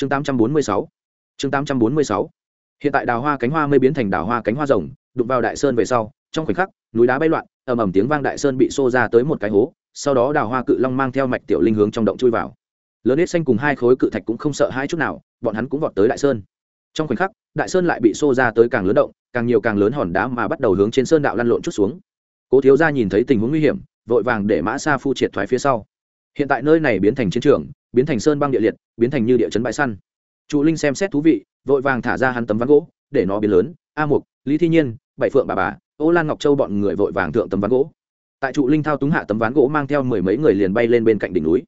chương 846 chương 846 hiện tại đào hoa cánh hoa mây biến thành đào hoa cánh hoa rồng, đụng vào đại sơn về sau, trong khoảnh khắc, núi đá bay loạn, ầm ầm tiếng vang đại sơn bị xô ra tới một cái hố, sau đó đào hoa cự long mang theo mạch tiểu linh hướng trong động chui vào. Lớn hết xanh cùng hai khối cự thạch cũng không sợ hai chút nào, bọn hắn cũng vọt tới đại sơn. Trong khoảnh khắc, đại sơn lại bị xô ra tới càng lớn động, càng nhiều càng lớn hòn đá mà bắt đầu hướng trên sơn đạo lăn lộn chút xuống. Cố thiếu gia nhìn thấy tình huống nguy hiểm, vội vàng để mã sa phu triệt thoái phía sau. Hiện tại nơi này biến thành chiến trường biến thành sơn băng địa liệt, biến thành như địa chấn bãi săn. Trụ linh xem xét thú vị, vội vàng thả ra hắn tấm ván gỗ, để nó biến lớn. A mục, lý thi nhiên, bảy phượng bà bà, ô lan ngọc châu bọn người vội vàng thượng tấm ván gỗ. Tại trụ linh thao túng hạ tấm ván gỗ mang theo mười mấy người liền bay lên bên cạnh đỉnh núi.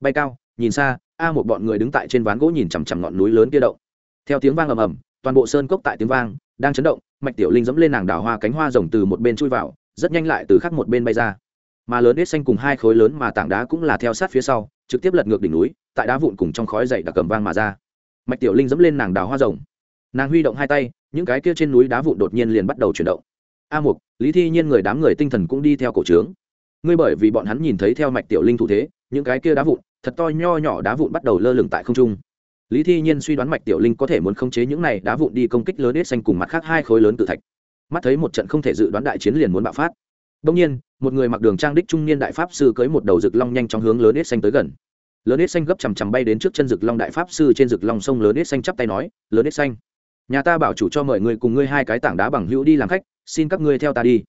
Bay cao, nhìn xa, a một bọn người đứng tại trên ván gỗ nhìn chằm chằm ngọn núi lớn kia động. Theo tiếng vang ầm ầm, toàn bộ sơn cốc tại tiếng vang đang chấn động, mạch tiểu linh dẫm lên nàng đào hoa cánh hoa rồng từ một bên chui vào, rất nhanh lại từ khắc một bên bay ra. Mà lớn hết xanh cùng hai khối lớn mà tảng đá cũng là theo sát phía sau trực tiếp lật ngược đỉnh núi, tại đá vụn cùng trong khói dậy đặc cầm vang mà ra. Mạch tiểu linh dẫm lên nàng đào hoa rồng. Nàng huy động hai tay, những cái kia trên núi đá vụn đột nhiên liền bắt đầu chuyển động. A mục, lý thi nhiên người đám người tinh thần cũng đi theo cổ trướng. Ngươi bởi vì bọn hắn nhìn thấy theo mạch tiểu linh thủ thế, những cái kia đá vụn, thật to nho nhỏ đá vụn bắt đầu lơ lửng tại không trung. Lý thi nhiên suy đoán mạch tiểu linh có thể muốn khống chế những này đá vụn đi công kích lớn ít xanh cùng mặt khác hai khối lớn tự thạch. Mắt thấy một trận không thể dự đoán đại chiến liền muốn bạo phát đông nhiên, một người mặc đường trang đích trung niên đại pháp sư cưỡi một đầu rực long nhanh chóng hướng lớn ít xanh tới gần. Lớn ít xanh gấp chằm chằm bay đến trước chân rực long đại pháp sư trên rực long sông, lớn ít xanh chắp tay nói, lớn ít xanh, nhà ta bảo chủ cho mời người cùng ngươi hai cái tảng đá bằng hữu đi làm khách, xin các ngươi theo ta đi.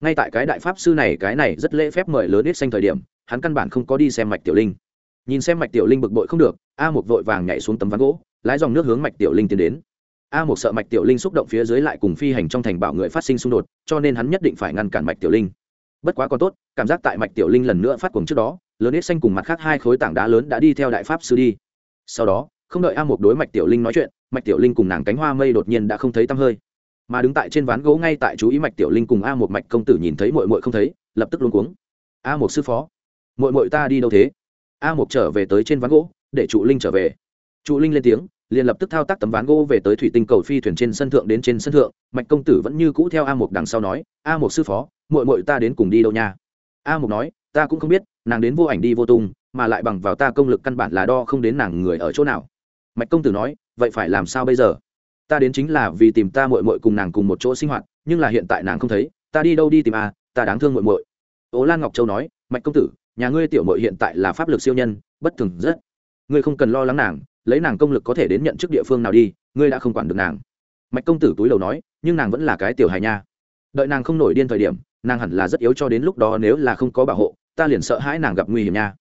Ngay tại cái đại pháp sư này, cái này rất lễ phép mời lớn ít xanh thời điểm, hắn căn bản không có đi xem mạch tiểu linh. Nhìn xem mạch tiểu linh bực bội không được, a một vội vàng nhảy xuống tấm ván gỗ, lái dòng nước hướng mạch tiểu linh tiến đến. A một sợ mạch tiểu linh xúc động phía dưới lại cùng phi hành trong thành bảo người phát sinh xung đột, cho nên hắn nhất định phải ngăn cản mạch tiểu linh bất quá còn tốt, cảm giác tại mạch tiểu linh lần nữa phát cuồng trước đó, lớn ít xanh cùng mặt khác hai khối tảng đá lớn đã đi theo đại pháp sư đi. Sau đó, không đợi a một đối mạch tiểu linh nói chuyện, mạch tiểu linh cùng nàng cánh hoa mây đột nhiên đã không thấy tăm hơi. Mà đứng tại trên ván gỗ ngay tại chú ý mạch tiểu linh cùng a một mạch công tử nhìn thấy mội mội không thấy, lập tức luôn cuống. A một sư phó mội mội ta đi đâu thế? A một trở về tới trên ván gỗ, để trụ linh trở về. Trụ linh lên tiếng, liền lập tức thao tác tấm ván gỗ về tới thủy tinh cầu phi thuyền trên sân thượng đến trên sân thượng. Mạch công tử vẫn như cũ theo a một đằng sau nói, a một sư phó mội mội ta đến cùng đi đâu nha? A mục nói, ta cũng không biết, nàng đến vô ảnh đi vô tung, mà lại bằng vào ta công lực căn bản là đo không đến nàng người ở chỗ nào. Mạch công tử nói, vậy phải làm sao bây giờ? Ta đến chính là vì tìm ta mội mội cùng nàng cùng một chỗ sinh hoạt, nhưng là hiện tại nàng không thấy, ta đi đâu đi tìm à ta đáng thương mội mội ố lan ngọc châu nói, mạch công tử, nhà ngươi tiểu mội hiện tại là pháp lực siêu nhân, bất thường rất. Ngươi không cần lo lắng nàng, lấy nàng công lực có thể đến nhận chức địa phương nào đi, ngươi đã không quản được nàng. Mạch công tử túi đầu nói, nhưng nàng vẫn là cái tiểu hài nha. Đợi nàng không nổi điên thời điểm nàng hẳn là rất yếu cho đến lúc đó nếu là không có bảo hộ, ta liền sợ hãi nàng gặp nguy hiểm nha.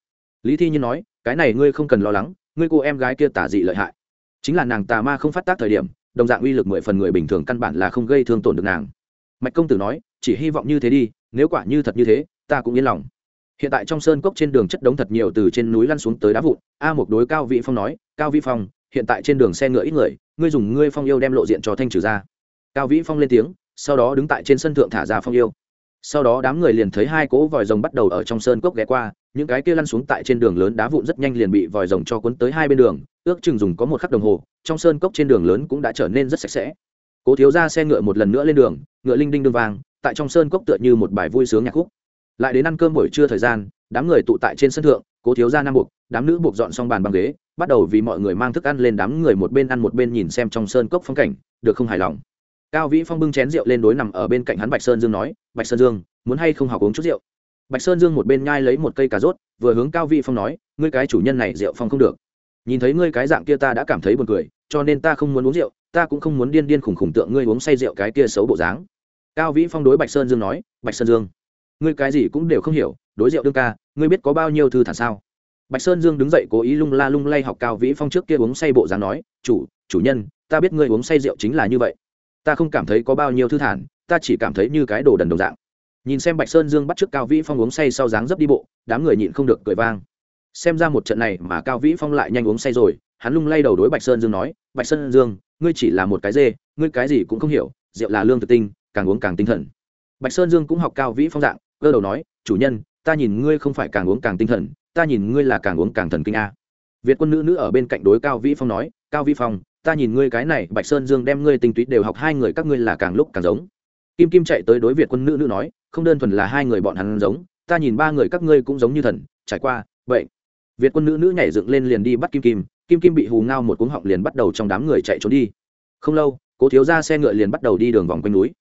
Lý thi nhiên nói, cái này ngươi không cần lo lắng, ngươi cô em gái kia tả dị lợi hại. Chính là nàng tà ma không phát tác thời điểm, đồng dạng uy lực mười phần người bình thường căn bản là không gây thương tổn được nàng. Mạch công tử nói, chỉ hy vọng như thế đi, nếu quả như thật như thế, ta cũng yên lòng. Hiện tại trong sơn cốc trên đường chất đống thật nhiều từ trên núi lăn xuống tới đá vụn, a một đối cao vị phong nói, cao vị phong, hiện tại trên đường xe ngựa ít người, ngươi dùng ngươi phong yêu đem lộ diện cho thanh trừ ra. Cao vĩ phong lên tiếng, sau đó đứng tại trên sân thượng thả ra phong yêu sau đó đám người liền thấy hai cỗ vòi rồng bắt đầu ở trong sơn cốc ghé qua, những cái kia lăn xuống tại trên đường lớn đá vụn rất nhanh liền bị vòi rồng cho cuốn tới hai bên đường, ước chừng dùng có một khắc đồng hồ, trong sơn cốc trên đường lớn cũng đã trở nên rất sạch sẽ. Cố thiếu ra xe ngựa một lần nữa lên đường, ngựa linh đinh đương vang, tại trong sơn cốc tựa như một bài vui sướng nhạc khúc. Lại đến ăn cơm buổi trưa thời gian, đám người tụ tại trên sân thượng, cố thiếu ra nam buộc, đám nữ buộc dọn xong bàn băng ghế, bắt đầu vì mọi người mang thức ăn lên đám người một bên ăn một bên nhìn xem trong sơn cốc phong cảnh, được không hài lòng? Cao vĩ phong bưng chén rượu lên đối nằm ở bên cạnh hắn bạch sơn dương nói, bạch sơn dương, muốn hay không học uống chút rượu? Bạch sơn dương một bên nhai lấy một cây cà rốt, vừa hướng cao vĩ phong nói, ngươi cái chủ nhân này rượu phong không được. Nhìn thấy ngươi cái dạng kia ta đã cảm thấy buồn cười, cho nên ta không muốn uống rượu, ta cũng không muốn điên điên khủng khủng tượng ngươi uống say rượu cái kia xấu bộ dáng. Cao vĩ phong đối bạch sơn dương nói, bạch sơn dương, ngươi cái gì cũng đều không hiểu, đối rượu đương ca, ngươi biết có bao nhiêu thư thản sao? Bạch sơn dương đứng dậy cố ý lung la lung lay học cao vĩ phong trước kia uống say bộ dáng nói, chủ chủ nhân, ta biết ngươi uống say rượu chính là như vậy ta không cảm thấy có bao nhiêu thư thản, ta chỉ cảm thấy như cái đồ đần đồng dạng. Nhìn xem bạch sơn dương bắt trước cao vĩ phong uống say sau dáng dấp đi bộ, đám người nhịn không được cười vang. Xem ra một trận này mà cao vĩ phong lại nhanh uống say rồi, hắn lung lay đầu đối bạch sơn dương nói, bạch sơn dương, ngươi chỉ là một cái dê, ngươi cái gì cũng không hiểu, rượu là lương thực tinh, càng uống càng tinh thần. Bạch sơn dương cũng học cao vĩ phong dạng cơ đầu nói, chủ nhân, ta nhìn ngươi không phải càng uống càng tinh thần, ta nhìn ngươi là càng uống càng thần kinh a. Việt quân nữ nữ ở bên cạnh đối cao vĩ phong nói, cao vĩ phong ta nhìn ngươi cái này, bạch sơn dương đem ngươi tinh túy đều học hai người các ngươi là càng lúc càng giống. Kim kim chạy tới đối việt quân nữ nữ nói, không đơn thuần là hai người bọn hắn giống, ta nhìn ba người các ngươi cũng giống như thần, trải qua, vậy. Việt quân nữ nữ nhảy dựng lên liền đi bắt kim kim kim kim bị hù ngao một cuống họng liền bắt đầu trong đám người chạy trốn đi. Không lâu, cố thiếu ra xe ngựa liền bắt đầu đi đường vòng quanh núi.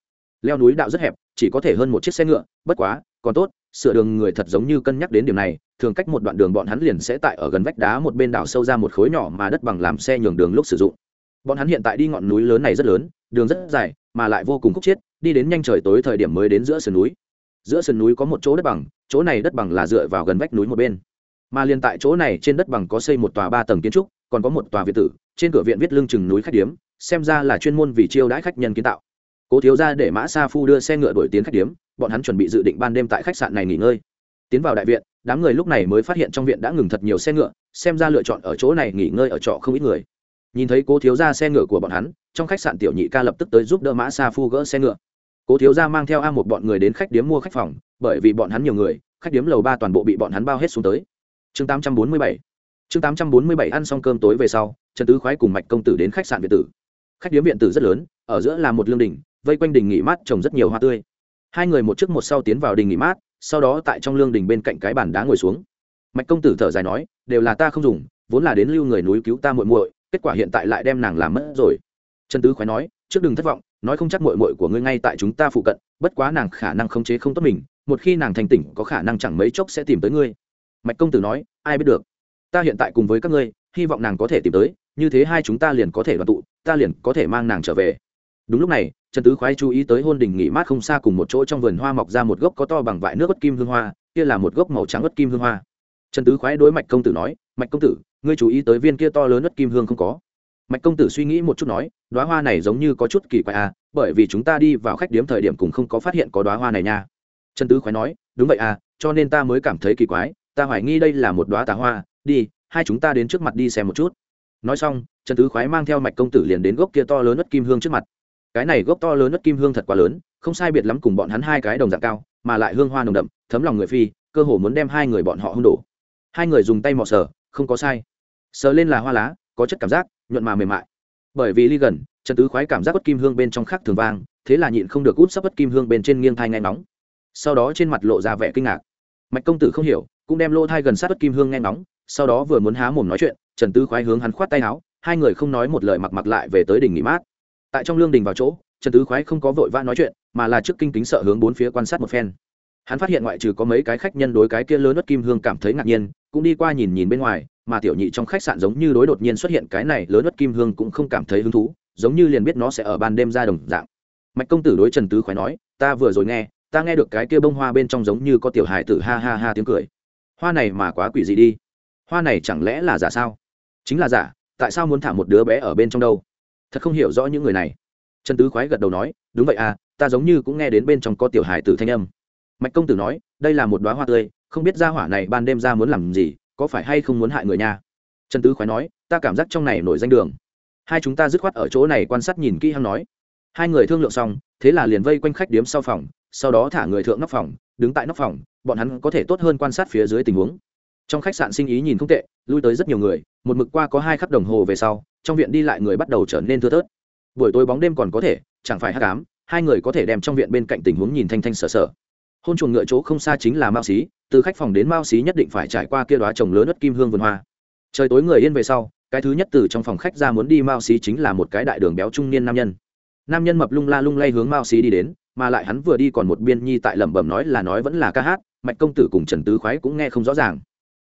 Leo núi đạo rất hẹp, chỉ có thể hơn một chiếc xe ngựa, bất quá, còn tốt, sửa đường người thật giống như cân nhắc đến điểm này, thường cách một đoạn đường bọn hắn liền sẽ tại ở gần vách đá một bên đảo sâu ra một khối nhỏ mà đất bằng làm xe nhường đường lúc sử dụng bọn hắn hiện tại đi ngọn núi lớn này rất lớn, đường rất dài, mà lại vô cùng khúc chiết, đi đến nhanh trời tối thời điểm mới đến giữa sườn núi. Giữa sườn núi có một chỗ đất bằng, chỗ này đất bằng là dựa vào gần vách núi một bên. Mà liền tại chỗ này trên đất bằng có xây một tòa ba tầng kiến trúc, còn có một tòa viện tử, trên cửa viện viết lưng chừng núi khách điếm, xem ra là chuyên môn vì chiêu đãi khách nhân kiến tạo. Cố thiếu ra để mã sa phu đưa xe ngựa đổi tiến khách điếm, bọn hắn chuẩn bị dự định ban đêm tại khách sạn này nghỉ ngơi. Tiến vào đại viện, đám người lúc này mới phát hiện trong viện đã ngừng thật nhiều xe ngựa, xem ra lựa chọn ở chỗ này nghỉ ngơi ở trọ không ít người nhìn thấy cố thiếu ra xe ngựa của bọn hắn, trong khách sạn tiểu nhị ca lập tức tới giúp đỡ mã sa phu gỡ xe ngựa. Cố thiếu ra mang theo a một bọn người đến khách điếm mua khách phòng, bởi vì bọn hắn nhiều người, khách điếm lầu ba toàn bộ bị bọn hắn bao hết xuống tới. Chương tám trăm bốn mươi bảy. Chương tám trăm bốn mươi bảy ăn xong cơm tối về sau, trần tứ khoái cùng mạch công tử đến khách sạn việt tử. Khách điếm viện tử rất lớn, ở giữa là một lương đình, vây quanh đình nghỉ mát trồng rất nhiều hoa tươi. Hai người một trước một sau tiến vào đình nghỉ mát, sau đó tại trong lương đình bên cạnh cái bàn đá ngồi xuống. Mạch công tử thở dài nói, đều là ta không dùng, vốn là đến lưu người núi cứu ta muội muội kết quả hiện tại lại đem nàng làm mất rồi. Trần tứ khoái nói, trước đừng thất vọng, nói không chắc muội muội của ngươi ngay tại chúng ta phụ cận, bất quá nàng khả năng khống chế không tốt mình, một khi nàng thành tỉnh có khả năng chẳng mấy chốc sẽ tìm tới ngươi. Mạch công tử nói, ai biết được. Ta hiện tại cùng với các ngươi, hy vọng nàng có thể tìm tới, như thế hai chúng ta liền có thể đoàn tụ, ta liền có thể mang nàng trở về. Đúng lúc này, trần tứ khoái chú ý tới hôn đình nghỉ mát không xa cùng một chỗ trong vườn hoa mọc ra một gốc có to bằng vại nước ớt kim hương hoa, kia là một gốc màu trắng ớt kim hương hoa. Trần tứ khoái đối mạch công tử nói mạch công tử, ngươi chú ý tới viên kia to lớn ất kim hương không có? Mạch công tử suy nghĩ một chút nói đoá hoa này giống như có chút kỳ quái à bởi vì chúng ta đi vào khách điếm thời điểm cùng không có phát hiện có đoá hoa này nha. Trần tứ khoái nói, đúng vậy à cho nên ta mới cảm thấy kỳ quái, ta hoài nghi đây là một đoá tà hoa, đi, hai chúng ta đến trước mặt đi xem một chút. Nói xong, trần tứ khoái mang theo mạch công tử liền đến gốc kia to lớn ất kim hương trước mặt. Cái này gốc to lớn ất kim hương thật quá lớn, không sai biệt lắm cùng bọn hắn hai cái đồng dạng cao, mà lại hương hoa nồng đậm, thấm lòng người phi, cơ hồ muốn đem hai người bọn họ hung đổ. Hai người dùng tay mò sờ không có sai. Sờ lên là hoa lá, có chất cảm giác, nhuận mà mềm mại. Bởi vì ly gần trần tứ khoái cảm giác bất kim hương bên trong khác thường vang, thế là nhịn không được út sắp bất kim hương bên trên nghiêng thai ngay nóng sau đó trên mặt lộ ra vẻ kinh ngạc. Mạch công tử không hiểu, cũng đem lỗ thai gần sát bất kim hương nghe nóng sau đó vừa muốn há mồm nói chuyện trần tứ khoái hướng hắn khoát tay áo, hai người không nói một lời mặc mặc lại về tới đỉnh nghỉ mát. Tại trong lương đình vào chỗ trần tứ khoái không có vội vã nói chuyện, mà là trước kinh kính sợ hướng bốn phía quan sát một phen. Hắn phát hiện ngoại trừ có mấy cái khách nhân đối cái kia lớn bất kim hương cảm thấy ngạc nhiên cũng đi qua nhìn nhìn bên ngoài, mà tiểu nhị trong khách sạn giống như đối đột nhiên xuất hiện cái này lớn ất kim hương cũng không cảm thấy hứng thú, giống như liền biết nó sẽ ở ban đêm ra đồng dạng. Mạch công tử đối trần tứ khoái nói, ta vừa rồi nghe, ta nghe được cái kia bông hoa bên trong giống như có tiểu hài tử ha ha ha tiếng cười. Hoa này mà quá quỷ gì đi. Hoa này chẳng lẽ là giả sao? Chính là giả, tại sao muốn thả một đứa bé ở bên trong đâu? Thật không hiểu rõ những người này. Trần tứ khoái gật đầu nói, đúng vậy à ta giống như cũng nghe đến bên trong có tiểu hài tử thanh âm. Mạch công tử nói, đây là một đoá hoa tươi không biết ra hỏa này ban đêm ra muốn làm gì, có phải hay không muốn hại người nha? Trần tứ khoái nói, ta cảm giác trong này nổi danh đường. Hai chúng ta dứt khoát ở chỗ này quan sát nhìn kỹ hăng nói. Hai người thương lượng xong, thế là liền vây quanh khách điếm sau phòng, sau đó thả người thượng nóc phòng, đứng tại nóc phòng, bọn hắn có thể tốt hơn quan sát phía dưới tình huống. Trong khách sạn sinh ý nhìn không tệ, lui tới rất nhiều người, một mực qua có hai khắp đồng hồ về sau, trong viện đi lại người bắt đầu trở nên thưa thớt. Buổi tối bóng đêm còn có thể, chẳng phải hát cám hai người có thể đem trong viện bên cạnh tình huống nhìn thanh thanh sở sở. Hôn chuồng ngựa chỗ không xa chính là mao xí từ khách phòng đến mao xí nhất định phải trải qua kia đoá trồng lớn đất kim hương vườn hoa. Trời tối người yên về sau cái thứ nhất từ trong phòng khách ra muốn đi mao xí chính là một cái đại đường béo trung niên nam nhân. Nam nhân mập lung la lung lay hướng mao xí đi đến mà lại hắn vừa đi còn một biên nhi tại lẩm bẩm nói là nói vẫn là ca hát mạch công tử cùng trần tứ khoái cũng nghe không rõ ràng.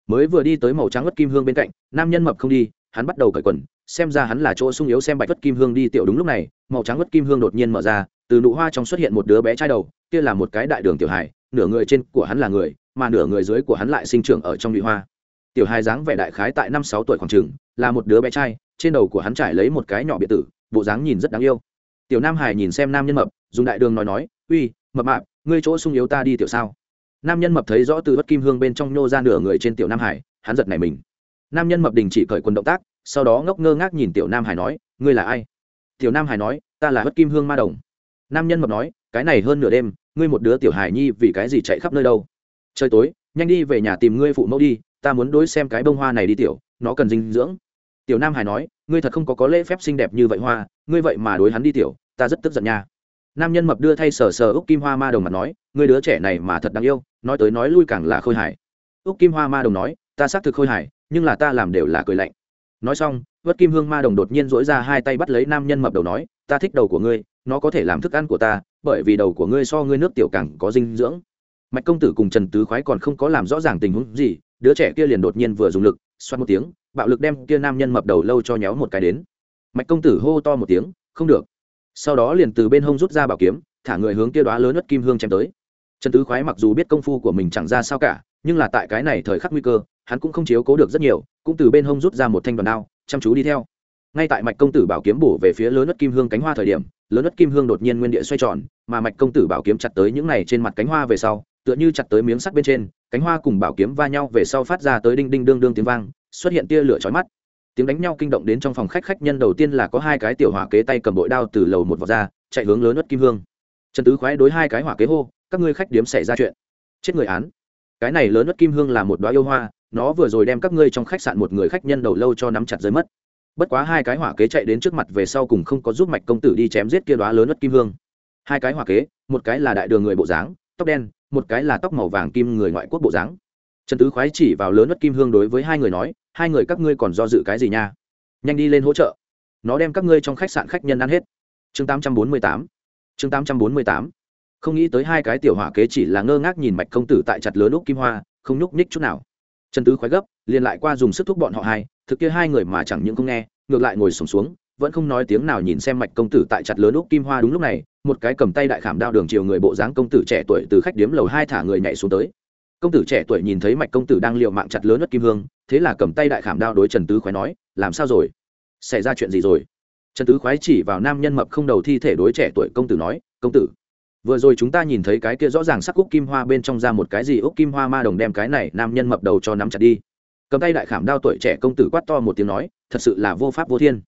Mới vừa đi tới màu trắng ất kim hương bên cạnh nam nhân mập không đi hắn bắt đầu cởi quần xem ra hắn là chỗ sung yếu xem bạch ất kim hương đi tiểu đúng lúc này màu trắng ất kim hương đột nhiên mở ra từ nụ hoa trong xuất hiện một đứa bé trai đầu kia là một cái đại đường tiểu hải, nửa người trên của hắn là người mà nửa người dưới của hắn lại sinh trưởng ở trong nhụy hoa. Tiểu hài dáng vẻ đại khái tại năm sáu tuổi khoảng trường là một đứa bé trai, trên đầu của hắn trải lấy một cái nhỏ biệt tử, bộ dáng nhìn rất đáng yêu. Tiểu nam hải nhìn xem nam nhân mập, dùng đại đường nói nói, uy, mập mạp, ngươi chỗ sung yếu ta đi tiểu sao? Nam nhân mập thấy rõ từ bất kim hương bên trong nhô ra nửa người trên tiểu nam hải hắn giật này mình. Nam nhân mập đình chỉ cởi quần động tác, sau đó ngốc ngơ ngác nhìn tiểu nam hải nói, ngươi là ai? Tiểu nam hải nói, ta là bất kim hương ma đồng. Nam nhân mập nói, cái này hơn nửa đêm, ngươi một đứa tiểu hải nhi vì cái gì chạy khắp nơi đâu? Trời tối, nhanh đi về nhà tìm ngươi phụ mẫu đi, ta muốn đối xem cái bông hoa này đi tiểu, nó cần dinh dưỡng. Tiểu nam hải nói, ngươi thật không có có lễ phép xinh đẹp như vậy hoa, ngươi vậy mà đối hắn đi tiểu, ta rất tức giận nha. Nam nhân mập đưa thay sờ sờ úc kim hoa ma đồng mặt nói người đứa trẻ này mà thật đáng yêu, nói tới nói lui càng là khôi hài. Úc kim hoa ma đồng nói, ta xác thực khôi hài, nhưng là ta làm đều là cười lạnh. Nói xong, vất kim hương ma đồng đột nhiên dỗi ra hai tay bắt lấy nam nhân mập đầu nói, ta thích đầu của ngươi, nó có thể làm thức ăn của ta, bởi vì đầu của ngươi so ngươi nước tiểu càng có dinh dưỡng mạch công tử cùng trần tứ khoái còn không có làm rõ ràng tình huống gì, đứa trẻ kia liền đột nhiên vừa dùng lực, xoát một tiếng, bạo lực đem kia nam nhân mập đầu lâu cho nhéo một cái đến. Mạch công tử hô to một tiếng, không được. Sau đó liền từ bên hông rút ra bảo kiếm, thả người hướng kia đoá lớn ất kim hương chém tới. Trần tứ khoái mặc dù biết công phu của mình chẳng ra sao cả, nhưng là tại cái này thời khắc nguy cơ, hắn cũng không chiếu cố được rất nhiều, cũng từ bên hông rút ra một thanh đoàn đao, chăm chú đi theo. Ngay tại mạch công tử bảo kiếm bổ về phía lớn ất kim hương cánh hoa thời điểm, lớn ất kim hương đột nhiên nguyên địa xoay tròn, mà mạch công tử bảo kiếm chặt tới những này trên mặt cánh hoa về sau tựa như chặt tới miếng sắt bên trên, cánh hoa cùng bảo kiếm va nhau về sau phát ra tới đinh đinh đương đương tiếng vang, xuất hiện tia lửa chói mắt. Tiếng đánh nhau kinh động đến trong phòng khách khách nhân đầu tiên là có hai cái tiểu hỏa kế tay cầm bội đao từ lầu một vọt ra, chạy hướng lớn ất kim hương. Trần tứ khoái đối hai cái hỏa kế hô, các ngươi khách điếm xảy ra chuyện. Chết người án. Cái này lớn ất kim hương là một đoá yêu hoa, nó vừa rồi đem các ngươi trong khách sạn một người khách nhân đầu lâu cho nắm chặt rơi mất. Bất quá hai cái hỏa kế chạy đến trước mặt về sau cùng không có giúp mạch công tử đi chém giết kia đoá lớn ất kim hương. Hai cái hỏa kế, một cái là đại đường người bộ dáng, tóc đen một cái là tóc màu vàng kim người ngoại quốc bộ dáng. Trần tứ khoái chỉ vào lớn ất kim hương đối với hai người nói hai người các ngươi còn do dự cái gì nha? Nhanh đi lên hỗ trợ. Nó đem các ngươi trong khách sạn khách nhân ăn hết. Chương tám trăm bốn mươi tám. Chương tám trăm bốn mươi tám. Không nghĩ tới hai cái tiểu hỏa kế chỉ là ngơ ngác nhìn mạch công tử tại chặt lớn úc kim hoa không nhúc nhích chút nào. Trần tứ khoái gấp liền lại qua dùng sức thúc bọn họ hai thực kia hai người mà chẳng những không nghe ngược lại ngồi sùng xuống, xuống vẫn không nói tiếng nào nhìn xem mạch công tử tại chặt lớn úc kim hoa đúng lúc này một cái cầm tay đại khảm đao đường chiều người bộ dáng công tử trẻ tuổi từ khách điếm lầu hai thả người nhảy xuống tới. Công tử trẻ tuổi nhìn thấy mạch công tử đang l mạng chặt lớn ất kim hương, thế là cầm tay đại khảm đao đối trần tứ khoái nói, làm sao rồi? Xảy ra chuyện gì rồi? Trần tứ khoái chỉ vào nam nhân mập không đầu thi thể đối trẻ tuổi công tử nói, công tử, vừa rồi chúng ta nhìn thấy cái kia rõ ràng sắc úc kim hoa bên trong ra một cái gì úc kim hoa ma đồng đem cái này nam nhân mập đầu cho nắm chặt đi. Cầm tay đại khảm đao tuổi trẻ công tử quát to một tiếng nói, thật sự là vô pháp vô thiên.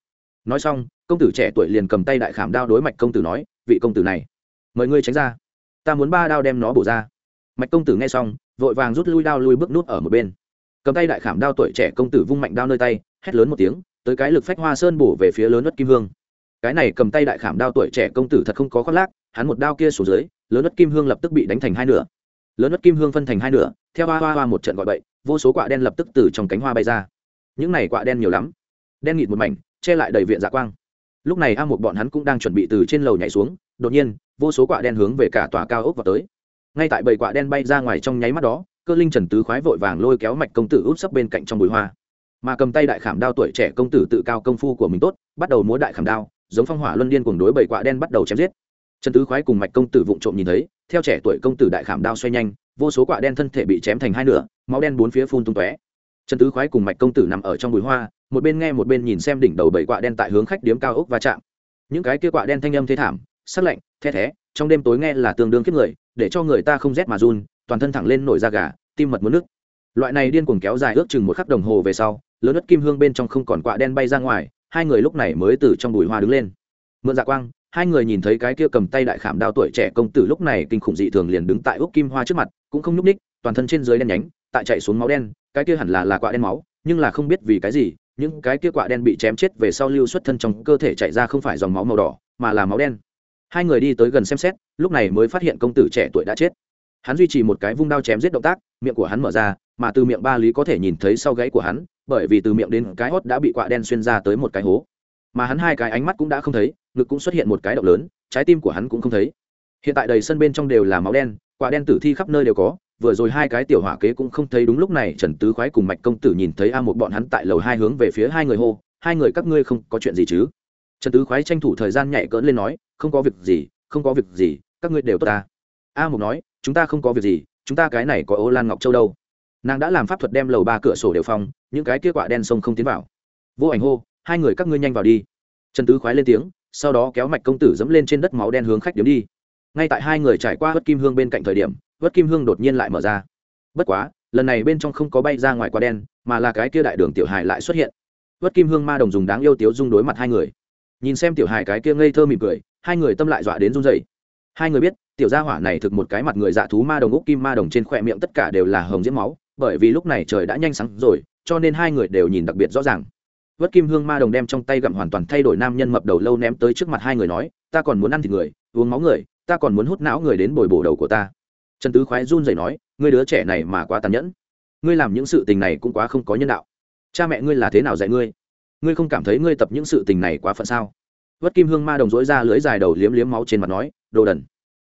Nói xong, công tử trẻ tuổi liền cầm tay đại khảm đao đối mạch công tử nói vị công tử này. Mời ngươi tránh ra. Ta muốn ba đao đem nó bổ ra. Mạch công tử nghe xong, vội vàng rút lui đao lui bước nút ở một bên. Cầm tay đại khảm đao tuổi trẻ công tử vung mạnh đao nơi tay, hét lớn một tiếng, tới cái lực phách hoa sơn bổ về phía lớn đất kim hương. Cái này cầm tay đại khảm đao tuổi trẻ công tử thật không có khoác lác, hắn một đao kia xuống dưới, lớn đất kim hương lập tức bị đánh thành hai nửa. Lớn đất kim hương phân thành hai nửa, theo hoa hoa hoa một trận gọi bậy, vô số quạ đen lập tức từ trong cánh hoa bay ra. Những này quạ đen nhiều lắm. Đen nghịt một mảnh, che lại đầy viện dạ quang lúc này a một bọn hắn cũng đang chuẩn bị từ trên lầu nhảy xuống, đột nhiên, vô số quạ đen hướng về cả tòa cao ốc vào tới. Ngay tại bầy quạ đen bay ra ngoài trong nháy mắt đó, cơ linh trần tứ khoái vội vàng lôi kéo mạch công tử úp sấp bên cạnh trong bụi hoa. Mà cầm tay đại khảm đao tuổi trẻ công tử tự cao công phu của mình tốt, bắt đầu múa đại khảm đao, giống phong hỏa luân điên cùng đối bầy quạ đen bắt đầu chém giết. Trần tứ khoái cùng mạch công tử vụng trộm nhìn thấy, theo trẻ tuổi công tử đại khảm đao xoay nhanh, vô số quạ đen thân thể bị chém thành hai nửa, máu đen bốn phía phun tung tóe. Trần tứ khoái cùng mạch công tử nằm ở trong bụi hoa một bên nghe một bên nhìn xem đỉnh đầu bảy quạ đen tại hướng khách điếm cao ốc va chạm. Những cái kia quạ đen thanh âm thế thảm, sắc lạnh, the thé, trong đêm tối nghe là tương đương kiếp người, để cho người ta không rét mà run, toàn thân thẳng lên nổi da gà, tim mật muốn nước loại này điên cuồng kéo dài ước chừng một khắc đồng hồ về sau, lớn đất kim hương bên trong không còn quạ đen bay ra ngoài, hai người lúc này mới từ trong bụi hoa đứng lên. Mượn dạ quang, hai người nhìn thấy cái kia cầm tay đại khảm đao tuổi trẻ công tử lúc này kinh khủng dị thường liền đứng tại úc kim hoa trước mặt, cũng không nhúc ních toàn thân trên dưới đen nhánh, tại chạy xuống máu đen, cái kia hẳn là là quạ đen máu, nhưng là không biết vì cái gì những cái kia quạ đen bị chém chết về sau lưu xuất thân trong cơ thể chạy ra không phải dòng máu màu đỏ, mà là máu đen. Hai người đi tới gần xem xét, lúc này mới phát hiện công tử trẻ tuổi đã chết. Hắn duy trì một cái vung đao chém giết động tác, miệng của hắn mở ra, mà từ miệng ba lý có thể nhìn thấy sau gáy của hắn, bởi vì từ miệng đến cái hót đã bị quạ đen xuyên ra tới một cái hố. Mà hắn hai cái ánh mắt cũng đã không thấy, ngực cũng xuất hiện một cái động lớn, trái tim của hắn cũng không thấy. Hiện tại đầy sân bên trong đều là máu đen quạ đen tử thi khắp nơi đều có vừa rồi hai cái tiểu hỏa kế cũng không thấy đúng lúc này trần tứ khoái cùng mạch công tử nhìn thấy a một bọn hắn tại lầu hai hướng về phía hai người hô, hai người các ngươi không có chuyện gì chứ? Trần tứ khoái tranh thủ thời gian nhảy cỡn lên nói, không có việc gì, không có việc gì, các ngươi đều tốt ta. A một nói, chúng ta không có việc gì, chúng ta cái này có ô lan ngọc châu đâu. Nàng đã làm pháp thuật đem lầu ba cửa sổ đều phong, những cái kia quạ đen sông không tiến vào. Vô ảnh hô, hai người các ngươi nhanh vào đi. Trần tứ khoái lên tiếng, sau đó kéo mạch công tử dẫm lên trên đất máu đen hướng khách điếm đi. Ngay tại hai người trải qua hất kim hương bên cạnh thời điểm vất kim hương đột nhiên lại mở ra. Bất quá, lần này bên trong không có bay ra ngoài quá đen, mà là cái kia đại đường tiểu hài lại xuất hiện. Vất kim hương ma đồng dùng đáng yêu tiếu dung đối mặt hai người. Nhìn xem tiểu hài cái kia ngây thơ mỉm cười, hai người tâm lại dọa đến run dày hai người biết, tiểu gia hỏa này thực một cái mặt người dạ thú ma đồng, úc kim ma đồng trên khỏe miệng tất cả đều là hồng diễm máu, bởi vì lúc này trời đã nhanh sáng rồi, cho nên hai người đều nhìn đặc biệt rõ ràng. Vất kim hương ma đồng đem trong tay gặm hoàn toàn thay đổi nam nhân mập đầu lâu ném tới trước mặt hai người nói, ta còn muốn ăn thịt người, uống máu người, ta còn muốn hút não người đến bồi bổ đầu của ta trần tứ khoái run rẩy nói, ngươi đứa trẻ này mà quá tàn nhẫn. Ngươi làm những sự tình này cũng quá không có nhân đạo. Cha mẹ ngươi là thế nào dạy ngươi? Ngươi không cảm thấy ngươi tập những sự tình này quá phận sao? Vất kim hương ma đồng dối ra lưới dài đầu liếm liếm máu trên mặt nói, đồ đần,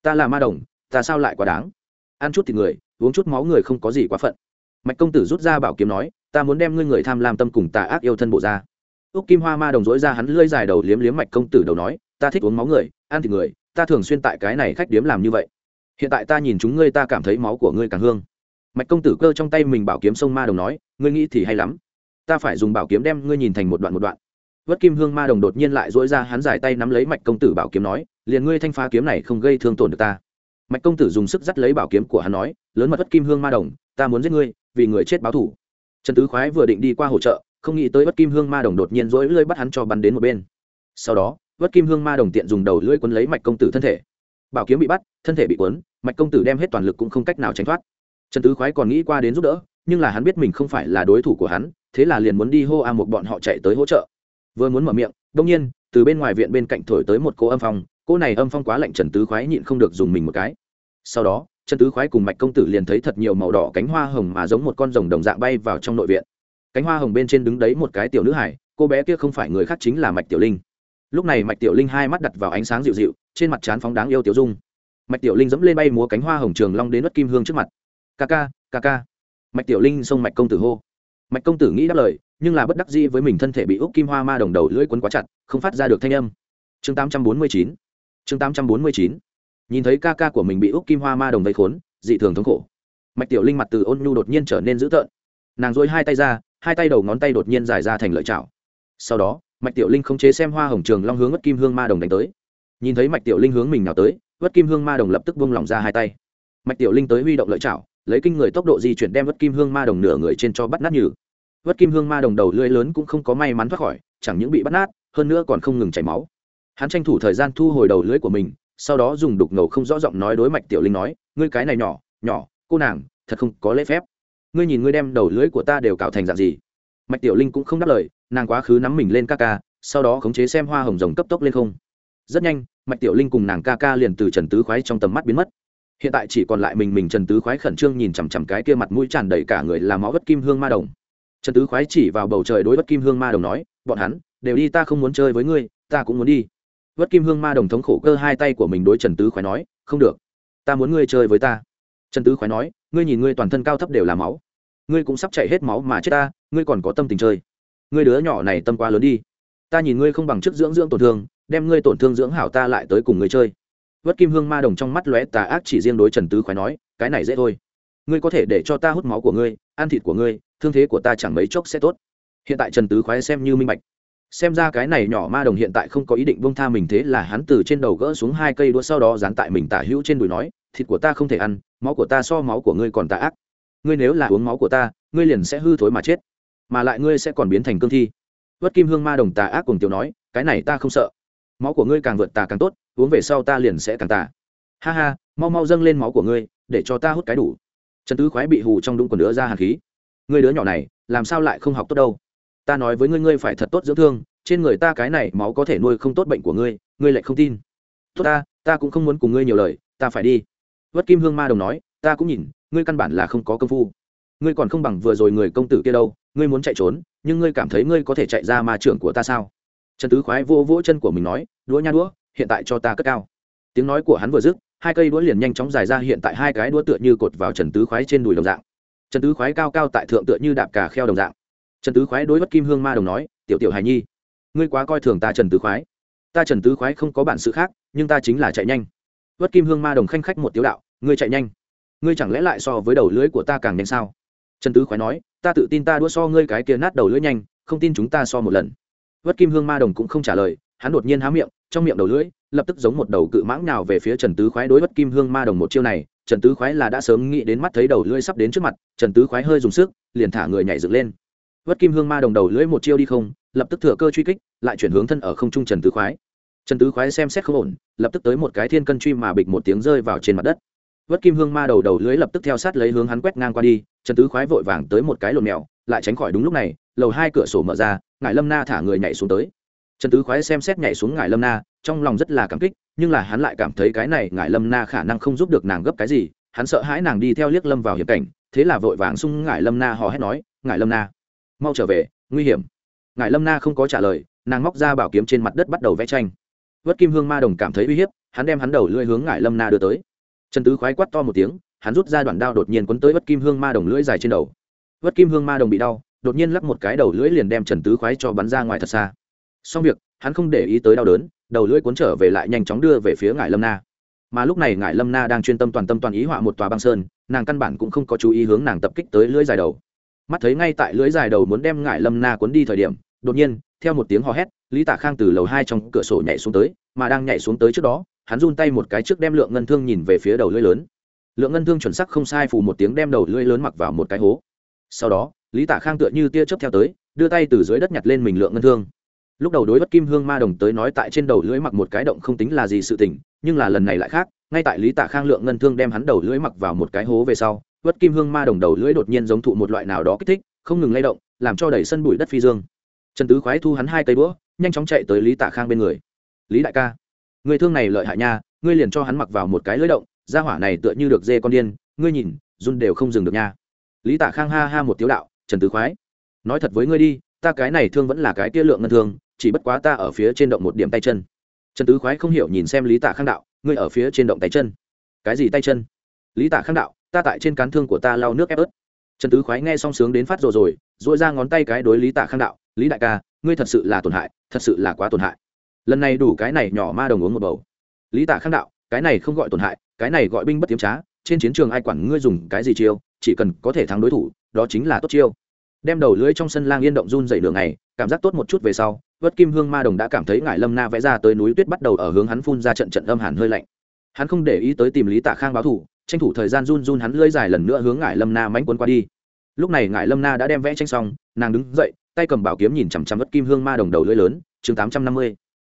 ta là ma đồng, ta sao lại quá đáng? Ăn chút thịt người, uống chút máu người không có gì quá phận. Mạch công tử rút ra bảo kiếm nói, ta muốn đem ngươi người tham lam tâm cùng tà ác yêu thân bộ ra. Úc kim hoa ma đồng dối ra hắn lưỡi dài đầu liếm liếm mạch công tử đầu nói, ta thích uống máu người, ăn thịt người, ta thường xuyên tại cái này khách điếm làm như vậy hiện tại ta nhìn chúng ngươi ta cảm thấy máu của ngươi càng hương. Mạch công tử cơ trong tay mình bảo kiếm sông ma đồng nói, ngươi nghĩ thì hay lắm. Ta phải dùng bảo kiếm đem ngươi nhìn thành một đoạn một đoạn. Vất kim hương ma đồng đột nhiên lại dỗi ra hắn dài tay nắm lấy mạch công tử bảo kiếm nói, liền ngươi thanh phá kiếm này không gây thương tổn được ta. Mạch công tử dùng sức dắt lấy bảo kiếm của hắn nói, lớn mật vất kim hương ma đồng, ta muốn giết ngươi, vì người chết báo thủ trần tứ khoái vừa định đi qua hỗ trợ, không nghĩ tới vất kim hương ma đồng đột nhiên dỗi lưỡi bắt hắn cho bắn đến một bên. Sau đó, vất kim hương ma đồng tiện dùng đầu lưỡi quấn lấy mạch công tử thân thể bảo kiếm bị bắt, thân thể bị cuốn, mạch công tử đem hết toàn lực cũng không cách nào tránh thoát. Trần tứ khoái còn nghĩ qua đến giúp đỡ, nhưng là hắn biết mình không phải là đối thủ của hắn, thế là liền muốn đi hô a một bọn họ chạy tới hỗ trợ. Vừa muốn mở miệng đông nhiên, từ bên ngoài viện bên cạnh thổi tới một cô âm phong, cô này âm phong quá lạnh trần tứ khoái nhịn không được dùng mình một cái. Sau đó, trần tứ khoái cùng mạch công tử liền thấy thật nhiều màu đỏ cánh hoa hồng mà giống một con rồng đồng dạng bay vào trong nội viện. Cánh hoa hồng bên trên đứng đấy một cái tiểu nữ hải cô bé kia không phải người khác chính là mạch tiểu linh lúc này mạch tiểu linh hai mắt đặt vào ánh sáng dịu dịu, trên mặt trán phóng đáng yêu tiểu dung. Mạch tiểu linh dẫm lên bay múa cánh hoa hồng trường long đến đất kim hương trước mặt. Ca ca ca ca. Mạch tiểu linh xông mạch công tử hô. Mạch công tử nghĩ đáp lời, nhưng là bất đắc dĩ với mình thân thể bị úc kim hoa ma đồng đầu lưỡi quấn quá chặt, không phát ra được thanh âm. Chương tám trăm bốn mươi chín. Chương tám trăm bốn mươi chín. Nhìn thấy ca ca của mình bị úc kim hoa ma đồng vây khốn, dị thường thống khổ. Mạch tiểu linh mặt từ ôn nhu đột nhiên trở nên dữ tợn. Nàng dối hai tay ra, hai tay đầu ngón tay đột nhiên dài ra thành lợi chảo. Sau đó mạch tiểu linh không chế xem hoa hồng trường long hướng ất kim hương ma đồng đánh tới. Nhìn thấy mạch tiểu linh hướng mình nào tới ất kim hương ma đồng lập tức vung lỏng ra hai tay. Mạch tiểu linh tới huy động lợi chảo, lấy kinh người tốc độ di chuyển đem ất kim hương ma đồng nửa người trên cho bắt nát nhừ. Ất kim hương ma đồng đầu lưỡi lớn cũng không có may mắn thoát khỏi, chẳng những bị bắt nát, hơn nữa còn không ngừng chảy máu. Hắn tranh thủ thời gian thu hồi đầu lưỡi của mình, sau đó dùng đục ngầu không rõ giọng nói đối mạch tiểu linh nói, ngươi cái này nhỏ nhỏ, cô nàng, thật không có lễ phép. Ngươi nhìn ngươi đem đầu lưỡi của ta đều cạo thành dạng gì? Mạch tiểu linh cũng không đáp lời nàng quá khứ nắm mình lên ca ca, sau đó khống chế xem hoa hồng rồng cấp tốc lên không. Rất nhanh, mạch tiểu linh cùng nàng ca ca liền từ trần tứ khoái trong tầm mắt biến mất. Hiện tại chỉ còn lại mình mình trần tứ khoái khẩn trương nhìn chằm chằm cái kia mặt mũi tràn đầy cả người làm máu bất kim hương ma đồng. Trần tứ khoái chỉ vào bầu trời đối bất kim hương ma đồng nói, bọn hắn, đều đi, ta không muốn chơi với ngươi, ta cũng muốn đi. Vất kim hương ma đồng thống khổ cơ hai tay của mình đối trần tứ khoái nói, không được, ta muốn ngươi chơi với ta. Trần tứ khoái nói, ngươi nhìn ngươi toàn thân cao thấp đều là máu, ngươi cũng sắp chạy hết máu mà chết ta, ngươi còn có tâm tình chơi ngươi đứa nhỏ này tâm quá lớn đi. Ta nhìn ngươi không bằng chức dưỡng dưỡng tổn thương, đem ngươi tổn thương dưỡng hảo ta lại tới cùng ngươi chơi. Vất kim hương ma đồng trong mắt lóe tà ác chỉ riêng đối trần tứ khoái nói, cái này dễ thôi. Ngươi có thể để cho ta hút máu của ngươi, ăn thịt của ngươi, thương thế của ta chẳng mấy chốc sẽ tốt. Hiện tại trần tứ khoái xem như minh bạch. Xem ra cái này nhỏ ma đồng hiện tại không có ý định bông tha mình, thế là hắn từ trên đầu gỡ xuống hai cây đũa sau đó dán tại mình tả hữu trên đùi nói, thịt của ta không thể ăn, máu của ta so máu của ngươi còn tà ác. Ngươi nếu là uống máu của ta, ngươi liền sẽ hư thối mà chết mà lại ngươi sẽ còn biến thành cương thi. Vất kim hương ma đồng tà ác cùng tiểu nói, cái này ta không sợ. Máu của ngươi càng vượt tà càng tốt, uống về sau ta liền sẽ càng tà. Ha ha, mau mau dâng lên máu của ngươi, để cho ta hút cái đủ. Trần tứ khoái bị hù trong đúng quần đứa ra hàn khí. Ngươi đứa nhỏ này, làm sao lại không học tốt đâu? Ta nói với ngươi ngươi phải thật tốt dưỡng thương, trên người ta cái này máu có thể nuôi không tốt bệnh của ngươi ngươi lại không tin. Tốt ta ta cũng không muốn cùng ngươi nhiều lời, ta phải đi. Vất kim hương ma đồng nói, ta cũng nhìn, ngươi căn bản là không có công phu ngươi còn không bằng vừa rồi người công tử kia đâu, ngươi muốn chạy trốn, nhưng ngươi cảm thấy ngươi có thể chạy ra ma trưởng của ta sao? Trần tứ khoái vô vỗ chân của mình nói, đũa nha đũa, hiện tại cho ta cất cao. Tiếng nói của hắn vừa dứt, hai cây đũa liền nhanh chóng dài ra, hiện tại hai cái đũa tựa như cột vào trần tứ khoái trên đùi đồng dạng. Trần tứ khoái cao cao tại thượng tựa như đạp cà kheo đồng dạng. Trần tứ khoái đối bất kim hương ma đồng nói, tiểu tiểu hài nhi, ngươi quá coi thường ta trần tứ khoái. Ta trần tứ khoái không có bản sự khác, nhưng ta chính là chạy nhanh. Bất kim hương ma đồng khanh khách một tiếu đạo, ngươi chạy nhanh? Ngươi chẳng lẽ lại so với đầu lưới của ta càng nhanh sao? Trần tứ khoái nói, ta tự tin ta đua so ngươi cái kia nát đầu lưỡi nhanh, không tin chúng ta so một lần. Vất kim hương ma đồng cũng không trả lời, hắn đột nhiên há miệng, trong miệng đầu lưỡi, lập tức giống một đầu cự mãng nào về phía trần tứ khoái đối Vất kim hương ma đồng một chiêu này. Trần tứ khoái là đã sớm nghĩ đến mắt thấy đầu lưỡi sắp đến trước mặt, trần tứ khoái hơi dùng sức, liền thả người nhảy dựng lên. Vất kim hương ma đồng đầu lưỡi một chiêu đi không, lập tức thừa cơ truy kích, lại chuyển hướng thân ở không trung trần tứ khoái. Trần tứ khoái xem xét không ổn, lập tức tới một cái thiên cân truy mà bịch một tiếng rơi vào trên mặt đất vất kim hương ma đầu đầu lưỡi lập tức theo sát lấy hướng hắn quét ngang qua đi, trần tứ khoái vội vàng tới một cái lồn mèo, lại tránh khỏi đúng lúc này, lầu hai cửa sổ mở ra, ngải lâm na thả người nhảy xuống tới. Trần tứ khoái xem xét nhảy xuống ngải lâm na, trong lòng rất là cảm kích, nhưng là hắn lại cảm thấy cái này ngải lâm na khả năng không giúp được nàng gấp cái gì, hắn sợ hãi nàng đi theo liếc lâm vào hiểm cảnh, thế là vội vàng xung ngải lâm na hò hét nói, ngải lâm na, mau trở về, nguy hiểm. Ngài lâm na không có trả lời, nàng móc ra bảo kiếm trên mặt đất bắt đầu vẽ tranh. Vất kim hương ma đồng cảm thấy uy hiếp, hắn đem hắn đầu lưỡi hướng ngải lâm na đưa tới trần tứ khoái quát to một tiếng, hắn rút ra đoạn đao đột nhiên quấn tới vất kim hương ma đồng lưỡi dài trên đầu. Vất kim hương ma đồng bị đau, đột nhiên lắp một cái đầu lưỡi liền đem trần tứ khoái cho bắn ra ngoài thật xa. Xong việc, hắn không để ý tới đau đớn, đầu lưỡi cuốn trở về lại nhanh chóng đưa về phía ngải lâm na. Mà lúc này ngải lâm na đang chuyên tâm toàn tâm toàn ý họa một tòa băng sơn, nàng căn bản cũng không có chú ý hướng nàng tập kích tới lưỡi dài đầu. Mắt thấy ngay tại lưỡi dài đầu muốn đem ngải lâm na cuốn đi thời điểm, đột nhiên, theo một tiếng hò hét, lý tạ khang từ lầu hai trong cửa sổ nhảy xuống tới, mà đang nhảy xuống tới trước đó hắn run tay một cái trước đem lượng ngân thương nhìn về phía đầu lưỡi lớn. Lượng ngân thương chuẩn sắc không sai phù một tiếng đem đầu lưỡi lớn mặc vào một cái hố. Sau đó lý tạ khang tựa như tia chớp theo tới đưa tay từ dưới đất nhặt lên mình lượng ngân thương. Lúc đầu đối bất kim hương ma đồng tới nói tại trên đầu lưỡi mặc một cái động không tính là gì sự tình nhưng là lần này lại khác ngay tại lý tạ khang lượng ngân thương đem hắn đầu lưỡi mặc vào một cái hố về sau bất kim hương ma đồng đầu lưỡi đột nhiên giống thụ một loại nào đó kích thích không ngừng lay động làm cho đẩy sân bụi đất phi dương. Trần tứ khoái thu hắn hai cây búa, nhanh chóng chạy tới lý tạ khang bên người. Lý đại ca người thương này lợi hại nha, ngươi liền cho hắn mặc vào một cái lưới động ra hỏa này tựa như được dê con điên, ngươi nhìn, run đều không dừng được nha. Lý tạ khang ha ha một tiếu đạo, trần tứ khoái, nói thật với ngươi đi, ta cái này thương vẫn là cái tia lượng ngân thương, chỉ bất quá ta ở phía trên động một điểm tay chân. Trần tứ khoái không hiểu nhìn xem lý tạ khang đạo, ngươi ở phía trên động tay chân. Cái gì tay chân? Lý tạ khang đạo, ta tại trên cán thương của ta lau nước ép ớt. Trần tứ khoái nghe song sướng đến phát rồi rồi dội ra ngón tay cái đối lý tạ khang đạo, lý đại ca, ngươi thật sự là tổn hại, thật sự là quá tổn hại lần này đủ cái này nhỏ ma đồng uống một bầu. Lý tạ khang đạo, cái này không gọi tổn hại, cái này gọi binh bất tiếm trá, trên chiến trường ai quản ngươi dùng cái gì chiêu, chỉ cần có thể thắng đối thủ, đó chính là tốt chiêu. Đem đầu lưới trong sân lang yên động run dậy đường này cảm giác tốt một chút về sau vớt kim hương ma đồng đã cảm thấy ngải lâm na vẽ ra tới núi tuyết bắt đầu ở hướng hắn phun ra trận trận âm hàn hơi lạnh. Hắn không để ý tới tìm lý tạ khang báo thủ, tranh thủ thời gian run run hắn lưỡi dài lần nữa hướng ngải lâm na mánh quân qua đi. Lúc này ngải lâm na đã đem vẽ tranh xong, nàng đứng dậy, tay cầm bảo kiếm nhìn chằm chằm vất kim hương ma đồng đầu lưỡi lớn, chương tám trăm năm mươi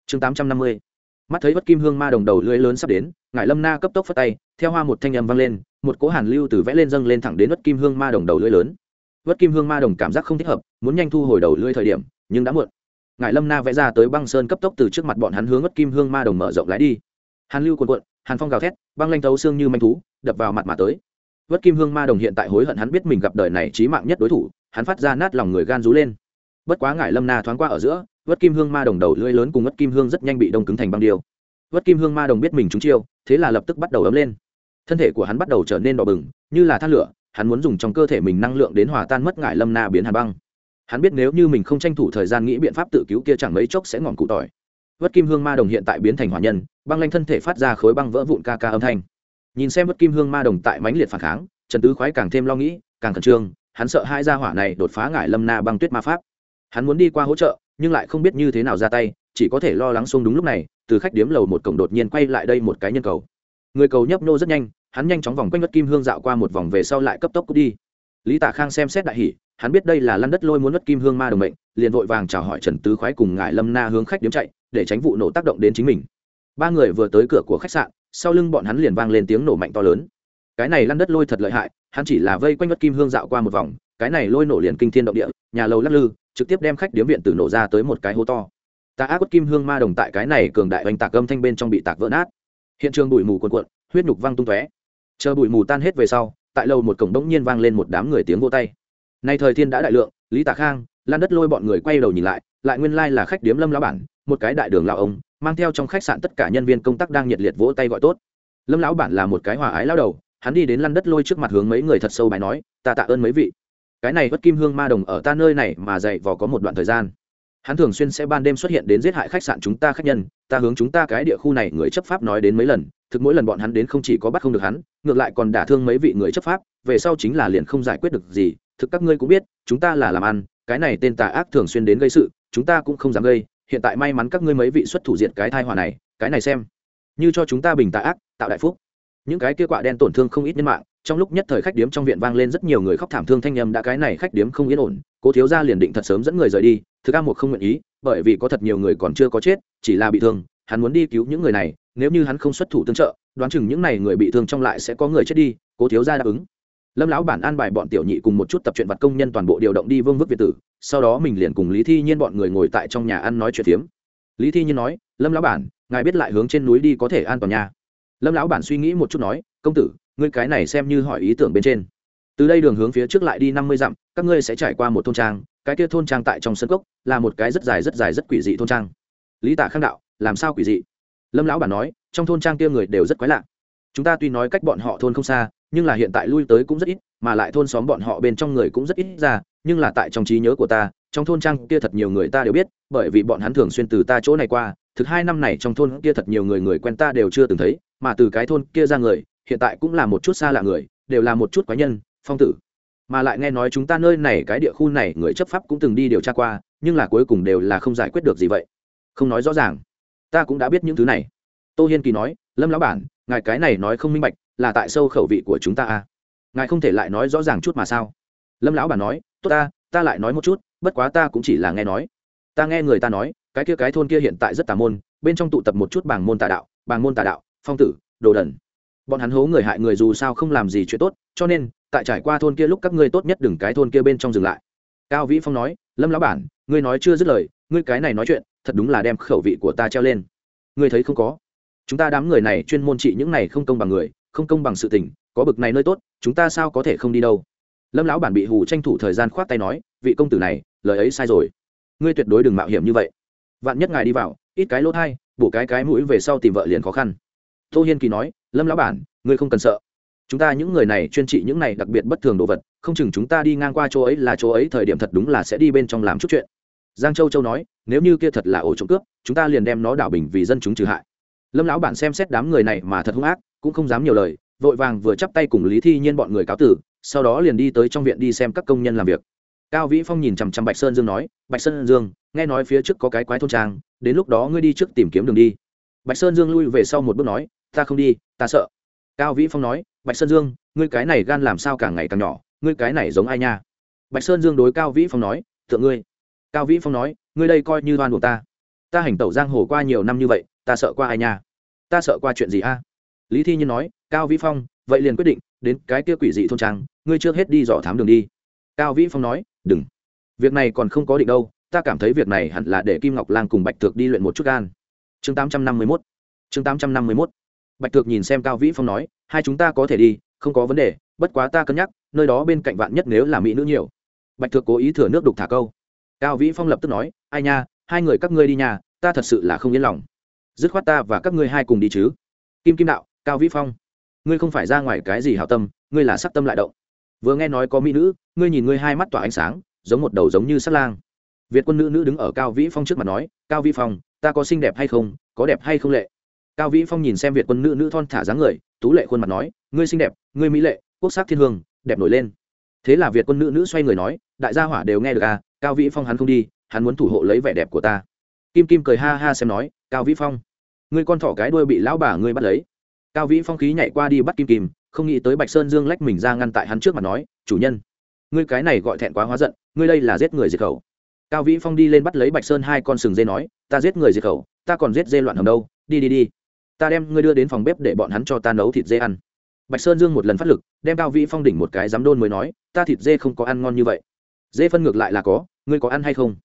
chương tám trăm năm mươi. Mắt thấy bất kim hương ma đồng đầu lưỡi lớn sắp đến, ngải lâm na cấp tốc phất tay, theo hoa một thanh âm vang lên, một cỗ hàn lưu từ vẽ lên dâng lên thẳng đến bất kim hương ma đồng đầu lưỡi lớn. Bất kim hương ma đồng cảm giác không thích hợp, muốn nhanh thu hồi đầu lưỡi thời điểm, nhưng đã muộn. Ngải lâm na vẽ ra tới băng sơn cấp tốc từ trước mặt bọn hắn hướng bất kim hương ma đồng mở rộng lái đi. Hàn lưu cuộn cuộn, hàn phong gào thét, băng lanh thấu xương như manh thú, đập vào mặt mà tới. Vất kim hương ma đồng hiện tại hối hận hắn biết mình gặp đời này trí mạng nhất đối thủ, hắn phát ra nát lòng người gan rú lên. Bất quá ngải lâm na thoáng qua ở giữa vất kim hương ma đồng đầu lưỡi lớn cùng vất kim hương rất nhanh bị đông cứng thành băng điêu. Vất kim hương ma đồng biết mình trúng chiêu, thế là lập tức bắt đầu ấm lên. Thân thể của hắn bắt đầu trở nên đỏ bừng, như là than lửa, hắn muốn dùng trong cơ thể mình năng lượng đến hòa tan mất ngải lâm na biến hàn băng. Hắn biết nếu như mình không tranh thủ thời gian nghĩ biện pháp tự cứu kia chẳng mấy chốc sẽ ngọn cụ tỏi. Vất kim hương ma đồng hiện tại biến thành hỏa nhân, băng lanh thân thể phát ra khối băng vỡ vụn ca ca âm thanh. Nhìn xem vất kim hương ma đồng tại mãnh liệt phản kháng, trần tứ khoái càng thêm lo nghĩ, càng khẩn trương, hắn sợ hai gia hỏa này đột phá ngải lâm na băng tuyết ma pháp. Hắn muốn đi qua hỗ trợ nhưng lại không biết như thế nào ra tay, chỉ có thể lo lắng xuống đúng lúc này, từ khách điếm lầu một cổng đột nhiên quay lại đây một cái nhân cầu. Người cầu nhấp nô rất nhanh, hắn nhanh chóng vòng quanh vất kim hương dạo qua một vòng về sau lại cấp tốc cút đi. Lý tạ khang xem xét đại hỷ hắn biết đây là lăn đất lôi muốn vất kim hương ma đồng mệnh, liền vội vàng chào hỏi trần tứ khoái cùng ngải lâm na hướng khách điếm chạy, để tránh vụ nổ tác động đến chính mình. Ba người vừa tới cửa của khách sạn, sau lưng bọn hắn liền vang lên tiếng nổ mạnh to lớn. Cái này lăn đất lôi thật lợi hại, hắn chỉ là vây quanh vất kim hương dạo qua một vòng, cái này lôi nổ liền kinh thiên động địa, nhà lầu lắc lư trực tiếp đem khách điếm viện từ nổ ra tới một cái hố to. Tà ác quất kim hương ma đồng tại cái này cường đại oanh tạc âm thanh bên trong bị tạc vỡ nát. Hiện trường bụi mù cuồn cuộn, huyết nhục văng tung tóe. Chờ bụi mù tan hết về sau, tại lầu một cổng đống nhiên vang lên một đám người tiếng vô tay. Nay thời thiên đã đại lượng, lý tạ khang, lan đất lôi bọn người quay đầu nhìn lại lại nguyên lai là khách điếm lâm lão bản, một cái đại đường lão ông, mang theo trong khách sạn tất cả nhân viên công tác đang nhiệt liệt vỗ tay gọi tốt. Lâm lão bản là một cái hòa ái lao đầu, hắn đi đến lăn đất lôi trước mặt hướng mấy người thật sâu bài nói, ta tạ ơn mấy vị cái này bất kim hương ma đồng ở ta nơi này mà dạy vò có một đoạn thời gian. Hắn thường xuyên sẽ ban đêm xuất hiện đến giết hại khách sạn chúng ta khách nhân, ta hướng chúng ta cái địa khu này người chấp pháp nói đến mấy lần, thực mỗi lần bọn hắn đến không chỉ có bắt không được hắn, ngược lại còn đả thương mấy vị người chấp pháp, về sau chính là liền không giải quyết được gì, thực các ngươi cũng biết, chúng ta là làm ăn, cái này tên tà ác thường xuyên đến gây sự, chúng ta cũng không dám gây, hiện tại may mắn các ngươi mấy vị xuất thủ diệt cái thai hòa này, cái này xem. Như cho chúng ta bình tà ác, tạo đại phúc. Những cái kia quạ đen tổn thương không ít nhân mạng trong lúc nhất thời khách điếm trong viện vang lên rất nhiều người khóc thảm thương thanh âm đã cái này khách điếm không yên ổn, cố thiếu gia liền định thật sớm dẫn người rời đi thứ ca một không nguyện ý, bởi vì có thật nhiều người còn chưa có chết, chỉ là bị thương, hắn muốn đi cứu những người này, nếu như hắn không xuất thủ tương trợ, đoán chừng những này người bị thương trong lại sẽ có người chết đi, cố thiếu gia đáp ứng. Lâm lão bản an bài bọn tiểu nhị cùng một chút tập chuyện vật công nhân toàn bộ điều động đi vương vức việt tử, sau đó mình liền cùng lý thi nhiên bọn người ngồi tại trong nhà ăn nói chuyện phiếm. Lý thi nhiên nói, lâm lão bản, ngài biết lại hướng trên núi đi có thể an toàn nhà lâm lão bản suy nghĩ một chút nói, công tử ngươi cái này xem như hỏi ý tưởng bên trên. Từ đây đường hướng phía trước lại đi năm mươi dặm, các ngươi sẽ trải qua một thôn trang, cái kia thôn trang tại trong sân cốc, là một cái rất dài rất dài rất quỷ dị thôn trang. Lý tả khang đạo, làm sao quỷ dị? Lâm lão bản nói, trong thôn trang kia người đều rất quái lạ. Chúng ta tuy nói cách bọn họ thôn không xa, nhưng là hiện tại lui tới cũng rất ít, mà lại thôn xóm bọn họ bên trong người cũng rất ít ra, nhưng là tại trong trí nhớ của ta, trong thôn trang kia thật nhiều người ta đều biết, bởi vì bọn hắn thường xuyên từ ta chỗ này qua, thực hai năm này trong thôn kia thật nhiều người người quen ta đều chưa từng thấy, mà từ cái thôn kia ra người hiện tại cũng là một chút xa lạ người, đều là một chút quái nhân, phong tử. Mà lại nghe nói chúng ta nơi này cái địa khu này người chấp pháp cũng từng đi điều tra qua, nhưng là cuối cùng đều là không giải quyết được gì vậy. Không nói rõ ràng. Ta cũng đã biết những thứ này. Tô hiên kỳ nói, lâm lão bản, ngài cái này nói không minh bạch, là tại sâu khẩu vị của chúng ta à? Ngài không thể lại nói rõ ràng chút mà sao? Lâm lão bản nói, tốt ta ta lại nói một chút, bất quá ta cũng chỉ là nghe nói. Ta nghe người ta nói, cái kia cái thôn kia hiện tại rất tà môn, bên trong tụ tập một chút bảng môn tà đạo, bảng môn tà đạo, phong tử, đồ đần bọn hắn hố người hại người dù sao không làm gì chuyện tốt, cho nên, tại trải qua thôn kia lúc các ngươi tốt nhất đừng cái thôn kia bên trong dừng lại. Cao vĩ phong nói, lâm lão bản, ngươi nói chưa dứt lời, ngươi cái này nói chuyện, thật đúng là đem khẩu vị của ta treo lên. Ngươi thấy không có? Chúng ta đám người này chuyên môn trị những này không công bằng người, không công bằng sự tình, có bực này nơi tốt, chúng ta sao có thể không đi đâu? Lâm lão bản bị hù tranh thủ thời gian khoát tay nói, vị công tử này, lời ấy sai rồi. Ngươi tuyệt đối đừng mạo hiểm như vậy. Vạn nhất ngài đi vào, ít cái lỗ thai, bổ cái cái mũi về sau tìm vợ liền khó khăn tô hiên kỳ nói, lâm lão bản, ngươi không cần sợ. Chúng ta những người này chuyên trị những này đặc biệt bất thường đồ vật, không chừng chúng ta đi ngang qua chỗ ấy là chỗ ấy, thời điểm thật đúng là sẽ đi bên trong làm chút chuyện. Giang châu châu nói, nếu như kia thật là ổ trộm cướp, chúng ta liền đem nó đảo bình vì dân chúng trừ hại. Lâm lão bản xem xét đám người này mà thật hung ác, cũng không dám nhiều lời, vội vàng vừa chắp tay cùng lý thi nhiên bọn người cáo tử, sau đó liền đi tới trong viện đi xem các công nhân làm việc. Cao vĩ phong nhìn chằm chằm bạch sơn dương nói, bạch sơn dương, nghe nói phía trước có cái quái thôn trang, đến lúc đó ngươi đi trước tìm kiếm đường đi. Bạch sơn dương lui về sau một bước nói ta không đi, ta sợ. Cao vĩ phong nói, bạch sơn dương, ngươi cái này gan làm sao càng ngày càng nhỏ, ngươi cái này giống ai nha? Bạch sơn dương đối cao vĩ phong nói, thượng ngươi. Cao vĩ phong nói, ngươi đây coi như đoan buộc ta. Ta hành tẩu giang hồ qua nhiều năm như vậy, ta sợ qua ai nha? Ta sợ qua chuyện gì a? Lý thi nhiên nói, cao vĩ phong, vậy liền quyết định, đến cái kia quỷ dị thôn trang, ngươi trước hết đi dò thám đường đi. Cao vĩ phong nói, đừng. Việc này còn không có định đâu, ta cảm thấy việc này hẳn là để kim ngọc lang cùng bạch thược đi luyện một chút gan. Chương tám trăm năm mươi mốt. Chương tám trăm năm mươi mốt bạch thược nhìn xem cao vĩ phong nói, hai chúng ta có thể đi, không có vấn đề, bất quá ta cân nhắc, nơi đó bên cạnh vạn nhất nếu là mỹ nữ nhiều. Bạch thược cố ý thừa nước đục thả câu. Cao vĩ phong lập tức nói, ai nha, hai người các ngươi đi nhà, ta thật sự là không yên lòng. Dứt khoát ta và các ngươi hai cùng đi chứ. Kim kim đạo, cao vĩ phong, ngươi không phải ra ngoài cái gì hảo tâm, ngươi là sắc tâm lại động. Vừa nghe nói có mỹ nữ, ngươi nhìn ngươi hai mắt tỏa ánh sáng, giống một đầu giống như sắt lang. Việt quân nữ nữ đứng ở cao vĩ phong trước mặt nói, cao vĩ phong, ta có xinh đẹp hay không, có đẹp hay không lệ? Cao vĩ phong nhìn xem việt quân nữ nữ thon thả dáng người, tú lệ khuôn mặt nói, ngươi xinh đẹp, ngươi mỹ lệ, quốc sắc thiên hương, đẹp nổi lên. Thế là việt quân nữ nữ xoay người nói, đại gia hỏa đều nghe được à cao vĩ phong hắn không đi, hắn muốn thủ hộ lấy vẻ đẹp của ta. Kim kim cười ha ha xem nói, cao vĩ phong, ngươi con thỏ cái đuôi bị lão bà ngươi bắt lấy. Cao vĩ phong khí nhảy qua đi bắt kim kim, không nghĩ tới bạch sơn dương lách mình ra ngăn tại hắn trước mặt nói, chủ nhân, ngươi cái này gọi thẹn quá hóa giận, ngươi đây là giết người diệt khẩu. Cao vĩ phong đi lên bắt lấy bạch sơn hai con sừng dê nói, ta giết người diệt khẩu, ta còn giết dê loạn hầm đâu, đi đi đi ta đem ngươi đưa đến phòng bếp để bọn hắn cho ta nấu thịt dê ăn. Bạch sơn dương một lần phát lực, đem cao vĩ phong đỉnh một cái dám đôn mới nói, ta thịt dê không có ăn ngon như vậy. Dê phân ngược lại là có, ngươi có ăn hay không?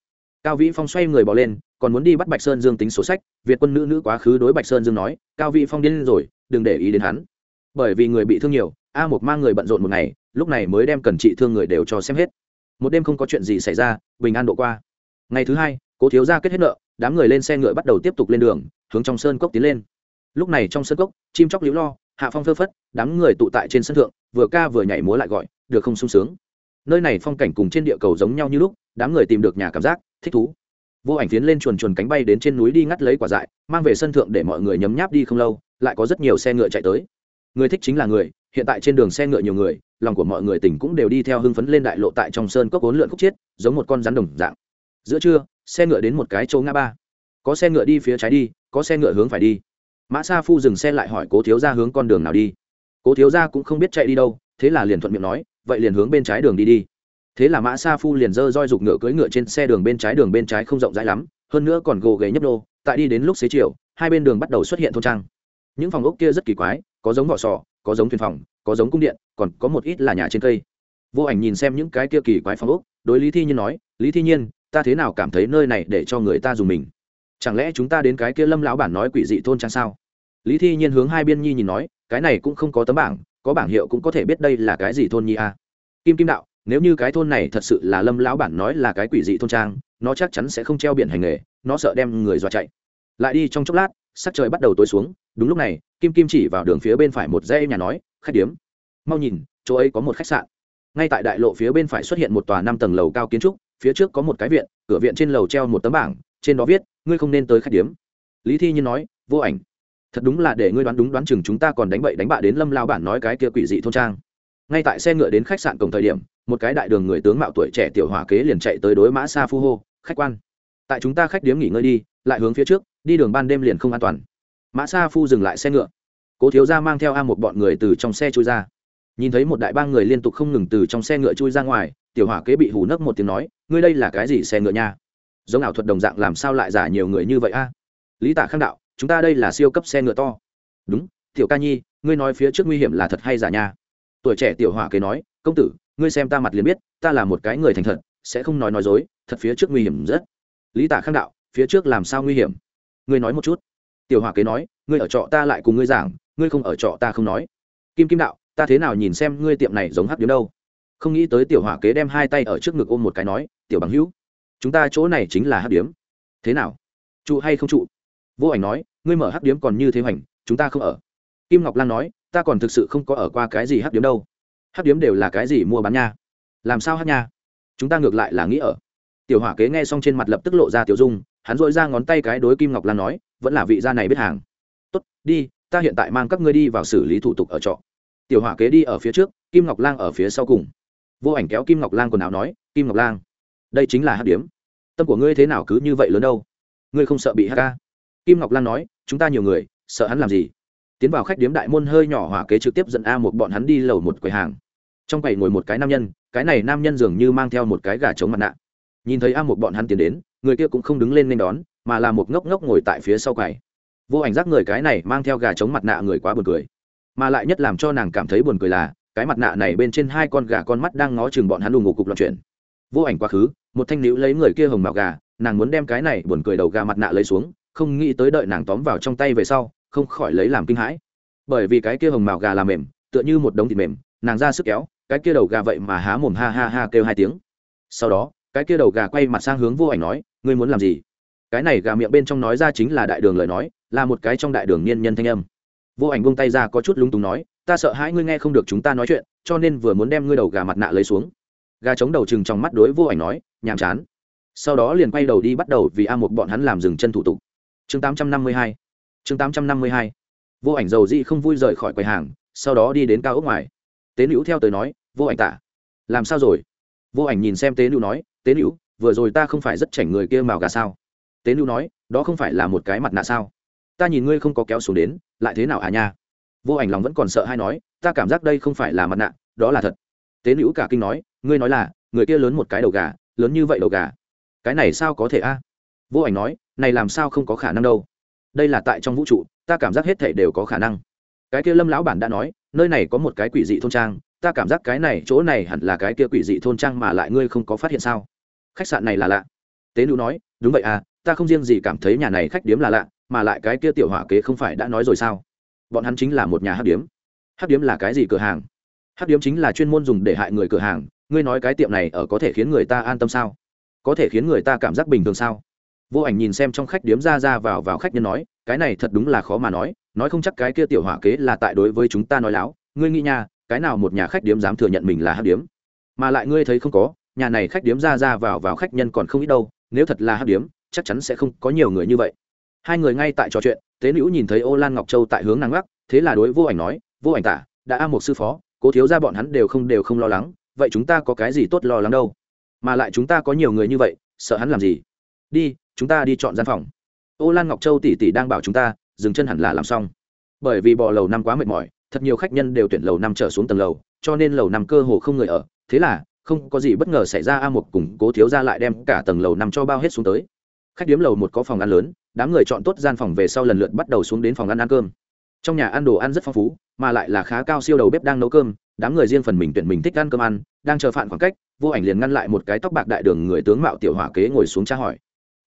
Cao vĩ phong xoay người bỏ lên, còn muốn đi bắt bạch sơn dương tính sổ sách, việt quân nữ nữ quá khứ đối bạch sơn dương nói, cao vĩ phong điên rồi, đừng để ý đến hắn. Bởi vì người bị thương nhiều, a một mang người bận rộn một ngày, lúc này mới đem cần trị thương người đều cho xem hết. Một đêm không có chuyện gì xảy ra, bình an độ qua. Ngày thứ hai, cố thiếu gia kết hết nợ, đám người lên xe ngựa bắt đầu tiếp tục lên đường, hướng trong sơn cốc tiến lên lúc này trong sân cốc, chim chóc líu lo, hạ phong phơ phất, đám người tụ tại trên sân thượng, vừa ca vừa nhảy múa lại gọi, được không sung sướng. Nơi này phong cảnh cùng trên địa cầu giống nhau như lúc, đám người tìm được nhà cảm giác, thích thú. Vô ảnh tiến lên chuồn chuồn cánh bay đến trên núi đi ngắt lấy quả dại, mang về sân thượng để mọi người nhấm nháp đi không lâu, lại có rất nhiều xe ngựa chạy tới. Người thích chính là người, hiện tại trên đường xe ngựa nhiều người, lòng của mọi người tỉnh cũng đều đi theo hưng phấn lên đại lộ tại trong sơn cốc vốn lượn khúc chiết, giống một con rắn đồng dạng. Giữa trưa, xe ngựa đến một cái chỗ ngã ba. Có xe ngựa đi phía trái đi, có xe ngựa hướng phải đi mã sa phu dừng xe lại hỏi cố thiếu ra hướng con đường nào đi. Cố thiếu ra cũng không biết chạy đi đâu, thế là liền thuận miệng nói, vậy liền hướng bên trái đường đi đi. Thế là mã sa phu liền dơ roi rục ngựa cưỡi ngựa trên xe đường bên trái, đường bên trái không rộng rãi lắm, hơn nữa còn gồ ghề nhấp đô tại đi đến lúc xế chiều, hai bên đường bắt đầu xuất hiện thôn trang. Những phòng ốc kia rất kỳ quái, có giống vỏ sò, có giống thuyền phòng, có giống cung điện, còn có một ít là nhà trên cây. Vô ảnh nhìn xem những cái kia kỳ quái phòng ốc, đối lý thi nhiên nói, lý thi nhiên, ta thế nào cảm thấy nơi này để cho người ta dùng mình? Chẳng lẽ chúng ta đến cái kia lâm lão bản nói quỷ dị thôn trang sao? Lý thi nhiên hướng hai biên nhi nhìn nói, cái này cũng không có tấm bảng, có bảng hiệu cũng có thể biết đây là cái gì thôn nhi a à. kim kim đạo, nếu như cái thôn này thật sự là lâm lão bản nói là cái quỷ dị thôn trang, nó chắc chắn sẽ không treo biển hành nghề, nó sợ đem người dọa chạy. Lại đi trong chốc lát, sắc trời bắt đầu tối xuống, đúng lúc này, kim kim chỉ vào đường phía bên phải một dây nhà nói, khách điếm, mau nhìn, chỗ ấy có một khách sạn. Ngay tại đại lộ phía bên phải xuất hiện một tòa năm tầng lầu cao kiến trúc, phía trước có một cái viện, cửa viện trên lầu treo một tấm bảng, trên đó viết, ngươi không nên tới khách điếm. Lý thi nhiên nói, vô ảnh thật đúng là để ngươi đoán đúng đoán chừng chúng ta còn đánh bậy đánh bạ đến lâm lao bản nói cái kia quỷ dị thôn trang. Ngay tại xe ngựa đến khách sạn cổng thời điểm, một cái đại đường người tướng mạo tuổi trẻ tiểu hỏa kế liền chạy tới đối mã sa phu hô, khách quan, tại chúng ta khách điếm nghỉ ngơi đi, lại hướng phía trước, đi đường ban đêm liền không an toàn. Mã sa phu dừng lại xe ngựa. Cố thiếu gia mang theo a một bọn người từ trong xe chui ra. Nhìn thấy một đại bang người liên tục không ngừng từ trong xe ngựa chui ra ngoài, tiểu hỏa kế bị hủ nấc một tiếng nói, ngươi đây là cái gì xe ngựa nha? Giống ảo thuật đồng dạng làm sao lại giả nhiều người như vậy a? Lý tả khang đạo chúng ta đây là siêu cấp xe ngựa to. Đúng, tiểu ca nhi, ngươi nói phía trước nguy hiểm là thật hay giả nha? Tuổi trẻ tiểu hỏa kế nói, công tử, ngươi xem ta mặt liền biết, ta là một cái người thành thật, sẽ không nói nói dối, thật phía trước nguy hiểm rất. Lý tả khang đạo, phía trước làm sao nguy hiểm? Ngươi nói một chút. Tiểu hỏa kế nói, ngươi ở trọ ta lại cùng ngươi giảng, ngươi không ở trọ ta không nói. Kim kim đạo, ta thế nào nhìn xem ngươi tiệm này giống hắc điếm đâu? Không nghĩ tới tiểu hỏa kế đem hai tay ở trước ngực ôm một cái nói, tiểu bằng hữu, chúng ta chỗ này chính là hắc điếm. Thế nào? Trụ hay không trụ? Vô ảnh nói ngươi mở hắc điếm còn như thế hoành, chúng ta không ở. Kim ngọc lan nói, ta còn thực sự không có ở qua cái gì hắc điếm đâu. Hắc điếm đều là cái gì mua bán nha? Làm sao hắc nha? Chúng ta ngược lại là nghĩ ở. Tiểu hỏa kế nghe xong trên mặt lập tức lộ ra tiểu dung, hắn dội ra ngón tay cái đối kim ngọc lan nói, vẫn là vị gia này biết hàng. Tốt, đi, ta hiện tại mang các ngươi đi vào xử lý thủ tục ở trọ. Tiểu hỏa kế đi ở phía trước, kim ngọc lang ở phía sau cùng. Vô ảnh kéo kim ngọc lang quần áo nói, kim ngọc lang, đây chính là hát điếm. Tâm của ngươi thế nào cứ như vậy lớn đâu? Ngươi không sợ bị hát ca? Kim ngọc Lan nói, chúng ta nhiều người, sợ hắn làm gì? Tiến vào khách điếm đại môn hơi nhỏ hỏa kế trực tiếp dẫn a một bọn hắn đi lầu một quầy hàng. Trong quầy ngồi một cái nam nhân, cái này nam nhân dường như mang theo một cái gà chống mặt nạ. Nhìn thấy a một bọn hắn tiến đến, người kia cũng không đứng lên nên đón, mà là một ngốc ngốc ngồi tại phía sau quầy. Vô ảnh giác người cái này mang theo gà chống mặt nạ người quá buồn cười. Mà lại nhất làm cho nàng cảm thấy buồn cười là, cái mặt nạ này bên trên hai con gà con mắt đang ngó chừng bọn hắn đùng ngủ cục loạn chuyện vô ảnh quá khứ, một thanh nữ lấy người kia hồng mạo gà, nàng muốn đem cái này buồn cười đầu gà mặt nạ lấy xuống không nghĩ tới đợi nàng tóm vào trong tay về sau, không khỏi lấy làm kinh hãi. Bởi vì cái kia hồng màu gà làm mềm, tựa như một đống thịt mềm, nàng ra sức kéo, cái kia đầu gà vậy mà há mồm ha ha ha kêu hai tiếng. Sau đó, cái kia đầu gà quay mặt sang hướng vô ảnh nói, ngươi muốn làm gì? Cái này gà miệng bên trong nói ra chính là đại đường lời nói, là một cái trong đại đường niên nhân thanh âm. Vô ảnh buông tay ra có chút lúng túng nói, ta sợ hãi ngươi nghe không được chúng ta nói chuyện, cho nên vừa muốn đem ngươi đầu gà mặt nạ lấy xuống. Gà chống đầu chừng trong mắt đối vô ảnh nói, nhàm chán. Sau đó liền quay đầu đi bắt đầu vì a một bọn hắn làm dừng chân thủ tục chương 852 chương 852 vô ảnh dầu dị không vui rời khỏi quầy hàng, sau đó đi đến cao ốc ngoài. Tế nữ theo tới nói, vô ảnh tả làm sao rồi? Vô ảnh nhìn xem tế nữ nói, tế nữ vừa rồi ta không phải rất chảnh người kia màu gà sao? Tế nữ nói, đó không phải là một cái mặt nạ sao? Ta nhìn ngươi không có kéo xuống đến, lại thế nào à nha? Vô ảnh lòng vẫn còn sợ hay nói, ta cảm giác đây không phải là mặt nạ, đó là thật. Tế nữ cả kinh nói, ngươi nói là, người kia lớn một cái đầu gà, lớn như vậy đầu gà. Cái này sao có thể a? Vô ảnh nói này làm sao không có khả năng đâu? Đây là tại trong vũ trụ, ta cảm giác hết thể đều có khả năng. Cái kia lâm lão bản đã nói, nơi này có một cái quỷ dị thôn trang, ta cảm giác cái này, chỗ này hẳn là cái kia quỷ dị thôn trang mà lại ngươi không có phát hiện sao? Khách sạn này là lạ. Tế nữ nói, đúng vậy à ta không riêng gì cảm thấy nhà này khách điếm là lạ, mà lại cái kia tiểu hỏa kế không phải đã nói rồi sao? Bọn hắn chính là một nhà hát điếm. Hát điếm là cái gì cửa hàng? Hát điếm chính là chuyên môn dùng để hại người cửa hàng, ngươi nói cái tiệm này ở có thể khiến người ta an tâm sao? Có thể khiến người ta cảm giác bình thường sao? Vô ảnh nhìn xem trong khách điếm ra ra vào vào khách nhân nói, cái này thật đúng là khó mà nói nói không chắc cái kia tiểu hỏa kế là tại đối với chúng ta nói láo. Ngươi nghĩ nha, cái nào một nhà khách điếm dám thừa nhận mình là hát điếm? Mà lại ngươi thấy không có, nhà này khách điếm ra ra vào vào khách nhân còn không ít đâu, nếu thật là hát điếm, chắc chắn sẽ không có nhiều người như vậy. Hai người ngay tại trò chuyện, tế nữ nhìn thấy ô lan ngọc châu tại hướng nàng gác thế là đối vô ảnh nói, vô ảnh tả, đã a một sư phó, cố thiếu ra bọn hắn đều không đều không lo lắng, vậy chúng ta có cái gì tốt lo lắng đâu? Mà lại chúng ta có nhiều người như vậy, sợ hắn làm gì? Đi chúng ta đi chọn gian phòng. Ô lan ngọc châu tỷ tỷ đang bảo chúng ta, dừng chân hẳn là làm xong. Bởi vì bò lầu năm quá mệt mỏi, thật nhiều khách nhân đều tuyển lầu năm trở xuống tầng lầu, cho nên lầu năm cơ hồ không người ở. Thế là, không có gì bất ngờ xảy ra, a một cùng cố thiếu ra lại đem cả tầng lầu năm cho bao hết xuống tới. Khách điếm lầu một có phòng ăn lớn, đám người chọn tốt gian phòng về sau lần lượt bắt đầu xuống đến phòng ăn ăn cơm. Trong nhà ăn đồ ăn rất phong phú, mà lại là khá cao siêu đầu bếp đang nấu cơm, đám người riêng phần mình tuyển mình thích ăn cơm ăn, đang chờ phản khoảng cách, vô ảnh liền ngăn lại một cái tóc bạc đại đường người tướng mạo tiểu hỏa kế ngồi xuống tra hỏi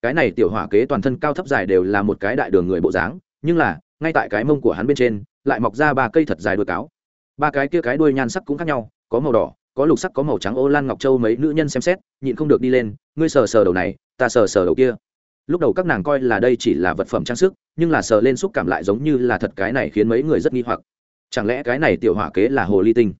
cái này tiểu hỏa kế toàn thân cao thấp dài đều là một cái đại đường người bộ dáng, nhưng là, ngay tại cái mông của hắn bên trên, lại mọc ra ba cây thật dài đuôi cáo. Ba cái kia cái đuôi nhan sắc cũng khác nhau, có màu đỏ, có lục sắc, có màu trắng, ô lan ngọc châu mấy nữ nhân xem xét, nhịn không được đi lên, ngươi sờ sờ đầu này, ta sờ sờ đầu kia. Lúc đầu các nàng coi là đây chỉ là vật phẩm trang sức, nhưng là sờ lên xúc cảm lại giống như là thật cái này khiến mấy người rất nghi hoặc. Chẳng lẽ cái này tiểu hỏa kế là hồ ly tinh?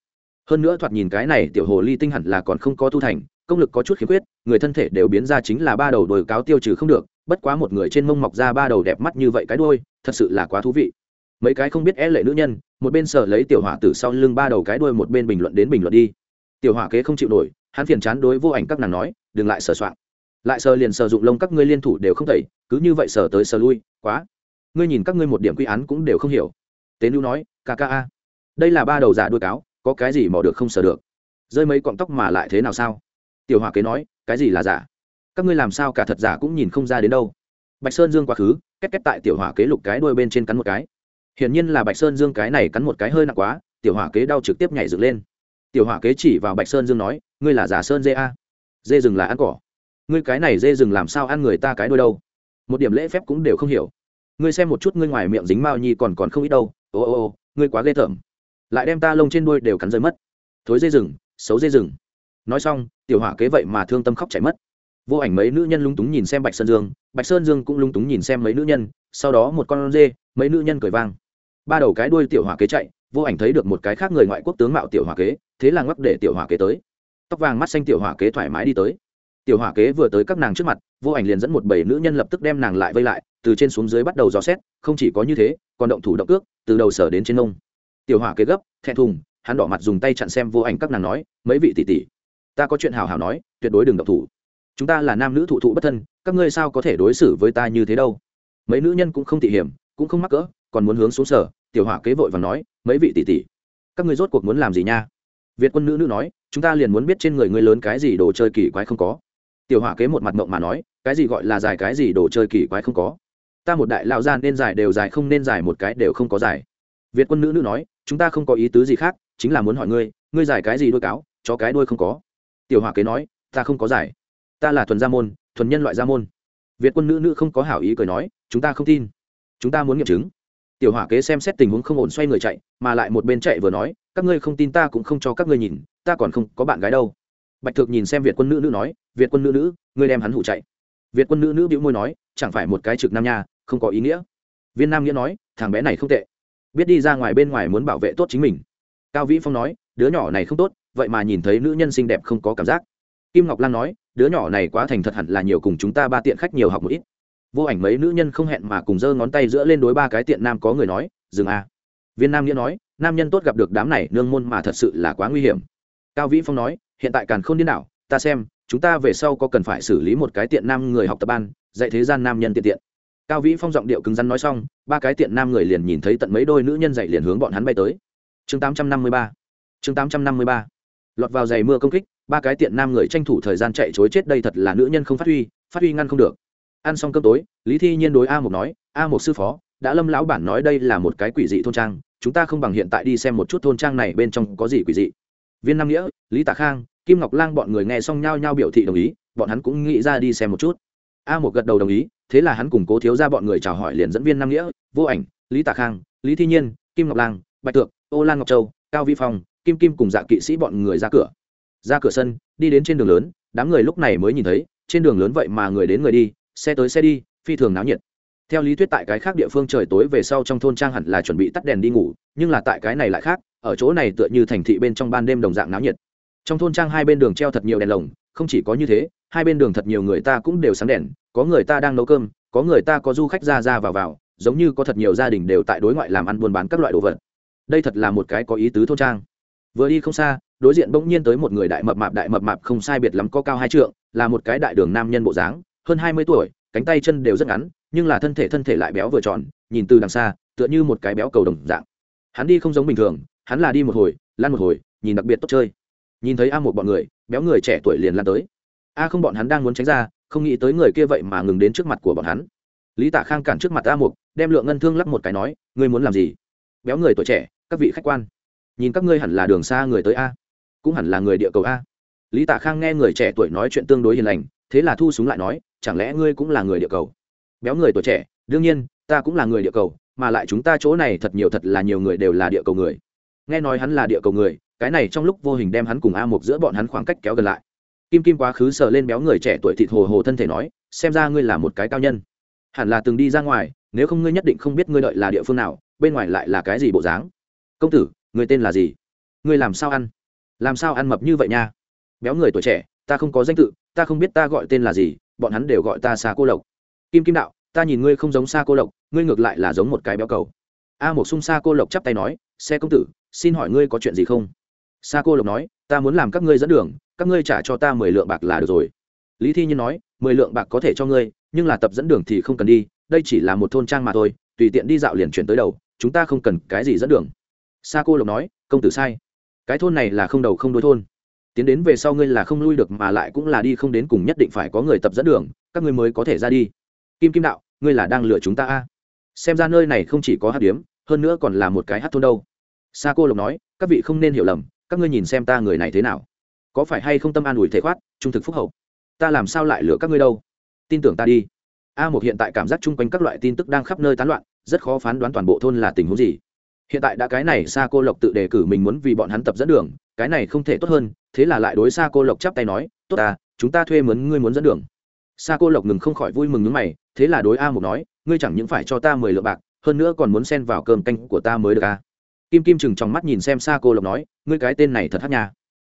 Hơn nữa thoạt nhìn cái này tiểu hồ ly tinh hẳn là còn không có tu thành công lực có chút khiếm khuyết, người thân thể đều biến ra chính là ba đầu đồi cáo tiêu trừ không được, bất quá một người trên mông mọc ra ba đầu đẹp mắt như vậy cái đôi thật sự là quá thú vị. Mấy cái không biết é lệ nữ nhân, một bên sợ lấy tiểu hỏa tử sau lưng ba đầu cái đuôi một bên bình luận đến bình luận đi. Tiểu hỏa kế không chịu nổi, hắn phiền chán đối vô ảnh các nàng nói, đừng lại sờ soạn lại sờ liền sờ dụng lông các ngươi liên thủ đều không tẩy, cứ như vậy sờ tới sờ lui, quá. Ngươi nhìn các ngươi một điểm quy án cũng đều không hiểu. Tế nữ nói, ca ca a, đây là ba đầu giả đuôi cáo, có cái gì mò được không sờ được? Rơi mấy cọng tóc mà lại thế nào sao? Tiểu hỏa kế nói, cái gì là giả? Các ngươi làm sao cả thật giả cũng nhìn không ra đến đâu. Bạch sơn dương quá khứ, két két tại tiểu hỏa kế lục cái đuôi bên trên cắn một cái. Hiển nhiên là bạch sơn dương cái này cắn một cái hơi nặng quá, tiểu hỏa kế đau trực tiếp nhảy dựng lên. Tiểu hỏa kế chỉ vào bạch sơn dương nói, ngươi là giả sơn dê a? Dê rừng là ăn cỏ. Ngươi cái này dê rừng làm sao ăn người ta cái đuôi đâu? Một điểm lễ phép cũng đều không hiểu. Ngươi xem một chút ngươi ngoài miệng dính mao nhi còn còn không ít đâu. Ô ô ô, ngươi quá ghê tởm. Lại đem ta lông trên đuôi đều cắn rơi mất. Thối dê rừng, xấu dê rừng. Nói xong tiểu hỏa kế vậy mà thương tâm khóc chảy mất. Vô ảnh mấy nữ nhân lung túng nhìn xem bạch sơn dương, bạch sơn dương cũng lung túng nhìn xem mấy nữ nhân, sau đó một con dê, mấy nữ nhân cười vang. Ba đầu cái đuôi tiểu hỏa kế chạy, vô ảnh thấy được một cái khác người ngoại quốc tướng mạo tiểu hỏa kế, thế là ngóc để tiểu hỏa kế tới. Tóc vàng mắt xanh tiểu hỏa kế thoải mái đi tới. Tiểu hỏa kế vừa tới các nàng trước mặt, vô ảnh liền dẫn một bảy nữ nhân lập tức đem nàng lại vây lại, từ trên xuống dưới bắt đầu dò xét, không chỉ có như thế, còn động thủ động ước từ đầu sở đến trên nông. Tiểu hỏa kế gấp, thẹn thùng, hắn đỏ mặt dùng tay chặn xem vô ảnh các nàng nói, mấy vị tỷ tỷ ta có chuyện hào hào nói, tuyệt đối đừng động thủ. Chúng ta là nam nữ thụ thụ bất thân, các ngươi sao có thể đối xử với ta như thế đâu? Mấy nữ nhân cũng không tỉ hiểm, cũng không mắc cỡ, còn muốn hướng xuống sở, tiểu hỏa kế vội và nói, mấy vị tỷ tỷ, các ngươi rốt cuộc muốn làm gì nha? Việt quân nữ nữ nói, chúng ta liền muốn biết trên người ngươi lớn cái gì đồ chơi kỳ quái không có. Tiểu hỏa kế một mặt mộng mà nói, cái gì gọi là dài cái gì đồ chơi kỳ quái không có? Ta một đại lão gian nên dài đều dài không nên dài một cái đều không có dài. Việt quân nữ nữ nói, chúng ta không có ý tứ gì khác, chính là muốn hỏi ngươi ngươi dài cái gì đuôi cáo cho cái đuôi không có tiểu hỏa kế nói, ta không có giải. Ta là thuần gia môn, thuần nhân loại gia môn. Việt quân nữ nữ không có hảo ý cười nói, chúng ta không tin. Chúng ta muốn nghiệm chứng. Tiểu hỏa kế xem xét tình huống không ổn xoay người chạy, mà lại một bên chạy vừa nói, các ngươi không tin ta cũng không cho các ngươi nhìn, ta còn không có bạn gái đâu. Bạch thực nhìn xem việt quân nữ nữ nói, việt quân nữ nữ, ngươi đem hắn hủ chạy. Việt quân nữ nữ bĩu môi nói, chẳng phải một cái trực nam nha, không có ý nghĩa. Viên nam nghĩa nói, thằng bé này không tệ. Biết đi ra ngoài bên ngoài muốn bảo vệ tốt chính mình. Cao vĩ phong nói đứa nhỏ này không tốt, vậy mà nhìn thấy nữ nhân xinh đẹp không có cảm giác. Kim ngọc lan nói, đứa nhỏ này quá thành thật hẳn là nhiều cùng chúng ta ba tiện khách nhiều học một ít. Vô ảnh mấy nữ nhân không hẹn mà cùng giơ ngón tay giữa lên đối ba cái tiện nam có người nói, dừng a. Viên nam nghĩa nói, nam nhân tốt gặp được đám này nương môn mà thật sự là quá nguy hiểm. Cao vĩ phong nói, hiện tại càn không điên đảo, ta xem, chúng ta về sau có cần phải xử lý một cái tiện nam người học tập ban, dạy thế gian nam nhân tiện tiện. Cao vĩ phong giọng điệu cứng rắn nói xong, ba cái tiện nam người liền nhìn thấy tận mấy đôi nữ nhân dạy liền hướng bọn hắn bay tới. Chương tám trăm năm mươi ba chương tám trăm năm mươi ba. Lọt vào giày mưa công kích, ba cái tiện nam người tranh thủ thời gian chạy chối chết đây thật là nữ nhân không phát huy phát huy ngăn không được. Ăn xong cơm tối, lý thi nhiên đối a một nói, a một sư phó, đã lâm lão bản nói đây là một cái quỷ dị thôn trang, chúng ta không bằng hiện tại đi xem một chút thôn trang này bên trong có gì quỷ dị. Viên nam nghĩa, lý tạ khang, kim ngọc lang bọn người nghe xong nhao nhao biểu thị đồng ý, bọn hắn cũng nghĩ ra đi xem một chút. A một gật đầu đồng ý, thế là hắn cùng cố thiếu ra bọn người chào hỏi liền dẫn viên nam nghĩa, vô ảnh, lý tạ khang, lý thi nhiên, kim ngọc lang, bạch tượng ô lan ngọc châu, cao vi phong kim kim cùng dạ kỵ sĩ bọn người ra cửa. Ra cửa sân, đi đến trên đường lớn, đám người lúc này mới nhìn thấy, trên đường lớn vậy mà người đến người đi, xe tới xe đi, phi thường náo nhiệt. Theo lý thuyết tại cái khác địa phương trời tối về sau trong thôn trang hẳn là chuẩn bị tắt đèn đi ngủ, nhưng là tại cái này lại khác, ở chỗ này tựa như thành thị bên trong ban đêm đồng dạng náo nhiệt. Trong thôn trang hai bên đường treo thật nhiều đèn lồng, không chỉ có như thế, hai bên đường thật nhiều người ta cũng đều sáng đèn, có người ta đang nấu cơm, có người ta có du khách ra ra vào vào, giống như có thật nhiều gia đình đều tại đối ngoại làm ăn buôn bán các loại đồ vật. Đây thật là một cái có ý tứ thôn trang vừa đi không xa đối diện bỗng nhiên tới một người đại mập mạp đại mập mạp không sai biệt lắm có cao hai trượng là một cái đại đường nam nhân bộ dáng hơn hai mươi tuổi cánh tay chân đều rất ngắn nhưng là thân thể thân thể lại béo vừa tròn nhìn từ đằng xa tựa như một cái béo cầu đồng dạng. Hắn đi không giống bình thường hắn là đi một hồi lan một hồi nhìn đặc biệt tốt chơi. Nhìn thấy a một bọn người béo người trẻ tuổi liền lan tới. A không bọn hắn đang muốn tránh ra không nghĩ tới người kia vậy mà ngừng đến trước mặt của bọn hắn. Lý tạ khang cản trước mặt a một, đem lượng ngân thương lắp một cái nói ngươi muốn làm gì? Béo người tuổi trẻ các vị khách quan nhìn các ngươi hẳn là đường xa người tới a, cũng hẳn là người địa cầu a. Lý tạ khang nghe người trẻ tuổi nói chuyện tương đối hiền lành, thế là thu súng lại nói, chẳng lẽ ngươi cũng là người địa cầu? Béo người tuổi trẻ, đương nhiên, ta cũng là người địa cầu, mà lại chúng ta chỗ này thật nhiều thật là nhiều người đều là địa cầu người. Nghe nói hắn là địa cầu người, cái này trong lúc vô hình đem hắn cùng a một giữa bọn hắn khoảng cách kéo gần lại. Kim kim quá khứ sờ lên béo người trẻ tuổi thịt hồ hồ thân thể nói, xem ra ngươi là một cái cao nhân. Hẳn là từng đi ra ngoài, nếu không ngươi nhất định không biết ngươi đợi là địa phương nào, bên ngoài lại là cái gì bộ dáng. Công tử người tên là gì? Ngươi làm sao ăn? Làm sao ăn mập như vậy nha? Béo người tuổi trẻ, ta không có danh tự, ta không biết ta gọi tên là gì, bọn hắn đều gọi ta xa cô lộc. Kim kim đạo, ta nhìn ngươi không giống xa cô lộc, ngươi ngược lại là giống một cái béo cầu. A một sung xa cô lộc chắp tay nói, xe công tử, xin hỏi ngươi có chuyện gì không? Xa cô lộc nói, ta muốn làm các ngươi dẫn đường, các ngươi trả cho ta mười lượng bạc là được rồi. Lý thi nhiên nói, mười lượng bạc có thể cho ngươi, nhưng là tập dẫn đường thì không cần đi, đây chỉ là một thôn trang mà thôi, tùy tiện đi dạo liền chuyển tới đầu, chúng ta không cần cái gì dẫn đường sa cô lộc nói, công tử sai. Cái thôn này là không đầu không đuôi thôn. Tiến đến về sau ngươi là không lui được mà lại cũng là đi không đến cùng nhất định phải có người tập dẫn đường, các ngươi mới có thể ra đi. Kim kim đạo, ngươi là đang lừa chúng ta a? Xem ra nơi này không chỉ có hát điếm, hơn nữa còn là một cái hát thôn đâu. Sa cô lộc nói, các vị không nên hiểu lầm, các ngươi nhìn xem ta người này thế nào. Có phải hay không tâm an ủi thể khoát, trung thực phúc hậu? Ta làm sao lại lừa các ngươi đâu? Tin tưởng ta đi. A một hiện tại cảm giác chung quanh các loại tin tức đang khắp nơi tán loạn, rất khó phán đoán toàn bộ thôn là tình huống gì hiện tại đã cái này sa cô lộc tự đề cử mình muốn vì bọn hắn tập dẫn đường, cái này không thể tốt hơn, thế là lại đối sa cô lộc chắp tay nói, tốt à chúng ta thuê mướn ngươi muốn dẫn đường. Sa cô lộc ngừng không khỏi vui mừng những mày, thế là đối a một nói, ngươi chẳng những phải cho ta mười lượng bạc, hơn nữa còn muốn xen vào cơm canh của ta mới được à? Kim kim chừng trong mắt nhìn xem sa cô lộc nói, ngươi cái tên này thật hát nha.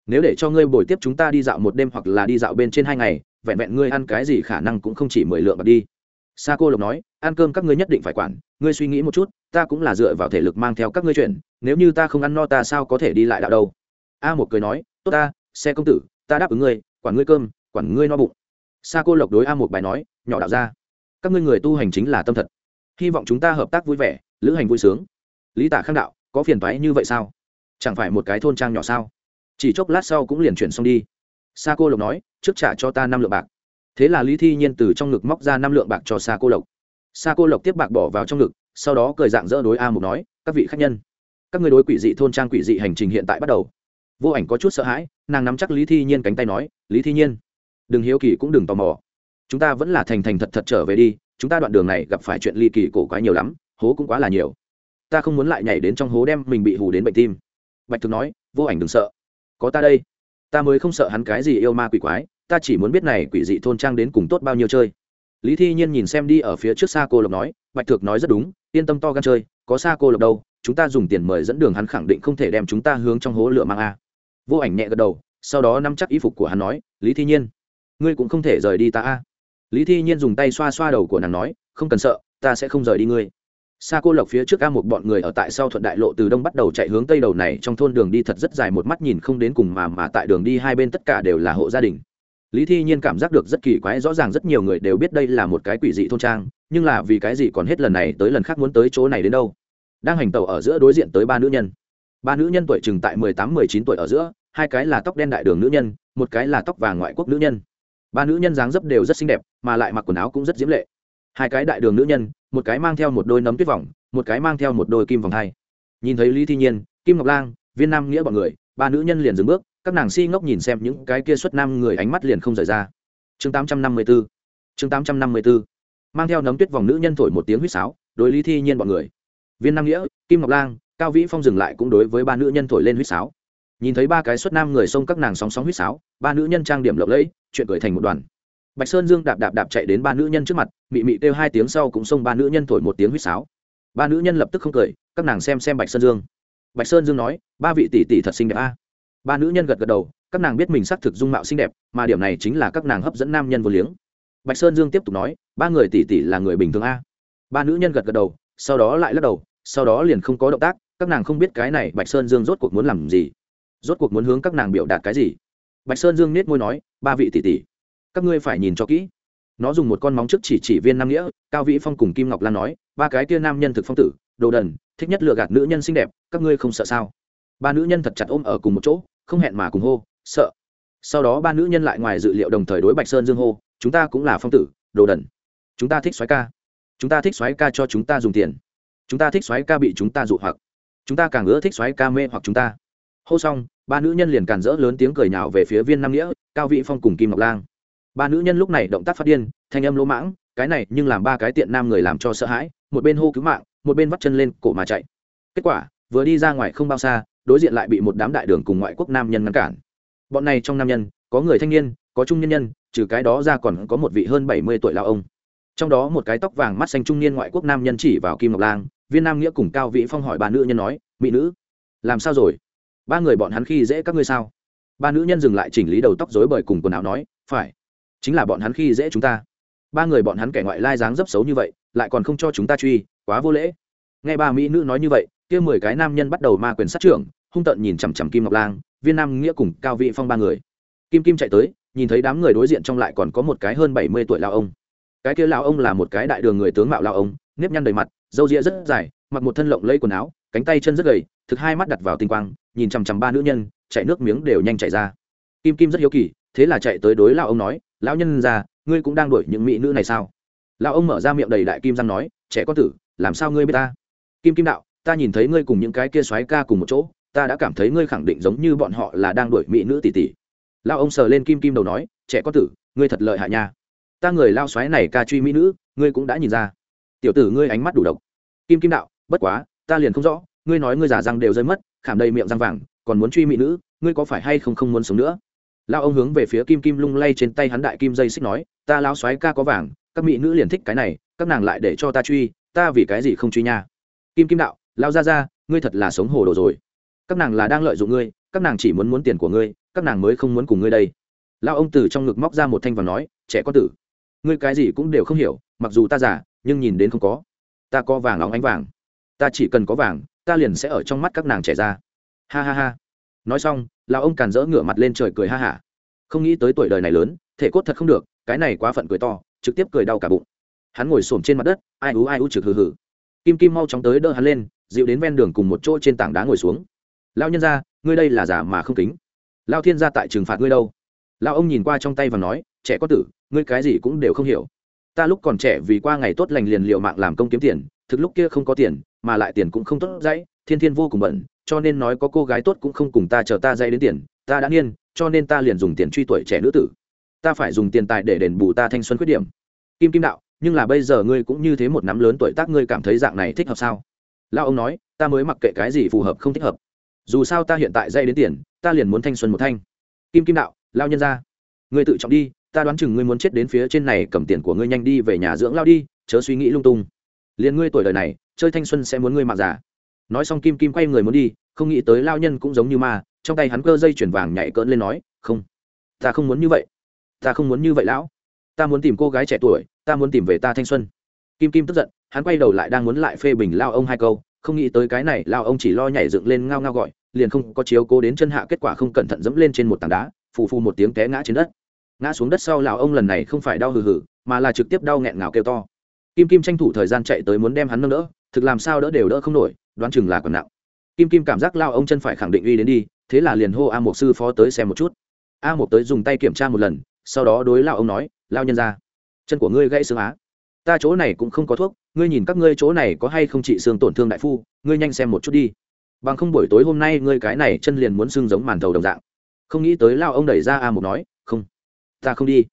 Nếu để cho ngươi bồi tiếp chúng ta đi dạo một đêm hoặc là đi dạo bên trên hai ngày, vẹn vẹn ngươi ăn cái gì khả năng cũng không chỉ mười lượng bạc đi sa cô lộc nói, ăn cơm các ngươi nhất định phải quản, ngươi suy nghĩ một chút, ta cũng là dựa vào thể lực mang theo các ngươi chuyển. nếu như ta không ăn no ta sao có thể đi lại đạo đâu? A một cười nói, tốt ta, xe công tử, ta đáp ứng ngươi, quản ngươi cơm, quản ngươi no bụng. Sa cô lộc đối a một bài nói, nhỏ đạo ra các ngươi người tu hành chính là tâm thật. Hy vọng chúng ta hợp tác vui vẻ, lữ hành vui sướng. Lý tả khang đạo, có phiền toái như vậy sao? Chẳng phải một cái thôn trang nhỏ sao? Chỉ chốc lát sau cũng liền chuyển xong đi. Sa cô lộc nói, trước trả cho ta năm lượng bạc thế là lý thi nhiên từ trong ngực móc ra năm lượng bạc cho sa cô lộc. Sa cô lộc tiếp bạc bỏ vào trong ngực, sau đó cười dạng dỡ đối a mục nói, các vị khách nhân, các người đối quỷ dị thôn trang quỷ dị hành trình hiện tại bắt đầu. Vô ảnh có chút sợ hãi, nàng nắm chắc lý thi nhiên cánh tay nói, lý thi nhiên, đừng hiếu kỳ cũng đừng tò mò. Chúng ta vẫn là thành thành thật thật trở về đi, chúng ta đoạn đường này gặp phải chuyện ly kỳ cổ quái nhiều lắm, hố cũng quá là nhiều. Ta không muốn lại nhảy đến trong hố đem mình bị hù đến bệnh tim. Bạch thực nói, vô ảnh đừng sợ. Có ta đây, ta mới không sợ hắn cái gì yêu ma quỷ quái ta chỉ muốn biết này quỷ dị thôn trang đến cùng tốt bao nhiêu chơi. Lý thi nhiên nhìn xem đi ở phía trước xa cô lộc nói, bạch thực nói rất đúng, yên tâm to gan chơi, có xa cô lộc đâu, chúng ta dùng tiền mời dẫn đường hắn khẳng định không thể đem chúng ta hướng trong hố lửa mang a. Vô ảnh nhẹ gật đầu, sau đó nắm chắc y phục của hắn nói, lý thi nhiên, ngươi cũng không thể rời đi ta a. Lý thi nhiên dùng tay xoa xoa đầu của nàng nói, không cần sợ, ta sẽ không rời đi ngươi. Sa cô lộc phía trước a một bọn người ở tại sau thuận đại lộ từ đông bắt đầu chạy hướng tây đầu này, trong thôn đường đi thật rất dài, một mắt nhìn không đến cùng mà mà tại đường đi hai bên tất cả đều là hộ gia đình lý thi nhiên cảm giác được rất kỳ quái, rõ ràng rất nhiều người đều biết đây là một cái quỷ dị thôn trang, nhưng là vì cái gì còn hết lần này tới lần khác muốn tới chỗ này đến đâu? Đang hành tàu ở giữa đối diện tới ba nữ nhân. Ba nữ nhân tuổi chừng tại mười tám, mười chín tuổi ở giữa, hai cái là tóc đen đại đường nữ nhân, một cái là tóc vàng ngoại quốc nữ nhân. Ba nữ nhân dáng dấp đều rất xinh đẹp, mà lại mặc quần áo cũng rất diễm lệ. Hai cái đại đường nữ nhân, một cái mang theo một đôi nấm tuyết vòng, một cái mang theo một đôi kim vòng hai. Nhìn thấy lý thi nhiên, kim ngọc lang, viên nam nghĩa bọn người, ba nữ nhân liền dừng bước các nàng si ngốc nhìn xem những cái kia xuất nam người, ánh mắt liền không rời ra. Chương tám trăm năm mươi 854 chương tám trăm năm mươi 854 mang theo nấm tuyết vòng nữ nhân thổi một tiếng huýt sáo, đối lý thi nhiên bọn người. Viên nam nghĩa, kim ngọc lang, cao vĩ phong dừng lại cũng đối với ba nữ nhân thổi lên huýt sáo. Nhìn thấy ba cái xuất nam người xông các nàng sóng sóng huýt sáo, ba nữ nhân trang điểm lộng lẫy, chuyện cười thành một đoàn. Bạch sơn dương đạp đạp đạp chạy đến ba nữ nhân trước mặt, mị mị kêu hai tiếng sau cũng xông ba nữ nhân thổi một tiếng huýt sáo. Ba nữ nhân lập tức không cười, các nàng xem xem bạch sơn dương. Bạch sơn dương nói, ba vị tỷ tỷ thật xinh đẹp a ba nữ nhân gật gật đầu, các nàng biết mình xác thực dung mạo xinh đẹp, mà điểm này chính là các nàng hấp dẫn nam nhân vô liếng. Bạch sơn dương tiếp tục nói, ba người tỷ tỷ là người bình thường a. Ba nữ nhân gật gật đầu, sau đó lại lắc đầu, sau đó liền không có động tác, các nàng không biết cái này bạch sơn dương rốt cuộc muốn làm gì. Rốt cuộc muốn hướng các nàng biểu đạt cái gì? Bạch sơn dương nết môi nói, ba vị tỷ tỷ, các ngươi phải nhìn cho kỹ. Nó dùng một con móng trước chỉ chỉ viên nam nghĩa, cao vĩ phong cùng kim ngọc lan nói, ba cái kia nam nhân thực phong tử, đồ đần, thích nhất lừa gạt nữ nhân xinh đẹp, các ngươi không sợ sao? Ba nữ nhân thật chặt ôm ở cùng một chỗ, không hẹn mà cùng hô, sợ. Sau đó ba nữ nhân lại ngoài dự liệu đồng thời đối bạch sơn dương hô, chúng ta cũng là phong tử, đồ đần. Chúng ta thích xoáy ca. Chúng ta thích xoáy ca cho chúng ta dùng tiền. Chúng ta thích xoáy ca bị chúng ta dụ hoặc. Chúng ta càng ưa thích xoáy ca mê hoặc chúng ta. Hô xong, ba nữ nhân liền càn rỡ lớn tiếng cười nhạo về phía viên nam nghĩa, cao vị phong cùng kim ngọc lang. Ba nữ nhân lúc này động tác phát điên, thanh âm lỗ mãng, cái này nhưng làm ba cái tiện nam người làm cho sợ hãi, một bên hô cứu mạng, một bên vắt chân lên cổ mà chạy. Kết quả, vừa đi ra ngoài không bao xa đối diện lại bị một đám đại đường cùng ngoại quốc nam nhân ngăn cản. Bọn này trong nam nhân, có người thanh niên, có trung nhân nhân, trừ cái đó ra còn có một vị hơn bảy mươi tuổi lao ông. Trong đó một cái tóc vàng mắt xanh trung niên ngoại quốc nam nhân chỉ vào kim ngọc lang, viên nam nghĩa cùng cao vĩ phong hỏi ba nữ nhân nói, mỹ nữ, làm sao rồi? Ba người bọn hắn khi dễ các ngươi sao? Ba nữ nhân dừng lại chỉnh lý đầu tóc dối bởi cùng quần áo nói, phải, chính là bọn hắn khi dễ chúng ta. Ba người bọn hắn kẻ ngoại lai dáng dấp xấu như vậy, lại còn không cho chúng ta truy, quá vô lễ. Nghe ba mỹ nữ nói như vậy, kia mười cái nam nhân bắt đầu ma quyền sát trưởng hung tợn nhìn chằm chằm kim ngọc lang, viên nam nghĩa cùng cao vị phong ba người. Kim kim chạy tới, nhìn thấy đám người đối diện trong lại còn có một cái hơn bảy mươi tuổi lao ông. Cái kia lao ông là một cái đại đường người tướng mạo lao ông, nếp nhăn đầy mặt, râu ria rất dài, mặc một thân lộng lấy quần áo, cánh tay chân rất gầy, thực hai mắt đặt vào tinh quang, nhìn chằm chằm ba nữ nhân, chạy nước miếng đều nhanh chạy ra. Kim kim rất hiếu kỳ, thế là chạy tới đối lao ông nói, lão nhân ra ngươi cũng đang đuổi những mỹ nữ này sao? Lão ông mở ra miệng đầy đại kim răng nói, trẻ con tử, làm sao ngươi biết ta? Kim kim đạo, ta nhìn thấy ngươi cùng những cái kia xoáy ca cùng một chỗ ta đã cảm thấy ngươi khẳng định giống như bọn họ là đang đuổi mỹ nữ tỷ tỷ. Lao ông sờ lên kim kim đầu nói, trẻ con tử, ngươi thật lợi hại nha. Ta người lao xoáy này ca truy mỹ nữ, ngươi cũng đã nhìn ra. Tiểu tử ngươi ánh mắt đủ độc. Kim kim đạo, bất quá, ta liền không rõ, ngươi nói ngươi giả răng đều rơi mất, khảm đầy miệng răng vàng, còn muốn truy mỹ nữ, ngươi có phải hay không không muốn sống nữa? Lao ông hướng về phía kim kim lung lay trên tay hắn đại kim dây xích nói, ta lao xoáy ca có vàng, các mỹ nữ liền thích cái này, các nàng lại để cho ta truy, ta vì cái gì không truy nha? Kim kim đạo, lao ra ra, ngươi thật là sống hồ đồ rồi các nàng là đang lợi dụng ngươi, các nàng chỉ muốn muốn tiền của ngươi, các nàng mới không muốn cùng ngươi đây. Lao ông từ trong ngực móc ra một thanh và nói, trẻ con tử, ngươi cái gì cũng đều không hiểu, mặc dù ta giả nhưng nhìn đến không có. Ta có vàng óng ánh vàng. Ta chỉ cần có vàng, ta liền sẽ ở trong mắt các nàng trẻ ra. Ha ha ha. Nói xong lao ông càn rỡ ngửa mặt lên trời cười ha hả. Không nghĩ tới tuổi đời này lớn, thể cốt thật không được, cái này quá phận cười to, trực tiếp cười đau cả bụng. Hắn ngồi xổm trên mặt đất, ai ú ai ú trực hừ hừ. Kim kim mau chóng tới đỡ hắn lên, dịu đến ven đường cùng một chỗ trên tảng đá ngồi xuống lao nhân ra ngươi đây là giả mà không kính. Lao thiên gia tại trừng phạt ngươi đâu? Lao ông nhìn qua trong tay và nói, trẻ có tử, ngươi cái gì cũng đều không hiểu. Ta lúc còn trẻ vì qua ngày tốt lành liền liệu mạng làm công kiếm tiền, thực lúc kia không có tiền, mà lại tiền cũng không tốt dãy, thiên thiên vô cùng bận, cho nên nói có cô gái tốt cũng không cùng ta chờ ta dây đến tiền, ta đã niên, cho nên ta liền dùng tiền truy tuổi trẻ nữ tử. Ta phải dùng tiền tài để đền bù ta thanh xuân khuyết điểm. Kim kim đạo, nhưng là bây giờ ngươi cũng như thế một nắm lớn tuổi tác, ngươi cảm thấy dạng này thích hợp sao? Lao ông nói, ta mới mặc kệ cái gì phù hợp không thích hợp dù sao ta hiện tại dây đến tiền, ta liền muốn thanh xuân một thanh. Kim kim đạo, lao nhân ra. Ngươi tự trọng đi, ta đoán chừng ngươi muốn chết đến phía trên này, cầm tiền của ngươi nhanh đi về nhà dưỡng lao đi, chớ suy nghĩ lung tung. Liền ngươi tuổi đời này, chơi thanh xuân sẽ muốn ngươi mặc giả nói xong kim kim quay người muốn đi, không nghĩ tới lao nhân cũng giống như ma, trong tay hắn cơ dây chuyển vàng nhảy cỡn lên nói, không, ta không muốn như vậy. Ta không muốn như vậy lão. Ta muốn tìm cô gái trẻ tuổi, ta muốn tìm về ta thanh xuân. Kim kim tức giận, hắn quay đầu lại đang muốn lại phê bình lao ông hai câu không nghĩ tới cái này lao ông chỉ lo nhảy dựng lên ngao ngao gọi, liền không có chiếu cố đến chân hạ kết quả không cẩn thận dẫm lên trên một tảng đá, phù phù một tiếng té ngã trên đất. Ngã xuống đất sau lão ông lần này không phải đau hừ hừ, mà là trực tiếp đau nghẹn ngào kêu to. Kim kim tranh thủ thời gian chạy tới muốn đem hắn nâng đỡ, thực làm sao đỡ đều đỡ không nổi, đoán chừng là còn nặng. Kim kim cảm giác lao ông chân phải khẳng định uy đến đi, thế là liền hô a một sư phó tới xem một chút. A một tới dùng tay kiểm tra một lần, sau đó đối lao ông nói lao nhân ra chân của ngươi gãy xương á ta chỗ này cũng không có thuốc, ngươi nhìn các ngươi chỗ này có hay không trị xương tổn thương đại phu, ngươi nhanh xem một chút đi. Bằng không buổi tối hôm nay ngươi cái này chân liền muốn xương giống màn thầu đồng dạng. Không nghĩ tới lao ông đẩy ra a một nói, không, ta không đi.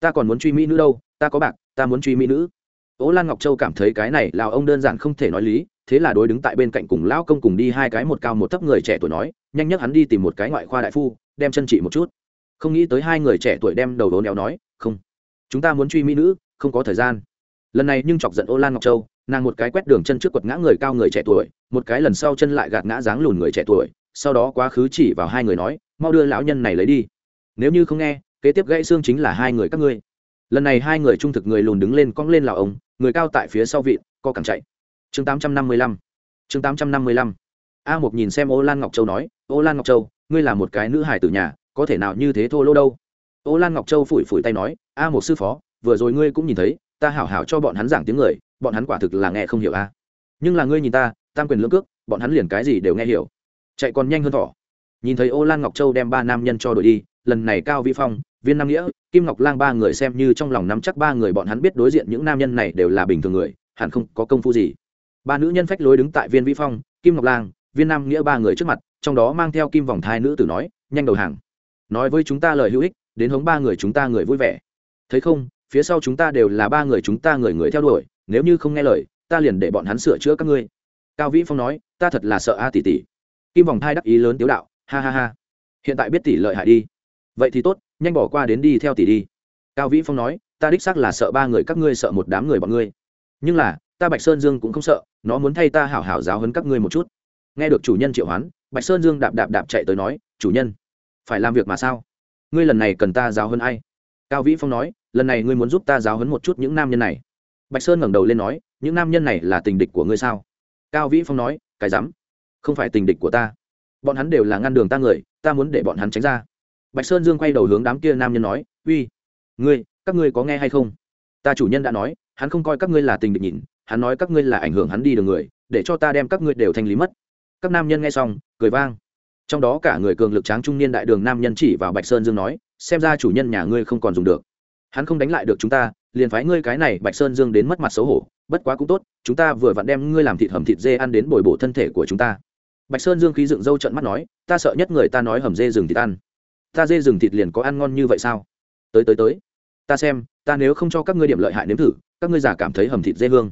Ta còn muốn truy mỹ nữ đâu, ta có bạc, ta muốn truy mỹ nữ. Ố lan ngọc châu cảm thấy cái này lao ông đơn giản không thể nói lý, thế là đối đứng tại bên cạnh cùng lão công cùng đi hai cái một cao một thấp người trẻ tuổi nói, nhanh nhất hắn đi tìm một cái ngoại khoa đại phu, đem chân trị một chút. Không nghĩ tới hai người trẻ tuổi đem đầu đố néo nói, không, chúng ta muốn truy mỹ nữ, không có thời gian lần này nhưng chọc giận ô lan ngọc châu, nàng một cái quét đường chân trước quật ngã người cao người trẻ tuổi, một cái lần sau chân lại gạt ngã dáng lùn người trẻ tuổi, sau đó quá khứ chỉ vào hai người nói, mau đưa lão nhân này lấy đi. Nếu như không nghe, kế tiếp gãy xương chính là hai người các ngươi. Lần này hai người trung thực người lùn đứng lên cong lên lào ông người cao tại phía sau vịn, co cẳng chạy. Chương tám trăm năm mươi lăm. Chương tám trăm năm mươi lăm. A một nhìn xem ô lan ngọc châu nói, ô lan ngọc châu, ngươi là một cái nữ hải tử nhà, có thể nào như thế thô lỗ đâu? Ô lan ngọc châu phủi phủi tay nói, a một sư phó, vừa rồi ngươi cũng nhìn thấy ta hảo hảo cho bọn hắn giảng tiếng người, bọn hắn quả thực là nghe không hiểu a. Nhưng là ngươi nhìn ta, tam quyền lưỡng cước, bọn hắn liền cái gì đều nghe hiểu. Chạy còn nhanh hơn thỏ. Nhìn thấy ô lan ngọc châu đem ba nam nhân cho đội đi, lần này cao vi phong, viên nam nghĩa, kim ngọc lang ba người xem như trong lòng nắm chắc ba người bọn hắn biết đối diện những nam nhân này đều là bình thường người, hẳn không có công phu gì. Ba nữ nhân phách lối đứng tại viên vĩ phong, kim ngọc lang, viên nam nghĩa ba người trước mặt, trong đó mang theo kim vòng thai nữ tử nói, nhanh đầu hàng. Nói với chúng ta lời hữu ích, đến hống ba người chúng ta người vui vẻ. Thấy không phía sau chúng ta đều là ba người chúng ta người người theo đuổi, nếu như không nghe lời, ta liền để bọn hắn sửa chữa các ngươi. Cao vĩ phong nói, ta thật là sợ a tỷ tỷ. Kim vòng thai đắc ý lớn tiếu đạo, ha ha ha, hiện tại biết tỷ lợi hại đi. Vậy thì tốt, nhanh bỏ qua đến đi theo tỷ đi. Cao vĩ phong nói, ta đích xác là sợ ba người các ngươi sợ một đám người bọn ngươi. Nhưng là, ta bạch sơn dương cũng không sợ, nó muốn thay ta hảo hảo giáo hấn các ngươi một chút. Nghe được chủ nhân triệu hoán, bạch sơn dương đạp đạp đạp chạy tới nói, chủ nhân, phải làm việc mà sao? Ngươi lần này cần ta giáo hơn ai? Cao vĩ phong nói lần này ngươi muốn giúp ta giáo hấn một chút những nam nhân này. Bạch sơn ngẩng đầu lên nói, những nam nhân này là tình địch của ngươi sao? Cao vĩ phong nói, cái rắm, không phải tình địch của ta. Bọn hắn đều là ngăn đường ta người, ta muốn để bọn hắn tránh ra. Bạch sơn dương quay đầu hướng đám kia nam nhân nói, uy, ngươi, các ngươi có nghe hay không? Ta chủ nhân đã nói, hắn không coi các ngươi là tình địch nhìn, hắn nói các ngươi là ảnh hưởng hắn đi đường người, để cho ta đem các ngươi đều thanh lý mất. Các nam nhân nghe xong, cười vang. Trong đó cả người cường lực tráng trung niên đại đường nam nhân chỉ vào bạch sơn dương nói, xem ra chủ nhân nhà ngươi không còn dùng được hắn không đánh lại được chúng ta, liền phái ngươi cái này bạch sơn dương đến mất mặt xấu hổ, bất quá cũng tốt, chúng ta vừa vặn đem ngươi làm thịt hầm thịt dê ăn đến bồi bổ thân thể của chúng ta. Bạch sơn dương khí dựng râu trận mắt nói, ta sợ nhất người ta nói hầm dê rừng thịt ăn. Ta dê rừng thịt liền có ăn ngon như vậy sao? Tới tới tới. Ta xem, ta nếu không cho các ngươi điểm lợi hại nếm thử, các ngươi giả cảm thấy hầm thịt dê hương.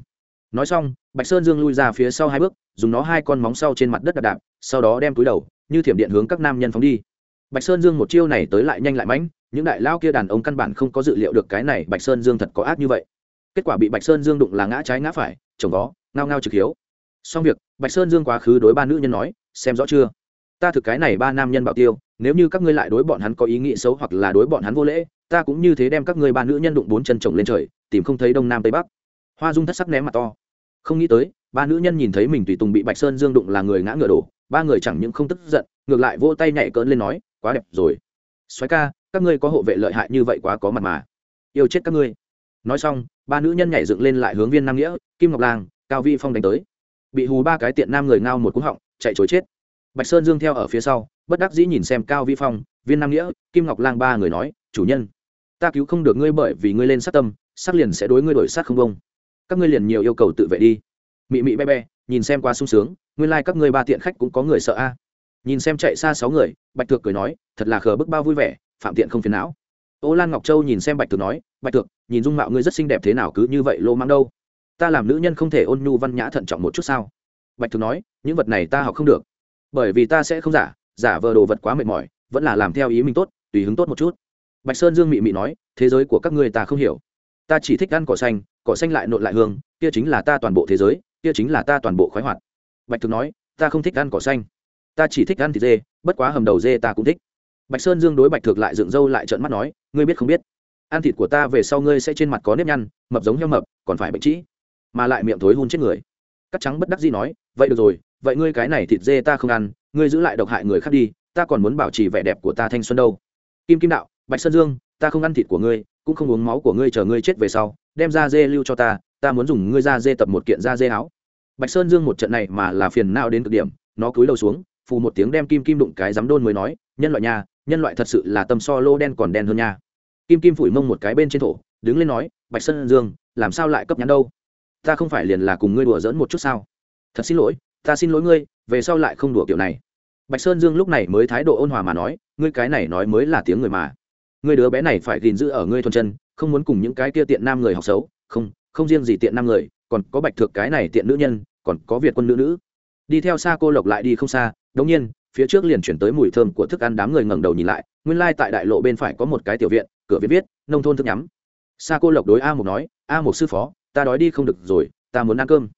Nói xong, bạch sơn dương lui ra phía sau hai bước, dùng nó hai con móng sau trên mặt đất đạp đạp, sau đó đem túi đầu, như thiểm điện hướng các nam nhân phóng đi. Bạch sơn dương một chiêu này tới lại nhanh lại mãnh những đại lao kia đàn ông căn bản không có dự liệu được cái này bạch sơn dương thật có ác như vậy. Kết quả bị bạch sơn dương đụng là ngã trái ngã phải, chồng vó, ngao ngao trực hiếu. Xong việc, bạch sơn dương quá khứ đối ba nữ nhân nói, xem rõ chưa? Ta thực cái này ba nam nhân bảo tiêu, nếu như các ngươi lại đối bọn hắn có ý nghĩ xấu hoặc là đối bọn hắn vô lễ, ta cũng như thế đem các ngươi ba nữ nhân đụng bốn chân chồng lên trời, tìm không thấy đông nam tây bắc. Hoa dung thất sắc ném mặt to. Không nghĩ tới, ba nữ nhân nhìn thấy mình tùy tùng bị bạch sơn dương đụng là người ngã ngựa đổ, ba người chẳng những không tức giận, ngược lại vỗ tay nhảy cỡn lên nói, quá đẹp rồi. Xoáy ca các ngươi có hộ vệ lợi hại như vậy quá có mặt mà. Yêu chết các ngươi. Nói xong, ba nữ nhân nhảy dựng lên lại hướng viên nam nghĩa, kim ngọc lang, cao vi phong đánh tới. Bị hù ba cái tiện nam người ngao một cú họng, chạy chối chết. Bạch sơn dương theo ở phía sau, bất đắc dĩ nhìn xem cao vi phong, viên nam nghĩa, kim ngọc lang ba người nói, chủ nhân, ta cứu không được ngươi bởi vì ngươi lên sát tâm, sát liền sẽ đối ngươi đổi sát không công các ngươi liền nhiều yêu cầu tự vệ đi. Mị mị be be, nhìn xem qua sung sướng, nguyên lai、like、các ngươi ba tiện khách cũng có người sợ a. Nhìn xem chạy xa sáu người, bạch thược cười nói, thật là khờ bức bao vui vẻ phạm tiện không phiền não. Ô lan ngọc châu nhìn xem bạch thực nói, bạch thực, nhìn dung mạo ngươi rất xinh đẹp thế nào cứ như vậy lô mang đâu? Ta làm nữ nhân không thể ôn nhu văn nhã thận trọng một chút sao? Bạch thực nói, những vật này ta học không được. Bởi vì ta sẽ không giả giả vờ đồ vật quá mệt mỏi, vẫn là làm theo ý mình tốt, tùy hứng tốt một chút. Bạch sơn dương mị mị nói, thế giới của các ngươi ta không hiểu. Ta chỉ thích ăn cỏ xanh cỏ xanh lại nộn lại hương, kia chính là ta toàn bộ thế giới, kia chính là ta toàn bộ khoái hoạt. Bạch thực nói, ta không thích ăn cỏ xanh. Ta chỉ thích ăn thịt dê, bất quá hầm đầu dê ta cũng thích bạch sơn dương đối bạch thực lại dựng râu lại trợn mắt nói, ngươi biết không biết, ăn thịt của ta về sau ngươi sẽ trên mặt có nếp nhăn, mập giống heo mập, còn phải bệnh trĩ. Mà lại miệng thối hun chết người. Cắt trắng bất đắc dĩ nói, vậy được rồi, vậy ngươi cái này thịt dê ta không ăn, ngươi giữ lại độc hại người khác đi, ta còn muốn bảo trì vẻ đẹp của ta thanh xuân đâu. Kim kim đạo, bạch sơn dương, ta không ăn thịt của ngươi, cũng không uống máu của ngươi chờ ngươi chết về sau, đem ra dê lưu cho ta ta muốn dùng ngươi ra dê tập một kiện da dê áo. Bạch sơn dương một trận này mà là phiền nào đến cực điểm, nó cúi đầu xuống, phù một tiếng đem kim kim đụng cái dám đôn mới nói, nhân loại nha nhân loại thật sự là tâm so lô đen còn đen hơn nha. Kim kim phủi mông một cái bên trên thổ, đứng lên nói, bạch sơn dương, làm sao lại cấp nhắn đâu? Ta không phải liền là cùng ngươi đùa dỡn một chút sao? Thật xin lỗi, ta xin lỗi ngươi, về sau lại không đùa kiểu này. Bạch sơn dương lúc này mới thái độ ôn hòa mà nói, ngươi cái này nói mới là tiếng người mà. Ngươi đứa bé này phải gìn giữ ở ngươi thuần chân, không muốn cùng những cái kia tiện nam người học xấu, không không riêng gì tiện nam người, còn có bạch thược cái này tiện nữ nhân, còn có việt quân nữ nữ. Đi theo xa cô lộc lại đi không xa đống nhiên phía trước liền chuyển tới mùi thơm của thức ăn đám người ngẩng đầu nhìn lại, nguyên lai tại đại lộ bên phải có một cái tiểu viện, cửa viết viết, nông thôn thức nhắm. Xa cô lộc đối a một nói, a một sư phó, ta đói đi không được rồi, ta muốn ăn cơm.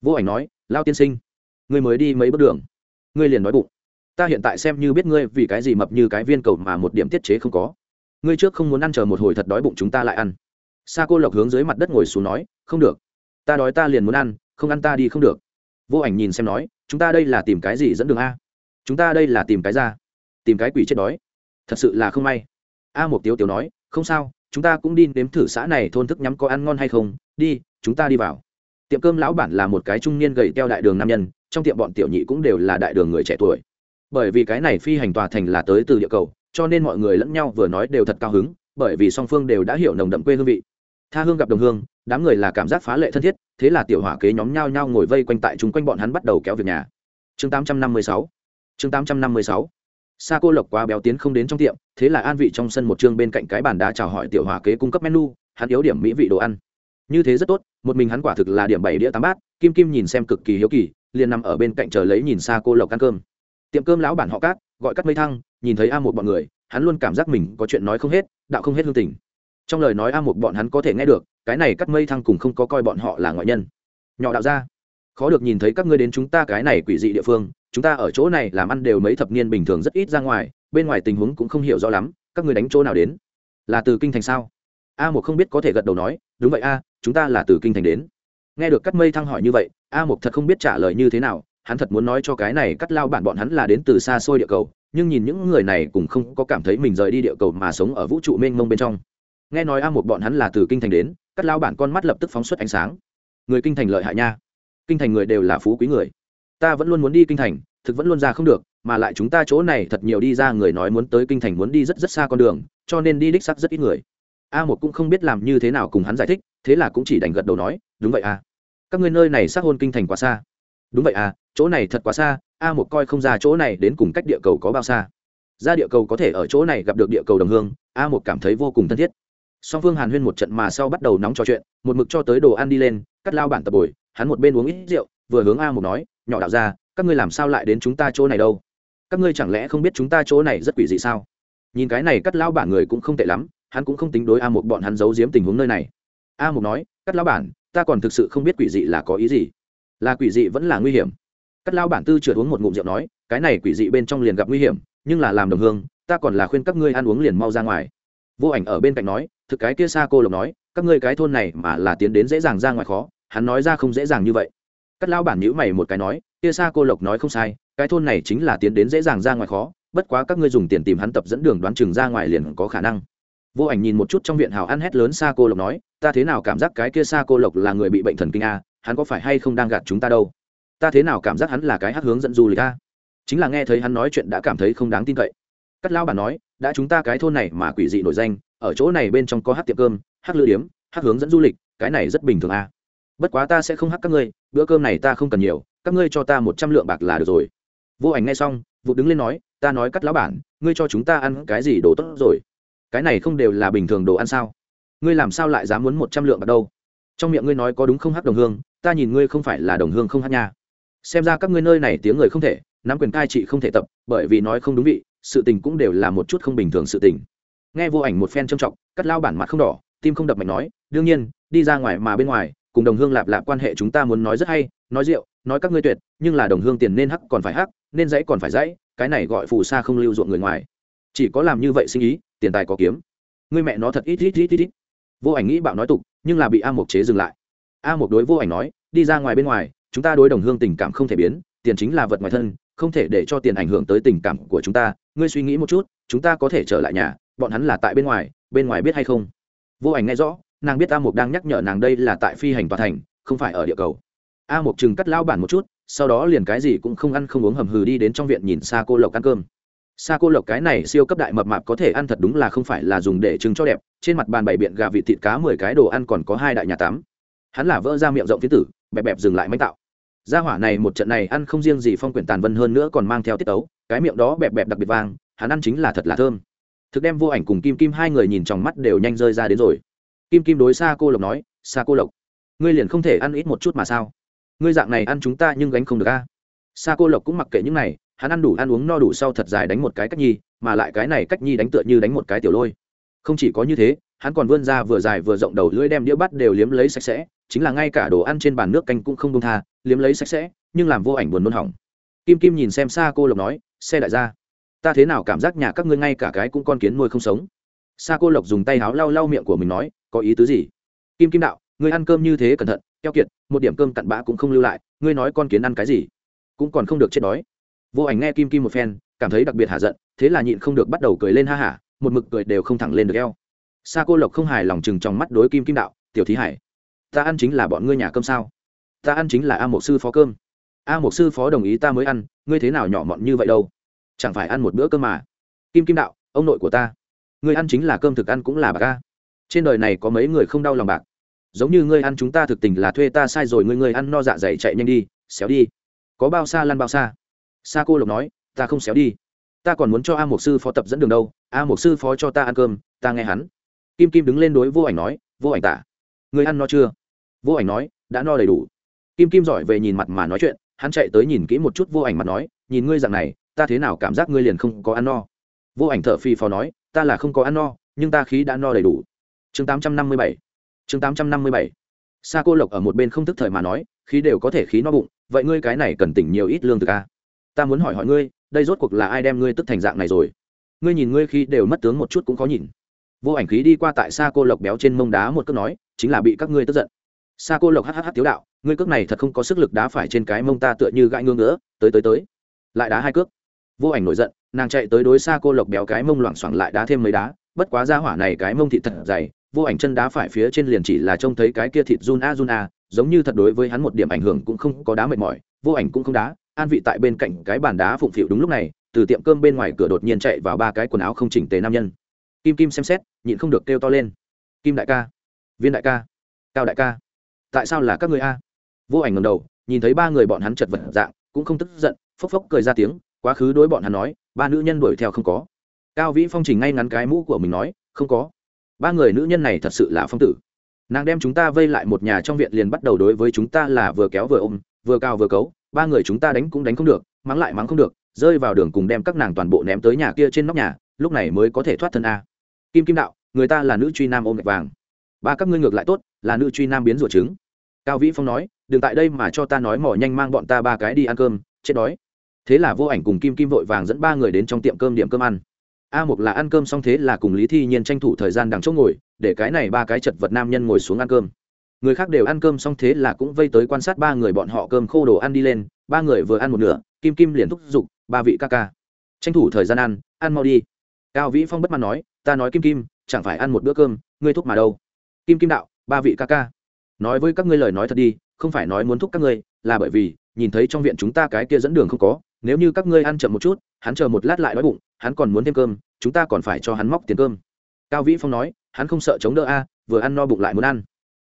Vô ảnh nói, lao tiên sinh, ngươi mới đi mấy bước đường, ngươi liền nói bụng. Ta hiện tại xem như biết ngươi vì cái gì mập như cái viên cầu mà một điểm tiết chế không có. Ngươi trước không muốn ăn chờ một hồi thật đói bụng chúng ta lại ăn. Sa cô lộc hướng dưới mặt đất ngồi xuống nói, không được. Ta đói ta liền muốn ăn, không ăn ta đi không được. Vô ảnh nhìn xem nói, chúng ta đây là tìm cái gì dẫn đường a? Chúng ta đây là tìm cái ra, tìm cái quỷ chết đói. Thật sự là không may. A một tiếu tiếu nói, không sao, chúng ta cũng đi nếm thử xã này thôn thức nhắm có ăn ngon hay không, đi, chúng ta đi vào. Tiệm cơm lão bản là một cái trung niên gầy teo đại đường nam nhân, trong tiệm bọn tiểu nhị cũng đều là đại đường người trẻ tuổi. Bởi vì cái này phi hành tòa thành là tới từ địa cầu, cho nên mọi người lẫn nhau vừa nói đều thật cao hứng, bởi vì song phương đều đã hiểu nồng đậm quê hương vị. Tha hương gặp đồng hương, đám người là cảm giác phá lệ thân thiết, thế là tiểu hỏa kế nhóm nhau nhau ngồi vây quanh tại chúng quanh bọn hắn bắt đầu kéo việc nhà. Chương 856 chương 856 sa cô lộc quá béo tiến không đến trong tiệm, thế là an vị trong sân một chương bên cạnh cái bàn đá chào hỏi tiểu hòa kế cung cấp menu, hắn yếu điểm mỹ vị đồ ăn. Như thế rất tốt, một mình hắn quả thực là điểm bảy đĩa tám bát, kim kim nhìn xem cực kỳ hiếu kỳ, liền nằm ở bên cạnh chờ lấy nhìn sa cô lộc ăn cơm. Tiệm cơm lão bản họ cát, gọi cắt mây thăng, nhìn thấy a một bọn người, hắn luôn cảm giác mình có chuyện nói không hết, đạo không hết hương tình. Trong lời nói a một bọn hắn có thể nghe được, cái này cắt mây thăng cùng không có coi bọn họ là ngoại nhân. Nhỏ đạo ra khó được nhìn thấy các ngươi đến chúng ta cái này quỷ dị địa phương chúng ta ở chỗ này làm ăn đều mấy thập niên bình thường rất ít ra ngoài, bên ngoài tình huống cũng không hiểu rõ lắm, các người đánh chỗ nào đến? Là từ kinh thành sao? A một không biết có thể gật đầu nói, đúng vậy a, chúng ta là từ kinh thành đến. Nghe được cắt mây thăng hỏi như vậy, a một thật không biết trả lời như thế nào, hắn thật muốn nói cho cái này cắt lao bản bọn hắn là đến từ xa xôi địa cầu, nhưng nhìn những người này cũng không có cảm thấy mình rời đi địa cầu mà sống ở vũ trụ mênh mông bên trong. Nghe nói a một bọn hắn là từ kinh thành đến cắt lao bản con mắt lập tức phóng xuất ánh sáng. Người kinh thành lợi hại nha. Kinh thành người đều là phú quý người ta vẫn luôn muốn đi kinh thành, thực vẫn luôn ra không được, mà lại chúng ta chỗ này thật nhiều đi ra người nói muốn tới kinh thành muốn đi rất rất xa con đường, cho nên đi đích sắc rất ít người. A một cũng không biết làm như thế nào cùng hắn giải thích, thế là cũng chỉ đành gật đầu nói, đúng vậy à. Các ngươi nơi này xác hôn kinh thành quá xa. Đúng vậy à chỗ này thật quá xa, a một coi không ra chỗ này đến cùng cách địa cầu có bao xa. Ra địa cầu có thể ở chỗ này gặp được địa cầu đồng hương. A một cảm thấy vô cùng thân thiết. Song phương hàn huyên một trận mà sau bắt đầu nóng trò chuyện, một mực cho tới đồ ăn đi lên, cắt lao bản tập bồi, hắn một bên uống ít rượu, vừa hướng a một nói nhỏ đạo ra, các ngươi làm sao lại đến chúng ta chỗ này đâu? Các ngươi chẳng lẽ không biết chúng ta chỗ này rất quỷ dị sao? Nhìn cái này, cắt lao bản người cũng không tệ lắm, hắn cũng không tính đối a một bọn hắn giấu giếm tình huống nơi này. A một nói, cắt lao bản, ta còn thực sự không biết quỷ dị là có ý gì. Là quỷ dị vẫn là nguy hiểm. Cắt lao bản tư trượt uống một ngụm rượu nói, cái này quỷ dị bên trong liền gặp nguy hiểm, nhưng là làm đồng hương, ta còn là khuyên các ngươi ăn uống liền mau ra ngoài. Vô ảnh ở bên cạnh nói, thực cái kia xa cô lộc nói, các ngươi cái thôn này mà là tiến đến dễ dàng ra ngoài khó, hắn nói ra không dễ dàng như vậy cắt lao bản nhữ mày một cái nói kia xa cô lộc nói không sai, cái thôn này chính là tiến đến dễ dàng ra ngoài khó, bất quá các ngươi dùng tiền tìm hắn tập dẫn đường đoán chừng ra ngoài liền có khả năng. Vô ảnh nhìn một chút trong viện hào ăn hét lớn xa cô lộc nói, ta thế nào cảm giác cái kia xa cô lộc là người bị bệnh thần kinh a, hắn có phải hay không đang gạt chúng ta đâu? Ta thế nào cảm giác hắn là cái hát hướng dẫn du lịch a? Chính là nghe thấy hắn nói chuyện đã cảm thấy không đáng tin cậy. Cắt lao bản nói, đã chúng ta cái thôn này mà quỷ dị nổi danh, ở chỗ này bên trong có hát tiệm cơm hát lữ điếm hát hướng dẫn du lịch, cái này rất bình thường a bất quá ta sẽ không hắc các ngươi, bữa cơm này ta không cần nhiều, các ngươi cho ta một trăm lượng bạc là được rồi. Vô ảnh nghe xong, vụ đứng lên nói, ta nói cắt lão bản, ngươi cho chúng ta ăn cái gì đồ tốt rồi? Cái này không đều là bình thường đồ ăn sao? Ngươi làm sao lại dám muốn một trăm lượng bạc đâu? Trong miệng ngươi nói có đúng không hắc đồng hương, ta nhìn ngươi không phải là đồng hương không hắc nha. Xem ra các ngươi nơi này tiếng người không thể, nắm quyền cai trị không thể tập, bởi vì nói không đúng vị, sự tình cũng đều là một chút không bình thường sự tình. Nghe vô ảnh một phen trông trọng, cắt lao bản mặt không đỏ, tim không đập mạnh nói, đương nhiên, đi ra ngoài mà bên ngoài cùng đồng hương lạp lạp quan hệ chúng ta muốn nói rất hay, nói rượu, nói các ngươi tuyệt, nhưng là đồng hương tiền nên hắc còn phải hắc, nên dãy còn phải dãy, cái này gọi phù sa không lưu ruộng người ngoài. Chỉ có làm như vậy sinh ý, tiền tài có kiếm. Người mẹ nó thật ít ít ít ít ít. Vô ảnh nghĩ bạo nói tục, nhưng là bị a mộc chế dừng lại. A mộc đối vô ảnh nói, đi ra ngoài bên ngoài, chúng ta đối đồng hương tình cảm không thể biến, tiền chính là vật ngoài thân, không thể để cho tiền ảnh hưởng tới tình cảm của chúng ta. Ngươi suy nghĩ một chút, chúng ta có thể trở lại nhà, bọn hắn là tại bên ngoài bên ngoài biết hay không? Vô ảnh nghe rõ nàng biết a mộc đang nhắc nhở nàng đây là tại phi hành tòa thành, không phải ở địa cầu. A mộc chừng cắt lao bản một chút, sau đó liền cái gì cũng không ăn không uống hầm hừ đi đến trong viện nhìn xa cô lộc ăn cơm. Xa cô lộc cái này siêu cấp đại mập mạp có thể ăn thật đúng là không phải là dùng để trưng cho đẹp, trên mặt bàn bày biện gà vịt thịt cá mười cái đồ ăn còn có hai đại nhà tắm. Hắn là vỡ ra miệng rộng tiến tử, bẹp bẹp dừng lại mánh tạo. Gia hỏa này một trận này ăn không riêng gì phong quyển tàn vân hơn nữa còn mang theo tiết tấu, cái miệng đó bẹp bẹp đặc biệt vang, hắn ăn chính là thật là thơm. Thực đem vô ảnh cùng kim kim hai người nhìn trong mắt đều nhanh rơi ra đến rồi kim kim đối xa cô lộc nói xa cô lộc, ngươi liền không thể ăn ít một chút mà sao? Ngươi dạng này ăn chúng ta nhưng gánh không được a. Xa cô lộc cũng mặc kệ những này, hắn ăn đủ, ăn uống no đủ sau thật dài đánh một cái cách nhi, mà lại cái này cách nhi đánh tựa như đánh một cái tiểu lôi. Không chỉ có như thế, hắn còn vươn ra vừa dài vừa rộng đầu lưỡi đem đĩa bắt đều liếm lấy sạch sẽ, chính là ngay cả đồ ăn trên bàn nước canh cũng không đông tha, liếm lấy sạch sẽ, nhưng làm vô ảnh buồn nôn hỏng. Kim kim nhìn xem xa cô lộc nói, xe đại gia, ta thế nào cảm giác nhà các ngươi ngay cả cái cũng con kiến nuôi không sống? Xa cô lộc dùng tay háo lau lau miệng của mình nói có ý tứ gì? Kim kim đạo, ngươi ăn cơm như thế cẩn thận, keo kiệt, một điểm cơm cặn bã cũng không lưu lại, ngươi nói con kiến ăn cái gì? Cũng còn không được chết đói. Vô ảnh nghe kim kim một phen, cảm thấy đặc biệt hạ giận, thế là nhịn không được bắt đầu cười lên ha hả, một mực cười đều không thẳng lên được eo. Sa cô lộc không hài lòng chừng trong mắt đối kim kim đạo, tiểu thí hải, ta ăn chính là bọn ngươi nhà cơm sao? Ta ăn chính là a một sư phó cơm. A một sư phó đồng ý ta mới ăn, ngươi thế nào nhỏ mọn như vậy đâu? Chẳng phải ăn một bữa cơm mà. Kim kim đạo, ông nội của ta, ngươi ăn chính là cơm thực ăn cũng là bà ca trên đời này có mấy người không đau lòng bạc? Giống như ngươi ăn chúng ta thực tình là thuê ta sai rồi, ngươi ngươi ăn no dạ dày chạy nhanh đi, xéo đi. Có bao xa lăn bao xa? Sa cô lộc nói, ta không xéo đi. Ta còn muốn cho a một sư phó tập dẫn đường đâu. A một sư phó cho ta ăn cơm, ta nghe hắn. Kim kim đứng lên đối vô ảnh nói, vô ảnh tả người ăn no chưa? Vô ảnh nói, đã no đầy đủ. Kim kim giỏi về nhìn mặt mà nói chuyện, hắn chạy tới nhìn kỹ một chút vô ảnh mặt nói, nhìn ngươi dạng này, ta thế nào cảm giác ngươi liền không có ăn no? Vô ảnh thở phi phò nói, ta là không có ăn no, nhưng ta khí đã no đầy đủ chương tám trăm năm mươi bảy. Chương tám trăm năm mươi bảy. Sa cô lộc ở một bên không thức thời mà nói, khí đều có thể khí no bụng, vậy ngươi cái này cần tỉnh nhiều ít lương thực a ta muốn hỏi hỏi ngươi, đây rốt cuộc là ai đem ngươi tức thành dạng này rồi? Ngươi nhìn ngươi khi đều mất tướng một chút cũng khó nhìn. Vô ảnh khí đi qua tại sa cô lộc béo trên mông đá một cước nói, chính là bị các ngươi tức giận. Sa cô lộc hhh tiếu đạo, ngươi cước này thật không có sức lực đá phải trên cái mông ta tựa như gãi ngưỡng nữa tới tới tới. Lại đá hai cước. Vô ảnh nổi giận, nàng chạy tới đối sa cô lộc béo cái mông loảng xoảng lại đá thêm mấy đá, bất quá ra hỏa này cái mông thịt thật dày vô ảnh chân đá phải phía trên liền chỉ là trông thấy cái kia thịt run a run a, giống như thật đối với hắn một điểm ảnh hưởng cũng không có đá mệt mỏi, vô ảnh cũng không đá, an vị tại bên cạnh cái bàn đá phụng phịu đúng lúc này, từ tiệm cơm bên ngoài cửa đột nhiên chạy vào ba cái quần áo không chỉnh tề nam nhân. Kim kim xem xét, nhịn không được kêu to lên. Kim đại ca, viên đại ca, cao đại ca, tại sao là các người a? Vô ảnh ngầm đầu, nhìn thấy ba người bọn hắn chật vật dạng, cũng không tức giận, phốc phốc cười ra tiếng, quá khứ đối bọn hắn nói, ba nữ nhân đuổi theo không có. Cao vĩ phong trình ngay ngắn cái mũ của mình nói, không có ba người nữ nhân này thật sự là phong tử. Nàng đem chúng ta vây lại một nhà trong viện liền bắt đầu đối với chúng ta là vừa kéo vừa ôm, vừa cao vừa cấu, ba người chúng ta đánh cũng đánh không được, mắng lại mắng không được, rơi vào đường cùng đem các nàng toàn bộ ném tới nhà kia trên nóc nhà, lúc này mới có thể thoát thân a. Kim kim đạo, người ta là nữ truy nam ôm gạch vàng. Ba các ngươi ngược lại tốt, là nữ truy nam biến rủa trứng. Cao vĩ phong nói, đừng tại đây mà cho ta nói mỏ nhanh mang bọn ta ba cái đi ăn cơm, chết đói. Thế là vô ảnh cùng kim kim vội vàng dẫn ba người đến trong tiệm cơm điểm cơm ăn a một là ăn cơm xong thế là cùng lý thi nhiên tranh thủ thời gian đằng chỗ ngồi, để cái này ba cái chật vật nam nhân ngồi xuống ăn cơm. Người khác đều ăn cơm xong thế là cũng vây tới quan sát ba người bọn họ cơm khô đồ ăn đi lên, ba người vừa ăn một nửa, kim kim liền thúc giục, ba vị ca ca, tranh thủ thời gian ăn ăn mau đi. Cao vĩ phong bất mãn nói, ta nói kim kim, chẳng phải ăn một bữa cơm, ngươi thúc mà đâu. Kim kim đạo, ba vị ca ca, nói với các ngươi lời nói thật đi, không phải nói muốn thúc các ngươi, là bởi vì, nhìn thấy trong viện chúng ta cái kia dẫn đường không có, nếu như các ngươi ăn chậm một chút hắn chờ một lát lại đói bụng, hắn còn muốn thêm cơm, chúng ta còn phải cho hắn móc tiền cơm. Cao vĩ phong nói, hắn không sợ chống đỡ a, vừa ăn no bụng lại muốn ăn.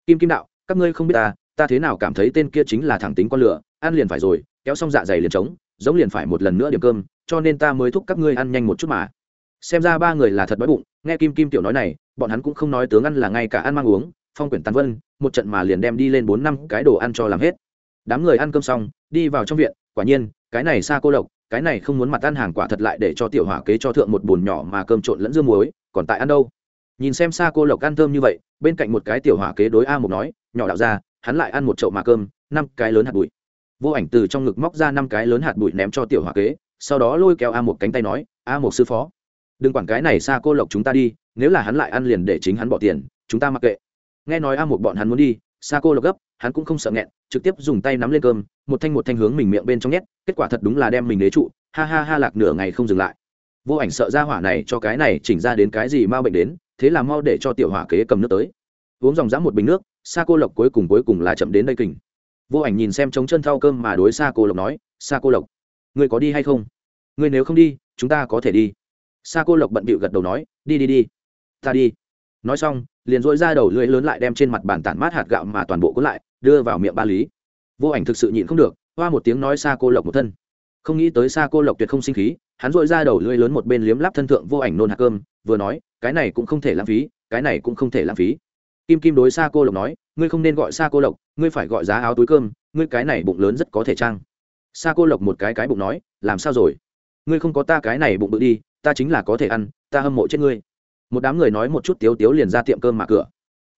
Kim kim đạo, các ngươi không biết ta ta thế nào cảm thấy tên kia chính là thẳng tính con lửa, ăn liền phải rồi, kéo xong dạ dày liền trống, giống liền phải một lần nữa điểm cơm, cho nên ta mới thúc các ngươi ăn nhanh một chút mà. Xem ra ba người là thật đói bụng, nghe kim kim tiểu nói này, bọn hắn cũng không nói tướng ăn là ngay cả ăn mang uống, phong quyển tàn vân, một trận mà liền đem đi lên bốn năm cái đồ ăn cho làm hết. Đám người ăn cơm xong, đi vào trong viện, quả nhiên, cái này xa cô độc cái này không muốn mặt ăn hàng quả thật lại để cho tiểu hỏa kế cho thượng một bồn nhỏ mà cơm trộn lẫn dưa muối, còn tại ăn đâu? Nhìn xem xa cô lộc ăn thơm như vậy, bên cạnh một cái tiểu hỏa kế đối a một nói, nhỏ đạo ra hắn lại ăn một chậu mà cơm, năm cái lớn hạt bụi. Vô ảnh từ trong ngực móc ra năm cái lớn hạt bụi ném cho tiểu hỏa kế, sau đó lôi kéo a một cánh tay nói, a một sư phó, đừng quản cái này xa cô lộc chúng ta đi, nếu là hắn lại ăn liền để chính hắn bỏ tiền, chúng ta mặc kệ. Nghe nói a một bọn hắn muốn đi xa cô lộc gấp, hắn cũng không sợ nghẹn, trực tiếp dùng tay nắm lên cơm, một thanh một thanh hướng mình miệng bên trong nhét, kết quả thật đúng là đem mình đế trụ, ha ha ha lạc nửa ngày không dừng lại. Vô ảnh sợ ra hỏa này cho cái này chỉnh ra đến cái gì mau bệnh đến, thế là mau để cho tiểu hỏa kế cầm nước tới. Uống dòng dã một bình nước, sa cô lộc cuối cùng cuối cùng là chậm đến đây kình. Vô ảnh nhìn xem trống chân thau cơm mà đối sa cô lộc nói, sa cô lộc, ngươi có đi hay không? Ngươi nếu không đi, chúng ta có thể đi. Sa cô lộc bận bịu gật đầu nói, đi đi đi, ta đi. Nói xong liền dỗi ra đầu lưỡi lớn lại đem trên mặt bàn tản mát hạt gạo mà toàn bộ cuốn lại, đưa vào miệng ba lý. Vô ảnh thực sự nhịn không được, hoa một tiếng nói xa cô lộc một thân. Không nghĩ tới xa cô lộc tuyệt không sinh khí, hắn dội ra đầu lưỡi lớn một bên liếm láp thân thượng vô ảnh nôn hạt cơm, vừa nói, cái này cũng không thể lãng phí, cái này cũng không thể lãng phí. Kim kim đối xa cô lộc nói, ngươi không nên gọi xa cô lộc, ngươi phải gọi giá áo túi cơm, ngươi cái này bụng lớn rất có thể trang. Xa cô lộc một cái cái bụng nói, làm sao rồi? Ngươi không có ta cái này bụng bự đi, ta chính là có thể ăn, ta hâm mộ chết ngươi một đám người nói một chút tiếu tiếu liền ra tiệm cơm mà cửa.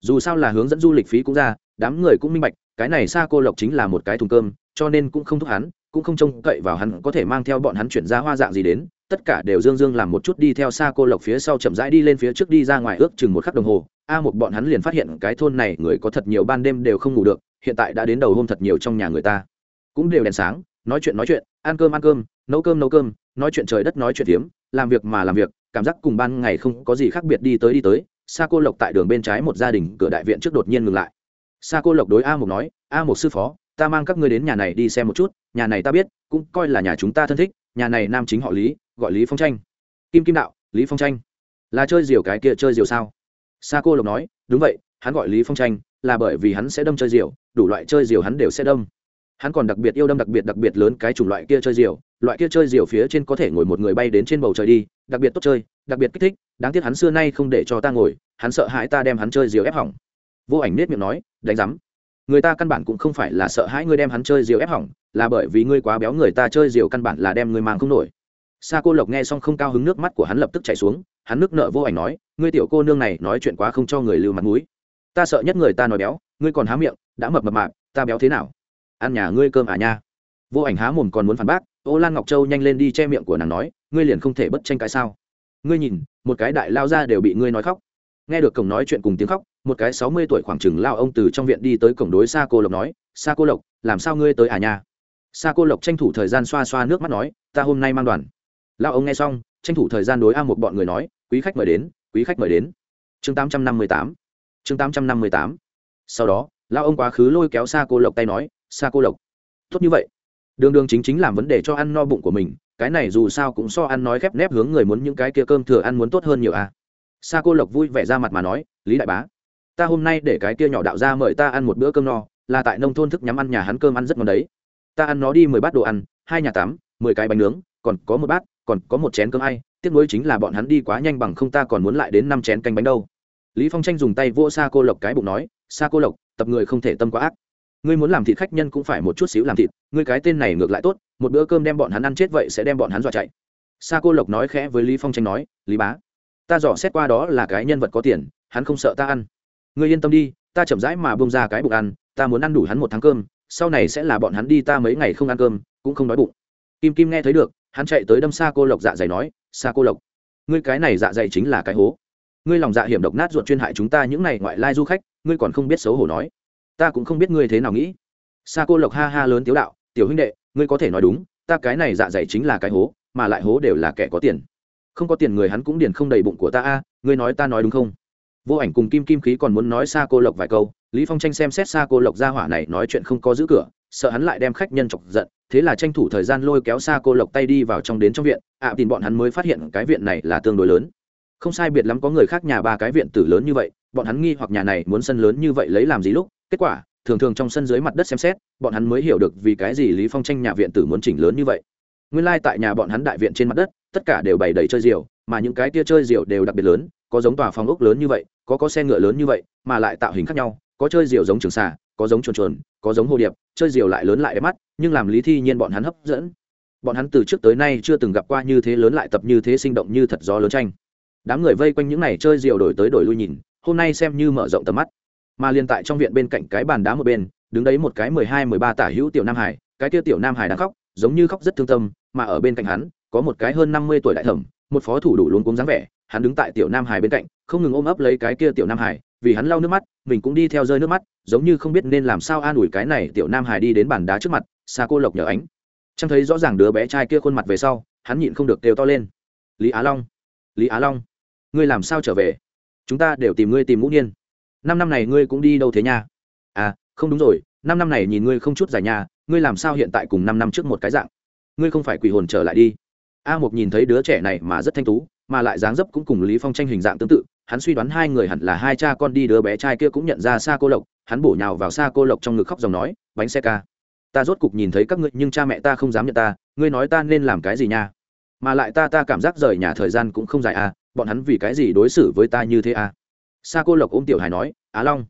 Dù sao là hướng dẫn du lịch phí cũng ra, đám người cũng minh bạch, cái này xa cô lộc chính là một cái thùng cơm, cho nên cũng không thúc hắn, cũng không trông cậy vào hắn có thể mang theo bọn hắn chuyển ra hoa dạng gì đến, tất cả đều dương dương làm một chút đi theo xa cô lộc phía sau chậm rãi đi lên phía trước đi ra ngoài ước chừng một khắc đồng hồ, a một bọn hắn liền phát hiện cái thôn này người có thật nhiều ban đêm đều không ngủ được, hiện tại đã đến đầu hôm thật nhiều trong nhà người ta. Cũng đều đèn sáng, nói chuyện nói chuyện, ăn cơm ăn cơm, nấu cơm nấu cơm, nói chuyện trời đất nói chuyện tiếm làm việc mà làm việc cảm giác cùng ban ngày không có gì khác biệt đi tới đi tới, sa cô lộc tại đường bên trái một gia đình cửa đại viện trước đột nhiên ngừng lại. Sa cô lộc đối a Mục nói, a Mục sư phó, ta mang các ngươi đến nhà này đi xem một chút, nhà này ta biết, cũng coi là nhà chúng ta thân thích, nhà này nam chính họ lý, gọi lý phong tranh kim kim đạo, lý phong tranh là chơi diều cái kia chơi diều sao? Sa cô lộc nói, đúng vậy, hắn gọi lý phong tranh là bởi vì hắn sẽ đâm chơi diều, đủ loại chơi diều hắn đều sẽ đâm. Hắn còn đặc biệt yêu đâm đặc biệt đặc biệt lớn cái chủng loại kia chơi diều loại kia chơi diều phía trên có thể ngồi một người bay đến trên bầu trời đi, đặc biệt tốt chơi, đặc biệt kích thích, đáng tiếc hắn xưa nay không để cho ta ngồi, hắn sợ hãi ta đem hắn chơi diều ép hỏng. Vô ảnh nết miệng nói, đánh rắm người ta căn bản cũng không phải là sợ hãi ngươi đem hắn chơi diều ép hỏng, là bởi vì ngươi quá béo người ta chơi diều căn bản là đem ngươi mang không nổi. Sa cô lộc nghe xong không cao hứng nước mắt của hắn lập tức chảy xuống, hắn nước nợ vô ảnh nói, ngươi tiểu cô nương này nói chuyện quá không cho người lưu mặt mũi. Ta sợ nhất người ta nói béo, ngươi còn há miệng, đã mập mập mạp, ta béo thế nào? Ăn nhà ngươi cơm à nha. Vô ảnh há mồm còn muốn phản bác ô lan ngọc châu nhanh lên đi che miệng của nàng nói, ngươi liền không thể bất tranh cãi sao? Ngươi nhìn, một cái đại lao ra đều bị ngươi nói khóc. Nghe được cổng nói chuyện cùng tiếng khóc, một cái sáu mươi tuổi khoảng chừng lao ông từ trong viện đi tới cổng đối xa cô lộc nói xa cô lộc, làm sao ngươi tới à nhà? xa cô lộc tranh thủ thời gian xoa xoa nước mắt nói, ta hôm nay mang đoàn. Lao ông nghe xong, tranh thủ thời gian đối a một bọn người nói, quý khách mời đến, quý khách mời đến. Chương tám trăm năm mươi tám. Chương tám trăm năm mươi tám. Sau đó, lao ông quá khứ lôi kéo xa cô lộc tay nói xa cô lộc, tốt như vậy đường đường chính chính làm vấn đề cho ăn no bụng của mình, cái này dù sao cũng so ăn nói khép nép hướng người muốn những cái kia cơm thừa ăn muốn tốt hơn nhiều à. sa cô lộc vui vẻ ra mặt mà nói, lý đại bá, ta hôm nay để cái kia nhỏ đạo ra mời ta ăn một bữa cơm no, là tại nông thôn thức nhắm ăn nhà hắn cơm ăn rất ngon đấy. Ta ăn nó đi mười bát đồ ăn, hai nhà tám, mười cái bánh nướng, còn có một bát, còn có một chén cơm ai, tiếc nuối chính là bọn hắn đi quá nhanh bằng không ta còn muốn lại đến năm chén canh bánh đâu. Lý phong tranh dùng tay vua sa cô lộc cái bụng nói, Sa cô lộc, tập người không thể tâm quá ác ngươi muốn làm thịt khách nhân cũng phải một chút xíu làm thịt, ngươi cái tên này ngược lại tốt, một bữa cơm đem bọn hắn ăn chết vậy sẽ đem bọn hắn dọa chạy. Sa cô lộc nói khẽ với lý phong tranh nói, lý bá, ta dò xét qua đó là cái nhân vật có tiền, hắn không sợ ta ăn. Ngươi yên tâm đi, ta chậm rãi mà bông ra cái bụng ăn, ta muốn ăn đủ hắn một tháng cơm, sau này sẽ là bọn hắn đi ta mấy ngày không ăn cơm, cũng không đói bụng. Kim kim nghe thấy được, hắn chạy tới đâm sa cô lộc dạ dày nói, sa cô lộc, ngươi cái này dạ dày chính là cái hố. Ngươi lòng dạ hiểm độc nát ruột chuyên hại chúng ta những này ngoại lai du khách, ngươi còn không biết xấu hổ nói ta cũng không biết ngươi thế nào nghĩ. Sa cô lộc ha ha lớn tiếu đạo tiểu huynh đệ ngươi có thể nói đúng ta cái này dạ dày chính là cái hố mà lại hố đều là kẻ có tiền. Không có tiền người hắn cũng điền không đầy bụng của ta a ngươi nói ta nói đúng không? Vô ảnh cùng kim kim khí còn muốn nói xa cô lộc vài câu lý phong tranh xem xét xa cô lộc ra hỏa này nói chuyện không có giữ cửa sợ hắn lại đem khách nhân chọc giận thế là tranh thủ thời gian lôi kéo xa cô lộc tay đi vào trong đến trong viện ạ à, tìm bọn hắn mới phát hiện cái viện này là tương đối lớn. Không sai biệt lắm có người khác nhà ba cái viện tử lớn như vậy bọn hắn nghi hoặc nhà này muốn sân lớn như vậy lấy làm gì lúc kết quả, thường thường trong sân dưới mặt đất xem xét, bọn hắn mới hiểu được vì cái gì lý phong tranh nhà viện tử muốn chỉnh lớn như vậy. Nguyên lai like tại nhà bọn hắn đại viện trên mặt đất, tất cả đều bày đầy chơi diều, mà những cái kia chơi diều đều đặc biệt lớn, có giống tòa phòng ốc lớn như vậy, có có xe ngựa lớn như vậy, mà lại tạo hình khác nhau, có chơi diều giống trường xà, có giống chuồn chuồn, có giống hồ điệp, chơi diều lại lớn lại đẹp mắt, nhưng làm lý thi nhiên bọn hắn hấp dẫn. Bọn hắn từ trước tới nay chưa từng gặp qua như thế lớn lại tập như thế sinh động như thật gió lớn tranh. Đám người vây quanh những này chơi diều đổi tới đổi lui nhìn, hôm nay xem như mở rộng tầm mắt mà liền tại trong viện bên cạnh cái bàn đá một bên, đứng đấy một cái mười hai, mười ba tả hữu tiểu nam hải. Cái kia tiểu nam hải đang khóc, giống như khóc rất thương tâm, mà ở bên cạnh hắn, có một cái hơn năm mươi tuổi đại thẩm, một phó thủ đủ luôn cúng dáng vẻ. Hắn đứng tại tiểu nam hải bên cạnh, không ngừng ôm ấp lấy cái kia tiểu nam hải, vì hắn lau nước mắt, mình cũng đi theo rơi nước mắt, giống như không biết nên làm sao an ủi cái này tiểu nam hải đi đến bàn đá trước mặt, xa cô lộc nhờ ánh. Trông thấy rõ ràng đứa bé trai kia khuôn mặt về sau, hắn nhịn không được kêu to lên. Lý á long, lý á long, ngươi làm sao trở về? Chúng ta đều tìm ngươi tìm ngũ niên năm năm này ngươi cũng đi đâu thế nha? À không đúng rồi, năm năm này nhìn ngươi không chút dài nhà ngươi làm sao hiện tại cùng năm năm trước một cái dạng? Ngươi không phải quỷ hồn trở lại đi. A mục nhìn thấy đứa trẻ này mà rất thanh tú, mà lại dáng dấp cũng cùng lý phong tranh hình dạng tương tự, hắn suy đoán hai người hẳn là hai cha con đi đứa bé trai kia cũng nhận ra xa cô lộc, hắn bổ nhào vào xa cô lộc trong ngực khóc dòng nói, bánh xe ca, ta rốt cục nhìn thấy các ngươi, nhưng cha mẹ ta không dám nhận ta, ngươi nói ta nên làm cái gì nha? Mà lại ta ta cảm giác rời nhà thời gian cũng không dài à bọn hắn vì cái gì đối xử với ta như thế à? Sa cô lộc ôm tiểu hải nói, á long,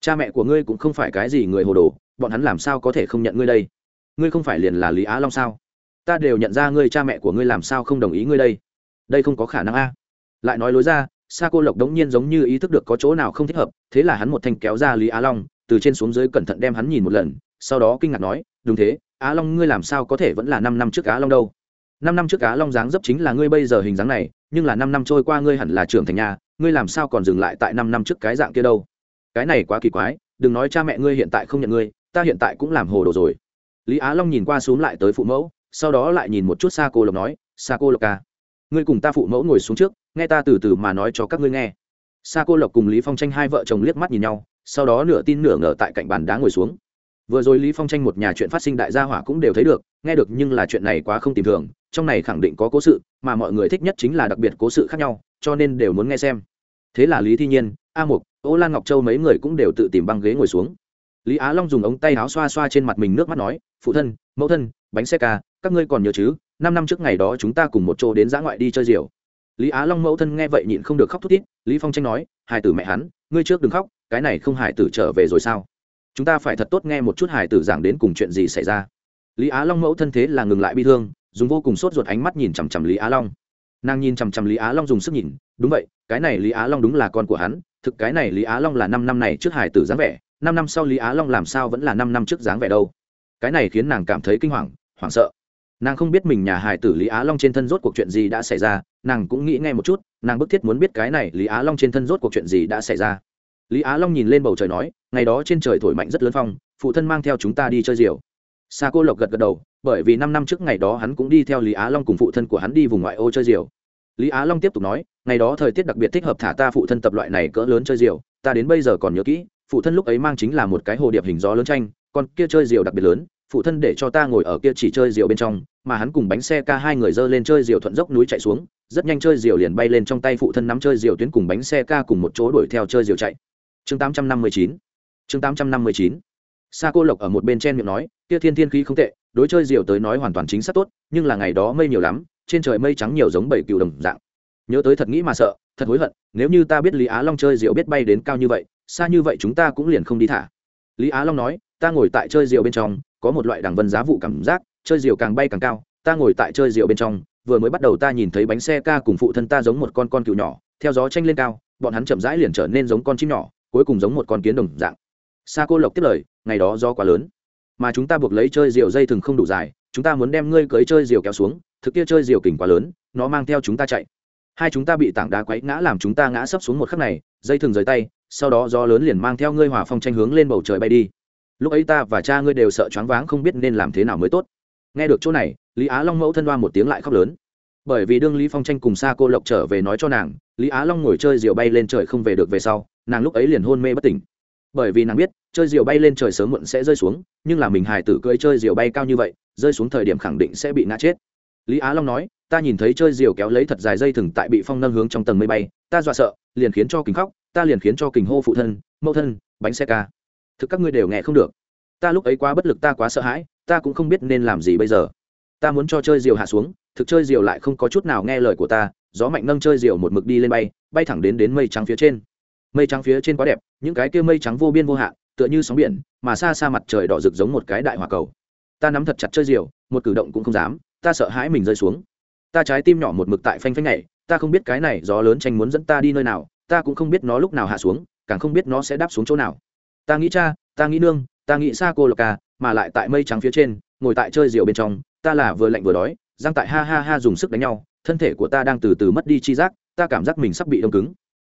cha mẹ của ngươi cũng không phải cái gì người hồ đồ, bọn hắn làm sao có thể không nhận ngươi đây? Ngươi không phải liền là lý á long sao? Ta đều nhận ra ngươi cha mẹ của ngươi làm sao không đồng ý ngươi đây. Đây không có khả năng a. Lại nói lối ra, sa cô lộc đống nhiên giống như ý thức được có chỗ nào không thích hợp, thế là hắn một thanh kéo ra lý á long, từ trên xuống dưới cẩn thận đem hắn nhìn một lần, sau đó kinh ngạc nói, đúng thế, á long ngươi làm sao có thể vẫn là năm năm trước á long đâu? Năm năm trước á long dáng dấp chính là ngươi bây giờ hình dáng này, nhưng là năm năm trôi qua ngươi hẳn là trưởng thành nhà ngươi làm sao còn dừng lại tại năm năm trước cái dạng kia đâu? Cái này quá kỳ quái, đừng nói cha mẹ ngươi hiện tại không nhận ngươi, ta hiện tại cũng làm hồ đồ rồi. Lý á long nhìn qua xuống lại tới phụ mẫu, sau đó lại nhìn một chút xa cô lộc nói xa cô lộc ca ngươi cùng ta phụ mẫu ngồi xuống trước, nghe ta từ từ mà nói cho các ngươi nghe. Xa cô lộc cùng lý phong tranh hai vợ chồng liếc mắt nhìn nhau, sau đó nửa tin nửa ngờ tại cạnh bàn đá ngồi xuống. Vừa rồi lý phong tranh một nhà chuyện phát sinh đại gia hỏa cũng đều thấy được, nghe được nhưng là chuyện này quá không tìm thường trong này khẳng định có cố sự, mà mọi người thích nhất chính là đặc biệt cố sự khác nhau, cho nên đều muốn nghe xem. Thế là lý thi nhiên, a mục, ô lan ngọc châu mấy người cũng đều tự tìm băng ghế ngồi xuống. Lý á long dùng ống tay áo xoa xoa trên mặt mình nước mắt nói, phụ thân, mẫu thân, bánh xe ca, các ngươi còn nhớ chứ, năm năm trước ngày đó chúng ta cùng một chỗ đến giã ngoại đi chơi diều lý á long mẫu thân nghe vậy nhịn không được khóc thút thít, lý phong tranh nói, hải tử mẹ hắn, ngươi trước đừng khóc, cái này không hải tử trở về rồi sao? Chúng ta phải thật tốt nghe một chút hải tử giảng đến cùng chuyện gì xảy ra. Lý á long mẫu thân thế là ngừng lại bi thương dùng vô cùng sốt ruột ánh mắt nhìn chằm chằm lý á long. Nàng nhìn chằm chằm lý á long dùng sức nhìn, đúng vậy, cái này lý á long đúng là con của hắn, thực cái này lý á long là năm năm này trước hải tử dáng vẻ, năm năm sau lý á long làm sao vẫn là năm năm trước dáng vẻ đâu. Cái này khiến nàng cảm thấy kinh hoàng, hoảng sợ. Nàng không biết mình nhà hải tử lý á long trên thân rốt cuộc chuyện gì đã xảy ra, nàng cũng nghĩ ngay một chút, nàng bức thiết muốn biết cái này lý á long trên thân rốt cuộc chuyện gì đã xảy ra. Lý á long nhìn lên bầu trời nói, ngày đó trên trời thổi mạnh rất lớn phong, phụ thân mang theo chúng ta đi chơi diều sa cô lộc gật gật đầu, bởi vì năm năm trước ngày đó hắn cũng đi theo lý á long cùng phụ thân của hắn đi vùng ngoại ô chơi diều lý á long tiếp tục nói, ngày đó thời tiết đặc biệt thích hợp thả ta phụ thân tập loại này cỡ lớn chơi diều ta đến bây giờ còn nhớ kỹ, phụ thân lúc ấy mang chính là một cái hồ điệp hình gió lớn tranh còn kia chơi diều đặc biệt lớn, phụ thân để cho ta ngồi ở kia chỉ chơi diều bên trong, mà hắn cùng bánh xe ca hai người dơ lên chơi diều thuận dốc núi chạy xuống, rất nhanh chơi diều liền bay lên trong tay phụ thân nắm chơi diều tuyến cùng bánh xe ca cùng một chỗ đuổi theo chơi diều chạy. Chương tám trăm năm mươi chín. Chương tám trăm năm mươi chín. Sa cô lộc ở một bên chen miệng nói kia thiên thiên khí không tệ, đối chơi diều tới nói hoàn toàn chính xác tốt, nhưng là ngày đó mây nhiều lắm, trên trời mây trắng nhiều giống bảy cựu đồng dạng. Nhớ tới thật nghĩ mà sợ, thật hối hận, nếu như ta biết lý á long chơi diều biết bay đến cao như vậy, xa như vậy chúng ta cũng liền không đi thả. Lý á long nói, ta ngồi tại chơi diều bên trong, có một loại đằng vân giá vụ cảm giác, chơi diều càng bay càng cao, ta ngồi tại chơi diều bên trong, vừa mới bắt đầu ta nhìn thấy bánh xe ca cùng phụ thân ta giống một con con cừu nhỏ, theo gió tranh lên cao, bọn hắn chậm rãi liền trở nên giống con chim nhỏ, cuối cùng giống một con kiến đồng dạng. Sa cô lộc tiếp lời, ngày đó do quá lớn mà chúng ta buộc lấy chơi diều dây thừng không đủ dài, chúng ta muốn đem ngươi cưới chơi diều kéo xuống, thực kia chơi diều kình quá lớn, nó mang theo chúng ta chạy. Hai chúng ta bị tảng đá quấy ngã làm chúng ta ngã sấp xuống một khắc này, dây thừng rời tay, sau đó gió lớn liền mang theo ngươi hòa phong tranh hướng lên bầu trời bay đi. Lúc ấy ta và cha ngươi đều sợ choáng váng không biết nên làm thế nào mới tốt. Nghe được chỗ này, lý á long mẫu thân đoa một tiếng lại khóc lớn. Bởi vì đương lý phong tranh cùng xa cô lộc trở về nói cho nàng, lý á long ngồi chơi diều bay lên trời không về được về sau, nàng lúc ấy liền hôn mê bất tỉnh bởi vì nàng biết, chơi diều bay lên trời sớm muộn sẽ rơi xuống, nhưng là mình hài tử cưỡi chơi diều bay cao như vậy, rơi xuống thời điểm khẳng định sẽ bị ngã chết. Lý á long nói, ta nhìn thấy chơi diều kéo lấy thật dài dây thừng tại bị phong nâng hướng trong tầng mây bay, ta dọa sợ, liền khiến cho kính khóc, ta liền khiến cho kình hô phụ thân, mẫu thân, bánh xe ca. Thực các ngươi đều nghe không được. Ta lúc ấy quá bất lực, ta quá sợ hãi, ta cũng không biết nên làm gì bây giờ. Ta muốn cho chơi diều hạ xuống, thực chơi diều lại không có chút nào nghe lời của ta, gió mạnh nâng chơi diều một mực đi lên bay bay thẳng đến đến mây trắng phía trên mây trắng phía trên quá đẹp, những cái kia mây trắng vô biên vô hạn, tựa như sóng biển, mà xa xa mặt trời đỏ rực giống một cái đại hỏa cầu. Ta nắm thật chặt chơi diều, một cử động cũng không dám, ta sợ hãi mình rơi xuống. Ta trái tim nhỏ một mực tại phanh phanh nhảy, ta không biết cái này gió lớn tranh muốn dẫn ta đi nơi nào, ta cũng không biết nó lúc nào hạ xuống, càng không biết nó sẽ đáp xuống chỗ nào. Ta nghĩ cha, ta nghĩ nương, ta nghĩ xa cô lộc ca, mà lại tại mây trắng phía trên, ngồi tại chơi rượu bên trong, ta là vừa lạnh vừa đói giang tại ha ha ha dùng sức đánh nhau, thân thể của ta đang từ từ mất đi chi giác, ta cảm giác mình sắp bị đông cứng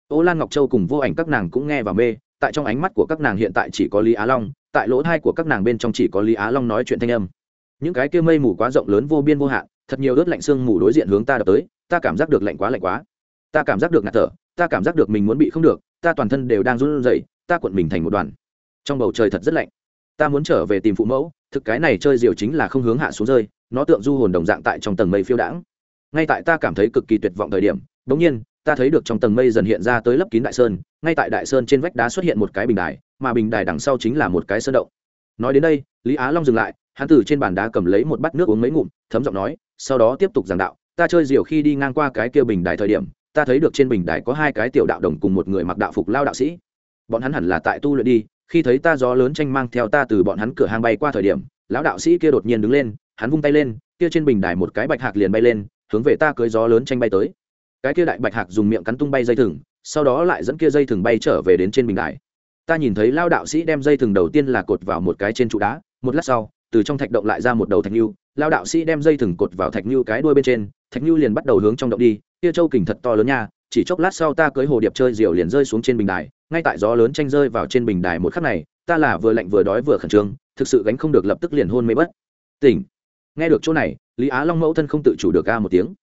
ô lan ngọc châu cùng vô ảnh các nàng cũng nghe và mê, tại trong ánh mắt của các nàng hiện tại chỉ có lý á long, tại lỗ thai của các nàng bên trong chỉ có lý á long nói chuyện thanh âm. Những cái kia mây mù quá rộng lớn vô biên vô hạn, thật nhiều ướt lạnh sương mù đối diện hướng ta đập tới, ta cảm giác được lạnh quá lạnh quá. Ta cảm giác được ngạt thở, ta cảm giác được mình muốn bị không được, ta toàn thân đều đang run rẩy, ta cuộn mình thành một đoàn. Trong bầu trời thật rất lạnh. Ta muốn trở về tìm phụ mẫu, thực cái này chơi diều chính là không hướng hạ xuống rơi, nó tượng du hồn đồng dạng tại trong tầng mây phiêu đãng. Ngay tại ta cảm thấy cực kỳ tuyệt vọng thời điểm, bỗng nhiên ta thấy được trong tầng mây dần hiện ra tới lấp kín đại sơn, ngay tại đại sơn trên vách đá xuất hiện một cái bình đài, mà bình đài đằng sau chính là một cái sơn động. Nói đến đây, lý á long dừng lại, hắn từ trên bàn đá cầm lấy một bát nước uống mấy ngụm, thấm giọng nói, sau đó tiếp tục giảng đạo, ta chơi diều khi đi ngang qua cái kia bình đài thời điểm, ta thấy được trên bình đài có hai cái tiểu đạo đồng cùng một người mặc đạo phục lao đạo sĩ. Bọn hắn hẳn là tại tu luyện đi, khi thấy ta gió lớn tranh mang theo ta từ bọn hắn cửa hang bay qua thời điểm, lão đạo sĩ kia đột nhiên đứng lên, hắn vung tay lên, kia trên bình đài một cái bạch hạc liền bay lên, hướng về ta cưới gió lớn tranh bay tới cái kia đại bạch hạc dùng miệng cắn tung bay dây thừng, sau đó lại dẫn kia dây thừng bay trở về đến trên bình đài. Ta nhìn thấy lao đạo sĩ đem dây thừng đầu tiên là cột vào một cái trên trụ đá, một lát sau, từ trong thạch động lại ra một đầu thạch nhu lao đạo sĩ đem dây thừng cột vào thạch nhu cái đuôi bên trên, thạch nhu liền bắt đầu hướng trong động đi, kia châu kình thật to lớn nha, chỉ chốc lát sau ta cưới hồ điệp chơi diều liền rơi xuống trên bình đài, ngay tại gió lớn tranh rơi vào trên bình đài một khắc này, ta là vừa lạnh vừa đói vừa khẩn trương, thực sự gánh không được lập tức liền hôn mê bất. Tỉnh. Nghe được chỗ này, lý á long mẫu thân không tự chủ được ca một tiếng.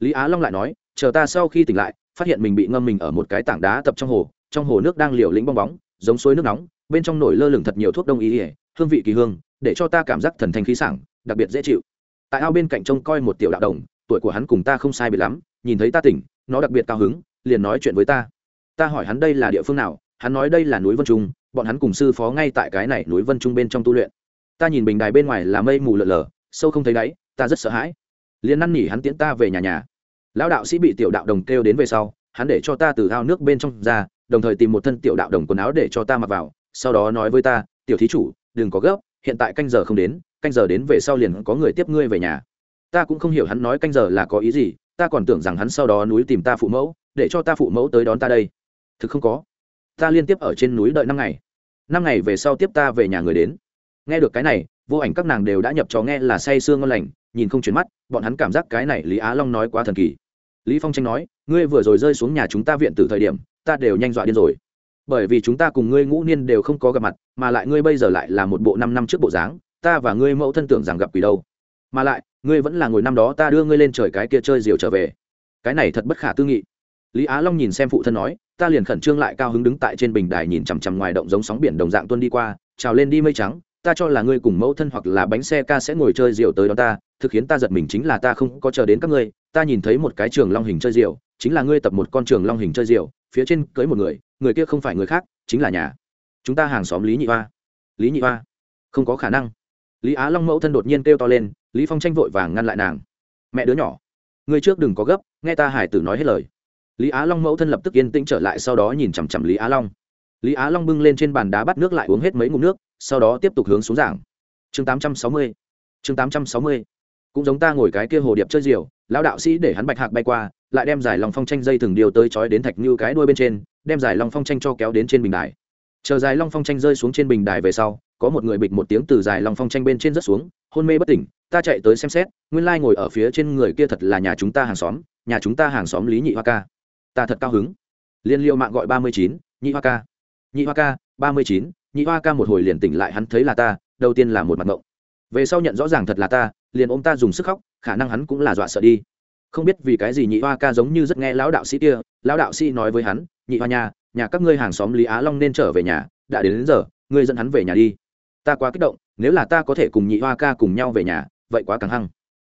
Lý á long lại nói chờ ta sau khi tỉnh lại, phát hiện mình bị ngâm mình ở một cái tảng đá tập trong hồ trong hồ nước đang liều lĩnh bong bóng, giống suối nước nóng, bên trong nổi lơ lửng thật nhiều thuốc đông y ỉa hương vị kỳ hương, để cho ta cảm giác thần thanh khí sảng, đặc biệt dễ chịu. Tại ao bên cạnh trông coi một tiểu đạo đồng, tuổi của hắn cùng ta không sai biệt lắm, nhìn thấy ta tỉnh, nó đặc biệt cao hứng, liền nói chuyện với ta. Ta hỏi hắn đây là địa phương nào, hắn nói đây là núi vân trung, bọn hắn cùng sư phó ngay tại cái này núi vân trung bên trong tu luyện. Ta nhìn bình đài bên ngoài là mây mù lợn lờ, sâu không thấy đáy, ta rất sợ hãi. Liền năn nỉ hắn tiễn ta về nhà nhà lão đạo sĩ bị tiểu đạo đồng kêu đến về sau, hắn để cho ta từ ao nước bên trong ra, đồng thời tìm một thân tiểu đạo đồng quần áo để cho ta mặc vào, sau đó nói với ta, tiểu thí chủ, đừng có gấp, hiện tại canh giờ không đến, canh giờ đến về sau liền có người tiếp ngươi về nhà. Ta cũng không hiểu hắn nói canh giờ là có ý gì, ta còn tưởng rằng hắn sau đó núi tìm ta phụ mẫu, để cho ta phụ mẫu tới đón ta đây. Thực không có. Ta liên tiếp ở trên núi đợi năm ngày. Năm ngày về sau tiếp ta về nhà người đến. Nghe được cái này, vô ảnh các nàng đều đã nhập trò nghe là say sương ngon lành nhìn không chuyển mắt, bọn hắn cảm giác cái này lý á long nói quá thần kỳ. Lý phong tranh nói, ngươi vừa rồi rơi xuống nhà chúng ta viện từ thời điểm, ta đều nhanh dọa điên rồi. Bởi vì chúng ta cùng ngươi ngũ niên đều không có gặp mặt, mà lại ngươi bây giờ lại là một bộ năm năm trước bộ dáng, ta và ngươi mẫu thân tưởng rằng gặp quỷ đâu. Mà lại, ngươi vẫn là ngồi năm đó ta đưa ngươi lên trời cái kia chơi diều trở về. Cái này thật bất khả tư nghị. Lý á long nhìn xem phụ thân nói, ta liền khẩn trương lại cao hứng đứng tại trên bình đài nhìn chằm chằm ngoài động giống sóng biển đồng dạng tuân đi qua, trào lên đi mây trắng, ta cho là ngươi cùng mẫu thân hoặc là bánh xe ca sẽ ngồi chơi diều tới đó ta thực khiến ta giật mình chính là ta không có chờ đến các ngươi, ta nhìn thấy một cái trường long hình chơi diều, chính là ngươi tập một con trường long hình chơi diều, phía trên cưới một người người kia không phải người khác, chính là nhà. Chúng ta hàng xóm lý nhị hoa. Lý nhị hoa. Không có khả năng. Lý á long mẫu thân đột nhiên kêu to lên, lý phong tranh vội vàng ngăn lại nàng. Mẹ đứa nhỏ, ngươi trước đừng có gấp, nghe ta hải tử nói hết lời. Lý á long mẫu thân lập tức yên tĩnh trở lại, sau đó nhìn chằm chằm lý á long. Lý á long bưng lên trên bàn đá bắt nước lại uống hết mấy ngụm nước, sau đó tiếp tục hướng xuống giảng. Chương 860 chương 860 cũng giống ta ngồi cái kia hồ điệp chơi diều, lão đạo sĩ để hắn bạch hạc bay qua, lại đem giải long phong tranh dây thừng điều tới trói đến thạch như cái đuôi bên trên, đem giải long phong tranh cho kéo đến trên bình đài. Chờ giải long phong tranh rơi xuống trên bình đài về sau, có một người bịch một tiếng từ giải long phong tranh bên trên rớt xuống, hôn mê bất tỉnh, ta chạy tới xem xét, nguyên lai ngồi ở phía trên người kia thật là nhà chúng ta hàng xóm, nhà chúng ta hàng xóm lý nhị hoa ca. Ta thật cao hứng. Liên liêu mạng gọi ba mươi chín, nhị hoa ca. Nhị hoa ca, ba mươi chín, nhị hoa ca một hồi liền tỉnh lại hắn thấy là ta, đầu tiên là một mặt ngộng. Về sau nhận rõ ràng thật là ta liền ôm ta dùng sức khóc khả năng hắn cũng là dọa sợ đi. Không biết vì cái gì nhị hoa ca giống như rất nghe lão đạo sĩ kia lão đạo sĩ nói với hắn nhị hoa nhà nhà các ngươi hàng xóm lý á long nên trở về nhà đã đến, đến giờ ngươi dẫn hắn về nhà đi. Ta quá kích động nếu là ta có thể cùng nhị hoa ca cùng nhau về nhà vậy quá càng hăng.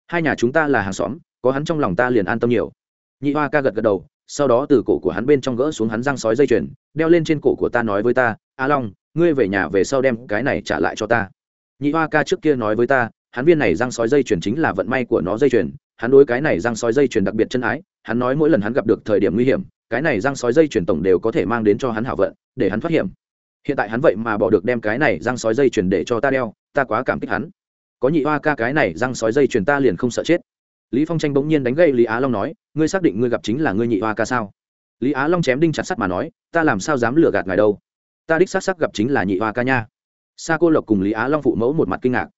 Hai nhà chúng ta là hàng xóm có hắn trong lòng ta liền an tâm nhiều. Nhị hoa ca gật gật đầu sau đó từ cổ của hắn bên trong gỡ xuống hắn răng sói dây chuyền đeo lên trên cổ của ta nói với ta a long ngươi về nhà về sau đem cái này trả lại cho ta. Nhị hoa ca trước kia nói với ta hắn viên này răng sói dây chuyền chính là vận may của nó dây chuyền, hắn đối cái này răng sói dây chuyền đặc biệt chân ái, hắn nói mỗi lần hắn gặp được thời điểm nguy hiểm, cái này răng sói dây chuyền tổng đều có thể mang đến cho hắn hảo vận, để hắn thoát hiểm. Hiện tại hắn vậy mà bỏ được đem cái này răng sói dây chuyền để cho ta đeo, ta quá cảm kích hắn. Có nhị hoa ca cái này răng sói dây chuyền ta liền không sợ chết. Lý phong tranh bỗng nhiên đánh gậy lý á long nói, ngươi xác định ngươi gặp chính là ngươi nhị hoa ca sao? Lý á long chém đinh chặt sắt mà nói, ta làm sao dám lừa gạt ngài đâu? Ta đích xác xác gặp chính là nhị hoa ca nha. Sa cô lộc cùng lý á long phụ mẫu một mặt kinh ngạc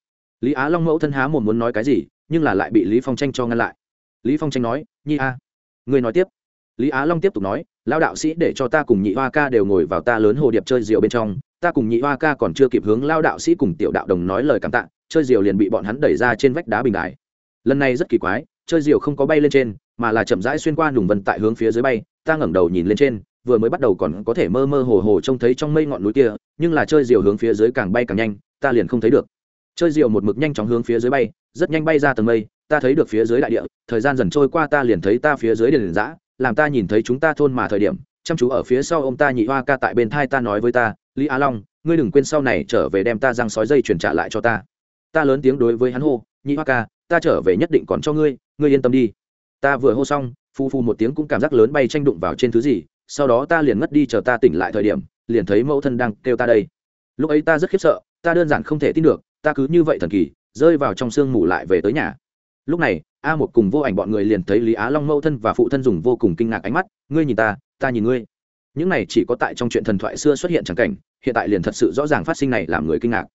lý á long mẫu thân há mồm muốn nói cái gì, nhưng là lại bị lý phong tranh cho ngăn lại. Lý phong tranh nói, nhi a người nói tiếp. Lý á long tiếp tục nói lao đạo sĩ để cho ta cùng nhị hoa ca đều ngồi vào ta lớn hồ điệp chơi rượu bên trong, ta cùng nhị hoa ca còn chưa kịp hướng lao đạo sĩ cùng tiểu đạo đồng nói lời cảm tạ, chơi rượu liền bị bọn hắn đẩy ra trên vách đá bình đài. Lần này rất kỳ quái, chơi rượu không có bay lên trên, mà là chậm rãi xuyên qua nùng vân tại hướng phía dưới bay, ta ngẩng đầu nhìn lên trên, vừa mới bắt đầu còn có thể mơ mơ hồ hồ trông thấy trong mây ngọn núi kia, nhưng là chơi rượu hướng phía dưới càng bay càng nhanh, ta liền không thấy được chơi diều một mực nhanh chóng hướng phía dưới bay, rất nhanh bay ra tầng mây, ta thấy được phía dưới đại địa, thời gian dần trôi qua ta liền thấy ta phía dưới đền giã làm ta nhìn thấy chúng ta thôn mà thời điểm, chăm chú ở phía sau ông ta nhị hoa ca tại bên thai ta nói với ta, lý á long, ngươi đừng quên sau này trở về đem ta răng sói dây chuyển trả lại cho ta. Ta lớn tiếng đối với hắn hô, nhị hoa ca, ta trở về nhất định còn cho ngươi ngươi yên tâm đi. Ta vừa hô xong, phu phu một tiếng cũng cảm giác lớn bay tranh đụng vào trên thứ gì, sau đó ta liền ngất đi chờ ta tỉnh lại thời điểm, liền thấy mẫu thân đang kêu ta đây. Lúc ấy ta rất khiếp sợ, ta đơn giản không thể tin được ta cứ như vậy thần kỳ, rơi vào trong sương mù lại về tới nhà. Lúc này, a một cùng vô ảnh bọn người liền thấy lý á long mẫu thân và phụ thân dùng vô cùng kinh ngạc ánh mắt, ngươi nhìn ta ta nhìn ngươi. Những này chỉ có tại trong chuyện thần thoại xưa xuất hiện chẳng cảnh, hiện tại liền thật sự rõ ràng phát sinh này làm người kinh ngạc.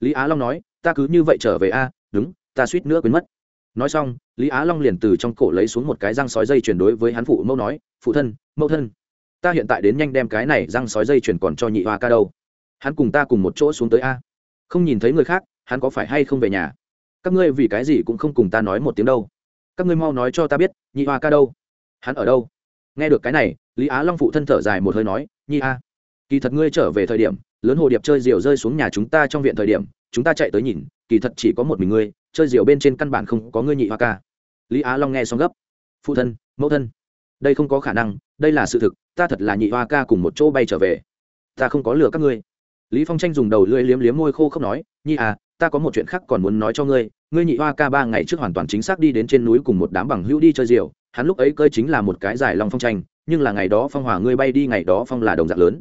Lý á long nói, ta cứ như vậy trở về a, đúng, ta suýt nữa quên mất. Nói xong, lý á long liền từ trong cổ lấy xuống một cái răng sói dây chuyển đối với hắn phụ mẫu nói, phụ thân, mẫu thân, ta hiện tại đến nhanh đem cái này răng sói dây chuyển còn cho nhị hoa ca đâu. Hắn cùng ta cùng một chỗ xuống tới a. Không nhìn thấy người khác hắn có phải hay không về nhà? Các ngươi vì cái gì cũng không cùng ta nói một tiếng đâu. Các ngươi mau nói cho ta biết, nhị hoa ca đâu? Hắn ở đâu? Nghe được cái này, lý á long phụ thân thở dài một hơi nói nhi a, kỳ thật ngươi trở về thời điểm, lớn hồ điệp chơi diều rơi xuống nhà chúng ta trong viện thời điểm, chúng ta chạy tới nhìn, kỳ thật chỉ có một mình ngươi, chơi diều bên trên căn bản không có ngươi nhị hoa ca. Lý á long nghe xong gấp, phụ thân, mẫu thân, đây không có khả năng, đây là sự thực, ta thật là nhị hoa ca cùng một chỗ bay trở về. Ta không có lừa các ngươi. Lý phong tranh dùng đầu lưỡi liếm liếm môi khô không nói nhi à ta có một chuyện khác còn muốn nói cho ngươi ngươi nhị hoa ca ba ngày trước hoàn toàn chính xác đi đến trên núi cùng một đám bằng hữu đi chơi diều hắn lúc ấy cơi chính là một cái giải long phong tranh, nhưng là ngày đó phong hỏa ngươi bay đi, ngày đó phong là đồng dạng lớn.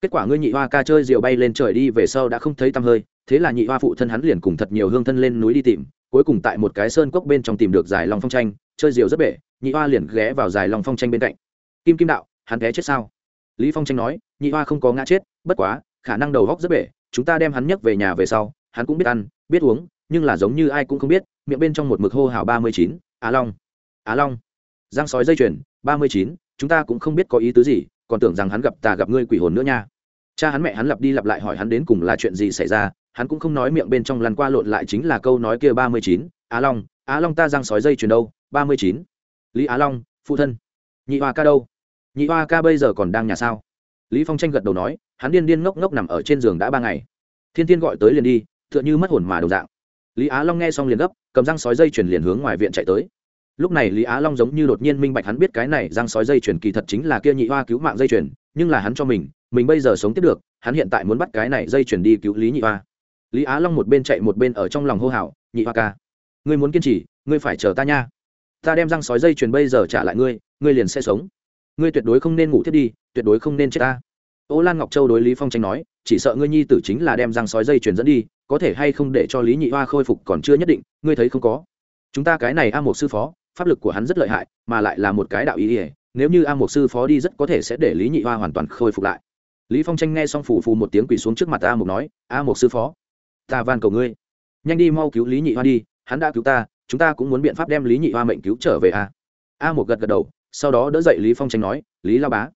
Kết quả ngươi nhị hoa ca chơi diều bay lên trời đi về sau đã không thấy tăm hơi, thế là nhị hoa phụ thân hắn liền cùng thật nhiều hương thân lên núi đi tìm, cuối cùng tại một cái sơn cốc bên trong tìm được dài lòng phong tranh, chơi diều rất bể, nhị hoa liền ghé vào dài lòng phong tranh bên cạnh. Kim kim đạo, hắn ghé chết sao? Lý phong tranh nói, nhị hoa không có ngã chết, bất quá, khả năng đầu góc rất bể, chúng ta đem hắn nhấc về nhà về sau hắn cũng biết ăn, biết uống, nhưng là giống như ai cũng không biết, miệng bên trong một mực hô hào ba mươi chín á long á long. Giang sói dây chuyền, ba mươi chín, chúng ta cũng không biết có ý tứ gì, còn tưởng rằng hắn gặp ta gặp ngươi quỷ hồn nữa nha. Cha hắn mẹ hắn lặp đi lặp lại hỏi hắn đến cùng là chuyện gì xảy ra, hắn cũng không nói miệng bên trong lăn qua lộn lại chính là câu nói kia ba mươi chín á long á long ta giang sói dây chuyền đâu, ba mươi chín. Lý á long, phụ thân. Nhị hoa ca đâu? Nhị hoa ca bây giờ còn đang nhà sao? Lý phong tranh gật đầu nói, hắn điên điên ngốc ngốc nằm ở trên giường đã ba ngày. Thiên thiên gọi tới liền đi tựa như mất hồn mà đồng dạng. Lý á long nghe xong liền gấp, cầm răng sói dây chuyển liền hướng ngoài viện chạy tới. Lúc này lý á long giống như đột nhiên minh bạch hắn biết cái này răng sói dây chuyển kỳ thật chính là kia nhị hoa cứu mạng dây chuyển nhưng là hắn cho mình mình bây giờ sống tiếp được, hắn hiện tại muốn bắt cái này dây chuyển đi cứu lý nhị hoa. Lý á long một bên chạy một bên ở trong lòng hô hào, nhị hoa ca, ngươi muốn kiên trì, ngươi phải chờ ta nha. Ta đem răng sói dây chuyền bây giờ trả lại ngươi ngươi liền sẽ sống. Ngươi tuyệt đối không nên ngủ thiết đi, tuyệt đối không nên chết ta. Ô lan ngọc châu đối lý phong tranh nói, chỉ sợ ngươi nhi tử chính là đem răng sói dây chuyền dẫn đi có thể hay không để cho lý nhị hoa khôi phục còn chưa nhất định, ngươi thấy không có. Chúng ta cái này a một sư phó, pháp lực của hắn rất lợi hại, mà lại là một cái đạo ý ỉa nếu như a một sư phó đi rất có thể sẽ để lý nhị hoa hoàn toàn khôi phục lại. Lý phong tranh nghe xong phủ phù một tiếng quỳ xuống trước mặt a một nói, a một sư phó, ta van cầu ngươi. Nhanh đi mau cứu lý nhị hoa đi, hắn đã cứu ta, chúng ta cũng muốn biện pháp đem lý nhị hoa mệnh cứu trở về a. A một gật gật đầu, sau đó đỡ dậy lý phong tranh nói, lý lao bá,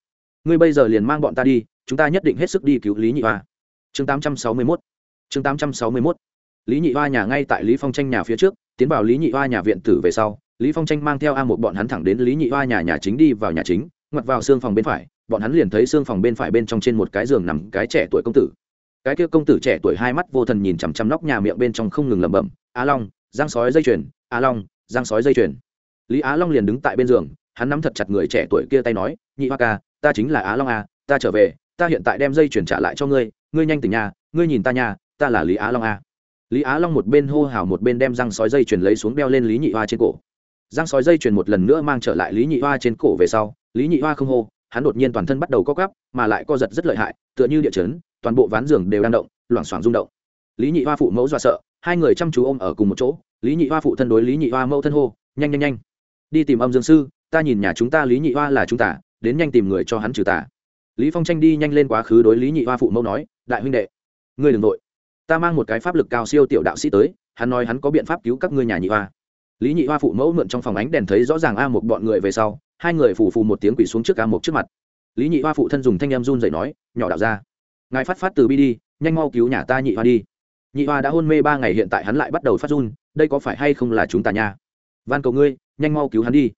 ngươi bây giờ liền mang bọn ta đi, chúng ta nhất định hết sức đi cứu lý nhị hoa. Chương 861 chương 861 lý nhị hoa nhà ngay tại lý phong tranh nhà phía trước, tiến vào lý nhị hoa nhà viện tử về sau, lý phong tranh mang theo a một bọn hắn thẳng đến lý nhị hoa nhà nhà chính đi vào nhà chính, ngoặt vào xương phòng bên phải, bọn hắn liền thấy xương phòng bên phải bên trong trên một cái giường nằm cái trẻ tuổi công tử. Cái kia công tử trẻ tuổi hai mắt vô thần nhìn chằm chằm nóc nhà miệng bên trong không ngừng lẩm bẩm á long, giang sói dây chuyền á long, giang sói dây chuyền. Lý á long liền đứng tại bên giường, hắn nắm thật chặt người trẻ tuổi kia tay nói, nhị hoa ca, ta chính là á long a ta trở về, ta hiện tại đem dây chuyền trả lại cho ngươi ngươi nhanh tỉnh nhà, ngươi nhìn ta nhà ta là lý á long a. Lý á long một bên hô hào một bên đem răng sói dây chuyền lấy xuống đeo lên lý nhị hoa trên cổ. Răng sói dây chuyền một lần nữa mang trở lại lý nhị hoa trên cổ về sau, lý nhị hoa không hô, hắn đột nhiên toàn thân bắt đầu co cắp mà lại co giật rất lợi hại, tựa như địa chấn, toàn bộ ván giường đều đang động, loảng xoảng rung động. Lý nhị hoa phụ mẫu dọa sợ, hai người chăm chú ôm ở cùng một chỗ, lý nhị hoa phụ thân đối lý nhị hoa mẫu thân hô, nhanh nhanh nhanh. Đi tìm âm dương sư, ta nhìn nhà chúng ta lý nhị hoa là chúng ta, đến nhanh tìm người cho hắn trừ tà. Lý phong tranh đi nhanh lên quá khứ đối lý nhị hoa phụ mẫu nói, đại huynh đệ, ngươi đừng nội ta mang một cái pháp lực cao siêu tiểu đạo sĩ tới, hắn nói hắn có biện pháp cứu các ngươi nhà nhị hoa. Lý nhị hoa phụ mẫu mượn trong phòng ánh đèn thấy rõ ràng a một bọn người về sau, hai người phủ phù một tiếng quỷ xuống trước a một trước mặt. Lý nhị hoa phụ thân dùng thanh em run dậy nói, nhỏ đạo ra ngài phát phát từ bi đi, nhanh mau cứu nhà ta nhị hoa đi. Nhị hoa đã hôn mê ba ngày hiện tại hắn lại bắt đầu phát run, đây có phải hay không là chúng ta nha? Van cầu ngươi, nhanh mau cứu hắn đi.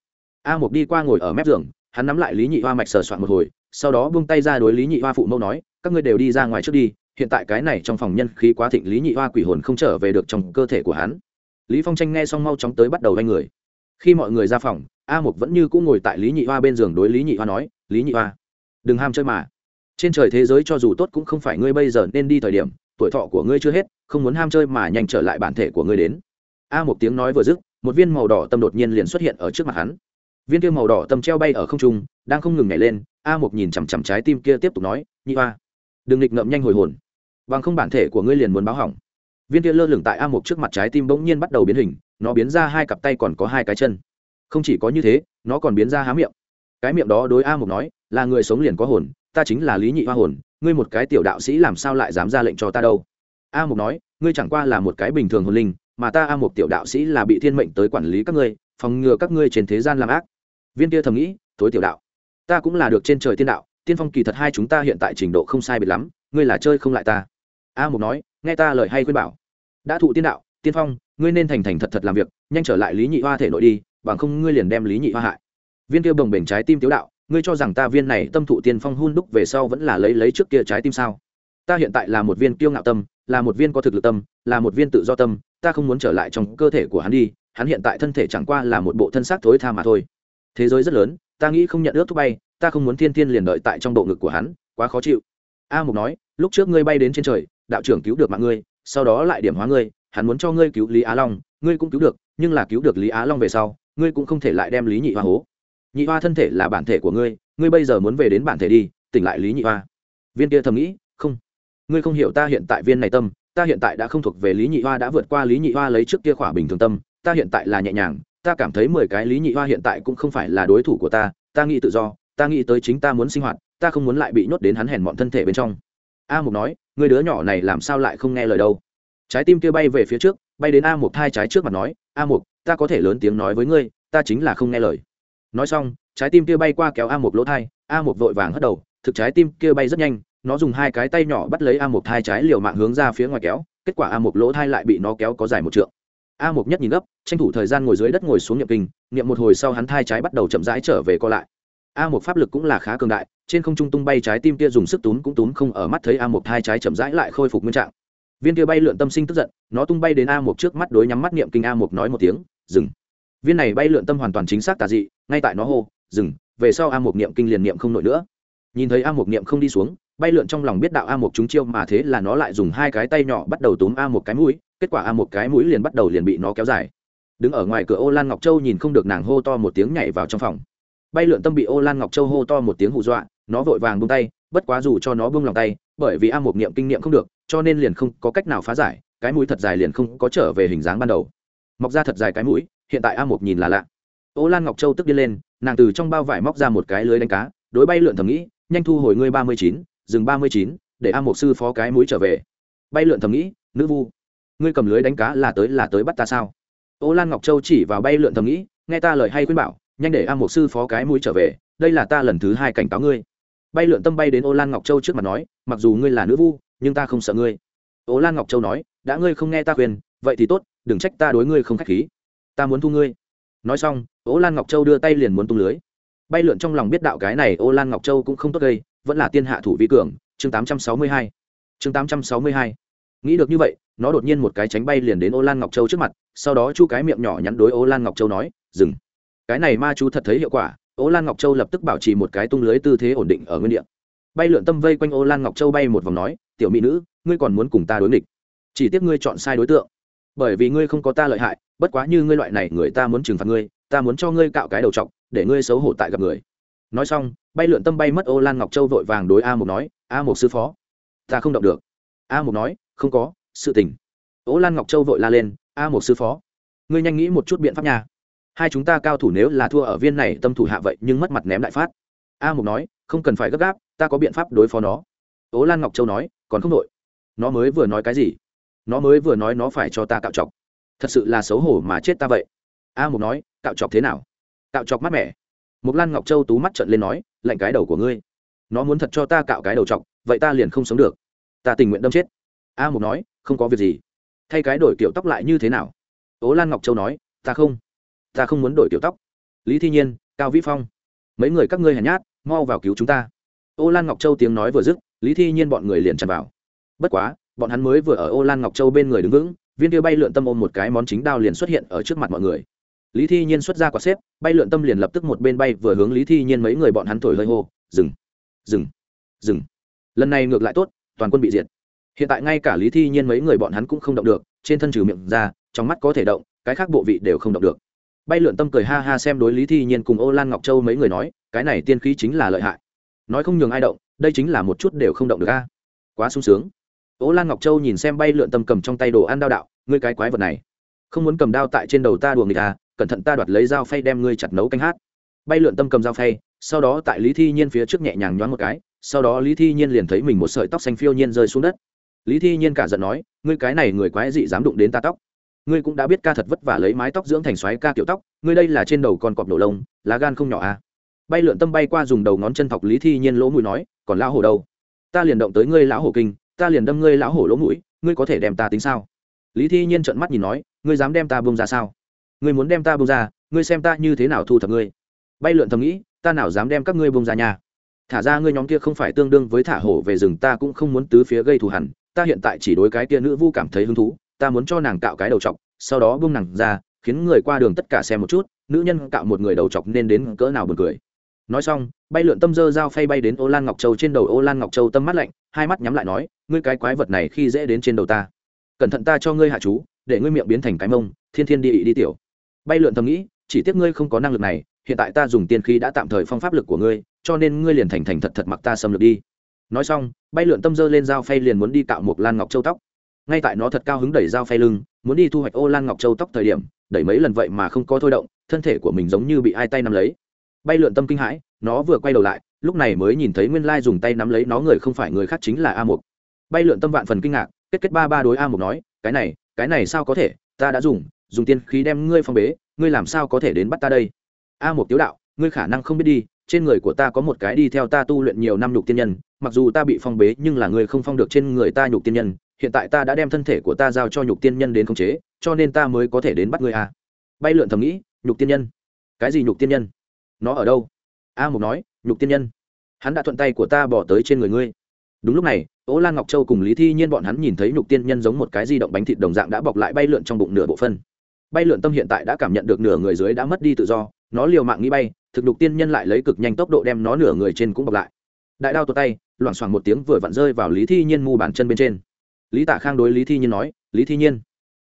A một đi qua ngồi ở mép giường, hắn nắm lại lý nhị hoa mạch sờ soạn một hồi, sau đó buông tay ra đối lý nhị hoa phụ mẫu nói, các ngươi đều đi ra ngoài trước đi hiện tại cái này trong phòng nhân khí quá thịnh lý nhị hoa quỷ hồn không trở về được trong cơ thể của hắn. Lý phong tranh nghe xong mau chóng tới bắt đầu vay người. Khi mọi người ra phòng, a mục vẫn như cũng ngồi tại lý nhị hoa bên giường đối lý nhị hoa nói, lý nhị hoa, đừng ham chơi mà. Trên trời thế giới cho dù tốt cũng không phải ngươi bây giờ nên đi thời điểm, tuổi thọ của ngươi chưa hết, không muốn ham chơi mà nhanh trở lại bản thể của ngươi đến. A một tiếng nói vừa dứt, một viên màu đỏ tâm đột nhiên liền xuất hiện ở trước mặt hắn. Viên kia màu đỏ tâm treo bay ở không trung, đang không ngừng nhảy lên, a một nhìn chằm chằm trái tim kia tiếp tục nói, nhị hoa đừng nghịch ngậm nhanh hồi hồn. Bằng không bản thể của ngươi liền muốn báo hỏng. Viên kia lơ lửng tại a Mục trước mặt trái tim bỗng nhiên bắt đầu biến hình, nó biến ra hai cặp tay còn có hai cái chân. Không chỉ có như thế, nó còn biến ra há miệng. Cái miệng đó đối a Mục nói, là người sống liền có hồn, ta chính là lý nhị hoa hồn, ngươi một cái tiểu đạo sĩ làm sao lại dám ra lệnh cho ta đâu? A Mục nói, ngươi chẳng qua là một cái bình thường hồn linh, mà ta a Mục tiểu đạo sĩ là bị thiên mệnh tới quản lý các ngươi, phòng ngừa các ngươi trên thế gian làm ác. Viên kia thầm nghĩ tối tiểu đạo, ta cũng là được trên trời thiên đạo tiên phong kỳ thật hai chúng ta hiện tại trình độ không sai biệt lắm, ngươi là chơi không lại ta. A Mục nói, nghe ta lời hay khuyên bảo. Đã thụ tiên đạo, tiên phong, ngươi nên thành thành thật thật làm việc, nhanh trở lại lý nhị hoa thể nội đi, bằng không ngươi liền đem lý nhị hoa hại. Viên kia bồng bềnh trái tim tiếu đạo, ngươi cho rằng ta viên này tâm thụ tiên phong hun đúc về sau vẫn là lấy lấy trước kia trái tim sao? Ta hiện tại là một viên kiêu ngạo tâm, là một viên có thực lực tâm, là một viên tự do tâm, ta không muốn trở lại trong cơ thể của hắn đi, hắn hiện tại thân thể chẳng qua là một bộ thân xác thối tha mà thôi. Thế giới rất lớn ta nghĩ không nhận ước thúc bay, ta không muốn thiên thiên liền đợi tại trong bộ ngực của hắn, quá khó chịu. A mục nói, lúc trước ngươi bay đến trên trời, đạo trưởng cứu được mạng ngươi, sau đó lại điểm hóa ngươi, hắn muốn cho ngươi cứu lý á long, ngươi cũng cứu được, nhưng là cứu được lý á long về sau, ngươi cũng không thể lại đem lý nhị hoa hố. Nhị hoa thân thể là bản thể của ngươi ngươi bây giờ muốn về đến bản thể đi, tỉnh lại lý nhị hoa. Viên kia thầm nghĩ, không. Ngươi không hiểu ta hiện tại viên này tâm, ta hiện tại đã không thuộc về lý nhị hoa đã vượt qua lý nhị hoa lấy trước kia khỏa bình thường tâm, ta hiện tại là nhẹ nhàng ta cảm thấy mười cái lý nhị hoa hiện tại cũng không phải là đối thủ của ta ta nghĩ tự do, ta nghĩ tới chính ta muốn sinh hoạt, ta không muốn lại bị nhốt đến hắn hèn mọn thân thể bên trong. A mục nói, người đứa nhỏ này làm sao lại không nghe lời đâu? Trái tim kia bay về phía trước, bay đến a mục thai trái trước mặt nói, a mục, ta có thể lớn tiếng nói với ngươi, ta chính là không nghe lời. Nói xong, trái tim kia bay qua kéo a mục lỗ thai, a mục vội vàng hất đầu, thực trái tim kia bay rất nhanh, nó dùng hai cái tay nhỏ bắt lấy a mục thai trái liều mạng hướng ra phía ngoài kéo, kết quả a mục lỗ thai lại bị nó kéo có dài một trượng a mục nhất nhìn gấp, tranh thủ thời gian ngồi dưới đất ngồi xuống niệm kinh, niệm một hồi sau hắn thai trái bắt đầu chậm rãi trở về co lại. A mục pháp lực cũng là khá cường đại, trên không trung tung bay trái tim kia dùng sức túm cũng túm không ở mắt thấy a mục thai trái chậm rãi lại khôi phục nguyên trạng. Viên kia bay lượn tâm sinh tức giận, nó tung bay đến a mục trước mắt đối nhắm mắt niệm kinh a mục nói một tiếng, dừng. Viên này bay lượn tâm hoàn toàn chính xác tà dị, ngay tại nó hô, dừng, về sau a mục niệm kinh liền niệm không nổi nữa. Nhìn thấy a mục niệm không đi xuống bay lượn trong lòng biết đạo a một chúng chiêu mà thế là nó lại dùng hai cái tay nhỏ bắt đầu túm a một cái mũi, kết quả a một cái mũi liền bắt đầu liền bị nó kéo dài. Đứng ở ngoài cửa ô lan ngọc châu nhìn không được nàng hô to một tiếng nhảy vào trong phòng. Bay lượn tâm bị ô lan ngọc châu hô to một tiếng hù dọa, nó vội vàng bung tay, bất quá dù cho nó bung lòng tay, bởi vì a một niệm kinh niệm không được, cho nên liền không có cách nào phá giải, cái mũi thật dài liền không có trở về hình dáng ban đầu. Mọc ra thật dài cái mũi, hiện tại a một nhìn là lạ. Ô lan ngọc châu tức đi lên, nàng từ trong bao vải móc ra một cái lưới đánh cá, đối bay lượn thầm nghĩ, nhanh thu hồi ngươi ba mươi chín dừng ba mươi chín, để a mục sư phó cái mũi trở về. Bay lượn thầm nghĩ, nữ vu, ngươi cầm lưới đánh cá là tới là tới bắt ta sao? Ô lan ngọc châu chỉ vào bay lượn thầm nghĩ, nghe ta lời hay khuyên bảo, nhanh để a mục sư phó cái mũi trở về, đây là ta lần thứ hai cảnh cáo ngươi. Bay lượn tâm bay đến ô lan ngọc châu trước mặt nói, mặc dù ngươi là nữ vu, nhưng ta không sợ ngươi. Ô lan ngọc châu nói, đã ngươi không nghe ta khuyên, vậy thì tốt, đừng trách ta đối ngươi không k h á c h khí. Ta muốn thu ngươi. Nói xong, ô lan ngọc châu đưa tay liền muốn tung lưới. Bay lượn trong lòng biết đạo cái này ô lan ngọc châu cũng không tốt gây vẫn là tiên hạ thủ vi cường, chương tám trăm sáu mươi hai. Chương tám trăm sáu mươi hai. Nghĩ được như vậy, nó đột nhiên một cái tránh bay liền đến ô lan ngọc châu trước mặt, sau đó chu cái miệng nhỏ nhắn đối ô lan ngọc châu nói, dừng. Cái này ma chú thật thấy hiệu quả, ô lan ngọc châu lập tức bảo trì một cái tung lưới tư thế ổn định ở nguyên địa. Bay lượn tâm vây quanh ô lan ngọc châu bay một vòng nói, tiểu mỹ nữ, ngươi còn muốn cùng ta đối nghịch? Chỉ tiếc ngươi chọn sai đối tượng. Bởi vì ngươi không có ta lợi hại, bất quá như ngươi loại này người ta muốn trừng phạt ngươi, ta muốn cho ngươi cạo cái đầu t để ngươi xấu hổ tại gặp người nói xong, bay lượn tâm bay mất ô lan ngọc châu vội vàng đối a Mục nói, a Mục sư phó, ta không động được. A Mục nói, không có, sự tình. Ô lan ngọc châu vội la lên, a Mục sư phó, ngươi nhanh nghĩ một chút biện pháp nha. Hai chúng ta cao thủ nếu là thua ở viên này tâm thủ hạ vậy nhưng mất mặt ném đại phát. A Mục nói, không cần phải gấp gáp, ta có biện pháp đối phó nó. Ố lan ngọc châu nói, còn không đội. Nó mới vừa nói cái gì? Nó mới vừa nói nó phải cho ta cạo chọc. Thật sự là xấu hổ mà chết ta vậy. A Mục nói, cạo chọc thế nào? Cạo chọc mát mẻ. Mục lan ngọc châu tú mắt trận lên nói, lạnh cái đầu của ngươi. Nó muốn thật cho ta cạo cái đầu chọc, vậy ta liền không sống được. Ta tình nguyện đâm chết. A mục nói, không có việc gì. Thay cái đổi kiểu tóc lại như thế nào? Ố lan ngọc châu nói, ta không. Ta không muốn đổi kiểu tóc. Lý thi nhiên, cao vĩ phong. Mấy người các ngươi hèn nhát, mau vào cứu chúng ta. Ô lan ngọc châu tiếng nói vừa dứt, lý thi nhiên bọn người liền tràn vào. Bất quá, bọn hắn mới vừa ở ô lan ngọc châu bên người đứng vững, viên kia bay lượn tâm ôm một cái món chính đao liền xuất hiện ở trước mặt mọi người lý thi nhiên xuất ra quả xếp, bay lượn tâm liền lập tức một bên bay vừa hướng lý thi nhiên mấy người bọn hắn thổi hơi hô, dừng dừng dừng. Lần này ngược lại tốt, toàn quân bị diệt. Hiện tại ngay cả lý thi nhiên mấy người bọn hắn cũng không động được, trên thân trừ miệng ra, trong mắt có thể động, cái khác bộ vị đều không động được. Bay lượn tâm cười ha ha xem đối lý thi nhiên cùng ô lan ngọc châu mấy người nói, cái này tiên khí chính là lợi hại. Nói không nhường ai động, đây chính là một chút đều không động được a. Quá sung sướng. Ô lan ngọc châu nhìn xem bay lượn tâm cầm trong tay đồ ăn đao đạo, ngươi cái quái vật này, không muốn cầm đao tại trên đầu ta đùa người ta à, cẩn thận ta đoạt lấy dao phay đem ngươi chặt nấu canh hát. Bay lượn tâm cầm dao phay, sau đó tại lý thi nhiên phía trước nhẹ nhàng nhoáng một cái, sau đó lý thi nhiên liền thấy mình một sợi tóc xanh phiêu nhiên rơi xuống đất. Lý thi nhiên cả giận nói, ngươi cái này người quái dị dám đụng đến ta tóc. Ngươi cũng đã biết ca thật vất vả lấy mái tóc dưỡng thành xoáy ca kiểu tóc, ngươi đây là trên đầu con cọp nổ lông, lá gan không nhỏ à? Bay lượn tâm bay qua dùng đầu ngón chân thọc lý thi nhiên lỗ mũi nói, còn lão hổ đâu? Ta liền động tới ngươi lão hổ kinh, ta liền đâm ngươi lão hổ lỗ mũi, ngươi có thể đem ta tính sao? Lý thi nhiên trợn mắt nhìn nói, ngươi dám đem ta bông ra sao? Ngươi muốn đem ta bông ra, ngươi xem ta như thế nào thu thập ngươi. Bay lượn thầm nghĩ, ta nào dám đem các ngươi bông ra nhà thả ra ngươi nhóm kia không phải tương đương với thả hổ về rừng, ta cũng không muốn tứ phía gây thù hẳn ta hiện tại chỉ đối cái kia nữ vu cảm thấy hứng thú, ta muốn cho nàng cạo cái đầu chọc, sau đó bung nàng ra, khiến người qua đường tất cả xem một chút, nữ nhân cạo một người đầu chọc nên đến cỡ nào buồn cười. Nói xong, bay lượn tâm dơ dao phay bay đến ô lan ngọc châu trên đầu ô lan ngọc châu tâm mắt lạnh, hai mắt nhắm lại nói, ngươi cái quái vật này khi dễ đến trên đầu ta. Cẩn thận ta cho ngươi hạ chú, để ngươi miệng biến thành cái mông, thiên thiên đi đi tiểu bay lượn tâm nghĩ, chỉ tiếc ngươi không có năng lực này, hiện tại ta dùng tiên khí đã tạm thời phong pháp lực của ngươi, cho nên ngươi liền thành thành thật thật mặc ta xâm lược đi. Nói xong, bay lượn tâm dơ lên dao phay liền muốn đi cạo một lan ngọc châu tóc. Ngay tại nó thật cao hứng đẩy dao phay lưng, muốn đi thu hoạch ô lan ngọc châu tóc thời điểm, đẩy mấy lần vậy mà không có thôi động, thân thể của mình giống như bị ai tay nắm lấy. Bay lượn tâm kinh hãi, nó vừa quay đầu lại, lúc này mới nhìn thấy nguyên lai dùng tay nắm lấy nó người không phải người khác chính là a mục. Bay lượn tâm vạn phần kinh ngạc, kết kết ba ba đối a mục nói, cái này cái này sao có thể? Ta đã dùng dùng tiên khí đem ngươi phong bế, ngươi làm sao có thể đến bắt ta đây? A Mộc tiếu đạo, ngươi khả năng không biết đi, trên người của ta có một cái đi theo ta tu luyện nhiều năm nhục tiên nhân, mặc dù ta bị phong bế nhưng là ngươi không phong được trên người ta nhục tiên nhân, hiện tại ta đã đem thân thể của ta giao cho nhục tiên nhân đến khống chế, cho nên ta mới có thể đến bắt ngươi a bay lượn thầm nghĩ, nhục tiên nhân? Cái gì nhục tiên nhân? Nó ở đâu? A mục nói, nhục tiên nhân. Hắn đã thuận tay của ta bỏ tới trên người ngươi. Đúng lúc này ố lan ngọc châu cùng lý thi nhiên bọn hắn nhìn thấy nhục tiên nhân giống một cái di động bánh thịt đồng dạng đã bọc lại bay lượn trong bụng nửa bộ phân bay lượn tâm hiện tại đã cảm nhận được nửa người dưới đã mất đi tự do, nó liều mạng nghĩ bay, thực đục tiên nhân lại lấy cực nhanh tốc độ đem nó nửa người trên cũng bọc lại. Đại đao tuột tay, loảng xoảng một tiếng vừa vặn rơi vào lý thi nhiên mu bàn chân bên trên. Lý tả khang đối lý thi nhiên nói, lý thi nhiên,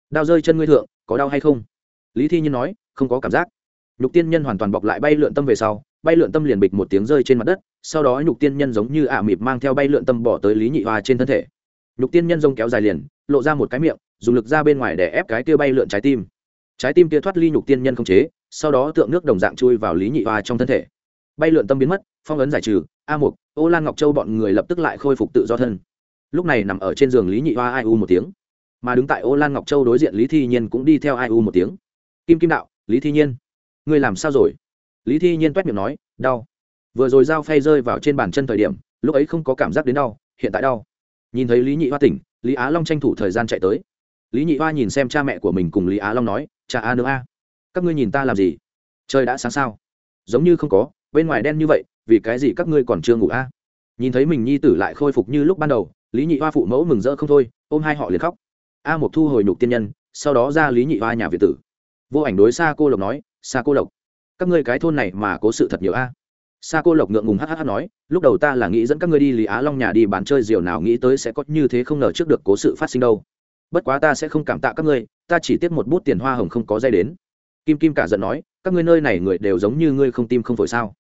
đao rơi chân ngươi thượng, có đau hay không? Lý thi nhiên nói, không có cảm giác. Nhục tiên nhân hoàn toàn bọc lại bay lượn tâm về sau, bay lượn tâm liền bịch một tiếng rơi trên mặt đất, sau đó nhục tiên nhân giống như ả mịp mang theo bay lượn tâm bỏ tới lý nhị hoa trên thân thể. Nhục tiên nhân rông kéo dài liền, lộ ra một cái miệng, dùng lực ra bên ngoài để ép cái kia bay lượn trái tim trái tim kia thoát ly nhục tiên nhân không chế, sau đó tượng nước đồng dạng chui vào lý nhị hoa trong thân thể. Bay lượn tâm biến mất, phong ấn giải trừ, a mục, ô lan ngọc châu bọn người lập tức lại khôi phục tự do thân. Lúc này nằm ở trên giường lý nhị hoa ai u một tiếng. Mà đứng tại ô lan ngọc châu đối diện lý thi nhiên cũng đi theo ai u một tiếng. Kim kim đạo, lý thi nhiên, ngươi làm sao rồi? Lý thi nhiên t u é t miệng nói, đau. Vừa rồi dao phay rơi vào trên bàn chân thời điểm, lúc ấy không có cảm giác đến đau, hiện tại đau. Nhìn thấy lý nhị hoa tỉnh, lý á long tranh thủ thời gian chạy tới lý nhị hoa nhìn xem cha mẹ của mình cùng lý á long nói, cha a nữa a, các ngươi nhìn ta làm gì? Trời đã sáng sao? Giống như không có, bên ngoài đen như vậy, vì cái gì các ngươi còn chưa ngủ a? Nhìn thấy mình nhi tử lại khôi phục như lúc ban đầu, lý nhị hoa phụ mẫu mừng rỡ không thôi, ôm hai họ liền khóc. A một thu hồi nhục tiên nhân, sau đó ra lý nhị hoa nhà việt tử. Vô ảnh đối xa cô lộc nói xa cô lộc, các ngươi cái thôn này mà cố sự thật nhiều a. Sa cô lộc ngượng ngùng hh nói, lúc đầu ta là nghĩ dẫn các ngươi đi lý á long nhà đi bán chơi, diều nào nghĩ tới sẽ có như thế không ngờ trước được cố sự phát sinh đâu bất quá ta sẽ không cảm tạ các ngươi, ta chỉ tiếp một bút tiền hoa hồng không có dây đến. Kim kim cả giận nói, các ngươi nơi này người đều giống như ngươi không tim không phổi sao?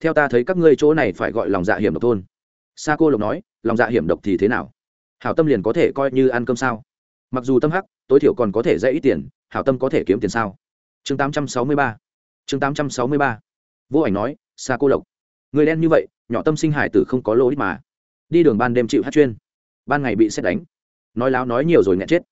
Theo ta thấy các ngươi chỗ này phải gọi lòng dạ hiểm độc thôn. Sa cô lộc nói, lòng dạ hiểm độc thì thế nào? Hảo tâm liền có thể coi như ăn cơm sao? Mặc dù tâm hắc, tối thiểu còn có thể dễ ít tiền, hảo tâm có thể kiếm tiền sao? Chương tám trăm sáu mươi ba. Chương tám trăm sáu mươi ba. Vô ảnh nói, sa cô lộc, người đen như vậy, nhỏ tâm sinh hải tử không có lỗi mà. Đi đường ban đêm chịu hát chuyên. Ban ngày bị xét đánh nói láo nói nhiều rồi nghẹn chết.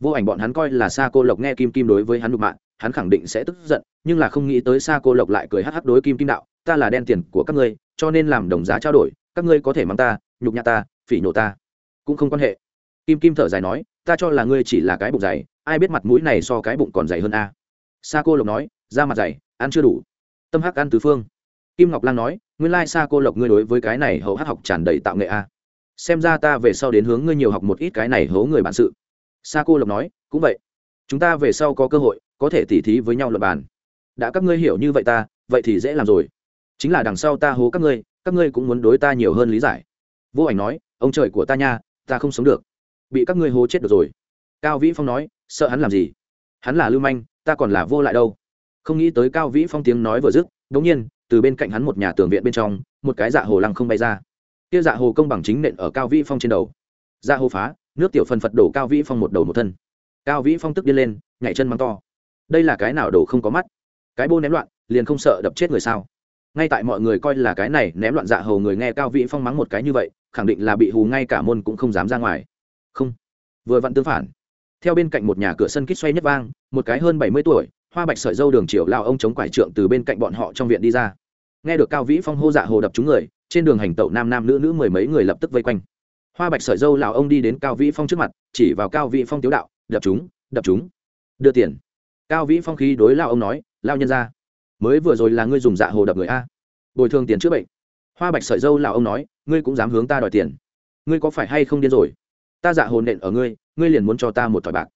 Vô ảnh bọn hắn coi là Sa cô lộc nghe kim kim đối với hắn đục mạng hắn khẳng định sẽ tức giận, nhưng là không nghĩ tới Sa cô lộc lại cười hắc hắc đối kim kim đạo, ta là đen tiền của các ngươi, cho nên làm đồng giá trao đổi, các ngươi có thể mắng ta, nhục nhã ta, phỉ nhổ ta. Cũng không quan hệ. Kim kim thở dài nói, ta cho là ngươi chỉ là cái bụng dày, ai biết mặt mũi này so cái bụng còn dày hơn a. Sa cô lộc nói ra mặt dày, ăn chưa đủ. Tâm hắc ăn tứ phương. Kim ngọc lan nói, nguyên lai sa cô lộc ngươi đối với cái này hầu hắc học tràn đầy tạo nghệ a xem ra ta về sau đến hướng ngươi nhiều học một ít cái này hố người bản sự. Sa cô lộc nói, cũng vậy. Chúng ta về sau có cơ hội, có thể tỉ thí với nhau luật bàn. Đã các ngươi hiểu như vậy ta, vậy thì dễ làm rồi. Chính là đằng sau ta hố các ngươi các ngươi cũng muốn đối ta nhiều hơn lý giải. Vô ảnh nói, ông trời của ta nha, ta không sống được. Bị các ngươi hố chết được rồi. Cao vĩ phong nói, sợ hắn làm gì? Hắn là lưu manh, ta còn là vô lại đâu. Không nghĩ tới cao vĩ phong tiếng nói vừa dứt đ ỗ n g nhiên, từ bên cạnh hắn một nhà tường viện bên trong, một cái dạ hồ lăng không bay ra kia dạ hồ công bằng chính nện ở cao vĩ phong trên đầu. Dạ hồ phá, nước tiểu phần phật đổ cao vĩ phong một đầu một thân. Cao vĩ phong tức điên lên, nhảy chân mắng to. Đây là cái nào đổ không có mắt? Cái bô ném loạn, liền không sợ đập chết người sao? Ngay tại mọi người coi là cái này ném loạn dạ hầu người nghe cao vĩ phong mắng một cái như vậy, khẳng định là bị hù ngay cả môn cũng không dám ra ngoài. Không. Vừa vặn tương phản. Theo bên cạnh một nhà cửa sân kít xoay nhất vang, một cái hơn bảy mươi tuổi, hoa bạch sợi dâu đường triều lao ông chống quải trượng từ bên cạnh bọn họ trong viện đi ra. Nghe được cao vĩ phong hô dạ hồ đập chúng người trên đường hành tẩu nam nam nữ nữ mười mấy người lập tức vây quanh. Hoa bạch sợi dâu lào ông đi đến cao vĩ phong trước mặt, chỉ vào cao vĩ phong tiếu đạo, đập chúng đập chúng, đưa tiền. Cao vĩ phong khí đối lao ông nói lao nhân ra mới vừa rồi là ngươi dùng dạ hồ đập người a, bồi thường tiền chữa bệnh. Hoa bạch sợi dâu lào ông nói, ngươi cũng dám hướng ta đòi tiền. Ngươi có phải hay không điên rồi? Ta dạ hồn nện ở ngươi ngươi liền muốn cho ta một thỏi bạc.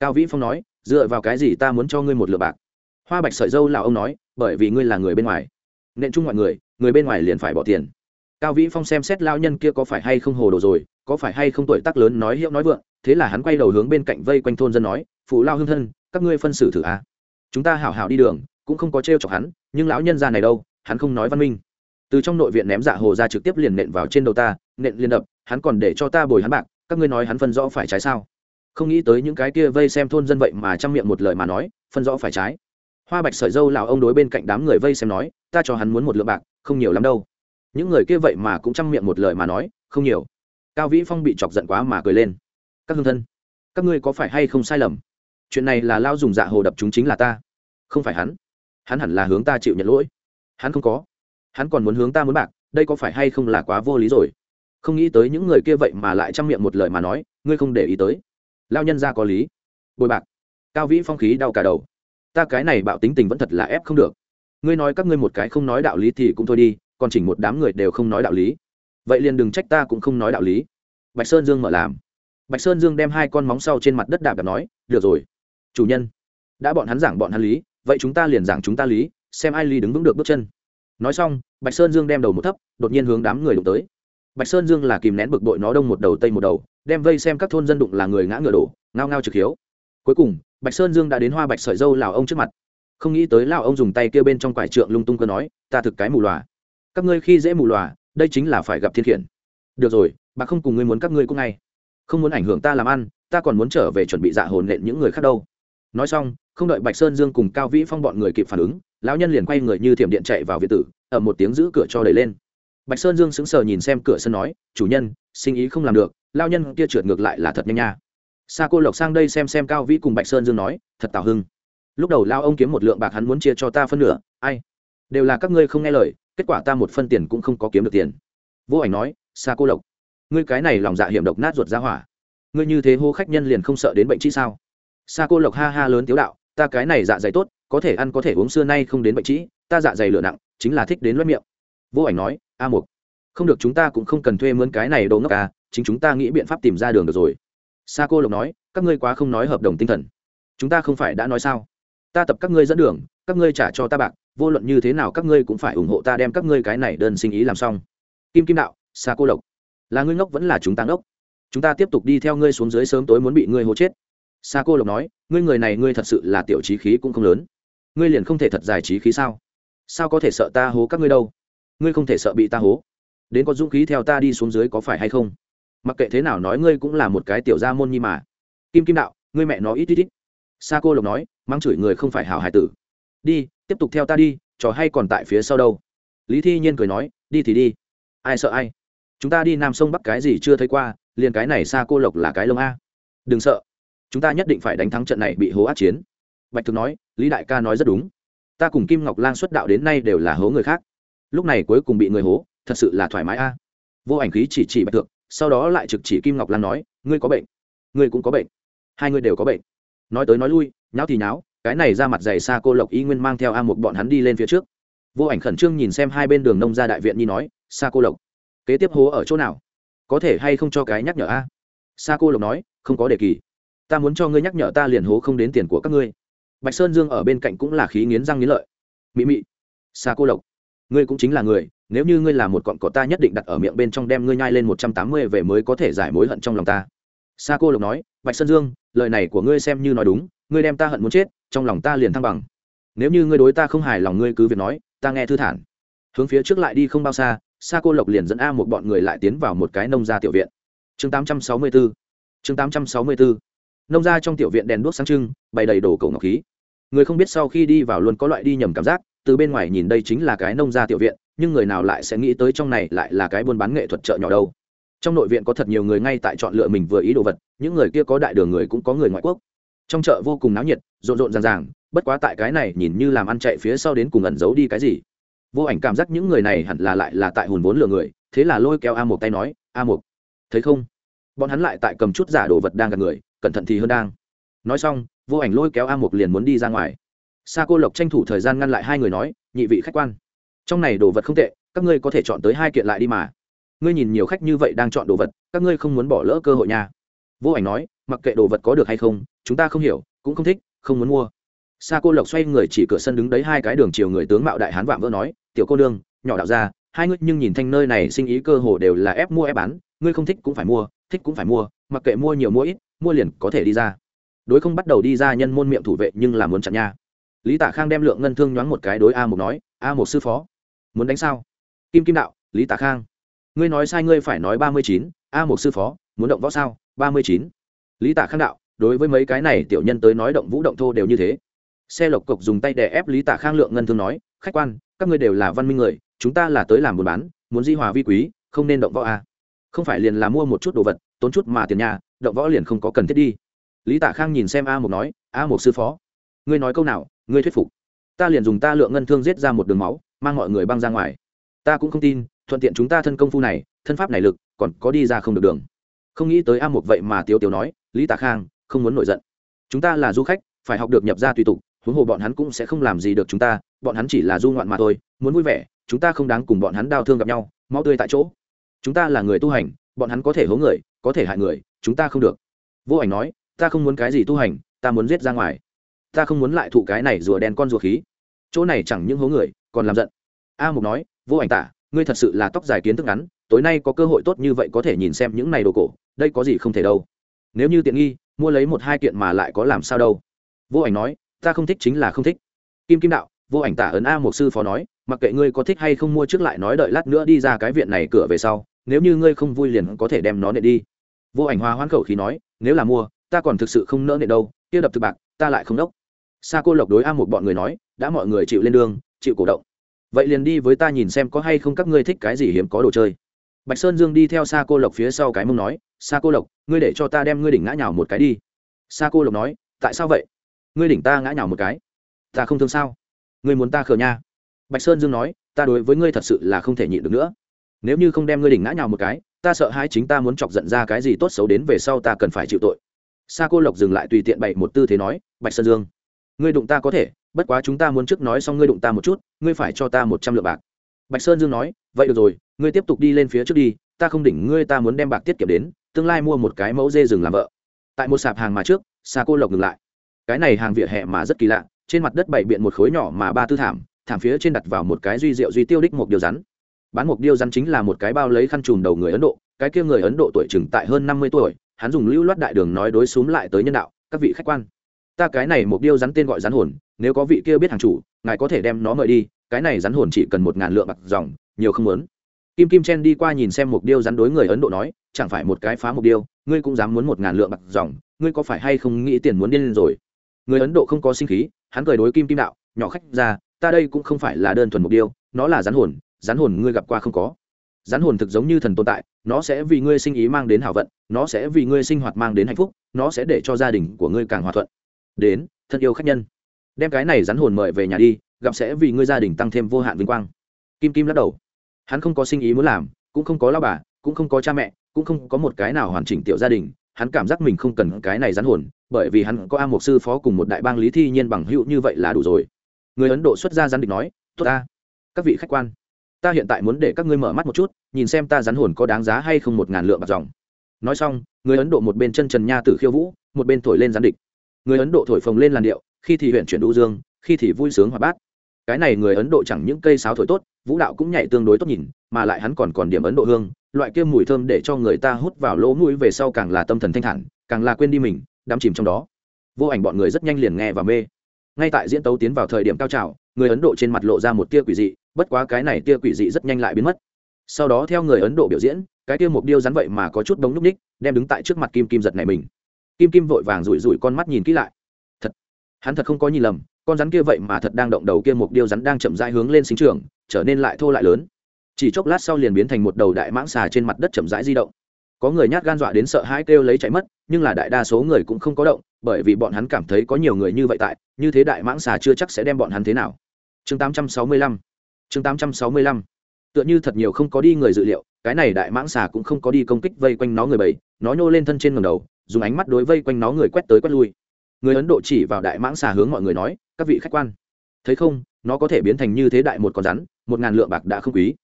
Cao vĩ phong nói, dựa vào cái gì ta muốn cho ngươi một lượng bạc? Hoa bạch sợi dâu lào ông nói, bởi vì ngươi là người bên ngoài. Nện chung mọi người người bên ngoài liền phải bỏ tiền cao vĩ phong xem xét lao nhân kia có phải hay không hồ đồ rồi, có phải hay không tuổi tác lớn nói hiệu nói vượng, thế là hắn quay đầu hướng bên cạnh vây quanh thôn dân nói, phụ lao hương thân, các ngươi phân xử thử a. À. chúng ta hảo hảo đi đường, cũng không có t chọc hắn, nhưng lão nhân ra này đâu, hắn không nói văn minh. Từ trong nội viện ném dạ hồ ra trực tiếp liền nện vào trên đầu ta, nện liền đập, hắn còn để cho ta bồi hắn bạc, các ngươi nói hắn phân rõ phải trái sao? Không nghĩ tới những cái kia vây xem thôn dân vậy mà chăm miệng một lời mà nói, phân rõ phải trái. Hoa bạch sợi dâu lào ông đối bên cạnh đám người vây xem nói, ta cho hắn muốn một lượng bạc, không nhiều lắm đâu những người kia vậy mà cũng chăm miệng một lời mà nói, không nhiều. Cao vĩ phong bị chọc giận quá mà cười lên. Các hương thân, các ngươi có phải hay không sai lầm? Chuyện này là lao dùng dạ hồ đập chúng chính là ta. Không phải hắn. Hắn hẳn là hướng ta chịu nhận lỗi. Hắn không có. Hắn còn muốn hướng ta muốn bạc, đây có phải hay không là quá vô lý rồi? Không nghĩ tới những người kia vậy mà lại chăm miệng một lời mà nói, ngươi không để ý tới. Lao nhân ra có lý. Bồi bạc. Cao vĩ phong khí đau cả đầu. Ta cái này bạo tính tình vẫn thật là ép không được. Ngươi nói các ngươi một cái không nói đạo lý thì cũng thôi đi còn chỉnh một đám người đều không nói đạo lý. Vậy liền đừng trách ta cũng không nói đạo lý. Bạch sơn dương mở làm. Bạch sơn dương đem hai con móng sau trên mặt đất đạp đạp nói, được rồi, chủ nhân, đã bọn hắn giảng bọn hắn lý, vậy chúng ta liền giảng chúng ta lý, xem ai lý đứng vững được bước chân. Nói xong, bạch sơn dương đem đầu một thấp, đột nhiên hướng đám người đụng tới. Bạch sơn dương là kìm nén bực bội nó đông một đầu tây một đầu, đem vây xem các thôn dân đụng là người ngã ngựa đổ, ngao ngao trực hiếu. Cuối cùng, bạch sơn dương đã đến hoa bạch sợi dâu lào ông trước mặt. Không nghĩ tới lào ông dùng tay kêu bên trong quải trượng lung tung cơ nói, ta thực cái mù loà các ngươi khi dễ mù lòa, đây chính là phải gặp thiên khiển. Được rồi, bà không cùng ngươi muốn các ngươi cũng ngay. Không muốn ảnh hưởng ta làm ăn, ta còn muốn trở về chuẩn bị dạ hồn nện những người khác đâu. Nói xong, không đợi bạch sơn dương cùng cao vĩ phong bọn người kịp phản ứng, lão nhân liền quay người như thiểm điện chạy vào việt tử, ở một tiếng giữ cửa cho đẩy lên. Bạch sơn dương sững sờ nhìn xem cửa sân nói, chủ nhân, sinh ý không làm được lao nhân kia trượt ngược lại là thật nhanh nha. Sa cô lộc sang đây xem xem cao vĩ cùng bạch sơn dương nói, thật tào hưng. Lúc đầu lao ông kiếm một lượng bạc hắn muốn chia cho ta phân nửa, ai? Đều là các ngươi không nghe lời kết quả ta một phân tiền cũng không có kiếm được tiền. Vô ảnh nói, sa cô lộc ngươi cái này lòng dạ hiểm độc nát ruột ra hỏa. Ngươi như thế hô khách nhân liền không sợ đến bệnh trĩ sao? Sa cô lộc ha ha lớn tiếu đạo, ta cái này dạ dày tốt, có thể ăn có thể uống xưa nay không đến bệnh trĩ, ta dạ dày lửa nặng, chính là thích đến loét miệng. Vô ảnh nói, a mục, không được chúng ta cũng không cần thuê mướn cái này đồ ngốc à chính chúng ta nghĩ biện pháp tìm ra đường được rồi. Sa cô lộc nói, các ngươi quá không nói hợp đồng tinh thần. Chúng ta không phải đã nói sao? Ta tập các ngươi dẫn đường, các ngươi trả cho ta bạc vô luận như thế nào các ngươi cũng phải ủng hộ ta đem các ngươi cái này đơn sinh ý làm xong. Kim kim đạo, sa cô lộc là ngươi ngốc vẫn là chúng ta ngốc? Chúng ta tiếp tục đi theo ngươi xuống dưới sớm tối muốn bị ngươi hố chết. Sa cô lộc nói, ngươi người này ngươi thật sự là tiểu trí khí cũng không lớn. Ngươi liền không thể thật giải trí khí sao? Sao có thể sợ ta hố các ngươi đâu? Ngươi không thể sợ bị ta hố. Đến có dũng khí theo ta đi xuống dưới có phải hay không? Mặc kệ thế nào nói ngươi cũng là một cái tiểu gia môn nhi mà. Kim kim đạo, ngươi mẹ nó ít ít ít. Sa cô lộc nói mang chửi người không phải hảo hải tử. Đi tiếp tục theo ta đi, trò hay còn tại phía sau đâu. Lý thi nhiên cười nói, đi thì đi. Ai sợ ai? Chúng ta đi nam sông bắc cái gì chưa thấy qua, liền cái này xa cô lộc là cái lông a. Đừng sợ. Chúng ta nhất định phải đánh thắng trận này bị hố át chiến. Bạch thực nói, lý đại ca nói rất đúng. Ta cùng kim ngọc lan xuất đạo đến nay đều là hố người khác. Lúc này cuối cùng bị người hố, thật sự là thoải mái a. Vô ảnh khí chỉ chỉ bạch thực sau đó lại trực chỉ kim ngọc lan nói, ngươi có bệnh. Ngươi cũng có bệnh. Hai ngươi đều có bệnh. Nói tới nói lui, nháo thì nháo cái này ra mặt dày xa cô lộc y nguyên mang theo a một bọn hắn đi lên phía trước. Vô ảnh khẩn trương nhìn xem hai bên đường nông ra đại viện nhi nói xa cô lộc, kế tiếp hố ở chỗ nào? Có thể hay không cho cái nhắc nhở a? Xa cô lộc nói, không có đề kỳ. Ta muốn cho ngươi nhắc nhở ta liền hố không đến tiền của các ngươi. Bạch sơn dương ở bên cạnh cũng là khí nghiến răng nghiến lợi. Mị mị xa cô lộc, ngươi cũng chính là người, nếu như ngươi là một cọn cỏ ta nhất định đặt ở miệng bên trong đem ngươi nhai lên một trăm tám mươi về mới có thể giải mối hận trong lòng ta. Sa cô lộc nói, bạch sơn dương, lời này của ngươi xem như nói đúng, ngươi đem ta hận muốn chết trong lòng ta liền thăng bằng. Nếu như ngươi đối ta không hài lòng ngươi cứ việc nói, ta nghe thư thản. Hướng phía trước lại đi không bao xa, sa cô lộc liền dẫn a một bọn người lại tiến vào một cái nông gia tiểu viện. Chương 864 chương 864 nông gia trong tiểu viện đèn đuốc sáng trưng, bày đầy đồ cầu ngọc khí. Người không biết sau khi đi vào luôn có loại đi nhầm cảm giác, từ bên ngoài nhìn đây chính là cái nông gia tiểu viện, nhưng người nào lại sẽ nghĩ tới trong này lại là cái buôn bán nghệ thuật chợ nhỏ đâu. Trong nội viện có thật nhiều người ngay tại chọn lựa mình vừa ý đồ vật, những người kia có đại đường người cũng có người ngoại quốc trong chợ vô cùng náo nhiệt, rộn rộn ràng ràng, bất quá tại cái này nhìn như làm ăn chạy phía sau đến cùng ẩn giấu đi cái gì. Vô ảnh cảm giác những người này hẳn là lại là tại hùn vốn lừa người, thế là lôi kéo a một tay nói, a một thấy không? Bọn hắn lại tại cầm chút giả đồ vật đang gặp người, cẩn thận thì hơn đang. Nói xong, vô ảnh lôi kéo a một liền muốn đi ra ngoài. Sa cô lộc tranh thủ thời gian ngăn lại hai người nói, nhị vị khách quan, trong này đồ vật không tệ, các ngươi có thể chọn tới hai kiện lại đi mà. Ngươi nhìn nhiều khách như vậy đang chọn đồ vật, các ngươi không muốn bỏ lỡ cơ hội nha. Vô ảnh nói, mặc kệ đồ vật có được hay không chúng ta không hiểu, cũng không thích, không muốn mua. Sa cô lộc xoay người chỉ cửa sân đứng đấy hai cái đường chiều người tướng mạo đại hán vạm vỡ nói, tiểu cô nương, nhỏ đạo ra hai ngươi nhưng nhìn thanh nơi này sinh ý cơ hồ đều là ép mua ép bán, ngươi không thích cũng phải mua, thích cũng phải mua, mặc kệ mua nhiều mua ít, mua liền có thể đi ra. Đối không bắt đầu đi ra nhân môn miệng thủ vệ nhưng là muốn chặn nha. Lý tạ khang đem lượng ngân thương nhoáng một cái đối a một nói, a một sư phó, muốn đánh sao? Kim kim đạo, lý tạ khang. Ngươi nói sai, ngươi phải nói ba mươi chín, a một sư phó, muốn động võ sao? Ba mươi chín. Lý tạ khang đạo đối với mấy cái này tiểu nhân tới nói động vũ động thô đều như thế. Xe lộc cộc dùng tay đè ép lý tạ khang lượng ngân thương nói, khách quan, các ngươi đều là văn minh người, chúng ta là tới làm buôn bán, muốn di hòa vi quý, không nên động võ a. À. không phải liền là mua một chút đồ vật, tốn chút mà tiền nhà, động võ liền không có cần thiết đi. Lý tạ khang nhìn xem a một nói, a một sư phó, ngươi nói câu nào, ngươi thuyết phục. Ta liền dùng ta lượng ngân thương giết ra một đường máu, mang mọi người băng ra ngoài. Ta cũng không tin, thuận tiện chúng ta thân công phu này, thân pháp này lực, còn có đi ra không được đường. Không nghĩ tới a một vậy mà tiêu tiểu nói, lý tạ khang không muốn nổi giận. Chúng ta là du khách, phải học được nhập ra tùy tục, huống hồ bọn hắn cũng sẽ không làm gì được chúng ta, bọn hắn chỉ là du ngoạn mà thôi, muốn vui vẻ, chúng ta không đáng cùng bọn hắn đau thương gặp nhau mau tươi tại chỗ. Chúng ta là người tu hành, bọn hắn có thể hố người, có thể hại người, chúng ta không được. Vô ảnh nói, ta không muốn cái gì tu hành, ta muốn giết ra ngoài. Ta không muốn lại thụ cái này rùa đen con rùa khí. Chỗ này chẳng những hố người, còn làm giận. A mục nói, vô ảnh tả, ngươi thật sự là tóc dài kiến thức ngắn, tối nay có cơ hội tốt như vậy có thể nhìn xem những này đồ cổ, đây có gì không thể đâu. Nếu như tiện nghi mua lấy một hai kiện mà lại có làm sao đâu. Vô ảnh nói, ta không thích chính là không thích. Kim kim đạo, vô ảnh tả ấn a một sư phó nói, mặc kệ ngươi có thích hay không mua trước lại nói đợi lát nữa đi ra cái viện này cửa về sau, nếu như ngươi không vui liền có thể đem nó nệ đi. Vô ảnh hoa hoán khẩu khí nói, nếu là mua, ta còn thực sự không nỡ nệ đâu, kia đập thực bạc, ta lại không đốc. Sa cô lộc đối a một bọn người nói, đã mọi người chịu lên đường, chịu cổ động. Vậy liền đi với ta nhìn xem có hay không các ngươi thích cái gì hiếm có đồ chơi bạch sơn dương đi theo sa cô lộc phía sau cái mông nói, sa cô lộc, ngươi để cho ta đem ngươi đỉnh ngã nhào một cái đi. Sa cô lộc nói, tại sao vậy? Ngươi đỉnh ta ngã nhào một cái. Ta không thương sao? Ngươi muốn ta khờ nha. Bạch sơn dương nói, ta đối với ngươi thật sự là không thể nhịn được nữa. Nếu như không đem ngươi đỉnh ngã nhào một cái, ta sợ hai chính ta muốn chọc giận ra cái gì tốt xấu đến về sau ta cần phải chịu tội. Sa cô lộc dừng lại tùy tiện bày một tư thế nói, bạch sơn dương, ngươi đụng ta có thể, bất quá chúng ta muốn trước nói xong ngươi đụng ta một chút, ngươi phải cho ta một trăm lượng bạc bạch sơn dương nói, vậy được rồi, ngươi tiếp tục đi lên phía trước đi, ta không đỉnh ngươi, ta muốn đem bạc tiết kiệm đến, tương lai mua một cái mẫu dê rừng làm vợ. Tại một sạp hàng mà trước xa cô lộc ngừng lại. Cái này hàng vỉa hè mà rất kỳ lạ, trên mặt đất bày biện một khối nhỏ mà ba tư thảm thảm phía trên đặt vào một cái duy diệu duy tiêu đích một điều rắn. Bán một điêu rắn chính là một cái bao lấy khăn trùm đầu người ấn độ, cái kia người ấn độ tuổi chừng tại hơn năm mươi tuổi, hắn dùng lưu loát đại đường nói đối xúm lại tới nhân đạo, các vị khách quan. Ta cái này một điêu rắn tên gọi rắn hồn, nếu có vị kia biết hàng chủ, ngài có thể đem nó mời đi cái này rắn hồn chỉ cần một ngàn lượng bạc dòng, nhiều không muốn. Kim kim chen đi qua nhìn xem một điêu rắn đối người ấn độ nói, chẳng phải một cái phá một điêu, ngươi cũng dám muốn một ngàn lượng bạc dòng, ngươi có phải hay không nghĩ tiền muốn điên lên rồi? Người ấn độ không có sinh khí, hắn cười đối kim kim đạo, nhỏ khách ra, ta đây cũng không phải là đơn thuần một điêu, nó là rắn hồn rắn hồn ngươi gặp qua không có. Rắn hồn thực giống như thần tồn tại, nó sẽ vì ngươi sinh ý mang đến hảo vận, nó sẽ vì ngươi sinh hoạt mang đến hạnh phúc, nó sẽ để cho gia đình của ngươi càng hòa thuận. Đến, thân yêu khách nhân. Đem cái này rắn hồn mời về nhà đi gặp sẽ vì ngươi gia đình tăng thêm vô hạn vinh quang. Kim kim lắc đầu. Hắn không có sinh ý muốn làm, cũng không có lao bà, cũng không có cha mẹ, cũng không có một cái nào hoàn chỉnh tiểu gia đình. Hắn cảm giác mình không cần cái này rắn hồn, bởi vì hắn có a một sư phó cùng một đại bang lý thi nhiên bằng hữu như vậy là đủ rồi. Người ấn độ xuất gia rắn địch nói, tốt ta, các vị khách quan, ta hiện tại muốn để các ngươi mở mắt một chút, nhìn xem ta rắn hồn có đáng giá hay không một ngàn lượng bạc dòng. Nói xong, người ấn độ một bên chân trần nha tử khiêu vũ, một bên thổi lên rắn địch. Người ấn độ thổi phồng lên làn điệu, khi thì huyện chuyển đu dương, khi thì vui sướng hoạt bát cái này người ấn độ chẳng những cây sáo thổi tốt, vũ đạo cũng nhảy tương đối tốt nhìn, mà lại hắn còn còn điểm ấn độ hương, loại kia mùi thơm để cho người ta hút vào lỗ mũi về sau càng là tâm thần thanh thản, càng là quên đi mình, đắm chìm trong đó. Vô ảnh bọn người rất nhanh liền nghe và mê. Ngay tại diễn tấu tiến vào thời điểm cao trào, người ấn độ trên mặt lộ ra một tia quỷ dị, bất quá cái này tia quỷ dị rất nhanh lại biến mất. Sau đó theo người ấn độ biểu diễn, cái tia mục điêu rắn vậy mà có chút đống núp ních, đem đứng tại trước mặt kim kim giật này mình. Kim kim vội vàng rủi rủi con mắt nhìn kỹ lại. Thật, hắn thật không có nhìn lầm con rắn kia vậy mà thật đang động đầu kia mục điêu rắn đang chậm rãi hướng lên sinh trường, trở nên lại thô lại lớn. Chỉ chốc lát sau liền biến thành một đầu đại mãng xà trên mặt đất chậm rãi di động. Có người nhát gan dọa đến sợ hãi kêu lấy chạy mất, nhưng là đại đa số người cũng không có động, bởi vì bọn hắn cảm thấy có nhiều người như vậy tại, như thế đại mãng xà chưa chắc sẽ đem bọn hắn thế nào. Chương 865 chương 865 tựa như thật nhiều không có đi người dự liệu, cái này đại mãng xà cũng không có đi công kích vây quanh nó người bầy, nó nhô lên thân trên ngầm đầu, dùng ánh mắt đối vây quanh nó người quét tới quét lui. Người ấn độ chỉ vào đại mãng xà hướng mọi người nói các vị khách quan. Thấy không, nó có thể biến thành như thế đại một con rắn, một ngàn lượng bạc đã không quý.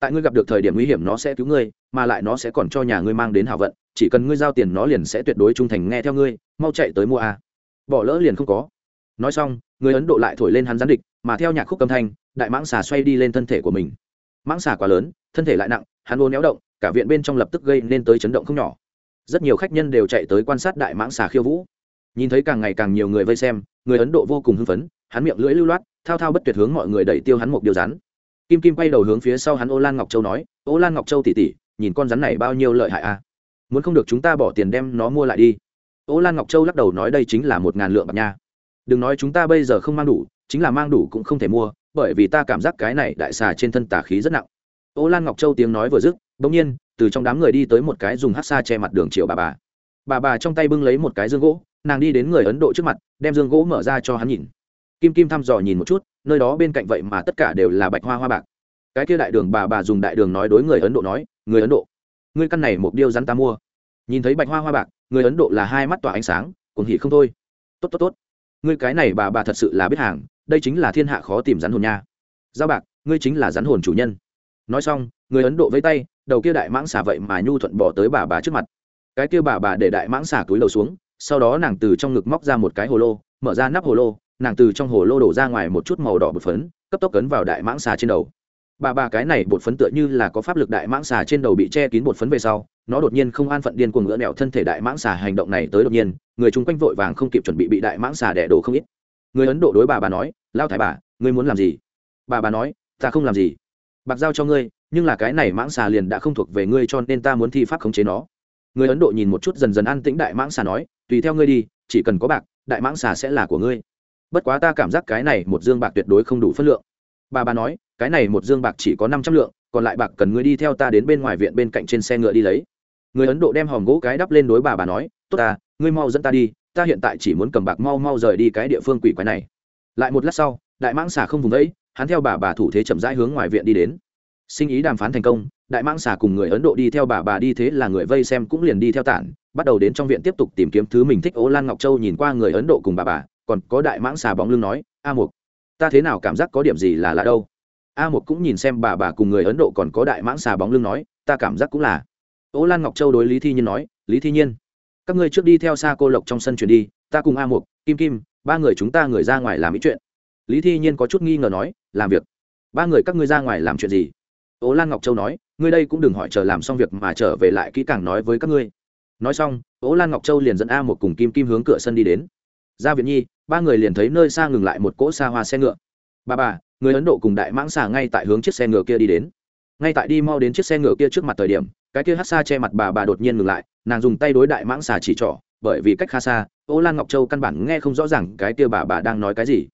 Tại ngươi gặp được thời điểm nguy hiểm nó sẽ cứu ngươi, mà lại nó sẽ còn cho nhà ngươi mang đến hảo vận, chỉ cần ngươi giao tiền nó liền sẽ tuyệt đối trung thành nghe theo ngươi, mau chạy tới mua a. Bỏ lỡ liền không có. Nói xong, người ấn độ lại thổi lên hắn gián địch, mà theo nhạc khúc âm thanh, đại mãng xà xoay đi lên thân thể của mình. Mãng xà quá lớn, thân thể lại nặng, hắn ôn néo động, cả viện bên trong lập tức gây nên tới chấn động không nhỏ. Rất nhiều khách nhân đều chạy tới quan sát đại mãng xà khiêu vũ nhìn thấy càng ngày càng nhiều người vây xem, người ấn độ vô cùng hưng phấn, hắn miệng lưỡi lưu loát, thao thao bất tuyệt hướng mọi người đẩy tiêu hắn một điều rắn. Kim kim quay đầu hướng phía sau hắn ô lan ngọc châu nói, ô lan ngọc châu tỉ tỉ nhìn con rắn này bao nhiêu lợi hại a. À? muốn không được chúng ta bỏ tiền đem nó mua lại đi. Ô lan ngọc châu lắc đầu nói, đây chính là một ngàn lượng bạc nha. Đừng nói chúng ta bây giờ không mang đủ, chính là mang đủ cũng không thể mua, bởi vì ta cảm giác cái này đại xà trên thân tà khí rất nặng. Ô lan ngọc châu tiếng nói vừa dứt, bỗng nhiên, từ trong đám người đi tới một cái dùng hát xa che mặt đường triệu bà bà. Bà bà trong tay bưng lấy một cái dương gỗ nàng đi đến người ấn độ trước mặt, đem dương gỗ mở ra cho hắn nhìn. Kim kim thăm dò nhìn một chút, nơi đó bên cạnh vậy mà tất cả đều là bạch hoa hoa bạc. Cái kia đại đường bà bà dùng đại đường nói đối người ấn độ nói, người ấn độ, ngươi căn này một điêu rắn ta mua. Nhìn thấy bạch hoa hoa bạc, người ấn độ là hai mắt tỏa ánh sáng, cuồng hỉ không thôi. Tốt tốt tốt. Ngươi cái này bà bà thật sự là biết hàng, đây chính là thiên hạ khó tìm rắn hồn nha. Giao bạc, ngươi chính là rắn hồn chủ nhân. Nói xong, người ấn độ vây tay, đầu kia đại mãng xà vậy mà nhu thuận bỏ tới bà bà trước mặt. Cái kia bà bà để đại mãng xà túi đầu xuống sau đó nàng từ trong ngực móc ra một cái hồ lô, mở ra nắp hồ lô, nàng từ trong hồ lô đổ ra ngoài một chút màu đỏ bột phấn, cấp tốc cấn vào đại mãng xà trên đầu. Bà bà cái này bột phấn tựa như là có pháp lực đại mãng xà trên đầu bị che kín bột phấn về sau, nó đột nhiên không an phận điên cuồng ngỡ nẹo thân thể đại mãng xà hành động này tới đột nhiên, người chung quanh vội vàng không kịp chuẩn bị bị đại mãng xà đẻ đổ không ít. Người ấn độ đối bà bà nói, lao thái bà, ngươi muốn làm gì? Bà bà nói, ta không làm gì. Bạc giao cho ngươi, nhưng là cái này mãng xà liền đã không thuộc về ngươi cho nên ta muốn thi pháp khống chế nó người ấn độ nhìn một chút dần dần an tĩnh đại mãng xà nói, tùy theo ngươi đi, chỉ cần có bạc, đại mãng xà sẽ là của ngươi. Bất quá ta cảm giác cái này một dương bạc tuyệt đối không đủ phân lượng. Bà bà nói, cái này một dương bạc chỉ có năm trăm lượng, còn lại bạc cần ngươi đi theo ta đến bên ngoài viện bên cạnh trên xe ngựa đi lấy. Người ấn độ đem hòm gỗ cái đắp lên đối bà bà nói, tốt ta, ngươi mau dẫn ta đi, ta hiện tại chỉ muốn cầm bạc mau mau rời đi cái địa phương quỷ quái này. Lại một lát sau, đại mãng xà không vùng đấy hắn theo bà bà thủ thế chậm rãi hướng ngoài viện đi đến. Sinh ý đàm phán thành công đại mãng xà cùng người ấn độ đi theo bà bà đi thế là người vây xem cũng liền đi theo tản, bắt đầu đến trong viện tiếp tục tìm kiếm thứ mình thích ố lan ngọc châu nhìn qua người ấn độ cùng bà bà, còn có đại mãng xà bóng lưng nói, a mục, ta thế nào cảm giác có điểm gì là lạ đâu? A mục cũng nhìn xem bà bà cùng người ấn độ còn có đại mãng xà bóng lưng nói, ta cảm giác cũng là. Ố lan ngọc châu đối lý thi nhiên nói, lý thi nhiên, các ngươi trước đi theo xa cô lộc trong sân chuyển đi, ta cùng a mục, kim kim, ba người chúng ta người ra ngoài làm ý chuyện. Lý thi nhiên có chút nghi ngờ nói, làm việc? Ba người các ngươi ra ngoài làm chuyện gì? Ố lan ngọc châu nói, ngươi đây cũng đừng hỏi chờ làm xong việc mà trở về lại kỹ càng nói với các ngươi. Nói xong ố lan ngọc châu liền dẫn a một cùng kim kim hướng cửa sân đi đến. Ra viện nhi, ba người liền thấy nơi xa ngừng lại một cỗ xa hoa xe ngựa. Bà bà, người ấn độ cùng đại mãng xà ngay tại hướng chiếc xe ngựa kia đi đến. Ngay tại đi mau đến chiếc xe ngựa kia trước mặt thời điểm, cái kia hát xa che mặt bà bà đột nhiên ngừng lại, nàng dùng tay đối đại mãng xà chỉ trỏ, bởi vì cách khá xa, ô lan ngọc châu căn bản nghe không rõ ràng cái kia bà bà đang nói cái gì.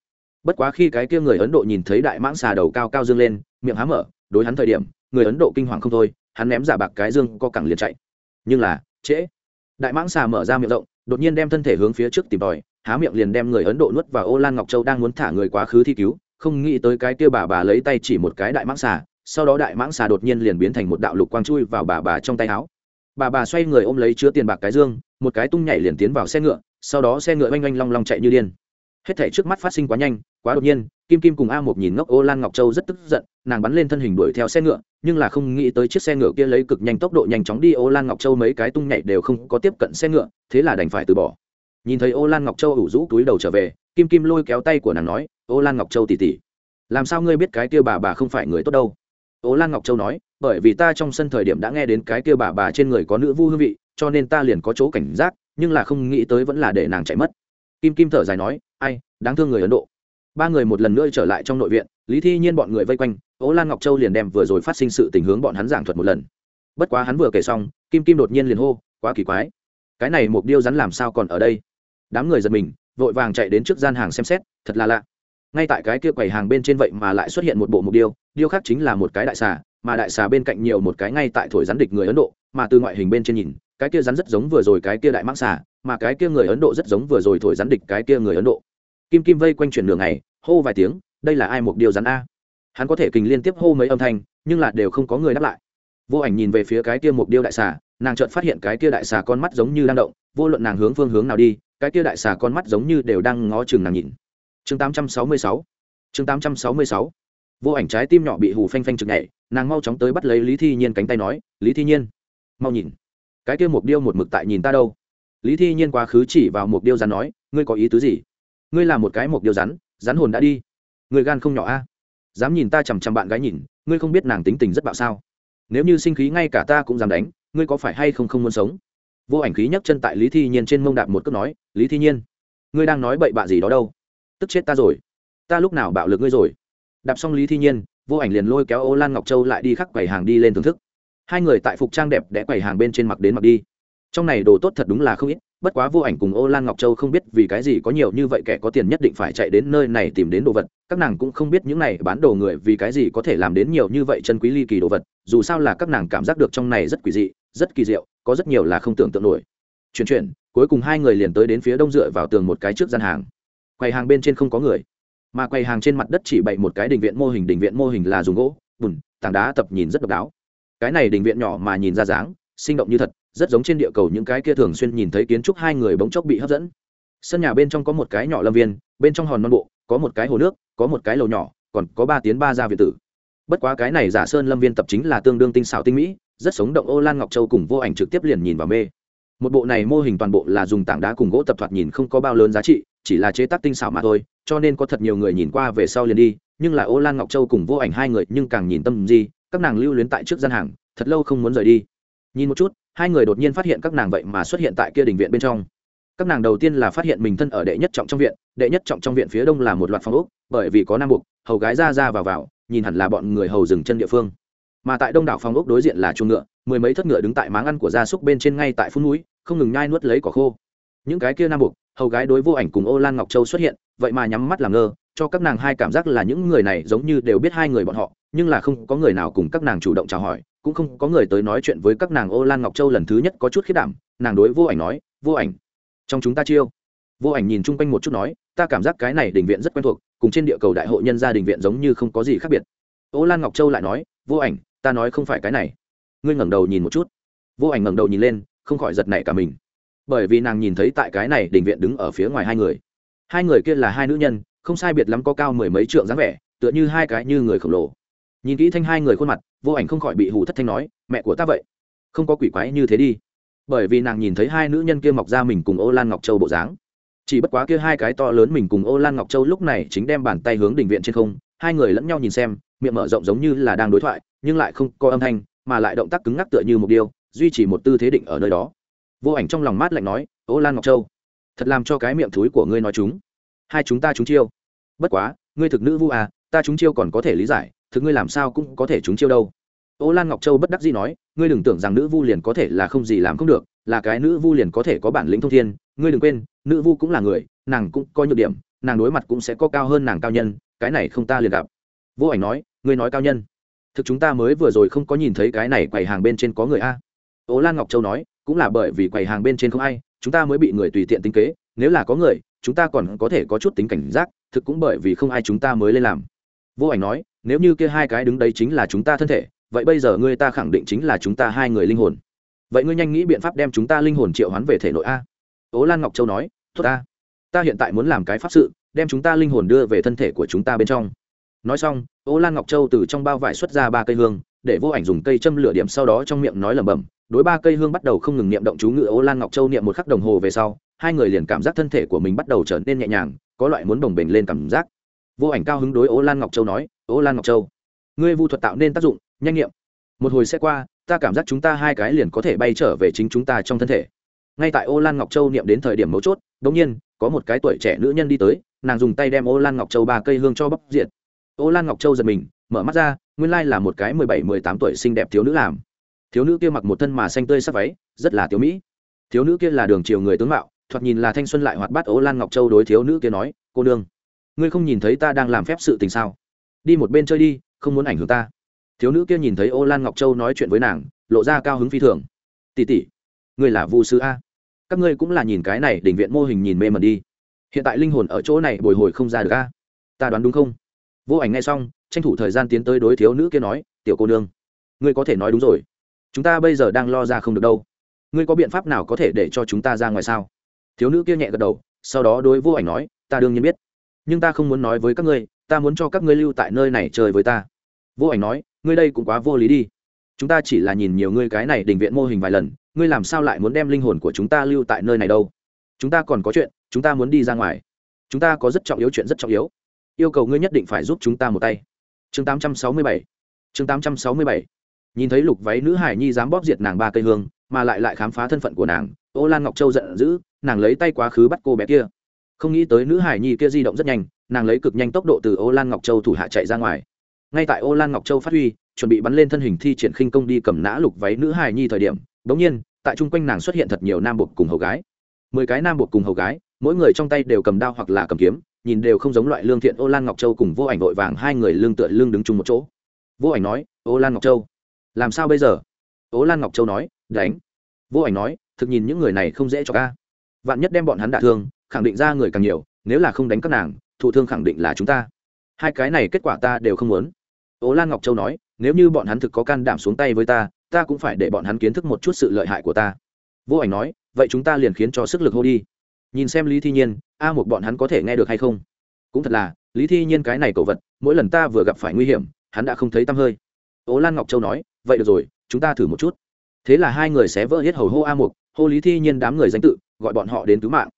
Bất quá khi cái kia người ấn độ nhìn thấy đại mãng xà đầu cao cao dương lên, miệng há mở đối hắn thời điểm, người ấn độ kinh hoàng không thôi, hắn ném giả bạc cái dương co cẳng liền chạy. Nhưng là, trễ. Đại mãng xà mở ra miệng rộng, đột nhiên đem thân thể hướng phía trước tìm tòi, há miệng liền đem người ấn độ nuốt vào ô lan ngọc châu đang muốn thả người quá khứ thi cứu, không nghĩ tới cái kia bà bà lấy tay chỉ một cái đại mãng xà, sau đó đại mãng xà đột nhiên liền biến thành một đạo lục quang chui vào bà bà trong tay áo. Bà bà xoay người ôm lấy chứa tiền bạc cái dương, một cái tung nhảy liền tiến vào xe ngựa, sau đó xe ngựa oanh oanh long long chạy như điên. Hết thể trước mắt phát sinh quá nhanh, quá đột nhiên kim kim cùng a một nhìn ngốc ô lan ngọc châu rất tức giận, nàng bắn lên thân hình đuổi theo xe ngựa, nhưng là không nghĩ tới chiếc xe ngựa kia lấy cực nhanh tốc độ nhanh chóng đi ô lan ngọc châu mấy cái tung nhảy đều không có tiếp cận xe ngựa, thế là đành phải từ bỏ. Nhìn thấy ô lan ngọc châu ủ rũ túi đầu trở về, kim kim lôi kéo tay của nàng nói, ô lan ngọc châu tỉ tỉ làm sao ngươi biết cái kia bà bà không phải người tốt đâu? Ô lan ngọc châu nói, bởi vì ta trong sân thời điểm đã nghe đến cái kia bà bà trên người có nữ vu hương vị, cho nên ta liền có chỗ cảnh giác, nhưng là không nghĩ tới vẫn là để nàng chạy mất. Kim kim thở dài nói, ai, đáng thương người ấn độ ba người một lần nữa trở lại trong nội viện, lý thi nhiên bọn người vây quanh, ố lan ngọc châu liền đem vừa rồi phát sinh sự tình hướng bọn hắn giảng thuật một lần. Bất quá hắn vừa kể xong, kim kim đột nhiên liền hô, quá kỳ quái. Cái này một điêu rắn làm sao còn ở đây? Đám người giật mình, vội vàng chạy đến trước gian hàng xem xét, thật là lạ. Ngay tại cái kia quầy hàng bên trên vậy mà lại xuất hiện một bộ mục điêu điêu khác chính là một cái đại xà, mà đại xà bên cạnh nhiều một cái ngay tại thổi rắn địch người ấn độ, mà từ ngoại hình bên trên nhìn, cái kia rắn rất giống vừa rồi cái kia đại mãng xà, mà cái kia người ấn độ rất giống vừa rồi thổi rắn địch cái kia người ấn độ kim kim vây quanh chuyển đường này hô vài tiếng, đây là ai một điều rắn a? Hắn có thể kình liên tiếp hô mấy âm thanh, nhưng là đều không có người đáp lại. Vô ảnh nhìn về phía cái kia một điêu đại xà, nàng chợt phát hiện cái kia đại xà con mắt giống như đang động, vô luận nàng hướng phương hướng nào đi, cái kia đại xà con mắt giống như đều đang ngó chừng nàng nhìn. Chương 866 chương 866 vô ảnh trái tim nhỏ bị hù phanh phanh trực nhảy, nàng mau chóng tới bắt lấy lý thi nhiên cánh tay nói, lý thi nhiên, mau nhìn. Cái kia một điêu một mực tại nhìn ta đâu? Lý thi nhiên quá khứ chỉ vào một điêu ra nói, ngươi có ý tứ gì? Ngươi là một cái một điêu rắn rắn hồn đã đi. Người gan không nhỏ a. Dám nhìn ta chằm chằm bạn gái nhìn, ngươi không biết nàng tính tình rất bạo sao. Nếu như sinh khí ngay cả ta cũng dám đánh, ngươi có phải hay không không muốn sống? Vô ảnh khí nhấc chân tại lý thi nhiên trên mông đạp một cước nói, lý thi nhiên, ngươi đang nói bậy bạ gì đó đâu? Tức chết ta rồi. Ta lúc nào bạo lực ngươi rồi? Đạp xong lý thi nhiên, vô ảnh liền lôi kéo ô lan ngọc châu lại đi khắc quầy hàng đi lên thưởng thức. Hai người tại phục trang đẹp đẽ quầy hàng bên trên mặc đến mặc đi. Trong này đồ tốt thật đúng là không ít bất quá vô ảnh cùng ô lan ngọc châu không biết vì cái gì có nhiều như vậy kẻ có tiền nhất định phải chạy đến nơi này tìm đến đồ vật, các nàng cũng không biết những này bán đồ người vì cái gì có thể làm đến nhiều như vậy chân quý ly kỳ đồ vật, dù sao là các nàng cảm giác được trong này rất quỷ dị, rất kỳ diệu, có rất nhiều là không tưởng tượng nổi. Chuyển chuyển, cuối cùng hai người liền tới đến phía đông dựa vào tường một cái trước gian hàng. Quầy hàng bên trên không có người, mà quầy hàng trên mặt đất chỉ bày một cái đình viện mô hình, đình viện mô hình là dùng gỗ, bùn, tảng đá tập nhìn rất độc đáo. Cái này đình viện nhỏ mà nhìn ra dáng sinh động như thật, rất giống trên địa cầu những cái kia thường xuyên nhìn thấy kiến trúc hai người bỗng chốc bị hấp dẫn. Sân nhà bên trong có một cái nhỏ lâm viên, bên trong hòn non bộ, có một cái hồ nước, có một cái lầu nhỏ, còn có ba tiến ba gia việt tử. Bất quá cái này giả sơn lâm viên tập chính là tương đương tinh xảo tinh mỹ, rất sống động ô lan ngọc châu cùng vô ảnh trực tiếp liền nhìn vào mê. Một bộ này mô hình toàn bộ là dùng tảng đá cùng gỗ tập thoạt nhìn không có bao lớn giá trị, chỉ là chế tác tinh xảo mà thôi, cho nên có thật nhiều người nhìn qua về sau liền đi, nhưng là ô lan ngọc châu cùng vô ảnh hai người nhưng càng nhìn tâm gì, các nàng lưu luyến tại trước gian hàng, thật lâu không muốn rời đi nhìn một chút, hai người đột nhiên phát hiện các nàng vậy mà xuất hiện tại kia đình viện bên trong. Các nàng đầu tiên là phát hiện mình thân ở đệ nhất trọng trong viện, đệ nhất trọng trong viện phía đông là một loạt phòng ốc, bởi vì có nam buộc hầu gái ra ra vào vào, nhìn hẳn là bọn người hầu dừng chân địa phương. Mà tại đông đảo phòng ốc đối diện là chuồng ngựa, mười mấy thất ngựa đứng tại máng ăn của gia súc bên trên ngay tại phun núi, không ngừng nhai nuốt lấy cỏ khô. Những cái kia nam buộc hầu gái đối vô ảnh cùng ô lan ngọc châu xuất hiện, vậy mà nhắm mắt làm ngơ, cho các nàng hai cảm giác là những người này giống như đều biết hai người bọn họ, nhưng là không có người nào cùng các nàng chủ động chào hỏi cũng không có người tới nói chuyện với các nàng ô lan ngọc châu lần thứ nhất có chút khiết đảm, nàng đối vô ảnh nói, vô ảnh, trong chúng ta chiêu. Vô ảnh nhìn chung quanh một chút nói, ta cảm giác cái này đình viện rất quen thuộc, cùng trên địa cầu đại hội nhân gia đình viện giống như không có gì khác biệt. Ô lan ngọc châu lại nói, vô ảnh, ta nói không phải cái này. Ngươi ngẩng đầu nhìn một chút. Vô ảnh ngẩng đầu nhìn lên, không khỏi giật nảy cả mình. Bởi vì nàng nhìn thấy tại cái này đình viện đứng ở phía ngoài hai người. Hai người kia là hai nữ nhân, không sai biệt lắm có cao mười mấy trượng dáng vẻ, tựa như hai cái như người khổng lồ nhìn kỹ thanh hai người khuôn mặt, vô ảnh không khỏi bị hù thất thanh nói, mẹ của ta vậy? Không có quỷ quái như thế đi. Bởi vì nàng nhìn thấy hai nữ nhân kia mọc ra mình cùng ô lan ngọc châu bộ dáng. Chỉ bất quá kia hai cái to lớn mình cùng ô lan ngọc châu lúc này chính đem bàn tay hướng đỉnh viện trên không, hai người lẫn nhau nhìn xem, miệng mở rộng giống như là đang đối thoại, nhưng lại không có âm thanh, mà lại động tác cứng ngắc tựa như một điều duy trì một tư thế định ở nơi đó. Vô ảnh trong lòng mát lạnh nói, ô lan ngọc châu, thật làm cho cái miệng thúi của ngươi nói chúng. Hai chúng ta chúng chiêu. Bất quá, ngươi thực nữ vu à ta chúng chiêu còn có thể lý giải thực ngươi làm sao cũng có thể chúng chiêu đâu. Ô lan ngọc châu bất đắc dĩ nói, ngươi đừng tưởng rằng nữ vu liền có thể là không gì làm không được, là cái nữ vu liền có thể có bản lĩnh thông thiên, ngươi đừng quên, nữ vu cũng là người, nàng cũng có nhược điểm, nàng đối mặt cũng sẽ có cao hơn nàng cao nhân, cái này không ta liền gặp. Vô ảnh nói, ngươi nói cao nhân. Thực chúng ta mới vừa rồi không có nhìn thấy cái này quầy hàng bên trên có người a. Ố lan ngọc châu nói, cũng là bởi vì quầy hàng bên trên không ai, chúng ta mới bị người tùy tiện tính kế, nếu là có người, chúng ta còn có thể có chút tính cảnh giác, thực cũng bởi vì không ai chúng ta mới lên làm. Vô ảnh nói nếu như kia hai cái đứng đấy chính là chúng ta thân thể, vậy bây giờ ngươi ta khẳng định chính là chúng ta hai người linh hồn. Vậy ngươi nhanh nghĩ biện pháp đem chúng ta linh hồn triệu hoán về thể nội a. Ố lan ngọc châu nói, tốt ta. Ta hiện tại muốn làm cái pháp sự, đem chúng ta linh hồn đưa về thân thể của chúng ta bên trong. Nói xong, ố lan ngọc châu từ trong bao vải xuất ra ba cây hương, để vô ảnh dùng cây châm lửa điểm sau đó trong miệng nói lẩm bẩm, đối ba cây hương bắt đầu không ngừng niệm động chú ngự ố lan ngọc châu niệm một khắc đồng hồ về sau, hai người liền cảm giác thân thể của mình bắt đầu trở nên nhẹ nhàng, có loại muốn bồng bềnh lên cảm giác. Vô ảnh cao hứng đối ố lan ngọc châu nói Ô lan ngọc châu ngươi vu thuật tạo nên tác dụng nhanh nghiệm một hồi sẽ qua ta cảm giác chúng ta hai cái liền có thể bay trở về chính chúng ta trong thân thể ngay tại ô lan ngọc châu niệm đến thời điểm mấu chốt đ ỗ n g nhiên có một cái tuổi trẻ nữ nhân đi tới nàng dùng tay đem ô lan ngọc châu ba cây hương cho bóc diện ô lan ngọc châu giật mình mở mắt ra nguyên lai là một cái mười bảy mười tám tuổi xinh đẹp thiếu nữ làm thiếu nữ kia mặc một thân mà xanh tươi sắc váy rất là thiếu mỹ thiếu nữ kia là đường chiều người tướng mạo thoạt nhìn là thanh xuân lại hoạt bát ô lan ngọc châu đối thiếu nữ kia nói cô nương ngươi không nhìn thấy ta đang làm phép sự tình sao đi một bên chơi đi, không muốn ảnh hưởng ta. Thiếu nữ kia nhìn thấy ô lan ngọc châu nói chuyện với nàng, lộ ra cao hứng phi thường. Tỉ tỉ ngươi là vu sư a? Các ngươi cũng là nhìn cái này, đỉnh viện mô hình nhìn mê mẩn đi. Hiện tại linh hồn ở chỗ này bồi hồi không ra được a. Ta đoán đúng không? Vô ảnh nghe xong, tranh thủ thời gian tiến tới đối thiếu nữ kia nói, tiểu cô nương, ngươi có thể nói đúng rồi. Chúng ta bây giờ đang lo ra không được đâu. Ngươi có biện pháp nào có thể để cho chúng ta ra ngoài sao? Thiếu nữ kia nhẹ gật đầu, sau đó đối vô ảnh nói, ta đương nhiên biết. Nhưng ta không muốn nói với các ngươi ta muốn cho các ngươi lưu tại nơi này chơi với ta. Vô ảnh nói, ngươi đây cũng quá vô lý đi. Chúng ta chỉ là nhìn nhiều ngươi cái này đình viện mô hình vài lần, ngươi làm sao lại muốn đem linh hồn của chúng ta lưu tại nơi này đâu? Chúng ta còn có chuyện, chúng ta muốn đi ra ngoài. Chúng ta có rất trọng yếu chuyện rất trọng yếu. Yêu cầu ngươi nhất định phải giúp chúng ta một tay. Chương 867 chương 867 nhìn thấy lục váy nữ hải nhi dám bóp diệt nàng ba cây hương, mà lại lại khám phá thân phận của nàng, ô lan ngọc châu giận dữ, nàng lấy tay quá khứ bắt cô bé kia. Không nghĩ tới nữ hải nhi kia di động rất nhanh nàng lấy cực nhanh tốc độ từ ô lan ngọc châu thủ hạ chạy ra ngoài ngay tại ô lan ngọc châu phát huy chuẩn bị bắn lên thân hình thi triển khinh công đi cầm nã lục váy nữ hài nhi thời điểm bỗng nhiên tại chung quanh nàng xuất hiện thật nhiều nam bục cùng hầu gái mười cái nam buộc cùng hầu gái mỗi người trong tay đều cầm đao hoặc là cầm kiếm nhìn đều không giống loại lương thiện ô lan ngọc châu cùng vô ảnh vội vàng hai người lương tựa lương đứng chung một chỗ vô ảnh nói ô lan ngọc châu làm sao bây giờ ô lan ngọc châu nói đánh vô ảnh nói thực nhìn những người này không dễ cho ca vạn nhất đem bọn hắn đả thương khẳng định ra người càng nhiều nếu là không đánh các nàng thụ thương khẳng định là chúng ta. Hai cái này kết quả ta đều không muốn. Ố lan ngọc châu nói, nếu như bọn hắn thực có can đảm xuống tay với ta ta cũng phải để bọn hắn kiến thức một chút sự lợi hại của ta. Vô ảnh nói, vậy chúng ta liền khiến cho sức lực hô đi. Nhìn xem lý thi nhiên, a một bọn hắn có thể nghe được hay không? Cũng thật là, lý thi nhiên cái này cầu vật, mỗi lần ta vừa gặp phải nguy hiểm, hắn đã không thấy tăm hơi. Ố lan ngọc châu nói, vậy được rồi, chúng ta thử một chút. Thế là hai người sẽ vỡ hết hầu hô a mục, hô lý thi nhiên đám người danh tự, gọi bọn họ đến cứu mạng.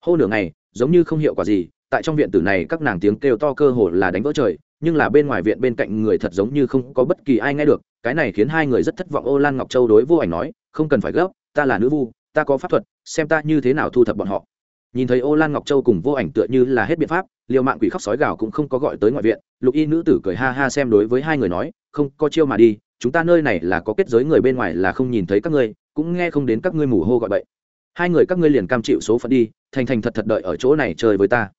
Hô nửa ngày, giống như không hiệu quả gì tại trong viện tử này các nàng tiếng kêu to cơ hồ là đánh vỡ trời, nhưng là bên ngoài viện bên cạnh người thật giống như không có bất kỳ ai nghe được, cái này khiến hai người rất thất vọng. Ô lan ngọc châu đối vô ảnh nói, không cần phải gấp, ta là nữ vu, ta có pháp thuật, xem ta như thế nào thu thập bọn họ. Nhìn thấy ô lan ngọc châu cùng vô ảnh tựa như là hết biện pháp liều mạng quỷ khóc sói gào cũng không có gọi tới ngoại viện, lục y nữ tử cười ha ha xem đối với hai người nói, không, có chiêu mà đi, chúng ta nơi này là có kết giới người bên ngoài là không nhìn thấy các ngươi, cũng nghe không đến các ngươi mù hô gọi bậy. Hai người các ngươi liền cam chịu số phận đi, thành thành thật thật đợi ở chỗ này chơi với ta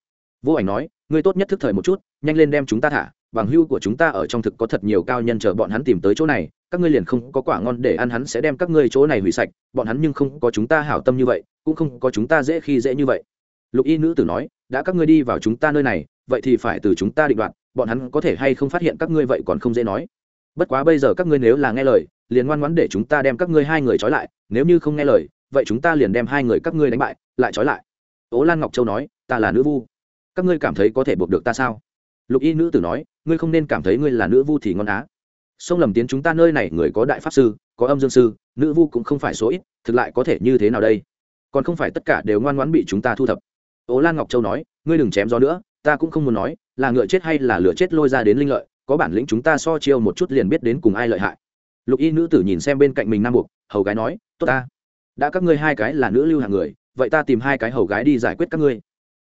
vô ảnh nói, ngươi tốt nhất thức thời một chút, nhanh lên đem chúng ta thả. Bằng hưu của chúng ta ở trong thực có thật nhiều cao nhân chờ bọn hắn tìm tới chỗ này. Các ngươi liền không có quả ngon để ăn, hắn sẽ đem các ngươi chỗ này hủy sạch. Bọn hắn nhưng không có chúng ta hảo tâm như vậy, cũng không có chúng ta dễ khi dễ như vậy. Lục y nữ tử nói, đã các ngươi đi vào chúng ta nơi này, vậy thì phải từ chúng ta định đoạt. Bọn hắn có thể hay không phát hiện các ngươi vậy còn không dễ nói. Bất quá bây giờ các ngươi nếu là nghe lời, liền ngoan ngoãn để chúng ta đem các ngươi hai người trói lại. Nếu như không nghe lời, vậy chúng ta liền đem hai người các ngươi đánh bại, lại trói lại. Ố lan ngọc châu nói, ta là nữ vu các ngươi cảm thấy có thể buộc được ta sao? Lục y nữ tử nói, ngươi không nên cảm thấy ngươi là nữ vu thì ngon á. Sông lầm tiến chúng ta nơi này người có đại pháp sư, có âm dương sư, nữ vu cũng không phải số ít, thực lại có thể như thế nào đây? Còn không phải tất cả đều ngoan ngoãn bị chúng ta thu thập. Ố lan ngọc châu nói, ngươi đừng chém gió nữa, ta cũng không muốn nói, là ngựa chết hay là lửa chết lôi ra đến linh lợi, có bản lĩnh chúng ta so chiêu một chút liền biết đến cùng ai lợi hại. Lục y nữ tử nhìn xem bên cạnh mình nam buộc hầu gái nói, tốt ta. Đã các ngươi hai cái là nữ lưu hàng người, vậy ta tìm hai cái hầu gái đi giải quyết các ngươi.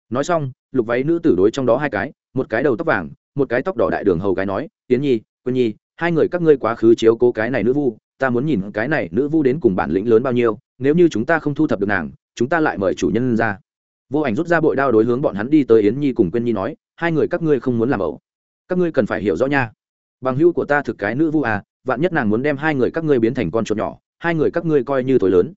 Nói xong lục váy nữ tử đối trong đó hai cái, một cái đầu tóc vàng, một cái tóc đỏ đại đường hầu gái nói, tiến nhi, quân nhi, hai người các ngươi quá khứ chiếu cố cái này nữ vu, ta muốn nhìn cái này nữ vu đến cùng bản lĩnh lớn bao nhiêu, nếu như chúng ta không thu thập được nàng, chúng ta lại mời chủ nhân ra. Vô ảnh rút ra bội đao đối hướng bọn hắn đi tới yến nhi cùng quyên nhi nói, hai người các ngươi không muốn làm ẩu. Các ngươi cần phải hiểu rõ nha. Bằng hữu của ta thực cái nữ vu à vạn nhất nàng muốn đem hai người các ngươi biến thành con chuột nhỏ, hai người các ngươi coi như tối lớn.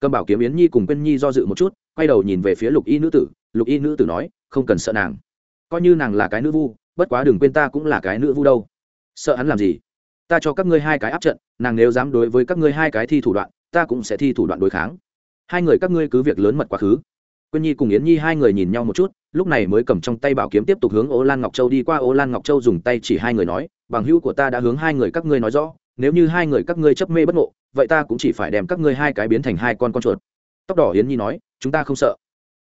Cầm bảo kiếm yến nhi cùng quyên nhi do dự một chút, quay đầu nhìn về phía lục y nữ tử. Lục y nữ tử nói không cần sợ nàng. Coi như nàng là cái nữ vu, bất quá đừng quên ta cũng là cái nữ vu đâu. Sợ hắn làm gì? Ta cho các ngươi hai cái áp trận, nàng nếu dám đối với các ngươi hai cái thi thủ đoạn, ta cũng sẽ thi thủ đoạn đối kháng. Hai người các ngươi cứ việc lớn mật quá khứ. Quyên nhi cùng yến nhi hai người nhìn nhau một chút, lúc này mới cầm trong tay bảo kiếm tiếp tục hướng ô lan ngọc châu đi qua. Ô lan ngọc châu dùng tay chỉ hai người nói, bằng hữu của ta đã hướng hai người các ngươi nói rõ, nếu như hai người các ngươi chấp mê bất ngộ, vậy ta cũng chỉ phải đem các ngươi hai cái biến thành hai con con chuột. Tóc đỏ yến nhi nói, chúng ta không sợ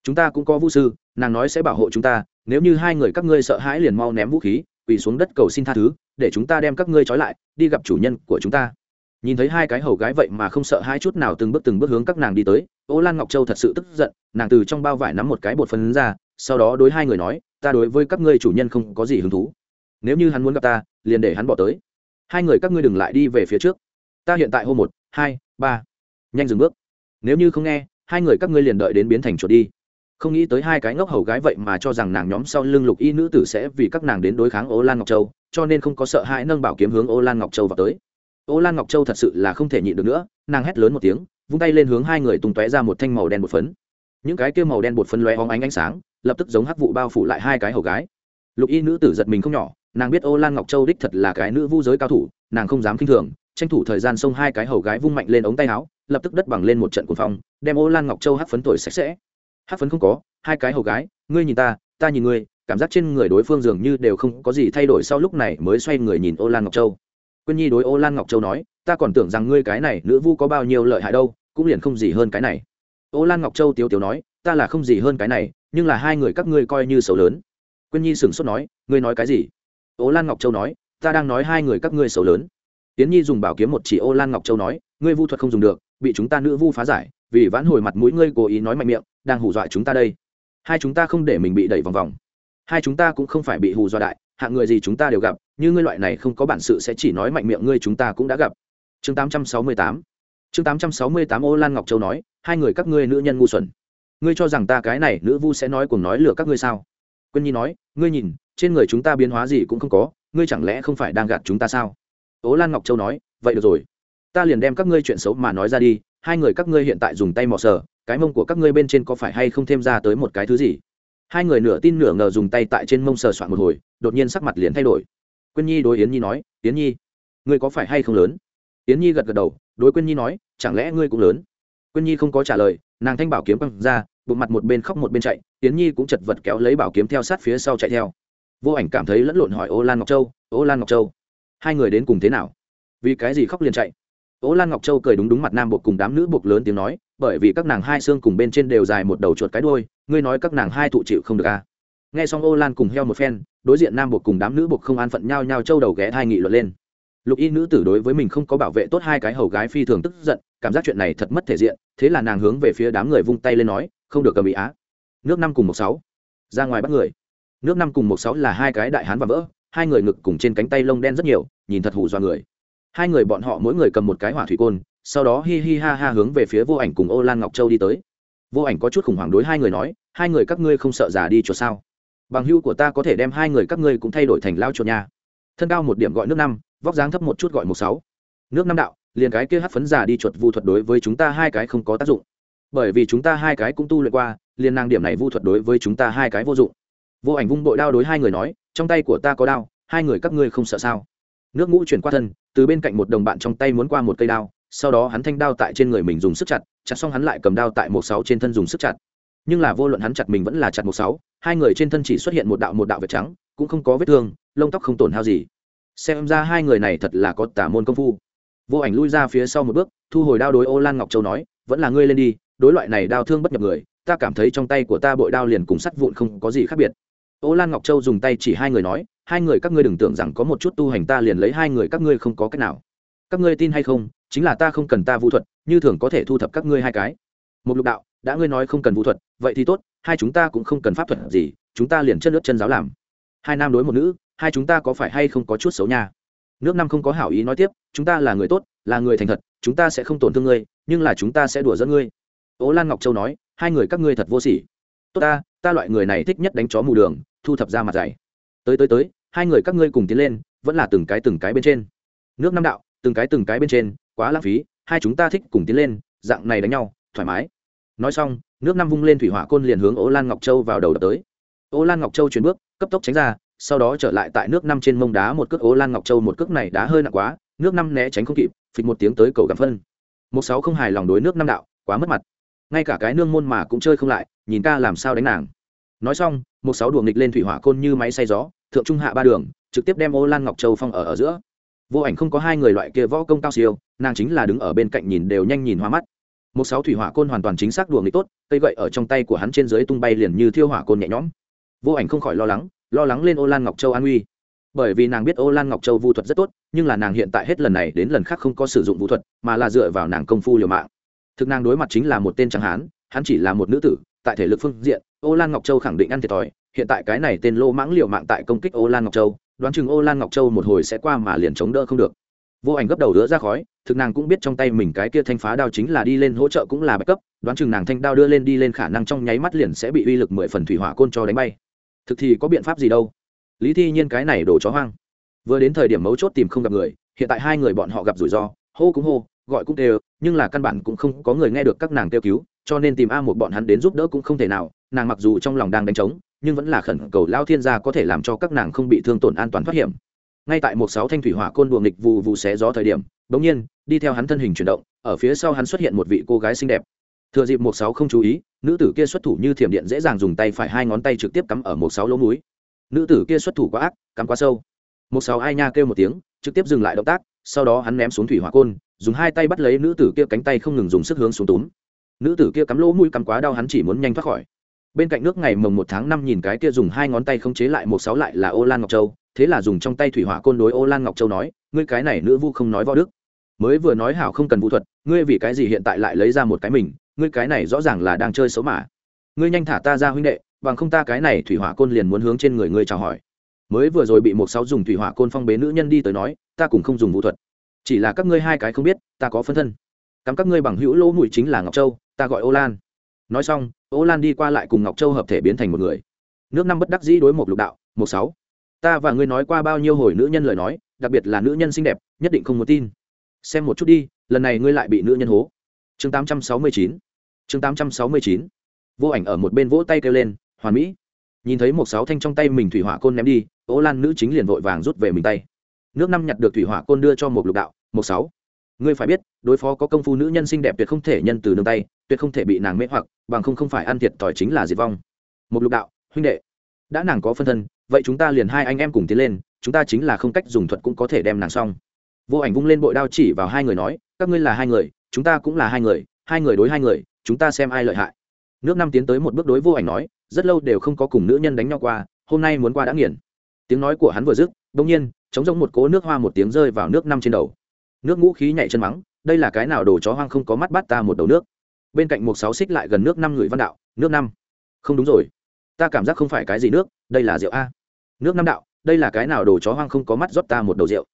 chúng ta cũng có vũ sư, nàng nói sẽ bảo hộ chúng ta, nếu như hai người các ngươi sợ hãi liền mau ném vũ khí, quỳ xuống đất cầu xin tha thứ, để chúng ta đem các ngươi trói lại, đi gặp chủ nhân của chúng ta. Nhìn thấy hai cái hầu gái vậy mà không sợ hai chút nào từng bước từng bước hướng các nàng đi tới, ô lan ngọc châu thật sự tức giận, nàng từ trong bao vải nắm một cái bột phấn ra, sau đó đối hai người nói, ta đối với các ngươi chủ nhân không có gì hứng thú. Nếu như hắn muốn gặp ta, liền để hắn bỏ tới. Hai người các ngươi đừng lại đi về phía trước. Ta hiện tại hô một, hai, ba. Nhanh dừng bước. Nếu như không nghe, hai người các ngươi liền đợi đến biến thành chuột đi không nghĩ tới hai cái ngốc hầu gái vậy mà cho rằng nàng nhóm sau lưng lục y nữ tử sẽ vì các nàng đến đối kháng ô lan ngọc châu, cho nên không có sợ hãi nâng bảo kiếm hướng ô lan ngọc châu vào tới. Ô lan ngọc châu thật sự là không thể nhịn được nữa, nàng hét lớn một tiếng, vung tay lên hướng hai người tung tóe ra một thanh màu đen bột phấn. Những cái kia màu đen bột phấn lóe hóng ánh ánh sáng, lập tức giống hắc vụ bao phủ lại hai cái hầu gái. Lục y nữ tử giật mình không nhỏ, nàng biết ô lan ngọc châu đích thật là cái nữ vu giới cao thủ, nàng không dám k i n h thường, tranh thủ thời gian xông hai cái hầu gái vung mạnh lên ống tay áo, lập tức đất bằng lên một trận cuồng phong, đem ô lan ngọc châu hắc phấn tuổi sạch sẽ hắc phấn không có, hai cái hầu gái, ngươi nhìn ta ta nhìn ngươi, cảm giác trên người đối phương dường như đều không có gì thay đổi sau lúc này mới xoay người nhìn ô lan ngọc châu. Quyên nhi đối ô lan ngọc châu nói, ta còn tưởng rằng ngươi cái này nữ vu có bao nhiêu lợi hại đâu, cũng liền không gì hơn cái này. Ô lan ngọc châu tiếu tiếu nói, ta là không gì hơn cái này, nhưng là hai người các ngươi coi như xấu lớn. Quyên nhi sửng sốt nói, ngươi nói cái gì? Ô lan ngọc châu nói, ta đang nói hai người các ngươi xấu lớn tiến nhi dùng bảo kiếm một chỉ ô lan ngọc châu nói, ngươi vu thuật không dùng được, bị chúng ta nữ vu phá giải, vì vãn hồi mặt mũi ngươi cố ý nói mạnh miệng, đang hù dọa chúng ta đây. Hai chúng ta không để mình bị đẩy vòng vòng. Hai chúng ta cũng không phải bị hù dọa đại, hạng người gì chúng ta đều gặp, như ngươi loại này không có bản sự sẽ chỉ nói mạnh miệng ngươi chúng ta cũng đã gặp. Chương tám trăm sáu mươi tám. Chương tám trăm sáu mươi tám ô lan ngọc châu nói, hai người các ngươi nữ nhân ngu xuẩn. Ngươi cho rằng ta cái này nữ vu sẽ nói cùng nói lừa các ngươi sao? Quân nhi nói, ngươi nhìn, trên người chúng ta biến hóa gì cũng không có, ngươi chẳng lẽ không phải đang gạt chúng ta sao? Ố lan ngọc châu nói, vậy được rồi. Ta liền đem các ngươi chuyện xấu mà nói ra đi, hai người các ngươi hiện tại dùng tay mò sờ, cái mông của các ngươi bên trên có phải hay không thêm ra tới một cái thứ gì? Hai người nửa tin nửa ngờ dùng tay tại trên mông sờ soạn một hồi, đột nhiên sắc mặt liền thay đổi. Quyên nhi đối yến nhi nói, yến nhi, ngươi có phải hay không lớn? Yến nhi gật gật đầu, đối quyên nhi nói, chẳng lẽ ngươi cũng lớn? Quyên nhi không có trả lời, nàng thanh bảo kiếm quăng ra, bụng mặt một bên khóc một bên chạy, yến nhi cũng chật vật kéo lấy bảo kiếm theo sát phía sau chạy theo. Vô ảnh cảm thấy lẫn lộn hỏi ô lan ngọc châu, ô lan ngọc châu hai người đến cùng thế nào? Vì cái gì khóc liền chạy? Ố lan ngọc châu cười đúng đúng mặt nam buộc cùng đám nữ buộc lớn tiếng nói, bởi vì các nàng hai xương cùng bên trên đều dài một đầu chuột cái đôi ngươi nói các nàng hai thụ chịu không được à. nghe xong ô lan cùng heo một phen, đối diện nam buộc cùng đám nữ buộc không an phận nhau nhau châu đầu ghé hai nghị luận lên. Lục y nữ tử đối với mình không có bảo vệ tốt hai cái hầu gái phi thường tức giận, cảm giác chuyện này thật mất thể diện, thế là nàng hướng về phía đám người vung tay lên nói, không được cầm bị á. Nước năm cùng một sáu. Ra ngoài bắt người. Nước năm cùng một sáu là hai cái đại hán và vỡ hai người ngực cùng trên cánh tay lông đen rất nhiều, nhìn thật hù do người. Hai người bọn họ mỗi người cầm một cái hỏa thủy côn, sau đó hi hi ha ha hướng về phía vô ảnh cùng ô lan ngọc châu đi tới. Vô ảnh có chút khủng hoảng đối hai người nói, hai người các ngươi không sợ già đi chuột sao? Bằng hưu của ta có thể đem hai người các ngươi cũng thay đổi thành lao chuột nha. Thân cao một điểm gọi nước năm, vóc dáng thấp một chút gọi một sáu. Nước năm đạo, liền cái kia hát phấn già đi chuột vu thuật đối với chúng ta hai cái không có tác dụng. Bởi vì chúng ta hai cái cũng tu luyện qua, liền năng điểm này vu thuật đối với chúng ta hai cái vô dụng. Vô ảnh vung bội đao đối hai người nói trong tay của ta có đao, hai người các ngươi không sợ sao? Nước ngũ chuyển qua thân, từ bên cạnh một đồng bạn trong tay muốn qua một cây đao, sau đó hắn thanh đao tại trên người mình dùng sức chặt chặt xong hắn lại cầm đao tại một sáu trên thân dùng sức chặt. Nhưng là vô luận hắn chặt mình vẫn là chặt một sáu, hai người trên thân chỉ xuất hiện một đạo một đạo vệt trắng, cũng không có vết thương, lông tóc không tổn hao gì. Xem ra hai người này thật là có tả môn công phu. Vô ảnh lui ra phía sau một bước, thu hồi đao đối ô lan ngọc châu nói, vẫn là ngươi lên đi, đối loại này đao thương bất nhập người, ta cảm thấy trong tay của ta bội đao liền cùng sắt vụn không có gì khác biệt ô lan ngọc châu dùng tay chỉ hai người nói, hai người các ngươi đừng tưởng rằng có một chút tu hành ta liền lấy hai người các ngươi không có cách nào. Các ngươi tin hay không, chính là ta không cần ta vũ thuật, như thường có thể thu thập các ngươi hai cái. Một lục đạo, đã ngươi nói không cần vũ thuật, vậy thì tốt, hai chúng ta cũng không cần pháp thuật gì, chúng ta liền chân nước chân giáo làm. Hai nam đối một nữ, hai chúng ta có phải hay không có chút xấu nha? Nước năm không có hảo ý nói tiếp, chúng ta là người tốt, là người thành thật, chúng ta sẽ không tổn thương ngươi, nhưng là chúng ta sẽ đùa dẫn ngươi. Ố lan ngọc châu nói, hai người các ngươi thật vô sỉ. Tốt ta ta loại người này thích nhất đánh chó mù đường thu thập ra mặt dày. Tới tới tới, hai người các ngươi cùng tiến lên, vẫn là từng cái từng cái bên trên. Nước năm đạo, từng cái từng cái bên trên, quá lãng phí, hai chúng ta thích cùng tiến lên, dạng này đánh nhau, thoải mái. Nói xong, nước năm vung lên thủy hỏa côn liền hướng Ô lan ngọc châu vào đầu đập tới. Ô lan ngọc châu chuyển bước, cấp tốc tránh ra, sau đó trở lại tại nước năm trên mông đá một cước. Ô lan ngọc châu một cước này đá hơi nặng quá, nước năm né tránh không kịp, phịch một tiếng tới cầu cảm phân. Một sáu không hài lòng đối nước năm đạo, quá mất mặt. Ngay cả cái nương môn mà cũng chơi không lại, nhìn ca làm sao đánh nàng nói xong, một sáu đùa nghịch lên thủy hỏa côn như máy xay gió, thượng trung hạ ba đường, trực tiếp đem ô lan ngọc châu phong ở ở giữa. Vô ảnh không có hai người loại kia võ công cao siêu, nàng chính là đứng ở bên cạnh nhìn đều nhanh nhìn hoa mắt. Một sáu thủy hỏa côn hoàn toàn chính xác đùa nghịch tốt, cây gậy ở trong tay của hắn trên dưới tung bay liền như thiêu hỏa côn nhẹ nhõm. Vô ảnh không khỏi lo lắng lo lắng lên ô lan ngọc châu an uy bởi vì nàng biết ô lan ngọc châu vu thuật rất tốt, nhưng là nàng hiện tại hết lần này đến lần khác không có sử dụng vũ thuật, mà là dựa vào nàng công phu liều mạng. Thực nàng đối mặt chính là một tên chẳng hán, hắn chỉ là một nữ tử, tại thể lực phương diện ô lan ngọc châu khẳng định ăn thiệt thòi, hiện tại cái này tên lô mãng liều mạng tại công kích ô lan ngọc châu, đoán chừng ô lan ngọc châu một hồi sẽ qua mà liền chống đỡ không được. Vô ảnh gấp đầu đứa ra khói, thực nàng cũng biết trong tay mình cái kia thanh phá đao chính là đi lên hỗ trợ cũng là backup đoán chừng nàng thanh đao đưa lên đi lên khả năng trong nháy mắt liền sẽ bị uy lực mười phần thủy hỏa côn cho đánh bay. Thực thì có biện pháp gì đâu? Lý thi nhiên cái này đổ chó hoang. Vừa đến thời điểm mấu chốt tìm không gặp người, hiện tại hai người bọn họ gặp rủi ro, hô cũng hô gọi cũng đều, nhưng là căn bản cũng không có người nghe được các nàng kêu cứu, cho nên tìm a một bọn hắn đến giúp đỡ cũng không thể nào, nàng mặc dù trong lòng đang đánh trống, nhưng vẫn là khẩn cầu lao thiên gia có thể làm cho các nàng không bị thương tổn an toàn thoát hiểm. Ngay tại một sáu thanh thủy hỏa côn đùa nghịch vụ vụ xé gió thời điểm bỗng nhiên, đi theo hắn thân hình chuyển động, ở phía sau hắn xuất hiện một vị cô gái xinh đẹp. Thừa dịp một sáu không chú ý, nữ tử kia xuất thủ như thiểm điện dễ dàng dùng tay phải hai ngón tay trực tiếp cắm ở một sáu lỗ mũi. nữ tử kia xuất thủ quá ác, cắm quá sâu. Một sáu ai nha kêu một tiếng, trực tiếp dừng lại động tác, sau đó hắn ném xuống thủy hỏa côn dùng hai tay bắt lấy nữ tử kia cánh tay không ngừng dùng sức hướng xuống túm. Nữ tử kia cắm lỗ mũi cắm quá đau hắn chỉ muốn nhanh thoát khỏi. Bên cạnh nước ngày mồng một tháng năm nhìn cái kia dùng hai ngón tay không chế lại một sáu lại là ô lan ngọc châu, thế là dùng trong tay thủy hỏa côn đối ô lan ngọc châu nói, ngươi cái này nữ vu không nói võ đức. Mới vừa nói hảo không cần vũ thuật, ngươi vì cái gì hiện tại lại lấy ra một cái mình, ngươi cái này rõ ràng là đang chơi xấu mà. Ngươi nhanh thả ta ra huynh đệ, bằng không ta cái này thủy hỏa côn liền muốn hướng trên người ngươi chào hỏi. Mới vừa rồi bị một sáu dùng thủy hỏa côn phong bế nữ nhân đi tới nói, ta cũng không dùng vũ thuật chỉ là các ngươi hai cái không biết, ta có phân thân. Cắm các ngươi bằng hữu lỗ mũi chính là ngọc châu, ta gọi ô lan. Nói xong, ô lan đi qua lại cùng ngọc châu hợp thể biến thành một người. Nước năm bất đắc dĩ đối một lục đạo, một sáu. Ta và ngươi nói qua bao nhiêu hồi nữ nhân lời nói, đặc biệt là nữ nhân xinh đẹp, nhất định không muốn tin. Xem một chút đi, lần này ngươi lại bị nữ nhân hố. Chương 869 chương 869 vô ảnh ở một bên vỗ tay kêu lên, hoàn mỹ. Nhìn thấy một sáu thanh trong tay mình thủy hỏa côn ném đi, ô lan nữ chính liền vội vàng rút về mình tay nước năm nhặt được thủy hỏa côn đưa cho một lục đạo, một sáu. Ngươi phải biết, đối phó có công phu nữ nhân xinh đẹp tuyệt không thể nhân từ nương tay, tuyệt không thể bị nàng mê hoặc, bằng không không phải ăn thiệt tỏi chính là diệt vong. Một lục đạo, huynh đệ, đã nàng có phân thân, vậy chúng ta liền hai anh em cùng tiến lên, chúng ta chính là không cách dùng thuật cũng có thể đem nàng xong. Vô ảnh vung lên bội đao chỉ vào hai người nói, các ngươi là hai người, chúng ta cũng là hai người hai người đối hai người, chúng ta xem ai lợi hại. Nước năm tiến tới một bước đối vô ảnh nói, rất lâu đều không có cùng nữ nhân đánh nhau qua, hôm nay muốn qua đã nghiền. Tiếng nói của hắn vừa dứt đông nhiên chống giống một cố nước hoa một tiếng rơi vào nước năm trên đầu. Nước ngũ khí nhảy chân mắng, đây là cái nào đồ chó hoang không có mắt bắt ta một đầu nước. Bên cạnh một sáu xích lại gần nước năm người văn đạo, nước năm. Không đúng rồi. Ta cảm giác không phải cái gì nước, đây là rượu a. Nước năm đạo, đây là cái nào đồ chó hoang không có mắt rót ta một đầu rượu.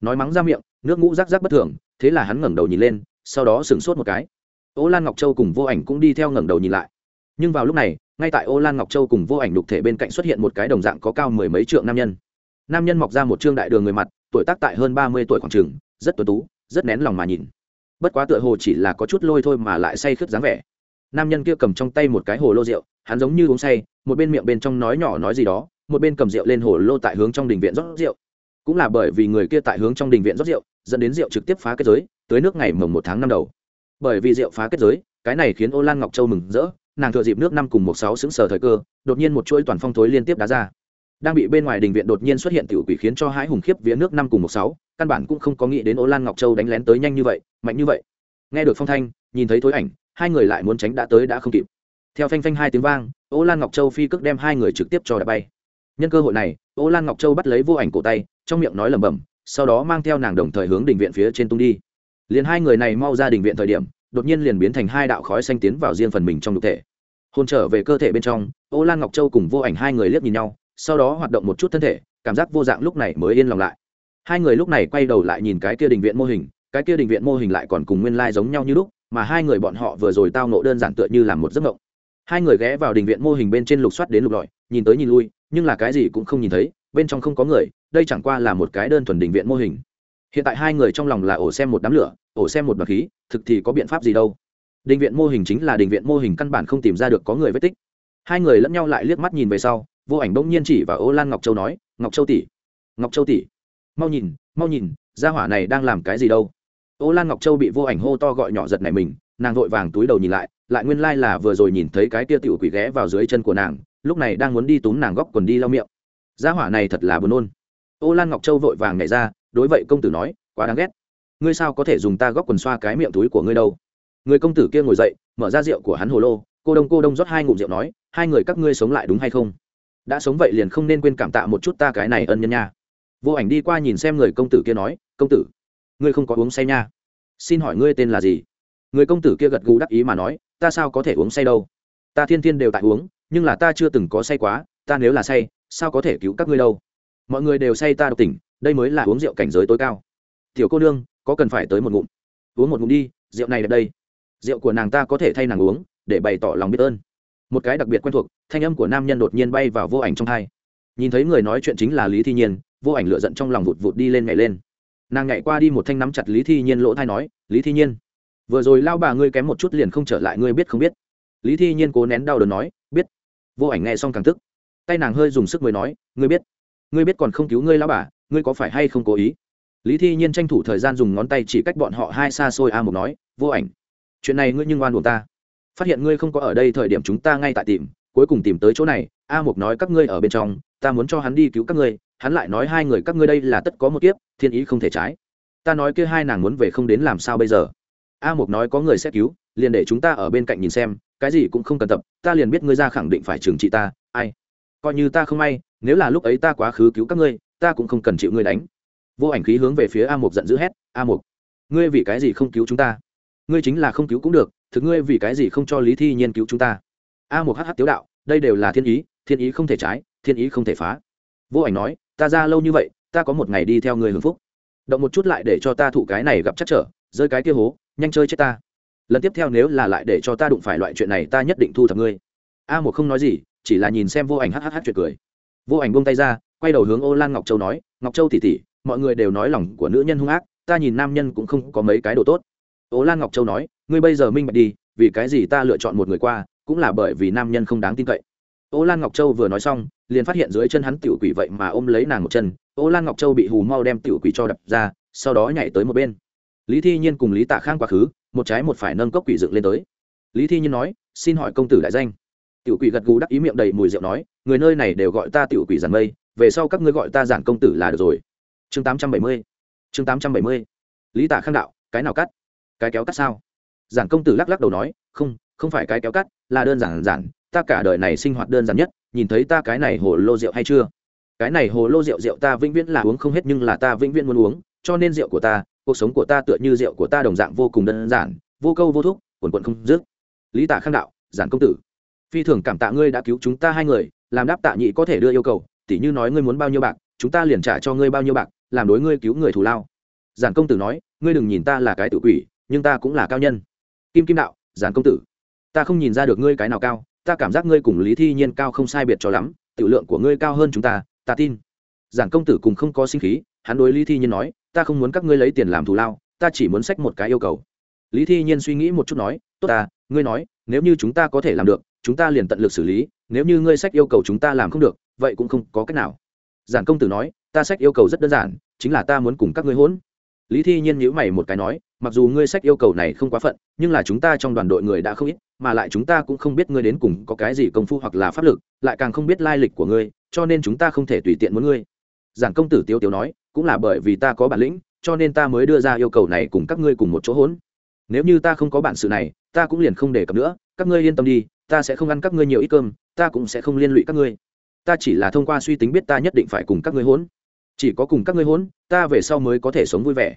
Nói mắng ra miệng, nước ngũ rác rác bất thường, thế là hắn ngẩng đầu nhìn lên, sau đó sửng sốt một cái. Ô lan ngọc châu cùng vô ảnh cũng đi theo ngẩng đầu nhìn lại. Nhưng vào lúc này, ngay tại ô lan ngọc châu cùng vô ảnh đục thể bên cạnh xuất hiện một cái đồng dạng có cao mười mấy trượng nam nhân nam nhân mọc ra một trương đại đường người mặt, tuổi tác tại hơn ba mươi tuổi khoảng trường, rất tuấn tú, rất nén lòng mà nhìn. Bất quá tựa hồ chỉ là có chút lôi thôi mà lại say khướt dáng vẻ. Nam nhân kia cầm trong tay một cái hồ lô rượu, hắn giống như uống say, một bên miệng bên trong nói nhỏ nói gì đó, một bên cầm rượu lên hồ lô tại hướng trong đình viện rót rượu. Cũng là bởi vì người kia tại hướng trong đình viện rót rượu, dẫn đến rượu trực tiếp phá kết giới, tới nước ngày mồng một tháng năm đầu. Bởi vì rượu phá kết giới, cái này khiến ô lan ngọc châu mừng rỡ, nàng thừa dịp nước năm cùng một sáu xứng sở thời cơ, đột nhiên một chuỗi toàn phong thối liên tiếp đá ra đang bị bên ngoài đình viện đột nhiên xuất hiện tiểu quỷ khiến cho hãi hùng khiếp vía nước năm cùng một sáu, căn bản cũng không có nghĩ đến ô lan ngọc châu đánh lén tới nhanh như vậy, mạnh như vậy. Nghe được phong thanh, nhìn thấy thối ảnh, hai người lại muốn tránh đã tới đã không kịp. Theo phanh phanh hai tiếng vang, ô lan ngọc châu phi cước đem hai người trực tiếp cho đã bay. Nhân cơ hội này, ô lan ngọc châu bắt lấy vô ảnh cổ tay, trong miệng nói lẩm bẩm, sau đó mang theo nàng đồng thời hướng đình viện phía trên tung đi. Liền hai người này mau ra đình viện thời điểm, đột nhiên liền biến thành hai đạo khói xanh tiến vào riêng phần mình trong đục thể. Hôn trở về cơ thể bên trong, ô lan ngọc châu cùng vô ảnh hai người liếc nhìn nhau sau đó hoạt động một chút thân thể, cảm giác vô dạng lúc này mới yên lòng lại. Hai người lúc này quay đầu lại nhìn cái kia đình viện mô hình, cái kia đình viện mô hình lại còn cùng nguyên lai giống nhau như lúc, mà hai người bọn họ vừa rồi tao nộ đơn giản tựa như là một giấc mộng. Hai người ghé vào đình viện mô hình bên trên lục soát đến lục lọi, nhìn tới nhìn lui, nhưng là cái gì cũng không nhìn thấy, bên trong không có người, đây chẳng qua là một cái đơn thuần đình viện mô hình. Hiện tại hai người trong lòng là ổ xem một đám lửa, ổ xem một bậc khí, thực thì có biện pháp gì đâu. Đình viện mô hình chính là đình viện mô hình căn bản không tìm ra được có người vết tích. Hai người lẫn nhau lại liếc mắt nhìn về sau vô ảnh bỗng nhiên chỉ và ô lan ngọc châu nói, ngọc châu tỷ, ngọc châu tỷ, mau nhìn mau nhìn, gia hỏa này đang làm cái gì đâu? Ô lan ngọc châu bị vô ảnh hô to gọi nhỏ giật này mình, nàng vội vàng túi đầu nhìn lại lại nguyên lai là vừa rồi nhìn thấy cái tia tiểu quỷ ghé vào dưới chân của nàng, lúc này đang muốn đi túm nàng góc quần đi lau miệng. Gia hỏa này thật là buồn nôn. Ô lan ngọc châu vội vàng nhảy ra, đối vậy công tử nói, quá đáng ghét. Ngươi sao có thể dùng ta góc quần xoa cái miệng túi của ngươi đâu? Người công tử kia ngồi dậy, mở ra rượu của hắn hồ lô, cô đông cô đông rót hai ngụm rượu nói, hai người các ngươi sống lại đúng hay không? Đã sống vậy liền không nên quên cảm tạ một chút ta cái này ân nhân nha. Vô ảnh đi qua nhìn xem người công tử kia nói, công tử, ngươi không có uống say nha. Xin hỏi ngươi tên là gì? Người công tử kia gật gù đắc ý mà nói, ta sao có thể uống say đâu? Ta thiên thiên đều tại uống, nhưng là ta chưa từng có say quá, ta nếu là say, sao có thể cứu các ngươi đâu? Mọi người đều say ta độc tỉnh, đây mới là uống rượu cảnh giới tối cao. Tiểu cô nương, có cần phải tới một ngụm? Uống một ngụm đi, rượu này đẹp đây. Rượu của nàng ta có thể thay nàng uống, để bày tỏ lòng biết ơn một cái đặc biệt quen thuộc, thanh âm của nam nhân đột nhiên bay vào vô ảnh trong hai nhìn thấy người nói chuyện chính là lý thi nhiên, vô ảnh lựa giận trong lòng vụt vụt đi lên nhảy lên. Nàng nhảy qua đi một thanh nắm chặt lý thi nhiên lỗ thai nói, lý thi nhiên, vừa rồi lao bà ngươi kém một chút liền không trở lại, ngươi biết không biết? Lý thi nhiên cố nén đau đớn nói, biết. Vô ảnh nghe xong càng tức. Tay nàng hơi dùng sức mới nói, ngươi biết ngươi biết còn không cứu ngươi lao bà, ngươi có phải hay không cố ý? Lý thi nhiên tranh thủ thời gian dùng ngón tay chỉ cách bọn họ hai xa xôi a một nói, vô ảnh, chuyện này ngươi nhưng oan buồn ta phát hiện ngươi không có ở đây thời điểm chúng ta ngay tại tìm, cuối cùng tìm tới chỗ này, a mục nói các ngươi ở bên trong, ta muốn cho hắn đi cứu các ngươi, hắn lại nói hai người các ngươi đây là tất có một kiếp, thiên ý không thể trái. Ta nói kia hai nàng muốn về không đến làm sao bây giờ? A mục nói có người sẽ cứu, liền để chúng ta ở bên cạnh nhìn xem, cái gì cũng không cần tập, ta liền biết ngươi ra khẳng định phải trừng trị ta, ai? Coi như ta không may, nếu là lúc ấy ta quá khứ cứu các ngươi, ta cũng không cần chịu ngươi đánh. Vô ảnh khí hướng về phía a mục giận dữ hét, a mục, ngươi vì cái gì không cứu chúng ta? Ngươi chính là không cứu cũng được, thực ngươi vì cái gì không cho lý thi nhiên cứu chúng ta? A một hh tiếu đạo, đây đều là thiên ý thiên ý không thể trái, thiên ý không thể phá. Vô ảnh nói, ta ra lâu như vậy, ta có một ngày đi theo người hưng phúc. Động một chút lại để cho ta thụ cái này gặp chắc trở, rơi cái kia hố, nhanh chơi chết ta. Lần tiếp theo nếu là lại để cho ta đụng phải loại chuyện này, ta nhất định thu thập ngươi. A một không nói gì, chỉ là nhìn xem vô ảnh hhh chuyện cười. Vô ảnh buông tay ra, quay đầu hướng ô lan ngọc châu nói, ngọc châu tỉ tỉ mọi người đều nói lòng của nữ nhân hung ác, ta nhìn nam nhân cũng không có mấy cái đồ tốt ô lan ngọc châu nói, ngươi bây giờ minh bạch đi, vì cái gì ta lựa chọn một người qua, cũng là bởi vì nam nhân không đáng tin cậy. Ô lan ngọc châu vừa nói xong, liền phát hiện dưới chân hắn tiểu quỷ vậy mà ôm lấy nàng một chân. Ô lan ngọc châu bị hù mau đem tiểu quỷ cho đập ra, sau đó nhảy tới một bên. Lý thi nhiên cùng lý tạ khang quá khứ, một trái một phải nâng cốc quỷ dựng lên tới. Lý thi nhiên nói, xin hỏi công tử đại danh. Tiểu quỷ gật gù đắc ý miệng đầy mùi rượu nói, người nơi này đều gọi ta tiểu quỷ giản mây, về sau các ngươi gọi ta giản công tử là được rồi. Chương tám trăm bảy mươi. Chương tám trăm bảy mươi. Lý tạ khang đạo, cái nào cắt? Cái kéo cắt sao? Giản công tử lắc lắc đầu nói, không không phải cái kéo cắt, là đơn giản giản, ta cả đời này sinh hoạt đơn giản nhất, nhìn thấy ta cái này hồ lô rượu hay chưa? Cái này hồ lô rượu rượu ta vĩnh viễn là uống không hết nhưng là ta vĩnh viễn muốn uống, cho nên rượu của ta, cuộc sống của ta tựa như rượu của ta đồng dạng vô cùng đơn giản, vô câu vô thúc, quần quận không dứt. Lý tạ khang đạo, giản công tử, phi thường cảm tạ ngươi đã cứu chúng ta hai người, làm đáp tạ nhị có thể đưa yêu cầu, tỉ như nói ngươi muốn bao nhiêu bạc, chúng ta liền trả cho ngươi bao nhiêu bạc, làm đối ngươi cứu người thù lao. Giản công tử nói, ngươi đừng nhìn ta là cái tự quỷ nhưng ta cũng là cao nhân. Kim kim đạo, giản công tử, ta không nhìn ra được ngươi cái nào cao, ta cảm giác ngươi cùng lý thi nhiên cao không sai biệt cho lắm, tiểu lượng của ngươi cao hơn chúng ta ta tin. Giản công tử cùng không có sinh khí, hắn đối lý thi nhiên nói, ta không muốn các ngươi lấy tiền làm thù lao, ta chỉ muốn sách một cái yêu cầu. Lý thi nhiên suy nghĩ một chút nói, tốt ta, ngươi nói, nếu như chúng ta có thể làm được, chúng ta liền tận lực xử lý, nếu như ngươi sách yêu cầu chúng ta làm không được, vậy cũng không có cách nào. Giản công tử nói, ta sách yêu cầu rất đơn giản, chính là ta muốn cùng các ngươi hỗn lý thi nhiên nhữ mày một cái nói mặc dù ngươi sách yêu cầu này không quá phận, nhưng là chúng ta trong đoàn đội người đã không ít, mà lại chúng ta cũng không biết ngươi đến cùng có cái gì công phu hoặc là pháp lực, lại càng không biết lai lịch của ngươi, cho nên chúng ta không thể tùy tiện muốn ngươi. Giảng công tử tiêu tiêu nói, cũng là bởi vì ta có bản lĩnh, cho nên ta mới đưa ra yêu cầu này cùng các ngươi cùng một chỗ hỗn. Nếu như ta không có bản sự này, ta cũng liền không đề cập nữa, các ngươi yên tâm đi, ta sẽ không ăn các ngươi nhiều ít cơm, ta cũng sẽ không liên lụy các ngươi. Ta chỉ là thông qua suy tính biết ta nhất định phải cùng các ngươi hỗn. Chỉ có cùng các ngươi hỗn, ta về sau mới có thể sống vui vẻ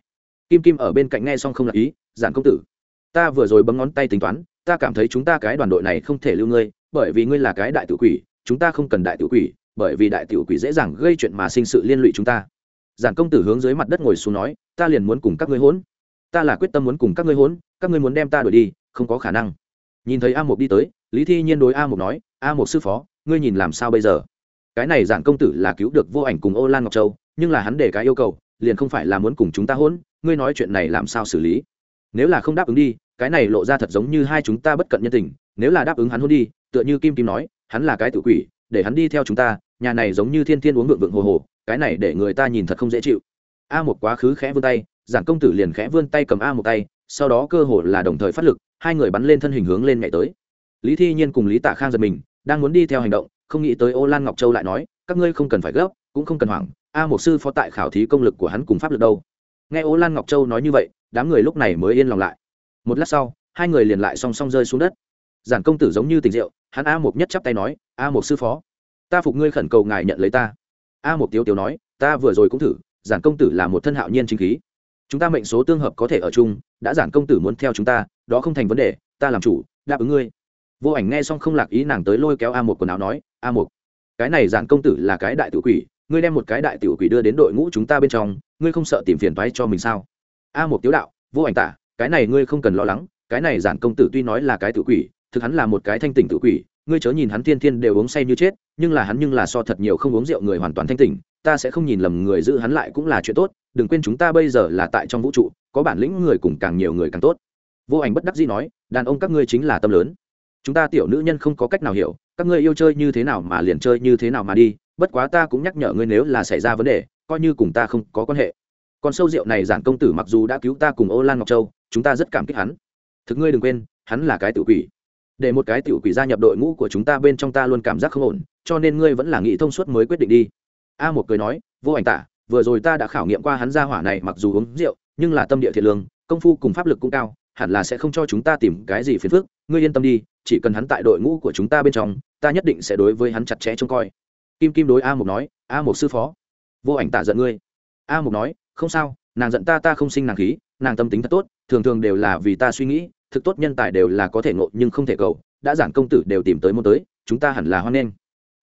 kim kim ở bên cạnh nghe xong không lạc ý, giản công tử, ta vừa rồi bấm ngón tay tính toán, ta cảm thấy chúng ta cái đoàn đội này không thể lưu ngươi, bởi vì ngươi là cái đại tiểu quỷ, chúng ta không cần đại tiểu quỷ, bởi vì đại tiểu quỷ dễ dàng gây chuyện mà sinh sự liên lụy chúng ta. Giản công tử hướng dưới mặt đất ngồi xuống nói, ta liền muốn cùng các ngươi hỗn. Ta là quyết tâm muốn cùng các ngươi hỗn, các ngươi muốn đem ta đuổi đi, không có khả năng. Nhìn thấy a mục đi tới, lý thi nhiên đối a mục nói, a mục sư phó, ngươi nhìn làm sao bây giờ? Cái này giản công tử là cứu được vô ảnh cùng ô lan ngọc châu, nhưng là hắn để cái yêu cầu, liền không phải là muốn cùng chúng ta hỗn ngươi nói chuyện này làm sao xử lý? Nếu là không đáp ứng đi, cái này lộ ra thật giống như hai chúng ta bất cận nhân tình, nếu là đáp ứng hắn hôn đi, tựa như kim kim nói, hắn là cái tự quỷ, để hắn đi theo chúng ta, nhà này giống như thiên thiên uống vượng vượng hồ hồ, cái này để người ta nhìn thật không dễ chịu. A một quá khứ khẽ vươn tay giản công tử liền khẽ vươn tay cầm a một tay, sau đó cơ hồ là đồng thời phát lực, hai người bắn lên thân hình hướng lên nhảy tới. Lý thi nhiên cùng lý tạ khang giật mình, đang muốn đi theo hành động, không nghĩ tới ô lan ngọc châu lại nói, các ngươi không cần phải gấp, cũng không cần hoảng, a một sư phó tại khảo thí công lực của hắn cùng pháp lực đâu nghe ô lan ngọc châu nói như vậy, đám người lúc này mới yên lòng lại. Một lát sau, hai người liền lại song song rơi xuống đất. Giản công tử giống như tình rượu hắn a một nhất chắp tay nói, a một sư phó, ta phục ngươi khẩn cầu ngài nhận lấy ta. A một tiếu tiếu nói, ta vừa rồi cũng thử, giản công tử là một thân hạo nhiên chính khí. Chúng ta mệnh số tương hợp có thể ở chung, đã giản công tử muốn theo chúng ta, đó không thành vấn đề, ta làm chủ, đáp ứng ngươi. Vô ảnh nghe xong không lạc ý nàng tới lôi kéo a một quần áo nói, a một cái này giản công tử là cái đại tự quỷ, ngươi đem một cái đại tiểu quỷ đưa đến đội ngũ chúng ta bên trong ngươi không sợ tìm phiền toái cho mình sao? A một tiếu đạo, vô ảnh tả, cái này ngươi không cần lo lắng, cái này giản công tử tuy nói là cái tự quỷ, thực hắn là một cái thanh tỉnh tự quỷ, ngươi chớ nhìn hắn thiên thiên đều uống say như chết, nhưng là hắn nhưng là so thật nhiều không uống rượu người hoàn toàn thanh tỉnh, ta sẽ không nhìn lầm người giữ hắn lại cũng là chuyện tốt, đừng quên chúng ta bây giờ là tại trong vũ trụ, có bản lĩnh người cùng càng nhiều người càng tốt. Vô ảnh bất đắc dĩ nói, đàn ông các ngươi chính là tâm lớn. Chúng ta tiểu nữ nhân không có cách nào hiểu, các ngươi yêu chơi như thế nào mà liền chơi như thế nào mà đi, bất quá ta cũng nhắc nhở ngươi nếu là xảy ra vấn đề coi như cùng ta không có quan hệ. Còn sâu rượu này giản công tử mặc dù đã cứu ta cùng ô lan ngọc châu, chúng ta rất cảm kích hắn. Thực ngươi đừng quên, hắn là cái tự quỷ. Để một cái tiểu quỷ gia nhập đội ngũ của chúng ta bên trong ta luôn cảm giác không ổn, cho nên ngươi vẫn là nghĩ thông suốt mới quyết định đi. A một cười nói, vô ảnh tả, vừa rồi ta đã khảo nghiệm qua hắn gia hỏa này mặc dù uống rượu, nhưng là tâm địa thiện lương, công phu cùng pháp lực cũng cao, hẳn là sẽ không cho chúng ta tìm cái gì phiền phức, ngươi yên tâm đi, chỉ cần hắn tại đội ngũ của chúng ta bên trong, ta nhất định sẽ đối với hắn chặt chẽ trông coi. Kim kim đối a một nói, a một sư phó vô ảnh tả giận ngươi. A Mục nói, không sao, nàng giận ta ta không sinh nàng khí, nàng tâm tính thật tốt, thường thường đều là vì ta suy nghĩ, thực tốt nhân tài đều là có thể ngộ nhưng không thể cầu, đã giản công tử đều tìm tới môn tới, chúng ta hẳn là hoan nghênh.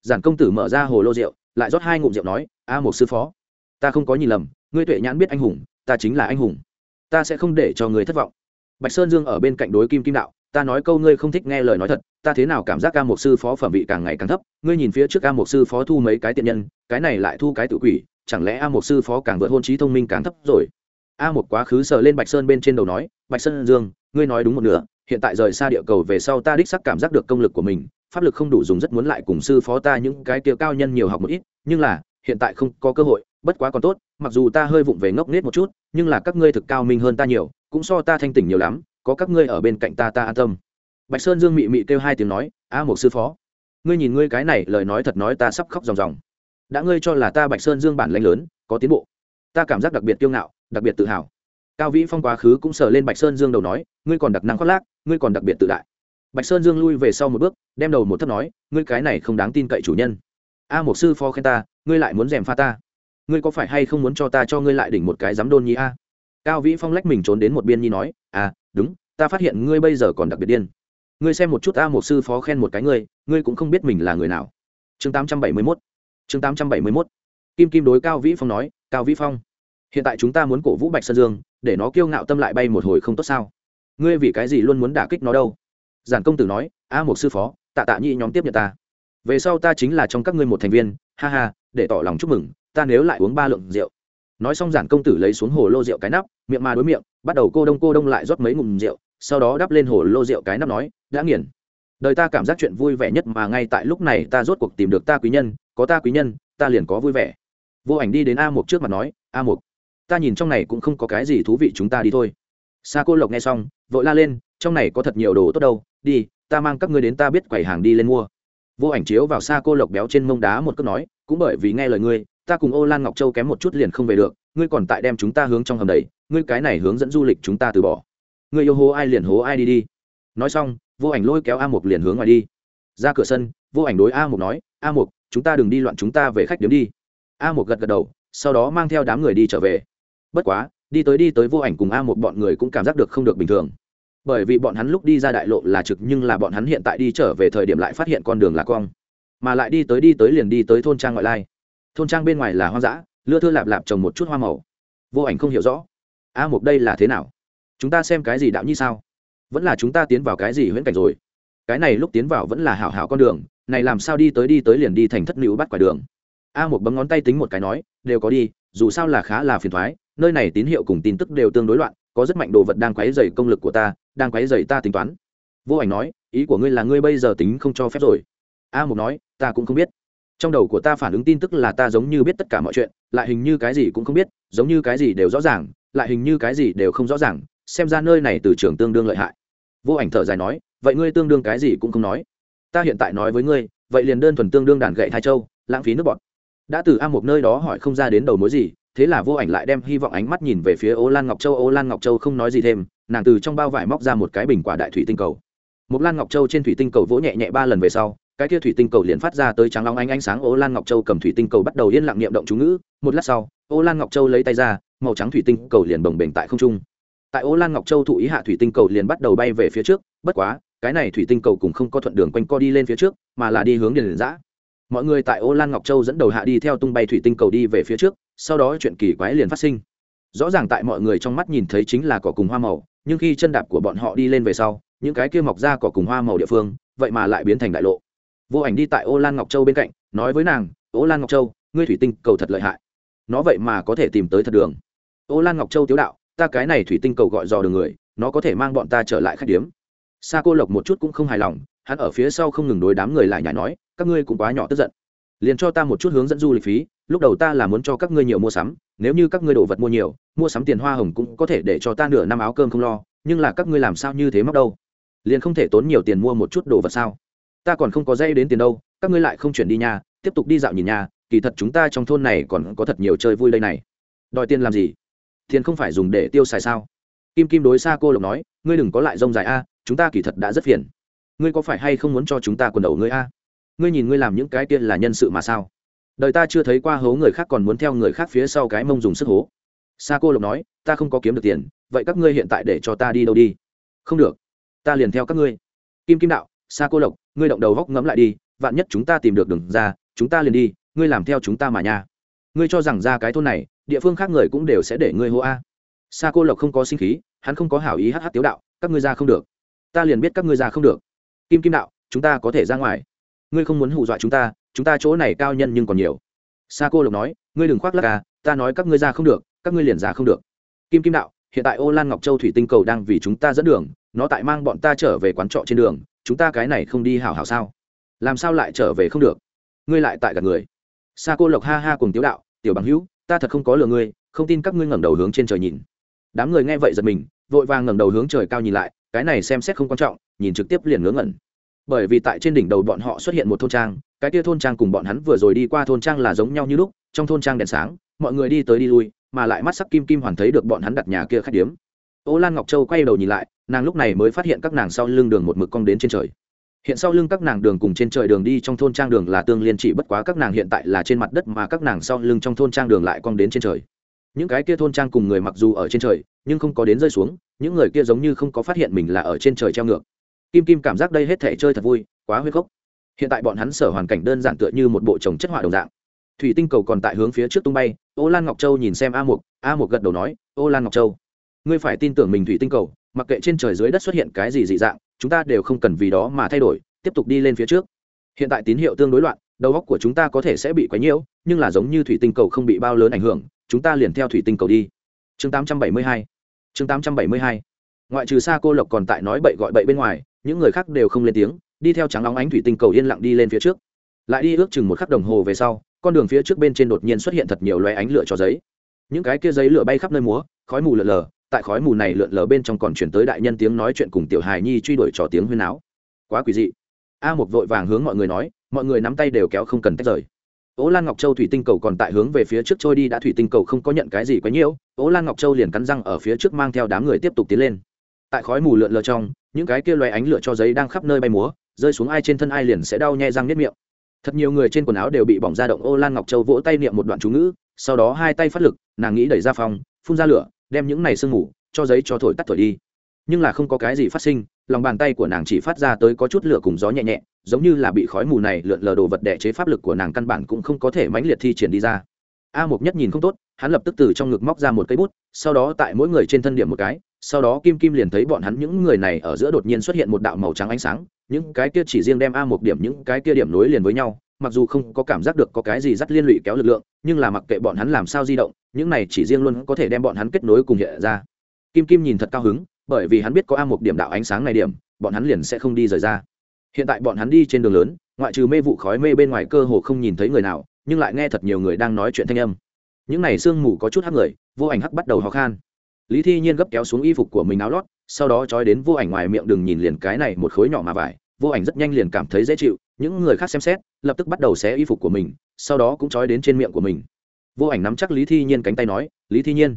Giản công tử mở ra hồ lô rượu, lại rót hai ngụm rượu nói, a một sư phó, ta không có nhìn lầm, ngươi tuệ nhãn biết anh hùng, ta chính là anh hùng. Ta sẽ không để cho người thất vọng. Bạch sơn dương ở bên cạnh đối kim kim đạo, ta nói câu ngươi không thích nghe lời nói thật, ta thế nào cảm giác ca mục sư phó phẩm vị càng ngày càng thấp, ngươi nhìn phía trước ca mục sư phó thu mấy cái tiện nhân, cái này lại thu cái tự quỷ chẳng lẽ a một sư phó càng vượt hôn trí thông minh càng thấp rồi? A một quá khứ sờ lên bạch sơn bên trên đầu nói, bạch sơn dương, ngươi nói đúng một nửa, hiện tại rời xa địa cầu về sau ta đích sắc cảm giác được công lực của mình, pháp lực không đủ dùng rất muốn lại cùng sư phó ta những cái tiêu cao nhân nhiều học một ít, nhưng là, hiện tại không có cơ hội, bất quá còn tốt, mặc dù ta hơi vụng về ngốc nết một chút, nhưng là các ngươi thực cao minh hơn ta nhiều, cũng so ta thanh tỉnh nhiều lắm, có các ngươi ở bên cạnh ta ta an tâm. Bạch sơn dương mị mị kêu hai tiếng nói, a một sư phó, ngươi nhìn ngươi cái này, lời nói thật nói ta sắp khóc ròng ròng đã ngươi cho là ta bạch sơn dương bản lãnh lớn, có tiến bộ. Ta cảm giác đặc biệt kiêu ngạo, đặc biệt tự hào. Cao vĩ phong quá khứ cũng sờ lên bạch sơn dương đầu nói, ngươi còn đặc năng khoác lác, ngươi còn đặc biệt tự đại. Bạch sơn dương lui về sau một bước, đem đầu một thấp nói, ngươi cái này không đáng tin cậy chủ nhân. A một sư phó khen ta, ngươi lại muốn dèm pha ta. Ngươi có phải hay không muốn cho ta cho ngươi lại đỉnh một cái dám đôn nhi a? Cao vĩ phong lách mình trốn đến một biên nhi nói à đúng, ta phát hiện ngươi bây giờ còn đặc biệt điên. Ngươi xem một chút a một sư phó khen một cái ngươi ngươi cũng không biết mình là người nào. Chương tám trăm bảy mươi mốt chương tám trăm bảy mươi mốt. Kim kim đối cao vĩ phong nói, cao vĩ phong, hiện tại chúng ta muốn cổ vũ bạch sơn dương, để nó kiêu ngạo tâm lại bay một hồi không tốt sao? Ngươi vì cái gì luôn muốn đả kích nó đâu? Giản công tử nói, a một sư phó, tạ tạ nhi nhóm tiếp nhận ta. Về sau ta chính là trong các ngươi một thành viên, ha ha, để tỏ lòng chúc mừng, ta nếu lại uống ba lượng rượu. Nói xong giản công tử lấy xuống hồ lô rượu cái nắp, miệng mà đối miệng, bắt đầu cô đông cô đông lại rót mấy ngụm rượu, sau đó đắp lên hồ lô rượu cái nắp nói, đã nghiền. Đời ta cảm giác chuyện vui vẻ nhất mà ngay tại lúc này ta rốt cuộc tìm được ta quý nhân có ta quý nhân, ta liền có vui vẻ. Vô ảnh đi đến a mục trước mặt nói, a mục, ta nhìn trong này cũng không có cái gì thú vị chúng ta đi thôi. Sa cô lộc nghe xong, vội la lên, trong này có thật nhiều đồ tốt đâu, đi, ta mang các ngươi đến ta biết quầy hàng đi lên mua. Vô ảnh chiếu vào xa cô lộc béo trên mông đá một cước nói, cũng bởi vì nghe lời ngươi, ta cùng ô lan ngọc châu kém một chút liền không về được, ngươi còn tại đem chúng ta hướng trong hầm đầy ngươi cái này hướng dẫn du lịch chúng ta từ bỏ. Ngươi yêu hố ai liền hố ai đi đi. Nói xong, vô ảnh lôi kéo a mục liền hướng ngoài đi. Ra cửa sân, vô ảnh đối a mục nói, a mục chúng ta đừng đi loạn chúng ta về khách điếm đi. A một gật gật đầu, sau đó mang theo đám người đi trở về. Bất quá, đi tới đi tới vô ảnh cùng a một bọn người cũng cảm giác được không được bình thường. Bởi vì bọn hắn lúc đi ra đại lộ là trực nhưng là bọn hắn hiện tại đi trở về thời điểm lại phát hiện con đường là cong. Mà lại đi tới đi tới liền đi tới thôn trang ngoại lai. Thôn trang bên ngoài là hoang dã, lưa thưa lạp lạp trồng một chút hoa màu. Vô ảnh không hiểu rõ, a một đây là thế nào? Chúng ta xem cái gì đạo như sao? Vẫn là chúng ta tiến vào cái gì huyễn cảnh rồi? Cái này lúc tiến vào vẫn là hảo hảo con đường này làm sao đi tới đi tới liền đi thành thất nữ bắt quả đường. A một bấm ngón tay tính một cái nói, đều có đi, dù sao là khá là phiền thoái, nơi này tín hiệu cùng tin tức đều tương đối loạn, có rất mạnh đồ vật đang quấy dày công lực của ta, đang quấy dày ta tính toán. Vô ảnh nói, ý của ngươi là ngươi bây giờ tính không cho phép rồi. A một nói, ta cũng không biết. Trong đầu của ta phản ứng tin tức là ta giống như biết tất cả mọi chuyện, lại hình như cái gì cũng không biết, giống như cái gì đều rõ ràng, lại hình như cái gì đều không rõ ràng, xem ra nơi này từ trường tương đương lợi hại. Vô ảnh thở dài nói, vậy ngươi tương đương cái gì cũng không nói ta hiện tại nói với ngươi, vậy liền đơn thuần tương đương đàn gậy thai châu, lãng phí nước bọt. Đã từ a một nơi đó hỏi không ra đến đầu mối gì, thế là vô ảnh lại đem hy vọng ánh mắt nhìn về phía ô lan ngọc châu. Ô lan ngọc châu không nói gì thêm, nàng từ trong bao vải móc ra một cái bình quả đại thủy tinh cầu. Một lan ngọc châu trên thủy tinh cầu vỗ nhẹ nhẹ ba lần về sau, cái kia thủy tinh cầu liền phát ra tới trắng long ánh ánh sáng. Ô lan ngọc châu cầm thủy tinh cầu bắt đầu yên lặng niệm động chú ngữ. Một lát sau, ô lan ngọc châu lấy tay ra, màu trắng thủy tinh cầu liền bồng bềnh tại không trung. Tại ô lan ngọc châu thụ ý hạ thủy tinh cầu liền bắt đầu bay về phía trước, bất quá cái này thủy tinh cầu cùng không có thuận đường quanh co đi lên phía trước, mà là đi hướng điền giã mọi người tại ô lan ngọc châu dẫn đầu hạ đi theo tung bay thủy tinh cầu đi về phía trước, sau đó chuyện kỳ quái liền phát sinh. Rõ ràng tại mọi người trong mắt nhìn thấy chính là cỏ cùng hoa màu, nhưng khi chân đạp của bọn họ đi lên về sau, những cái kia mọc ra cỏ cùng hoa màu địa phương, vậy mà lại biến thành đại lộ. Vô ảnh đi tại ô lan ngọc châu bên cạnh, nói với nàng, ô lan ngọc châu, ngươi thủy tinh cầu thật lợi hại. Nó vậy mà có thể tìm tới thật đường. Ô lan ngọc châu tiếu đạo, ta cái này thủy tinh cầu gọi dò đường người, nó có thể mang bọn ta trở lại khách điếm sa cô lộc một chút cũng không hài lòng, hắn ở phía sau không ngừng đối đám người lại nhảy nói, các ngươi cũng quá nhỏ tức giận. Liền cho ta một chút hướng dẫn du lịch phí, lúc đầu ta là muốn cho các ngươi nhiều mua sắm, nếu như các ngươi đồ vật mua nhiều, mua sắm tiền hoa hồng cũng có thể để cho ta nửa năm áo cơm không lo, nhưng là các ngươi làm sao như thế mắc đâu? Liền không thể tốn nhiều tiền mua một chút đồ vật sao? Ta còn không có dây đến tiền đâu, các ngươi lại không chuyển đi nhà tiếp tục đi dạo nhìn nhà kỳ thật chúng ta trong thôn này còn có thật nhiều chơi vui đây này. Đòi tiền làm gì? Tiền không phải dùng để tiêu xài sao? Kim kim đối xa cô lộc nói, ngươi đừng có lại rông dài a chúng ta kỳ thật đã rất phiền. Ngươi có phải hay không muốn cho chúng ta quần đầu ngươi a? Ngươi nhìn ngươi làm những cái kia là nhân sự mà sao? Đời ta chưa thấy qua hố người khác còn muốn theo người khác phía sau cái mông dùng sức hố. Sa cô lộc nói, ta không có kiếm được tiền, vậy các ngươi hiện tại để cho ta đi đâu đi? Không được. Ta liền theo các ngươi. Kim kim đạo, sa cô lộc ngươi động đầu góc ngẫm lại đi, vạn nhất chúng ta tìm được đường ra, chúng ta liền đi, ngươi làm theo chúng ta mà nha. Ngươi cho rằng ra cái thôn này, địa phương khác người cũng đều sẽ để ngươi hô a. Sa cô lộc không có sinh khí, hắn không có hảo ý hh tiếu đạo, các ngươi ra không được ta liền biết các ngươi ra không được. Kim kim đạo, chúng ta có thể ra ngoài. Ngươi không muốn hù dọa chúng ta chúng ta chỗ này cao nhân nhưng còn nhiều. Sa cô lộc nói, ngươi đừng khoác lắc à ta nói các ngươi ra không được, các ngươi liền ra không được. Kim kim đạo, hiện tại ô lan ngọc châu thủy tinh cầu đang vì chúng ta dẫn đường, nó tại mang bọn ta trở về quán trọ trên đường, chúng ta cái này không đi hảo hảo sao? Làm sao lại trở về không được? Ngươi lại tại gạt người. Sa cô lộc ha ha cùng tiếu đạo, tiểu bằng hữu, ta thật không có lừa ngươi, không tin các ngươi ngẩng đầu hướng trên trời nhìn. Đám người nghe vậy giật mình, vội vàng ngẩng đầu hướng trời cao nhìn lại cái này xem xét không quan trọng, nhìn trực tiếp liền ngớ ngẩn. Bởi vì tại trên đỉnh đầu bọn họ xuất hiện một thôn trang, cái kia thôn trang cùng bọn hắn vừa rồi đi qua thôn trang là giống nhau như lúc, trong thôn trang đèn sáng, mọi người đi tới đi lui, mà lại mắt sắc kim kim hoàn thấy được bọn hắn đặt nhà kia khách điếm. Ô lan ngọc châu quay đầu nhìn lại, nàng lúc này mới phát hiện các nàng sau lưng đường một mực cong đến trên trời. Hiện sau lưng các nàng đường cùng trên trời đường đi trong thôn trang đường là tương liên chỉ bất quá các nàng hiện tại là trên mặt đất mà các nàng sau lưng trong thôn trang đường lại cong đến trên trời. Những cái kia thôn trang cùng người mặc dù ở trên trời, nhưng không có đến rơi xuống những người kia giống như không có phát hiện mình là ở trên trời treo ngược. Kim kim cảm giác đây hết thể chơi thật vui, quá huyết khốc hiện tại bọn hắn sở hoàn cảnh đơn giản tựa như một bộ trồng chất họa đồng dạng. Thủy tinh cầu còn tại hướng phía trước tung bay, ô lan ngọc châu nhìn xem a mục a mục gật đầu nói, ô lan ngọc châu, ngươi phải tin tưởng mình thủy tinh cầu, mặc kệ trên trời dưới đất xuất hiện cái gì dị dạng, chúng ta đều không cần vì đó mà thay đổi, tiếp tục đi lên phía trước. Hiện tại tín hiệu tương đối loạn, đầu óc của chúng ta có thể sẽ bị quấy nhiễu, nhưng là giống như thủy tinh cầu không bị bao lớn ảnh hưởng, chúng ta liền theo thủy tinh cầu đi. Chương 872 chương 872 ngoại trừ xa cô lộc còn tại nói bậy gọi bậy bên ngoài, những người khác đều không lên tiếng, đi theo trắng óng ánh thủy tinh cầu yên lặng đi lên phía trước. Lại đi ước chừng một khắc đồng hồ về sau, con đường phía trước bên trên đột nhiên xuất hiện thật nhiều loé ánh lửa cho giấy. Những cái kia giấy lửa bay khắp nơi múa, khói mù lợn lờ tại khói mù này lượn lờ bên trong còn chuyển tới đại nhân tiếng nói chuyện cùng tiểu hài nhi truy đuổi trò tiếng huyên áo quá quỷ dị. A một vội vàng hướng mọi người nói, mọi người nắm tay đều kéo không cần tách rời ố lan ngọc châu thủy tinh cầu còn tại hướng về phía trước trôi đi đã thủy tinh cầu không có nhận cái gì quá nhiễu ố lan ngọc châu liền cắn răng ở phía trước mang theo đám người tiếp tục tiến lên. Tại khói mù lượn lờ trong, những cái kia loé ánh lửa cho giấy đang khắp nơi bay múa, rơi xuống ai trên thân ai liền sẽ đau nhè răng niết miệng. Thật nhiều người trên quần áo đều bị bỏng ra động, ô lan ngọc châu vỗ tay niệm một đoạn chú ngữ, sau đó hai tay phát lực, nàng nghĩ đẩy ra phòng, phun ra lửa, đem những này sương mù cho giấy cho thổi tắt thổi đi. Nhưng là không có cái gì phát sinh, lòng bàn tay của nàng chỉ phát ra tới có chút lửa cùng gió nhẹ nhẹ giống như là bị khói mù này lượn lờ đồ vật đẻ chế pháp lực của nàng căn bản cũng không có thể mãnh liệt thi triển đi ra. A mục nhất nhìn không tốt, hắn lập tức từ trong ngực móc ra một cây bút, sau đó tại mỗi người trên thân điểm một cái, sau đó kim kim liền thấy bọn hắn những người này ở giữa đột nhiên xuất hiện một đạo màu trắng ánh sáng, những cái kia chỉ riêng đem a một điểm những cái kia điểm nối liền với nhau, mặc dù không có cảm giác được có cái gì dắt liên lụy kéo lực lượng, nhưng là mặc kệ bọn hắn làm sao di động, những này chỉ riêng luôn có thể đem bọn hắn kết nối cùng hiện ra. Kim kim nhìn thật cao hứng, bởi vì hắn biết có a một điểm đạo ánh sáng này điểm, bọn hắn liền sẽ không đi rời ra hiện tại bọn hắn đi trên đường lớn, ngoại trừ mê vụ khói mê bên ngoài cơ hồ không nhìn thấy người nào, nhưng lại nghe thật nhiều người đang nói chuyện thanh âm. Những này sương mù có chút hắc người, vô ảnh hắc bắt đầu ho khan. Lý thi nhiên gấp kéo xuống y phục của mình áo lót, sau đó trói đến vô ảnh ngoài miệng đừng nhìn liền cái này một khối nhỏ mà vải, vô ảnh rất nhanh liền cảm thấy dễ chịu, những người khác xem xét, lập tức bắt đầu xé y phục của mình, sau đó cũng trói đến trên miệng của mình. Vô ảnh nắm chắc lý thi nhiên cánh tay nói, lý thi nhiên,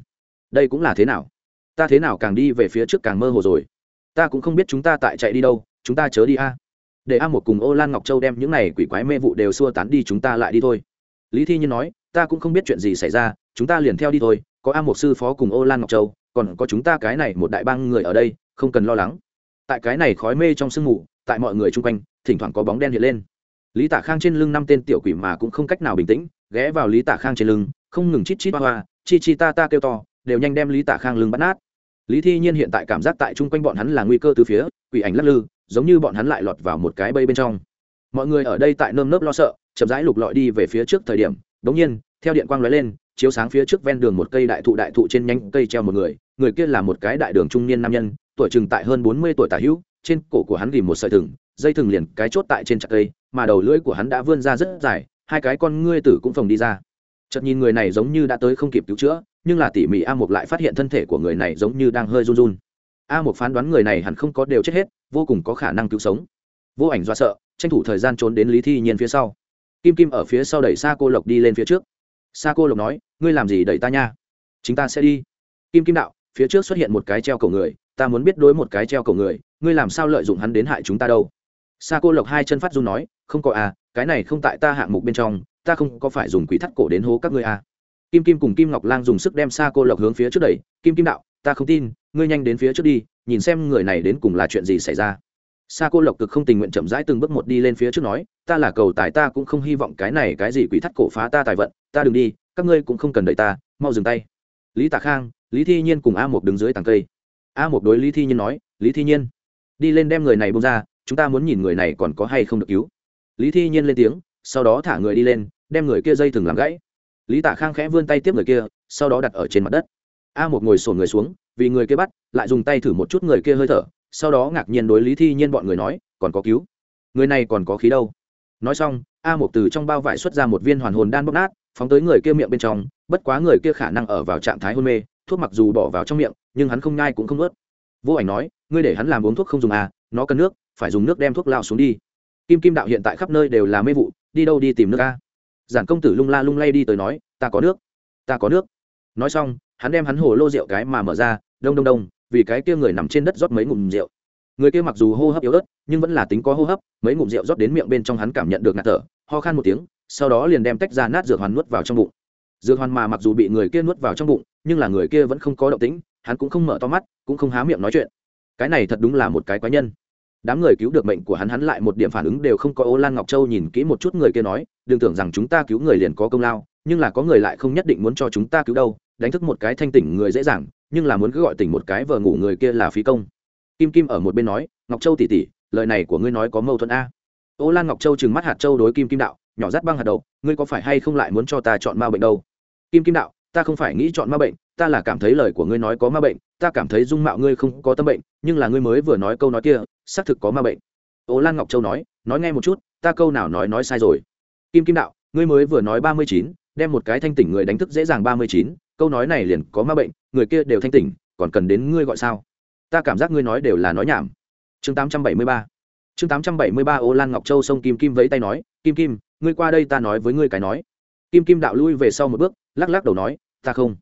đây cũng là thế nào? Ta thế nào càng đi về phía trước càng mơ hồ rồi. Ta cũng không biết chúng ta tại chạy đi đâu, chúng ta chớ đi a để a một cùng ô lan ngọc châu đem những này quỷ quái mê vụ đều xua tán đi chúng ta lại đi thôi. Lý thi nhiên nói, ta cũng không biết chuyện gì xảy ra, chúng ta liền theo đi thôi, có a một sư phó cùng ô lan ngọc châu, còn có chúng ta cái này một đại bang người ở đây, không cần lo lắng. Tại cái này khói mê trong sương mù, tại mọi người chung quanh, thỉnh thoảng có bóng đen hiện lên. Lý tả khang trên lưng năm tên tiểu quỷ mà cũng không cách nào bình tĩnh, ghé vào lý tả khang trên lưng, không ngừng chít chít hoa hoa, chi chi ta ta kêu to, đều nhanh đem lý tả khang lưng bắt nát. Lý thi nhiên hiện tại cảm giác tại chung quanh bọn hắn là nguy cơ từ phía, quỷ ảnh lắc lư giống như bọn hắn lại lọt vào một cái bây bên trong. Mọi người ở đây tại nơm nớp lo sợ, chậm rãi lục lọi đi về phía trước thời điểm, đống nhiên, theo điện quang lóe lên, chiếu sáng phía trước ven đường một cây đại thụ đại thụ trên nhánh cây treo một người người kia là một cái đại đường trung niên nam nhân, tuổi chừng tại hơn bốn mươi tuổi tả hữu, trên cổ của hắn ghìm một sợi thừng, dây thừng liền cái chốt tại trên chặt cây, mà đầu lưỡi của hắn đã vươn ra rất dài, hai cái con ngươi tử cũng phồng đi ra. Chợt nhìn người này giống như đã tới không kịp cứu chữa, nhưng là tỉ mỉ a một lại phát hiện thân thể của người này giống như đang hơi run run a một phán đoán người này hẳn không có đều chết hết, vô cùng có khả năng cứu sống. Vô ảnh do sợ, tranh thủ thời gian trốn đến lý thi nhiên phía sau. Kim kim ở phía sau đẩy xa cô lộc đi lên phía trước. Xa cô lộc nói, ngươi làm gì đẩy ta nha? Chúng ta sẽ đi. Kim kim đạo, phía trước xuất hiện một cái treo cổ người, ta muốn biết đối một cái treo cổ người, ngươi làm sao lợi dụng hắn đến hại chúng ta đâu? Sa cô lộc hai chân phát run nói, không có à cái này không tại ta hạng mục bên trong, ta không có phải dùng quỷ thắt cổ đến hố các ngươi à. Kim kim cùng kim ngọc lang dùng sức đem sa cô lộc hướng phía trước đẩy. Kim kim đạo ta không tin, ngươi nhanh đến phía trước đi, nhìn xem người này đến cùng là chuyện gì xảy ra. Sa cô lộc cực không tình nguyện chậm rãi từng bước một đi lên phía trước nói, ta là cầu tài, ta cũng không hy vọng cái này cái gì quỷ thắt cổ phá ta tài vận, ta đừng đi, các ngươi cũng không cần đợi ta, mau dừng tay. Lý tạ khang, lý thi nhiên cùng a một đứng dưới tàng cây. A một đối lý thi nhiên nói, lý thi nhiên, đi lên đem người này bông ra, chúng ta muốn nhìn người này còn có hay không được cứu. Lý thi nhiên lên tiếng, sau đó thả người đi lên, đem người kia dây thừng làm gãy. Lý tạ khang khẽ vươn tay tiếp người kia, sau đó đặt ở trên mặt đất a một ngồi sổn người xuống, vì người kia bắt, lại dùng tay thử một chút người kia hơi thở, sau đó ngạc nhiên đối lý thi nhiên bọn người nói, còn có cứu? Người này còn có khí đâu? Nói xong, a một từ trong bao vải xuất ra một viên hoàn hồn đan bóp nát, phóng tới người kia miệng bên trong, bất quá người kia khả năng ở vào trạng thái hôn mê, thuốc mặc dù bỏ vào trong miệng, nhưng hắn không nhai cũng không ướt vô ảnh nói, ngươi để hắn làm uống thuốc không dùng à nó cần nước, phải dùng nước đem thuốc lao xuống đi. Kim kim đạo hiện tại khắp nơi đều là mê vụ, đi đâu đi tìm nước a. Giản công tử lung la lung lay đi tới nói, ta có nước, ta có nước nói xong, hắn đem hắn hồ lô rượu cái mà mở ra, đông đông đông, vì cái kia người nằm trên đất rót mấy ngụm rượu. Người kia mặc dù hô hấp yếu ớt, nhưng vẫn là tính có hô hấp, mấy ngụm rượu rót đến miệng bên trong hắn cảm nhận được ngạt thở, ho khan một tiếng, sau đó liền đem tách ra nát dược hoàn nuốt vào trong bụng. Dược hoàn mà mặc dù bị người kia nuốt vào trong bụng, nhưng là người kia vẫn không có động tĩnh, hắn cũng không mở to mắt, cũng không há miệng nói chuyện. Cái này thật đúng là một cái quái nhân. Đám người cứu được mệnh của hắn hắn lại một điểm phản ứng đều không có. Ô lan ngọc châu nhìn kỹ một chút người kia nói, đừng tưởng rằng chúng ta cứu người liền có công lao, nhưng là có người lại không nhất định muốn cho chúng ta cứu đâu đánh thức một cái thanh tỉnh người dễ dàng, nhưng là muốn cứ gọi tỉnh một cái vợ ngủ người kia là phí công. Kim kim ở một bên nói, ngọc châu tỉ tỉ lời này của ngươi nói có mâu thuẫn a? Ô lan ngọc châu trừng mắt hạt châu đối kim kim đạo, nhỏ rát băng hạt đầu ngươi có phải hay không lại muốn cho ta chọn ma bệnh đâu? Kim kim đạo, ta không phải nghĩ chọn ma bệnh, ta là cảm thấy lời của ngươi nói có ma bệnh, ta cảm thấy dung mạo ngươi không có tâm bệnh, nhưng là ngươi mới vừa nói câu nói kia, xác thực có ma bệnh. Ô lan ngọc châu nói nói nghe một chút, ta câu nào nói nói sai rồi. Kim kim đạo, ngươi mới vừa nói ba mươi chín, đem một cái thanh tỉnh người đánh thức dễ dàng ba mươi chín câu nói này liền có ma bệnh, người kia đều thanh tỉnh, còn cần đến ngươi gọi sao? Ta cảm giác ngươi nói đều là nói nhảm. Chương tám trăm bảy mươi ba. Chương tám trăm bảy mươi ba, ô lan ngọc châu sông kim kim vẫy tay nói, kim kim, ngươi qua đây ta nói với ngươi cái nói. Kim kim đạo lui về sau một bước, lắc lắc đầu nói, ta không.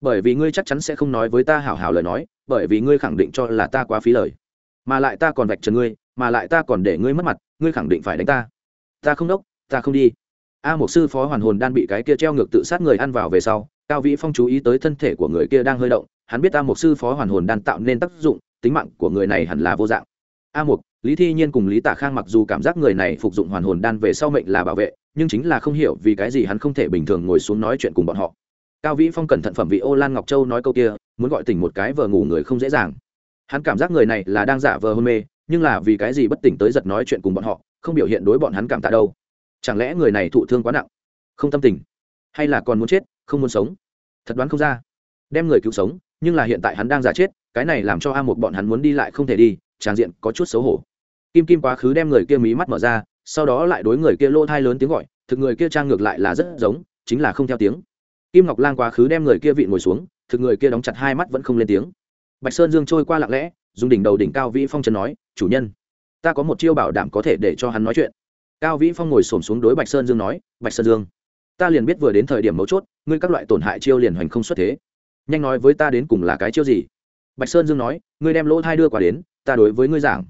Bởi vì ngươi chắc chắn sẽ không nói với ta hảo hảo lời nói, bởi vì ngươi khẳng định cho là ta quá phí lời. Mà lại ta còn vạch trần ngươi, mà lại ta còn để ngươi mất mặt, ngươi khẳng định phải đánh ta. Ta không đốc, ta không đi. A một sư phó hoàn hồn đan bị cái kia treo ngược tự sát người ăn vào về sau cao vĩ phong chú ý tới thân thể của người kia đang hơi động hắn biết a Mục sư phó hoàn hồn đan tạo nên tác dụng tính mạng của người này hẳn là vô dạng. A Mục, lý thi nhiên cùng lý tả khang mặc dù cảm giác người này phục dụng hoàn hồn đan về sau mệnh là bảo vệ nhưng chính là không hiểu vì cái gì hắn không thể bình thường ngồi xuống nói chuyện cùng bọn họ. Cao vĩ phong cẩn thận phẩm vị ô lan ngọc châu nói câu kia muốn gọi tỉnh một cái vờ ngủ người không dễ dàng. Hắn cảm giác người này là đang giả vờ hôn mê nhưng là vì cái gì bất tỉnh tới giật nói chuyện cùng bọn họ không biểu hiện đối bọn hắn cảm tạ đâu. Chẳng lẽ người này thụ thương quá nặng? Không tâm tình. Hay là còn muốn chết? Không muốn sống. Thật đoán không ra. Đem người cứu sống, nhưng là hiện tại hắn đang giả chết, cái này làm cho a một bọn hắn muốn đi lại không thể đi, tràng diện có chút xấu hổ. Kim kim quá khứ đem người kia mí mắt mở ra, sau đó lại đối người kia lỗ thai lớn tiếng gọi, thực người kia trang ngược lại là rất giống, chính là không theo tiếng. Kim ngọc lang quá khứ đem người kia vị ngồi xuống, thực người kia đóng chặt hai mắt vẫn không lên tiếng. Bạch sơn dương trôi qua lặng lẽ, dùng đỉnh đầu đỉnh cao vĩ phong trần nói, chủ nhân, ta có một chiêu bảo đảm có thể để cho hắn nói chuyện. Cao vĩ phong ngồi xổm xuống đối bạch sơn dương nói, bạch sơn dương, ta liền biết vừa đến thời điểm mấu chốt ngươi các loại tổn hại chiêu liền hoành không xuất thế. Nhanh nói với ta đến cùng là cái chiêu gì? Bạch sơn dương nói, ngươi đem lỗ thai đưa qua đến, ta đối với ngươi giảng.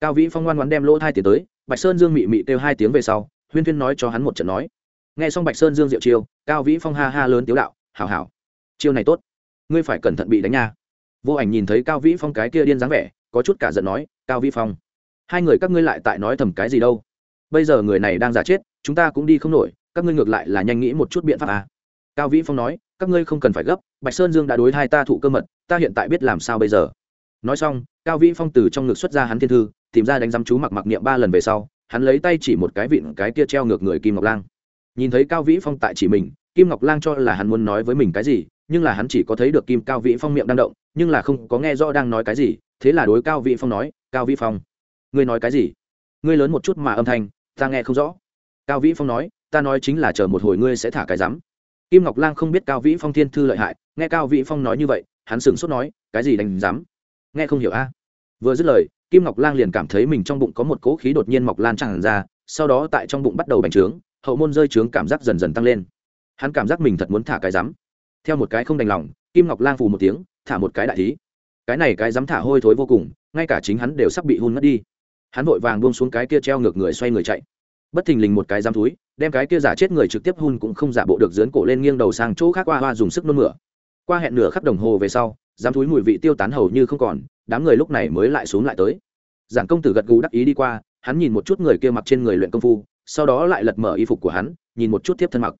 Cao vĩ phong ngoan ngoan đem lỗ thai tiến tới, bạch sơn dương mị mị kêu hai tiếng về sau, huyên thuyên nói cho hắn một trận nói. Nghe xong bạch sơn dương diệu chiêu, cao vĩ phong ha ha lớn tiếu đạo, hảo hảo, chiêu này tốt, ngươi phải cẩn thận bị đánh nha. Vô ảnh nhìn thấy cao vĩ phong cái kia điên dáng vẻ, có chút cả giận nói, cao vĩ phong, hai người các ngươi lại tại nói thầm cái gì đâu? Bây giờ người này đang giả chết, chúng ta cũng đi không nổi, các ngươi ngược lại là nhanh nghĩ một chút biện pháp à cao vĩ phong nói, các ngươi không cần phải gấp, bạch sơn dương đã đối hai ta thụ cơ mật, ta hiện tại biết làm sao bây giờ. Nói xong, cao vĩ phong từ trong ngực xuất ra hắn thiên thư, tìm ra đánh giam chú mặc mặc niệm ba lần về sau, hắn lấy tay chỉ một cái vịn, cái kia treo ngược người kim ngọc lang. Nhìn thấy cao vĩ phong tại chỉ mình, kim ngọc lang cho là hắn muốn nói với mình cái gì, nhưng là hắn chỉ có thấy được kim cao vĩ phong miệng đang động, nhưng là không có nghe rõ đang nói cái gì, thế là đối cao vĩ phong nói, cao vĩ phong, ngươi nói cái gì? Ngươi lớn một chút mà âm thanh, ta nghe không rõ. Cao vĩ phong nói, ta nói chính là chờ một hồi ngươi sẽ thả cái rắm kim ngọc lang không biết cao vĩ phong thiên thư lợi hại, nghe cao vĩ phong nói như vậy, hắn sửng sốt nói, cái gì đánh dám? nghe không hiểu a. Vừa dứt lời, kim ngọc lang liền cảm thấy mình trong bụng có một cỗ khí đột nhiên mọc lan tràn ra, sau đó tại trong bụng bắt đầu bành trướng, hậu môn rơi trướng cảm giác dần dần tăng lên. Hắn cảm giác mình thật muốn thả cái rắm theo một cái không đành lòng, kim ngọc lang phù một tiếng, thả một cái đại thí. Cái này cái dám thả hôi thối vô cùng, ngay cả chính hắn đều sắp bị hun mất đi. Hắn vội vàng buông xuống cái kia treo ngược người xoay người chạy bất thình lình một cái giam túi, đem cái kia giả chết người trực tiếp hun cũng không giả bộ được dướn cổ lên nghiêng đầu sang chỗ khác qua hoa dùng sức nôn mửa. Qua hẹn nửa khắp đồng hồ về sau giam túi mùi vị tiêu tán hầu như không còn, đám người lúc này mới lại xuống lại tới. Giản công tử gật gù đắc ý đi qua, hắn nhìn một chút người kia mặc trên người luyện công phu, sau đó lại lật mở y phục của hắn, nhìn một chút tiếp thân mặc.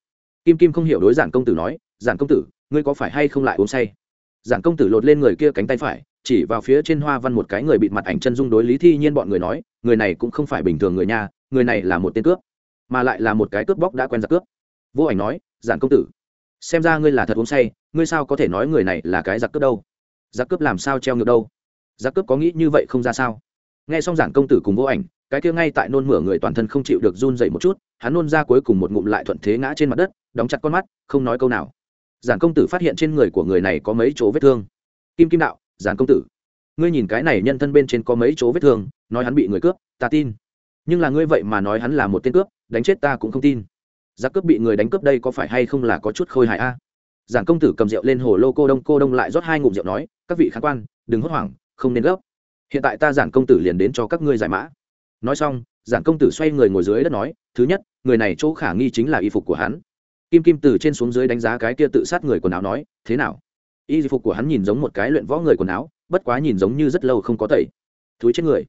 Kim kim không hiểu đối giản công tử nói, giản công tử, ngươi có phải hay không lại uống say? Giản công tử lột lên người kia cánh tay phải, chỉ vào phía trên hoa văn một cái người bịt mặt ảnh chân dung đối lý thi nhiên bọn người nói, người này cũng không phải bình thường người nhà người này là một tên cướp, mà lại là một cái cướp bóc đã quen giặc cướp. Vô ảnh nói, giản công tử, xem ra ngươi là thật uống say, ngươi sao có thể nói người này là cái giặc cướp đâu? Giặc cướp làm sao treo ngược đâu? Giặc cướp có nghĩ như vậy không ra sao? Nghe xong giản công tử cùng vô ảnh, cái kia ngay tại nôn mửa người toàn thân không chịu được run dậy một chút, hắn nôn ra cuối cùng một ngụm lại thuận thế ngã trên mặt đất, đóng chặt con mắt, không nói câu nào. Giản công tử phát hiện trên người của người này có mấy chỗ vết thương. Kim kim đạo, giản công tử, ngươi nhìn cái này nhân thân bên trên có mấy chỗ vết thương, nói hắn bị người cướp, ta tin nhưng là ngươi vậy mà nói hắn là một tên cướp, đánh chết ta cũng không tin. Giặc cướp bị người đánh cướp đây có phải hay không là có chút khôi hài a? Giảng công tử cầm rượu lên hồ lô cô đông cô đông lại rót hai ngụm rượu nói, các vị khán quan, đừng hốt hoảng, không nên gấp. Hiện tại ta giảng công tử liền đến cho các ngươi giải mã. Nói xong, giảng công tử xoay người ngồi dưới đất nói, thứ nhất, người này chỗ khả nghi chính là y phục của hắn. Kim kim từ trên xuống dưới đánh giá cái kia tự sát người quần áo nói, thế nào? Y phục của hắn nhìn giống một cái luyện võ người quần áo, bất quá nhìn giống như rất lâu không có tẩy. Thúi chết người.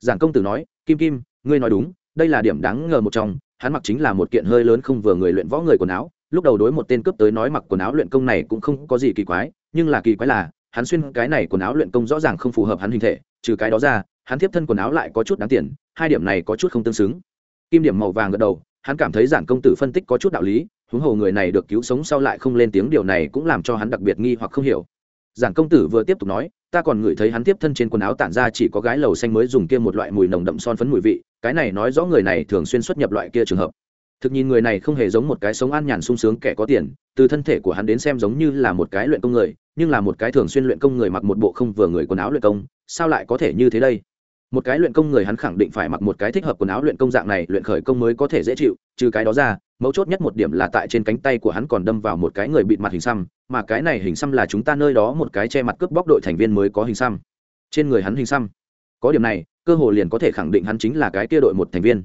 Giảng công tử nói, kim kim ngươi nói đúng, đây là điểm đáng ngờ một trong, hắn mặc chính là một kiện hơi lớn không vừa người luyện võ người quần áo, lúc đầu đối một tên cướp tới nói mặc quần áo luyện công này cũng không có gì kỳ quái, nhưng là kỳ quái là, hắn xuyên cái này quần áo luyện công rõ ràng không phù hợp hắn hình thể, trừ cái đó ra, hắn tiếp thân quần áo lại có chút đáng tiền, hai điểm này có chút không tương xứng. Kim điểm màu vàng gật đầu, hắn cảm thấy giản công tử phân tích có chút đạo lý, huống hồ người này được cứu sống sau lại không lên tiếng điều này cũng làm cho hắn đặc biệt nghi hoặc không hiểu. Giản công tử vừa tiếp tục nói, ta còn ngửi thấy hắn tiếp thân trên quần áo tản ra chỉ có gái lầu xanh mới dùng kia một loại mùi nồng đậm son phấn mùi vị cái này nói rõ người này thường xuyên xuất nhập loại kia trường hợp. Thực nhìn người này không hề giống một cái sống an nhàn sung sướng kẻ có tiền, từ thân thể của hắn đến xem giống như là một cái luyện công người, nhưng là một cái thường xuyên luyện công người mặc một bộ không vừa người quần áo luyện công, sao lại có thể như thế đây? Một cái luyện công người hắn khẳng định phải mặc một cái thích hợp quần áo luyện công dạng này, luyện khởi công mới có thể dễ chịu, trừ cái đó ra, mấu chốt nhất một điểm là tại trên cánh tay của hắn còn đâm vào một cái người bịt mặt hình xăm, mà cái này hình xăm là chúng ta nơi đó một cái che mặt cướp bóc đội thành viên mới có hình xăm. Trên người hắn hình xăm có điểm này, cơ hồ liền có thể khẳng định hắn chính là cái kia đội một thành viên.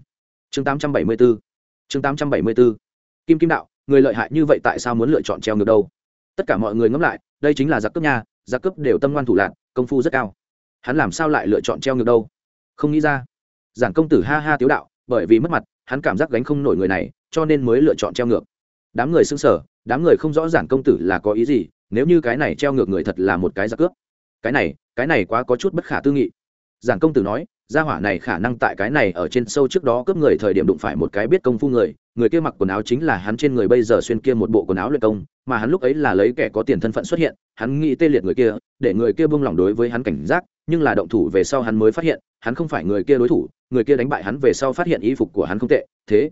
Chương 874 chương 874 kim kim đạo, người lợi hại như vậy tại sao muốn lựa chọn treo ngược đâu? Tất cả mọi người ngẫm lại, đây chính là giặc cướp nha, giặc cướp đều tâm ngoan thủ lạc, công phu rất cao. Hắn làm sao lại lựa chọn treo ngược đâu? Không nghĩ ra. Giản công tử ha ha tiếu đạo, bởi vì mất mặt, hắn cảm giác gánh không nổi người này, cho nên mới lựa chọn treo ngược. Đám người xưng sở đám người không rõ giản công tử là có ý gì, nếu như cái này treo ngược người thật là một cái giặc cướp. Cái này cái này quá có chút bất khả tư nghị giản công tử nói, gia hỏa này khả năng tại cái này ở trên sâu trước đó cướp người thời điểm đụng phải một cái biết công phu người người kia mặc quần áo chính là hắn trên người bây giờ xuyên kia một bộ quần áo luyện công, mà hắn lúc ấy là lấy kẻ có tiền thân phận xuất hiện, hắn nghĩ tê liệt người kia, để người kia buông lỏng đối với hắn cảnh giác, nhưng là động thủ về sau hắn mới phát hiện, hắn không phải người kia đối thủ, người kia đánh bại hắn về sau phát hiện y phục của hắn không tệ, thế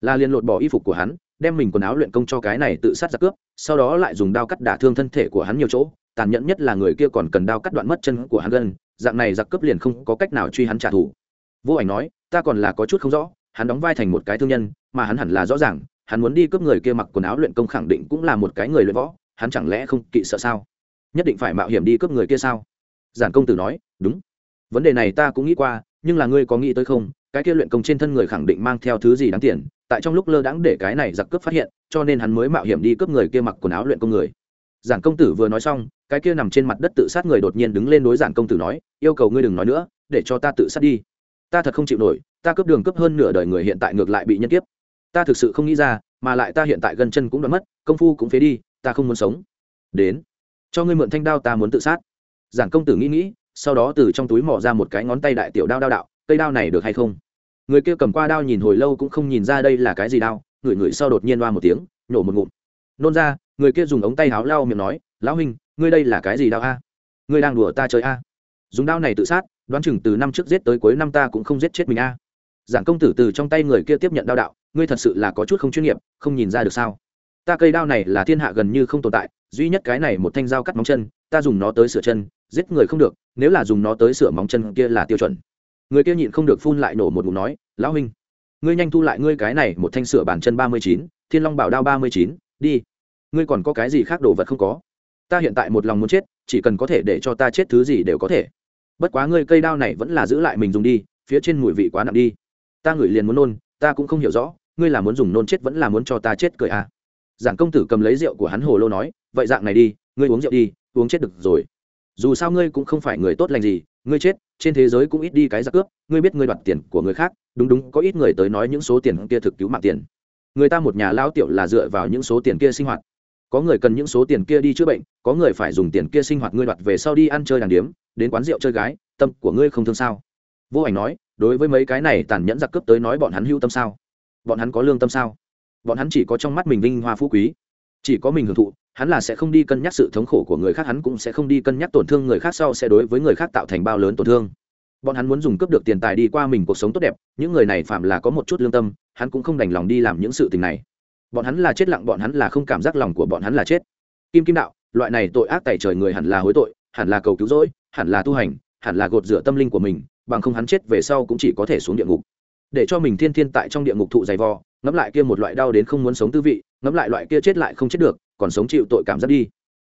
là liền lột bỏ y phục của hắn, đem mình quần áo luyện công cho cái này tự sát giặc cướp, sau đó lại dùng đao cắt đả thương thân thể của hắn nhiều chỗ, tàn nhẫn nhất là người kia còn cần đao cắt đoạn mất chân của hắn gân dạng này giặc cướp liền không có cách nào truy hắn trả thù. Vô ảnh nói, ta còn là có chút không rõ, hắn đóng vai thành một cái thương nhân, mà hắn hẳn là rõ ràng, hắn muốn đi cướp người kia mặc quần áo luyện công khẳng định cũng là một cái người luyện võ, hắn chẳng lẽ không kỵ sợ sao? Nhất định phải mạo hiểm đi cướp người kia sao? Giản công tử nói, đúng. Vấn đề này ta cũng nghĩ qua, nhưng là ngươi có nghĩ tới không? Cái kia luyện công trên thân người khẳng định mang theo thứ gì đáng tiền, tại trong lúc lơ đãng để cái này giặc cướp phát hiện, cho nên hắn mới mạo hiểm đi cướp người kia mặc quần áo luyện công người giản công tử vừa nói xong, cái kia nằm trên mặt đất tự sát người đột nhiên đứng lên đối giản công tử nói, yêu cầu ngươi đừng nói nữa, để cho ta tự sát đi. Ta thật không chịu nổi, ta cướp đường cướp hơn nửa đời người hiện tại ngược lại bị nhân kiếp. Ta thực sự không nghĩ ra, mà lại ta hiện tại gần chân cũng đã mất, công phu cũng phế đi, ta không muốn sống. Đến, cho ngươi mượn thanh đao ta muốn tự sát. Giản công tử nghĩ nghĩ, sau đó từ trong túi mỏ ra một cái ngón tay đại tiểu đao đao đạo, cây đao này được hay không? Người kia cầm qua đao nhìn hồi lâu cũng không nhìn ra đây là cái gì đao, ngửi ngửi sau đột nhiên loa một tiếng, nhổ một ngụm. Nôn ra người kia dùng ống tay háo lao miệng nói, lão huynh, ngươi đây là cái gì đao a? Ngươi đang đùa ta chơi a? Dùng đao này tự sát, đoán chừng từ năm trước giết tới cuối năm ta cũng không giết chết mình a. Giảng công tử từ trong tay người kia tiếp nhận đao đạo, ngươi thật sự là có chút không chuyên nghiệp, không nhìn ra được sao? Ta cây đao này là thiên hạ gần như không tồn tại, duy nhất cái này một thanh dao cắt móng chân, ta dùng nó tới sửa chân, giết người không được, nếu là dùng nó tới sửa móng chân kia là tiêu chuẩn. Người kia nhịn không được phun lại nổ một ngụm nói, lão huynh, ngươi nhanh thu lại ngươi cái này một thanh sửa bàn chân ba mươi chín, thiên long bảo đao ba mươi chín, đi ngươi còn có cái gì khác đồ vật không có? Ta hiện tại một lòng muốn chết, chỉ cần có thể để cho ta chết thứ gì đều có thể. Bất quá ngươi cây đao này vẫn là giữ lại mình dùng đi, phía trên mùi vị quá nặng đi. Ta ngửi liền muốn nôn, ta cũng không hiểu rõ, ngươi là muốn dùng nôn chết vẫn là muốn cho ta chết cười à? Giản công tử cầm lấy rượu của hắn hồ lô nói, vậy dạng này đi, ngươi uống rượu đi, uống chết được rồi. Dù sao ngươi cũng không phải người tốt lành gì, ngươi chết, trên thế giới cũng ít đi cái giặc cướp, ngươi biết ngươi đoạt tiền của người khác, đúng đúng, có ít người tới nói những số tiền kia thực cứu mạng tiền. Người ta một nhà lao tiểu là dựa vào những số tiền kia sinh hoạt có người cần những số tiền kia đi chữa bệnh, có người phải dùng tiền kia sinh hoạt ngươi đoạt về sau đi ăn chơi đàng điếm, đến quán rượu chơi gái, tâm của ngươi không thương sao? Vô ảnh nói, đối với mấy cái này tàn nhẫn giặc cướp tới nói bọn hắn hưu tâm sao? Bọn hắn có lương tâm sao? Bọn hắn chỉ có trong mắt mình vinh hoa phú quý. Chỉ có mình hưởng thụ, hắn là sẽ không đi cân nhắc sự thống khổ của người khác, hắn cũng sẽ không đi cân nhắc tổn thương người khác sau sẽ đối với người khác tạo thành bao lớn tổn thương. Bọn hắn muốn dùng cướp được tiền tài đi qua mình cuộc sống tốt đẹp, những người này phạm là có một chút lương tâm, hắn cũng không đành lòng đi làm những sự tình này bọn hắn là chết lặng, bọn hắn là không cảm giác lòng của bọn hắn là chết. Kim kim đạo, loại này tội ác tại trời người hẳn là hối tội, hẳn là cầu cứu rỗi, hẳn là tu hành, hẳn là gột rửa tâm linh của mình, bằng không hắn chết về sau cũng chỉ có thể xuống địa ngục. Để cho mình thiên thiên tại trong địa ngục thụ dày vò, ngẫm lại kia một loại đau đến không muốn sống tư vị, ngẫm lại loại kia chết lại không chết được, còn sống chịu tội cảm giác đi.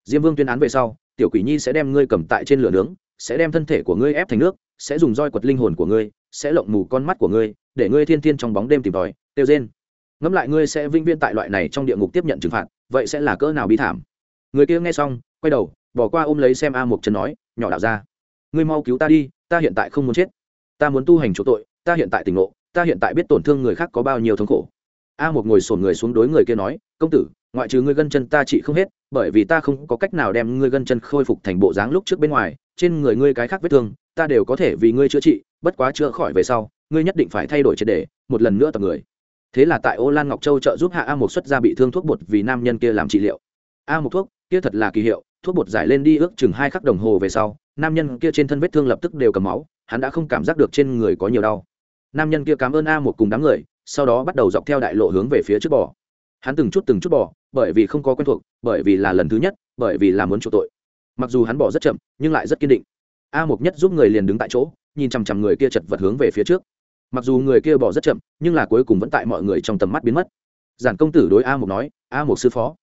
Diêm vương tuyên án về sau, tiểu quỷ nhi sẽ đem ngươi cầm tại trên lửa nướng, sẽ đem thân thể của ngươi ép thành nước, sẽ dùng roi quật linh hồn của ngươi, sẽ lộng mù con mắt của ngươi, để ngươi thiên thiên trong bóng đêm tìm tòi, tiêu rên ngẫm lại ngươi sẽ vinh viên tại loại này trong địa ngục tiếp nhận trừng phạt, vậy sẽ là cỡ nào bi thảm? Người kia nghe xong, quay đầu, bỏ qua ôm lấy xem a một chân nói, nhỏ đạo ra ngươi mau cứu ta đi, ta hiện tại không muốn chết. Ta muốn tu hành chỗ tội, ta hiện tại tỉnh ngộ, ta hiện tại biết tổn thương người khác có bao nhiêu thống khổ. A một ngồi sổn người xuống đối người kia nói, công tử, ngoại trừ ngươi gân chân ta trị không hết, bởi vì ta không có cách nào đem ngươi gân chân khôi phục thành bộ dáng lúc trước bên ngoài, trên người ngươi cái khác vết thương, ta đều có thể vì ngươi chữa trị, bất quá chữa khỏi về sau, ngươi nhất định phải thay đổi triệt đề một lần nữa tập người thế là tại ô lan ngọc châu trợ giúp hạ a một xuất ra bị thương thuốc bột vì nam nhân kia làm trị liệu. A một thuốc, kia thật là kỳ hiệu, thuốc bột giải lên đi ước chừng hai khắc đồng hồ về sau, nam nhân kia trên thân vết thương lập tức đều cầm máu, hắn đã không cảm giác được trên người có nhiều đau. Nam nhân kia cảm ơn a một cùng đám người, sau đó bắt đầu dọc theo đại lộ hướng về phía trước bò. Hắn từng chút từng chút bò, bởi vì không có quen thuộc, bởi vì là lần thứ nhất, bởi vì là muốn chỗ tội. Mặc dù hắn bỏ rất chậm, nhưng lại rất kiên định. A mục nhất giúp người liền đứng tại chỗ, nhìn chằm chằm người kia chật vật hướng về phía trước mặc dù người kia bỏ rất chậm, nhưng là cuối cùng vẫn tại mọi người trong tầm mắt biến mất. Giản công tử đối a mục nói, a mục sư phó,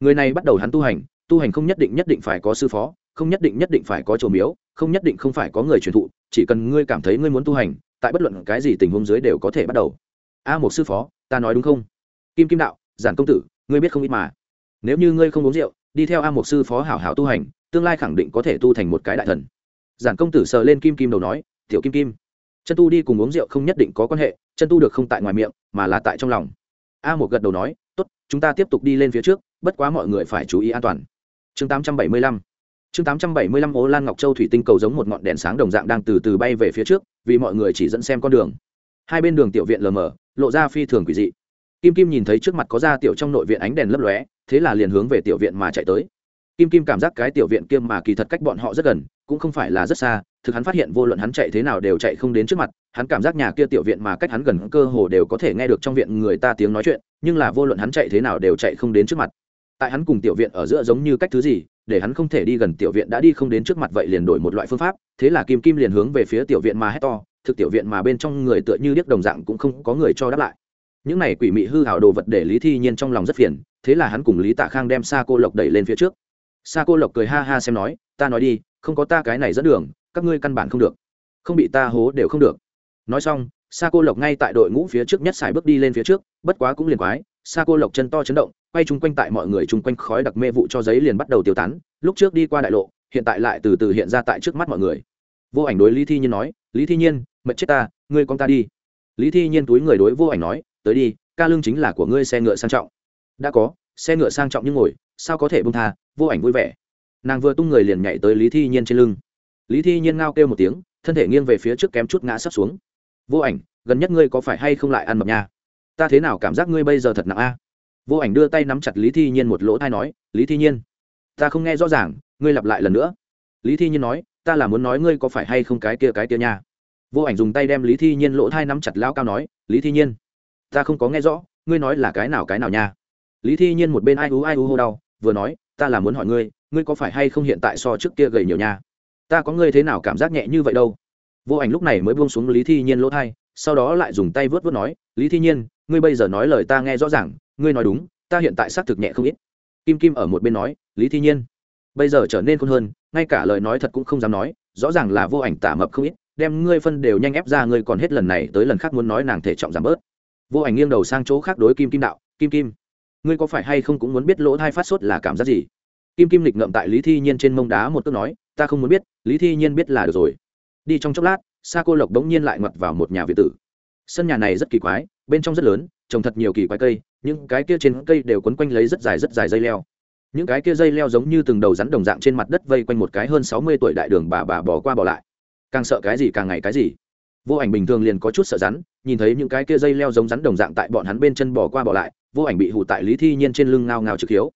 người này bắt đầu hắn tu hành tu hành không nhất định nhất định phải có sư phó, không nhất định nhất định phải có chỗ miếu, không nhất định không phải có người truyền thụ, chỉ cần ngươi cảm thấy ngươi muốn tu hành, tại bất luận cái gì tình huống dưới đều có thể bắt đầu. A một sư phó, ta nói đúng không? Kim kim đạo, giản công tử, ngươi biết không ít mà. Nếu như ngươi không uống rượu, đi theo a một sư phó hảo hảo tu hành, tương lai khẳng định có thể tu thành một cái đại thần. Giản công tử sờ lên kim kim đầu nói, tiểu kim kim chân tu đi cùng uống rượu không nhất định có quan hệ, chân tu được không tại ngoài miệng, mà là tại trong lòng. A một gật đầu nói, tốt, chúng ta tiếp tục đi lên phía trước, bất quá mọi người phải chú ý an toàn. Chương 875 chương 875 ố lan ngọc châu thủy tinh cầu giống một ngọn đèn sáng đồng dạng đang từ từ bay về phía trước, vì mọi người chỉ dẫn xem con đường. Hai bên đường tiểu viện lờ mờ, lộ ra phi thường quỷ dị. Kim kim nhìn thấy trước mặt có ra tiểu trong nội viện ánh đèn lấp lóe, thế là liền hướng về tiểu viện mà chạy tới. Kim kim cảm giác cái tiểu viện kia mà kỳ thật cách bọn họ rất gần, cũng không phải là rất xa thực hắn phát hiện vô luận hắn chạy thế nào đều chạy không đến trước mặt, hắn cảm giác nhà kia tiểu viện mà cách hắn gần cơ hồ đều có thể nghe được trong viện người ta tiếng nói chuyện, nhưng là vô luận hắn chạy thế nào đều chạy không đến trước mặt. Tại hắn cùng tiểu viện ở giữa giống như cách thứ gì, để hắn không thể đi gần tiểu viện đã đi không đến trước mặt vậy liền đổi một loại phương pháp, thế là kim kim liền hướng về phía tiểu viện mà hét to, thực tiểu viện mà bên trong người tựa như điếc đồng dạng cũng không có người cho đáp lại. Những này quỷ mị hư hảo đồ vật để lý thi nhiên trong lòng rất phiền, thế là hắn cùng lý tạ khang đem xa cô lộc đẩy lên phía trước. Xa cô lộc cười ha ha xem nói, ta nói đi, không có ta cái này dẫn đường các ngươi căn bản không được. Không bị ta hố đều không được. Nói xong, sa cô lộc ngay tại đội ngũ phía trước nhất xài bước đi lên phía trước, bất quá cũng liền quái, sa cô lộc chân to chấn động, quay chung quanh tại mọi người chung quanh khói đặc mê vụ cho giấy liền bắt đầu tiêu tán, lúc trước đi qua đại lộ, hiện tại lại từ từ hiện ra tại trước mắt mọi người. Vô ảnh đối lý thi nhiên nói, lý thi nhiên mật chết ta, ngươi con ta đi. Lý thi nhiên túi người đối vô ảnh nói, tới đi, ca lương chính là của ngươi xe ngựa sang trọng. Đã có, xe ngựa sang trọng nhưng ngồi, sao có thể bông tha? Vô ảnh vui vẻ. Nàng vừa tung người liền nhảy tới lý thi nhiên trên lưng lý thi nhiên ngao kêu một tiếng, thân thể nghiêng về phía trước kém chút ngã sắp xuống. Vô ảnh, gần nhất ngươi có phải hay không lại ăn mập nha? Ta thế nào cảm giác ngươi bây giờ thật nặng a? Vô ảnh đưa tay nắm chặt lý thi nhiên một lỗ thai nói, lý thi nhiên, ta không nghe rõ ràng, ngươi lặp lại lần nữa. Lý thi nhiên nói, ta là muốn nói ngươi có phải hay không cái kia cái kia nha? Vô ảnh dùng tay đem lý thi nhiên lỗ thai nắm chặt lao cao nói, lý thi nhiên, ta không có nghe rõ, ngươi nói là cái nào cái nào nha? Lý thi nhiên một bên ai ú ai ú hô đau, vừa nói, ta là muốn hỏi ngươi ngươi có phải hay không hiện tại so trước kia gầy nhiều nha? Ta có ngươi thế nào cảm giác nhẹ như vậy đâu? Vô ảnh lúc này mới buông xuống lý thi nhiên lỗ thai, sau đó lại dùng tay vớt vớt nói, lý thi nhiên, ngươi bây giờ nói lời ta nghe rõ ràng, ngươi nói đúng, ta hiện tại xác thực nhẹ không ít. Kim kim ở một bên nói, lý thi nhiên, bây giờ trở nên khôn hơn, ngay cả lời nói thật cũng không dám nói, rõ ràng là vô ảnh tả mập không ít, đem ngươi phân đều nhanh ép ra ngươi còn hết lần này tới lần khác muốn nói nàng thể trọng giảm bớt. Vô ảnh nghiêng đầu sang chỗ khác đối kim kim đạo, kim kim, ngươi có phải hay không cũng muốn biết lỗ thai phát sốt là cảm giác gì? Kim kim lịch ngậm tại lý thi nhiên trên mông đá một cước nói, ta không muốn biết, lý thi nhiên biết là được rồi. Đi trong chốc lát, sa cô lộc bỗng nhiên lại ngoặt vào một nhà việt tử. Sân nhà này rất kỳ quái, bên trong rất lớn, trồng thật nhiều kỳ quái cây, những cái kia trên cây đều quấn quanh lấy rất dài rất dài dây leo. Những cái kia dây leo giống như từng đầu rắn đồng dạng trên mặt đất vây quanh một cái hơn sáu mươi tuổi đại đường bà bà bỏ qua bỏ lại. Càng sợ cái gì càng ngày cái gì. Vô ảnh bình thường liền có chút sợ rắn, nhìn thấy những cái kia dây leo giống rắn đồng dạng tại bọn hắn bên chân bỏ qua bỏ lại, vô ảnh bị hụ tại lý thi nhiên trên lưng ngao ngao trực hiếu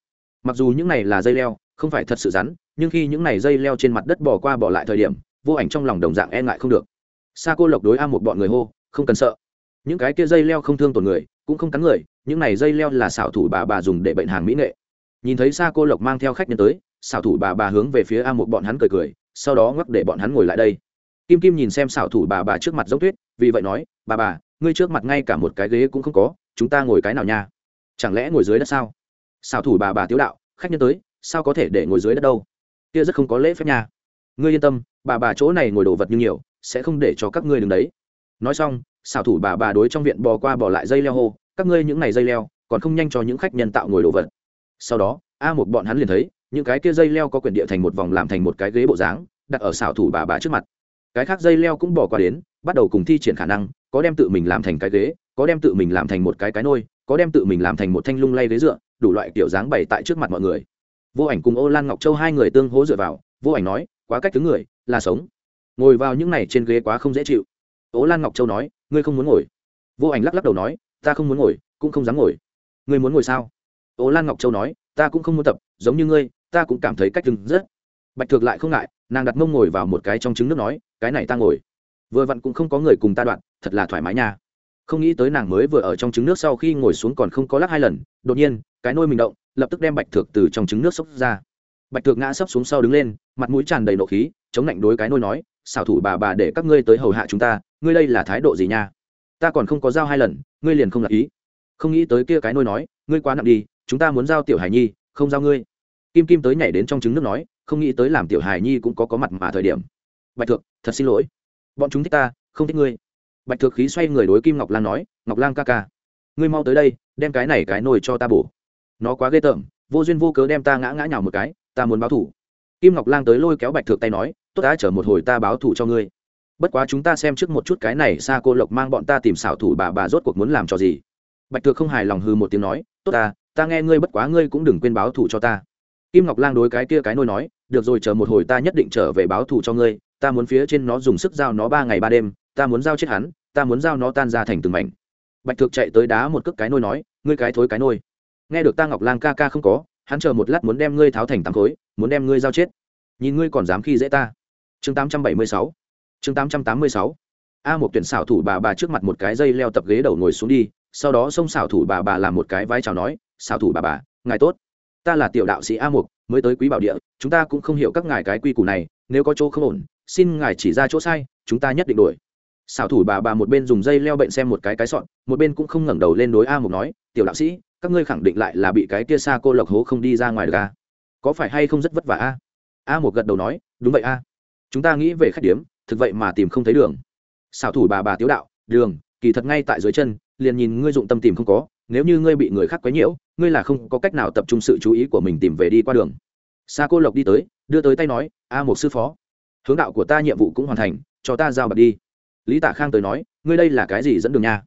mặc dù những này là dây leo, không phải thật sự rắn, nhưng khi những này dây leo trên mặt đất bỏ qua bỏ lại thời điểm, vô ảnh trong lòng đồng dạng e ngại không được. Sa cô lộc đối a một bọn người hô, không cần sợ. Những cái kia dây leo không thương tổn người, cũng không cắn người, những này dây leo là xảo thủ bà bà dùng để bệnh hàng mỹ nghệ. Nhìn thấy sa cô lộc mang theo khách nhân tới, xảo thủ bà bà hướng về phía a một bọn hắn cười cười, sau đó ngắc để bọn hắn ngồi lại đây. Kim kim nhìn xem xảo thủ bà bà trước mặt giống tuyết, vì vậy nói, bà bà, ngươi trước mặt ngay cả một cái ghế cũng không có, chúng ta ngồi cái nào nha? Chẳng lẽ ngồi dưới đất sao? Xảo thủ bà bà tiếu đạo, khách nhân tới, sao có thể để ngồi dưới đất đâu? Kia rất không có lễ phép nha. Ngươi yên tâm, bà bà chỗ này ngồi đồ vật như nhiều, sẽ không để cho các ngươi đứng đấy. Nói xong xảo thủ bà bà đối trong viện bò qua bỏ lại dây leo hô, các ngươi những này dây leo, còn không nhanh cho những khách nhân tạo ngồi đồ vật. Sau đó, a một bọn hắn liền thấy, những cái kia dây leo có quyển địa thành một vòng làm thành một cái ghế bộ dáng, đặt ở xảo thủ bà bà trước mặt. Cái khác dây leo cũng bỏ qua đến, bắt đầu cùng thi triển khả năng, có đem tự mình làm thành cái ghế có đem tự mình làm thành một cái cái nôi, có đem tự mình làm thành một thanh lung lay ghế dựa, đủ loại kiểu dáng bày tại trước mặt mọi người. Vô ảnh cùng ô lan ngọc châu hai người tương hố dựa vào, vô ảnh nói, quá cách thứ người, là sống. Ngồi vào những này trên ghế quá không dễ chịu. Ô lan ngọc châu nói, ngươi không muốn ngồi. Vô ảnh lắc lắc đầu nói, ta không muốn ngồi, cũng không dám ngồi. Ngươi muốn ngồi sao? Ô lan ngọc châu nói, ta cũng không muốn tập, giống như ngươi, ta cũng cảm thấy cách đứng rất. Bạch thực lại không ngại, nàng đặt mông ngồi vào một cái trong trứng nước nói, cái này ta ngồi. Vừa vặn cũng không có người cùng ta đoạn, thật là thoải mái nha không nghĩ tới nàng mới vừa ở trong trứng nước sau khi ngồi xuống còn không có lắc hai lần, đột nhiên, cái nôi mình động, lập tức đem bạch thược từ trong trứng nước xốc ra. Bạch thược ngã sấp xuống sau đứng lên, mặt mũi tràn đầy nộ khí, chống lạnh đối cái nôi nói, xảo thủ bà bà để các ngươi tới hầu hạ chúng ta, ngươi đây là thái độ gì nha? Ta còn không có giao hai lần, ngươi liền không lạc ý. Không nghĩ tới kia cái nôi nói, ngươi quá nặng đi, chúng ta muốn giao tiểu hải nhi, không giao ngươi. Kim kim tới nhảy đến trong trứng nước nói, không nghĩ tới làm tiểu hải nhi cũng có có mặt mà thời điểm. Bạch thượng thật xin lỗi. Bọn chúng thích ta, không thích ngươi bạch thượng khí xoay người đối kim ngọc lan nói, ngọc lan ca ca, ngươi mau tới đây, đem cái này cái nồi cho ta bổ. Nó quá ghê tởm, vô duyên vô cớ đem ta ngã ngã nhào một cái, ta muốn báo thủ. Kim ngọc lan tới lôi kéo bạch thượng tay nói, tốt đã chở một hồi ta báo thủ cho ngươi. Bất quá chúng ta xem trước một chút cái này xa cô lộc mang bọn ta tìm xảo thủ bà bà rốt cuộc muốn làm cho gì. Bạch thượng không hài lòng hư một tiếng nói, tốt ta ta nghe ngươi bất quá ngươi cũng đừng quên báo thủ cho ta. Kim ngọc lang đối cái kia cái nôi nói, được rồi, chờ một hồi ta nhất định trở về báo thù cho ngươi, ta muốn phía trên nó dùng sức giao nó ba ngày ba đêm ta muốn giao chết hắn, ta muốn giao nó tan ra thành từng mảnh. Bạch thực chạy tới đá một cước cái nôi nói, ngươi cái thối cái nôi. Nghe được ta ngọc lang ca ca không có, hắn chờ một lát muốn đem ngươi tháo thành tám khối, muốn đem ngươi giao chết. Nhìn ngươi còn dám khi dễ ta. Chương tám trăm bảy mươi sáu. Chương tám trăm tám mươi sáu. A một tuyển xảo thủ bà bà trước mặt một cái dây leo tập ghế đầu ngồi xuống đi, sau đó xông xảo thủ bà bà làm một cái vai chào nói, xảo thủ bà bà, ngài tốt. Ta là tiểu đạo sĩ a mục mới tới quý bảo địa, chúng ta cũng không hiểu các ngài cái quy củ này, nếu có chỗ không ổn, xin ngài chỉ ra chỗ sai, chúng ta nhất định đổi xảo thủ bà bà một bên dùng dây leo bệnh xem một cái cái sọn, một bên cũng không ngẩng đầu lên đối a mục nói, tiểu đạo sĩ, các ngươi khẳng định lại là bị cái kia xa cô lộc hố không đi ra ngoài được a có phải hay không rất vất vả a? A một gật đầu nói, đúng vậy a. Chúng ta nghĩ về khách điếm, thực vậy mà tìm không thấy đường. Xảo thủ bà bà tiếu đạo, đường, kỳ thật ngay tại dưới chân, liền nhìn ngươi dụng tâm tìm không có, nếu như ngươi bị người khác quấy nhiễu, ngươi là không có cách nào tập trung sự chú ý của mình tìm về đi qua đường. Xa cô lộc đi tới, đưa tới tay nói, a một sư phó, hướng đạo của ta nhiệm vụ cũng hoàn thành, cho ta giao bạc đi lý tạ khang tới nói, ngươi đây là cái gì dẫn đường nha?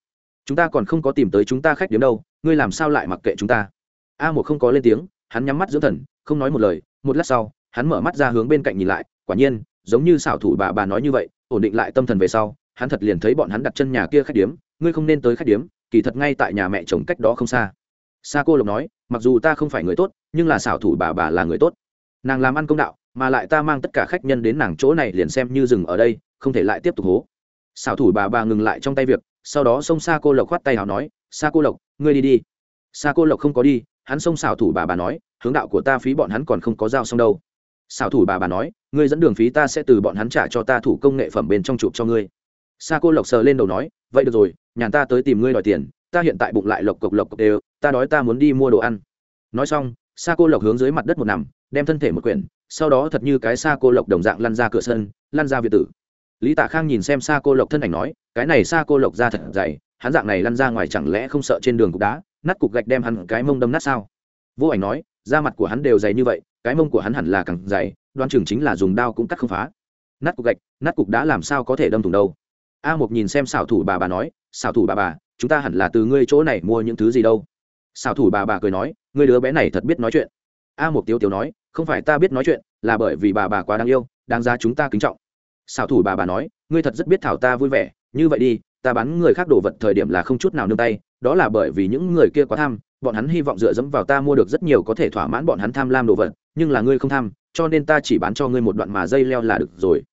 Chúng ta còn không có tìm tới chúng ta khách điếm đâu, ngươi làm sao lại mặc kệ chúng ta? A một không có lên tiếng, hắn nhắm mắt dưỡng thần, không nói một lời, một lát sau, hắn mở mắt ra hướng bên cạnh nhìn lại, quả nhiên, giống như xảo thủ bà bà nói như vậy, ổn định lại tâm thần về sau, hắn thật liền thấy bọn hắn đặt chân nhà kia khách điếm, ngươi không nên tới khách điếm, kỳ thật ngay tại nhà mẹ chồng cách đó không xa. Sa cô lộc nói, mặc dù ta không phải người tốt, nhưng là xảo thủ bà bà là người tốt. Nàng làm ăn công đạo, mà lại ta mang tất cả khách nhân đến nàng chỗ này liền xem như dừng ở đây, không thể lại tiếp tục hố xảo thủ bà bà ngừng lại trong tay việc, sau đó xông xa cô lộc khoát tay hào nói xa cô lộc, ngươi đi đi. Xa cô lộc không có đi, hắn xông xảo thủ bà bà nói, hướng đạo của ta phí bọn hắn còn không có giao xong đâu. Xảo thủ bà bà nói, ngươi dẫn đường phí ta sẽ từ bọn hắn trả cho ta thủ công nghệ phẩm bên trong chụp cho ngươi. Xa cô lộc sờ lên đầu nói, vậy được rồi, nhàn ta tới tìm ngươi đòi tiền, ta hiện tại bụng lại lộc cộc lộc cộc đều, ta đói ta muốn đi mua đồ ăn. Nói xong xa cô lộc hướng dưới mặt đất một nằm, đem thân thể một quyển, sau đó thật như cái xa cô lộc đồng dạng lăn ra cửa sân, lăn ra việt tử lý tạ khang nhìn xem xa cô lộc thân ảnh nói, cái này xa cô lộc ra thật dày, hắn dạng này lăn ra ngoài chẳng lẽ không sợ trên đường cục đá, nát cục gạch đem hắn cái mông đâm nát sao? Vô ảnh nói, da mặt của hắn đều dày như vậy, cái mông của hắn hẳn là càng dày, đoan chừng chính là dùng đao cũng cắt không phá. Nát cục gạch, nát cục đá làm sao có thể đâm thủng đâu? A một nhìn xem xảo thủ bà bà nói xảo thủ bà bà, chúng ta hẳn là từ ngươi chỗ này mua những thứ gì đâu? Xảo thủ bà bà cười nói, ngươi đứa bé này thật biết nói chuyện. A một tiếu tiếu nói, không phải ta biết nói chuyện, là bởi vì bà bà quá đáng yêu, đáng giá chúng ta kính trọng xảo thủ bà bà nói, ngươi thật rất biết thảo ta vui vẻ, như vậy đi, ta bán người khác đồ vật thời điểm là không chút nào nương tay, đó là bởi vì những người kia quá tham, bọn hắn hy vọng dựa dẫm vào ta mua được rất nhiều có thể thỏa mãn bọn hắn tham lam đồ vật, nhưng là ngươi không tham, cho nên ta chỉ bán cho ngươi một đoạn mà dây leo là được rồi.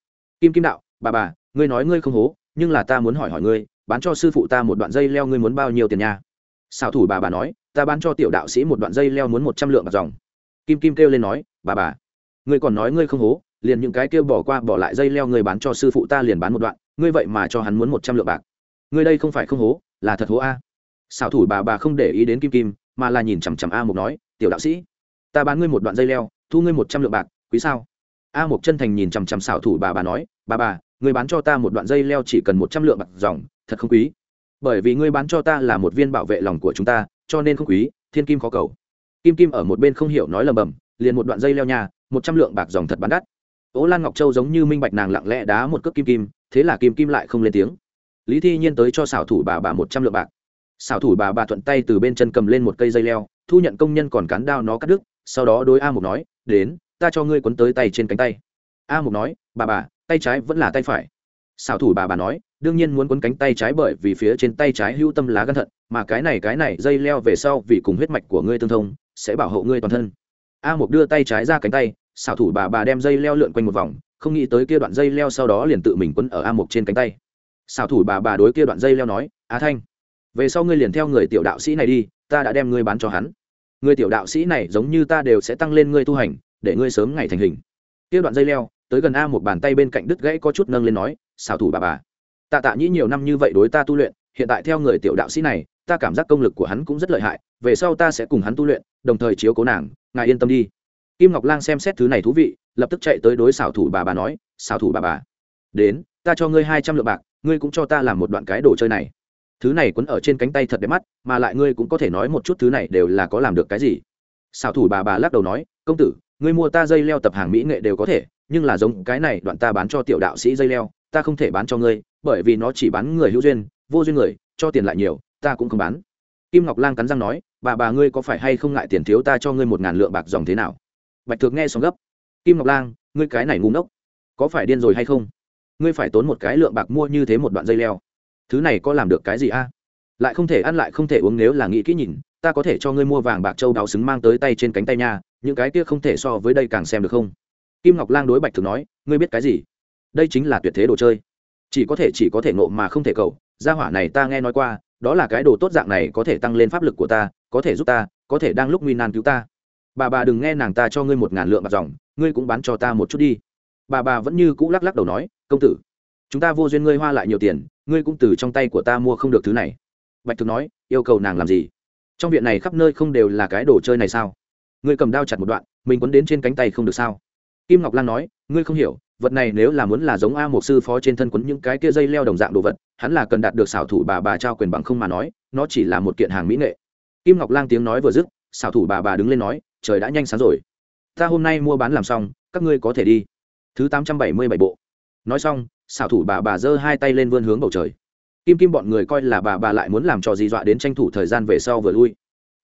Kim kim đạo, bà bà, ngươi nói ngươi không hố, nhưng là ta muốn hỏi hỏi ngươi, bán cho sư phụ ta một đoạn dây leo ngươi muốn bao nhiêu tiền nha? Xảo thủ bà bà nói, ta bán cho tiểu đạo sĩ một đoạn dây leo muốn một trăm lượng bạc dòng. Kim kim kêu lên nói, bà bà, ngươi còn nói ngươi không hố liền những cái kia bỏ qua bỏ lại dây leo người bán cho sư phụ ta liền bán một đoạn, ngươi vậy mà cho hắn muốn một trăm lượng bạc. Ngươi đây không phải không hố, là thật hố a. Xảo thủ bà bà không để ý đến kim kim, mà là nhìn chằm chằm a mục nói, tiểu đạo sĩ, ta bán ngươi một đoạn dây leo, thu ngươi một trăm lượng bạc, quý sao? A mục chân thành nhìn chằm chằm xảo thủ bà bà nói, bà bà, ngươi bán cho ta một đoạn dây leo chỉ cần một trăm lượng bạc dòng, thật không quý. Bởi vì ngươi bán cho ta là một viên bảo vệ lòng của chúng ta, cho nên không quý, thiên kim khó cầu. Kim kim ở một bên không hiểu nói lầm bầm, liền một đoạn dây leo nhà một trăm lượng bạc dòng thật bán đắt ố lan ngọc châu giống như minh bạch nàng lặng lẽ đá một cước kim kim, thế là kim kim lại không lên tiếng. Lý thi nhiên tới cho xảo thủ bà bà một trăm lượng bạc. Xảo thủ bà bà thuận tay từ bên chân cầm lên một cây dây leo, thu nhận công nhân còn cán đao nó cắt đứt, sau đó đối a mục nói, đến, ta cho ngươi quấn tới tay trên cánh tay. A mục nói, bà bà, tay trái vẫn là tay phải. Xảo thủ bà bà nói, đương nhiên muốn quấn cánh tay trái bởi vì phía trên tay trái hữu tâm lá gan thận, mà cái này cái này dây leo về sau vì cùng huyết mạch của ngươi tương thông, sẽ bảo hộ ngươi toàn thân. A mục đưa tay trái ra cánh tay xảo thủ bà bà đem dây leo lượn quanh một vòng, không nghĩ tới kia đoạn dây leo sau đó liền tự mình quấn ở a mục trên cánh tay. Xảo thủ bà bà đối kia đoạn dây leo nói, á thanh, về sau ngươi liền theo người tiểu đạo sĩ này đi, ta đã đem ngươi bán cho hắn. Người tiểu đạo sĩ này giống như ta đều sẽ tăng lên ngươi tu hành, để ngươi sớm ngày thành hình. Kia đoạn dây leo, tới gần a một bàn tay bên cạnh đứt gãy có chút nâng lên nói, xảo thủ bà bà, tạ tạ nhĩ nhiều năm như vậy đối ta tu luyện, hiện tại theo người tiểu đạo sĩ này, ta cảm giác công lực của hắn cũng rất lợi hại, về sau ta sẽ cùng hắn tu luyện, đồng thời chiếu cố nàng, ngài yên tâm đi kim ngọc lang xem xét thứ này thú vị, lập tức chạy tới đối xảo thủ bà bà nói, xảo thủ bà bà, đến, ta cho ngươi hai trăm lượng bạc, ngươi cũng cho ta làm một đoạn cái đồ chơi này. Thứ này quấn ở trên cánh tay thật đẹp mắt, mà lại ngươi cũng có thể nói một chút thứ này đều là có làm được cái gì. Xảo thủ bà bà lắc đầu nói, công tử, ngươi mua ta dây leo tập hàng mỹ nghệ đều có thể, nhưng là giống cái này đoạn ta bán cho tiểu đạo sĩ dây leo, ta không thể bán cho ngươi, bởi vì nó chỉ bán người hữu duyên, vô duyên người, cho tiền lại nhiều, ta cũng không bán. Kim ngọc lang cắn răng nói, bà bà ngươi có phải hay không ngại tiền thiếu ta cho ngươi một ngàn lượng bạc dòng thế nào? Bạch thược nghe xong gấp. Kim ngọc lang, ngươi cái này ngu ngốc, có phải điên rồi hay không? Ngươi phải tốn một cái lượng bạc mua như thế một đoạn dây leo. Thứ này có làm được cái gì a? Lại không thể ăn lại không thể uống nếu là nghĩ kỹ nhìn, ta có thể cho ngươi mua vàng bạc châu đào xứng mang tới tay trên cánh tay nha, những cái kia không thể so với đây càng xem được không? Kim ngọc lang đối bạch thường nói, ngươi biết cái gì? Đây chính là tuyệt thế đồ chơi. Chỉ có thể chỉ có thể nộ mà không thể cầu. Gia hỏa này ta nghe nói qua, đó là cái đồ tốt dạng này có thể tăng lên pháp lực của ta, có thể giúp ta, có thể đang lúc nguy nan cứu ta bà bà đừng nghe nàng ta cho ngươi một ngàn lượng bạc dòng, ngươi cũng bán cho ta một chút đi. Bà bà vẫn như cũ lắc lắc đầu nói, công tử, chúng ta vô duyên ngươi hoa lại nhiều tiền, ngươi cũng từ trong tay của ta mua không được thứ này. Bạch thực nói, yêu cầu nàng làm gì? Trong viện này khắp nơi không đều là cái đồ chơi này sao? Ngươi cầm đao chặt một đoạn, mình quấn đến trên cánh tay không được sao? Kim ngọc lan nói, ngươi không hiểu, vật này nếu là muốn là giống a một sư phó trên thân quấn những cái kia dây leo đồng dạng đồ vật, hắn là cần đạt được xảo thủ bà bà trao quyền bằng không mà nói, nó chỉ là một kiện hàng mỹ nghệ. Kim ngọc lang tiếng nói vừa dứt, xảo thủ bà bà đứng lên nói trời đã nhanh sáng rồi. Ta hôm nay mua bán làm xong, các ngươi có thể đi. Thứ tám trăm bảy mươi bảy bộ. Nói xong, xảo thủ bà bà giơ hai tay lên vươn hướng bầu trời. Kim kim bọn người coi là bà bà lại muốn làm trò gì dọa đến tranh thủ thời gian về sau vừa lui.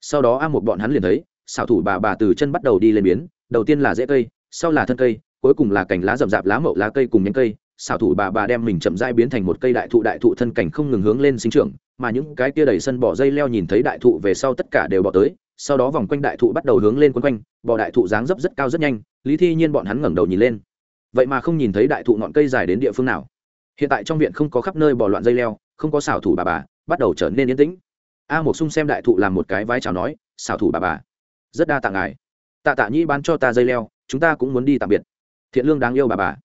Sau đó a một bọn hắn liền thấy, xảo thủ bà bà từ chân bắt đầu đi lên biến, đầu tiên là rễ cây, sau là thân cây, cuối cùng là cành lá rậm rạp lá mậu lá cây cùng nhánh cây. Xảo thủ bà bà đem mình chậm rãi biến thành một cây đại thụ đại thụ thân cảnh không ngừng hướng lên sinh trưởng, mà những cái kia đầy sân bỏ dây leo nhìn thấy đại thụ về sau tất cả đều bỏ tới sau đó vòng quanh đại thụ bắt đầu hướng lên quấn quanh, bò đại thụ dáng dấp rất cao rất nhanh, lý thi nhiên bọn hắn ngẩng đầu nhìn lên. Vậy mà không nhìn thấy đại thụ ngọn cây dài đến địa phương nào. Hiện tại trong viện không có khắp nơi bò loạn dây leo, không có xảo thủ bà bà, bắt đầu trở nên yên tĩnh. A một sung xem đại thụ làm một cái vai chào nói, xảo thủ bà bà, rất đa tạ ngài. Tạ tạ nhĩ bán cho ta dây leo, chúng ta cũng muốn đi tạm biệt. Thiện lương đáng yêu bà bà.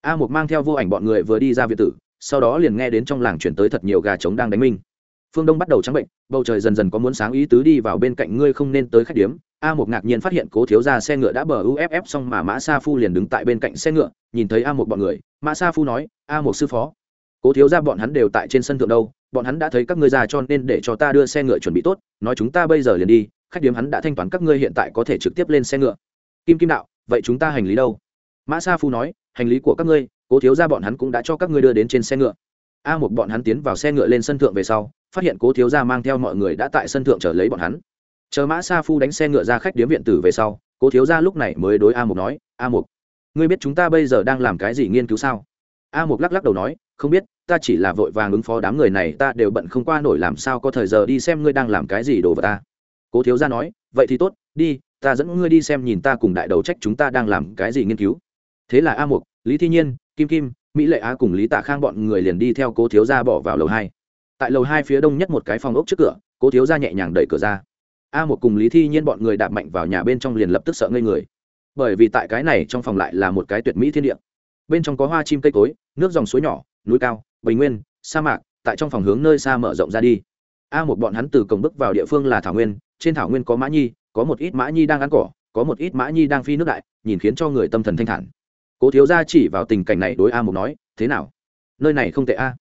A một mang theo vô ảnh bọn người vừa đi ra viện tử, sau đó liền nghe đến trong làng chuyển tới thật nhiều gà trống đang đánh minh phương đông bắt đầu trắng bệnh, bầu trời dần dần có muốn sáng ý tứ đi vào bên cạnh ngươi không nên tới khách điếm. A một ngạc nhiên phát hiện cố thiếu ra xe ngựa đã bờ uff xong mà mã sa phu liền đứng tại bên cạnh xe ngựa, nhìn thấy a một bọn người. Mã sa phu nói, a một sư phó, cố thiếu ra bọn hắn đều tại trên sân thượng đâu, bọn hắn đã thấy các ngươi ra cho nên để cho ta đưa xe ngựa chuẩn bị tốt, nói chúng ta bây giờ liền đi, khách điếm hắn đã thanh toán các ngươi hiện tại có thể trực tiếp lên xe ngựa. Kim kim đạo, vậy chúng ta hành lý đâu? Mã sa phu nói, hành lý của các ngươi, cố thiếu ra bọn hắn cũng đã cho các ngươi đưa đến trên xe ngựa. A một bọn hắn tiến vào xe ngựa lên sân thượng về sau phát hiện cố thiếu gia mang theo mọi người đã tại sân thượng chờ lấy bọn hắn. Chờ mã sa phu đánh xe ngựa ra khách điếm viện tử về sau, cố thiếu gia lúc này mới đối a mục nói, a mục, ngươi biết chúng ta bây giờ đang làm cái gì nghiên cứu sao? A mục lắc lắc đầu nói, không biết, ta chỉ là vội vàng ứng phó đám người này, ta đều bận không qua nổi làm sao có thời giờ đi xem ngươi đang làm cái gì đồ vật ta. Cố thiếu gia nói, vậy thì tốt, đi, ta dẫn ngươi đi xem nhìn ta cùng đại đầu trách chúng ta đang làm cái gì nghiên cứu. Thế là a mục, lý thi nhiên, kim kim, mỹ lệ á cùng lý tạ khang bọn người liền đi theo cố thiếu gia bỏ vào lầu hai tại lầu hai phía đông nhất một cái phòng ốc trước cửa, cố thiếu gia nhẹ nhàng đẩy cửa ra. A một cùng lý thi nhiên bọn người đạp mạnh vào nhà bên trong liền lập tức sợ ngây người. Bởi vì tại cái này trong phòng lại là một cái tuyệt mỹ thiên địa. Bên trong có hoa chim cây cối, nước dòng suối nhỏ, núi cao, bình nguyên, sa mạc, tại trong phòng hướng nơi xa mở rộng ra đi. A một bọn hắn từ cổng bước vào địa phương là thảo nguyên, trên thảo nguyên có mã nhi, có một ít mã nhi đang ăn cỏ, có một ít mã nhi đang phi nước đại, nhìn khiến cho người tâm thần thanh thản. Cố thiếu gia chỉ vào tình cảnh này đối a một nói, thế nào? Nơi này không tệ a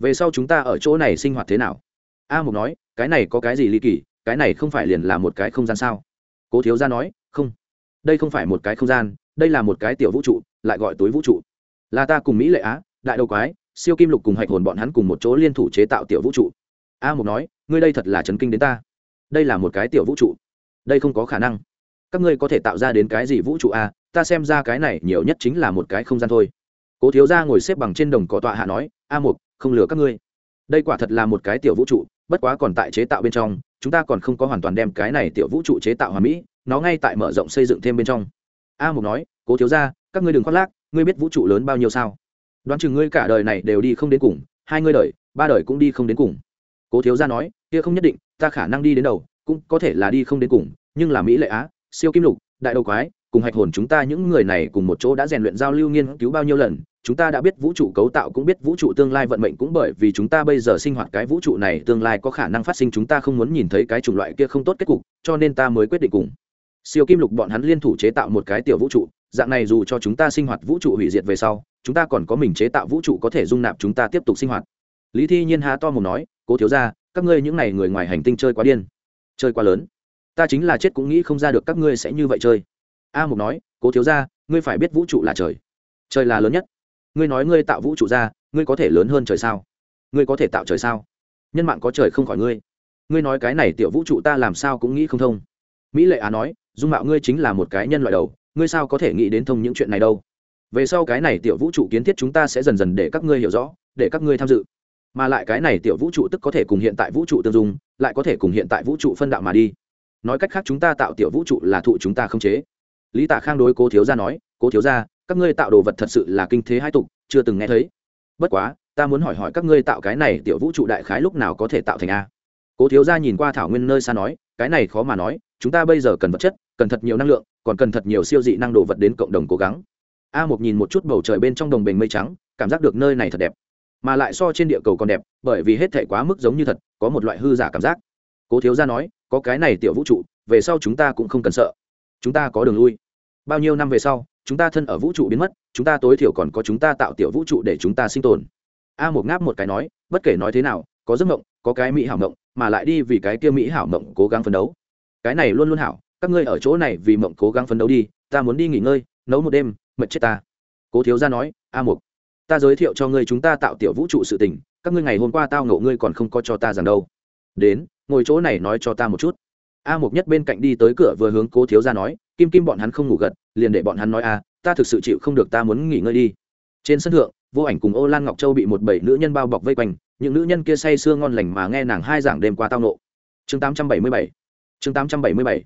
về sau chúng ta ở chỗ này sinh hoạt thế nào? A Mục nói, cái này có cái gì ly kỳ, cái này không phải liền là một cái không gian sao? Cố thiếu gia nói, không. Đây không phải một cái không gian, đây là một cái tiểu vũ trụ, lại gọi túi vũ trụ. Là ta cùng mỹ lệ á, đại đầu quái, siêu kim lục cùng hạch hồn bọn hắn cùng một chỗ liên thủ chế tạo tiểu vũ trụ. A Mục nói, ngươi đây thật là chấn kinh đến ta. Đây là một cái tiểu vũ trụ. Đây không có khả năng. Các ngươi có thể tạo ra đến cái gì vũ trụ a? Ta xem ra cái này nhiều nhất chính là một cái không gian thôi. Cố thiếu gia ngồi xếp bằng trên đồng cỏ tọa hạ nói a một không lừa các ngươi. Đây quả thật là một cái tiểu vũ trụ, bất quá còn tại chế tạo bên trong, chúng ta còn không có hoàn toàn đem cái này tiểu vũ trụ chế tạo hòa mỹ, nó ngay tại mở rộng xây dựng thêm bên trong. A mục nói, cố thiếu ra các ngươi đừng khoác lác, ngươi biết vũ trụ lớn bao nhiêu sao? Đoán chừng ngươi cả đời này đều đi không đến cùng, hai ngươi đời, ba đời cũng đi không đến cùng. Cố thiếu ra nói, kia không nhất định, ta khả năng đi đến đầu, cũng có thể là đi không đến cùng, nhưng là mỹ lệ á, siêu kim lục, đại đầu quái, cùng hạch hồn chúng ta những người này cùng một chỗ đã rèn luyện giao lưu nghiên cứu bao nhiêu lần chúng ta đã biết vũ trụ cấu tạo cũng biết vũ trụ tương lai vận mệnh cũng bởi vì chúng ta bây giờ sinh hoạt cái vũ trụ này tương lai có khả năng phát sinh chúng ta không muốn nhìn thấy cái chủng loại kia không tốt kết cục, cho nên ta mới quyết định cùng. Siêu kim lục bọn hắn liên thủ chế tạo một cái tiểu vũ trụ, dạng này dù cho chúng ta sinh hoạt vũ trụ hủy diệt về sau, chúng ta còn có mình chế tạo vũ trụ có thể dung nạp chúng ta tiếp tục sinh hoạt. Lý thi nhiên há to mồm nói, cố thiếu ra các ngươi những n à y người ngoài hành tinh chơi quá điên, chơi quá lớn. Ta chính là chết cũng nghĩ không ra được các ngươi sẽ như vậy chơi. A mục nói, cố thiếu ra ngươi phải biết vũ trụ là trời. Trời là lớn nhất ngươi nói ngươi tạo vũ trụ ra, ngươi có thể lớn hơn trời sao? Ngươi có thể tạo trời sao? Nhân mạng có trời không khỏi ngươi. Ngươi nói cái này tiểu vũ trụ ta làm sao cũng nghĩ không thông. Mỹ lệ á nói, dung mạo ngươi chính là một cái nhân loại đầu, ngươi sao có thể nghĩ đến thông những chuyện này đâu? Về sau cái này tiểu vũ trụ kiến thiết chúng ta sẽ dần dần để các ngươi hiểu rõ, để các ngươi tham dự. Mà lại cái này tiểu vũ trụ tức có thể cùng hiện tại vũ trụ tương dung, lại có thể cùng hiện tại vũ trụ phân đạo mà đi. Nói cách khác chúng ta tạo tiểu vũ trụ là thụ chúng ta không chế. Lý tạ khang đối cố thiếu gia nói, cố thiếu gia các ngươi tạo đồ vật thật sự là kinh thế hai tục, chưa từng nghe thấy. Bất quá, ta muốn hỏi hỏi các ngươi tạo cái này tiểu vũ trụ đại khái lúc nào có thể tạo thành a? Cố thiếu gia nhìn qua thảo nguyên nơi xa nói, cái này khó mà nói, chúng ta bây giờ cần vật chất, cần thật nhiều năng lượng, còn cần thật nhiều siêu dị năng đồ vật đến cộng đồng cố gắng. A một nhìn một chút bầu trời bên trong đồng bình mây trắng, cảm giác được nơi này thật đẹp. Mà lại so trên địa cầu còn đẹp, bởi vì hết thể quá mức giống như thật, có một loại hư giả cảm giác. Cố thiếu gia nói, có cái này tiểu vũ trụ, về sau chúng ta cũng không cần sợ. Chúng ta có đường lui. Bao nhiêu năm về sau chúng ta thân ở vũ trụ biến mất, chúng ta tối thiểu còn có chúng ta tạo tiểu vũ trụ để chúng ta sinh tồn. A một ngáp một cái nói, bất kể nói thế nào, có giấc mộng, có cái mỹ hảo mộng, mà lại đi vì cái kia mỹ hảo mộng cố gắng phấn đấu. Cái này luôn luôn hảo, các ngươi ở chỗ này vì mộng cố gắng phấn đấu đi, ta muốn đi nghỉ ngơi, nấu một đêm, mệt chết ta. Cố thiếu gia nói, a một ta giới thiệu cho ngươi chúng ta tạo tiểu vũ trụ sự tình, các ngươi ngày hôm qua tao ngộ ngươi còn không có cho ta rằng đâu. Đến, ngồi chỗ này nói cho ta một chút a một nhất bên cạnh đi tới cửa vừa hướng cố thiếu gia nói, kim kim bọn hắn không ngủ gật, liền để bọn hắn nói a, ta thực sự chịu không được, ta muốn nghỉ ngơi đi. Trên sân thượng, vô ảnh cùng ô lan ngọc châu bị một bảy nữ nhân bao bọc vây quanh, những nữ nhân kia say sưa ngon lành mà nghe nàng hai giảng đêm qua tao nộ. Chương tám trăm bảy mươi bảy. Chương tám trăm bảy mươi bảy.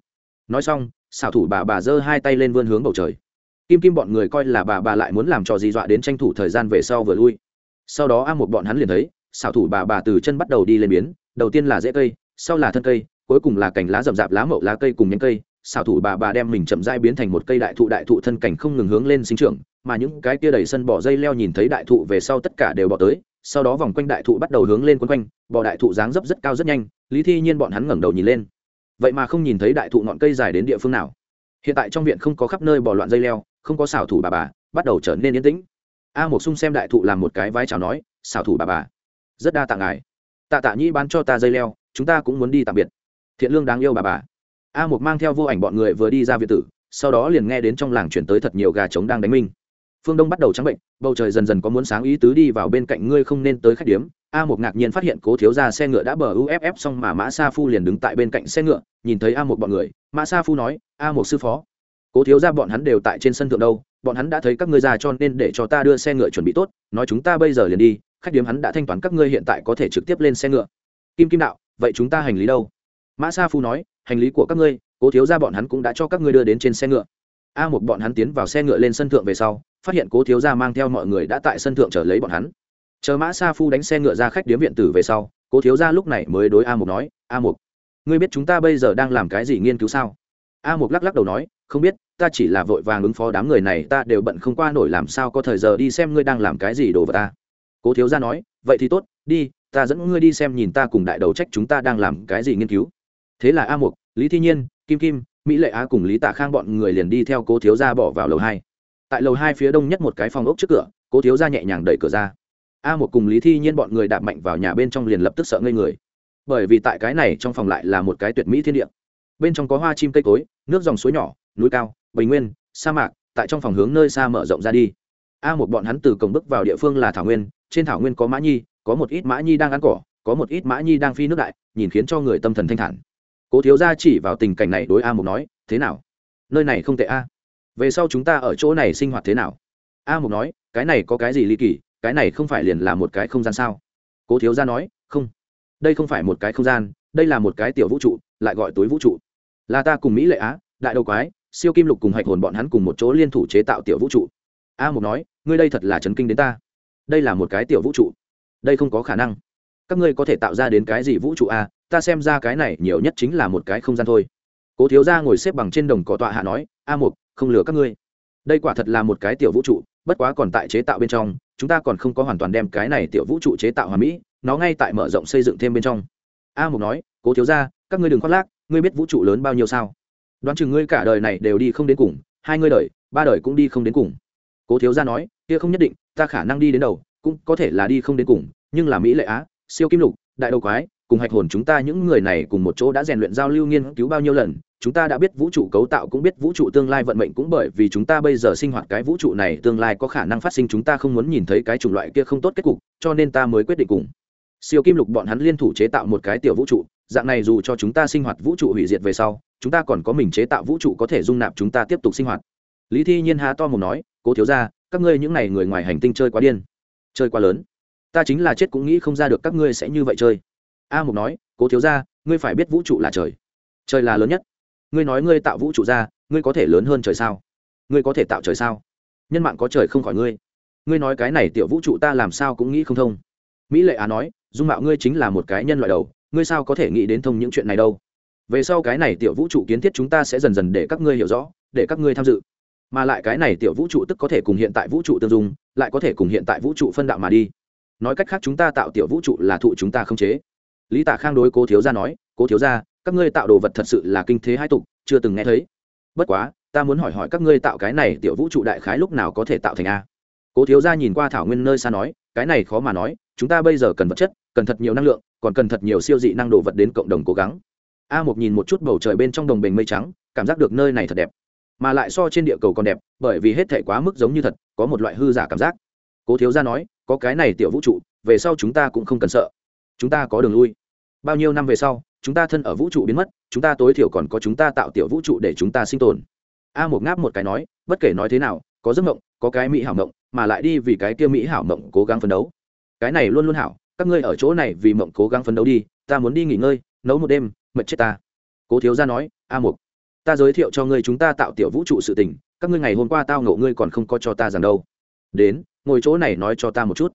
Nói xong, xảo thủ bà bà giơ hai tay lên vươn hướng bầu trời. Kim kim bọn người coi là bà bà lại muốn làm trò gì dọa đến tranh thủ thời gian về sau vừa lui. Sau đó a một bọn hắn liền thấy, xảo thủ bà bà từ chân bắt đầu đi lên biến, đầu tiên là rễ cây, sau là thân cây cuối cùng là cành lá rậm rạp lá mậu lá cây cùng nhánh cây, xảo thủ bà bà đem mình chậm rãi biến thành một cây đại thụ đại thụ thân cảnh không ngừng hướng lên sinh trưởng, mà những cái kia đầy sân bỏ dây leo nhìn thấy đại thụ về sau tất cả đều bỏ tới, sau đó vòng quanh đại thụ bắt đầu hướng lên quấn quanh, bò đại thụ dáng dấp rất cao rất nhanh, lý thi nhiên bọn hắn ngẩng đầu nhìn lên. Vậy mà không nhìn thấy đại thụ ngọn cây dài đến địa phương nào. Hiện tại trong viện không có khắp nơi bỏ loạn dây leo, không có xảo thủ bà bà, bắt đầu trở nên yên tĩnh. A một sung xem đại thụ làm một cái vai chào nói, xảo thủ bà bà, rất đa tạ ngài. Tạ tạ nhĩ bán cho ta dây leo, chúng ta cũng muốn đi tạm biệt thiện lương đáng yêu bà bà. A một mang theo vô ảnh bọn người vừa đi ra việt tử, sau đó liền nghe đến trong làng chuyển tới thật nhiều gà trống đang đánh minh. Phương đông bắt đầu trắng bệnh, bầu trời dần dần có muốn sáng ý tứ đi vào bên cạnh ngươi không nên tới khách điếm. A một ngạc nhiên phát hiện cố thiếu ra xe ngựa đã bờ uff xong mà mã sa phu liền đứng tại bên cạnh xe ngựa, nhìn thấy a một bọn người. Mã sa phu nói, a một sư phó, cố thiếu ra bọn hắn đều tại trên sân thượng đâu, bọn hắn đã thấy các ngươi ra cho nên để cho ta đưa xe ngựa chuẩn bị tốt, nói chúng ta bây giờ liền đi, khách điếm hắn đã thanh toán các ngươi hiện tại có thể trực tiếp lên xe ngựa. Kim kim đạo, vậy chúng ta hành lý đâu? Mã sa phu nói, hành lý của các ngươi, cố thiếu ra bọn hắn cũng đã cho các ngươi đưa đến trên xe ngựa. A một bọn hắn tiến vào xe ngựa lên sân thượng về sau, phát hiện cố thiếu ra mang theo mọi người đã tại sân thượng chờ lấy bọn hắn. Chờ mã sa phu đánh xe ngựa ra khách điếm viện tử về sau, cố thiếu ra lúc này mới đối a một nói, a một ngươi biết chúng ta bây giờ đang làm cái gì nghiên cứu sao? A một lắc lắc đầu nói, không biết, ta chỉ là vội vàng ứng phó đám người này, ta đều bận không qua nổi làm sao có thời giờ đi xem ngươi đang làm cái gì đồ vật ta cố thiếu ra nói, vậy thì tốt, đi, ta dẫn ngươi đi xem nhìn ta cùng đại đầu trách chúng ta đang làm cái gì nghiên cứu thế là a mục, lý thi nhiên, kim kim, mỹ lệ á cùng lý tạ khang bọn người liền đi theo cố thiếu gia bỏ vào lầu hai. Tại lầu hai phía đông nhất một cái phòng ốc trước cửa, cố thiếu gia nhẹ nhàng đẩy cửa ra. A một cùng lý thi nhiên bọn người đạp mạnh vào nhà bên trong liền lập tức sợ ngây người. Bởi vì tại cái này trong phòng lại là một cái tuyệt mỹ thiên địa. Bên trong có hoa chim cây cối, nước dòng suối nhỏ, núi cao, bình nguyên, sa mạc, tại trong phòng hướng nơi xa mở rộng ra đi. A một bọn hắn từ cổng bước vào địa phương là thảo nguyên, trên thảo nguyên có mã nhi, có một ít mã nhi đang ăn cỏ, có một ít mã nhi đang phi nước đại, nhìn khiến cho người tâm thần thanh thản cố thiếu gia chỉ vào tình cảnh này đối a mục nói, thế nào? Nơi này không tệ a. Về sau chúng ta ở chỗ này sinh hoạt thế nào? A mục nói, cái này có cái gì ly kỳ? Cái này không phải liền là một cái không gian sao? Cố thiếu gia nói, không. Đây không phải một cái không gian, đây là một cái tiểu vũ trụ, lại gọi túi vũ trụ. Là ta cùng mỹ lệ á, đại đầu quái, siêu kim lục cùng hạch hồn bọn hắn cùng một chỗ liên thủ chế tạo tiểu vũ trụ. A mục nói, ngươi đây thật là chấn kinh đến ta. Đây là một cái tiểu vũ trụ. Đây không có khả năng. Các ngươi có thể tạo ra đến cái gì vũ trụ a? Ta xem ra cái này nhiều nhất chính là một cái không gian thôi. Cố thiếu gia ngồi xếp bằng trên đồng cỏ tọa hạ nói, a mục, không lừa các ngươi. Đây quả thật là một cái tiểu vũ trụ, bất quá còn tại chế tạo bên trong, chúng ta còn không có hoàn toàn đem cái này tiểu vũ trụ chế tạo hòa mỹ, nó ngay tại mở rộng xây dựng thêm bên trong. A mục nói, cố thiếu gia, các ngươi đừng khoác lác, ngươi biết vũ trụ lớn bao nhiêu sao? Đoán chừng ngươi cả đời này đều đi không đến cùng, hai ngươi đời, ba đời cũng đi không đến cùng. Cố thiếu gia nói, kia không nhất định, ta khả năng đi đến đầu, cũng có thể là đi không đến cùng, nhưng là mỹ lệ á, siêu kim lục, đại đầu quái cùng hạch hồn chúng ta những người này cùng một chỗ đã rèn luyện giao lưu nghiên cứu bao nhiêu lần, chúng ta đã biết vũ trụ cấu tạo cũng biết vũ trụ tương lai vận mệnh cũng bởi vì chúng ta bây giờ sinh hoạt cái vũ trụ này tương lai có khả năng phát sinh chúng ta không muốn nhìn thấy cái chủng loại kia không tốt kết cục, cho nên ta mới quyết định cùng. Siêu kim lục bọn hắn liên thủ chế tạo một cái tiểu vũ trụ, dạng này dù cho chúng ta sinh hoạt vũ trụ hủy diệt về sau, chúng ta còn có mình chế tạo vũ trụ có thể dung nạp chúng ta tiếp tục sinh hoạt. Lý thi nhiên há to mồm nói, cố thiếu ra các ngươi những n à y người ngoài hành tinh chơi quá điên, chơi quá lớn. Ta chính là chết cũng nghĩ không ra được các ngươi sẽ như vậy chơi a mục nói, cố thiếu ra ngươi phải biết vũ trụ là trời. Trời là lớn nhất. Ngươi nói ngươi tạo vũ trụ ra, ngươi có thể lớn hơn trời sao? Ngươi có thể tạo trời sao? Nhân mạng có trời không khỏi ngươi. Ngươi nói cái này tiểu vũ trụ ta làm sao cũng nghĩ không thông. Mỹ lệ á nói, dung mạo ngươi chính là một cái nhân loại đầu, ngươi sao có thể nghĩ đến thông những chuyện này đâu? Về sau cái này tiểu vũ trụ kiến thiết chúng ta sẽ dần dần để các ngươi hiểu rõ, để các ngươi tham dự. Mà lại cái này tiểu vũ trụ tức có thể cùng hiện tại vũ trụ tương dung, lại có thể cùng hiện tại vũ trụ phân đạo mà đi. Nói cách khác chúng ta tạo tiểu vũ trụ là thụ chúng ta không chế lý tạ khang đối cố thiếu gia nói, cố thiếu gia, các ngươi tạo đồ vật thật sự là kinh thế hai tục, chưa từng nghe thấy. Bất quá, ta muốn hỏi hỏi các ngươi tạo cái này tiểu vũ trụ đại khái lúc nào có thể tạo thành a? Cố thiếu gia nhìn qua thảo nguyên nơi xa nói, cái này khó mà nói, chúng ta bây giờ cần vật chất, cần thật nhiều năng lượng, còn cần thật nhiều siêu dị năng đồ vật đến cộng đồng cố gắng. A một nhìn một chút bầu trời bên trong đồng bình mây trắng, cảm giác được nơi này thật đẹp, mà lại so trên địa cầu còn đẹp, bởi vì hết thể quá mức giống như thật, có một loại hư giả cảm giác. Cố thiếu gia nói, có cái này tiểu vũ trụ, về sau chúng ta cũng không cần sợ chúng ta có đường lui. Bao nhiêu năm về sau, chúng ta thân ở vũ trụ biến mất, chúng ta tối thiểu còn có chúng ta tạo tiểu vũ trụ để chúng ta sinh tồn. A một ngáp một cái nói, bất kể nói thế nào, có giấc mộng, có cái mỹ hảo mộng, mà lại đi vì cái kia mỹ hảo mộng cố gắng phấn đấu. Cái này luôn luôn hảo, các ngươi ở chỗ này vì mộng cố gắng phấn đấu đi, ta muốn đi nghỉ ngơi, nấu một đêm, mệt chết ta. Cố thiếu gia nói, a một ta giới thiệu cho ngươi chúng ta tạo tiểu vũ trụ sự tình, các ngươi ngày hôm qua tao ngộ ngươi còn không có cho ta rằng đâu. Đến, ngồi chỗ này nói cho ta một chút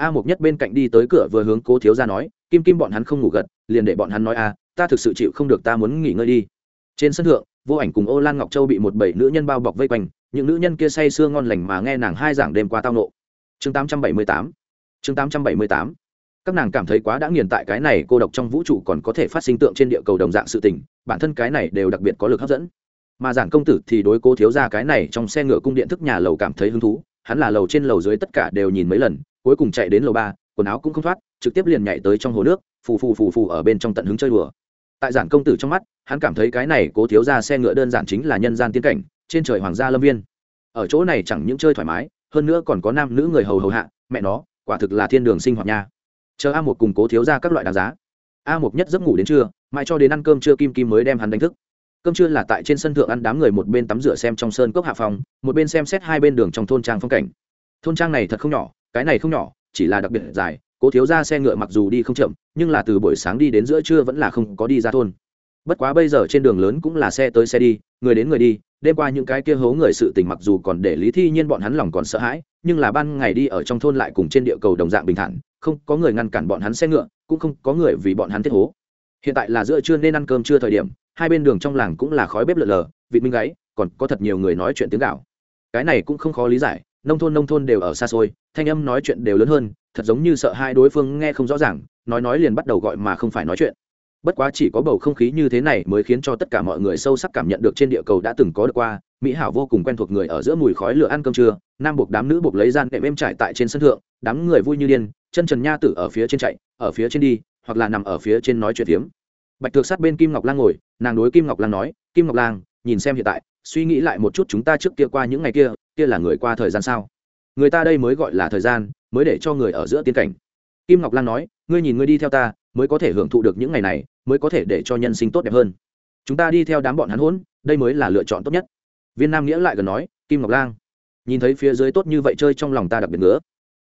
a một nhất bên cạnh đi tới cửa vừa hướng cố thiếu gia nói, kim kim bọn hắn không ngủ gật, liền để bọn hắn nói a, ta thực sự chịu không được, ta muốn nghỉ ngơi đi. Trên sân thượng, vô ảnh cùng ô lan ngọc châu bị một bảy nữ nhân bao bọc vây quanh, những nữ nhân kia say sưa ngon lành mà nghe nàng hai giảng đêm qua tao nộ. Chương tám trăm bảy mươi tám. Chương tám trăm bảy mươi tám. Các nàng cảm thấy quá đã nghiền tại cái này cô độc trong vũ trụ còn có thể phát sinh tượng trên địa cầu đồng dạng sự tình, bản thân cái này đều đặc biệt có lực hấp dẫn. Mà giản công tử thì đối cố thiếu ra cái này trong xe ngựa cung điện thức nhà lầu cảm thấy hứng thú, hắn là lầu trên lầu dưới tất cả đều nhìn mấy lần cuối cùng chạy đến lầu ba, quần áo cũng không thoát, trực tiếp liền nhảy tới trong hồ nước, phù phù phù phù ở bên trong tận hứng chơi đùa. Tại giản công tử trong mắt, hắn cảm thấy cái này cố thiếu ra xe ngựa đơn giản chính là nhân gian tiên cảnh, trên trời hoàng gia lâm viên. Ở chỗ này chẳng những chơi thoải mái, hơn nữa còn có nam nữ người hầu hầu hạ, mẹ nó, quả thực là thiên đường sinh hoạt nha. Chờ a một cùng cố thiếu ra các loại đáng giá. A một nhất giấc ngủ đến trưa, mãi cho đến ăn cơm trưa kim kim mới đem hắn đánh thức. Cơm trưa là tại trên sân thượng ăn đám người một bên tắm rửa xem trong sơn cốc hạ phòng, một bên xem xét hai bên đường trong thôn trang phong cảnh. Thôn trang này thật không nhỏ cái này không nhỏ, chỉ là đặc biệt dài, cố thiếu ra xe ngựa mặc dù đi không chậm, nhưng là từ buổi sáng đi đến giữa trưa vẫn là không có đi ra thôn. Bất quá bây giờ trên đường lớn cũng là xe tới xe đi, người đến người đi, đêm qua những cái kia hố người sự tình mặc dù còn để lý thi nhiên bọn hắn lòng còn sợ hãi, nhưng là ban ngày đi ở trong thôn lại cùng trên địa cầu đồng dạng bình thản, không có người ngăn cản bọn hắn xe ngựa, cũng không có người vì bọn hắn thiết hố. Hiện tại là giữa trưa nên ăn cơm trưa thời điểm, hai bên đường trong làng cũng là khói bếp lợn lờ, vịt minh gáy, còn có thật nhiều người nói chuyện tiếng gạo. Cái này cũng không khó lý giải nông thôn nông thôn đều ở xa xôi thanh âm nói chuyện đều lớn hơn thật giống như sợ hai đối phương nghe không rõ ràng nói nói liền bắt đầu gọi mà không phải nói chuyện. Bất quá chỉ có bầu không khí như thế này mới khiến cho tất cả mọi người sâu sắc cảm nhận được trên địa cầu đã từng có được qua mỹ hảo vô cùng quen thuộc người ở giữa mùi khói lửa ăn cơm trưa nam buộc đám nữ buộc lấy gian đệm êm trải tại trên sân thượng đám người vui như điên chân trần nha tử ở phía trên chạy ở phía trên đi hoặc là nằm ở phía trên nói chuyện tiếm bạch thực sát bên kim ngọc Lan ngồi nàng đối kim ngọc Lan nói kim ngọc Lan, nhìn xem hiện tại suy nghĩ lại một chút chúng ta trước kia qua những ngày kia kia là người qua thời gian sao? Người ta đây mới gọi là thời gian, mới để cho người ở giữa tiên cảnh. Kim ngọc lan nói, ngươi nhìn ngươi đi theo ta, mới có thể hưởng thụ được những ngày này, mới có thể để cho nhân sinh tốt đẹp hơn. Chúng ta đi theo đám bọn hắn hỗn, đây mới là lựa chọn tốt nhất. Viên nam nghĩa lại gần nói, kim ngọc lang nhìn thấy phía dưới tốt như vậy chơi trong lòng ta đặc biệt ngứa.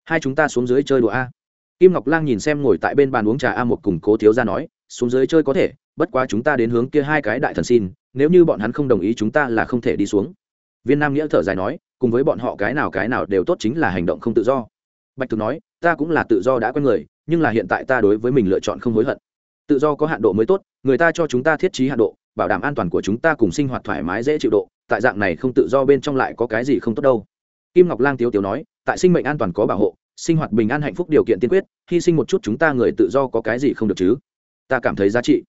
Hai chúng ta xuống dưới chơi đùa a. Kim ngọc lang nhìn xem ngồi tại bên bàn uống trà a một cùng cố thiếu ra nói, xuống dưới chơi có thể, bất quá chúng ta đến hướng kia hai cái đại thần xin, nếu như bọn hắn không đồng ý chúng ta là không thể đi xuống. Viên nam nghĩa thở dài nói cùng với bọn họ cái nào cái nào đều tốt chính là hành động không tự do. Bạch thực nói, ta cũng là tự do đã quen người, nhưng là hiện tại ta đối với mình lựa chọn không hối hận. Tự do có hạn độ mới tốt, người ta cho chúng ta thiết trí hạn độ, bảo đảm an toàn của chúng ta cùng sinh hoạt thoải mái dễ chịu độ, tại dạng này không tự do bên trong lại có cái gì không tốt đâu. Kim ngọc lang tiếu tiếu nói, tại sinh mệnh an toàn có bảo hộ, sinh hoạt bình an hạnh phúc điều kiện tiên quyết, hy sinh một chút chúng ta người tự do có cái gì không được chứ? Ta cảm thấy giá trị.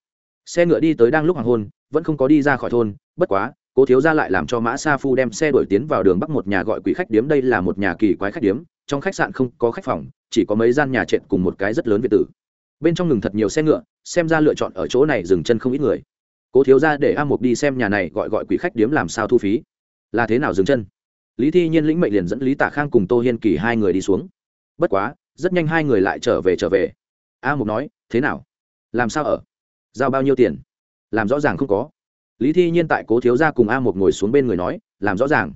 Xe ngựa đi tới đang lúc hoàng hôn, vẫn không có đi ra khỏi thôn, bất quá cố thiếu ra lại làm cho mã sa phu đem xe đổi tiến vào đường bắc một nhà gọi quỷ khách điếm. Đây là một nhà kỳ quái khách điếm, trong khách sạn không có khách phòng, chỉ có mấy gian nhà trệt cùng một cái rất lớn việt tử. Bên trong ngừng thật nhiều xe ngựa, xem ra lựa chọn ở chỗ này dừng chân không ít người. Cố thiếu ra để a mục đi xem nhà này gọi gọi quỷ khách điếm làm sao thu phí. Là thế nào dừng chân? Lý thi nhiên lĩnh mệnh liền dẫn lý tả khang cùng tô hiên kỳ hai người đi xuống. Bất quá, rất nhanh hai người lại trở về trở về. A mục nói, thế nào? Làm sao ở? Giao bao nhiêu tiền? Làm rõ ràng không có lý thi nhiên tại cố thiếu gia cùng a một ngồi xuống bên người nói, làm rõ ràng.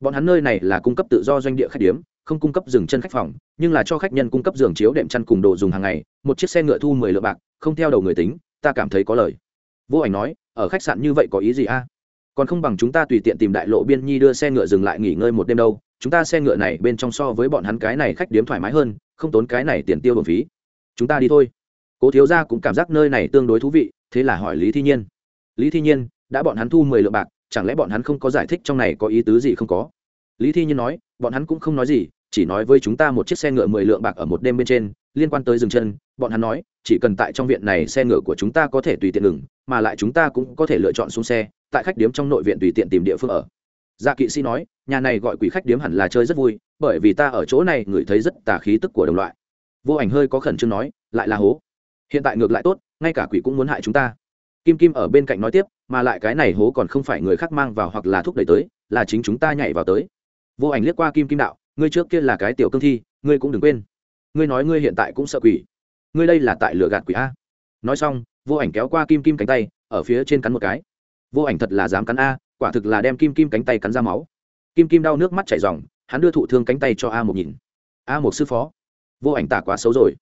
Bọn hắn nơi này là cung cấp tự do doanh địa khách điếm, không cung cấp dừng chân khách phòng, nhưng là cho khách nhân cung cấp giường chiếu đệm chăn cùng đồ dùng hàng ngày, một chiếc xe ngựa thu mười lượng bạc, không theo đầu người tính, ta cảm thấy có lời. Vô ảnh nói, ở khách sạn như vậy có ý gì a? Còn không bằng chúng ta tùy tiện tìm đại lộ biên nhi đưa xe ngựa dừng lại nghỉ ngơi một đêm đâu, chúng ta xe ngựa này bên trong so với bọn hắn cái này khách điếm thoải mái hơn, không tốn cái này tiền tiêu bổng phí. Chúng ta đi thôi. Cố thiếu gia cũng cảm giác nơi này tương đối thú vị, thế là hỏi lý thi nhiên. Lý thi nhiên đã bọn hắn thu mười lượng bạc, chẳng lẽ bọn hắn không có giải thích trong này có ý tứ gì không có? Lý thi nhiên nói, bọn hắn cũng không nói gì, chỉ nói với chúng ta một chiếc xe ngựa mười lượng bạc ở một đêm bên trên, liên quan tới dừng chân, bọn hắn nói, chỉ cần tại trong viện này xe ngựa của chúng ta có thể tùy tiện ngừng, mà lại chúng ta cũng có thể lựa chọn xuống xe, tại khách điếm trong nội viện tùy tiện tìm địa phương ở. Dạ kỵ sĩ nói, nhà này gọi quỷ khách điếm hẳn là chơi rất vui, bởi vì ta ở chỗ này ngửi thấy rất tà khí tức của đồng loại. Vô ảnh hơi có khẩn trương nói, lại là hố. Hiện tại ngược lại tốt, ngay cả quỷ cũng muốn hại chúng ta kim kim ở bên cạnh nói tiếp, mà lại cái này hố còn không phải người khác mang vào hoặc là thúc đẩy tới, là chính chúng ta nhảy vào tới. Vô ảnh liếc qua kim kim đạo, ngươi trước kia là cái tiểu cương thi, ngươi cũng đừng quên. Ngươi nói ngươi hiện tại cũng sợ quỷ. Ngươi đây là tại lựa gạt quỷ a. Nói xong, vô ảnh kéo qua kim kim cánh tay, ở phía trên cắn một cái. Vô ảnh thật là dám cắn a, quả thực là đem kim kim cánh tay cắn ra máu. Kim kim đau nước mắt chảy r hắn đưa thụ thương cánh tay cho a một nhìn. A một sư phó. Vô ảnh tả quá xấu rồi.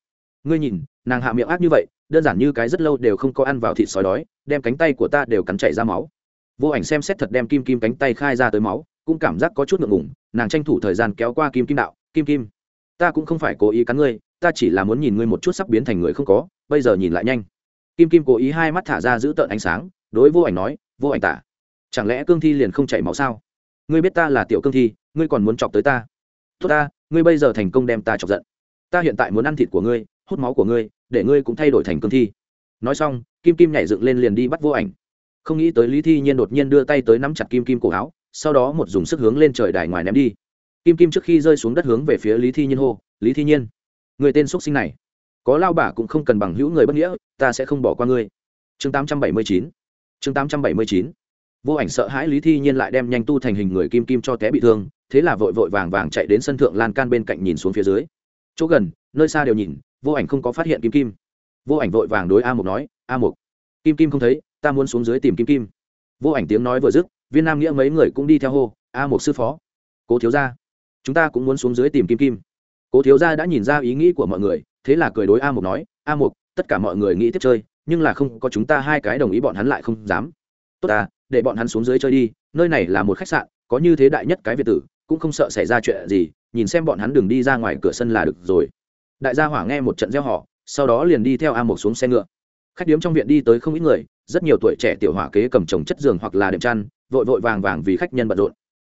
Ngươi nhìn, nàng hạ miệng ác như vậy đơn giản như cái rất lâu đều không có ăn vào thịt sói đói, đem cánh tay của ta đều cắn chảy ra máu. Vô ảnh xem xét thật đem kim kim cánh tay khai ra tới máu, cũng cảm giác có chút ngượng ngủng nàng tranh thủ thời gian kéo qua kim kim đạo, kim kim, ta cũng không phải cố ý cắn ngươi, ta chỉ là muốn nhìn ngươi một chút sắp biến thành người không có, bây giờ nhìn lại nhanh. Kim kim cố ý hai mắt thả ra giữ tợn ánh sáng, đối vô ảnh nói, vô ảnh tả, chẳng lẽ cương thi liền không chảy máu sao? Ngươi biết ta là tiểu cương thi, ngươi còn muốn chọc tới ta? Tốt ta, ngươi bây giờ thành công đem ta chọc giận. Ta hiện tại muốn ăn thịt của ngươi, hút máu của ngươi để ngươi cũng thay đổi thành cương thi. Nói xong, kim kim nhảy dựng lên liền đi bắt vô ảnh. Không nghĩ tới lý thi nhiên đột nhiên đưa tay tới nắm chặt kim kim cổ áo, sau đó một dùng sức hướng lên trời đài ngoài ném đi. Kim kim trước khi rơi xuống đất hướng về phía lý thi nhiên hô, lý thi nhiên, người tên x sinh này, có lao bả cũng không cần bằng hữu người bất nghĩa, ta sẽ không bỏ qua ngươi. Chương tám trăm bảy mươi chín, chương tám trăm bảy mươi chín. Vô ảnh sợ hãi lý thi nhiên lại đem nhanh tu thành hình người kim kim cho té bị thương, thế là vội vội vàng vàng chạy đến sân thượng lan can bên cạnh nhìn xuống phía dưới. Chỗ gần, nơi xa đều nhìn vô ảnh không có phát hiện kim kim. Vô ảnh vội vàng đối a mục nói a mục kim kim không thấy ta muốn xuống dưới tìm kim kim. Vô ảnh tiếng nói vừa dứt viên nam nghĩa mấy người cũng đi theo hô a Mục sư phó cố thiếu gia chúng ta cũng muốn xuống dưới tìm kim kim. Cố thiếu gia đã nhìn ra ý nghĩ của mọi người thế là cười đối a Mục nói a Mục, tất cả mọi người nghĩ tiếp chơi nhưng là không có chúng ta hai cái đồng ý bọn hắn lại không dám. Tốt ta để bọn hắn xuống dưới chơi đi nơi này là một khách sạn có như thế đại nhất cái việt tử cũng không sợ xảy ra chuyện gì nhìn xem bọn hắn đừng đi ra ngoài cửa sân là được rồi đại gia hỏa nghe một trận gieo họ sau đó liền đi theo a một xuống xe ngựa. Khách điếm trong viện đi tới không ít người, rất nhiều tuổi trẻ tiểu hỏa kế cầm chồng chất giường hoặc là đệm chăn, vội vội vàng vàng vì khách nhân bận rộn.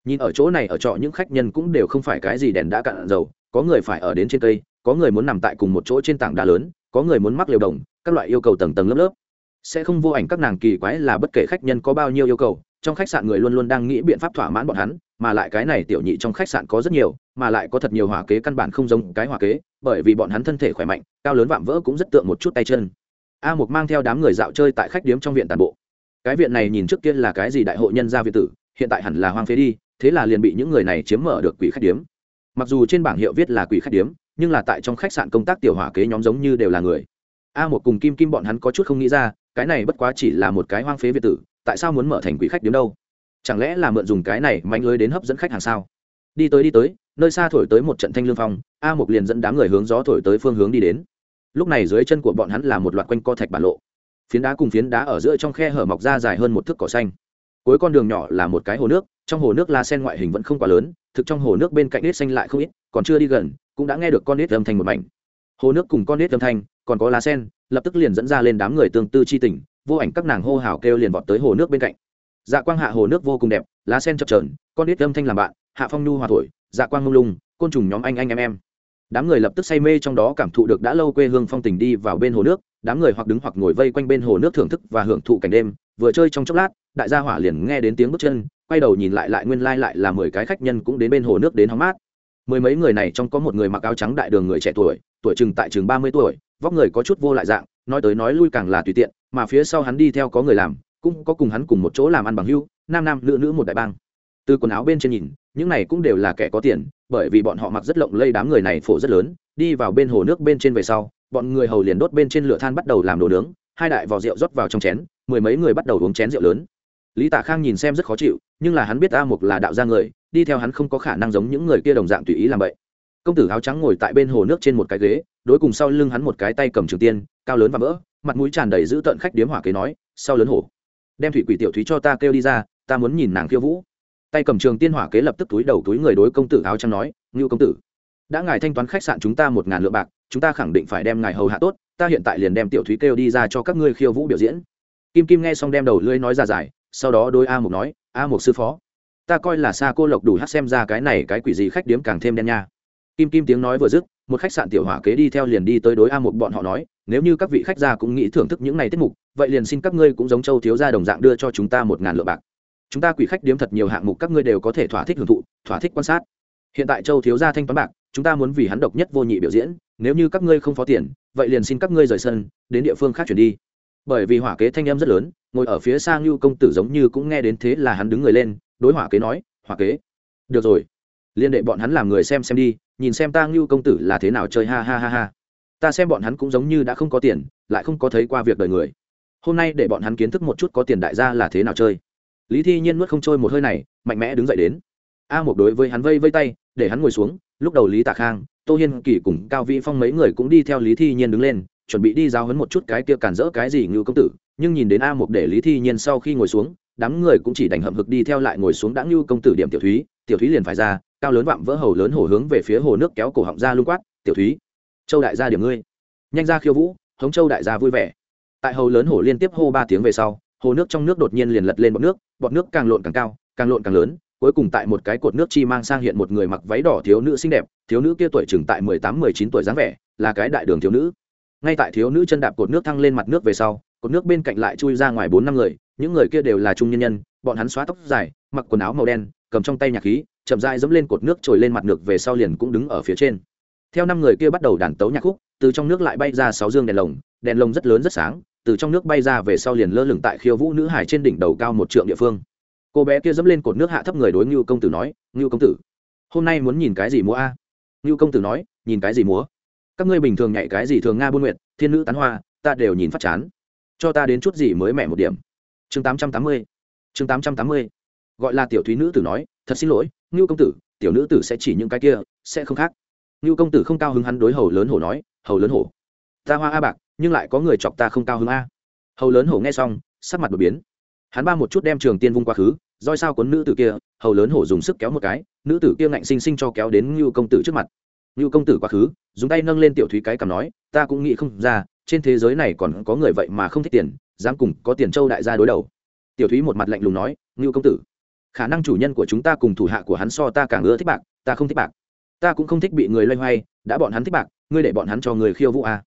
Nhìn ở chỗ này ở trọ những khách nhân cũng đều không phải cái gì đèn đã cạn dầu, có người phải ở đến trên cây, có người muốn nằm tại cùng một chỗ trên tảng đá lớn, có người muốn mắc liều đồng, các loại yêu cầu tầng tầng lớp lớp. Sẽ không vô ảnh các nàng kỳ quái là bất kể khách nhân có bao nhiêu yêu cầu, trong khách sạn người luôn luôn đang nghĩ biện pháp thỏa mãn bọn hắn mà lại cái này tiểu nhị trong khách sạn có rất nhiều, mà lại có thật nhiều hỏa kế căn bản không giống cái hỏa kế, bởi vì bọn hắn thân thể khỏe mạnh, cao lớn vạm vỡ cũng rất tượng một chút tay chân. A mục mang theo đám người dạo chơi tại khách điếm trong viện tàn bộ. Cái viện này nhìn trước kia là cái gì đại hội nhân gia viện tử, hiện tại hẳn là hoang phế đi, thế là liền bị những người này chiếm mở được quỷ khách điếm. Mặc dù trên bảng hiệu viết là quỷ khách điếm, nhưng là tại trong khách sạn công tác tiểu hỏa kế nhóm giống như đều là người. A một cùng kim kim bọn hắn có chút không nghĩ ra, cái này bất quá chỉ là một cái hoang phế việt tử, tại sao muốn mở thành quỷ khách điếm đâu? Chẳng lẽ là mượn dùng cái này mạnh lưới đến hấp dẫn khách hàng sao? Đi tới đi tới, nơi xa thổi tới một trận thanh lương phong, a một liền dẫn đám người hướng gió thổi tới phương hướng đi đến. Lúc này dưới chân của bọn hắn là một loạt quanh co thạch bản lộ. Phiến đá cùng phiến đá ở giữa trong khe hở mọc ra dài hơn một thước cỏ xanh. Cuối con đường nhỏ là một cái hồ nước, trong hồ nước la sen ngoại hình vẫn không quá lớn, thực trong hồ nước bên cạnh nết xanh lại không ít, còn chưa đi gần, cũng đã nghe được con nết âm thanh một mảnh. Hồ nước cùng con nết âm thanh, còn có lá sen, lập tức liền dẫn ra lên đám người tương tư chi tình, vô ảnh các nàng hô hào kêu liền vọt tới hồ nước bên cạnh dạ quang hạ hồ nước vô cùng đẹp, lá sen chập trờn con ít âm thanh làm bạn, hạ phong nhu hòa thổi dạ quang mông lung, côn trùng nhóm anh anh em em. Đám người lập tức say mê trong đó cảm thụ được đã lâu quê hương phong tình đi vào bên hồ nước, đám người hoặc đứng hoặc ngồi vây quanh bên hồ nước thưởng thức và hưởng thụ cảnh đêm, vừa chơi trong chốc lát, đại gia hỏa liền nghe đến tiếng bước chân, quay đầu nhìn lại lại nguyên lai lại là mười cái khách nhân cũng đến bên hồ nước đến hóng mát. Mười mấy người này trong có một người mặc áo trắng đại đường người trẻ tuổi tuổi chừng tại chừng ba mươi tuổi, vóc người có chút vô lại dạng, nói tới nói lui càng là tùy tiện, mà phía sau hắn đi theo có người làm cũng có cùng hắn cùng một chỗ làm ăn bằng hưu, nam nam, nữ nữ một đại bang. Từ quần áo bên trên nhìn, những này cũng đều là kẻ có tiền, bởi vì bọn họ mặc rất lộng lây đám người này phổ rất lớn, đi vào bên hồ nước bên trên về sau, bọn người hầu liền đốt bên trên lửa than bắt đầu làm đồ nướng, hai đại vò rượu rót vào trong chén, mười mấy người bắt đầu uống chén rượu lớn. Lý tạ khang nhìn xem rất khó chịu, nhưng là hắn biết a mục là đạo gia người, đi theo hắn không có khả năng giống những người kia đồng dạng tùy ý làm vậy. Công tử áo trắng ngồi tại bên hồ nước trên một cái ghế, đối cùng sau lưng hắn một cái tay cầm trường tiên, cao lớn và vỡ mặt mũi tràn đầy giữ tận khách điếm hỏa kế nói, sau lớn hổ đem thủy quỷ tiểu thúy cho ta kêu đi ra, ta muốn nhìn nàng khiêu vũ. Tay cầm trường tiên hỏa kế lập tức túi đầu túi người đối công tử áo trắng nói, ngưu công tử, đã ngài thanh toán khách sạn chúng ta một ngàn lượng bạc, chúng ta khẳng định phải đem ngài hầu hạ tốt, ta hiện tại liền đem tiểu thúy kêu đi ra cho các ngươi khiêu vũ biểu diễn. Kim kim nghe xong đem đầu lưỡi nói ra dài, sau đó đôi a mục nói, a mục sư phó, ta coi là xa cô lộc đủ hát xem ra cái này cái quỷ gì khách điếm càng thêm đen nha. Kim kim tiếng nói vừa dứt, một khách sạn tiểu hỏa kế đi theo liền đi tới đối a Mục bọn họ nói, nếu như các vị khách gia cũng nghĩ thưởng thức những này tiết mục vậy liền xin các ngươi cũng giống châu thiếu gia đồng dạng đưa cho chúng ta một ngàn lượng bạc. Chúng ta quỷ khách điếm thật nhiều hạng mục các ngươi đều có thể thỏa thích hưởng thụ, thỏa thích quan sát. Hiện tại châu thiếu gia thanh toán bạc, chúng ta muốn vì hắn độc nhất vô nhị biểu diễn, nếu như các ngươi không phó tiền, vậy liền xin các ngươi rời sân, đến địa phương khác chuyển đi. Bởi vì hỏa kế thanh em rất lớn, ngồi ở phía xa ngưu công tử giống như cũng nghe đến thế là hắn đứng người lên, đối hỏa kế nói, hỏa kế, được rồi, liên đệ bọn hắn làm người xem xem đi, nhìn xem ta ngưu công tử là thế nào chơi, ha ha ha ha. Ta xem bọn hắn cũng giống như đã không có tiền, lại không có thấy qua việc đời người hôm nay để bọn hắn kiến thức một chút có tiền đại gia là thế nào chơi. Lý thi nhiên nuốt không trôi một hơi này, mạnh mẽ đứng dậy đến. A một đối với hắn vây vây tay, để hắn ngồi xuống, lúc đầu lý tạ khang, tô hiên kỳ cùng cao vĩ phong mấy người cũng đi theo lý thi nhiên đứng lên, chuẩn bị đi giao hấn một chút cái kia cản rỡ cái gì ngưu công tử, nhưng nhìn đến a một để lý thi nhiên sau khi ngồi xuống, đám người cũng chỉ đành hậm hực đi theo lại ngồi xuống đã ngưu công tử điểm tiểu thúy tiểu thúy liền phải ra, cao lớn vạm vỡ hầu lớn hổ hướng về phía hồ nước kéo cổ họng ra lung quát, tiểu thúy, châu đại gia điểm ngươi. Nhanh ra khiêu vũ, hống châu đại gia vui vẻ tại hầu lớn hổ liên tiếp hô ba tiếng về sau, hồ nước trong nước đột nhiên liền lật lên bọt nước bọt nước càng lộn càng cao, càng lộn càng lớn, cuối cùng tại một cái cột nước chi mang sang hiện một người mặc váy đỏ thiếu nữ xinh đẹp, thiếu nữ kia tuổi chừng tại mười tám, mười chín tuổi dáng vẻ, là cái đại đường thiếu nữ. Ngay tại thiếu nữ chân đạp cột nước thăng lên mặt nước về sau, cột nước bên cạnh lại chui ra ngoài bốn năm người, những người kia đều là trung nhân nhân, bọn hắn xóa tóc dài, mặc quần áo màu đen, cầm trong tay nhạc khí, chậm dai dẫm lên cột nước trồi lên mặt nước về sau liền cũng đứng ở phía trên. Theo năm người kia bắt đầu đàn tấu nhạc khúc, từ trong nước lại bay ra sáu dương đèn lồng đèn lồng rất lớn rất sáng từ trong nước bay ra về sau liền lơ lửng tại khiêu vũ nữ hải trên đỉnh đầu cao một trượng địa phương. Cô bé kia dẫm lên cột nước hạ thấp người đối ngưu công tử nói, ngưu công tử, hôm nay muốn nhìn cái gì múa a? À? ngưu công tử nói, nhìn cái gì múa? Các ngươi bình thường nhảy cái gì thường nga buôn nguyện thiên nữ tán hoa, ta đều nhìn phát chán. Cho ta đến chút gì mới mẻ một điểm. Chương tám trăm tám mươi, chương tám trăm tám mươi. Gọi là tiểu thúy nữ tử nói, thật xin lỗi, ngưu công tử, tiểu nữ tử sẽ chỉ những cái kia, sẽ không khác. Ngưu công tử không cao hứng hắn đối hầu lớn hổ nói, hầu lớn hổ, ta hoa a bạc nhưng lại có người chọc ta không cao hứng a. Hầu lớn hổ nghe xong, sắc mặt đột biến. Hắn ba một chút đem trường tiên vung quá khứ, roi sao cuốn nữ tử kia, hầu lớn hổ dùng sức kéo một cái, nữ tử kia ngạnh sinh sinh cho kéo đến ngưu công tử trước mặt. Ngưu công tử quá khứ, dùng tay nâng lên tiểu thúy cái cầm nói, ta cũng nghĩ không ra, trên thế giới này còn có người vậy mà không thích tiền, dám cùng có tiền châu đại gia đối đầu. Tiểu thúy một mặt lạnh lùng nói, ngưu công tử, khả năng chủ nhân của chúng ta cùng thủ hạ của hắn so ta càng ưa thích bạc, ta không thích bạc. Ta cũng không thích bị người loay hoay, đã bọn hắn thích bạc, ngươi để bọn hắn cho người khiêu vũ à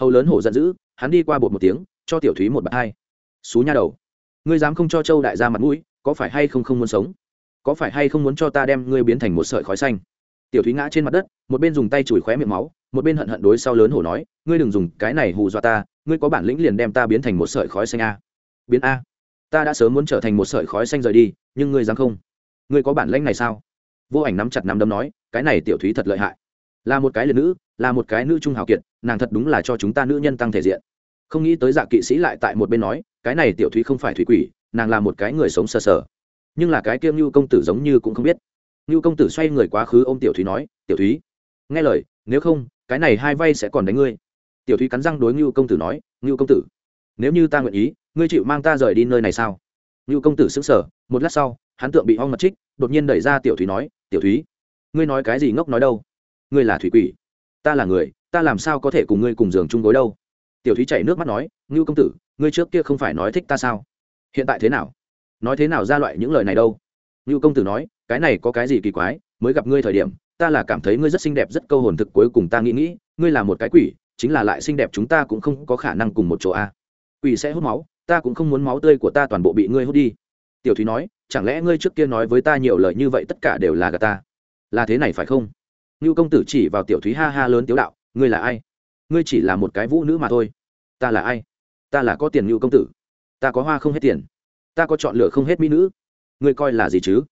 hầu lớn hổ giận dữ, hắn đi qua bột một tiếng, cho tiểu thúy một bạt hai. Xú nha đầu, ngươi dám không cho châu đại gia mặt mũi, có phải hay không không muốn sống? Có phải hay không muốn cho ta đem ngươi biến thành một sợi khói xanh? Tiểu thúy ngã trên mặt đất, một bên dùng tay chùi khóe miệng máu, một bên hận hận đối sau lớn hổ nói, ngươi đừng dùng cái này hù dọa ta, ngươi có bản lĩnh liền đem ta biến thành một sợi khói xanh a. Biến a? Ta đã sớm muốn trở thành một sợi khói xanh rời đi, nhưng ngươi dám không? Ngươi có bản lĩnh này sao? Vô ảnh nắm chặt nắm đấm nói, cái này tiểu thúy thật lợi hại là một cái liệt nữ, là một cái nữ trung hào kiệt, nàng thật đúng là cho chúng ta nữ nhân tăng thể diện. Không nghĩ tới dạ kỵ sĩ lại tại một bên nói, cái này tiểu thúy không phải thủy quỷ, nàng là một cái người sống sờ sờ. Nhưng là cái kiêm như công tử giống như cũng không biết. Như công tử xoay người quá khứ ô m tiểu thúy nói, tiểu thúy. Nghe lời, nếu không, cái này hai vay sẽ còn đánh ngươi. Tiểu thúy cắn răng đối ngưu công tử nói, ngưu công tử, nếu như ta nguyện ý, ngươi chịu mang ta rời đi nơi này sao? Ngưu công tử xứng sở một lát sau, hắn tượng bị hong mật trích, đột nhiên đẩy ra tiểu thúy nói, tiểu thúy, ngươi nói cái gì ngốc nói đâu? Ngươi là thủy quỷ, ta là người, ta làm sao có thể cùng ngươi cùng giường chung gối đâu? Tiểu thúy chảy nước mắt nói, ngưu công tử, ngươi trước kia không phải nói thích ta sao? Hiện tại thế nào? Nói thế nào ra loại những lời này đâu? Ngưu công tử nói, cái này có cái gì kỳ quái, mới gặp ngươi thời điểm, ta là cảm thấy ngươi rất xinh đẹp, rất câu hồn thực cuối cùng ta nghĩ nghĩ, ngươi là một cái quỷ, chính là lại xinh đẹp chúng ta cũng không có khả năng cùng một chỗ a quỷ sẽ hút máu, ta cũng không muốn máu tươi của ta toàn bộ bị ngươi hút đi. Tiểu thúy nói, chẳng lẽ ngươi trước kia nói với ta nhiều lời như vậy tất cả đều là gà ta? Là thế này phải không? Ngưu công tử chỉ vào tiểu thúy ha ha lớn tiếu đạo, ngươi là ai? Ngươi chỉ là một cái vũ nữ mà thôi. Ta là ai? Ta là có tiền ngưu công tử. Ta có hoa không hết tiền. Ta có chọn lựa không hết mỹ nữ. Ngươi coi là gì chứ?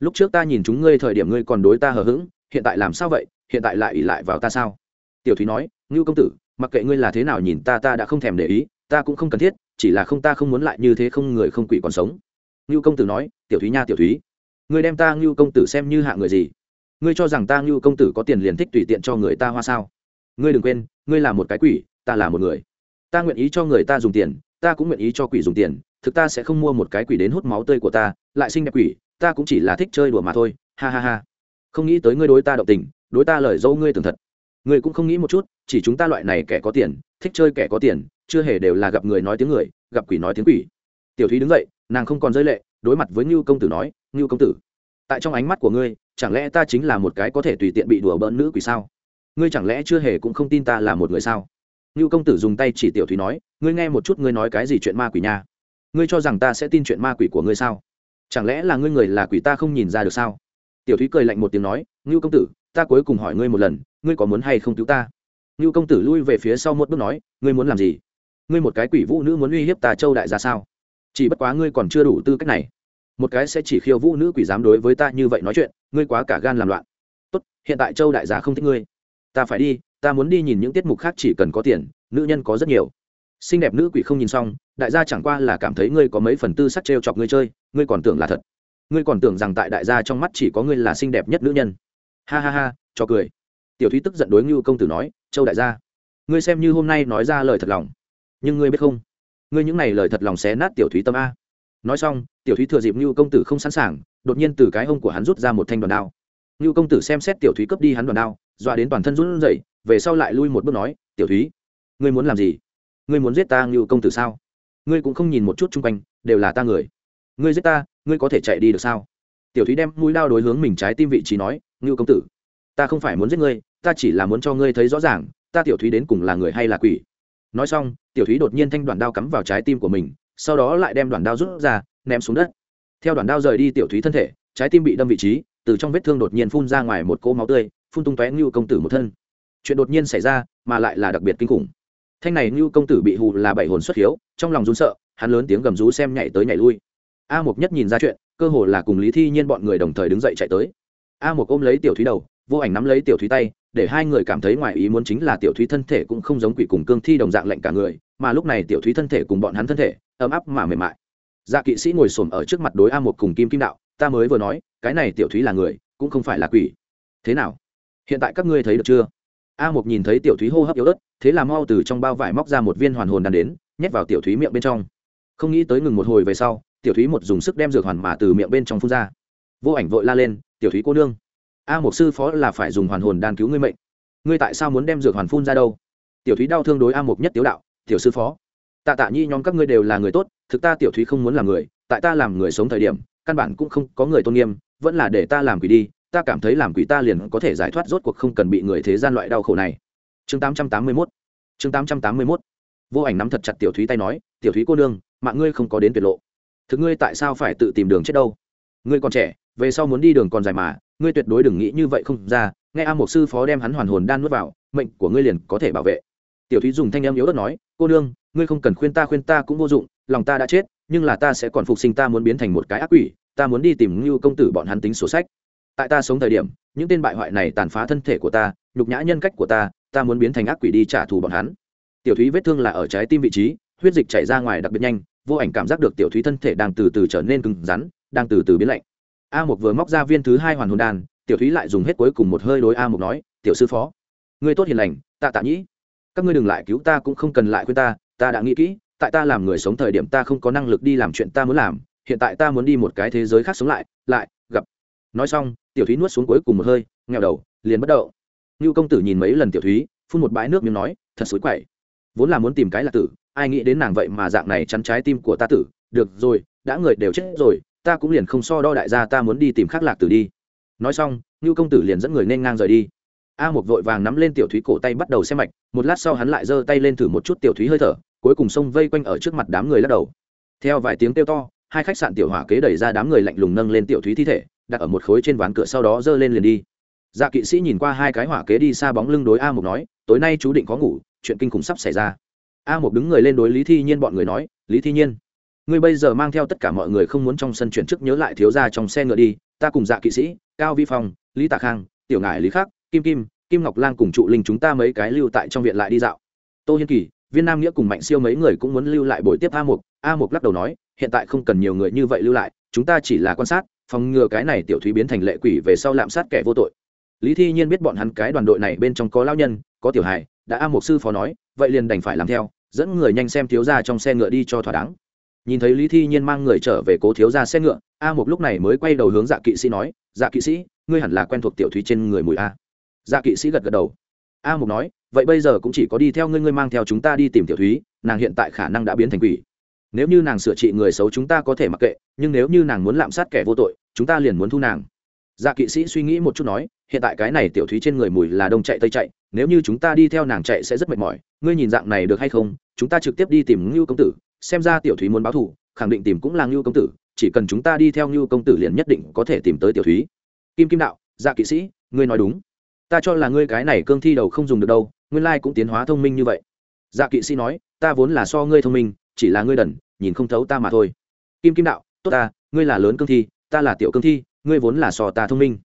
Lúc trước ta nhìn chúng ngươi thời điểm ngươi còn đối ta hờ hững, hiện tại làm sao vậy? Hiện tại lại ỉ lại vào ta sao? Tiểu thúy nói, ngưu công tử, mặc kệ ngươi là thế nào nhìn ta ta đã không thèm để ý, ta cũng không cần thiết, chỉ là không ta không muốn lại như thế không người không quỷ còn sống. Ngưu công tử nói, tiểu thúy nha, tiểu thúy. Ngươi đem ta, ngưu công tử, xem như hạ người gì? Ngươi cho rằng ta ngưu công tử có tiền liền thích tùy tiện cho người ta hoa sao? Ngươi đừng quên, ngươi là một cái quỷ, ta là một người. Ta nguyện ý cho người ta dùng tiền, ta cũng nguyện ý cho quỷ dùng tiền, thực ta sẽ không mua một cái quỷ đến hút máu tươi của ta, lại sinh đẹp quỷ, ta cũng chỉ là thích chơi đùa mà thôi, ha ha ha. Không nghĩ tới ngươi đối ta động tình, đối ta lời dâu ngươi tường thật. Ngươi cũng không nghĩ một chút, chỉ chúng ta loại này kẻ có tiền, thích chơi kẻ có tiền, chưa hề đều là gặp người nói tiếng người, gặp quỷ nói tiếng quỷ. Tiểu thúy đứng dậy, nàng không còn rơi lệ, đối mặt với ngưu công tử nói, ngưu công tử, tại trong ánh mắt của ngươi chẳng lẽ ta chính là một cái có thể tùy tiện bị đùa bỡn nữ quỷ sao? Ngươi chẳng lẽ chưa hề cũng không tin ta là một người sao? Ngưu công tử dùng tay chỉ tiểu thúy nói, ngươi nghe một chút ngươi nói cái gì chuyện ma quỷ nha. Ngươi cho rằng ta sẽ tin chuyện ma quỷ của ngươi sao? Chẳng lẽ là ngươi người là quỷ ta không nhìn ra được sao? Tiểu thúy cười lạnh một tiếng nói, ngưu công tử, ta cuối cùng hỏi ngươi một lần, ngươi có muốn hay không cứu ta? Ngưu công tử lui về phía sau một bước nói, ngươi muốn làm gì? Ngươi một cái quỷ vũ nữ muốn uy hiếp ta châu đại ra sao? Chỉ bất quá ngươi còn chưa đủ tư cách này một cái sẽ chỉ khiêu vũ nữ quỷ dám đối với ta như vậy nói chuyện, ngươi quá cả gan làm loạn. Tốt, hiện tại châu đại gia không thích ngươi. Ta phải đi, ta muốn đi nhìn những tiết mục khác chỉ cần có tiền, nữ nhân có rất nhiều. Xinh đẹp nữ quỷ không nhìn xong, đại gia chẳng qua là cảm thấy ngươi có mấy phần tư sắc t r e o chọc ngươi chơi, ngươi còn tưởng là thật. Ngươi còn tưởng rằng tại đại gia trong mắt chỉ có ngươi là xinh đẹp nhất nữ nhân. Ha ha ha, cho cười. Tiểu thúy tức giận đối ngưu công tử nói, châu đại gia, ngươi xem như hôm nay nói ra lời thật lòng. Nhưng ngươi biết không? Ngươi những n à y lời thật lòng xé nát tiểu thúy tâm a nói xong, tiểu thúy thừa dịp như công tử không sẵn sàng, đột nhiên từ cái hông của hắn rút ra một thanh đoàn đao. Như công tử xem xét tiểu thúy cướp đi hắn đoàn đao, dọa đến toàn thân run rẩy, về sau lại lui một bước nói, tiểu thúy, ngươi muốn làm gì? Ngươi muốn giết ta như công tử sao? Ngươi cũng không nhìn một chút chung quanh, đều là ta người. Ngươi giết ta, ngươi có thể chạy đi được sao? Tiểu thúy đem mũi đao đối hướng mình trái tim vị trí nói, ngưu công tử, ta không phải muốn giết ngươi, ta chỉ là muốn cho ngươi thấy rõ ràng, ta tiểu thúy đến cùng là người hay là quỷ. Nói xong, tiểu thúy đột nhiên thanh đoàn đao cắm vào trái tim của mình sau đó lại đem đoạn đao rút ra, ném xuống đất. Theo đoạn đao rời đi tiểu thúy thân thể, trái tim bị đâm vị trí, từ trong vết thương đột nhiên phun ra ngoài một cỗ máu tươi, phun tung tóe ngưu công tử một thân. Chuyện đột nhiên xảy ra, mà lại là đặc biệt kinh khủng. Thanh này như công tử bị hù là bảy hồn xuất hiếu, trong lòng run sợ, hắn lớn tiếng gầm rú xem nhảy tới nhảy lui. A mục nhất nhìn ra chuyện, cơ hồ là cùng lý thi nhiên bọn người đồng thời đứng dậy chạy tới. A mục ôm lấy tiểu thúy đầu, vô ảnh nắm lấy tiểu thúy tay, để hai người cảm thấy ngoài ý muốn chính là tiểu thúy thân thể cũng không giống quỷ cùng cương thi đồng dạng lạnh cả người, mà lúc này tiểu thúy thân thể cùng bọn hắn thân thể ấm áp mà mềm mại. Dạ kỵ sĩ ngồi xổm ở trước mặt đối a một cùng kim kim đạo, ta mới vừa nói, cái này tiểu thúy là người, cũng không phải là quỷ. Thế nào? Hiện tại các ngươi thấy được chưa? A một nhìn thấy tiểu thúy hô hấp yếu ớt, thế là mau từ trong bao vải móc ra một viên hoàn hồn đàn đến, nhét vào tiểu thúy miệng bên trong. Không nghĩ tới ngừng một hồi về sau, tiểu thúy một dùng sức đem dược hoàn mà từ miệng bên trong phun ra. Vô ảnh vội la lên, tiểu thúy cô nương, a một sư phó là phải dùng hoàn hồn đan cứu ngươi mệnh. Ngươi tại sao muốn đem dược hoàn phun ra đâu? Tiểu thúy đau thương đối a một nhất tiếu đạo, tiểu sư phó tạ tạ nhi nhóm các ngươi đều là người tốt, thực ta tiểu thúy không muốn làm người, tại ta làm người sống thời điểm, căn bản cũng không có người tôn nghiêm, vẫn là để ta làm quỷ đi, ta cảm thấy làm quỷ ta liền có thể giải thoát rốt cuộc không cần bị người thế gian loại đau khổ này. Chương 881 chương 881 vô ảnh nắm thật chặt tiểu thúy tay nói, tiểu thúy cô nương, mạng ngươi không có đến tuyệt lộ. Thực ngươi tại sao phải tự tìm đường chết đâu? Ngươi còn trẻ, về sau muốn đi đường còn dài mà, ngươi tuyệt đối đừng nghĩ như vậy không ra. Nghe a một sư phó đem hắn hoàn hồn đan nuốt vào, mệnh của ngươi liền có thể bảo vệ. Tiểu thúy dùng thanh em yếu đất nói, cô nương ngươi không cần khuyên ta khuyên ta cũng vô dụng, lòng ta đã chết, nhưng là ta sẽ còn phục sinh ta muốn biến thành một cái ác quỷ, ta muốn đi tìm ngưu công tử bọn hắn tính sổ sách. Tại ta sống thời điểm, những tên bại hoại này tàn phá thân thể của ta, nhục nhã nhân cách của ta ta muốn biến thành ác quỷ đi trả thù bọn hắn. Tiểu thúy vết thương là ở trái tim vị trí, huyết dịch chảy ra ngoài đặc biệt nhanh, vô ảnh cảm giác được tiểu thúy thân thể đang từ từ trở nên cứng rắn, đang từ từ biến lạnh. A một vừa móc ra viên thứ hai hoàn hồn đàn tiểu thúy lại dùng hết cuối cùng một hơi đối a một nói, tiểu sư phó người tốt hiền lành, tạ tạ nhĩ. Các ngươi đừng lại cứu ta cũng không cần lại khuyên ta ta đã nghĩ kỹ, tại ta làm người sống thời điểm ta không có năng lực đi làm chuyện ta muốn làm, hiện tại ta muốn đi một cái thế giới khác sống lại lại, gặp. Nói xong, tiểu thúy nuốt xuống cuối cùng một hơi nghèo đầu, liền bất đậu ngưu công tử nhìn mấy lần tiểu thúy, phun một bãi nước miếng nói, thật xối quậy. Vốn là muốn tìm cái là tử, ai nghĩ đến nàng vậy mà dạng này chắn trái tim của ta tử. Được rồi, đã người đều chết rồi, ta cũng liền không so đo đại gia ta muốn đi tìm khác lạc tử đi. Nói xong, ngưu công tử liền dẫn người nên ngang rời đi. A một vội vàng nắm lên tiểu thúy cổ tay bắt đầu xem mạch, một lát sau hắn lại giơ tay lên thử một chút tiểu thúy hơi thở cuối cùng xông vây quanh ở trước mặt đám người lắc đầu. Theo vài tiếng kêu to, hai khách sạn tiểu hỏa kế đẩy ra đám người lạnh lùng nâng lên tiểu thúy thi thể, đặt ở một khối trên ván cửa sau đó giơ lên liền đi. Dạ kỵ sĩ nhìn qua hai cái hỏa kế đi xa bóng lưng đối a Mộc nói, tối nay chú định có ngủ, chuyện kinh khủng sắp xảy ra. A Mộc đứng người lên đối lý thi nhiên bọn người nói, lý thi nhiên, ngươi bây giờ mang theo tất cả mọi người không muốn trong sân chuyển trước nhớ lại thiếu ra trong xe ngựa đi, ta cùng dạ kỵ sĩ, cao vi phong, lý tạ khang, tiểu ngải lý khắc, kim kim kim ngọc lang cùng trụ linh chúng ta mấy cái lưu tại trong viện lại đi dạo. Tô hiên kỳ viên nam nghĩa cùng mạnh siêu mấy người cũng muốn lưu lại buổi tiếp a mục. A mục lắc đầu nói, hiện tại không cần nhiều người như vậy lưu lại, chúng ta chỉ là quan sát, phòng ngừa cái này tiểu thúy biến thành lệ quỷ về sau lạm sát kẻ vô tội. Lý thi nhiên biết bọn hắn cái đoàn đội này bên trong có lao nhân, có tiểu hài, đã a mục sư phó nói, vậy liền đành phải làm theo, dẫn người nhanh xem thiếu ra trong xe ngựa đi cho thỏa đáng. Nhìn thấy lý thi nhiên mang người trở về cố thiếu ra xe ngựa, a mục lúc này mới quay đầu hướng dạ kỵ sĩ nói dạ kỵ sĩ, ngươi hẳn là quen thuộc tiểu thúy trên người mùi a. Dạ kỵ sĩ gật gật đầu a mục nói, vậy bây giờ cũng chỉ có đi theo ngươi ngươi mang theo chúng ta đi tìm tiểu thúy, nàng hiện tại khả năng đã biến thành quỷ. Nếu như nàng sửa trị người xấu chúng ta có thể mặc kệ, nhưng nếu như nàng muốn lạm sát kẻ vô tội, chúng ta liền muốn thu nàng. Dạ kỵ sĩ suy nghĩ một chút nói, hiện tại cái này tiểu thúy trên người mùi là đông chạy tây chạy, nếu như chúng ta đi theo nàng chạy sẽ rất mệt mỏi. Ngươi nhìn dạng này được hay không? Chúng ta trực tiếp đi tìm ngưu công tử, xem ra tiểu thúy muốn báo thù, khẳng định tìm cũng là ngưu công tử, chỉ cần chúng ta đi theo ngưu công tử liền nhất định có thể tìm tới tiểu thúy. Kim kim đạo dạ kỵ sĩ, ngươi nói đúng ta cho là ngươi cái này cương thi đầu không dùng được đâu, nguyên lai cũng tiến hóa thông minh như vậy. Dạ kỵ sĩ nói, ta vốn là so ngươi thông minh, chỉ là ngươi đần, nhìn không thấu ta mà thôi. Kim kim đạo, tốt ta, ngươi là lớn cương thi, ta là tiểu cương thi, ngươi vốn là so ta thông minh.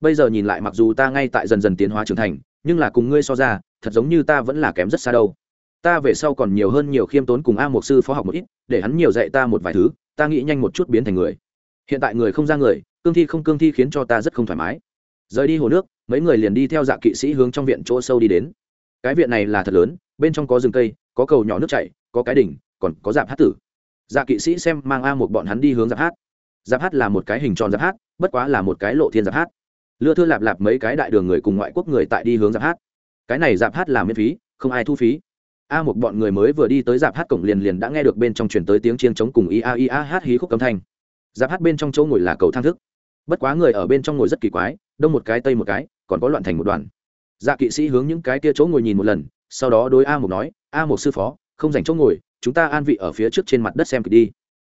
Bây giờ nhìn lại mặc dù ta ngay tại dần dần tiến hóa trưởng thành, nhưng là cùng ngươi so ra, thật giống như ta vẫn là kém rất xa đâu. Ta về sau còn nhiều hơn nhiều khiêm tốn cùng a mục sư phó học một ít, để hắn nhiều dạy ta một vài thứ, ta nghĩ nhanh một chút biến thành người. Hiện tại người không ra người, cương thi không cương thi khiến cho ta rất không thoải mái rời đi hồ nước, mấy người liền đi theo dạ kỵ sĩ hướng trong viện chỗ sâu đi đến. Cái viện này là thật lớn, bên trong có rừng cây, có cầu nhỏ nước chảy, có cái đỉnh, còn có dạp hát tử. Dạ kỵ sĩ xem mang a một bọn hắn đi hướng dạp hát. Dạp hát là một cái hình tròn dạp hát, bất quá là một cái lộ thiên dạp hát. Lưa thưa lạp lạp mấy cái đại đường người cùng ngoại quốc người tại đi hướng dạp hát. Cái này dạp hát là miễn phí, không ai thu phí. A một bọn người mới vừa đi tới dạp hát cổng liền liền đã nghe được bên trong chuyển tới tiếng chiêng trống cùng ia ia hát hí khúc cấm thanh. Dạp hát bên trong chỗ ngồi là cầu thang thức. Bất quá người ở bên trong ngồi rất kỳ quái đông một cái tây một cái, còn có loạn thành một đoàn. Dạ kỵ sĩ hướng những cái kia chỗ ngồi nhìn một lần, sau đó đối a một nói, a một sư phó, không dành chỗ ngồi, chúng ta an vị ở phía trước trên mặt đất xem kịch đi.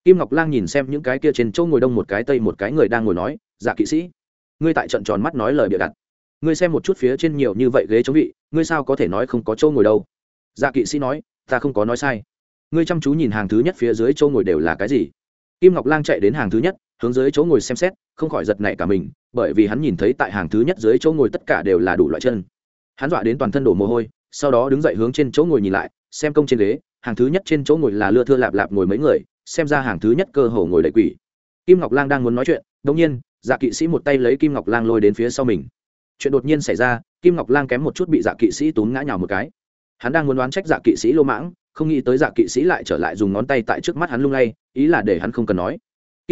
Kim ngọc lang nhìn xem những cái kia trên chỗ ngồi đông một cái tây một cái người đang ngồi nói dạ kỵ sĩ, ngươi tại trận tròn mắt nói lời bịa đặt. Ngươi xem một chút phía trên nhiều như vậy ghế chống vị, ngươi sao có thể nói không có chỗ ngồi đâu? Dạ kỵ sĩ nói, ta không có nói sai. Ngươi chăm chú nhìn hàng thứ nhất phía dưới chỗ ngồi đều là cái gì? Kim ngọc lang chạy đến hàng thứ nhất, hướng dưới chỗ ngồi xem xét, không khỏi giật nảy cả mình bởi vì hắn nhìn thấy tại hàng thứ nhất dưới chỗ ngồi tất cả đều là đủ loại chân. Hắn dọa đến toàn thân đổ mồ hôi, sau đó đứng dậy hướng trên chỗ ngồi nhìn lại, xem công trên ghế, hàng thứ nhất trên chỗ ngồi là lưa thưa lạp lạp ngồi mấy người, xem ra hàng thứ nhất cơ hồ ngồi đầy quỷ. Kim ngọc lang đang muốn nói chuyện đ ỗ n g nhiên dạ kỵ sĩ một tay lấy kim ngọc lang lôi đến phía sau mình. Chuyện đột nhiên xảy ra, kim ngọc lang kém một chút bị dạ kỵ sĩ tốn ngã nhào một cái. Hắn đang muốn đoán trách dạ kỵ sĩ lô mãng, không nghĩ tới dạ kỵ sĩ lại trở lại dùng ngón tay tại trước mắt hắn lung lay, ý là để hắn không cần nói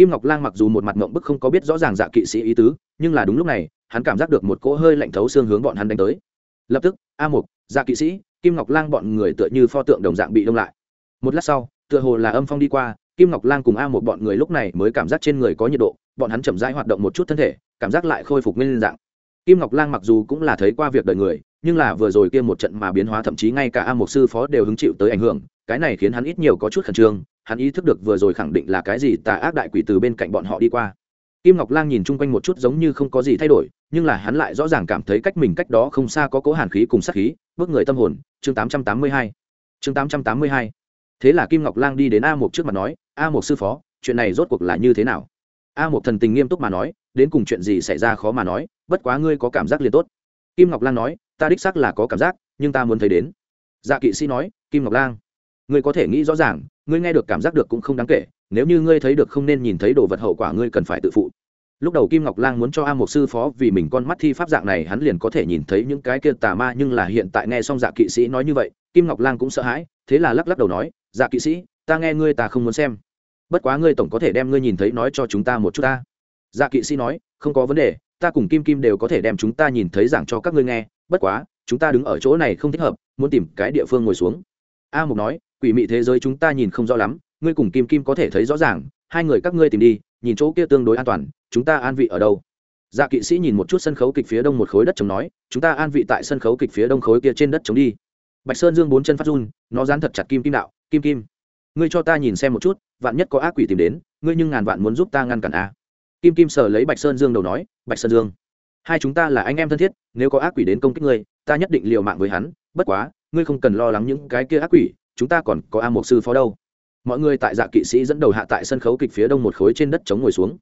kim ngọc lang mặc dù một mặt ngộng bức không có biết rõ ràng dạ kỵ sĩ ý tứ, nhưng là đúng lúc này, hắn cảm giác được một cỗ hơi lạnh thấu xương hướng bọn hắn đánh tới. Lập tức, a mục dạ kỵ sĩ, kim ngọc lang bọn người tựa như pho tượng đồng dạng bị đông lại. Một lát sau, tựa hồ là âm phong đi qua, kim ngọc lang cùng a một bọn người lúc này mới cảm giác trên người có nhiệt độ, bọn hắn chậm rãi hoạt động một chút thân thể, cảm giác lại khôi phục nguyên dạng. Kim ngọc lang mặc dù cũng là thấy qua việc đời người, nhưng là vừa rồi kia một trận mà biến hóa thậm chí ngay cả a một sư phó đều hứng chịu tới ảnh hưởng, cái này khiến hắn ít nhiều có chút khẩn trương hắn ý thức được vừa rồi khẳng định là cái gì tà ác đại quỷ từ bên cạnh bọn họ đi qua. Kim ngọc lang nhìn chung quanh một chút giống như không có gì thay đổi, nhưng là hắn lại rõ ràng cảm thấy cách mình cách đó không xa có cố hàn khí cùng sát khí bước người tâm hồn. Chương 882 chương 882 thế là kim ngọc lang đi đến a một trước mặt nói, a một sư phó, chuyện này rốt cuộc là như thế nào? A một thần tình nghiêm túc mà nói, đến cùng chuyện gì xảy ra khó mà nói, bất quá ngươi có cảm giác liền tốt. Kim ngọc lang nói, ta đích xác là có cảm giác, nhưng ta muốn thấy đến. Dạ kỵ sĩ nói, kim ngọc lang, ngươi có thể nghĩ rõ ràng ngươi nghe được cảm giác được cũng không đáng kể, nếu như ngươi thấy được không nên nhìn thấy đồ vật hậu quả ngươi cần phải tự phụ. Lúc đầu kim ngọc lang muốn cho a một sư phó vì mình con mắt thi pháp dạng này, hắn liền có thể nhìn thấy những cái kia tà ma, nhưng là hiện tại nghe xong dạ kỵ sĩ nói như vậy, kim ngọc lang cũng sợ hãi, thế là lắc lắc đầu nói dạ kỵ sĩ, ta nghe ngươi ta không muốn xem. Bất quá ngươi tổng có thể đem ngươi nhìn thấy nói cho chúng ta một chút ta. Dạ kỵ sĩ nói, không có vấn đề, ta cùng kim kim đều có thể đem chúng ta nhìn thấy giảng cho các ngươi nghe, bất quá, chúng ta đứng ở chỗ này không thích hợp, muốn tìm cái địa phương ngồi xuống. A mục nói quỷ mị thế giới chúng ta nhìn không rõ lắm, ngươi cùng kim kim có thể thấy rõ ràng, hai người các ngươi tìm đi, nhìn chỗ kia tương đối an toàn, chúng ta an vị ở đâu? Dạ kỵ sĩ nhìn một chút sân khấu kịch phía đông một khối đất chống nói, chúng ta an vị tại sân khấu kịch phía đông khối kia trên đất chống đi. Bạch sơn dương bốn chân phát run, nó dán thật chặt kim kim đạo, kim kim, ngươi cho ta nhìn xem một chút, vạn nhất có ác quỷ tìm đến, ngươi nhưng ngàn vạn muốn giúp ta ngăn cản a kim kim sờ lấy bạch sơn dương đầu nói, bạch sơn dương, hai chúng ta là anh em thân thiết, nếu có ác quỷ đến công kích ngươi, ta nhất định liều mạng với hắn, bất quá, ngươi không cần lo lắng những cái kia ác quỷ chúng ta còn có a mục sư phó đâu. Mọi người tại dạ kỵ sĩ dẫn đầu hạ tại sân khấu kịch phía đông một khối trên đất chống ngồi xuống.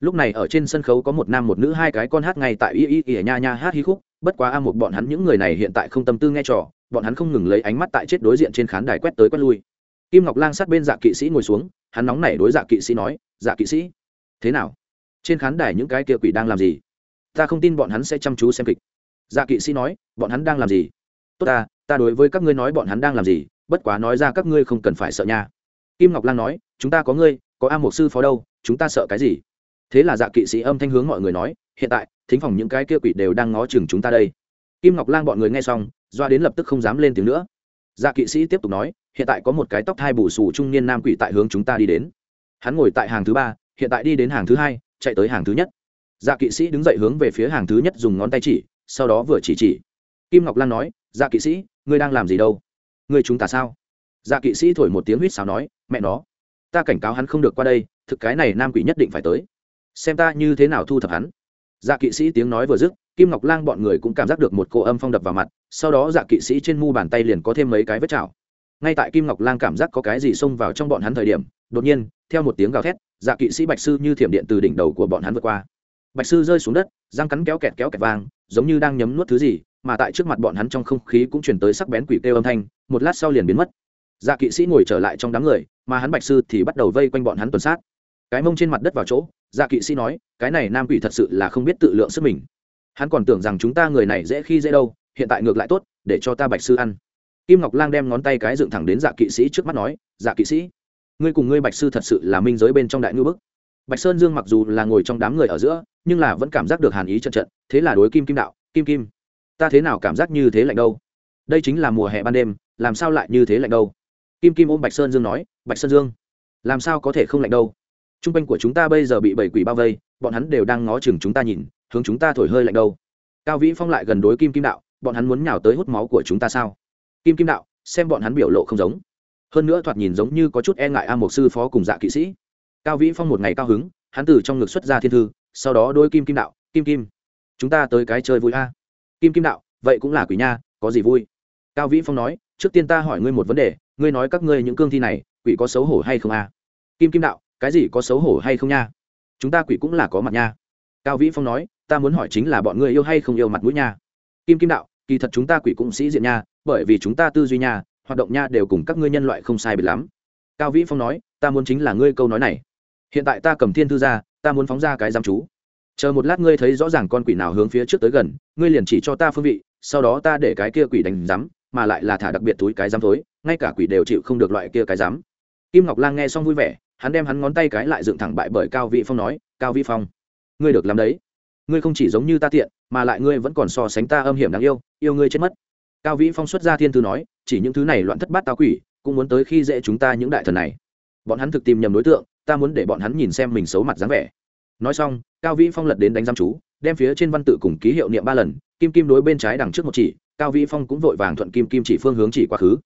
Lúc này ở trên sân khấu có một nam một nữ hai cái con hát ngay tại y y y nha nha hát hí khúc, bất quá a một bọn hắn những người này hiện tại không tâm tư nghe trò, bọn hắn không ngừng lấy ánh mắt tại chết đối diện trên khán đài quét tới quét lui. Kim ngọc lang sát bên dạ kỵ sĩ ngồi xuống, hắn nóng nảy đối dạ kỵ sĩ nói dạ kỵ sĩ, thế nào? Trên khán đài những cái kia quỷ đang làm gì? Ta không tin bọn hắn sẽ chăm chú xem kịch. Dạ kỵ sĩ nói, bọn hắn đang làm gì? Tốt ta ta đối với các ngươi nói bọn hắn đang làm gì bất quá nói ra các ngươi không cần phải sợ nha. Kim ngọc lang nói, chúng ta có ngươi, có a mục sư phó đâu, chúng ta sợ cái gì? Thế là dạ kỵ sĩ âm thanh hướng mọi người nói, hiện tại, thính phòng những cái kia quỷ đều đang ngó chừng chúng ta đây. Kim ngọc lang bọn người nghe xong, doa đến lập tức không dám lên tiếng nữa. Dạ kỵ sĩ tiếp tục nói, hiện tại có một cái tóc thai bù xù trung niên nam quỷ tại hướng chúng ta đi đến. Hắn ngồi tại hàng thứ ba, hiện tại đi đến hàng thứ hai, chạy tới hàng thứ nhất. Dạ kỵ sĩ đứng dậy hướng về phía hàng thứ nhất dùng ngón tay chỉ, sau đó vừa chỉ chỉ. Kim ngọc lan nói dạ kỵ sĩ, ngươi đang làm gì đâu? Ngươi chúng ta sao? Dạ kỵ sĩ thổi một tiếng huýt sao nói, mẹ nó, ta cảnh cáo hắn không được qua đây, thực cái này nam quỷ nhất định phải tới. Xem ta như thế nào thu thập hắn. Dạ kỵ sĩ tiếng nói vừa dứt, kim ngọc lang bọn người cũng cảm giác được một cô âm phong đập vào mặt, sau đó dạ kỵ sĩ trên mu bàn tay liền có thêm mấy cái vết chảo. Ngay tại kim ngọc lang cảm giác có cái gì xông vào trong bọn hắn thời điểm, đột nhiên, theo một tiếng gào thét dạ kỵ sĩ bạch sư như thiểm điện từ đỉnh đầu của bọn hắn vượt qua. Bạch sư rơi xuống đất, răng cắn kéo kẹt kéo kẹt vang giống như đang nhấm nuốt thứ gì, mà tại trước mặt bọn hắn trong không khí cũng chuyển tới sắc bén quỷ kêu âm thanh một lát sau liền biến mất. Dạ kỵ sĩ ngồi trở lại trong đám người, mà hắn bạch sư thì bắt đầu vây quanh bọn hắn tuần sát. Cái mông trên mặt đất vào chỗ dạ kỵ sĩ nói, cái này nam quỷ thật sự là không biết tự lượng sức mình. Hắn còn tưởng rằng chúng ta người này dễ khi dễ đâu, hiện tại ngược lại tốt, để cho ta bạch sư ăn. Kim ngọc lang đem ngón tay cái dựng thẳng đến dạ kỵ sĩ trước mắt nói dạ kỵ sĩ, ngươi cùng ngươi bạch sư thật sự là minh giới bên trong đại ngư bức. Bạch sơn dương mặc dù là ngồi trong đám người ở giữa, nhưng là vẫn cảm giác được hàn ý trận trận, thế là đối kim kim đạo, kim kim, ta thế nào cảm giác như thế lạnh đâu? Đây chính là mùa hè ban đêm làm sao lại như thế lạnh đâu? Kim kim ôm bạch sơn dương nói, bạch sơn dương, làm sao có thể không lạnh đâu? T r u n g quanh của chúng ta bây giờ bị bảy quỷ bao vây, bọn hắn đều đang ngó chừng chúng ta nhìn, hướng chúng ta thổi hơi lạnh đâu. Cao vĩ phong lại gần đối kim kim đạo, bọn hắn muốn nhào tới hút máu của chúng ta sao? Kim kim đạo, xem bọn hắn biểu lộ không giống. Hơn nữa thoạt nhìn giống như có chút e ngại a một sư phó cùng dạ kỵ sĩ. Cao vĩ phong một ngày cao hứng, hắn từ trong ngực xuất ra thiên thư, sau đó đôi kim kim đạo, kim kim, chúng ta tới cái chơi vui a. Kim kim đạo, vậy cũng là quỷ nha, có gì vui? Cao vĩ phong nói trước tiên ta hỏi ngươi một vấn đề, ngươi nói các ngươi những cương thi này, quỷ có xấu hổ hay không a? Kim kim đạo, cái gì có xấu hổ hay không nha? Chúng ta quỷ cũng là có mặt nha. Cao vĩ phong nói, ta muốn hỏi chính là bọn ngươi yêu hay không yêu mặt mũi nha? Kim kim đạo, kỳ thật chúng ta quỷ cũng sĩ diện nha, bởi vì chúng ta tư duy nha, hoạt động nha đều cùng các ngươi nhân loại không sai biệt lắm. Cao vĩ phong nói, ta muốn chính là ngươi câu nói này. Hiện tại ta cầm thiên thư ra, ta muốn phóng ra cái giam chú. Chờ một lát ngươi thấy rõ ràng con quỷ nào hướng phía trước tới gần, ngươi liền chỉ cho ta phương vị, sau đó ta để cái kia quỷ đánh rắm mà lại là thả đặc biệt túi cái dám thối, ngay cả quỷ đều chịu không được loại kia cái dám. kim ngọc lang nghe xong vui vẻ, hắn đem hắn ngón tay cái lại dựng thẳng bại bởi cao vị phong nói, cao vị phong, ngươi được làm đấy. Ngươi không chỉ giống như ta tiện, mà lại ngươi vẫn còn so sánh ta âm hiểm đáng yêu yêu ngươi chết mất. Cao vĩ phong xuất ra thiên thư nói, chỉ những thứ này loạn thất bát tao quỷ, cũng muốn tới khi dễ chúng ta những đại thần này. Bọn hắn thực tìm nhầm đối tượng, ta muốn để bọn hắn nhìn xem mình xấu mặt dáng vẻ. Nói xong, cao vĩ phong lật đến đánh giam chú, đem phía trên văn tự cùng ký hiệu niệm ba lần kim kim đối bên trái đằng trước một chỉ, cao vĩ phong cũng vội vàng thuận kim kim chỉ phương hướng chỉ quá khứ.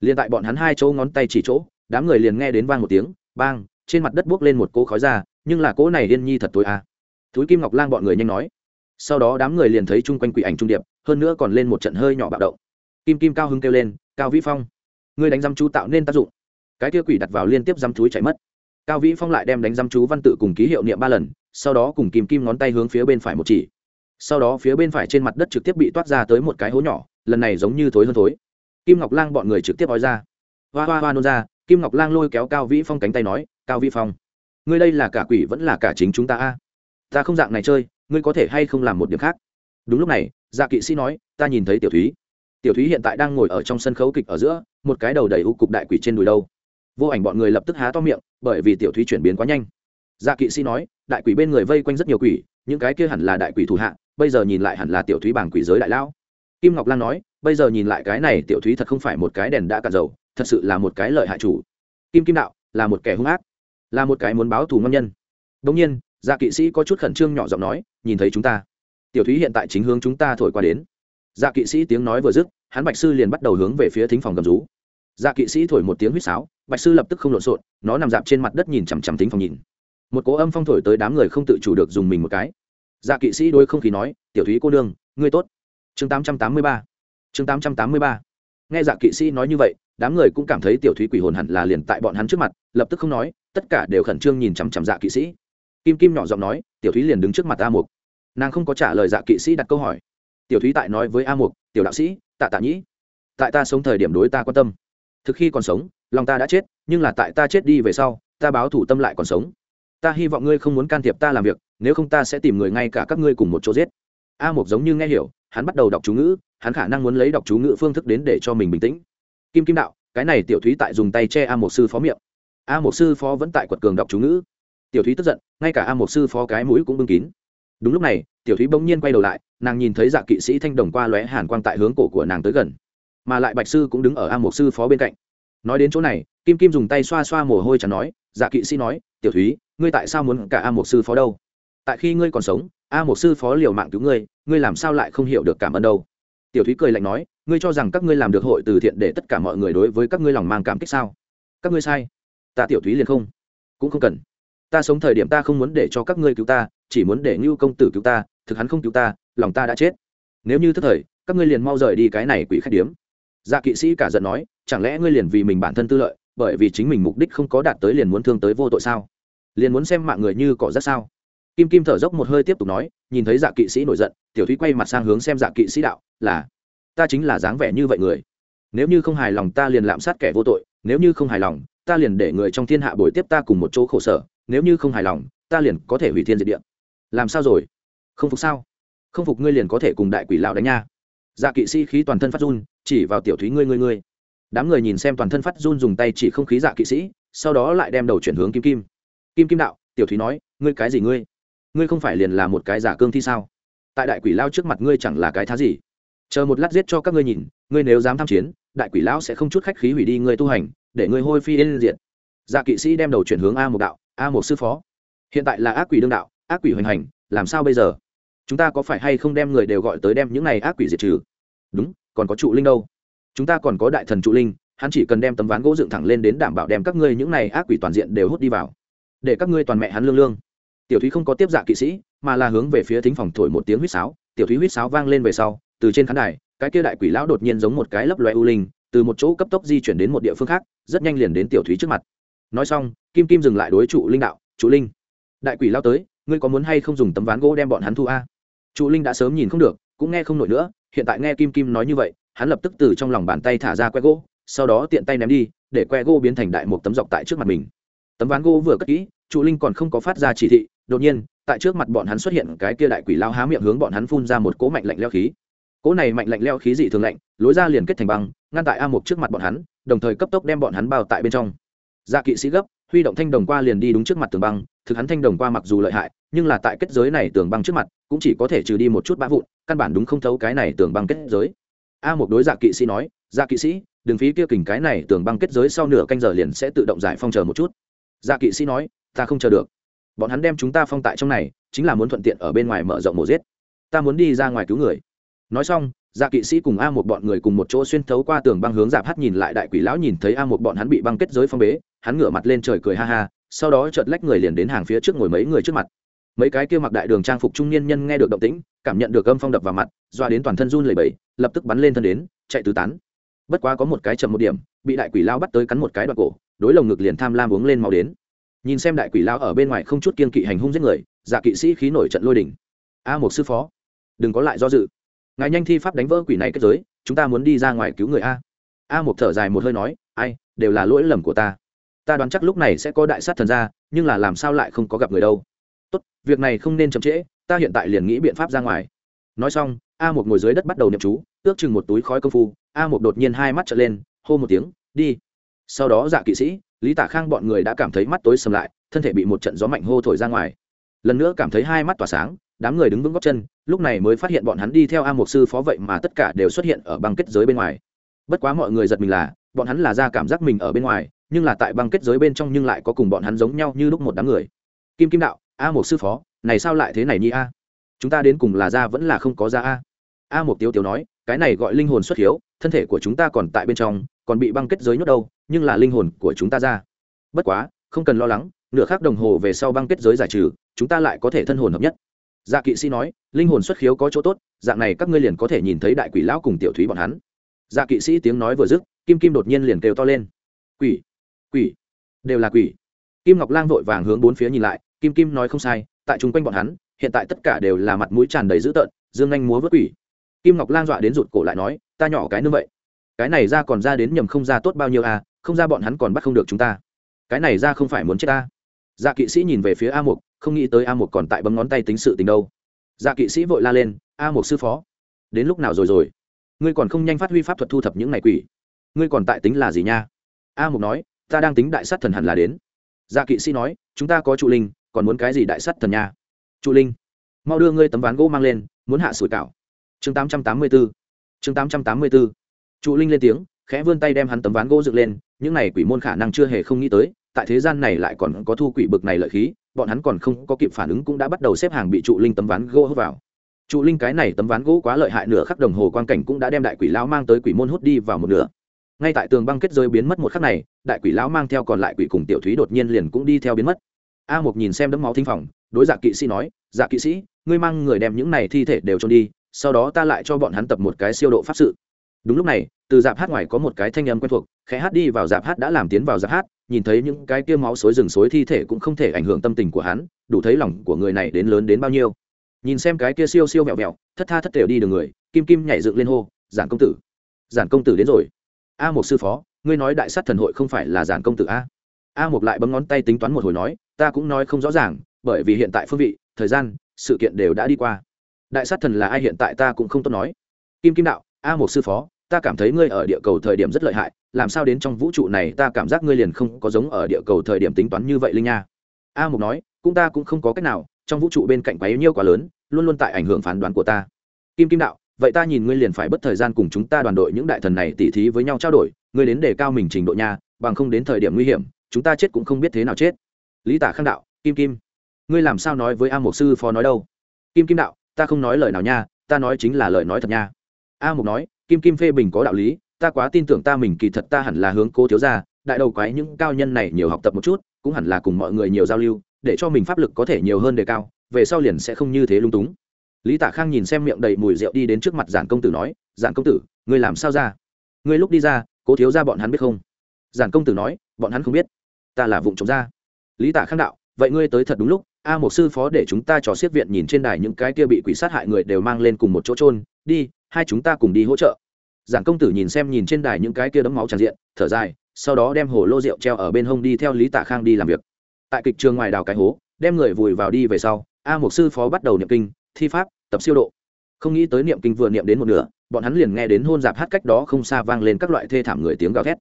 Liền tại bọn hắn hai chỗ ngón tay chỉ chỗ, đám người liền nghe đến vang một tiếng, bang, trên mặt đất buốc lên một cỗ khói ra, nhưng là cỗ này điên nhi thật tối à. thúi kim ngọc lang bọn người nhanh nói. Sau đó đám người liền thấy chung quanh quỷ ảnh trung điệp, hơn nữa còn lên một trận hơi nhỏ bạo động. Kim kim cao hưng kêu lên, cao vĩ phong, ngươi đánh giam chú tạo nên tác dụng. Cái kia quỷ đặt vào liên tiếp giam chú chạy mất. Cao vĩ phong lại đem đánh giam chú văn tự cùng ký hiệu niệm ba lần, sau đó cùng kim kim ngón tay hướng phía bên phải một chỉ sau đó phía bên phải trên mặt đất trực tiếp bị toát ra tới một cái hố nhỏ, lần này giống như thối hơn thối. Kim ngọc lang bọn người trực tiếp ói ra. Hoa hoa hoa nôn ra, kim ngọc lang lôi kéo cao vĩ phong cánh tay nói, cao vĩ phong, ngươi đây là cả quỷ vẫn là cả chính chúng ta a? Ta không dạng này chơi, ngươi có thể hay không làm một điểm khác? Đúng lúc này dạ kỵ sĩ nói, ta nhìn thấy tiểu thúy. Tiểu thúy hiện tại đang ngồi ở trong sân khấu kịch ở giữa, một cái đầu đầy u cục đại quỷ trên đùi đâu. Vô ảnh bọn người lập tức há to miệng, bởi vì tiểu thúy chuyển biến quá nhanh dạ kỵ sĩ nói, đại quỷ bên người vây quanh rất nhiều quỷ, những cái kia hẳn là đại quỷ thủ hạ, bây giờ nhìn lại hẳn là tiểu thúy bảng quỷ giới đại lão. Kim ngọc lan nói, bây giờ nhìn lại cái này tiểu thúy thật không phải một cái đèn đã cạn dầu, thật sự là một cái lợi hại chủ. Kim kim đạo, là một kẻ hung ác, là một cái muốn báo thù ngâm nhân. Đông nhiên dạ kỵ sĩ có chút khẩn trương nhỏ giọng nói, nhìn thấy chúng ta. Tiểu thúy hiện tại chính hướng chúng ta thổi qua đến. Dạ kỵ sĩ tiếng nói vừa dứt, hắn bạch sư liền bắt đầu hướng về phía thính phòng cầm rú. Dạ kỵ sĩ thổi một tiếng huýt sáo, bạch sư lập tức không lộn xộn, nó nằm dạp trên mặt đất nhìn chằm chằm thính phòng nhìn một cố âm phong thổi tới đám người không tự chủ được dùng mình một cái. Dạ kỵ sĩ đôi không khí nói, tiểu thúy cô đương ngươi tốt. Chương tám trăm tám mươi ba. Chương tám trăm tám mươi ba. Nghe dạ kỵ sĩ nói như vậy, đám người cũng cảm thấy tiểu thúy quỷ hồn hẳn là liền tại bọn hắn trước mặt, lập tức không nói, tất cả đều khẩn trương nhìn chằm chằm dạ kỵ sĩ. Kim kim nhỏ giọng nói, tiểu thúy liền đứng trước mặt a mục. Nàng không có trả lời dạ kỵ sĩ đặt câu hỏi. Tiểu thúy tại nói với a mục, tiểu đạo sĩ, tạ tạ nhĩ. Tại ta sống thời điểm đối ta quan tâm. Thực khi còn sống, lòng ta đã chết, nhưng là tại ta chết đi về sau, ta báo thủ tâm lại còn sống ta hy vọng ngươi không muốn can thiệp ta làm việc, nếu không ta sẽ tìm người ngay cả các ngươi cùng một chỗ giết. A mục giống như nghe hiểu, hắn bắt đầu đọc chú ngữ, hắn khả năng muốn lấy đọc chú ngữ phương thức đến để cho mình bình tĩnh. Kim kim đạo, cái này tiểu thúy tại dùng tay che a một sư phó miệng. A một sư phó vẫn tại quật cường đọc chú ngữ. Tiểu thúy tức giận, ngay cả a một sư phó cái mũi cũng bưng kín. Đúng lúc này, tiểu thúy bỗng nhiên quay đầu lại, nàng nhìn thấy dạ kỵ sĩ thanh đồng qua lóe hàn quang tại hướng cổ của nàng tới gần. Mà lại bạch sư cũng đứng ở a một sư phó bên cạnh. Nói đến chỗ này, kim kim dùng tay xoa xoa mồ hôi chẳng nói dạ kỵ sĩ nói, tiểu thúy ngươi tại sao muốn cả a một sư phó đâu? Tại khi ngươi còn sống, a một sư phó liều mạng cứu ngươi ngươi làm sao lại không hiểu được cảm ơn đâu? Tiểu thúy cười lạnh nói, ngươi cho rằng các ngươi làm được hội từ thiện để tất cả mọi người đối với các ngươi lòng mang cảm kích sao? Các ngươi sai. Ta tiểu thúy liền không. Cũng không cần. Ta sống thời điểm ta không muốn để cho các ngươi cứu ta, chỉ muốn để ngưu công tử cứu ta, thực hắn không cứu ta, lòng ta đã chết. Nếu như thức thời, các ngươi liền mau rời đi cái này quỷ khách điếm. Dạ kỵ sĩ cả giận nói, chẳng lẽ ngươi liền vì mình bản thân tư lợi, bởi vì chính mình mục đích không có đạt tới liền muốn thương tới vô tội sao? Liền muốn xem mạng người như cỏ rất sao? Kim kim thở dốc một hơi tiếp tục nói, nhìn thấy dạ kỵ sĩ nổi giận, tiểu thúy quay mặt sang hướng xem dạ kỵ sĩ đạo, là, ta chính là dáng vẻ như vậy người. Nếu như không hài lòng ta liền lạm sát kẻ vô tội, nếu như không hài lòng, ta liền để người trong thiên hạ bồi tiếp ta cùng một chỗ khổ sở, nếu như không hài lòng, ta liền có thể hủy thiên diệt địa. Làm sao rồi? Không phục sao? Không phục ngươi liền có thể cùng đại quỷ lão đánh nha. Dạ kỵ sĩ khí toàn thân phát run, chỉ vào tiểu thúy ngươi ngươi ngươi. Đám người nhìn xem toàn thân phát run dùng tay chỉ không khí dạ kỵ sĩ, sau đó lại đem đầu chuyển hướng kim kim kim kim đạo, tiểu thúy nói, ngươi cái gì ngươi? Ngươi không phải liền là một cái giả cương thi sao? Tại đại quỷ lao trước mặt ngươi chẳng là cái thá gì. Chờ một lát giết cho các ngươi nhìn, ngươi nếu dám tham chiến, đại quỷ lão sẽ không chút khách khí hủy đi ngươi tu hành, để ngươi hôi phi yên diện dạ kỵ sĩ đem đầu chuyển hướng a một đạo, a một sư phó, hiện tại là ác quỷ đương đạo, ác quỷ hoành hành, làm sao bây giờ? Chúng ta có phải hay không đem người đều gọi tới đem những này ác quỷ diệt trừ? Đúng, còn có trụ linh đâu. Chúng ta còn có đại thần trụ linh, hắn chỉ cần đem tấm ván gỗ dựng thẳng lên đến đảm bảo đem các ngươi những này ác quỷ toàn diện đều hút đi vào để các ngươi toàn mẹ hắn lương lương. Tiểu thúy không có tiếp dạ kỵ sĩ, mà là hướng về phía thính phòng thổi một tiếng huýt sáo. Tiểu thúy huýt sáo vang lên về sau, từ trên khán đài, cái kia đại quỷ lão đột nhiên giống một cái lấp loe u linh, từ một chỗ cấp tốc di chuyển đến một địa phương khác, rất nhanh liền đến tiểu thúy trước mặt. Nói xong, kim kim dừng lại đối trụ linh đạo, trụ linh, đại quỷ lao tới, ngươi có muốn hay không dùng tấm ván gỗ đem bọn hắn thu a? Trụ linh đã sớm nhìn không được, cũng nghe không nổi nữa, hiện tại nghe kim kim nói như vậy, hắn lập tức từ trong lòng bàn tay thả ra que gỗ, sau đó tiện tay ném đi, để que gỗ biến thành đại một tấm dọc tại trước mặt mình tấm ván gỗ vừa cất kỹ, trụ linh còn không có phát ra chỉ thị, đột nhiên, tại trước mặt bọn hắn xuất hiện cái kia đại quỷ lao há miệng hướng bọn hắn phun ra một cỗ mạnh lạnh leo khí. Cỗ này mạnh lạnh leo khí dị thường lạnh, lối ra liền kết thành băng, ngăn tại a mục trước mặt bọn hắn, đồng thời cấp tốc đem bọn hắn bao tại bên trong. Dạ kỵ sĩ gấp, huy động thanh đồng qua liền đi đúng trước mặt tường băng, thực hắn thanh đồng qua mặc dù lợi hại, nhưng là tại kết giới này tường băng trước mặt, cũng chỉ có thể trừ đi một chút bã vụn, căn bản đúng không thấu cái này tường băng kết giới. A một đối dạ kỵ sĩ nói dạ kỵ sĩ, đừng phí kia kình cái này tường băng kết giới sau nửa canh giờ liền sẽ tự động giải phong chờ một chút dạ kỵ sĩ nói, ta không chờ được. Bọn hắn đem chúng ta phong tại trong này, chính là muốn thuận tiện ở bên ngoài mở rộng mổ giết. Ta muốn đi ra ngoài cứu người. Nói xong dạ kỵ sĩ cùng a một bọn người cùng một chỗ xuyên thấu qua tường băng hướng dạp hát nhìn lại đại quỷ lão nhìn thấy a một bọn hắn bị băng kết giới phong bế, hắn ngửa mặt lên trời cười ha ha, sau đó chợt lách người liền đến hàng phía trước ngồi mấy người trước mặt. Mấy cái kia mặc đại đường trang phục trung niên nhân nghe được động tĩnh, cảm nhận được âm phong đập vào mặt, doa đến toàn thân run lẩy bẩy, lập tức bắn lên thân đến, chạy tứ tán. Bất quá có một cái chậm một điểm, bị đại quỷ lao bắt tới cắn một cái đoạn cổ đối lồng ngực liền tham lam uống lên màu đến. Nhìn xem đại quỷ lao ở bên ngoài không chút kiên kỵ hành hung giết người dạ kỵ sĩ khí nổi trận lôi đỉnh a một sư phó, đừng có lại do dự. Ngài nhanh thi pháp đánh vỡ quỷ này kết giới, chúng ta muốn đi ra ngoài cứu người a. A một thở dài một hơi nói, ai, đều là lỗi lầm của ta. Ta đoán chắc lúc này sẽ có đại sát thần ra, nhưng là làm sao lại không có gặp người đâu. Tốt, việc này không nên chậm trễ, ta hiện tại liền nghĩ biện pháp ra ngoài. Nói xong, a một ngồi dưới đất bắt đầu niệm chú, ước chừng một túi khói công phu, a một đột nhiên hai mắt trở lên, hô một tiếng, đi sau đó dạ kỵ sĩ, lý tả khang bọn người đã cảm thấy mắt tối sầm lại, thân thể bị một trận gió mạnh hô thổi ra ngoài. Lần nữa cảm thấy hai mắt tỏa sáng, đám người đứng vững góc chân, lúc này mới phát hiện bọn hắn đi theo a Mục sư phó vậy mà tất cả đều xuất hiện ở băng kết giới bên ngoài. Bất quá mọi người giật mình là, bọn hắn là ra cảm giác mình ở bên ngoài, nhưng là tại băng kết giới bên trong nhưng lại có cùng bọn hắn giống nhau như lúc một đám người. Kim kim đạo, a Mục sư phó, này sao lại thế này nhi a? Chúng ta đến cùng là ra vẫn là không có ra a? A Mục tiêu tiêu nói, cái này gọi linh hồn xuất hiếu, thân thể của chúng ta còn tại bên trong còn bị băng kết giới nhốt đâu, nhưng là linh hồn của chúng ta ra. Bất quá, không cần lo lắng, nửa khác đồng hồ về sau băng kết giới giải trừ, chúng ta lại có thể thân hồn hợp nhất. Dạ kỵ sĩ nói, linh hồn xuất khiếu có chỗ tốt, dạng này các ngươi liền có thể nhìn thấy đại quỷ lão cùng tiểu thúy bọn hắn. Dạ kỵ sĩ tiếng nói vừa dứt, kim kim đột nhiên liền kêu to lên. Quỷ quỷ, đều là quỷ. Kim ngọc lang vội vàng hướng bốn phía nhìn lại, kim kim nói không sai, tại chung quanh bọn hắn, hiện tại tất cả đều là mặt mũi tràn đầy dữ tợn, dương anh múa vớt quỷ. Kim ngọc lang dọa đến rụt cổ lại nói, ta nhỏ cái như vậy cái này ra còn ra đến nhầm không ra tốt bao nhiêu à không ra bọn hắn còn bắt không được chúng ta. Cái này ra không phải muốn chết ta. Dạ kỵ sĩ nhìn về phía a mục, không nghĩ tới a mục còn tại bấm ngón tay tính sự tình đâu. Dạ kỵ sĩ vội la lên, a mục sư phó, đến lúc nào rồi rồi? Ngươi còn không nhanh phát huy pháp thuật thu thập những ngày quỷ. Ngươi còn tại tính là gì nha? A mục nói, ta đang tính đại sát thần hẳn là đến. Dạ kỵ sĩ nói, chúng ta có trụ linh, còn muốn cái gì đại sát thần nha? Trụ linh? Mau đưa ngươi tấm ván gỗ mang lên, muốn hạ sủi cảo. Chương 884 chương 884 trụ linh lên tiếng, khẽ vươn tay đem hắn tấm ván gỗ dựng lên, những này quỷ môn khả năng chưa hề không nghĩ tới, tại thế gian này lại còn có thu quỷ bực này lợi khí, bọn hắn còn không có kịp phản ứng cũng đã bắt đầu xếp hàng bị trụ linh tấm ván gỗ hút vào. Trụ linh cái này tấm ván gỗ quá lợi hại, nửa khắc đồng hồ quan cảnh cũng đã đem đại quỷ lão mang tới quỷ môn hút đi vào một nửa. Ngay tại tường băng kết rơi biến mất một khắc này, đại quỷ lão mang theo còn lại quỷ cùng tiểu thúy đột nhiên liền cũng đi theo biến mất. A một nhìn xem đấm máu thinh phòng, đối dạ kỵ sĩ nói dạ kỵ sĩ, ngươi mang người đem những này thi thể đều trôn đi, sau đó ta lại cho bọn hắn tập một cái siêu độ pháp sự đúng lúc này, từ dạp hát ngoài có một cái thanh âm quen thuộc, khẽ hát đi vào dạp hát đã làm tiến vào dạp hát, nhìn thấy những cái kia máu xối rừng xối thi thể cũng không thể ảnh hưởng tâm tình của hắn, đủ thấy lòng của người này đến lớn đến bao nhiêu. Nhìn xem cái kia siêu siêu vẹo vẹo, thất tha thất tiểu đi đường người, kim kim nhảy dựng lên hô, giản công tử, giản công tử đến rồi. A một sư phó, ngươi nói đại sát thần hội không phải là giản công tử a? A một lại bấm ngón tay tính toán một hồi nói, ta cũng nói không rõ ràng, bởi vì hiện tại phương vị, thời gian, sự kiện đều đã đi qua. Đại sát thần là ai hiện tại ta cũng không tốt nói. Kim kim đạo a một sư phó, ta cảm thấy ngươi ở địa cầu thời điểm rất lợi hại, làm sao đến trong vũ trụ này ta cảm giác ngươi liền không có giống ở địa cầu thời điểm tính toán như vậy linh nha. A mục nói, cũng ta cũng không có cách nào, trong vũ trụ bên cạnh quá nhiêu quá lớn, luôn luôn tại ảnh hưởng phán đoán của ta. Kim kim đạo, vậy ta nhìn ngươi liền phải bất thời gian cùng chúng ta đoàn đội những đại thần này tỉ thí với nhau trao đổi, ngươi đến để cao mình trình độ nha, bằng không đến thời điểm nguy hiểm, chúng ta chết cũng không biết thế nào chết. Lý tả khang đạo, kim kim, ngươi làm sao nói với a mục sư phó nói đâu? Kim kim đạo, ta không nói lời nào nha, ta nói chính là lời nói thật nha a mục nói, kim kim phê bình có đạo lý, ta quá tin tưởng ta mình kỳ thật ta hẳn là hướng cố thiếu gia, đại đầu quái những cao nhân này nhiều học tập một chút, cũng hẳn là cùng mọi người nhiều giao lưu, để cho mình pháp lực có thể nhiều hơn đề cao, về sau liền sẽ không như thế lung túng. Lý tạ khang nhìn xem miệng đầy mùi rượu đi đến trước mặt giản công tử nói, giản công tử, ngươi làm sao ra? Ngươi lúc đi ra, cố thiếu gia bọn hắn biết không? Giản công tử nói, bọn hắn không biết. Ta là vụng trộm ra. Lý tạ khang đạo, vậy ngươi tới thật đúng lúc, a một sư phó để chúng ta trò xiết viện nhìn trên đài những cái kia bị quỷ sát hại người đều mang lên cùng một chỗ trôn đi hai chúng ta cùng đi hỗ trợ. Giản công tử nhìn xem nhìn trên đài những cái kia đấm máu tràn diện, thở dài, sau đó đem hồ lô rượu treo ở bên hông đi theo lý tạ khang đi làm việc. Tại kịch trường ngoài đào cái hố, đem người vùi vào đi về sau, a một sư phó bắt đầu niệm kinh, thi pháp, tập siêu độ. Không nghĩ tới niệm kinh vừa niệm đến một nửa, bọn hắn liền nghe đến hôn dạp hát cách đó không xa vang lên các loại thê thảm người tiếng gào thét.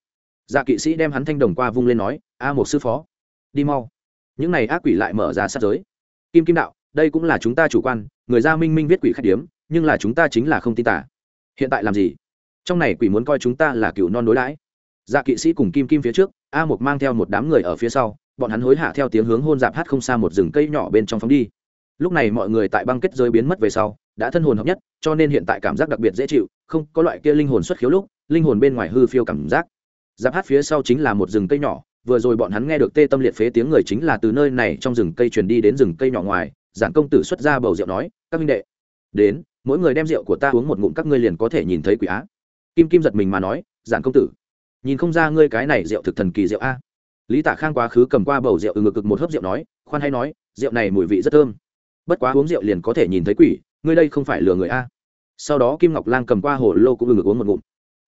Dạ kỵ sĩ đem hắn thanh đồng qua vung lên nói, a một sư phó, đi mau. Những này ác quỷ lại mở ra sát giới. Kim kim đạo, đây cũng là chúng ta chủ quan, người gia minh minh viết quỷ khách điếm nhưng là chúng ta chính là không tin tả. Hiện tại làm gì? Trong này quỷ muốn coi chúng ta là cựu non đối đãi. Dạ kỵ sĩ cùng kim kim phía trước, a một mang theo một đám người ở phía sau, bọn hắn hối hạ theo tiếng hướng hôn dạp hát không xa một rừng cây nhỏ bên trong phóng đi. Lúc này mọi người tại băng kết giới biến mất về sau, đã thân hồn hợp nhất, cho nên hiện tại cảm giác đặc biệt dễ chịu, không có loại kia linh hồn xuất khiếu lúc, linh hồn bên ngoài hư phiêu cảm giác. Giáp hát phía sau chính là một rừng cây nhỏ, vừa rồi bọn hắn nghe được tê tâm liệt phế tiếng người chính là từ nơi này trong rừng cây truyền đi đến rừng cây nhỏ ngoài giản công tử xuất ra bầu rượu nói, các minh đệ, đến mỗi người đem rượu của ta uống một ngụm các ngươi liền có thể nhìn thấy quỷ á. Kim kim giật mình mà nói, giản công tử, nhìn không ra ngươi cái này rượu thực thần kỳ rượu a. Lý tả khang quá khứ cầm qua bầu rượu ừ ngực cực một hớp rượu nói, khoan hay nói, rượu này mùi vị rất thơm. Bất quá uống rượu liền có thể nhìn thấy quỷ, ngươi đây không phải lừa người a. Sau đó kim ngọc lang cầm qua hồ lô cũng ừ ngực uống một ngụm.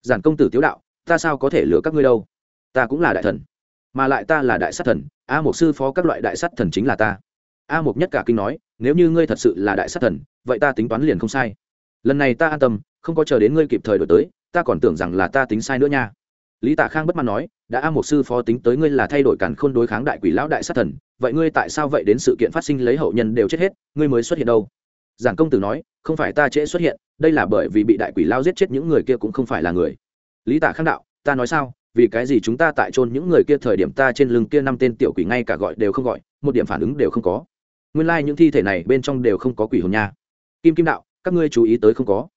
Giản công tử tiếu đạo, ta sao có thể lừa các ngươi đâu? Ta cũng là đại thần, mà lại ta là đại sát thần, a một sư phó các loại đại sát thần chính là ta a Mục nhất cả kinh nói, nếu như ngươi thật sự là đại sát thần, vậy ta tính toán liền không sai. Lần này ta an tâm, không có chờ đến ngươi kịp thời đổi tới, ta còn tưởng rằng là ta tính sai nữa nha. Lý tạ khang bất mãn nói, đã a Mục sư phó tính tới ngươi là thay đổi cản khôn đối kháng đại quỷ lão đại sát thần, vậy ngươi tại sao vậy đến sự kiện phát sinh lấy hậu nhân đều chết hết, ngươi mới xuất hiện đâu? Giảng công tử nói, không phải ta trễ xuất hiện, đây là bởi vì bị đại quỷ lao giết chết những người kia cũng không phải là người. Lý tạ khang đạo, ta nói sao, vì cái gì chúng ta tại trôn những người kia thời điểm ta trên lưng kia năm tên tiểu quỷ ngay cả gọi đều không gọi, một điểm phản ứng đều không có nguyên lai、like、những thi thể này bên trong đều không có quỷ hồn nha. Kim kim đạo, các ngươi chú ý tới không có.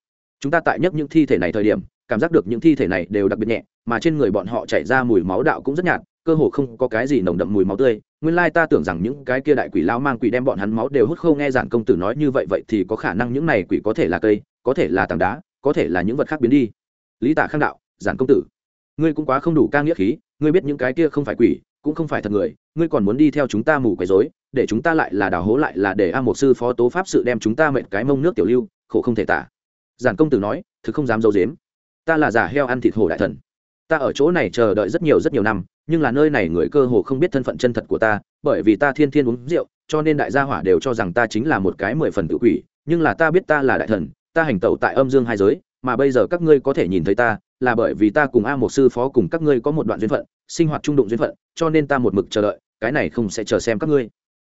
Chúng ta tại nhấc những thi thể này thời điểm, cảm giác được những thi thể này đều đặc biệt nhẹ, mà trên người bọn họ chảy ra mùi máu đạo cũng rất nhạt, cơ hồ không có cái gì nồng đậm mùi máu tươi. Nguyên lai ta tưởng rằng những cái kia đại quỷ lao mang quỷ đem bọn hắn máu đều hút khô nghe giản công tử nói như vậy vậy thì có khả năng những này quỷ có thể là cây, có thể là tảng đá, có thể là những vật khác biến đi. Lý tạ khang đạo, giản công tử, ngươi cũng quá không đủ ca nghĩa khí, ngươi biết những cái kia không phải quỷ, cũng không phải thật người ngươi còn muốn đi theo chúng ta mù quấy dối để chúng ta lại là đào hố lại là để a một sư phó tố pháp sự đem chúng ta mệnh cái mông nước tiểu lưu, khổ không thể tả. Giản công tử nói, thực không dám d i ấ u dếm ta là giả heo ăn thịt hổ đại thần. Ta ở chỗ này chờ đợi rất nhiều rất nhiều năm, nhưng là nơi này người cơ hồ không biết thân phận chân thật của ta, bởi vì ta thiên thiên uống rượu, cho nên đại gia hỏa đều cho rằng ta chính là một cái mười phần tự quỷ, nhưng là ta biết ta là đại thần, ta hành tẩu tại âm dương hai giới, mà bây giờ các ngươi có thể nhìn thấy ta, là bởi vì ta cùng a một sư phó cùng các ngươi có một đoạn duyên phận, sinh hoạt trung đụng duyên phận, cho nên ta một mực chờ đợi cái này không sẽ chờ xem các ngươi.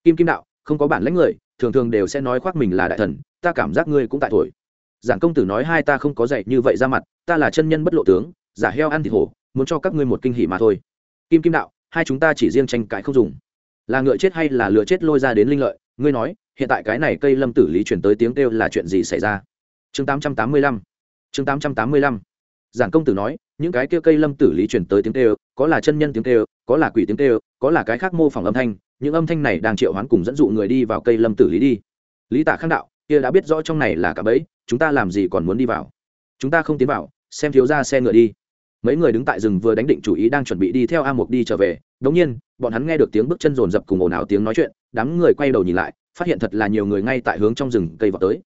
Kim kim đạo, không có bản lãnh người, thường thường đều sẽ nói khoác mình là đại thần, ta cảm giác ngươi cũng tại tuổi. Giản công tử nói hai ta không có dạy như vậy ra mặt, ta là chân nhân bất lộ tướng, giả heo ăn thịt hổ, muốn cho các ngươi một kinh hỉ mà thôi. Kim kim đạo, hai chúng ta chỉ riêng tranh cãi không dùng. Là ngựa chết hay là lừa chết lôi ra đến linh lợi, ngươi nói, hiện tại cái này cây lâm tử lý chuyển tới tiếng kêu là chuyện gì xảy ra? Chương tám trăm tám mươi lăm. Chương tám trăm tám mươi lăm. Giản công tử nói, những cái kia cây lâm tử lý chuyển tới tiếng kêu có là chân nhân tiếng kêu, có là quỷ tiếng kêu, có là cái khác mô phỏng âm thanh, những âm thanh này đang triệu hoán cùng dẫn dụ người đi vào cây lâm tử lý đi. Lý tả khang đạo, kia đã biết rõ trong này là cả bẫy, chúng ta làm gì còn muốn đi vào? Chúng ta không tiến vào, xem thiếu ra xe ngựa đi. Mấy người đứng tại rừng vừa đánh định chủ ý đang chuẩn bị đi theo a mục đi trở về, đống nhiên, bọn hắn nghe được tiếng bước chân rồn rập cùng ồn ào tiếng nói chuyện, đám người quay đầu nhìn lại, phát hiện thật là nhiều người ngay tại hướng trong rừng cây vào tới.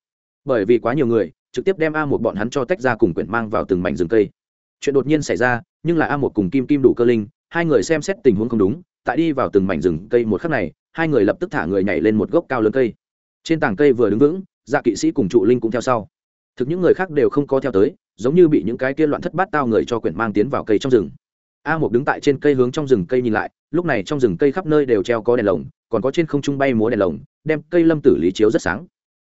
Bởi vì quá nhiều người, trực tiếp đem a một bọn hắn cho tách ra cùng quyển mang vào từng mảnh rừng cây chuyện đột nhiên xảy ra, nhưng là a một cùng kim kim đủ cơ linh, hai người xem xét tình huống không đúng, tại đi vào từng mảnh rừng cây một khắc này, hai người lập tức thả người nhảy lên một gốc cao lớn cây. Trên tảng cây vừa đứng vững dạ kỵ sĩ cùng trụ linh cũng theo sau. Thực những người khác đều không có theo tới, giống như bị những cái kia loạn thất bát tao người cho quyển mang tiến vào cây trong rừng. A một đứng tại trên cây hướng trong rừng cây nhìn lại, lúc này trong rừng cây khắp nơi đều treo có đèn lồng, còn có trên không trung bay múa đèn lồng, đem cây lâm tử lý chiếu rất sáng.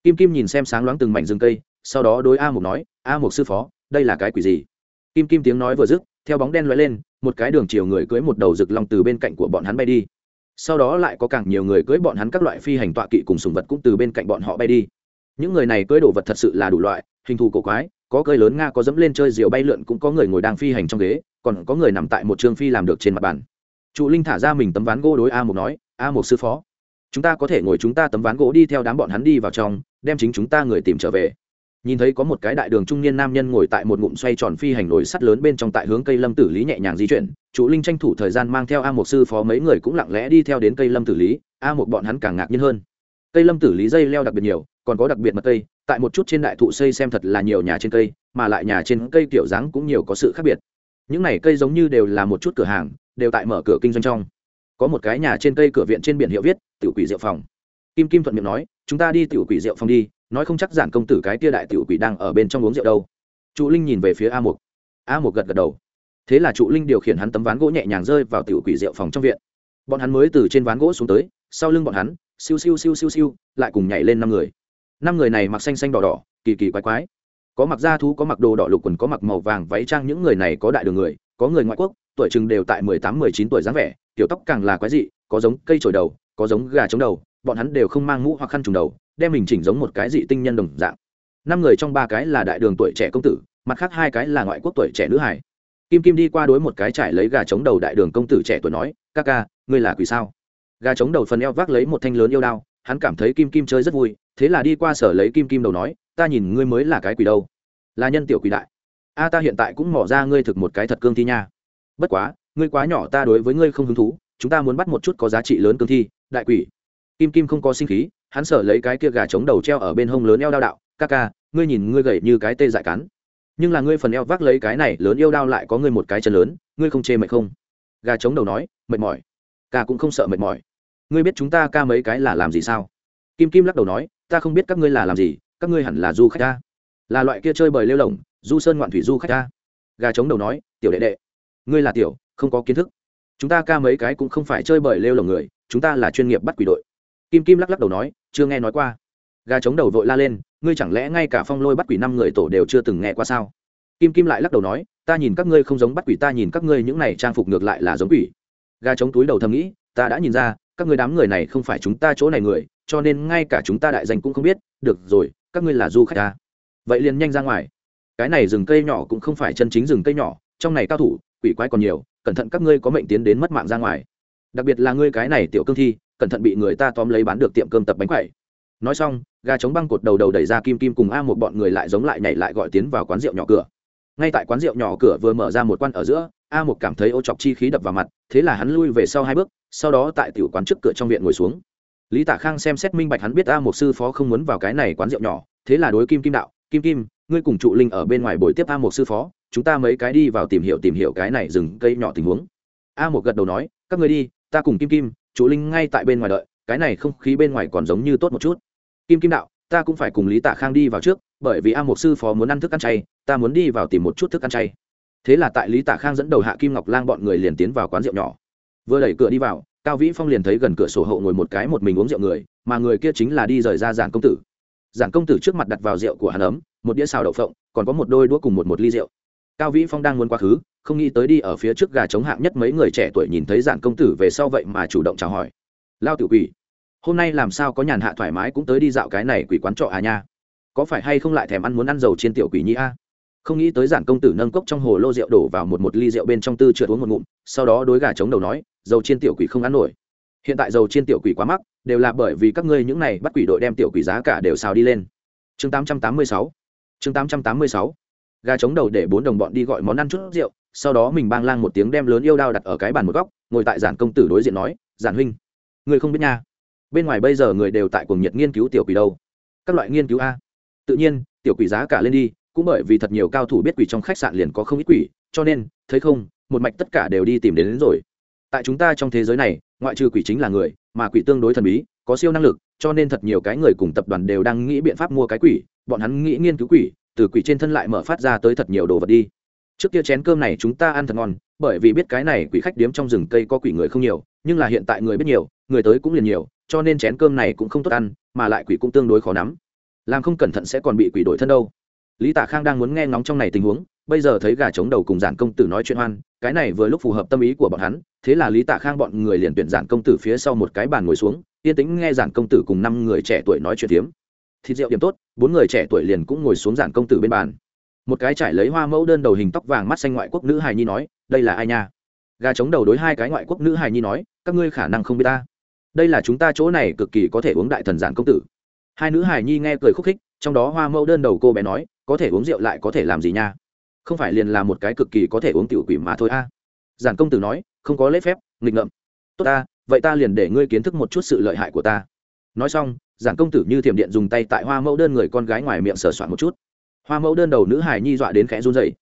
Kim kim nhìn xem sáng loáng từng mảnh rừng cây, sau đó đối a một nói, a một sư phó, đây là cái quỷ gì? Kim kim tiếng nói vừa dứt, theo bóng đen lóe lên, một cái đường chiều người cưới một đầu rực long từ bên cạnh của bọn hắn bay đi. Sau đó lại có càng nhiều người cưới bọn hắn các loại phi hành tọa kỵ cùng sùng vật cũng từ bên cạnh bọn họ bay đi. Những người này cưới đồ vật thật sự là đủ loại, hình thù cổ quái, có cơi lớn nga có dẫm lên chơi diều bay lượn cũng có người ngồi đang phi hành trong ghế, còn có người nằm tại một trường phi làm được trên mặt bàn. Trụ linh thả ra mình tấm ván gỗ đối a một nói, a một sư phó, chúng ta có thể ngồi chúng ta tấm ván gỗ đi theo đám bọn hắn đi vào trong, đem chính chúng ta người tìm trở về nhìn thấy có một cái đại đường trung niên nam nhân ngồi tại một ngụm xoay tròn phi hành nổi sắt lớn bên trong tại hướng cây lâm tử lý nhẹ nhàng di chuyển, chủ linh tranh thủ thời gian mang theo a một sư phó mấy người cũng lặng lẽ đi theo đến cây lâm tử lý, a một bọn hắn càng ngạc nhiên hơn. Cây lâm tử lý dây leo đặc biệt nhiều, còn có đặc biệt mật cây, tại một chút trên đại thụ xây xem thật là nhiều nhà trên cây, mà lại nhà trên cây kiểu dáng cũng nhiều có sự khác biệt. Những này cây giống như đều là một chút cửa hàng, đều tại mở cửa kinh doanh trong. Có một cái nhà trên cây cửa viện trên biển hiệu viết, tiểu quỷ rượu phòng. Kim kim thuận miệng nói, chúng ta đi tiểu quỷ rượu phòng đi nói không chắc giản công tử cái tia đại tiểu quỷ đang ở bên trong uống rượu đâu. Trụ linh nhìn về phía a mục. A mục gật gật đầu. Thế là trụ linh điều khiển hắn tấm ván gỗ nhẹ nhàng rơi vào tiểu quỷ rượu phòng trong viện. Bọn hắn mới từ trên ván gỗ xuống tới, sau lưng bọn hắn, siêu siêu siêu siêu siêu, lại cùng nhảy lên năm người. Năm người này mặc xanh xanh đỏ đỏ, kỳ kỳ quái quái. Có mặc da thú, có mặc đồ đỏ lục quần, có mặc màu vàng váy trang, những người này có đại đường người, có người ngoại quốc, tuổi chừng đều tại mười tám, mười chín tuổi dáng vẻ, kiểu tóc càng là quái dị, có giống cây trồi đầu, có giống gà trống đầu bọn hắn đều không mang mũ hoặc khăn trùng đầu, đem mình chỉnh giống một cái dị tinh nhân đồng dạng. Năm người trong ba cái là đại đường tuổi trẻ công tử, mặt khác hai cái là ngoại quốc tuổi trẻ nữ hải kim kim đi qua đối một cái trải lấy gà trống đầu đại đường công tử trẻ tuổi nói ca ca, ngươi là quỷ sao? Gà trống đầu phần eo vác lấy một thanh lớn yêu đao, hắn cảm thấy kim kim chơi rất vui, thế là đi qua sở lấy kim kim đầu nói, ta nhìn ngươi mới là cái quỷ đâu. Là nhân tiểu quỷ đại. A, ta hiện tại cũng mỏ ra ngươi thực một cái thật cương thi nha. Bất quá, ngươi quá nhỏ ta đối với ngươi không hứng thú, chúng ta muốn bắt một chút có giá trị lớn cương thi, đại quỷ kim kim không có sinh khí, hắn sợ lấy cái kia gà trống đầu treo ở bên hông lớn eo đao đạo, ca ca, ngươi nhìn ngươi gầy như cái tê dại cắn. Nhưng là ngươi phần eo vác lấy cái này lớn yêu đao lại có ngươi một cái chân lớn, ngươi không chê mệt không? Gà trống đầu nói, mệt mỏi. Ca cũng không sợ mệt mỏi. Ngươi biết chúng ta ca mấy cái là làm gì sao? Kim kim lắc đầu nói, ta không biết các ngươi là làm gì, các ngươi hẳn là du khách ta. Là loại kia chơi bời lêu lồng du sơn ngoạn thủy du khách ta. Gà trống đầu nói, tiểu đệ đệ, ngươi là tiểu, không có kiến thức. Chúng ta ca mấy cái cũng không phải chơi bời lêu lồng người, chúng ta là chuyên nghiệp bắt quỷ đội kim kim lắc lắc đầu nói, chưa nghe nói qua. Gà trống đầu vội la lên, ngươi chẳng lẽ ngay cả phong lôi bắt quỷ năm người tổ đều chưa từng nghe qua sao? Kim kim lại lắc đầu nói, ta nhìn các ngươi không giống bắt quỷ, ta nhìn các ngươi những này trang phục ngược lại là giống quỷ. Gà trống túi đầu thầm nghĩ, ta đã nhìn ra, các ngươi đám người này không phải chúng ta chỗ này người, cho nên ngay cả chúng ta đại danh cũng không biết. Được rồi, các ngươi là du khách ta. Vậy liền nhanh ra ngoài. Cái này rừng cây nhỏ cũng không phải chân chính rừng cây nhỏ, trong này cao thủ, quỷ quái còn nhiều, cẩn thận các ngươi có mệnh tiến đến mất mạng ra ngoài. Đặc biệt là ngươi cái này tiểu cương thi cẩn thận bị người ta tóm lấy bán được tiệm cơm tập bánh quẩy. Nói xong, gà chống băng cột đầu đầu đẩy ra kim kim cùng a một bọn người lại giống lại nhảy lại gọi tiến vào quán rượu nhỏ cửa. Ngay tại quán rượu nhỏ cửa vừa mở ra một quan ở giữa, a một cảm thấy ô chọc chi khí đập vào mặt, thế là hắn lui về sau hai bước, sau đó tại tiểu quán trước cửa trong viện ngồi xuống. Lý tả khang xem xét minh bạch hắn biết a một sư phó không muốn vào cái này quán rượu nhỏ, thế là đối kim kim đạo, kim kim, ngươi cùng trụ linh ở bên ngoài buổi tiếp a một sư phó, chúng ta mấy cái đi vào tìm hiểu tìm hiểu cái này rừng cây nhỏ tình huống. A một gật đầu nói, các ngươi đi, ta cùng kim kim Chủ linh ngay tại bên ngoài đợi, cái này không khí bên ngoài còn giống như tốt một chút. Kim kim đạo, ta cũng phải cùng lý tạ khang đi vào trước, bởi vì a một sư phó muốn ăn thức ăn chay, ta muốn đi vào tìm một chút thức ăn chay. Thế là tại lý tạ khang dẫn đầu hạ kim ngọc lang bọn người liền tiến vào quán rượu nhỏ. Vừa đẩy cửa đi vào, cao vĩ phong liền thấy gần cửa sổ hậu ngồi một cái một mình uống rượu người, mà người kia chính là đi rời ra giản công tử. Giản công tử trước mặt đặt vào rượu của hắn ấm, một đĩa xào đậu phộng, còn có một đôi đũa cùng một một ly rượu. Cao vĩ phong đang muốn quá khứ không nghĩ tới đi ở phía trước gà chống hạng nhất mấy người trẻ tuổi nhìn thấy giản công tử về sau vậy mà chủ động chào hỏi. Lao tiểu quỷ, hôm nay làm sao có nhàn hạ thoải mái cũng tới đi dạo cái này quỷ quán trọ à nha? Có phải hay không lại thèm ăn muốn ăn dầu trên tiểu quỷ nhi a? Không nghĩ tới giản công tử nâng cốc trong hồ lô rượu đổ vào một một ly rượu bên trong tư trượt uống một ngụm, sau đó đối gà chống đầu nói, dầu trên tiểu quỷ không ăn nổi. Hiện tại dầu trên tiểu quỷ quá mắc, đều là bởi vì các ngươi những này bắt quỷ đội đem tiểu quỷ giá cả đều xào đi lên. Chương 886 chương 886 gà chống đầu để bốn đồng bọn đi gọi món ăn chút rượu sau đó mình bang lang một tiếng đem lớn yêu đao đặt ở cái bàn một góc ngồi tại giản công tử đối diện nói giản huynh người không biết nha. Bên ngoài bây giờ người đều tại cuồng nhiệt nghiên cứu tiểu quỷ đâu. Các loại nghiên cứu a. Tự nhiên tiểu quỷ giá cả lên đi cũng bởi vì thật nhiều cao thủ biết quỷ trong khách sạn liền có không ít quỷ cho nên thấy không một mạch tất cả đều đi tìm đến, đến rồi. Tại chúng ta trong thế giới này ngoại trừ quỷ chính là người mà quỷ tương đối thần bí có siêu năng lực cho nên thật nhiều cái người cùng tập đoàn đều đang nghĩ biện pháp mua cái quỷ bọn hắn nghĩ nghiên cứu quỷ từ quỷ trên thân lại mở phát ra tới thật nhiều đồ vật đi trước kia chén cơm này chúng ta ăn thật ngon, bởi vì biết cái này quỷ khách điếm trong rừng cây có quỷ người không nhiều, nhưng là hiện tại người biết nhiều, người tới cũng liền nhiều, cho nên chén cơm này cũng không tốt ăn, mà lại quỷ cũng tương đối khó nắm. Làm không cẩn thận sẽ còn bị quỷ đổi thân đâu. Lý tạ khang đang muốn nghe ngóng trong này tình huống, bây giờ thấy gà trống đầu cùng giản công tử nói chuyện hoan, cái này vừa lúc phù hợp tâm ý của bọn hắn, thế là lý tạ khang bọn người liền tuyển giản công tử phía sau một cái bàn ngồi xuống, yên tĩnh nghe giản công tử cùng năm người trẻ tuổi nói chuyện tiếm thịt rượu điểm tốt, bốn người trẻ tuổi liền cũng ngồi xuống giản công tử bên bàn một cái trải lấy hoa mẫu đơn đầu hình tóc vàng mắt xanh ngoại quốc nữ hài nhi nói, đây là ai nha? Gà chống đầu đối hai cái ngoại quốc nữ hài nhi nói, các ngươi khả năng không biết ta. Đây là chúng ta chỗ này cực kỳ có thể uống đại thần giản công tử. Hai nữ hài nhi nghe cười khúc khích, trong đó hoa mẫu đơn đầu cô bé nói, có thể uống rượu lại có thể làm gì nha? Không phải liền là một cái cực kỳ có thể uống tiểu quỷ mà thôi a. Giản công tử nói, không có lễ phép, nghịch ngợm. Tốt ta, vậy ta liền để ngươi kiến thức một chút sự lợi hại của ta. Nói xong, giản công tử như thiểm điện dùng tay tại hoa mẫu đơn người con gái ngoài miệng sờ soạn một chút hoa mẫu đơn đầu nữ hải nhi dọa đến khẽ run dậy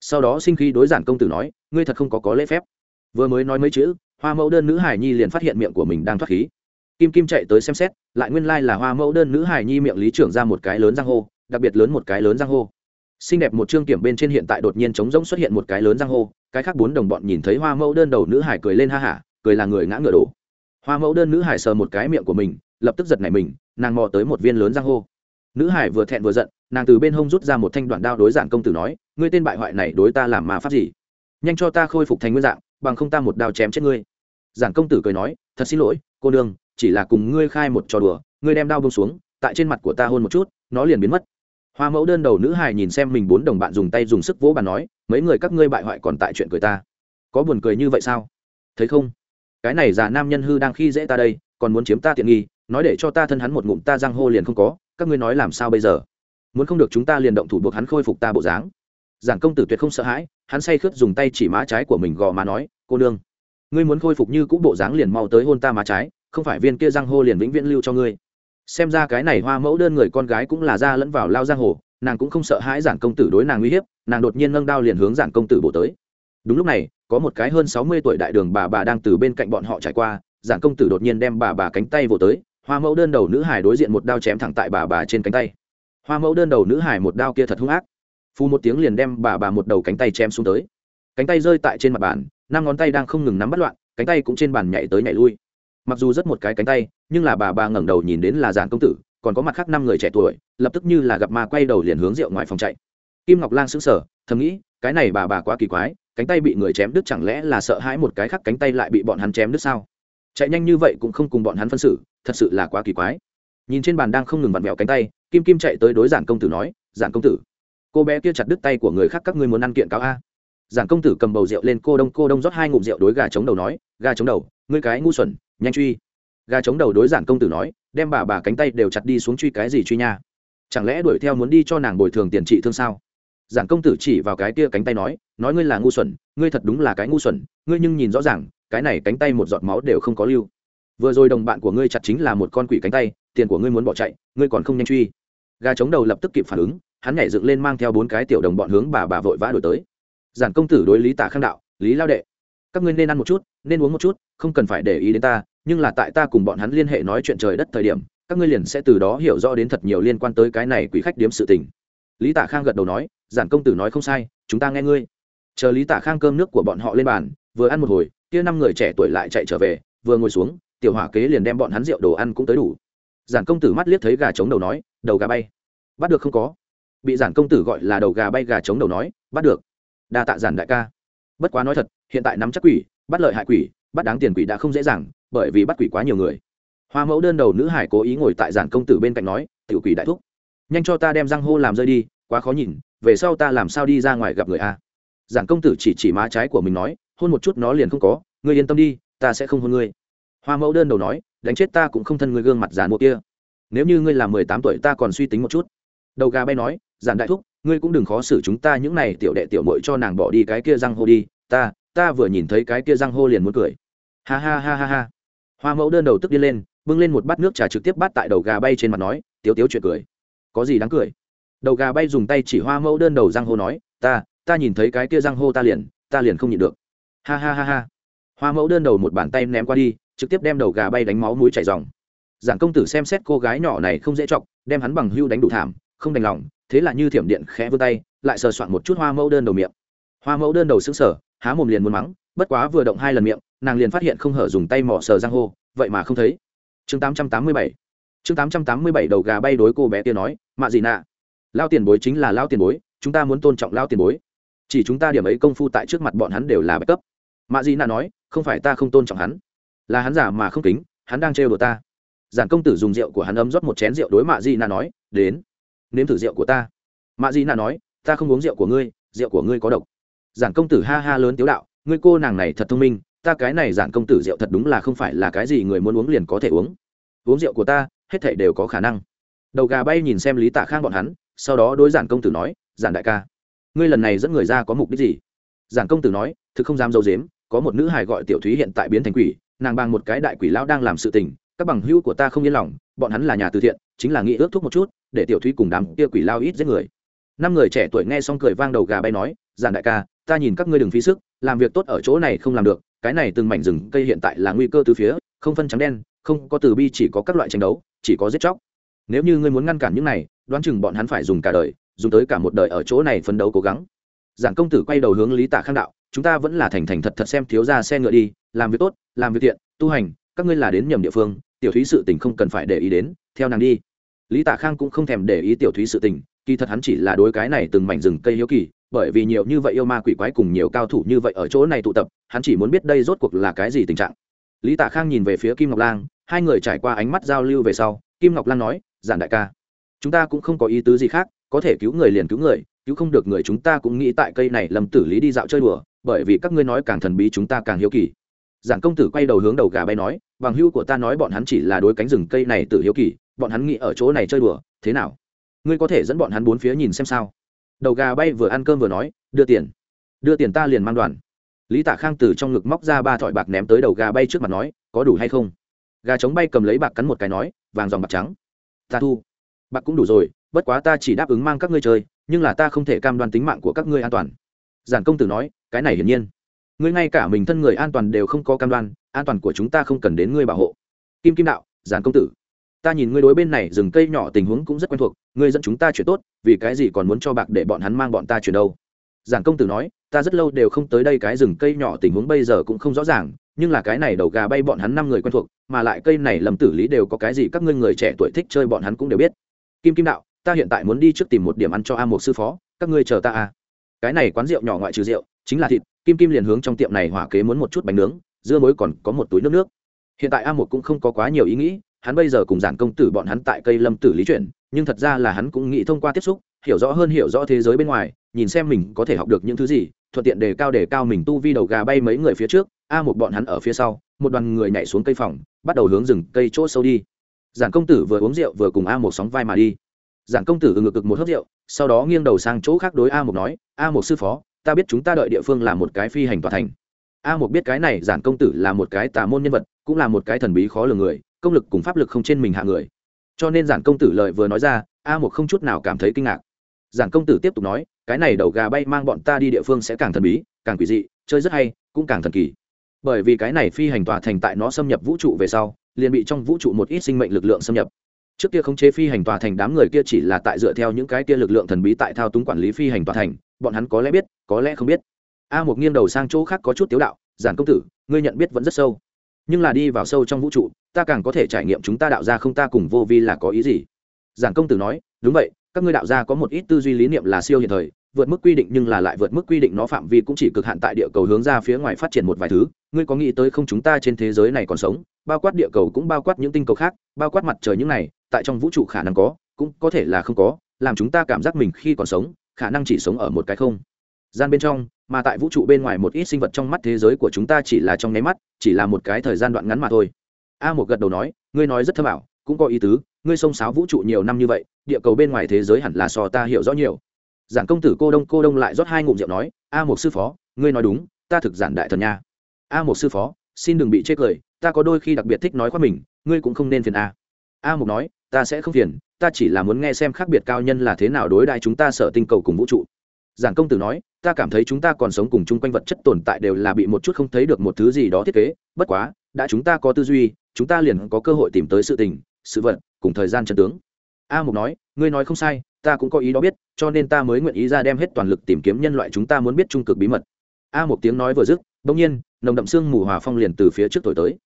sau đó sinh khí đối giản công tử nói, ngươi thật không có có lễ phép. Vừa mới nói mấy chữ, hoa mẫu đơn nữ hải nhi liền phát hiện miệng của mình đang thoát khí. Kim kim chạy tới xem xét, lại nguyên lai là hoa mẫu đơn nữ hải nhi miệng lý trưởng ra một cái lớn răng hô, đặc biệt lớn một cái lớn răng hô. Xinh đẹp một chương kiểm bên trên hiện tại đột nhiên trống rỗng xuất hiện một cái lớn răng hô, cái khác bốn đồng bọn nhìn thấy hoa mẫu đơn đầu nữ hải cười lên ha hả, cười là người ngã ngựa đổ. Hoa mẫu đơn nữ hải sờ một cái miệng của mình, lập tức giật nảy mình, nàng mò tới một viên lớn răng hô nữ hải vừa thẹn vừa giận, nàng từ bên hông rút ra một thanh đoạn đao đối giản công tử nói, ngươi tên bại hoại này đối ta làm mà pháp gì? Nhanh cho ta khôi phục thành nguyên dạng, bằng không ta một đao chém chết ngươi. Giản công tử cười nói, thật xin lỗi, cô đương chỉ là cùng ngươi khai một trò đùa, ngươi đem đao bông xuống, tại trên mặt của ta hôn một chút, nó liền biến mất. Hoa mẫu đơn đầu nữ hài nhìn xem mình bốn đồng bạn dùng tay dùng sức vỗ bàn nói, mấy người các ngươi bại hoại còn tại chuyện cười ta. Có buồn cười như vậy sao? Thấy không? Cái này già nam nhân hư đang khi dễ ta đây, còn muốn chiếm ta tiện nghi, nói để cho ta thân hắn một ngụm ta giang hô liền không có các ngươi nói làm sao bây giờ? Muốn không được chúng ta liền động thủ buộc hắn khôi phục ta bộ dáng. Giản công tử tuyệt không sợ hãi, hắn say khướt dùng tay chỉ má trái của mình gò má nói, cô nương, ngươi muốn khôi phục như cũ bộ dáng liền mau tới hôn ta má trái, không phải viên kia răng hô liền vĩnh viễn lưu cho ngươi. Xem ra cái này hoa mẫu đơn người con gái cũng là ra lẫn vào lao giang hồ, nàng cũng không sợ hãi giản công tử đối nàng uy hiếp, nàng đột nhiên nâng đao liền hướng giản công tử bổ tới. Đúng lúc này, có một cái hơn sáu mươi tuổi đại đường bà bà đang từ bên cạnh bọn họ trải qua, giản công tử đột nhiên đem bà bà cánh tay vỗ tới hoa mẫu đơn đầu nữ hải đối diện một đao chém thẳng tại bà bà trên cánh tay. Hoa mẫu đơn đầu nữ hải một đao kia thật hung ác. Phu một tiếng liền đem bà bà một đầu cánh tay chém xuống tới. Cánh tay rơi tại trên mặt bàn, năm ngón tay đang không ngừng nắm bắt loạn, cánh tay cũng trên bàn nhảy tới nhảy lui. Mặc dù rất một cái cánh tay, nhưng là bà bà ngẩng đầu nhìn đến là giản công tử, còn có mặt khác năm người trẻ tuổi, lập tức như là gặp ma quay đầu liền hướng rượu ngoài phòng chạy. Kim ngọc lang sững sờ, thầm nghĩ, cái này bà bà quá kỳ quái, cánh tay bị người chém đứt chẳng lẽ là sợ hãi một cái khác cánh tay lại bị bọn hắn chém đứt sao? Chạy nhanh như vậy cũng không cùng bọn hắn phân xử thật sự là quá kỳ quái. Nhìn trên bàn đang không ngừng vặn vẹo cánh tay, kim kim chạy tới đối giản công tử nói giản công tử, cô bé kia chặt đứt tay của người khác các ngươi muốn ăn kiện cáo a. Giản công tử cầm bầu rượu lên, cô đông cô đông rót hai ngụm rượu đối gà chống đầu nói, gà chống đầu, ngươi cái ngu xuẩn, nhanh truy. Gà chống đầu đối giản công tử nói, đem bà bà cánh tay đều chặt đi xuống truy cái gì truy nha? Chẳng lẽ đuổi theo muốn đi cho nàng bồi thường tiền trị thương sao? Giản công tử chỉ vào cái kia cánh tay nói nói ngươi là ngu xuẩn, ngươi thật đúng là cái ngu xuẩn, ngươi nhưng nhìn rõ ràng, cái này cánh tay một giọt máu đều không có lưu vừa rồi đồng bạn của ngươi chặt chính là một con quỷ cánh tay, tiền của ngươi muốn bỏ chạy, ngươi còn không nhanh truy. Gà chống đầu lập tức kịp phản ứng, hắn nhảy dựng lên mang theo bốn cái tiểu đồng bọn hướng bà bà vội vã đổi tới. Giản công tử đối lý tả khang đạo, lý lao đệ, các ngươi nên ăn một chút, nên uống một chút, không cần phải để ý đến ta, nhưng là tại ta cùng bọn hắn liên hệ nói chuyện trời đất thời điểm, các ngươi liền sẽ từ đó hiểu rõ đến thật nhiều liên quan tới cái này quỷ khách điếm sự tình. Lý tả khang gật đầu nói, giản công tử nói không sai, chúng ta nghe ngươi. Chờ lý tả khang cơm nước của bọn họ lên bàn, vừa ăn một hồi, kia năm người trẻ tuổi lại chạy trở về, vừa ngồi xuống tiểu hỏa kế liền đem bọn hắn rượu đồ ăn cũng tới đủ. Giản công tử mắt liếc thấy gà trống đầu nói, đầu gà bay. Bắt được không có. Bị giản công tử gọi là đầu gà bay gà trống đầu nói, bắt được. Đa tạ giản đại ca. Bất quá nói thật, hiện tại nắm chắc quỷ, bắt lợi hại quỷ, bắt đáng tiền quỷ đã không dễ dàng, bởi vì bắt quỷ quá nhiều người. Hoa mẫu đơn đầu nữ hải cố ý ngồi tại giản công tử bên cạnh nói, tiểu quỷ đại thúc, nhanh cho ta đem răng hô làm rơi đi, quá khó nhìn, về sau ta làm sao đi ra ngoài gặp người a? Giản công tử chỉ chỉ má trái của mình nói, hôn một chút nó liền không có, ngươi yên tâm đi, ta sẽ không hôn ngươi hoa mẫu đơn đầu nói, đánh chết ta cũng không thân người gương mặt giàn mua kia. Nếu như ngươi là mười tám tuổi ta còn suy tính một chút. Đầu gà bay nói, giản đại thúc, ngươi cũng đừng khó xử chúng ta những này tiểu đệ tiểu mội cho nàng bỏ đi cái kia răng hô đi. Ta ta vừa nhìn thấy cái kia răng hô liền muốn cười. Ha ha ha ha ha. Hoa mẫu đơn đầu tức đi lên, bưng lên một bát nước trà trực tiếp bắt tại đầu gà bay trên mặt nói, tiếu tiếu chuyện cười. Có gì đáng cười? Đầu gà bay dùng tay chỉ hoa mẫu đơn đầu răng hô nói, ta ta nhìn thấy cái kia răng hô ta liền ta liền không nhịn được. Ha ha ha ha. Hoa mẫu đơn đầu một bàn tay ném qua đi trực tiếp đem đầu gà bay đánh máu mũi chảy dòng. Giản công tử xem xét cô gái nhỏ này không dễ chọc, đem hắn bằng hưu đánh đủ thảm, không đành lòng, thế là như thiểm điện khẽ vươn tay, lại sờ soạn một chút hoa mẫu đơn đầu miệng. Hoa mẫu đơn đầu xứng sở há mồm liền muốn mắng, bất quá vừa động hai lần miệng, nàng liền phát hiện không hở dùng tay mỏ sờ răng hô, vậy mà không thấy. Chương tám trăm tám mươi bảy. Chương tám trăm tám mươi bảy đầu gà bay đối cô bé kia nói, mạ gì nạ, lao tiền bối chính là lao tiền bối, chúng ta muốn tôn trọng lao tiền bối. Chỉ chúng ta điểm ấy công phu tại trước mặt bọn hắn đều là bất cấp. Mạ gì nạ nói, không phải ta không tôn trọng hắn là hắn giả mà không kính, hắn đang trêu đồ ta. Giản công tử dùng rượu của hắn ấm rót một chén rượu đối mạ di nạ nói, đến, nếm thử rượu của ta. Mạ di nạ nói, ta không uống rượu của ngươi, rượu của ngươi có độc. Giản công tử ha ha lớn tiếu đạo, ngươi cô nàng này thật thông minh, ta cái này giản công tử rượu thật đúng là không phải là cái gì người muốn uống liền có thể uống. Uống rượu của ta, hết thảy đều có khả năng. Đầu gà bay nhìn xem lý tạ khang bọn hắn, sau đó đối giản công tử nói, giản đại ca, ngươi lần này dẫn người ra có mục đích gì? Giản công tử nói, thực không dám dâu dếm có một nữ hài gọi tiểu thúy hiện tại biến thành quỷ nàng bằng một cái đại quỷ lão đang làm sự tình, các bằng hữu của ta không yên lòng, bọn hắn là nhà từ thiện, chính là nghĩ ước thúc một chút, để tiểu thúy cùng đám kia quỷ lao ít giết người. Năm người trẻ tuổi nghe xong cười vang đầu gà bay nói, giản đại ca, ta nhìn các ngươi đừng phí sức, làm việc tốt ở chỗ này không làm được, cái này từng mảnh rừng cây hiện tại là nguy cơ từ phía, không phân trắng đen, không có từ bi chỉ có các loại tranh đấu, chỉ có giết chóc. Nếu như ngươi muốn ngăn cản những này, đoán chừng bọn hắn phải dùng cả đời, dùng tới cả một đời ở chỗ này phấn đấu cố gắng. Giản công tử quay đầu hướng lý tạ khang đạo chúng ta vẫn là thành thành thật thật xem thiếu ra xe ngựa đi, làm việc tốt, làm việc tiện, tu hành, các ngươi là đến nhầm địa phương, tiểu thúy sự tình không cần phải để ý đến, theo nàng đi. Lý tạ khang cũng không thèm để ý tiểu thúy sự tình, kỳ thật hắn chỉ là đối cái này từng mảnh rừng cây hiếu kỳ, bởi vì nhiều như vậy yêu ma quỷ quái cùng nhiều cao thủ như vậy ở chỗ này tụ tập, hắn chỉ muốn biết đây rốt cuộc là cái gì tình trạng. Lý tạ khang nhìn về phía kim ngọc lang, hai người trải qua ánh mắt giao lưu về sau, kim ngọc lang nói, giản đại ca, chúng ta cũng không có ý tứ gì khác, có thể cứu người liền cứu người, cứu không được người chúng ta cũng nghĩ tại cây này lầm tử lý đi dạo chơi đùa bởi vì các ngươi nói càng thần bí chúng ta càng hiếu kỳ. Giản công tử quay đầu hướng đầu gà bay nói, bằng hưu của ta nói bọn hắn chỉ là đối cánh rừng cây này tự hiếu kỳ, bọn hắn nghĩ ở chỗ này chơi đùa, thế nào? Ngươi có thể dẫn bọn hắn bốn phía nhìn xem sao? Đầu gà bay vừa ăn cơm vừa nói, đưa tiền. Đưa tiền ta liền mang đoàn. Lý tạ khang từ trong ngực móc ra ba thỏi bạc ném tới đầu gà bay trước mặt nói, có đủ hay không? Gà trống bay cầm lấy bạc cắn một cái nói, vàng dòng bạc trắng. Ta thu. Bạc cũng đủ rồi, bất quá ta chỉ đáp ứng mang các ngươi chơi, nhưng là ta không thể cam đoan tính mạng của các ngươi an toàn giản công tử nói, cái này hiển nhiên. Ngươi ngay cả mình thân người an toàn đều không có cam đoan, an toàn của chúng ta không cần đến ngươi bảo hộ. Kim kim đạo, giản công tử, ta nhìn ngươi đối bên này rừng cây nhỏ tình huống cũng rất quen thuộc, ngươi dẫn chúng ta chuyển tốt, vì cái gì còn muốn cho bạc để bọn hắn mang bọn ta chuyển đâu? Giản công tử nói, ta rất lâu đều không tới đây, cái rừng cây nhỏ tình huống bây giờ cũng không rõ ràng, nhưng là cái này đầu gà bay bọn hắn năm người quen thuộc, mà lại cây này lầm tử lý đều có cái gì các ngươi người trẻ tuổi thích chơi bọn hắn cũng đều biết. Kim kim đạo, ta hiện tại muốn đi trước tìm một điểm ăn cho a một sư phó, các ngươi chờ ta a cái này quán rượu nhỏ ngoại trừ rượu, chính là thịt, kim kim liền hướng trong tiệm này hỏa kế muốn một chút bánh nướng, dưa muối còn có một túi nước nước. Hiện tại a một cũng không có quá nhiều ý nghĩ, hắn bây giờ cùng giản công tử bọn hắn tại cây lâm tử lý chuyển nhưng thật ra là hắn cũng nghĩ thông qua tiếp xúc, hiểu rõ hơn hiểu rõ thế giới bên ngoài, nhìn xem mình có thể học được những thứ gì, thuận tiện đề cao đề cao mình tu vi đầu gà bay mấy người phía trước, a một bọn hắn ở phía sau, một đoàn người nhảy xuống cây phòng, bắt đầu hướng rừng cây chỗ sâu đi. Giản công tử vừa uống rượu vừa cùng a một sóng vai mà đi giản công tử ngược cực một hớp rượu, sau đó nghiêng đầu sang chỗ khác đối a một nói, a một sư phó, ta biết chúng ta đợi địa phương là một cái phi hành tòa thành. A một biết cái này giản công tử là một cái tà môn nhân vật, cũng là một cái thần bí khó lường người, công lực cùng pháp lực không trên mình hạ người. Cho nên giản công tử lời vừa nói ra, a một không chút nào cảm thấy kinh ngạc. Giản công tử tiếp tục nói, cái này đầu gà bay mang bọn ta đi địa phương sẽ càng thần bí, càng quỷ dị, chơi rất hay, cũng càng thần kỳ. Bởi vì cái này phi hành tòa thành tại nó xâm nhập vũ trụ về sau, liền bị trong vũ trụ một ít sinh mệnh lực lượng xâm nhập trước kia khống chế phi hành tòa thành đám người kia chỉ là tại dựa theo những cái kia lực lượng thần bí tại thao túng quản lý phi hành tòa thành, bọn hắn có lẽ biết, có lẽ không biết. A một nghiêng đầu sang chỗ khác có chút tiếu đạo, giản công tử, ngươi nhận biết vẫn rất sâu. Nhưng là đi vào sâu trong vũ trụ, ta càng có thể trải nghiệm chúng ta đạo ra không ta cùng vô vi là có ý gì? Giản công tử nói, đúng vậy, các ngươi đạo gia có một ít tư duy lý niệm là siêu hiện thời, vượt mức quy định nhưng là lại vượt mức quy định nó phạm vi cũng chỉ cực hạn tại địa cầu hướng ra phía ngoài phát triển một vài thứ. Ngươi có nghĩ tới không chúng ta trên thế giới này còn sống, bao quát địa cầu cũng bao quát những tinh cầu khác, bao quát mặt trời những này tại trong vũ trụ khả năng có, cũng có thể là không có, làm chúng ta cảm giác mình khi còn sống, khả năng chỉ sống ở một cái không. Gian bên trong, mà tại vũ trụ bên ngoài một ít sinh vật trong mắt thế giới của chúng ta chỉ là trong nháy mắt, chỉ là một cái thời gian đoạn ngắn mà thôi. A một gật đầu nói, ngươi nói rất thâm ảo, cũng có ý tứ, ngươi xông sáo vũ trụ nhiều năm như vậy, địa cầu bên ngoài thế giới hẳn là so ta hiểu rõ nhiều. Giản công tử cô đông cô đông lại rót hai ngụm rượu nói, a một sư phó, ngươi nói đúng, ta thực giản đại thần nha. A một sư phó, xin đừng bị chết cười, ta có đôi khi đặc biệt thích nói qua mình, ngươi cũng không nên phiền a a Mục nói, ta sẽ không phiền, ta chỉ là muốn nghe xem khác biệt cao nhân là thế nào đối đại chúng ta sở tinh cầu cùng vũ trụ. Giản công tử nói, ta cảm thấy chúng ta còn sống cùng chung quanh vật chất tồn tại đều là bị một chút không thấy được một thứ gì đó thiết kế, bất quá, đã chúng ta có tư duy, chúng ta liền có cơ hội tìm tới sự tình, sự vật, cùng thời gian chân tướng. A mục nói, ngươi nói không sai, ta cũng có ý đó biết, cho nên ta mới nguyện ý ra đem hết toàn lực tìm kiếm nhân loại chúng ta muốn biết trung cực bí mật. A một tiếng nói vừa dứt, bỗng nhiên, nồng đậm sương mù hòa phong liền từ phía trước thổi tới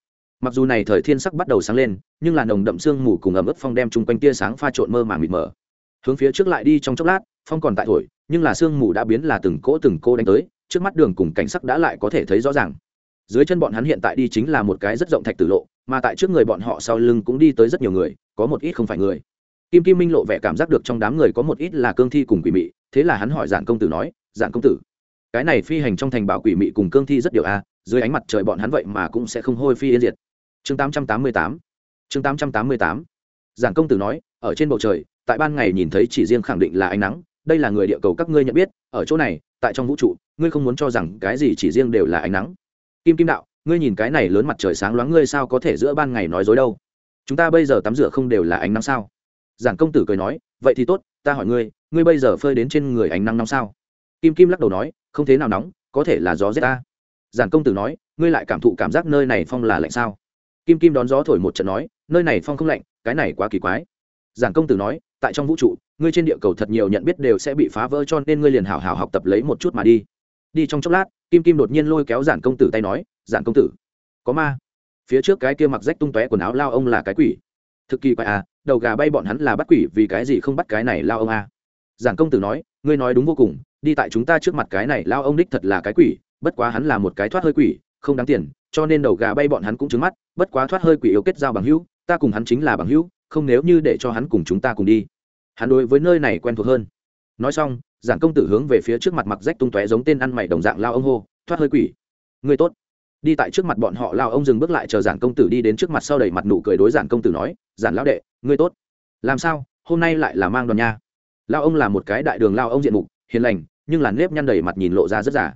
mặc dù này thời thiên sắc bắt đầu sáng lên, nhưng là nồng đậm sương mù cùng ẩm ướt phong đem chung quanh tia sáng pha trộn mơ màng mịt mờ. Hướng phía trước lại đi trong chốc lát, phong còn tại thổi, nhưng là sương mù đã biến là từng cỗ từng cô đánh tới, trước mắt đường cùng cảnh sắc đã lại có thể thấy rõ ràng. Dưới chân bọn hắn hiện tại đi chính là một cái rất rộng thạch tử lộ, mà tại trước người bọn họ sau lưng cũng đi tới rất nhiều người, có một ít không phải người. Kim kim minh lộ vẻ cảm giác được trong đám người có một ít là cương thi cùng quỷ mị, thế là hắn hỏi giản công tử nói, giản công tử, cái này phi hành trong thành bảo quỷ mị cùng cương thi rất điều a à, dưới ánh mặt trời bọn hắn vậy mà cũng sẽ không hôi phi yên diệt chương tám trăm tám mươi tám. Chương tám trăm tám mươi tám. Giảng công tử nói, ở trên bầu trời, tại ban ngày nhìn thấy chỉ riêng khẳng định là ánh nắng, đây là người địa cầu các ngươi nhận biết, ở chỗ này, tại trong vũ trụ, ngươi không muốn cho rằng cái gì chỉ riêng đều là ánh nắng. Kim kim đạo, ngươi nhìn cái này lớn mặt trời sáng loáng, ngươi sao có thể giữa ban ngày nói dối đâu? Chúng ta bây giờ tắm rửa không đều là ánh nắng sao? Giảng công tử cười nói, vậy thì tốt, ta hỏi ngươi ngươi bây giờ phơi đến trên người ánh nắng nóng sao? Kim kim lắc đầu nói, không thế nào nóng, có thể là gió rét ta. Giản công tử nói, ngươi lại cảm thụ cảm giác nơi này phong là lạnh sao? Kim kim đón gió thổi một trận nói, nơi này phong không lạnh, cái này quá kỳ quái. Giảng công tử nói, tại trong vũ trụ, ngươi trên địa cầu thật nhiều nhận biết đều sẽ bị phá vỡ cho nên ngươi liền hảo hảo học tập lấy một chút mà đi. Đi trong chốc lát, kim kim đột nhiên lôi kéo giản công tử tay nói giản công tử, có ma. Phía trước cái kia mặc rách tung tóe quần áo lao ông là cái quỷ. Thực kỳ quái à đầu gà bay bọn hắn là bắt quỷ, vì cái gì không bắt cái này lao ông à? Giản công tử nói, ngươi nói đúng vô cùng, đi tại chúng ta trước mặt cái này lao ông đích thật là cái quỷ, bất quá hắn là một cái thoát hơi quỷ, không đáng tiền cho nên đầu gà bay bọn hắn cũng trứng mắt, bất quá thoát hơi quỷ yêu kết giao bằng hữu, ta cùng hắn chính là bằng hữu, không nếu như để cho hắn cùng chúng ta cùng đi. Hắn đối với nơi này quen thuộc hơn. Nói xong, giản công tử hướng về phía trước mặt mặc rách tung tóe giống tên ăn mày đồng dạng lao ông hô, thoát hơi quỷ. Người tốt. Đi tại trước mặt bọn họ, lao ông dừng bước lại chờ giản công tử đi đến trước mặt sau đầy mặt nụ cười đối giản công tử nói, giản lão đệ ngươi tốt. Làm sao? Hôm nay lại là mang đoàn nha. Lao ông là một cái đại đường lao ông diện mục, hiền lành, nhưng là nếp nhăn đầy mặt nhìn lộ ra rất giả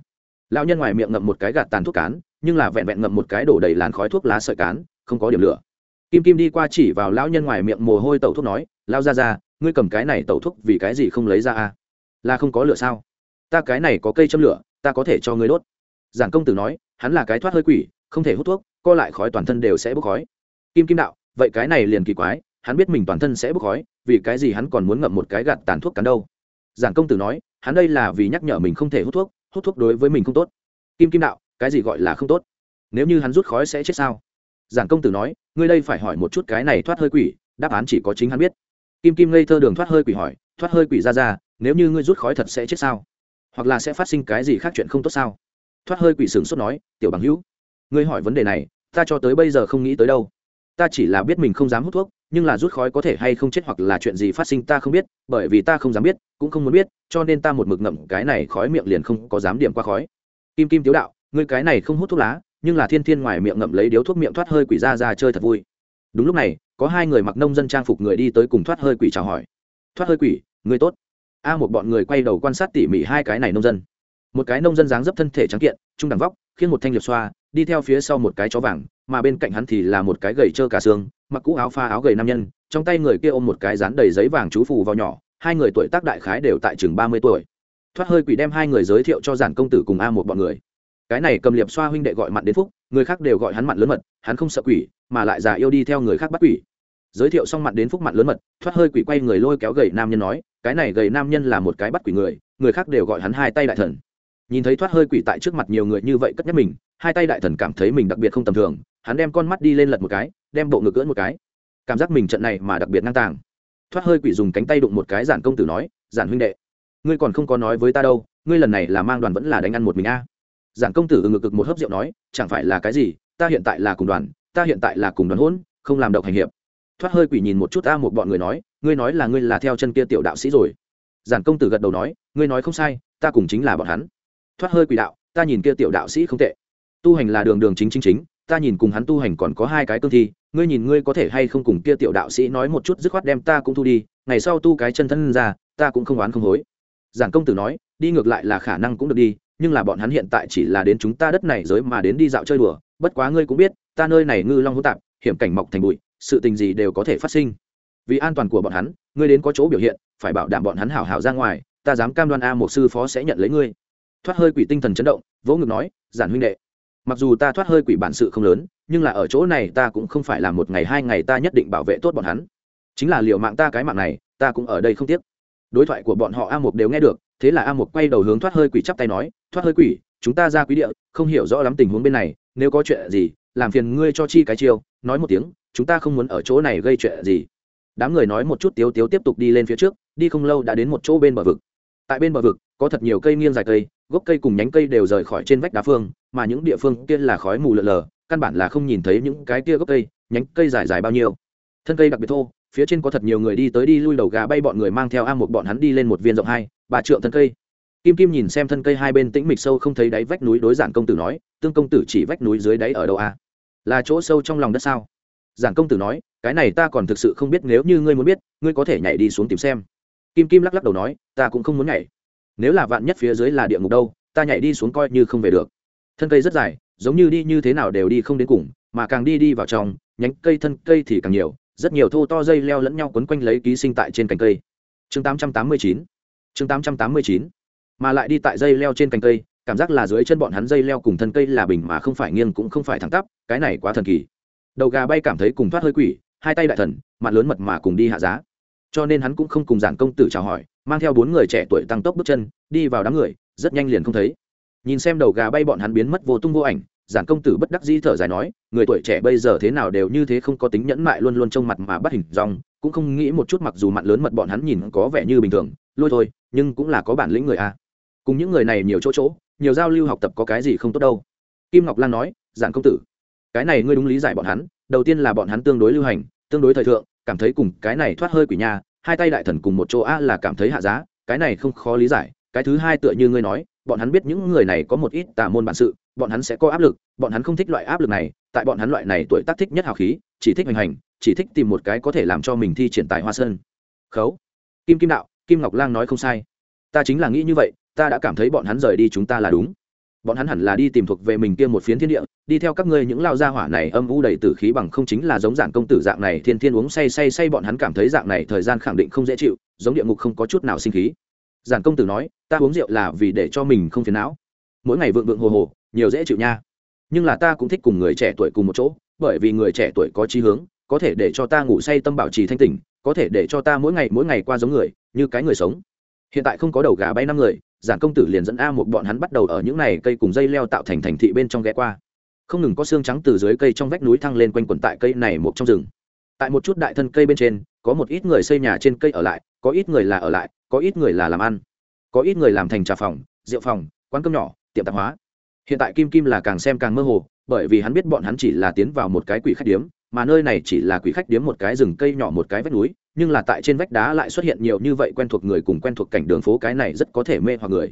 lao nhân ngoài miệng ngậm một cái gạt tàn thuốc cán nhưng là vẹn vẹn ngậm một cái đổ đầy làn khói thuốc lá sợi cán, không có điểm lửa. Kim kim đi qua chỉ vào lão nhân ngoài miệng mồ hôi tẩu thuốc nói lao ra ra ngươi cầm cái này tẩu thuốc vì cái gì không lấy ra à? là không có lửa sao? Ta cái này có cây châm lửa, ta có thể cho ngươi đốt. Giản công tử nói, hắn là cái thoát hơi quỷ, không thể hút thuốc, co lại khói toàn thân đều sẽ bốc khói. Kim kim đạo, vậy cái này liền kỳ quái, hắn biết mình toàn thân sẽ bốc khói, vì cái gì hắn còn muốn ngậm một cái gạt tàn thuốc cắn đâu? Giản công tử nói, hắn đây là vì nhắc nhở mình không thể hút thuốc hút thuốc đối với mình không tốt. Kim kim đạo cái gì gọi là không tốt? Nếu như hắn rút khói sẽ chết sao? Giản công tử nói, ngươi đây phải hỏi một chút cái này thoát hơi quỷ, đáp án chỉ có chính hắn biết. Kim kim ngây thơ đường thoát hơi quỷ hỏi, thoát hơi quỷ ra ra, nếu như ngươi rút khói thật sẽ chết sao? Hoặc là sẽ phát sinh cái gì khác chuyện không tốt sao? Thoát hơi quỷ sừng sốt nói, tiểu bằng hữu, ngươi hỏi vấn đề này, ta cho tới bây giờ không nghĩ tới đâu. Ta chỉ là biết mình không dám hút thuốc, nhưng là rút khói có thể hay không chết hoặc là chuyện gì phát sinh ta không biết, bởi vì ta không dám biết, cũng không muốn biết, cho nên ta một mực ngậm cái này khói miệng liền không có dám điểm qua khói. Kim kim tiếu đạo ngươi cái này không hút thuốc lá, nhưng là thiên thiên ngoài miệng ngậm lấy điếu thuốc miệng thoát hơi quỷ ra ra chơi thật vui. Đúng lúc này, có hai người mặc nông dân trang phục người đi tới cùng thoát hơi quỷ chào hỏi. Thoát hơi quỷ, người tốt. A một bọn người quay đầu quan sát tỉ mỉ hai cái này nông dân. Một cái nông dân dáng dấp thân thể trắng kiện, trung đẳng vóc khiến một thanh liệt xoa, đi theo phía sau một cái chó vàng, mà bên cạnh hắn thì là một cái gầy trơ cả xương, mặc cũ áo pha áo gầy nam nhân, trong tay người kia ôm một cái dán đầy giấy vàng chú phù vào nhỏ, hai người tuổi tác đại khái đều tại chừng ba mươi tuổi. Thoát hơi quỷ đem hai người giới thiệu cho giản công tử cùng a một bọn người cái này cầm liệp xoa huynh đệ gọi mặn đến phúc, người khác đều gọi hắn mặn lớn mật, hắn không sợ quỷ, mà lại già yêu đi theo người khác bắt quỷ. Giới thiệu xong mặn đến phúc mặn lớn mật, thoát hơi quỷ quay người lôi kéo gầy nam nhân nói, cái này gầy nam nhân là một cái bắt quỷ người người khác đều gọi hắn hai tay đại thần. Nhìn thấy thoát hơi quỷ tại trước mặt nhiều người như vậy cất nhắc mình, hai tay đại thần cảm thấy mình đặc biệt không tầm thường, hắn đem con mắt đi lên lật một cái, đem bộ ngực cưỡn một cái. Cảm giác mình trận này mà đặc biệt ngang tàng. Thoát hơi quỷ dùng cánh tay đụng một cái giản công tử nói, giản huynh đệ, ngươi còn không có nói với ta đâu, ngươi lần này là mang đoàn vẫn là đánh ăn một mình a giản công tử ngực cực một hớp rượu nói, chẳng phải là cái gì, ta hiện tại là cùng đoàn, ta hiện tại là cùng đoàn hôn không làm độc hành hiệp. Thoát hơi quỷ nhìn một chút ta một bọn người nói, ngươi nói là ngươi là theo chân kia tiểu đạo sĩ rồi. Giản công tử gật đầu nói, ngươi nói không sai, ta cùng chính là bọn hắn. Thoát hơi quỷ đạo, ta nhìn kia tiểu đạo sĩ không tệ. Tu hành là đường đường chính chính chính, ta nhìn cùng hắn tu hành còn có hai cái cương thi, ngươi nhìn ngươi có thể hay không cùng kia tiểu đạo sĩ nói một chút dứt khoát đem ta cũng thu đi, ngày sau tu cái chân thân ra, ta cũng không oán không hối. Giản công tử nói, đi ngược lại là khả năng cũng được đi nhưng là bọn hắn hiện tại chỉ là đến chúng ta đất này giới mà đến đi dạo chơi đùa, bất quá ngươi cũng biết, ta nơi này ngư long hỗn tạp, hiểm cảnh mọc thành bụi, sự tình gì đều có thể phát sinh. Vì an toàn của bọn hắn, ngươi đến có chỗ biểu hiện, phải bảo đảm bọn hắn hảo hảo ra ngoài, ta dám cam đoan a một sư phó sẽ nhận lấy ngươi. Thoát hơi quỷ tinh thần chấn động, vỗ ngực nói, giản huynh đệ, mặc dù ta thoát hơi quỷ bản sự không lớn, nhưng là ở chỗ này ta cũng không phải là một ngày hai ngày ta nhất định bảo vệ tốt bọn hắn. Chính là liệu mạng ta cái mạng này, ta cũng ở đây không tiếc. Đối thoại của bọn họ a một đều nghe được thế là a một quay đầu hướng thoát hơi quỷ chắp tay nói, thoát hơi quỷ, chúng ta ra quý địa, không hiểu rõ lắm tình huống bên này, nếu có chuyện gì, làm phiền ngươi cho chi cái chiêu. Nói một tiếng, chúng ta không muốn ở chỗ này gây chuyện gì. Đám người nói một chút tiếu tiếu tiếp tục đi lên phía trước, đi không lâu đã đến một chỗ bên bờ vực. Tại bên bờ vực, có thật nhiều cây nghiêng dài cây, gốc cây cùng nhánh cây đều rời khỏi trên vách đá phương, mà những địa phương kia là khói mù lờ lờ, căn bản là không nhìn thấy những cái kia gốc cây, nhánh cây dài dài bao nhiêu. Thân cây đặc biệt thô, phía trên có thật nhiều người đi tới đi lui đầu gà bay bọn người mang theo a một bọn hắn đi lên một viên rộng hai ba trượng thân cây. Kim kim nhìn xem thân cây hai bên tĩnh mịch sâu không thấy đáy vách núi đối giản công tử nói, tương công tử chỉ vách núi dưới đáy ở đâu a là chỗ sâu trong lòng đất sao? Giản công tử nói, cái này ta còn thực sự không biết, nếu như ngươi muốn biết, ngươi có thể nhảy đi xuống tìm xem. Kim kim lắc lắc đầu nói, ta cũng không muốn nhảy. Nếu là vạn nhất phía dưới là địa ngục đâu, ta nhảy đi xuống coi như không về được. Thân cây rất dài, giống như đi như thế nào đều đi không đến cùng, mà càng đi đi vào trong, nhánh cây thân cây thì càng nhiều, rất nhiều thô to dây leo lẫn nhau quấn quanh lấy ký sinh tại trên cành cây. Chương 889 chương 889 mà lại đi tại dây leo trên cành cây, cảm giác là dưới chân bọn hắn dây leo cùng thân cây là bình mà không phải nghiêng cũng không phải thẳng tắp, cái này quá thần kỳ. Đầu gà bay cảm thấy cùng thoát hơi quỷ, hai tay đại thần, mặt lớn mật mà cùng đi hạ giá. Cho nên hắn cũng không cùng giản công tử chào hỏi, mang theo bốn người trẻ tuổi tăng tốc bước chân, đi vào đám người, rất nhanh liền không thấy. Nhìn xem đầu gà bay bọn hắn biến mất vô tung vô ảnh, giản công tử bất đắc dĩ thở dài nói, người tuổi trẻ bây giờ thế nào đều như thế không có tính nhẫn mại luôn luôn trông mặt mà bắt hình dòng cũng không nghĩ một chút mặc dù mặt lớn mật bọn hắn nhìn có vẻ như bình thường lôi thôi, nhưng cũng là có bản lĩnh người a. Cùng những người này nhiều chỗ chỗ, nhiều giao lưu học tập có cái gì không tốt đâu. Kim ngọc lan nói giản công tử, cái này ngươi đúng lý giải bọn hắn, đầu tiên là bọn hắn tương đối lưu hành, tương đối thời thượng, cảm thấy cùng cái này thoát hơi quỷ nhà, hai tay đại thần cùng một chỗ a là cảm thấy hạ giá, cái này không khó lý giải, cái thứ hai tựa như ngươi nói, bọn hắn biết những người này có một ít tà môn bản sự, bọn hắn sẽ có áp lực, bọn hắn không thích loại áp lực này, tại bọn hắn loại này tuổi tác thích nhất hào khí, chỉ thích hành hành, chỉ thích tìm một cái có thể làm cho mình thi triển tài hoa sơn. Khấu. Kim kim đạo kim ngọc lang nói không sai. Ta chính là nghĩ như vậy, ta đã cảm thấy bọn hắn rời đi chúng ta là đúng. Bọn hắn hẳn là đi tìm thuộc về mình kia một phiến thiên địa, đi theo các ngươi những lao gia hỏa này âm u đầy tử khí bằng không chính là giống dạng công tử dạng này thiên thiên uống say say say bọn hắn cảm thấy dạng này thời gian khẳng định không dễ chịu, giống địa ngục không có chút nào sinh khí. Giản công tử nói, ta uống rượu là vì để cho mình không phiền não. Mỗi ngày vượng vượng hồ hồ, nhiều dễ chịu nha. Nhưng là ta cũng thích cùng người trẻ tuổi cùng một chỗ, bởi vì người trẻ tuổi có chí hướng, có thể để cho ta ngủ say tâm bảo trì thanh tỉnh, có thể để cho ta mỗi ngày mỗi ngày qua giống người như cái người sống. Hiện tại không có đầu gà bay năm người, giản công tử liền dẫn a một bọn hắn bắt đầu ở những này cây cùng dây leo tạo thành thành thị bên trong ghé qua. Không ngừng có xương trắng từ dưới cây trong vách núi thăng lên quanh quần tại cây này một trong rừng. Tại một chút đại thân cây bên trên, có một ít người xây nhà trên cây ở lại, có ít người là ở lại, có ít người là làm ăn. Có ít người làm thành trà phòng, rượu phòng, quán cơm nhỏ, tiệm tạp hóa. Hiện tại kim kim là càng xem càng mơ hồ, bởi vì hắn biết bọn hắn chỉ là tiến vào một cái quỷ khách điếm mà nơi này chỉ là quỷ khách điếm một cái rừng cây nhỏ một cái vách núi, nhưng là tại trên vách đá lại xuất hiện nhiều như vậy quen thuộc người cùng quen thuộc cảnh đường phố cái này rất có thể mê hoặc người.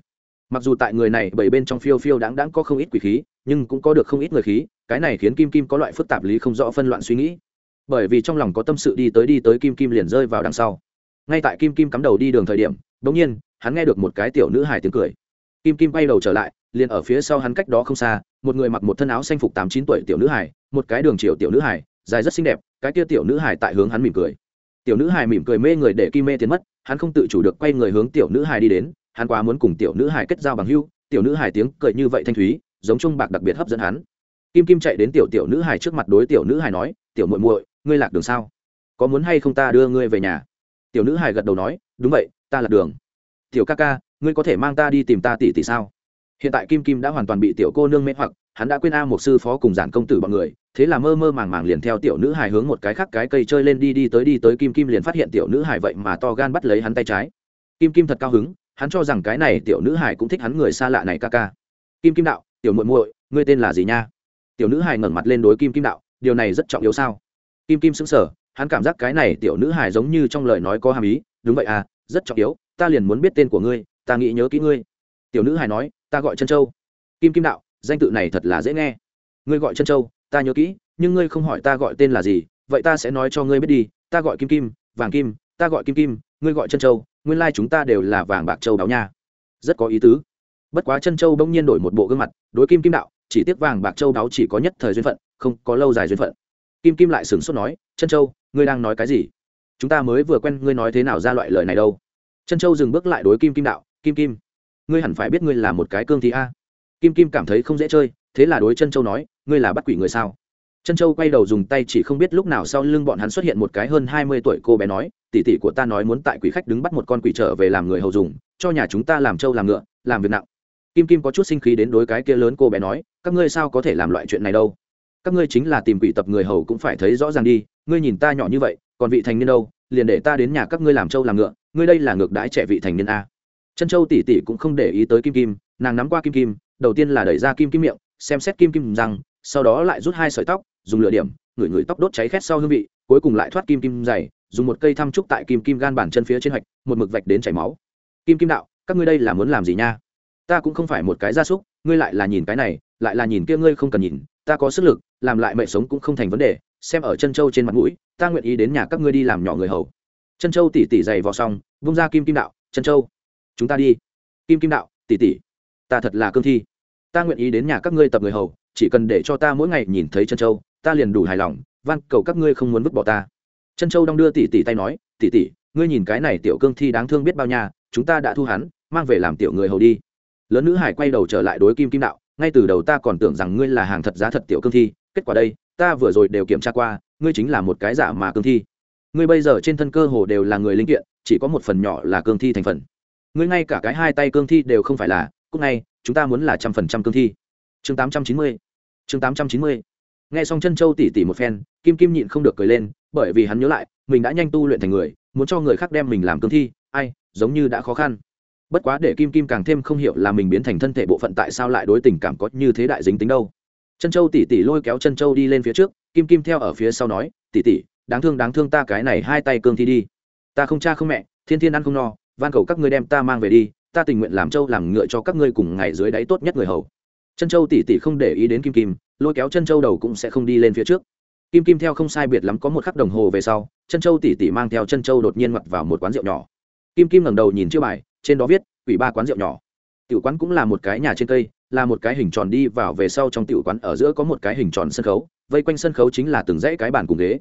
Mặc dù tại người này bảy bên trong phiêu phiêu đáng đáng có không ít quỷ khí, nhưng cũng có được không ít người khí, cái này khiến kim kim có loại phức tạp lý không rõ phân loạn suy nghĩ. Bởi vì trong lòng có tâm sự đi tới đi tới kim kim liền rơi vào đằng sau. Ngay tại kim kim cắm đầu đi đường thời điểm đ ỗ n g nhiên, hắn nghe được một cái tiểu nữ hài tiếng cười. Kim kim bay đầu trở lại, liền ở phía sau hắn cách đó không xa, một người mặc một thân áo xanh phục tám chín tuổi tiểu nữ hài, một cái đường chiều tiểu nữ hài dài rất xinh đẹp, cái kia tiểu nữ hài tại hướng hắn mỉm cười. Tiểu nữ hài mỉm cười mê người để kim mê tiến mất, hắn không tự chủ được quay người hướng tiểu nữ hài đi đến, hắn quá muốn cùng tiểu nữ hài kết giao bằng hưu tiểu nữ hài tiếng cười như vậy thanh thúy, giống trung bạc đặc biệt hấp dẫn hắn. Kim kim chạy đến tiểu tiểu nữ hài trước mặt đối tiểu nữ hài nói, tiểu muội muội, ngươi lạc đường sao? Có muốn hay không ta đưa ngươi về nhà? Tiểu nữ hài gật đầu nói, đúng vậy, ta lạc đường. Tiểu ca ca, ngươi có thể mang ta đi tìm ta tỷ tỷ sao? Hiện tại kim kim đã hoàn toàn bị tiểu cô nương mê hoặc hắn đã quên a một sư phó cùng giản công tử bọn người, thế là mơ mơ màng màng liền theo tiểu nữ hài hướng một cái khác cái cây chơi lên đi đi tới đi tới kim kim liền phát hiện tiểu nữ hài vậy mà to gan bắt lấy hắn tay trái. Kim kim thật cao hứng, hắn cho rằng cái này tiểu nữ hài cũng thích hắn người xa lạ này ca ca. Kim kim đạo, tiểu muội muội, ngươi tên là gì nha? Tiểu nữ hài ngẩng mặt lên đối kim kim đạo, điều này rất trọng yếu sao? Kim kim sững sờ, hắn cảm giác cái này tiểu nữ hài giống như trong lời nói có hàm ý, đúng vậy à rất trọng yếu, ta liền muốn biết tên của ngươi, ta nghĩ nhớ kỹ ngươi. Tiểu nữ hài nói, ta gọi chân châu. Kim kim đạo danh tự này thật là dễ nghe. Ngươi gọi chân châu, ta nhớ kỹ, nhưng ngươi không hỏi ta gọi tên là gì, vậy ta sẽ nói cho ngươi biết đi, ta gọi kim kim, vàng kim, ta gọi kim kim, ngươi gọi chân châu, nguyên lai、like、chúng ta đều là vàng bạc châu đáo nha. Rất có ý tứ. Bất quá chân châu bỗng nhiên đổi một bộ gương mặt, đối kim kim đạo, chỉ tiếc vàng bạc châu đáo chỉ có nhất thời duyên phận, không có lâu dài duyên phận. Kim kim lại sửng sốt nói chân châu, ngươi đang nói cái gì? Chúng ta mới vừa quen, ngươi nói thế nào ra loại lời này đâu? Chân châu dừng bước lại đối kim kim đạo, kim kim, ngươi hẳn phải biết ngươi là một cái cương thi a kim kim cảm thấy không dễ chơi, thế là đối chân châu nói, ngươi là bắt quỷ người sao? Chân châu quay đầu dùng tay chỉ không biết lúc nào sau lưng bọn hắn xuất hiện một cái hơn hai mươi tuổi cô bé nói, tỷ tỷ của ta nói muốn tại quỷ khách đứng bắt một con quỷ trở về làm người hầu dùng, cho nhà chúng ta làm trâu làm ngựa, làm việc nặng. Kim kim có chút sinh khí đến đối cái kia lớn cô bé nói, các ngươi sao có thể làm loại chuyện này đâu? Các ngươi chính là tìm quỷ tập người hầu cũng phải thấy rõ ràng đi, ngươi nhìn ta nhỏ như vậy, còn vị thành niên đâu, liền để ta đến nhà các ngươi làm trâu làm ngựa, ngươi đây là ngược đãi trẻ vị thành niên a. Chân châu tỷ tỷ cũng không để ý tới kim kim, nàng nắm qua kim kim đầu tiên là đẩy ra kim kim miệng xem xét kim kim răng, sau đó lại rút hai sợi tóc dùng lửa điểm ngửi ngửi tóc đốt cháy khét sau hương vị cuối cùng lại thoát kim kim dày dùng một cây thăm trúc tại kim kim gan bản chân phía trên hạch một mực vạch đến chảy máu. Kim kim đạo các ngươi đây là muốn làm gì nha? Ta cũng không phải một cái gia súc ngươi lại là nhìn cái này lại là nhìn kia ngươi không cần nhìn ta có sức lực làm lại mệnh sống cũng không thành vấn đề xem ở chân châu trên mặt mũi ta nguyện ý đến nhà các ngươi đi làm nhỏ người hầu. Chân châu tỉ tỉ dày vò xong vung ra kim kim đạo chân châu chúng ta đi. Kim kim đạo tỉ tỉ ta thật là cương thi. Ta nguyện ý đến nhà các ngươi tập người hầu chỉ cần để cho ta mỗi ngày nhìn thấy chân châu ta liền đủ hài lòng van cầu các ngươi không muốn vứt bỏ ta. Chân châu đong đưa tỉ tỉ tay nói tỉ tỉ, ngươi nhìn cái này tiểu cương thi đáng thương biết bao nhà, chúng ta đã thu hắn mang về làm tiểu người hầu đi. Lớn nữ hải quay đầu trở lại đối kim kim đạo ngay từ đầu ta còn tưởng rằng ngươi là hàng thật giá thật tiểu cương thi kết quả đây ta vừa rồi đều kiểm tra qua ngươi chính là một cái giả mà cương thi. Ngươi bây giờ trên thân cơ hồ đều là người linh kiện chỉ có một phần nhỏ là cương thi thành phần. Ngươi ngay cả cái hai tay cương thi đều không phải là cúc này chúng ta muốn là trăm phần trăm cương thi. Chương tám trăm chín mươi, chương tám trăm chín mươi. Nghe xong chân châu tỉ tỉ một phen, kim kim nhịn không được cười lên, bởi vì hắn nhớ lại, mình đã nhanh tu luyện thành người, muốn cho người khác đem mình làm cương thi, ai, giống như đã khó khăn. Bất quá để kim kim càng thêm không hiểu là mình biến thành thân thể bộ phận tại sao lại đối tình cảm có như thế đại dính tính đâu. Chân châu tỉ tỉ lôi kéo chân châu đi lên phía trước, kim kim theo ở phía sau nói, tỉ tỉ, đáng thương đáng thương ta cái này hai tay cương thi đi. Ta không cha không mẹ, thiên thiên ăn không no, van cầu các ngươi đem ta mang về đi ta tình nguyện làm châu làm ngựa cho các ngươi cùng ngày dưới đáy tốt nhất người hầu. Chân châu tỉ tỉ không để ý đến kim kim, lôi kéo chân châu đầu cũng sẽ không đi lên phía trước. Kim kim theo không sai biệt lắm có một khắc đồng hồ về sau, chân châu tỉ tỉ mang theo chân châu đột nhiên ngoặt vào một quán rượu nhỏ. Kim kim ngẩng đầu nhìn chữ bài, trên đó viết, ủy ba quán rượu nhỏ. Tiểu quán cũng là một cái nhà trên cây, là một cái hình tròn đi vào về sau trong tiểu quán ở giữa có một cái hình tròn sân khấu, vây quanh sân khấu chính là từng dãy cái bàn cùng ghế.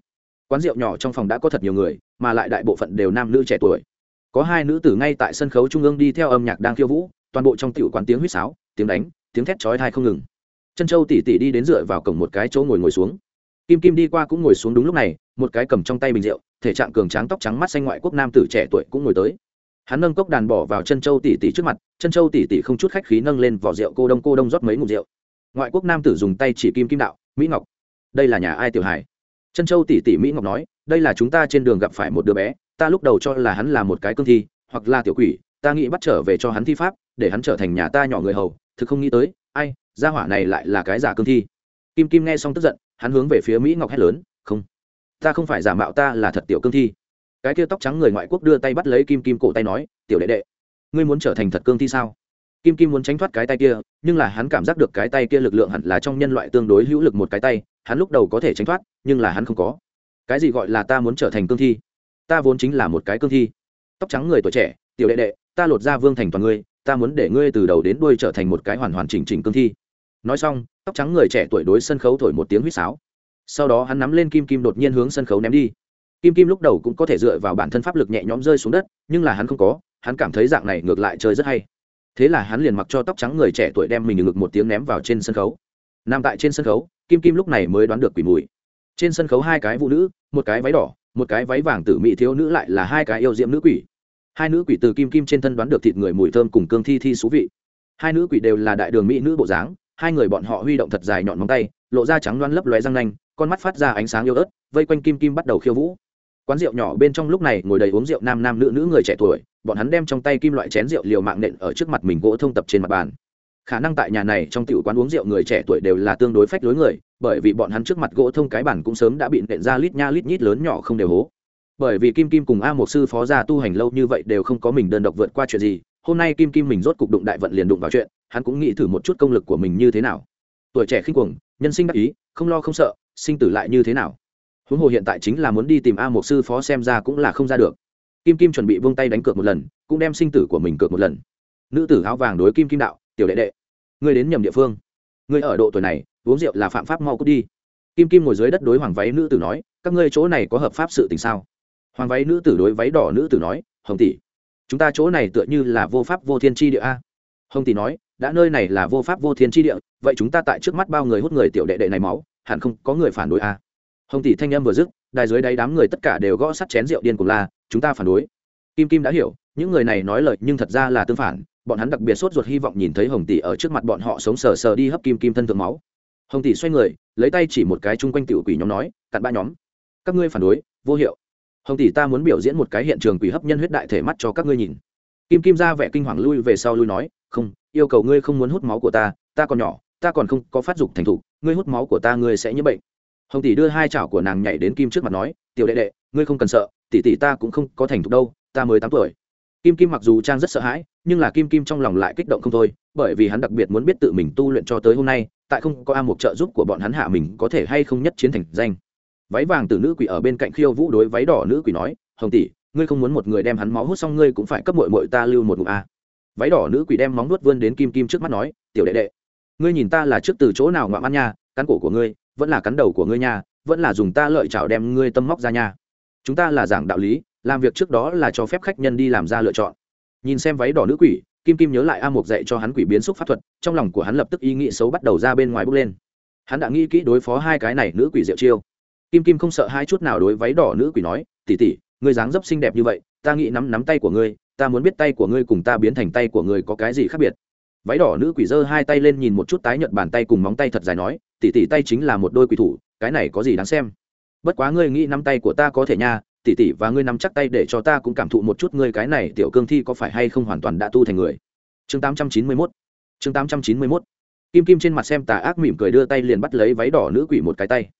Quán rượu nhỏ trong phòng đã có thật nhiều người, mà lại đại bộ phận đều nam nữ trẻ tuổi có hai nữ tử ngay tại sân khấu trung ương đi theo âm nhạc đang khiêu vũ, toàn bộ trong tiểu quán tiếng huýt sáo, tiếng đánh, tiếng thét chói tai không ngừng. Chân châu tỉ tỉ đi đến dựa vào cổng một cái chỗ ngồi ngồi xuống. Kim kim đi qua cũng ngồi xuống đúng lúc này, một cái cầm trong tay bình rượu, thể trạng cường tráng tóc trắng mắt xanh ngoại quốc nam tử trẻ tuổi cũng ngồi tới. Hắn nâng cốc đàn bỏ vào chân châu tỉ tỉ trước mặt, chân châu tỉ tỉ không chút khách khí nâng lên vỏ rượu cô đông cô đông rót mấy ngụm rượu. Ngoại quốc nam tử dùng tay chỉ kim kim đạo, mỹ ngọc, đây là nhà ai tiểu hải chân châu tỉ tỉ mỹ ngọc nói, đây là chúng ta trên đường gặp phải một đứa bé ta lúc đầu cho là hắn là một cái cương thi, hoặc là tiểu quỷ, ta nghĩ bắt trở về cho hắn thi pháp, để hắn trở thành nhà ta nhỏ người hầu, thực không nghĩ tới, ai, gia hỏa này lại là cái giả cương thi. Kim kim nghe xong tức giận, hắn hướng về phía mỹ ngọc hét lớn, không, ta không phải giả mạo ta là thật tiểu cương thi. Cái kia tóc trắng người ngoại quốc đưa tay bắt lấy kim kim cổ tay nói, tiểu đệ đệ, ngươi muốn trở thành thật cương thi sao? Kim kim muốn tránh thoát cái tay kia, nhưng là hắn cảm giác được cái tay kia lực lượng hẳn là trong nhân loại tương đối hữu lực một cái tay, hắn lúc đầu có thể tránh thoát, nhưng là hắn không có. Cái gì gọi là ta muốn trở thành cương thi? Ta vốn chính là một cái cương thi. Tóc trắng người tuổi trẻ, tiểu đệ đệ, ta lột ra vương thành toàn ngươi, ta muốn để ngươi từ đầu đến đuôi trở thành một cái hoàn hoàn chỉnh chỉnh cương thi. Nói xong, tóc trắng người trẻ tuổi đối sân khấu thổi một tiếng huýt sáo. Sau đó hắn nắm lên kim kim đột nhiên hướng sân khấu ném đi. Kim kim lúc đầu cũng có thể dựa vào bản thân pháp lực nhẹ nhõm rơi xuống đất, nhưng là hắn không có, hắn cảm thấy dạng này ngược lại chơi rất hay. Thế là hắn liền mặc cho tóc trắng người trẻ tuổi đem mình ngực một tiếng ném vào trên sân khấu. Nằm tại trên sân khấu, kim kim lúc này mới đoán được quỷ mùi. Trên sân khấu hai cái phụ nữ, một cái váy đỏ một cái váy vàng tử mỹ thiếu nữ lại là hai cái yêu diệm nữ quỷ. Hai nữ quỷ từ kim kim trên thân đoán được thịt người mùi thơm cùng cương thi thi xú vị. Hai nữ quỷ đều là đại đường mỹ nữ bộ dáng, hai người bọn họ huy động thật dài nhọn móng tay, lộ ra trắng loan lấp lóe răng nanh, con mắt phát ra ánh sáng yêu ớt, vây quanh kim kim bắt đầu khiêu vũ. Quán rượu nhỏ bên trong lúc này ngồi đầy uống rượu nam nam nữ nữ người trẻ tuổi, bọn hắn đem trong tay kim loại chén rượu liều mạng nện ở trước mặt mình gỗ thông tập trên mặt bàn khả năng tại nhà này trong tiểu quán uống rượu người trẻ tuổi đều là tương đối phách lối người, bởi vì bọn hắn trước mặt gỗ thông cái bản cũng sớm đã bị nện ra lít nha lít nhít lớn nhỏ không đều hố. Bởi vì kim kim cùng a một sư phó gia tu hành lâu như vậy đều không có mình đơn độc vượt qua chuyện gì, hôm nay kim kim mình rốt cục đụng đại vận liền đụng vào chuyện, hắn cũng nghĩ thử một chút công lực của mình như thế nào. Tuổi trẻ khinh cuồng, nhân sinh đắc ý, không lo không sợ, sinh tử lại như thế nào? Huống hồ hiện tại chính là muốn đi tìm a một sư phó xem ra cũng là không ra được. Kim kim chuẩn bị vung tay đánh cược một lần, cũng đem sinh tử của mình cược một lần. Nữ tử áo vàng đối kim kim đạo tiểu đệ đệ, ngươi đến nhầm địa phương. Ngươi ở độ tuổi này, uống rượu là phạm pháp mau cút đi. Kim kim ngồi dưới đất đối hoàng váy nữ tử nói, các ngươi chỗ này có hợp pháp sự tình sao? Hoàng váy nữ tử đối váy đỏ nữ tử nói, hồng tỷ, chúng ta chỗ này tựa như là vô pháp vô thiên tri địa a. Hồng tỷ nói, đã nơi này là vô pháp vô thiên tri địa, vậy chúng ta tại trước mắt bao người hút người tiểu đệ đệ này máu, hẳn không có người phản đối a. Hồng tỷ thanh âm vừa dứt, đài dưới đáy đám người tất cả đều gõ sắt chén rượu điên cùng la, chúng ta phản đối. Kim kim đã hiểu, những người này nói lời nhưng thật ra là tương phản bọn hắn đặc biệt sốt ruột hy vọng nhìn thấy hồng tỷ ở trước mặt bọn họ sống sờ sờ đi hấp kim kim thân thượng máu. Hồng tỷ xoay người, lấy tay chỉ một cái chung quanh tiểu quỷ nhóm nói, cặn ba nhóm, các ngươi phản đối, vô hiệu. Hồng tỷ ta muốn biểu diễn một cái hiện trường quỷ hấp nhân huyết đại thể mắt cho các ngươi nhìn. Kim kim ra vẻ kinh hoàng lui về sau lui nói, không, yêu cầu ngươi không muốn hút máu của ta ta còn nhỏ, ta còn không có phát dục thành thục, ngươi hút máu của ta ngươi sẽ nhiễm bệnh. Hồng tỷ đưa hai chảo của nàng nhảy đến kim trước mặt nói, tiểu đệ đệ, ngươi không cần sợ, tỷ tỷ ta cũng không có thành thục đâu, ta mới tám tuổi. Kim kim mặc dù trang rất sợ hãi nhưng là kim kim trong lòng lại kích động không thôi, bởi vì hắn đặc biệt muốn biết tự mình tu luyện cho tới hôm nay, tại không có a một trợ giúp của bọn hắn hạ mình có thể hay không nhất chiến thành danh. Váy vàng từ nữ quỷ ở bên cạnh khiêu vũ đối váy đỏ nữ quỷ nói, hồng tỷ, ngươi không muốn một người đem hắn máu hút xong, ngươi cũng phải cấp mội mội ta lưu một ngụm a. Váy đỏ nữ quỷ đem móng nuốt vươn đến kim kim trước mắt nói, tiểu đệ đệ, ngươi nhìn ta là trước từ chỗ nào ngoạm ăn nha, cắn cổ của ngươi, vẫn là cắn đầu của ngươi nha, vẫn là dùng ta lợi chảo đem ngươi tâm móc ra nha. Chúng ta là giảng đạo lý, làm việc trước đó là cho phép khách nhân đi làm ra lựa chọn nhìn xem váy đỏ nữ quỷ, kim kim nhớ lại a mục dạy cho hắn quỷ biến xúc pháp thuật, trong lòng của hắn lập tức ý nghĩ xấu bắt đầu ra bên ngoài bước lên. Hắn đã nghĩ kỹ đối phó hai cái này nữ quỷ diệu chiêu. Kim kim không sợ hai chút nào đối váy đỏ nữ quỷ nói tỉ tỉ ngươi dáng dấp xinh đẹp như vậy, ta nghĩ nắm nắm tay của ngươi, ta muốn biết tay của ngươi cùng ta biến thành tay của ngươi có cái gì khác biệt. Váy đỏ nữ quỷ giơ hai tay lên nhìn một chút tái nhợt bàn tay cùng móng tay thật dài nói tỉ tỉ tay chính là một đôi quỷ thủ, cái này có gì đáng xem? Bất quá ngươi nghĩ nắm tay của ta có thể nha tỉ tỉ và ngươi nắm chắc tay để cho ta cũng cảm thụ một chút ngươi cái này tiểu cương thi có phải hay không hoàn toàn đã tu thành người. Chương 891 chương 891 kim kim trên mặt xem tà ác mỉm cười đưa tay liền bắt lấy váy đỏ nữ quỷ một cái tay.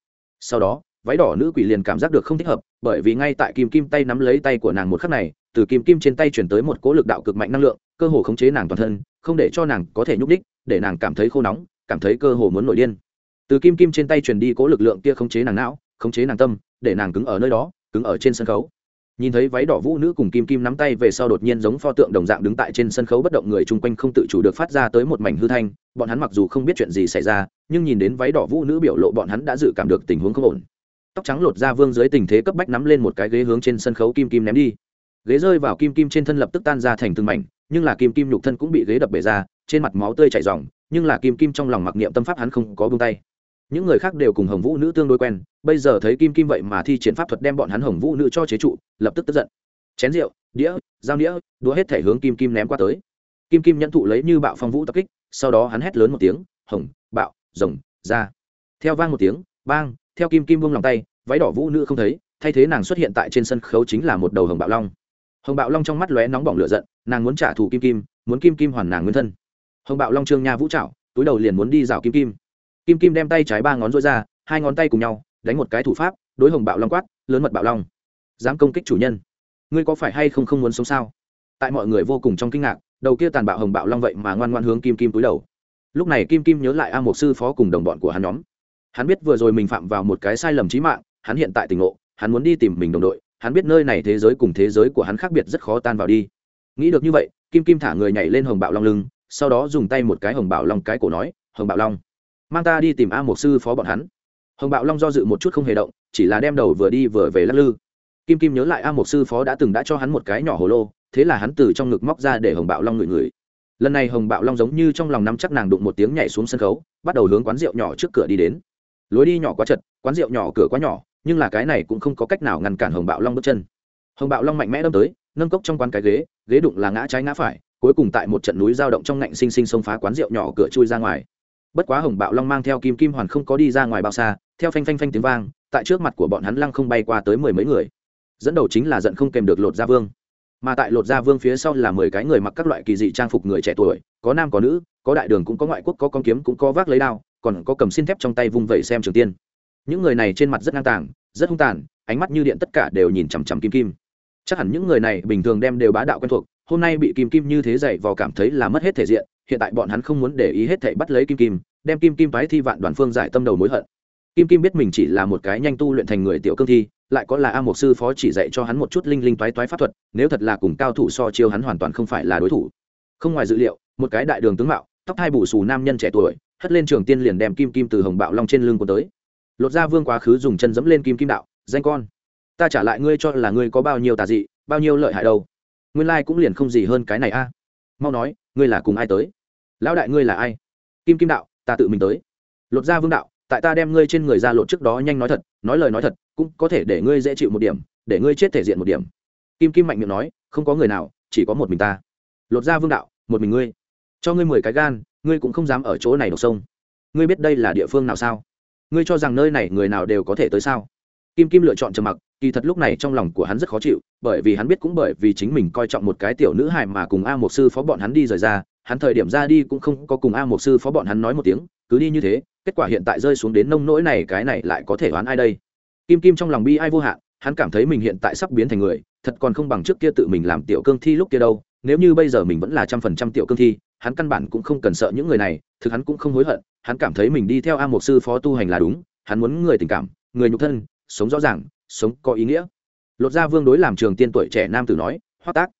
Sau đó, váy đỏ nữ quỷ liền cảm giác được không thích hợp, bởi vì ngay tại kim kim tay nắm lấy tay của nàng một khắc này, từ kim kim trên tay chuyển tới một cỗ lực đạo cực mạnh năng lượng, cơ hồ khống chế nàng toàn thân, không để cho nàng có thể nhúc đích để nàng cảm thấy khô nóng, cảm thấy cơ hồ muốn nổi điên. Từ kim kim trên tay truyền đi cỗ lực lượng kia khống chế nàng não, khống chế nàng tâm, để nàng cứng ở nơi đó cứng ở trên sân khấu. Nhìn thấy váy đỏ vũ nữ cùng kim kim nắm tay về sau đột nhiên giống pho tượng đồng dạng đứng tại trên sân khấu bất động người chung quanh không tự chủ được phát ra tới một mảnh hư thanh, bọn hắn mặc dù không biết chuyện gì xảy ra, nhưng nhìn đến váy đỏ vũ nữ biểu lộ bọn hắn đã dự cảm được tình huống không ổn. Tóc trắng lột ra vương dưới tình thế cấp bách nắm lên một cái ghế hướng trên sân khấu kim kim ném đi. Ghế rơi vào kim kim trên thân lập tức tan ra thành từng mảnh, nhưng là kim kim nhục thân cũng bị ghế đập bể ra, trên mặt máu tươi chảy ròng, nhưng là kim kim trong lòng mặc niệm tâm pháp hắn không có buông tay những người khác đều cùng hồng vũ nữ tương đối quen, bây giờ thấy kim kim vậy mà thi triển pháp thuật đem bọn hắn hồng vũ nữ cho chế trụ, lập tức tức giận. Chén rượu, đĩa, dao đĩa, đũa hết thể hướng kim kim ném qua tới. Kim kim nhận thụ lấy như bạo phong vũ tập kích, sau đó hắn hét lớn một tiếng, hồng, bạo, rồng, ra. Theo vang một tiếng, bang, theo kim kim buông lòng tay, váy đỏ vũ nữ không thấy, thay thế nàng xuất hiện tại trên sân khấu chính là một đầu hồng bạo long. Hồng bạo long trong mắt lóe nóng bỏng lửa giận, nàng muốn trả thù kim kim, muốn kim kim hoàn nàng nguyên thân. Hồng bạo long trương nha vũ trạo túi đầu liền muốn đi rào kim kim kim kim đem tay trái ba ngón rối ra, hai ngón tay cùng nhau, đánh một cái thủ pháp, đối hồng bạo long quát, lớn mật bạo long, dám công kích chủ nhân. Ngươi có phải hay không không muốn sống sao? Tại mọi người vô cùng trong kinh ngạc, đầu kia tàn bạo hồng bạo long vậy mà ngoan ngoan hướng kim kim túi đầu. Lúc này kim kim nhớ lại a một sư phó cùng đồng bọn của hắn nhóm. Hắn biết vừa rồi mình phạm vào một cái sai lầm trí mạng, hắn hiện tại tỉnh ngộ, hắn muốn đi tìm mình đồng đội, hắn biết nơi này thế giới cùng thế giới của hắn khác biệt rất khó tan vào đi. Nghĩ được như vậy, kim kim thả người nhảy lên hồng bạo long lưng, sau đó dùng tay một cái hồng bạo long cái cổ nói, hồng bạo long mang ta đi tìm a một sư phó bọn hắn. Hồng bạo long do dự một chút không hề động, chỉ là đem đầu vừa đi vừa về lắc lư. Kim kim nhớ lại a một sư phó đã từng đã cho hắn một cái nhỏ hồ lô, thế là hắn từ trong ngực móc ra để hồng bạo long ngửi ngửi. Lần này hồng bạo long giống như trong lòng nắm chắc nàng đụng một tiếng nhảy xuống sân khấu, bắt đầu hướng quán rượu nhỏ trước cửa đi đến. Lối đi nhỏ quá chật, quán rượu nhỏ cửa quá nhỏ, nhưng là cái này cũng không có cách nào ngăn cản hồng bạo long bước chân. Hồng bạo long mạnh mẽ đâm tới, nâng cốc trong quán cái ghế ghế đụng là ngã trái ngã phải, cuối cùng tại một trận núi giao động trong ngạnh sinh sinh xông phá quán rượu nhỏ cửa chui ra ngoài bất quá hồng bạo long mang theo kim kim hoàn không có đi ra ngoài bao xa, theo phanh phanh phanh tiếng vang, tại trước mặt của bọn hắn lăng không bay qua tới mười mấy người. Dẫn đầu chính là giận không kèm được lột gia vương. Mà tại lột gia vương phía sau là mười cái người mặc các loại kỳ dị trang phục người trẻ tuổi, có nam có nữ, có đại đường cũng có ngoại quốc, có con kiếm cũng có vác lấy đao, còn có cầm xin thép trong tay vung vẩy xem trường tiên. Những người này trên mặt rất ngang tàng, rất hung tàn, ánh mắt như điện tất cả đều nhìn chằm chằm kim kim chắc hẳn những người này bình thường đem đều bá đạo quen thuộc, hôm nay bị kim kim như thế dậy vò cảm thấy là mất hết thể diện, hiện tại bọn hắn không muốn để ý hết thảy bắt lấy kim kim, đem kim kim phái thi vạn đoàn phương giải tâm đầu mối hận. Kim kim biết mình chỉ là một cái nhanh tu luyện thành người tiểu cương thi, lại có là a một sư phó chỉ dạy cho hắn một chút linh linh toái toái pháp thuật, nếu thật là cùng cao thủ so chiêu hắn hoàn toàn không phải là đối thủ. Không ngoài dự liệu, một cái đại đường tướng mạo, tóc hai bù xù nam nhân trẻ tuổi, hất lên trường tiên liền đem kim kim từ hồng bạo long trên lưng của tới. Lột ra vương quá khứ dùng chân dẫm lên kim kim đạo, danh con ta trả lại ngươi cho là ngươi có bao nhiêu tà dị, bao nhiêu lợi hại đâu. Nguyên lai cũng liền không gì hơn cái này a. Mau nói, ngươi là cùng ai tới? Lão đại ngươi là ai? Kim kim đạo, ta tự mình tới. Lột ra vương đạo, tại ta đem ngươi trên người ra lột trước đó nhanh nói thật, nói lời nói thật, cũng có thể để ngươi dễ chịu một điểm, để ngươi chết thể diện một điểm. Kim kim mạnh miệng nói, không có người nào, chỉ có một mình ta. Lột ra vương đạo, một mình ngươi. Cho ngươi mười cái gan, ngươi cũng không dám ở chỗ này đổ sông. Ngươi biết đây là địa phương nào sao? Ngươi cho rằng nơi này người nào đều có thể tới sao? Kim kim lựa chọn trầm mặc, kỳ thật lúc này trong lòng của hắn rất khó chịu, bởi vì hắn biết cũng bởi vì chính mình coi trọng một cái tiểu nữ hài mà cùng a một sư phó bọn hắn đi rời ra, hắn thời điểm ra đi cũng không có cùng a một sư phó bọn hắn nói một tiếng, cứ đi như thế, kết quả hiện tại rơi xuống đến nông nỗi này, cái này lại có thể oán ai đây? Kim kim trong lòng bi ai vô hạn, hắn cảm thấy mình hiện tại sắp biến thành người, thật còn không bằng trước kia tự mình làm tiểu cương thi lúc kia đâu, nếu như bây giờ mình vẫn là trăm phần trăm tiểu cương thi, hắn căn bản cũng không cần sợ những người này, thực hắn cũng không hối hận, hắn cảm thấy mình đi theo a một sư phó tu hành là đúng, hắn muốn người tình cảm, người nhục thân sống rõ ràng, sống có ý nghĩa. Lột ra vương đối làm trường tiên tuổi trẻ nam tử nói hoác tác,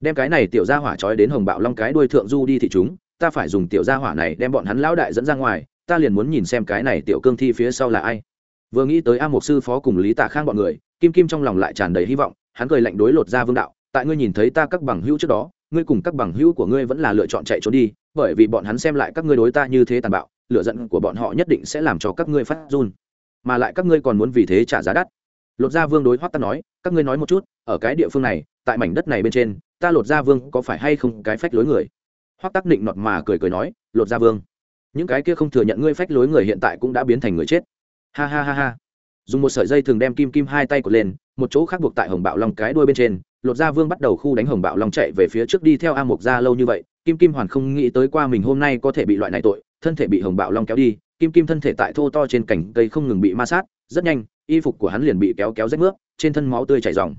đem cái này tiểu gia hỏa trói đến hồng bạo long cái đuôi thượng du đi thị chúng, ta phải dùng tiểu gia hỏa này đem bọn hắn lão đại dẫn ra ngoài, ta liền muốn nhìn xem cái này tiểu cương thi phía sau là ai. Vừa nghĩ tới a Mục sư phó cùng lý tạ khang bọn người, kim kim trong lòng lại tràn đầy hy vọng, hắn cười lạnh đối lột ra vương đạo, tại ngươi nhìn thấy ta các bằng hữu trước đó, ngươi cùng các bằng hữu của ngươi vẫn là lựa chọn chạy trốn đi, bởi vì bọn hắn xem lại các ngươi đối ta như thế tàn bạo lựa giận của bọn họ nhất định sẽ làm cho các ngươi phát run mà lại các ngươi còn muốn vì thế trả giá đắt. Lột gia vương đối hoắc tắc nói, các ngươi nói một chút, ở cái địa phương này, tại mảnh đất này bên trên, ta lột gia vương có phải hay không cái phách lối người? Hoắc tắc định nọt mà cười cười nói, lột gia vương. Những cái kia không thừa nhận ngươi phách lối người hiện tại cũng đã biến thành người chết. Ha ha ha ha. Dùng một sợi dây thường đem kim kim hai tay của lên, một chỗ khác buộc tại hồng bạo long cái đuôi bên trên, lột gia vương bắt đầu khu đánh hồng bạo long chạy về phía trước đi theo a mục gia lâu như vậy kim kim hoàn không nghĩ tới qua mình hôm nay có thể bị loại này tội, thân thể bị hồng bạo long kéo đi, kim kim thân thể tại thô to trên cành cây không ngừng bị ma sát, rất nhanh, y phục của hắn liền bị kéo kéo rách nước, trên thân máu tươi chảy dòng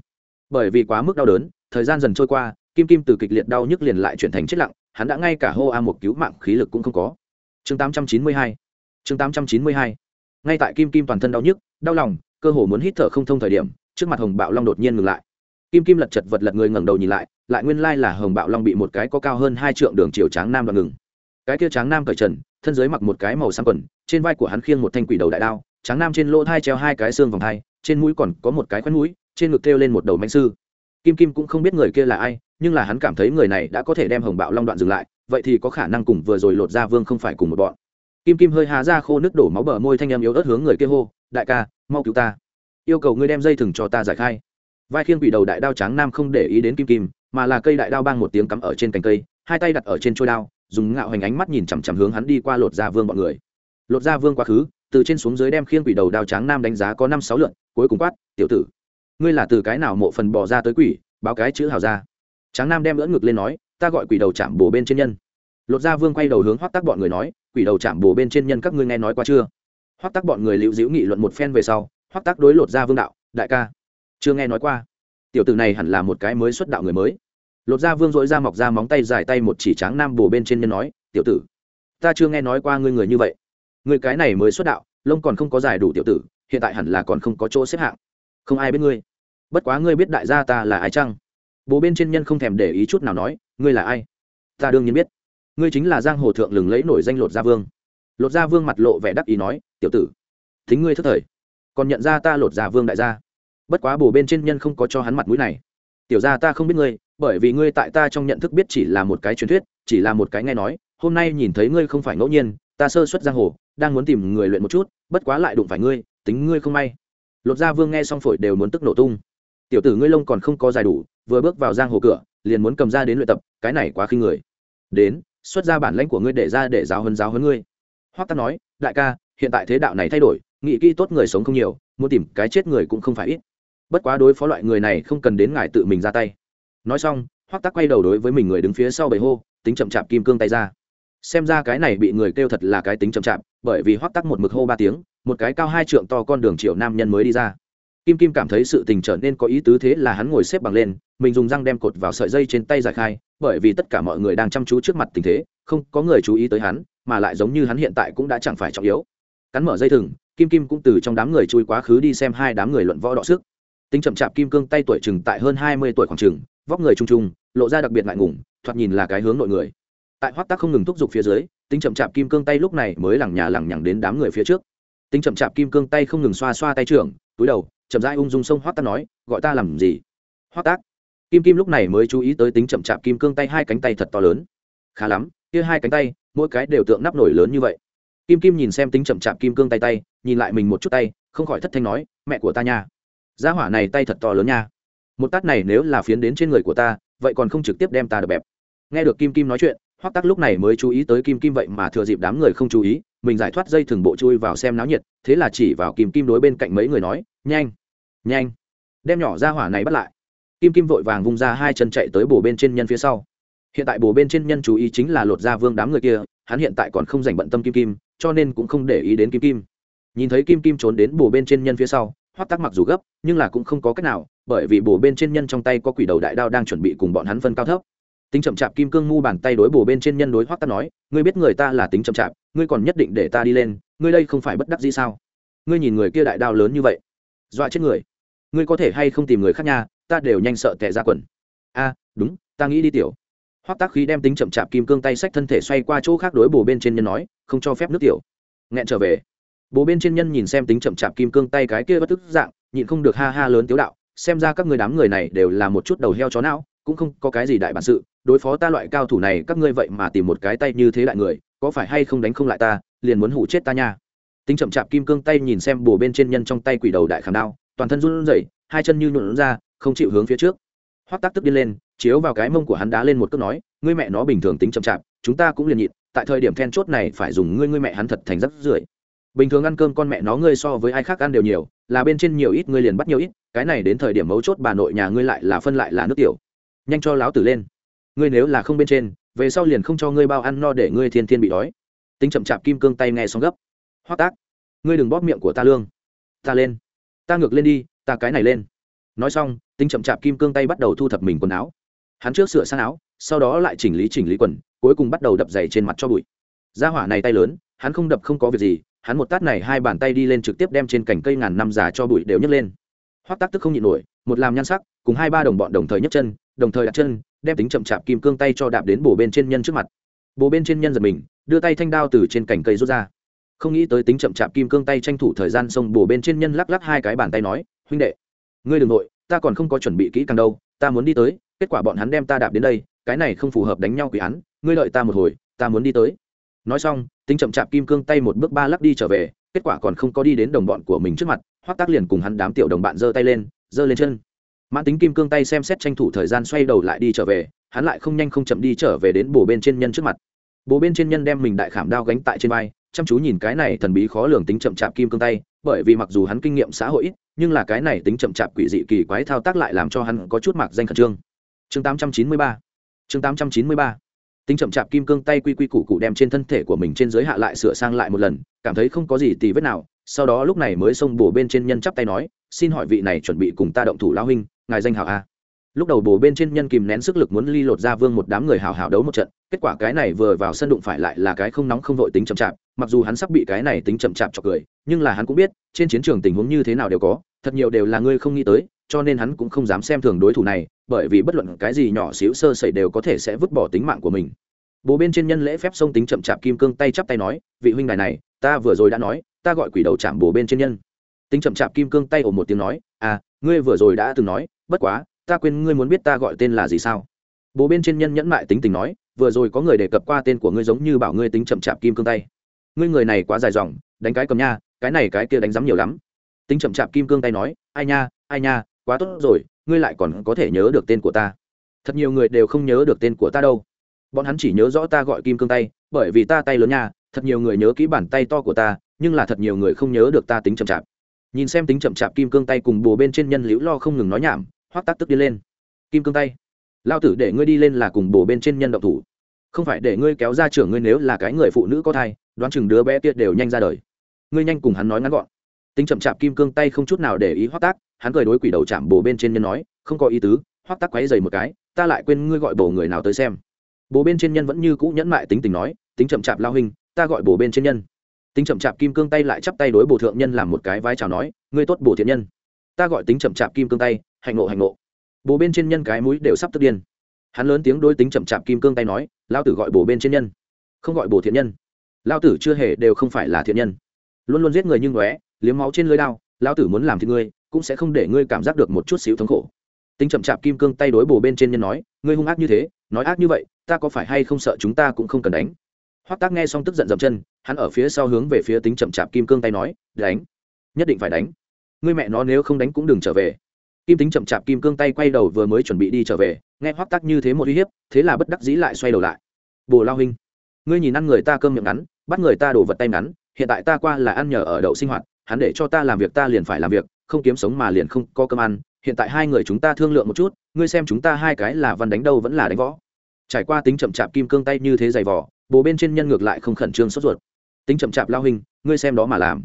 bởi vì quá mức đau đớn, thời gian dần trôi qua, kim kim từ kịch liệt đau nhức liền lại chuyển thành chết lặng, hắn đã ngay cả hô a một cứu mạng khí lực cũng không có. Chương 892 chương 892 ngay tại kim kim toàn thân đau nhức, đau lòng, cơ hồ muốn hít thở không thông thời điểm, trước mặt hồng bạo long đột nhiên ngừng lại kim kim lật chật vật lật người ngẩng đầu nhìn lại lại nguyên lai là hồng bạo long bị một cái có cao hơn hai trượng đường chiều tráng nam đoạn ngừng. Cái kia tráng nam cởi trần, thân dưới mặc một cái màu xám quần, trên vai của hắn khiêng một thanh quỷ đầu đại đao, tráng nam trên lỗ thai treo hai cái xương vòng thai, trên mũi còn có một cái khoét mũi, trên ngực thêu lên một đầu manh sư. Kim kim cũng không biết người kia là ai, nhưng là hắn cảm thấy người này đã có thể đem hồng bạo long đoạn dừng lại, vậy thì có khả năng cùng vừa rồi lột ra vương không phải cùng một bọn. Kim kim hơi hà ra khô nước đổ máu bờ môi thanh em yếu ớt hướng người kia hô, đại ca, mau cứu ta. Yêu cầu ngươi đem dây thừng cho ta giải khai vai khiêng quỷ đầu đại đao trắng nam không để ý đến kim kim, mà là cây đại đao bang một tiếng cắm ở trên cành cây, hai tay đặt ở trên trôi đao, dùng ngạo hành ánh mắt nhìn chằm chằm hướng hắn đi qua lột ra vương bọn người. Lột ra vương quá khứ, từ trên xuống dưới đem khiêng quỷ đầu đao trắng nam đánh giá có năm sáu lượn, cuối cùng quát, tiểu tử, ngươi là từ cái nào mộ phần bỏ ra tới quỷ, báo cái chữ hào ra. Tráng nam đem lỡ ngực lên nói, ta gọi quỷ đầu chạm bổ bên trên nhân. Lột ra vương quay đầu hướng hoắc tắc bọn người nói, quỷ đầu chạm bổ bên trên nhân các ngươi nghe nói qua chưa? Hoắc tắc bọn người liễu diễu nghị luận một phen về sau, hoắc tắc đối lột ra vương đạo, đại ca chưa nghe nói qua. Tiểu tử này hẳn là một cái mới xuất đạo người mới. Lột da vương dội ra mọc ra móng tay dài tay một chỉ tráng nam bồ bên trên nhân nói, tiểu tử, ta chưa nghe nói qua ngươi người như vậy. Người cái này mới xuất đạo, lông còn không có giải đủ tiểu tử, hiện tại hẳn là còn không có chỗ xếp hạng. Không ai biết ngươi. Bất quá ngươi biết đại gia ta là ai chăng? Bố bên trên nhân không thèm để ý chút nào nói, ngươi là ai? Ta đương nhiên biết. Ngươi chính là giang hồ thượng lừng lấy nổi danh lột gia vương. Lột gia vương mặt lộ vẻ đắc ý nói, tiểu tử, thính ngươi thất thời. Còn nhận ra ta lột gia vương đại gia bất quá bổ bên trên nhân không có cho hắn mặt mũi này. Tiểu ra ta không biết ngươi, bởi vì ngươi tại ta trong nhận thức biết chỉ là một cái truyền thuyết, chỉ là một cái nghe nói, hôm nay nhìn thấy ngươi không phải ngẫu nhiên, ta sơ xuất giang hồ, đang muốn tìm người luyện một chút, bất quá lại đụng phải ngươi, tính ngươi không may. Lột gia vương nghe xong phổi đều muốn tức nổ tung. Tiểu tử ngươi lông còn không có dài đủ, vừa bước vào giang hồ cửa, liền muốn cầm ra đến luyện tập, cái này quá khinh người. Đến, xuất ra bản lãnh của ngươi để ra để giáo hơn giáo hơn ngươi. Hoắc ta nói, đại ca, hiện tại thế đạo này thay đổi, nghị kỹ tốt người sống không nhiều, muốn tìm cái chết người cũng không phải ít bất quá đối phó loại người này không cần đến ngài tự mình ra tay. Nói xong, hoắc tắc quay đầu đối với mình người đứng phía sau bầy hô, tính chậm chạp kim cương tay ra. Xem ra cái này bị người kêu thật là cái tính chậm chạp, bởi vì hoắc tắc một mực hô ba tiếng, một cái cao hai trượng to con đường triệu nam nhân mới đi ra. Kim kim cảm thấy sự tình trở nên có ý tứ thế là hắn ngồi xếp bằng lên, mình dùng răng đem cột vào sợi dây trên tay giải khai, bởi vì tất cả mọi người đang chăm chú trước mặt tình thế, không có người chú ý tới hắn, mà lại giống như hắn hiện tại cũng đã chẳng phải trọng yếu. Cắn mở dây thừng, kim kim cũng từ trong đám người chui quá khứ đi xem hai đám người luận võ đọ sức tính chậm chạp kim cương tay tuổi chừng tại hơn hai mươi tuổi khoảng chừng, vóc người trung trung, lộ ra đặc biệt ngại ngùng, thoạt nhìn là cái hướng nội người. Tại hoắc tắc không ngừng thúc giục phía dưới, tính chậm chạp kim cương tay lúc này mới lẳng nhà lẳng nhằng đến đám người phía trước. Tính chậm chạp kim cương tay không ngừng xoa xoa tay trưởng, túi đầu, chậm rãi ung dung sông hoắc tắc nói, gọi ta làm gì? Hoắc tác kim kim lúc này mới chú ý tới tính chậm chạp kim cương tay hai cánh tay thật to lớn. Khá lắm, kia hai cánh tay, mỗi cái đều tượng nắp nổi lớn như vậy. Kim kim nhìn xem tính chậm chạp kim cương tay tay, nhìn lại mình một chút tay, không khỏi thất thanh nói, mẹ của ta nha gia hỏa này tay thật to lớn nha. Một tát này nếu là phiến đến trên người của ta, vậy còn không trực tiếp đem ta đập bẹp. Nghe được kim kim nói chuyện, hoắc tắc lúc này mới chú ý tới kim kim vậy mà thừa dịp đám người không chú ý, mình giải thoát dây thừng bộ chui vào xem náo nhiệt, thế là chỉ vào kim kim đối bên cạnh mấy người nói, nhanh nhanh, đem nhỏ ra hỏa này bắt lại. Kim kim vội vàng vung ra hai chân chạy tới bồ bên trên nhân phía sau. Hiện tại bồ bên trên nhân chú ý chính là lột ra vương đám người kia, hắn hiện tại còn không dành bận tâm kim kim, cho nên cũng không để ý đến kim kim. Nhìn thấy kim kim trốn đến bồ bên trên nhân phía sau hoắc tắc mặc dù gấp, nhưng là cũng không có cách nào, bởi vì bồ bên trên nhân trong tay có quỷ đầu đại đao đang chuẩn bị cùng bọn hắn phân cao thấp. Tính chậm chạp kim cương ngu bàn tay đối bồ bên trên nhân đối hoắc tắc nói, ngươi biết người ta là tính chậm chạp, ngươi còn nhất định để ta đi lên, ngươi đây không phải bất đắc gì sao? Ngươi nhìn người kia đại đao lớn như vậy, dọa chết người. Ngươi có thể hay không tìm người khác nha, ta đều nhanh sợ tệ ra quần. A, đúng, ta nghĩ đi tiểu. Hoắc tác khí đem tính chậm chạp kim cương tay sách thân thể xoay qua chỗ khác đối bồ bên trên nhân nói, không cho phép nước tiểu. Nghẹn trở về bố bên trên nhân nhìn xem tính chậm chạp kim cương tay cái kia bất tức dạng, nhịn không được ha ha lớn tiếu đạo, xem ra các người đám người này đều là một chút đầu heo chó não, cũng không có cái gì đại bản sự, đối phó ta loại cao thủ này, các ngươi vậy mà tìm một cái tay như thế đại người, có phải hay không đánh không lại ta, liền muốn hủ chết ta nha. Tính chậm chạp kim cương tay nhìn xem bổ bên trên nhân trong tay quỷ đầu đại khảm đao, toàn thân run rẩy, hai chân như nhuộn ra, không chịu hướng phía trước. Hoắc tác tức đi lên, chiếu vào cái mông của hắn đá lên một cước nói, ngươi mẹ nó bình thường tính chậm chạp, chúng ta cũng liền nhịn, tại thời điểm then chốt này phải dùng ngươi ngươi mẹ hắn thật thành rất rưởi bình thường ăn cơm con mẹ nó ngươi so với ai khác ăn đều nhiều, là bên trên nhiều ít, ngươi liền bắt nhiều ít, cái này đến thời điểm mấu chốt bà nội nhà ngươi lại là phân lại là nước tiểu. Nhanh cho láo tử lên. Ngươi nếu là không bên trên, về sau liền không cho ngươi bao ăn no để ngươi thiên thiên bị đói. Tính chậm chạp kim cương tay nghe xong gấp. Hoác tác, ngươi đừng bóp miệng của ta lương. Ta lên. Ta ngược lên đi, ta cái này lên. Nói xong, tính chậm chạp kim cương tay bắt đầu thu thập mình quần áo. Hắn trước sửa sang áo, sau đó lại chỉnh lý chỉnh lý quần, cuối cùng bắt đầu đập giày trên mặt cho bụi. Ra hỏa này tay lớn, hắn không đập không có việc gì hắn một tát này hai bàn tay đi lên trực tiếp đem trên cành cây ngàn năm già cho bụi đều nhấc lên. Hoắc tác tức không nhịn nổi, một làm nhan sắc, cùng hai ba đồng bọn đồng thời nhấc chân, đồng thời đặt chân, đem tính chậm chạp kim cương tay cho đạp đến bổ bên trên nhân trước mặt. Bổ bên trên nhân giật mình, đưa tay thanh đao từ trên cành cây rút ra. Không nghĩ tới tính chậm chạp kim cương tay tranh thủ thời gian xông bổ bên trên nhân lắc lắc hai cái bàn tay nói, huynh đệ, ngươi đừng nội, ta còn không có chuẩn bị kỹ càng đâu, ta muốn đi tới, kết quả bọn hắn đem ta đạp đến đây, cái này không phù hợp đánh nhau quỷ án, ngươi đợi ta một hồi, ta muốn đi tới. Nói xong tính chậm chạp kim cương tay một bước ba lắc đi trở về, kết quả còn không có đi đến đồng bọn của mình trước mặt, hoắc tác liền cùng hắn đám tiểu đồng bạn giơ tay lên, giơ lên chân. Mãn tính kim cương tay xem xét tranh thủ thời gian xoay đầu lại đi trở về, hắn lại không nhanh không chậm đi trở về đến bồ bên trên nhân trước mặt. Bồ bên trên nhân đem mình đại khảm đao gánh tại trên vai, chăm chú nhìn cái này thần bí khó lường tính chậm chạp kim cương tay, bởi vì mặc dù hắn kinh nghiệm xã hội ít, nhưng là cái này tính chậm chạp quỷ dị kỳ quái thao tác lại làm cho hắn có chút mặc danh khẩn trương. Chương 893 chương 893 tính chậm chạp kim cương tay quy quy củ cụ đem trên thân thể của mình trên dưới hạ lại sửa sang lại một lần, cảm thấy không có gì tì vết nào. Sau đó lúc này mới xông bổ bên trên nhân chắp tay nói, xin hỏi vị này chuẩn bị cùng ta động thủ lao huynh, ngài danh hảo a. Lúc đầu bổ bên trên nhân kìm nén sức lực muốn ly lột ra vương một đám người hào hào đấu một trận, kết quả cái này vừa vào sân đụng phải lại là cái không nóng không vội tính chậm chạp, mặc dù hắn sắp bị cái này tính chậm chạp chọc cười, nhưng là hắn cũng biết, trên chiến trường tình huống như thế nào đều có, thật nhiều đều là ngươi không nghĩ tới, cho nên hắn cũng không dám xem thường đối thủ này bởi vì bất luận cái gì nhỏ xíu sơ sẩy đều có thể sẽ vứt bỏ tính mạng của mình. Bố bên trên nhân lễ phép sông tính chậm chạp kim cương tay chắp tay nói, vị huynh đài này, ta vừa rồi đã nói, ta gọi quỷ đầu chạm bố bên trên nhân. Tính chậm chạp kim cương tay ồ một tiếng nói à ngươi vừa rồi đã từng nói, bất quá, ta quên ngươi muốn biết ta gọi tên là gì sao? Bố bên trên nhân nhẫn mại tính tình nói, vừa rồi có người đề cập qua tên của ngươi giống như bảo ngươi tính chậm chạp kim cương tay. Ngươi người này quá dài dòng, đánh cái cầm nha, cái này cái kia đánh giám nhiều lắm. Tính chậm chạp kim cương tay nói, ai nha ai nha quá tốt rồi, ngươi lại còn có thể nhớ được tên của ta. Thật nhiều người đều không nhớ được tên của ta đâu. Bọn hắn chỉ nhớ rõ ta gọi kim cương tay, bởi vì ta tay lớn nha, thật nhiều người nhớ kỹ bàn tay to của ta, nhưng là thật nhiều người không nhớ được ta tính chậm chạp. Nhìn xem tính chậm chạp kim cương tay cùng bồ bên trên nhân liễu lo không ngừng nói nhảm, hoắc tác tức đi lên. Kim cương tay, lao tử để ngươi đi lên là cùng bồ bên trên nhân động thủ. Không phải để ngươi kéo ra trưởng ngươi nếu là cái người phụ nữ có thai, đoán chừng đứa bé kia đều nhanh ra đời. Ngươi nhanh cùng hắn nói ngắn gọn tính chậm chạp kim cương tay không chút nào để ý hoác tác hắn cười đối quỷ đầu chạm bồ bên trên nhân nói không có ý tứ hoác tác quáy dày một cái ta lại quên ngươi gọi bồ người nào tới xem. Bồ bên trên nhân vẫn như cũ nhẫn mại tính tình nói tính chậm chạp lao hình, ta gọi bồ bên trên nhân. Tính chậm chạp kim cương tay lại chắp tay đối bồ thượng nhân làm một cái vai chào nói ngươi tốt bồ thiện nhân. Ta gọi tính chậm chạp kim cương tay hạnh ngộ hạnh ngộ. Bồ bên trên nhân cái mũi đều sắp tức điên. Hắn lớn tiếng đối tính chậm chạp kim cương tay nói lao tử gọi bồ bên trên nhân không gọi bồ thiện nhân. Lao tử chưa hề đều không phải là thiện nhân. Luôn luôn giết người như ngóe liếm máu trên lưới đao lao tử muốn làm thì ngươi, cũng sẽ không để ngươi cảm giác được một chút xíu thống khổ. Tính chậm chạp kim cương tay đối bồ bên trên nhân nói, ngươi hung ác như thế, nói ác như vậy, ta có phải hay không sợ chúng ta cũng không cần đánh? Hoắc tác nghe xong tức giận dậm chân, hắn ở phía sau hướng về phía tính chậm chạp kim cương tay nói, đánh, nhất định phải đánh. Ngươi mẹ nó nếu không đánh cũng đừng trở về. Kim tính chậm chạp kim cương tay quay đầu vừa mới chuẩn bị đi trở về, nghe hoắc tác như thế một uy hiếp, thế là bất đắc dĩ lại xoay đầu lại. Bồ lao huynh, ngươi nhìn ăn người ta cơm miệng ngắn, bắt người ta đổ vật tay ngắn, hiện tại ta qua là ăn nhờ ở đậu sinh hoạt hắn để cho ta làm việc, ta liền phải làm việc, không kiếm sống mà liền không có cơm ăn. Hiện tại hai người chúng ta thương lượng một chút, ngươi xem chúng ta hai cái là văn đánh đâu vẫn là đánh võ. Trải qua tính chậm chạp kim cương tay như thế dày vỏ bố bên trên nhân ngược lại không khẩn trương sốt ruột. Tính chậm chạp lao hình ngươi xem đó mà làm.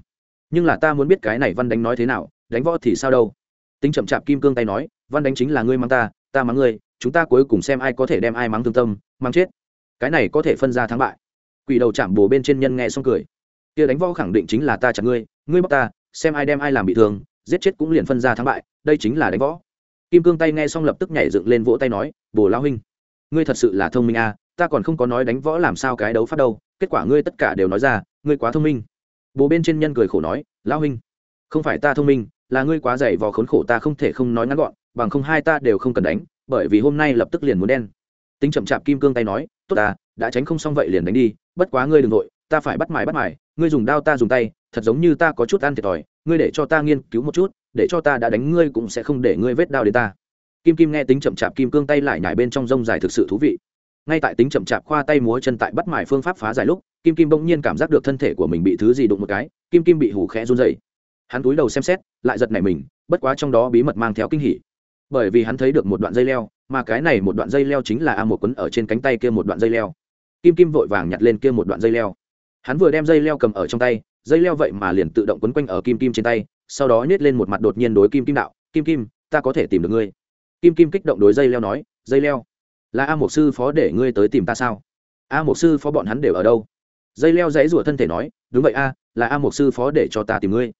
Nhưng là ta muốn biết cái này văn đánh nói thế nào, đánh võ thì sao đâu? Tính chậm chạp kim cương tay nói, văn đánh chính là ngươi mang ta ta mắng ngươi, chúng ta cuối cùng xem ai có thể đem ai mắng thương tâm mang chết. Cái này có thể phân ra thắng bại. Quỷ đầu chạm bồ bên trên nhân nghe xong cười. Kia đánh võ khẳng định chính là ta chặt ngươi ngươi bóc ta, xem ai đem ai làm bị thương, giết chết cũng liền phân ra thắng bại, đây chính là đánh võ. Kim cương tay nghe xong lập tức nhảy dựng lên vỗ tay nói, bồ lao huynh, ngươi thật sự là thông minh à ta còn không có nói đánh võ làm sao cái đấu phát đâu, kết quả ngươi tất cả đều nói ra, ngươi quá thông minh. Bố bên trên nhân cười khổ nói lao huynh, không phải ta thông minh, là ngươi quá dày vò khốn khổ ta không thể không nói ngắn gọn, bằng không hai ta đều không cần đánh, bởi vì hôm nay lập tức liền muốn đen. Tính chậm chạp kim cương tay nói, tốt ta, đã tránh không xong vậy liền đánh đi, bất quá ngươi đừng nội ta phải bắt mài bắt mài, ngươi dùng đao ta dùng tay thật giống như ta có chút ăn thiệt thòi, ngươi để cho ta nghiên cứu một chút, để cho ta đã đánh ngươi cũng sẽ không để ngươi vết đau đến ta. Kim kim nghe tính chậm chạp kim cương tay lại nhảy bên trong rông dài thực sự thú vị. Ngay tại tính chậm chạp khoa tay múa chân tại bắt mài phương pháp phá giải lúc, kim kim bỗng nhiên cảm giác được thân thể của mình bị thứ gì đụng một cái, kim kim bị hủ khẽ run dày hắn túi đầu xem xét, lại giật nảy mình, bất quá trong đó bí mật mang theo kinh hỉ. Bởi vì hắn thấy được một đoạn dây leo, mà cái này một đoạn dây leo chính là a một quấn ở trên cánh tay kia một đoạn dây leo. Kim kim vội vàng nhặt lên kia một đoạn dây leo. Hắn vừa đem dây leo cầm ở trong tay dây leo vậy mà liền tự động quấn quanh ở kim kim trên tay, sau đó nhét lên một mặt đột nhiên đối kim kim đạo, kim kim, ta có thể tìm được ngươi. Kim kim kích động đối dây leo nói, dây leo, là a một sư phó để ngươi tới tìm ta sao? A một sư phó bọn hắn đều ở đâu? Dây leo dãy rủa thân thể nói, đúng vậy a, là a một sư phó để cho ta tìm ngươi.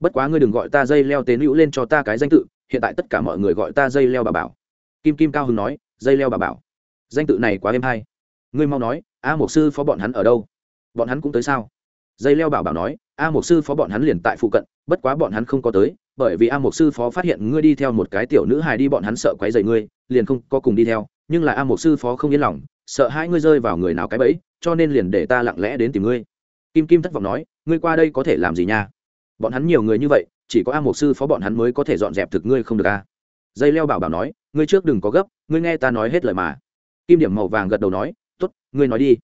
Bất quá ngươi đừng gọi ta dây leo tế hữu lên cho ta cái danh tự, hiện tại tất cả mọi người gọi ta dây leo bà bảo. Kim kim cao hưng nói, dây leo bà bảo, danh tự này quá êm hay. Ngươi mau nói, a một sư phó bọn hắn ở đâu? Bọn hắn cũng tới sao? Dây leo bảo bảo nói, a mục sư phó bọn hắn liền tại phụ cận, bất quá bọn hắn không có tới, bởi vì a mục sư phó phát hiện ngươi đi theo một cái tiểu nữ hài đi bọn hắn sợ quấy dày ngươi, liền không có cùng đi theo, nhưng là a mục sư phó không yên lòng, sợ hai ngươi rơi vào người nào cái bẫy, cho nên liền để ta lặng lẽ đến tìm ngươi. Kim kim thất vọng nói, ngươi qua đây có thể làm gì nha? Bọn hắn nhiều người như vậy, chỉ có a mục sư phó bọn hắn mới có thể dọn dẹp thực ngươi không được a dây leo bảo bảo nói, ngươi trước đừng có gấp, ngươi nghe ta nói hết lời mà. Kim điểm màu vàng gật đầu nói t ố t ngươi nói đi.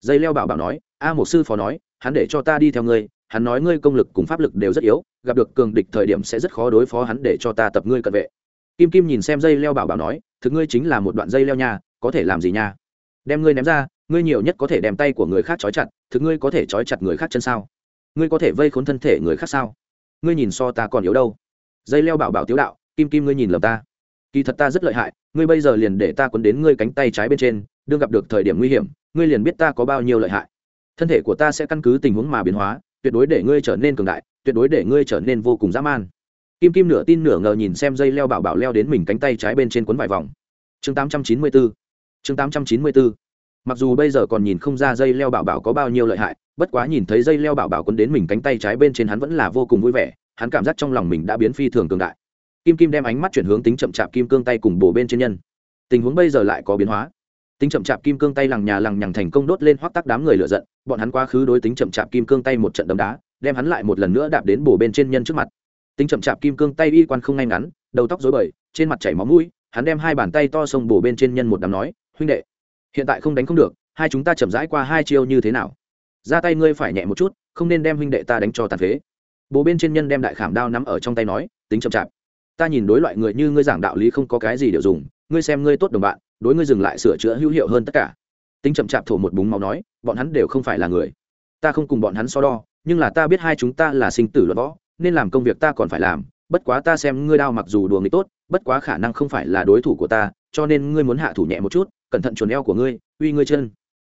Dây leo bảo bảo nói, a mục sư phó nói hắn để cho ta đi theo ngươi, hắn nói ngươi công lực cùng pháp lực đều rất yếu, gặp được cường địch thời điểm sẽ rất khó đối phó hắn để cho ta tập ngươi cận vệ. Kim kim nhìn xem dây leo bảo bảo nói, thực ngươi chính là một đoạn dây leo nha, có thể làm gì nha? Đem ngươi ném ra, ngươi nhiều nhất có thể đem tay của người khác trói chặt, thực ngươi có thể trói chặt người khác chân sao? Ngươi có thể vây khốn thân thể người khác sao? Ngươi nhìn so ta còn yếu đâu. Dây leo bảo bảo tiếu đạo, kim kim ngươi nhìn lầm ta. Kỳ thật ta rất lợi hại, ngươi bây giờ liền để ta quấn đến ngươi cánh tay trái bên trên, đương gặp được thời điểm nguy hiểm, ngươi liền biết ta có bao nhiêu lợi hại thân thể của ta sẽ căn cứ tình huống mà biến hóa, tuyệt đối để ngươi trở nên cường đại, tuyệt đối để ngươi trở nên vô cùng dã man. Kim kim nửa tin nửa ngờ nhìn xem dây leo bảo bảo leo đến mình cánh tay trái bên trên quấn vài vòng. Chương 894 chương 894 mặc dù bây giờ còn nhìn không ra dây leo bảo bảo có bao nhiêu lợi hại, bất quá nhìn thấy dây leo bảo bảo quấn đến mình cánh tay trái bên trên hắn vẫn là vô cùng vui vẻ, hắn cảm giác trong lòng mình đã biến phi thường cường đại. Kim kim đem ánh mắt chuyển hướng tính chậm chạp kim cương tay cùng bổ bên trên nhân. Tình huống bây giờ lại có biến hóa tính chậm chạp kim cương tay lằng nhà lằng nhằng thành công đốt lên hoác tắc đám người lựa giận, bọn hắn quá khứ đối tính chậm chạp kim cương tay một trận đấm đá, đem hắn lại một lần nữa đạp đến bổ bên trên nhân trước mặt. Tính chậm chạp kim cương tay y quan không ngay ngắn, đầu tóc rối bời, trên mặt chảy máu mũi, hắn đem hai bàn tay to sông bổ bên trên nhân một đám nói, huynh đệ, hiện tại không đánh không được, hai chúng ta chậm rãi qua hai chiêu như thế nào? Ra tay ngươi phải nhẹ một chút, không nên đem huynh đệ ta đánh cho tàn phế. Bố bên trên nhân đem đại khảm đao nắm ở trong tay nói, tính chậm chạp, ta nhìn đối loại người như ngươi giảng đạo lý không có cái gì đều dùng ngươi xem ngươi tốt đồng bạn, đối ngươi dừng lại sửa chữa hữu hiệu hơn tất cả. Tính chậm chạp thổ một búng máu nói, bọn hắn đều không phải là người. Ta không cùng bọn hắn so đo, nhưng là ta biết hai chúng ta là sinh tử luận võ, nên làm công việc ta còn phải làm. Bất quá ta xem ngươi đao mặc dù đùa nghịch tốt, bất quá khả năng không phải là đối thủ của ta, cho nên ngươi muốn hạ thủ nhẹ một chút, cẩn thận chuồn eo của ngươi, uy ngươi chân.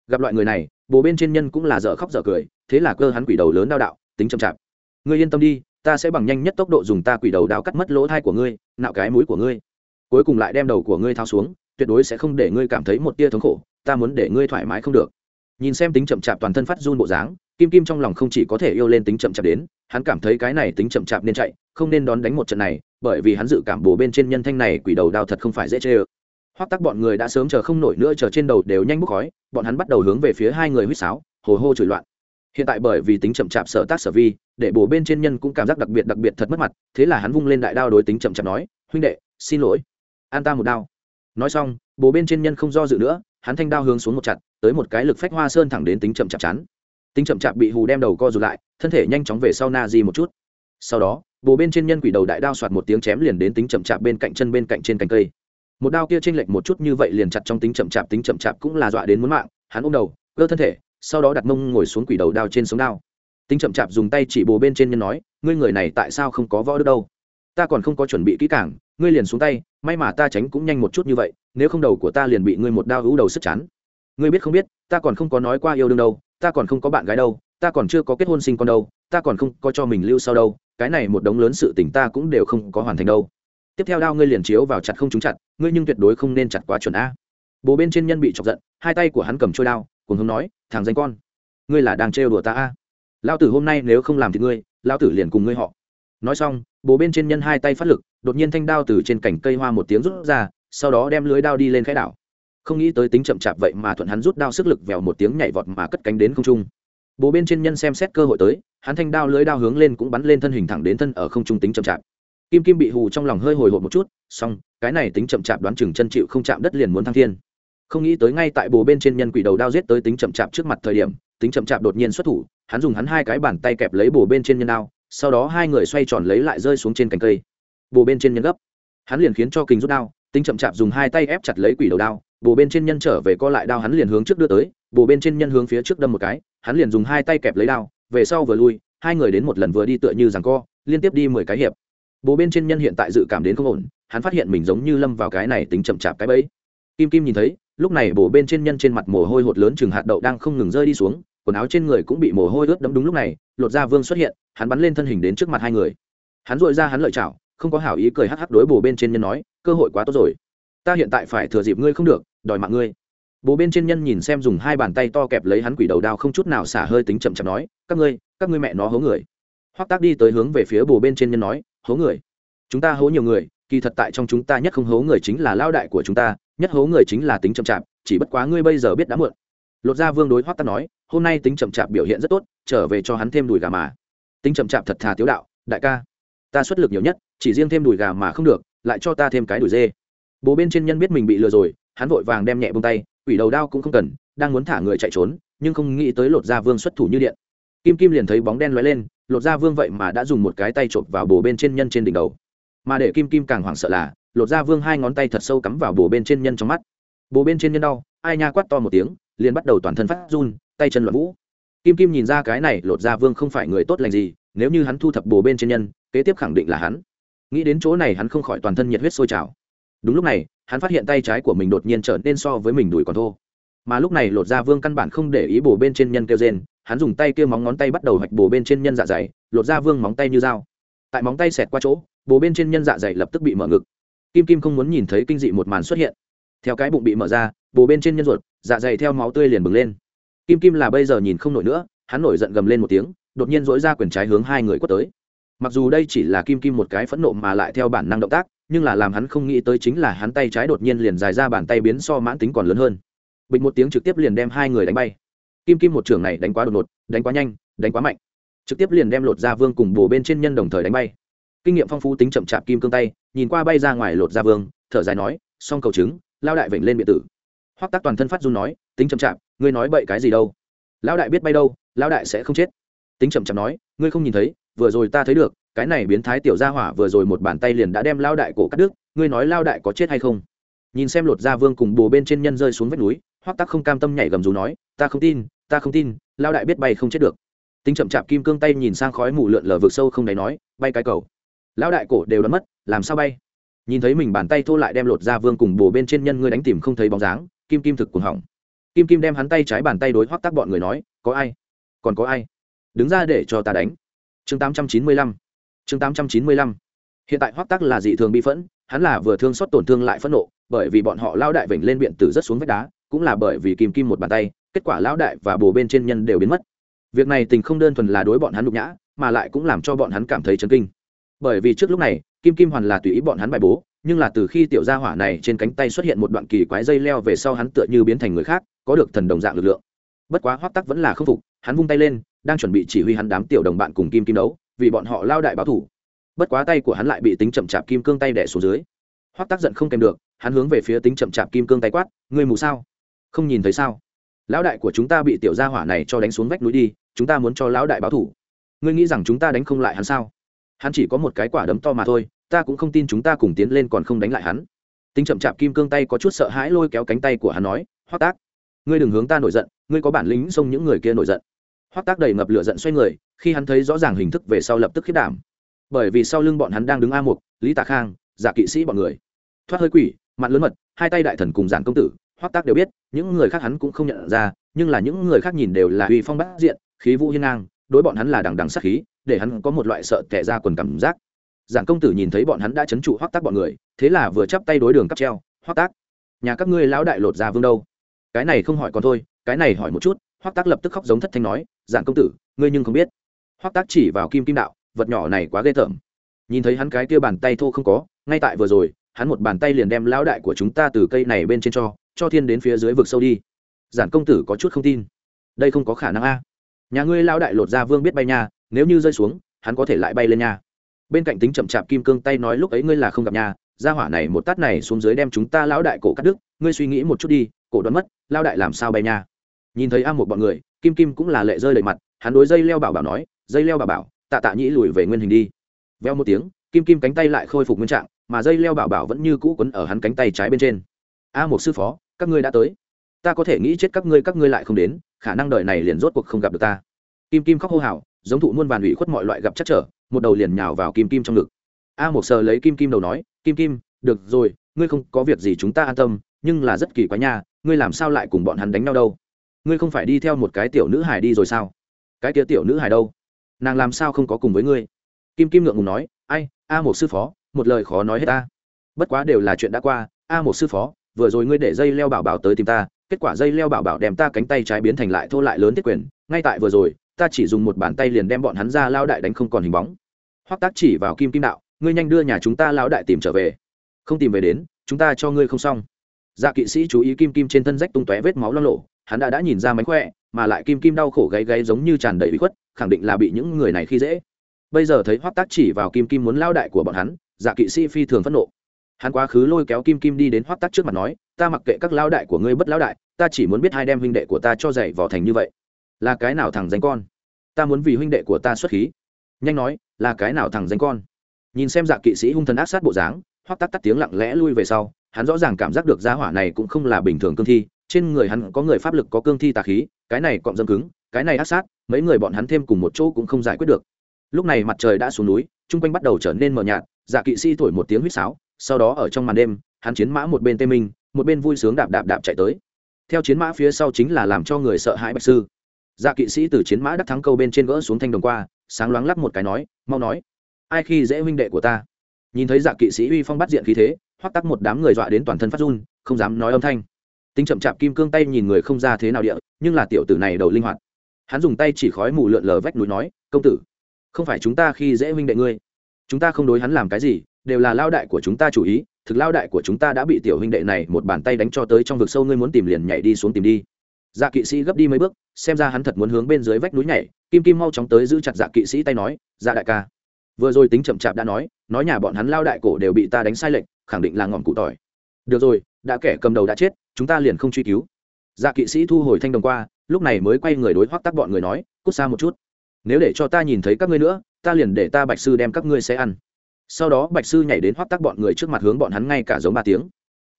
Gặp loại người này, bồ bên trên nhân cũng là dở khóc dở cười, thế là cơ hắn quỷ đầu lớn đao đạo, tính chậm chạp. Ngươi yên tâm đi, ta sẽ bằng nhanh nhất tốc độ dùng ta quỷ đầu đao cắt mất lỗ thai của ngươi, nạo cái mũi của ngươi cuối cùng lại đem đầu của ngươi thao xuống, tuyệt đối sẽ không để ngươi cảm thấy một tia thống khổ, ta muốn để ngươi thoải mái không được. Nhìn xem tính chậm chạp toàn thân phát run bộ dáng, kim kim trong lòng không chỉ có thể yêu lên tính chậm chạp đến, hắn cảm thấy cái này tính chậm chạp nên chạy, không nên đón đánh một trận này, bởi vì hắn dự cảm bồ bên trên nhân thanh này quỷ đầu đao thật không phải dễ chê ơ. Hoắc tắc bọn người đã sớm chờ không nổi nữa, chờ trên đầu đều nhanh bốc khói, bọn hắn bắt đầu hướng về phía hai người huýt sáo, hồ hô chửi loạn. Hiện tại bởi vì tính chậm chạp sở tác sở vi, để bổ bên trên nhân cũng cảm giác đặc biệt đặc biệt thật mất mặt, thế là hắn vung lên đại đao đối tính chậm chạp nói, huynh đệ, xin lỗi an ta một đao. Nói xong bố bên trên nhân không do dự nữa, hắn thanh đao hướng xuống một chặt, tới một cái lực phách hoa sơn thẳng đến tính chậm chạp chắn. Tính chậm chạp bị hù đem đầu co rụt lại, thân thể nhanh chóng về sau na di một chút. Sau đó bố bên trên nhân quỷ đầu đại đao soạt một tiếng chém liền đến tính chậm chạp bên cạnh chân bên cạnh trên cành cây. Một đao kia chênh lệch một chút như vậy liền chặt trong tính chậm chạp, tính chậm chạp cũng là dọa đến muốn mạng, hắn ôm đầu, cơ thân thể, sau đó đặt mông ngồi xuống quỷ đầu đao trên sống đao. Tính chậm chạp dùng tay chỉ bồ bên trên nhân nói, ngươi người này tại sao không có võ đức đâu? Ta còn không có chuẩn bị kỹ càng ngươi liền xuống tay, may mà ta tránh cũng nhanh một chút như vậy, nếu không đầu của ta liền bị ngươi một đao hữu đầu sức chán. Ngươi biết không biết, ta còn không có nói qua yêu đương đâu, ta còn không có bạn gái đâu, ta còn chưa có kết hôn sinh con đâu, ta còn không có cho mình lưu sau đâu, cái này một đống lớn sự tình ta cũng đều không có hoàn thành đâu. Tiếp theo đao ngươi liền chiếu vào chặt không trúng chặt, ngươi nhưng tuyệt đối không nên chặt quá chuẩn a. Bố bên trên nhân bị chọc giận, hai tay của hắn cầm trôi đao cùng hướng nói, thằng danh con, ngươi là đang trêu đùa ta a? Lao tử hôm nay nếu không làm thì ngươi lao tử liền cùng ngươi họ. Nói xong bố bên trên nhân hai tay phát lực đột nhiên thanh đao từ trên cành cây hoa một tiếng rút ra, sau đó đem lưới đao đi lên khẽ đảo. Không nghĩ tới tính chậm chạp vậy mà thuận hắn rút đao sức lực vèo một tiếng nhảy vọt mà cất cánh đến không trung. Bố bên trên nhân xem xét cơ hội tới, hắn thanh đao lưới đao hướng lên cũng bắn lên thân hình thẳng đến thân ở không trung tính chậm chạp. Kim kim bị hù trong lòng hơi hồi hộp một chút, xong, cái này tính chậm chạp đoán chừng chân chịu không chạm đất liền muốn thăng thiên. Không nghĩ tới ngay tại bồ bên trên nhân quỷ đầu đao giết tới tính chậm chạp trước mặt thời điểm, tính chậm chạp đột nhiên xuất thủ, hắn dùng hắn hai cái bàn tay kẹp lấy bồ bên trên nhân đao, sau đó hai người xoay tròn lấy lại rơi xuống trên cành cây bồ bên trên nhân gấp. Hắn liền khiến cho kình rút đao, tính chậm chạp dùng hai tay ép chặt lấy quỷ đầu đao, bồ bên trên nhân trở về co lại đao hắn liền hướng trước đưa tới, bồ bên trên nhân hướng phía trước đâm một cái, hắn liền dùng hai tay kẹp lấy đao, về sau vừa lui, hai người đến một lần vừa đi tựa như rằng co, liên tiếp đi mười cái hiệp. Bồ bên trên nhân hiện tại dự cảm đến không ổn, hắn phát hiện mình giống như lâm vào cái này tính chậm chạp cái bẫy. Kim kim nhìn thấy, lúc này bồ bên trên nhân trên mặt mồ hôi hột lớn chừng hạt đậu đang không ngừng rơi đi xuống, quần áo trên người cũng bị mồ hôi ướt đẫm đúng lúc này, lột ra vương xuất hiện, hắn bắn lên thân hình đến trước mặt hai người. Hắn dội ra hắn lợi chảo không có hảo ý cười hắc hắc đối bồ bên trên nhân nói, cơ hội quá tốt rồi. Ta hiện tại phải thừa dịp ngươi không được, đòi mạng ngươi. Bồ bên trên nhân nhìn xem dùng hai bàn tay to kẹp lấy hắn quỷ đầu đao không chút nào xả hơi tính chậm chậm nói, các ngươi các ngươi mẹ nó hố người. Hoắc tác đi tới hướng về phía bồ bên trên nhân nói, hố người. Chúng ta hố nhiều người, kỳ thật tại trong chúng ta nhất không hố người chính là lao đại của chúng ta, nhất hố người chính là tính chậm chạp, chỉ bất quá ngươi bây giờ biết đã muộn. Lột ra vương đối hoắc tác nói, hôm nay tính chậm chạp biểu hiện rất tốt, trở về cho hắn thêm đùi gà mà. Tính chậm chạp thật thà tiếu đạo, đại ca. Ta xuất lực nhiều nhất chỉ riêng thêm đùi gà mà không được, lại cho ta thêm cái đùi dê. Bố bên trên nhân biết mình bị lừa rồi, hắn vội vàng đem nhẹ bông tay, quỷ đầu đao cũng không cần, đang muốn thả người chạy trốn, nhưng không nghĩ tới lột da vương xuất thủ như điện. Kim kim liền thấy bóng đen lóe lên, lột da vương vậy mà đã dùng một cái tay chộp vào bồ bên trên nhân trên đỉnh đầu. Mà để kim kim càng hoảng sợ là, lột da vương hai ngón tay thật sâu cắm vào bồ bên trên nhân trong mắt. Bồ bên trên nhân đau, ai nha quát to một tiếng, liền bắt đầu toàn thân phát run, tay chân loạn vũ. Kim kim nhìn ra cái này, lột da vương không phải người tốt lành gì, nếu như hắn thu thập bồ bên trên nhân, kế tiếp khẳng định là hắn nghĩ đến chỗ này hắn không khỏi toàn thân nhiệt huyết sôi trào. Đúng lúc này, hắn phát hiện tay trái của mình đột nhiên trở nên so với mình đùi còn thô. Mà lúc này lột ra vương căn bản không để ý bổ bên trên nhân kêu rên, hắn dùng tay kia móng ngón tay bắt đầu hoạch bổ bên trên nhân dạ dày, lột ra vương móng tay như dao. Tại móng tay xẹt qua chỗ, bổ bên trên nhân dạ dày lập tức bị mở ngực. Kim kim không muốn nhìn thấy kinh dị một màn xuất hiện. Theo cái bụng bị mở ra, bổ bên trên nhân ruột dạ dày theo máu tươi liền bừng lên. Kim kim là bây giờ nhìn không nổi nữa, hắn nổi giận gầm lên một tiếng, đột nhiên dỗi ra quyền trái hướng hai người quất tới mặc dù đây chỉ là kim kim một cái phẫn nộ mà lại theo bản năng động tác, nhưng là làm hắn không nghĩ tới chính là hắn tay trái đột nhiên liền dài ra bàn tay biến so mãn tính còn lớn hơn. Bịch một tiếng trực tiếp liền đem hai người đánh bay. Kim kim một trưởng này đánh quá đột ngột, đánh quá nhanh, đánh quá mạnh. Trực tiếp liền đem lột ra vương cùng bổ bên trên nhân đồng thời đánh bay. Kinh nghiệm phong phú tính chậm chạp kim cương tay, nhìn qua bay ra ngoài lột ra vương, thở dài nói xong cầu chứng lao đại vểnh lên biệt tử. Hoắc tác toàn thân phát run nói, tính chậm chạp, ngươi nói bậy cái gì đâu? Lao đại biết bay đâu lao đại sẽ không chết. Tính chậm chạp nói, ngươi không nhìn thấy vừa rồi ta thấy được, cái này biến thái tiểu gia hỏa vừa rồi một bàn tay liền đã đem lao đại cổ cắt đứt, ngươi nói lao đại có chết hay không? Nhìn xem lột gia vương cùng bồ bên trên nhân rơi xuống vách núi, hoắc tắc không cam tâm nhảy gầm rú nói, ta không tin, ta không tin, lao đại biết bay không chết được. Tính chậm chạp kim cương tay nhìn sang khói mù lượn lờ vực sâu không đáy nói, bay cái cầu. Lão đại cổ đều đứt mất, làm sao bay? Nhìn thấy mình bàn tay thô lại đem lột ra vương cùng bồ bên trên nhân ngươi đánh tìm không thấy bóng dáng, kim kim thực cuồng hỏng kim kim đem hắn tay trái bàn tay đối hoắc tắc bọn người nói, có ai? Còn có ai? Đứng ra để cho ta đánh chương tám trăm chín mươi lăm. Chương tám trăm chín mươi lăm. Hiện tại hoắc tắc là dị thường bị phẫn, hắn là vừa thương xót tổn thương lại phẫn nộ, bởi vì bọn họ lao đại vểnh lên biện tử rất xuống vách đá, cũng là bởi vì kim kim một bàn tay, kết quả lão đại và bồ bên trên nhân đều biến mất. Việc này tình không đơn thuần là đối bọn hắn nhục nhã, mà lại cũng làm cho bọn hắn cảm thấy chấn kinh. Bởi vì trước lúc này, kim kim hoàn là tùy ý bọn hắn bài bố, nhưng là từ khi tiểu gia hỏa này trên cánh tay xuất hiện một đoạn kỳ quái dây leo về sau hắn tựa như biến thành người khác, có được thần đồng dạng lực lượng. Bất quá hoắc tắc vẫn là khâm phục, hắn vung tay lên đang chuẩn bị chỉ huy hắn đám tiểu đồng bạn cùng kim kim đấu, vì bọn họ lao đại báo thủ. Bất quá tay của hắn lại bị tính chậm chạp kim cương tay đẻ xuống dưới. Hoắc tác giận không kèm được, hắn hướng về phía tính chậm chạp kim cương tay quát, ngươi mù sao? Không nhìn thấy sao? Lão đại của chúng ta bị tiểu gia hỏa này cho đánh xuống vách núi đi, chúng ta muốn cho lão đại báo thủ. Ngươi nghĩ rằng chúng ta đánh không lại hắn sao? Hắn chỉ có một cái quả đấm to mà thôi, ta cũng không tin chúng ta cùng tiến lên còn không đánh lại hắn. Tính chậm chạp kim cương tay có chút sợ hãi lôi kéo cánh tay của hắn nói, hoắc tác ngươi đừng hướng ta nổi giận, ngươi có bản lĩnh xông những người kia nổi giận hoắc tác đầy ngập lửa giận xoay người, khi hắn thấy rõ ràng hình thức về sau lập tức khiết đảm. Bởi vì sau lưng bọn hắn đang đứng a mục, lý tạ khang, giả kỵ sĩ bọn người. Thoát hơi quỷ, mặt lớn mật, hai tay đại thần cùng giản công tử hoắc tác đều biết, những người khác hắn cũng không nhận ra, nhưng là những người khác nhìn đều là uy phong bát diện, khí vũ hiên ngang, đối bọn hắn là đằng đằng sát khí, để hắn có một loại sợ tệ ra quần cảm giác. Giản công tử nhìn thấy bọn hắn đã chấn trụ hoắc tác bọn người, thế là vừa chắp tay đối đường cắp treo hoắc tác, nhà các ngươi lão đại lột ra vương đâu? Cái này không hỏi còn thôi, cái này hỏi một chút hoắc tác lập tức khóc giống thất thanh nói giản công tử, ngươi nhưng không biết. Hoắc tác chỉ vào kim kim đạo, vật nhỏ này quá ghê tởm. Nhìn thấy hắn cái kia bàn tay thô không có, ngay tại vừa rồi, hắn một bàn tay liền đem lão đại của chúng ta từ cây này bên trên cho cho thiên đến phía dưới vực sâu đi. Giản công tử có chút không tin. Đây không có khả năng a. Nhà ngươi lão đại lột ra vương biết bay nha, nếu như rơi xuống, hắn có thể lại bay lên nha. Bên cạnh tính chậm chạp kim cương tay nói lúc ấy ngươi là không gặp nhà ra hỏa này một tát này xuống dưới đem chúng ta lão đại cổ cắt đứt, ngươi suy nghĩ một chút đi, cổ đoán mất, lão đại làm sao bay nha? Nhìn thấy a một bọn người, kim kim cũng là lệ rơi đầy mặt, hắn đối dây leo bảo bảo nói, dây leo bảo bảo, tạ tạ nhĩ lùi về nguyên hình đi. Veo một tiếng, kim kim cánh tay lại khôi phục nguyên trạng, mà dây leo bảo bảo vẫn như cũ quấn ở hắn cánh tay trái bên trên. A một sư phó, các ngươi đã tới. Ta có thể nghĩ chết các ngươi các ngươi lại không đến, khả năng đời này liền rốt cuộc không gặp được ta. Kim kim khóc hô hào, giống thụ muôn vàn ủy khuất mọi loại gặp chắc trở, một đầu liền nhào vào kim kim trong ngực. A một sờ lấy kim kim đầu nói, kim kim, được rồi, ngươi không có việc gì chúng ta an tâm, nhưng là rất kỳ quá nha, ngươi làm sao lại cùng bọn hắn đánh nhau đâu? Ngươi không phải đi theo một cái tiểu nữ hải đi rồi sao? Cái kia tiểu nữ hải đâu? Nàng làm sao không có cùng với ngươi? Kim kim ngượng ngùng nói, ai, a một sư phó, một lời khó nói hết ta. Bất quá đều là chuyện đã qua, a một sư phó, vừa rồi ngươi để dây leo bảo bảo tới tìm ta, kết quả dây leo bảo bảo đem ta cánh tay trái biến thành lại thô lại lớn tiết quyền, ngay tại vừa rồi, ta chỉ dùng một bàn tay liền đem bọn hắn ra lao đại đánh không còn hình bóng. Hoắc tác chỉ vào kim kim đạo, ngươi nhanh đưa nhà chúng ta lao đại tìm trở về. Không tìm về đến, chúng ta cho ngươi không xong. Dạ kỵ sĩ chú ý kim kim trên thân rách tung tóe vết máu lo lộ hắn đã đã nhìn ra mánh khỏe, mà lại kim kim đau khổ gáy gáy giống như tràn đầy bị khuất, khẳng định là bị những người này khi dễ. Bây giờ thấy hoắc tác chỉ vào kim kim muốn lao đại của bọn hắn dạ kỵ sĩ phi thường phẫn nộ. Hắn quá khứ lôi kéo kim kim đi đến hoắc tác trước mặt nói, ta mặc kệ các lao đại của ngươi bất lao đại, ta chỉ muốn biết hai đem huynh đệ của ta cho dạy vỏ thành như vậy. Là cái nào thằng danh con? Ta muốn vì huynh đệ của ta xuất khí. Nhanh nói, là cái nào thằng danh con? Nhìn xem dạ kỵ sĩ hung thần ác sát bộ dáng, hoắc tắc tắt tiếng lặng lẽ lui về sau, hắn rõ ràng cảm giác được gia hỏa này cũng không là bình thường cương thi trên người hắn có người pháp lực có cương thi tà khí, cái này cọng dâm cứng, cái này ác sát, mấy người bọn hắn thêm cùng một chỗ cũng không giải quyết được. Lúc này mặt trời đã xuống núi, chung quanh bắt đầu trở nên mờ nhạt dạ kỵ sĩ thổi một tiếng huýt sáo, sau đó ở trong màn đêm, hắn chiến mã một bên tê minh, một bên vui sướng đạp đạp đạp chạy tới. Theo chiến mã phía sau chính là làm cho người sợ hãi bạch sư. Dạ kỵ sĩ từ chiến mã đắc thắng câu bên trên gỡ xuống thanh đồng qua, sáng loáng lắp một cái nói, mau nói, ai khi dễ huynh đệ của ta? Nhìn thấy dạ kỵ sĩ uy phong bắt diện khí thế, hoắc tắc một đám người dọa đến toàn thân phát run, không dám nói âm thanh tính chậm chạp kim cương tay nhìn người không ra thế nào địa, nhưng là tiểu tử này đầu linh hoạt. Hắn dùng tay chỉ khói mù lượn lờ vách núi nói, công tử, không phải chúng ta khi dễ huynh đệ ngươi. Chúng ta không đối hắn làm cái gì, đều là lao đại của chúng ta chủ ý, thực lao đại của chúng ta đã bị tiểu huynh đệ này một bàn tay đánh cho tới trong vực sâu ngươi muốn tìm liền nhảy đi xuống tìm đi. Dạ kỵ sĩ gấp đi mấy bước, xem ra hắn thật muốn hướng bên dưới vách núi nhảy, kim kim mau chóng tới giữ chặt dạ kỵ sĩ tay nói dạ đại ca. Vừa rồi tính chậm chạp đã nói nói nhà bọn hắn lao đại cổ đều bị ta đánh sai lệch, khẳng định là ngọn cụ tỏi được rồi, đã kẻ cầm đầu đã chết, chúng ta liền không truy cứu. Dạ kỵ sĩ thu hồi thanh đồng qua, lúc này mới quay người đối hoắc tắc bọn người nói, cút xa một chút. Nếu để cho ta nhìn thấy các ngươi nữa, ta liền để ta bạch sư đem các ngươi sẽ ăn. Sau đó bạch sư nhảy đến hoắc tắc bọn người trước mặt hướng bọn hắn ngay cả giống ba tiếng.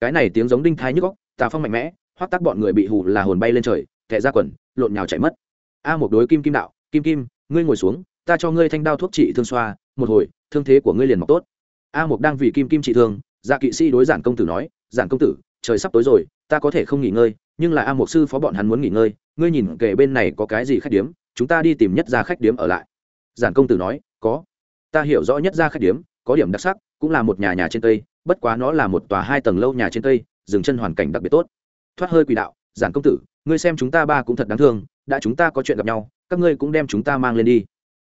Cái này tiếng giống đinh thái nhức góc tà phong mạnh mẽ, hoắc tắc bọn người bị hù là hồn bay lên trời thẹ ra quần, lộn nhào chạy mất. A một đối kim kim đạo, kim kim, ngươi ngồi xuống, ta cho ngươi thanh đao thuốc trị thương xoa, một hồi, thương thế của ngươi liền mọc tốt. A mục đang vì kim kim trị thương dạ kỵ sĩ đối giản công tử nói giản công tử, trời sắp tối rồi, ta có thể không nghỉ ngơi, nhưng là a mục sư phó bọn hắn muốn nghỉ ngơi, ngươi nhìn kể bên này có cái gì khách điếm, chúng ta đi tìm nhất ra khách điếm ở lại. Giản công tử nói, có. Ta hiểu rõ nhất ra khách điếm, có điểm đặc sắc, cũng là một nhà nhà trên tây bất quá nó là một tòa hai tầng lâu nhà trên tây dừng chân hoàn cảnh đặc biệt tốt. Thoát hơi quỷ đạo, giản công tử, ngươi xem chúng ta ba cũng thật đáng thương, đã chúng ta có chuyện gặp nhau, các ngươi cũng đem chúng ta mang lên đi.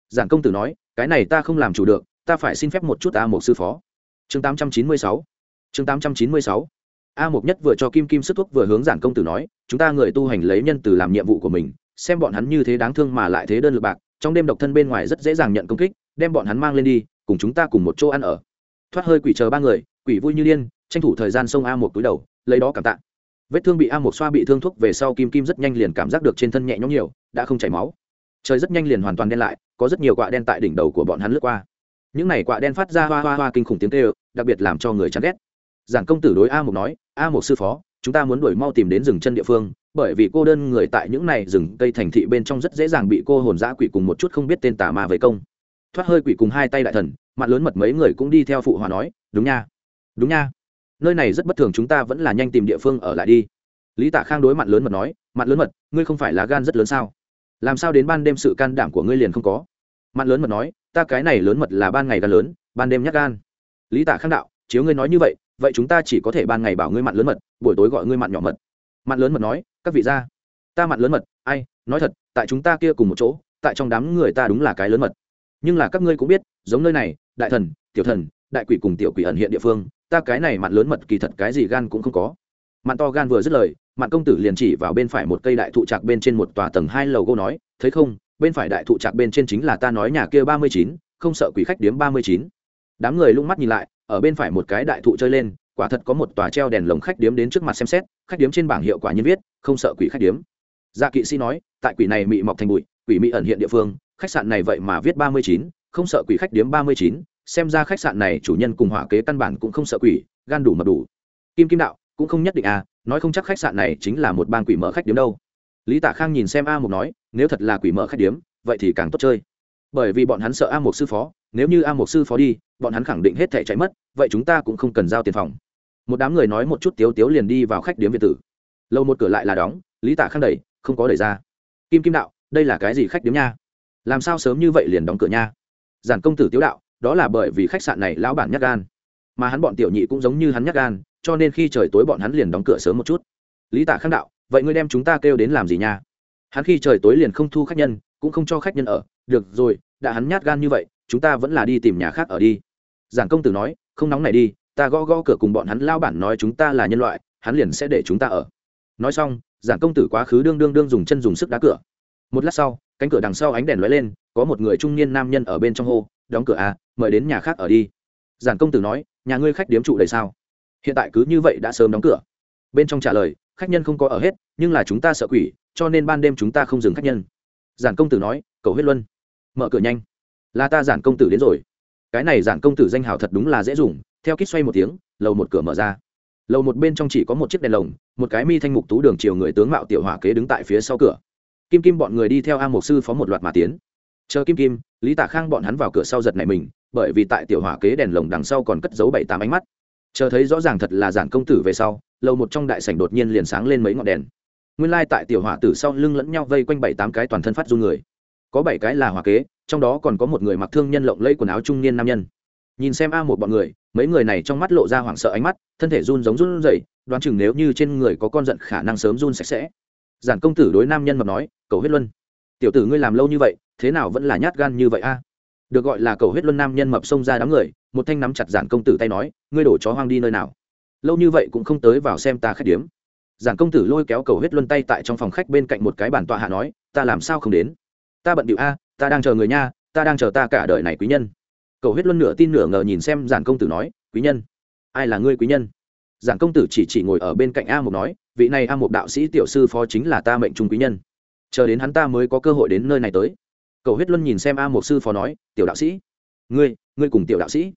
Giản công tử nói, cái này ta không làm chủ được, ta phải xin phép một chút a một sư phó. Chương 896 chương 896 a một nhất vừa cho kim kim sức thuốc vừa hướng giản công tử nói, chúng ta người tu hành lấy nhân từ làm nhiệm vụ của mình, xem bọn hắn như thế đáng thương mà lại thế đơn lực bạc, trong đêm độc thân bên ngoài rất dễ dàng nhận công kích, đem bọn hắn mang lên đi, cùng chúng ta cùng một chỗ ăn ở. Thoát hơi quỷ chờ ba người, quỷ vui như điên, tranh thủ thời gian xông a một túi đầu, lấy đó cảm tạ. Vết thương bị a một xoa bị thương thuốc về sau kim kim rất nhanh liền cảm giác được trên thân nhẹ nhõm nhiều, đã không chảy máu. Trời rất nhanh liền hoàn toàn đen lại, có rất nhiều quạ đen tại đỉnh đầu của bọn hắn lướt qua. Những này quạ đen phát ra hoa hoa hoa kinh khủng tiếng kêu, đặc biệt làm cho người chán ghét giản công tử đối a một nói, a một sư phó, chúng ta muốn đuổi mau tìm đến rừng chân địa phương, bởi vì cô đơn người tại những này rừng cây thành thị bên trong rất dễ dàng bị cô hồn dã quỷ cùng một chút không biết tên tà ma với công. Thoát hơi quỷ cùng hai tay đại thần, mặt lớn mật mấy người cũng đi theo phụ hòa nói, đúng nha đúng nha. Nơi này rất bất thường, chúng ta vẫn là nhanh tìm địa phương ở lại đi. Lý tạ khang đối mặt lớn mật nói, mặt lớn mật, ngươi không phải là gan rất lớn sao? Làm sao đến ban đêm sự can đảm của ngươi liền không có? Mặt lớn mật nói, ta cái này lớn mật là ban ngày gan lớn, ban đêm nhắc gan. Lý tạ khang đạo, chiếu ngươi nói như vậy vậy chúng ta chỉ có thể ban ngày bảo ngươi mặn lớn mật, buổi tối gọi ngươi mặn nhỏ mật. Mặn lớn mật nói, các vị ra ta mặn lớn mật, ai, nói thật, tại chúng ta kia cùng một chỗ, tại trong đám người ta đúng là cái lớn mật. Nhưng là các ngươi cũng biết, giống nơi này, đại thần, tiểu thần, đại quỷ cùng tiểu quỷ ẩn hiện địa phương, ta cái này mặn lớn mật kỳ thật cái gì gan cũng không có. Mặn to gan vừa dứt lời, mặn công tử liền chỉ vào bên phải một cây đại thụ trạc bên trên một tòa tầng hai lầu gô nói, thấy không, bên phải đại thụ trạc bên trên chính là ta nói nhà kia ba mươi chín, không sợ quỷ khách điếm ba mươi chín. Đám người lung mắt nhìn lại ở bên phải một cái đại thụ chơi lên, quả thật có một tòa treo đèn lồng khách điếm đến trước mặt xem xét, khách điếm trên bảng hiệu quả nhiên viết, không sợ quỷ khách điếm. Dạ kỵ sĩ nói, tại quỷ này mị mọc thành bụi, quỷ mị ẩn hiện địa phương, khách sạn này vậy mà viết ba mươi chín, không sợ quỷ khách điếm ba mươi chín, xem ra khách sạn này chủ nhân cùng hỏa kế căn bản cũng không sợ quỷ, gan đủ mập đủ. Kim kim đạo, cũng không nhất định à nói không chắc khách sạn này chính là một bang quỷ mở khách điếm đâu. Lý tả khang nhìn xem a mục nói, nếu thật là quỷ mở khách điếm, vậy thì càng tốt chơi. Bởi vì bọn hắn sợ a mục sư phó, nếu như a mục sư phó đi bọn hắn khẳng định hết thể chạy mất, vậy chúng ta cũng không cần giao tiền phòng. Một đám người nói một chút tiếu tiếu liền đi vào khách điếm việt tử. Lâu một cửa lại là đóng, lý tả khang đẩy, không có đẩy ra. Kim kim đạo, đây là cái gì khách điếm nha? Làm sao sớm như vậy liền đóng cửa nha? Giản công tử tiếu đạo, đó là bởi vì khách sạn này lão bản nhắc gan. Mà hắn bọn tiểu nhị cũng giống như hắn nhắc gan, cho nên khi trời tối bọn hắn liền đóng cửa sớm một chút. Lý tả khang đạo, vậy ngươi đem chúng ta kêu đến làm gì nha? Hắn khi trời tối liền không thu khách nhân, cũng không cho khách nhân ở. Được rồi, đã hắn nhát gan như vậy, chúng ta vẫn là đi tìm nhà khác ở đi giản công tử nói, không nóng này đi, ta gõ gõ cửa cùng bọn hắn lao bản nói chúng ta là nhân loại, hắn liền sẽ để chúng ta ở. Nói xong giản công tử quá khứ đương đương đương dùng chân dùng sức đá cửa. Một lát sau, cánh cửa đằng sau ánh đèn lóe lên, có một người trung niên nam nhân ở bên trong hô, đóng cửa à mời đến nhà khác ở đi. Giản công tử nói, nhà ngươi khách điếm trụ đầy sao? Hiện tại cứ như vậy đã sớm đóng cửa. Bên trong trả lời, khách nhân không có ở hết, nhưng là chúng ta sợ quỷ, cho nên ban đêm chúng ta không dừng khách nhân. Giản công tử nói, cầu huyết luân, mở cửa nhanh. Là ta giản công tử đến rồi cái này giản công tử danh hào thật đúng là dễ dùng, theo kít xoay một tiếng, lầu một cửa mở ra. Lầu một bên trong chỉ có một chiếc đèn lồng, một cái mi thanh mục tú đường chiều người tướng mạo tiểu hỏa kế đứng tại phía sau cửa. Kim kim bọn người đi theo a mục sư phó một loạt mà tiến. Chờ kim kim, lý tạ khang bọn hắn vào cửa sau giật này mình, bởi vì tại tiểu hỏa kế đèn lồng đằng sau còn cất giấu bảy tám ánh mắt. Chờ thấy rõ ràng thật là giản công tử về sau, lầu một trong đại sảnh đột nhiên liền sáng lên mấy ngọn đèn. Nguyên lai tại tiểu hỏa tử sau lưng lẫn nhau vây quanh bảy tám cái toàn thân phát du người. Có bảy cái là hỏa kế trong đó còn có một người mặc thương nhân lộng lẫy quần áo trung niên nam nhân. Nhìn xem a một bọn người, mấy người này trong mắt lộ ra hoảng sợ ánh mắt, thân thể run giống run rẩy, đoán chừng nếu như trên người có con giận khả năng sớm run sạch sẽ. Giản công tử đối nam nhân mập nói, cầu huyết luân. Tiểu tử ngươi làm lâu như vậy, thế nào vẫn là nhát gan như vậy a? Được gọi là cầu huyết luân nam nhân mập xông ra đám người, một thanh nắm chặt giản công tử tay nói, ngươi đổ chó hoang đi nơi nào? Lâu như vậy cũng không tới vào xem ta khách điếm. Giản công tử lôi kéo cầu huyết luân tay tại trong phòng khách bên cạnh một cái bàn tọa hạ nói, ta làm sao không đến? Ta bận điệu a ta đang chờ người nha, ta đang chờ ta cả đời này quý nhân. Cầu huyết luân nửa tin nửa ngờ nhìn xem giản công tử nói, quý nhân, ai là ngươi quý nhân? Giản công tử chỉ chỉ ngồi ở bên cạnh a Mục nói, vị này a Mục đạo sĩ tiểu sư phó chính là ta mệnh trung quý nhân. Chờ đến hắn ta mới có cơ hội đến nơi này tới. Cầu huyết luân nhìn xem a Mục sư phó nói, tiểu đạo sĩ, ngươi ngươi cùng tiểu đạo sĩ,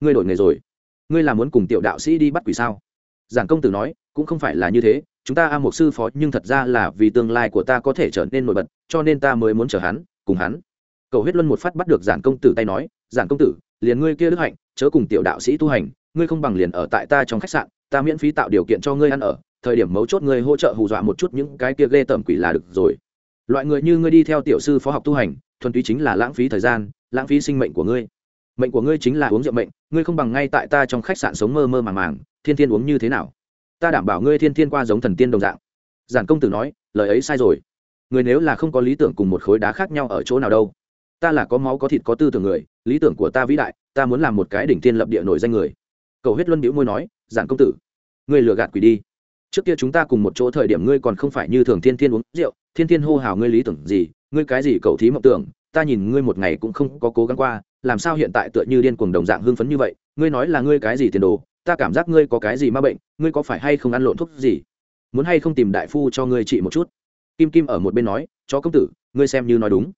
ngươi đổi nghề rồi. Ngươi là muốn cùng tiểu đạo sĩ đi bắt quỷ sao? Giản công tử nói, cũng không phải là như thế. Chúng ta a Mục sư phó nhưng thật ra là vì tương lai của ta có thể trở nên nổi bật, cho nên ta mới muốn chờ hắn, cùng hắn cầu huyết luân một phát bắt được giản công tử tay nói, giản công tử, liền ngươi kia đức hạnh, chớ cùng tiểu đạo sĩ tu hành, ngươi không bằng liền ở tại ta trong khách sạn, ta miễn phí tạo điều kiện cho ngươi ăn ở, thời điểm mấu chốt ngươi hỗ trợ hù dọa một chút những cái kia ghê tởm quỷ là được rồi. Loại người như ngươi đi theo tiểu sư phó học tu hành, thuần túy chính là lãng phí thời gian, lãng phí sinh mệnh của ngươi. Mệnh của ngươi chính là uống rượu mệnh, ngươi không bằng ngay tại ta trong khách sạn sống mơ mơ màng màng, thiên thiên uống như thế nào? Ta đảm bảo ngươi thiên thiên qua giống thần tiên đồng dạng. Giản công tử nói, lời ấy sai rồi. Người nếu là không có lý tưởng cùng một khối đá khác nhau ở chỗ nào đâu ta là có máu có thịt có tư tưởng người, lý tưởng của ta vĩ đại, ta muốn làm một cái đỉnh tiên lập địa nổi danh người. Cầu huyết luân biểu môi nói, giản công tử, ngươi lừa gạt quỷ đi. Trước kia chúng ta cùng một chỗ thời điểm ngươi còn không phải như thường thiên thiên uống rượu, thiên thiên hô hào ngươi lý tưởng gì, ngươi cái gì cầu thí mộng tưởng, ta nhìn ngươi một ngày cũng không có cố gắng qua, làm sao hiện tại tựa như điên cuồng đồng dạng hưng phấn như vậy, ngươi nói là ngươi cái gì tiền đồ, ta cảm giác ngươi có cái gì ma bệnh, ngươi có phải hay không ăn lộn thuốc gì? Muốn hay không tìm đại phu cho ngươi trị một chút? Kim kim ở một bên nói cho công tử, ngươi xem như nói đúng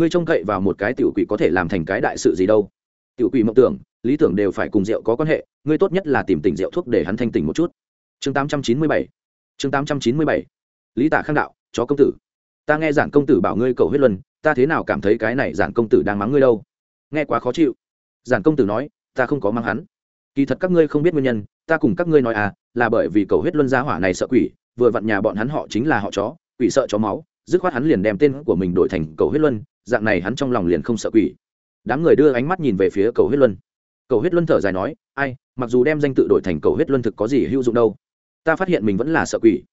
ngươi trông cậy vào một cái tiểu quỷ có thể làm thành cái đại sự gì đâu. Tiểu quỷ mộng tưởng, lý tưởng đều phải cùng rượu có quan hệ, ngươi tốt nhất là tìm tỉnh rượu thuốc để hắn thanh tỉnh một chút. Chương tám trăm chín mươi bảy. Chương tám trăm chín mươi bảy. Lý tả khang đạo, chó công tử. Ta nghe giản công tử bảo ngươi cầu huyết luân, ta thế nào cảm thấy cái này giản công tử đang mắng ngươi đâu? Nghe quá khó chịu. Giản công tử nói, ta không có mắng hắn. Kỳ thật các ngươi không biết nguyên nhân, ta cùng các ngươi nói à là bởi vì cầu huyết luân gia hỏa này sợ quỷ, vừa vặn nhà bọn hắn họ chính là họ chó, quỷ sợ chó máu, dứt khoát hắn liền đem tên của mình đổi thành cầu huyết luân dạng này hắn trong lòng liền không sợ quỷ. Đám người đưa ánh mắt nhìn về phía cầu huyết luân. Cầu huyết luân thở dài nói, ai, mặc dù đem danh tự đổi thành cầu huyết luân thực có gì hữu dụng đâu, ta phát hiện mình vẫn là sợ quỷ.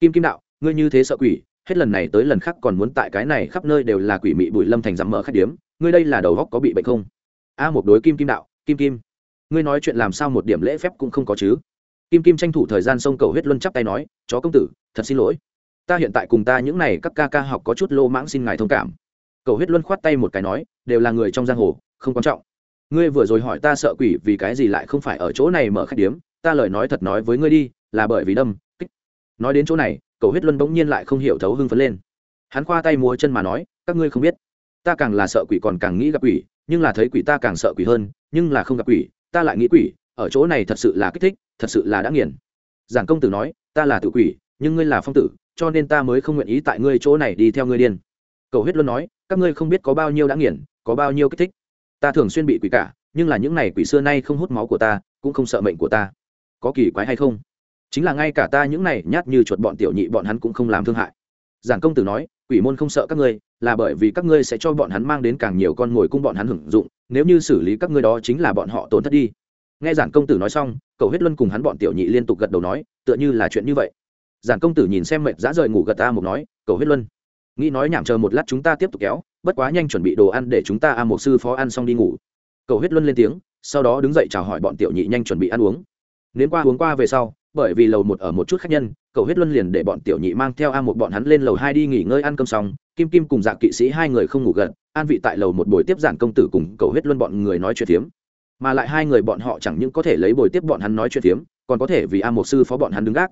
Kim kim đạo, ngươi như thế sợ quỷ, hết lần này tới lần khác còn muốn tại cái này khắp nơi đều là quỷ mị bụi lâm thành dám mở khách điếm, ngươi đây là đầu góc có bị bệnh không? A một đối kim kim đạo, kim kim, ngươi nói chuyện làm sao một điểm lễ phép cũng không có chứ? Kim kim tranh thủ thời gian xông cầu huyết luân chắp tay nói, chó công tử, thật xin lỗi. Ta hiện tại cùng ta những này các ca ca học có chút lô mãng xin ngài thông cảm cầu huyết luân khoát tay một cái nói, đều là người trong giang hồ, không quan trọng. Ngươi vừa rồi hỏi ta sợ quỷ vì cái gì lại không phải ở chỗ này mở khách điếm, ta lời nói thật nói với ngươi đi, là bởi vì đâm, kích. Nói đến chỗ này, cầu huyết luân bỗng nhiên lại không hiểu thấu hưng phấn lên. Hắn khoa tay múa chân mà nói, các ngươi không biết. Ta càng là sợ quỷ còn càng nghĩ gặp quỷ, nhưng là thấy quỷ ta càng sợ quỷ hơn, nhưng là không gặp quỷ, ta lại nghĩ quỷ, ở chỗ này thật sự là kích thích, thật sự là đã nghiền. Giảng công tử nói, ta là tự quỷ, nhưng ngươi là phong tử, cho nên ta mới không nguyện ý tại ngươi chỗ này đi theo ngươi điên cầu huyết luân nói, các ngươi không biết có bao nhiêu đã nghiền, có bao nhiêu kích thích. Ta thường xuyên bị quỷ cả, nhưng là những này quỷ xưa nay không hút máu của ta, cũng không sợ mệnh của ta. Có kỳ quái hay không? Chính là ngay cả ta những này nhát như chuột bọn tiểu nhị bọn hắn cũng không làm thương hại. Giảng công tử nói, quỷ môn không sợ các ngươi, là bởi vì các ngươi sẽ cho bọn hắn mang đến càng nhiều con mồi cung bọn hắn hưởng dụng, nếu như xử lý các ngươi đó chính là bọn họ tổn thất đi. Nghe giản công tử nói xong, cầu huyết luân cùng hắn bọn tiểu nhị liên tục gật đầu nói, tựa như là chuyện như vậy. Giản công tử nhìn xem mệt dã rời ngủ gật ta một nói, cầu huyết luân nghĩ nói nhảm chờ một lát chúng ta tiếp tục kéo, bất quá nhanh chuẩn bị đồ ăn để chúng ta a một sư phó ăn xong đi ngủ. Cầu huyết luân lên tiếng, sau đó đứng dậy chào hỏi bọn tiểu nhị nhanh chuẩn bị ăn uống. Nếu qua uống qua về sau, bởi vì lầu một ở một chút khách nhân, cầu huyết luân liền để bọn tiểu nhị mang theo a một bọn hắn lên lầu hai đi nghỉ ngơi ăn cơm xong, kim kim cùng dạ kỵ sĩ hai người không ngủ gần an vị tại lầu một buổi tiếp giản công tử cùng cầu huyết luân bọn người nói chuyện phiếm. Mà lại hai người bọn họ chẳng những có thể lấy buổi tiếp bọn hắn nói chuyện phiếm, còn có thể vì a một sư phó bọn hắn đứng gác.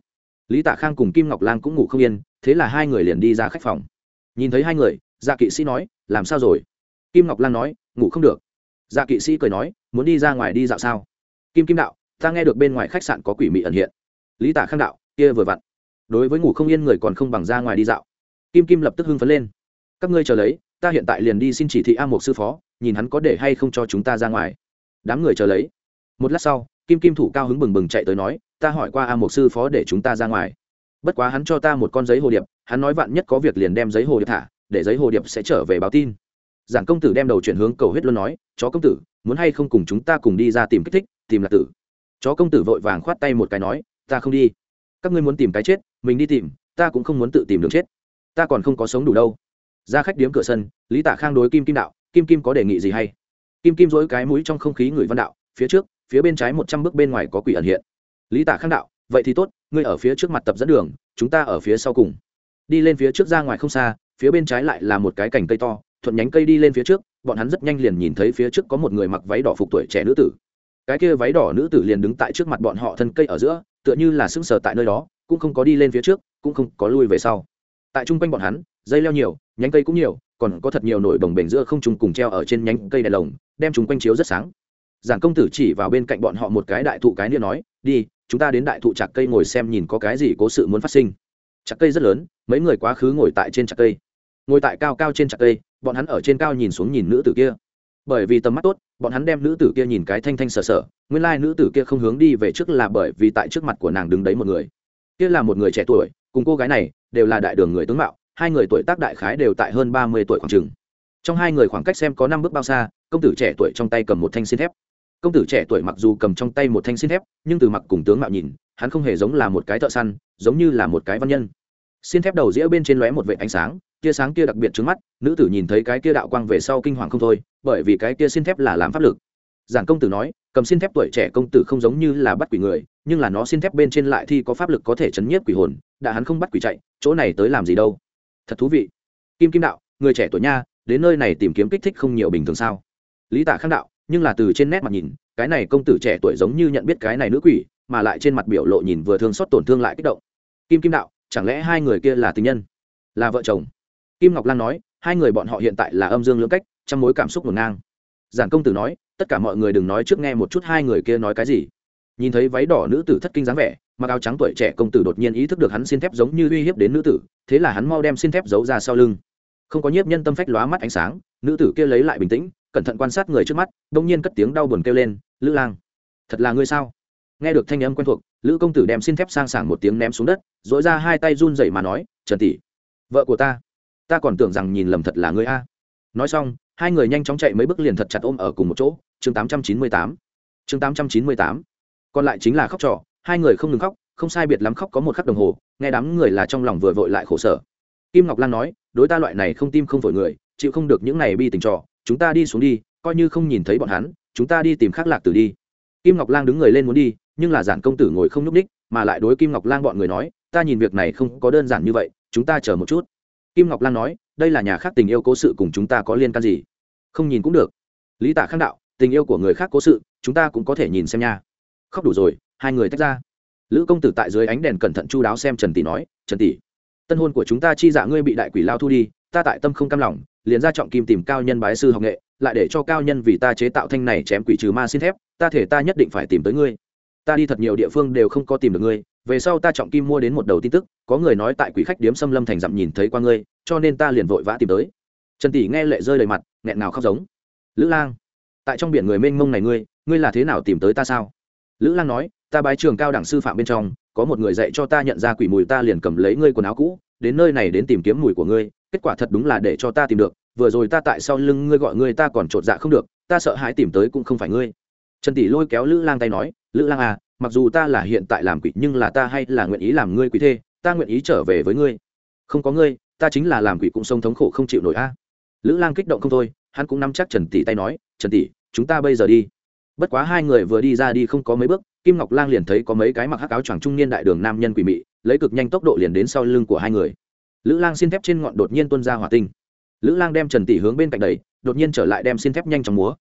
Lý tạ khang cùng kim ngọc lan cũng ngủ không yên, thế là hai người liền đi ra khách phòng nhìn thấy hai người dạ kỵ sĩ nói, làm sao rồi? Kim ngọc lan nói, ngủ không được. Dạ kỵ sĩ cười nói, muốn đi ra ngoài đi dạo sao? Kim kim đạo, ta nghe được bên ngoài khách sạn có quỷ mị ẩn hiện. Lý tả khang đạo, kia vừa vặn. Đối với ngủ không yên người còn không bằng ra ngoài đi dạo. Kim kim lập tức hưng phấn lên. Các ngươi chờ lấy, ta hiện tại liền đi xin chỉ thị a một sư phó, nhìn hắn có để hay không cho chúng ta ra ngoài. Đám người chờ lấy. Một lát sau, kim kim thủ cao hứng bừng bừng chạy tới nói, ta hỏi qua a một sư phó để chúng ta ra ngoài bất quá hắn cho ta một con giấy hồ điệp, hắn nói vạn nhất có việc liền đem giấy hồ điệp thả, để giấy hồ điệp sẽ trở về báo tin. Giảng công tử đem đầu chuyển hướng cầu huyết luôn nói, chó công tử, muốn hay không cùng chúng ta cùng đi ra tìm kích thích, tìm lạc tử? Chó công tử vội vàng khoát tay một cái nói, ta không đi. Các ngươi muốn tìm cái chết, mình đi tìm, ta cũng không muốn tự tìm đường chết. Ta còn không có sống đủ đâu. Ra khách điếm cửa sân, lý tạ khang đối kim kim đạo, kim kim có đề nghị gì hay? Kim kim dối cái mũi trong không khí người văn đạo, phía trước, phía bên trái một trăm bước bên ngoài có quỷ ẩn hiện. Lý tạ khang đạo vậy thì tốt, ngươi ở phía trước mặt tập dẫn đường, chúng ta ở phía sau cùng. Đi lên phía trước ra ngoài không xa, phía bên trái lại là một cái cành cây to, thuận nhánh cây đi lên phía trước, bọn hắn rất nhanh liền nhìn thấy phía trước có một người mặc váy đỏ phục tuổi trẻ nữ tử. Cái kia váy đỏ nữ tử liền đứng tại trước mặt bọn họ thân cây ở giữa, tựa như là sững sờ tại nơi đó, cũng không có đi lên phía trước, cũng không có lui về sau. Tại chung quanh bọn hắn, dây leo nhiều, nhánh cây cũng nhiều, còn có thật nhiều nổi bồng bềnh giữa không trùng cùng treo ở trên nhánh cây đèn lồng, đem chúng quanh chiếu rất sáng. Giảng công tử chỉ vào bên cạnh bọn họ một cái đại thụ cái nia nói, đi chúng ta đến đại thụ chặt cây ngồi xem nhìn có cái gì cố sự muốn phát sinh. Chặt cây rất lớn, mấy người quá khứ ngồi tại trên chặt cây. Ngồi tại cao cao trên chặt cây, bọn hắn ở trên cao nhìn xuống nhìn nữ tử kia. Bởi vì tầm mắt tốt, bọn hắn đem nữ tử kia nhìn cái thanh thanh sờ sờ, nguyên lai nữ tử kia không hướng đi về trước là bởi vì tại trước mặt của nàng đứng đấy một người. Kia là một người trẻ tuổi, cùng cô gái này đều là đại đường người tướng mạo, hai người tuổi tác đại khái đều tại hơn ba mươi tuổi khoảng chừng. Trong hai người khoảng cách xem có năm bước bao xa, công tử trẻ tuổi trong tay cầm một thanh xin thép công tử trẻ tuổi mặc dù cầm trong tay một thanh xin thép, nhưng từ mặc cùng tướng mạo nhìn, hắn không hề giống là một cái thợ săn, giống như là một cái văn nhân. Xin thép đầu dĩa bên trên lóe một vệ ánh sáng, tia sáng kia đặc biệt trứng mắt, nữ tử nhìn thấy cái kia đạo quang về sau kinh hoàng không thôi, bởi vì cái kia xin thép là làm pháp lực. Giảng công tử nói, cầm xin thép tuổi trẻ công tử không giống như là bắt quỷ người, nhưng là nó xin thép bên trên lại thi có pháp lực có thể chấn nhiếp quỷ hồn, đã hắn không bắt quỷ chạy, chỗ này tới làm gì đâu. Thật thú vị. Kim kim đạo, người trẻ tuổi nha, đến nơi này tìm kiếm kích thích không nhiều bình thường sao? Lý tả khang đạo nhưng là từ trên nét mặt nhìn, cái này công tử trẻ tuổi giống như nhận biết cái này nữ quỷ, mà lại trên mặt biểu lộ nhìn vừa thương xót tổn thương lại kích động. Kim kim đạo, chẳng lẽ hai người kia là tình nhân? Là vợ chồng? Kim ngọc lan nói, hai người bọn họ hiện tại là âm dương lưỡng cách, trong mối cảm xúc ngổn ngang. Giản công tử nói, tất cả mọi người đừng nói trước nghe một chút hai người kia nói cái gì. Nhìn thấy váy đỏ nữ tử thất kinh dáng vẻ, mặc áo trắng tuổi trẻ công tử đột nhiên ý thức được hắn xin thép giống như uy hiếp đến nữ tử, thế là hắn mau đem xin thép giấu ra sau lưng. Không có nhiếp nhân tâm phách lóa mắt ánh sáng, nữ tử kia lấy lại bình tĩnh cẩn thận quan sát người trước mắt đông nhiên cất tiếng đau buồn kêu lên, lữ lang, thật là ngươi sao? Nghe được thanh âm quen thuộc, lữ công tử đem xin thép sang sảng một tiếng ném xuống đất dỗi ra hai tay run dậy mà nói, trần tỷ, vợ của ta ta còn tưởng rằng nhìn lầm thật là ngươi a. Nói xong, hai người nhanh chóng chạy mấy bước liền thật chặt ôm ở cùng một chỗ, chương tám trăm chín mươi tám, chương tám trăm chín mươi tám. Còn lại chính là khóc trò, hai người không ngừng khóc, không sai biệt lắm khóc có một khắc đồng hồ, nghe đám người là trong lòng vừa vội lại khổ sở. Kim ngọc lan nói, đối ta loại này không tim không phổi người, chịu không được những này bi tình trò chúng ta đi xuống đi, coi như không nhìn thấy bọn hắn, chúng ta đi tìm khác lạc tử đi. Kim ngọc lang đứng người lên muốn đi, nhưng là giản công tử ngồi không nhúc ních mà lại đối kim ngọc lang bọn người nói, ta nhìn việc này không có đơn giản như vậy, chúng ta chờ một chút. Kim ngọc lang nói, đây là nhà khác tình yêu cố sự cùng chúng ta có liên can gì? Không nhìn cũng được. Lý tả khang đạo, tình yêu của người khác cố sự, chúng ta cũng có thể nhìn xem nha. Khóc đủ rồi, hai người tách ra. Lữ công tử tại dưới ánh đèn cẩn thận chu đáo xem trần tỷ nói, trần tỷ, tân hôn của chúng ta chi dạ ngươi bị đại quỷ lao thu đi ta tại tâm không cam lòng, liền ra trọng kim tìm cao nhân bái sư học nghệ, lại để cho cao nhân vì ta chế tạo thanh này chém quỷ trừ ma xin thép, ta thể ta nhất định phải tìm tới ngươi. Ta đi thật nhiều địa phương đều không có tìm được ngươi, về sau ta trọng kim mua đến một đầu tin tức, có người nói tại quỷ khách điếm xâm lâm thành dặm nhìn thấy qua ngươi, cho nên ta liền vội vã tìm tới. Trần tỷ nghe lệ rơi đầy mặt, nghẹn nào khóc giống. Lữ lang, tại trong biển người mênh mông này ngươi ngươi là thế nào tìm tới ta sao? Lữ lang nói, ta bái trường cao đẳng sư phạm bên trong, có một người dạy cho ta nhận ra quỷ mùi, ta liền cầm lấy ngươi quần áo cũ, đến nơi này đến tìm kiếm mùi của ngươi kết quả thật đúng là để cho ta tìm được, vừa rồi ta tại sau lưng ngươi gọi ngươi ta còn chột dạ không được, ta sợ hãi tìm tới cũng không phải ngươi. Trần tỷ lôi kéo lữ lang tay nói, lữ lang à mặc dù ta là hiện tại làm quỷ nhưng là ta hay là nguyện ý làm ngươi quỷ thê, ta nguyện ý trở về với ngươi. Không có ngươi, ta chính là làm quỷ cũng sông thống khổ không chịu nổi a. Lữ lang kích động không thôi, hắn cũng nắm chắc trần tỷ tay nói, trần tỷ, chúng ta bây giờ đi. Bất quá hai người vừa đi ra đi không có mấy bước, kim ngọc lang liền thấy có mấy cái mặc hắc áo choàng trung niên đại đường nam nhân quỷ mị, lấy cực nhanh tốc độ liền đến sau lưng của hai người lữ lang xin thép trên ngọn đột nhiên tuân ra hỏa tinh. Lữ lang đem trần tỷ hướng bên cạnh đầy đột nhiên trở lại đem xin thép nhanh chóng múa.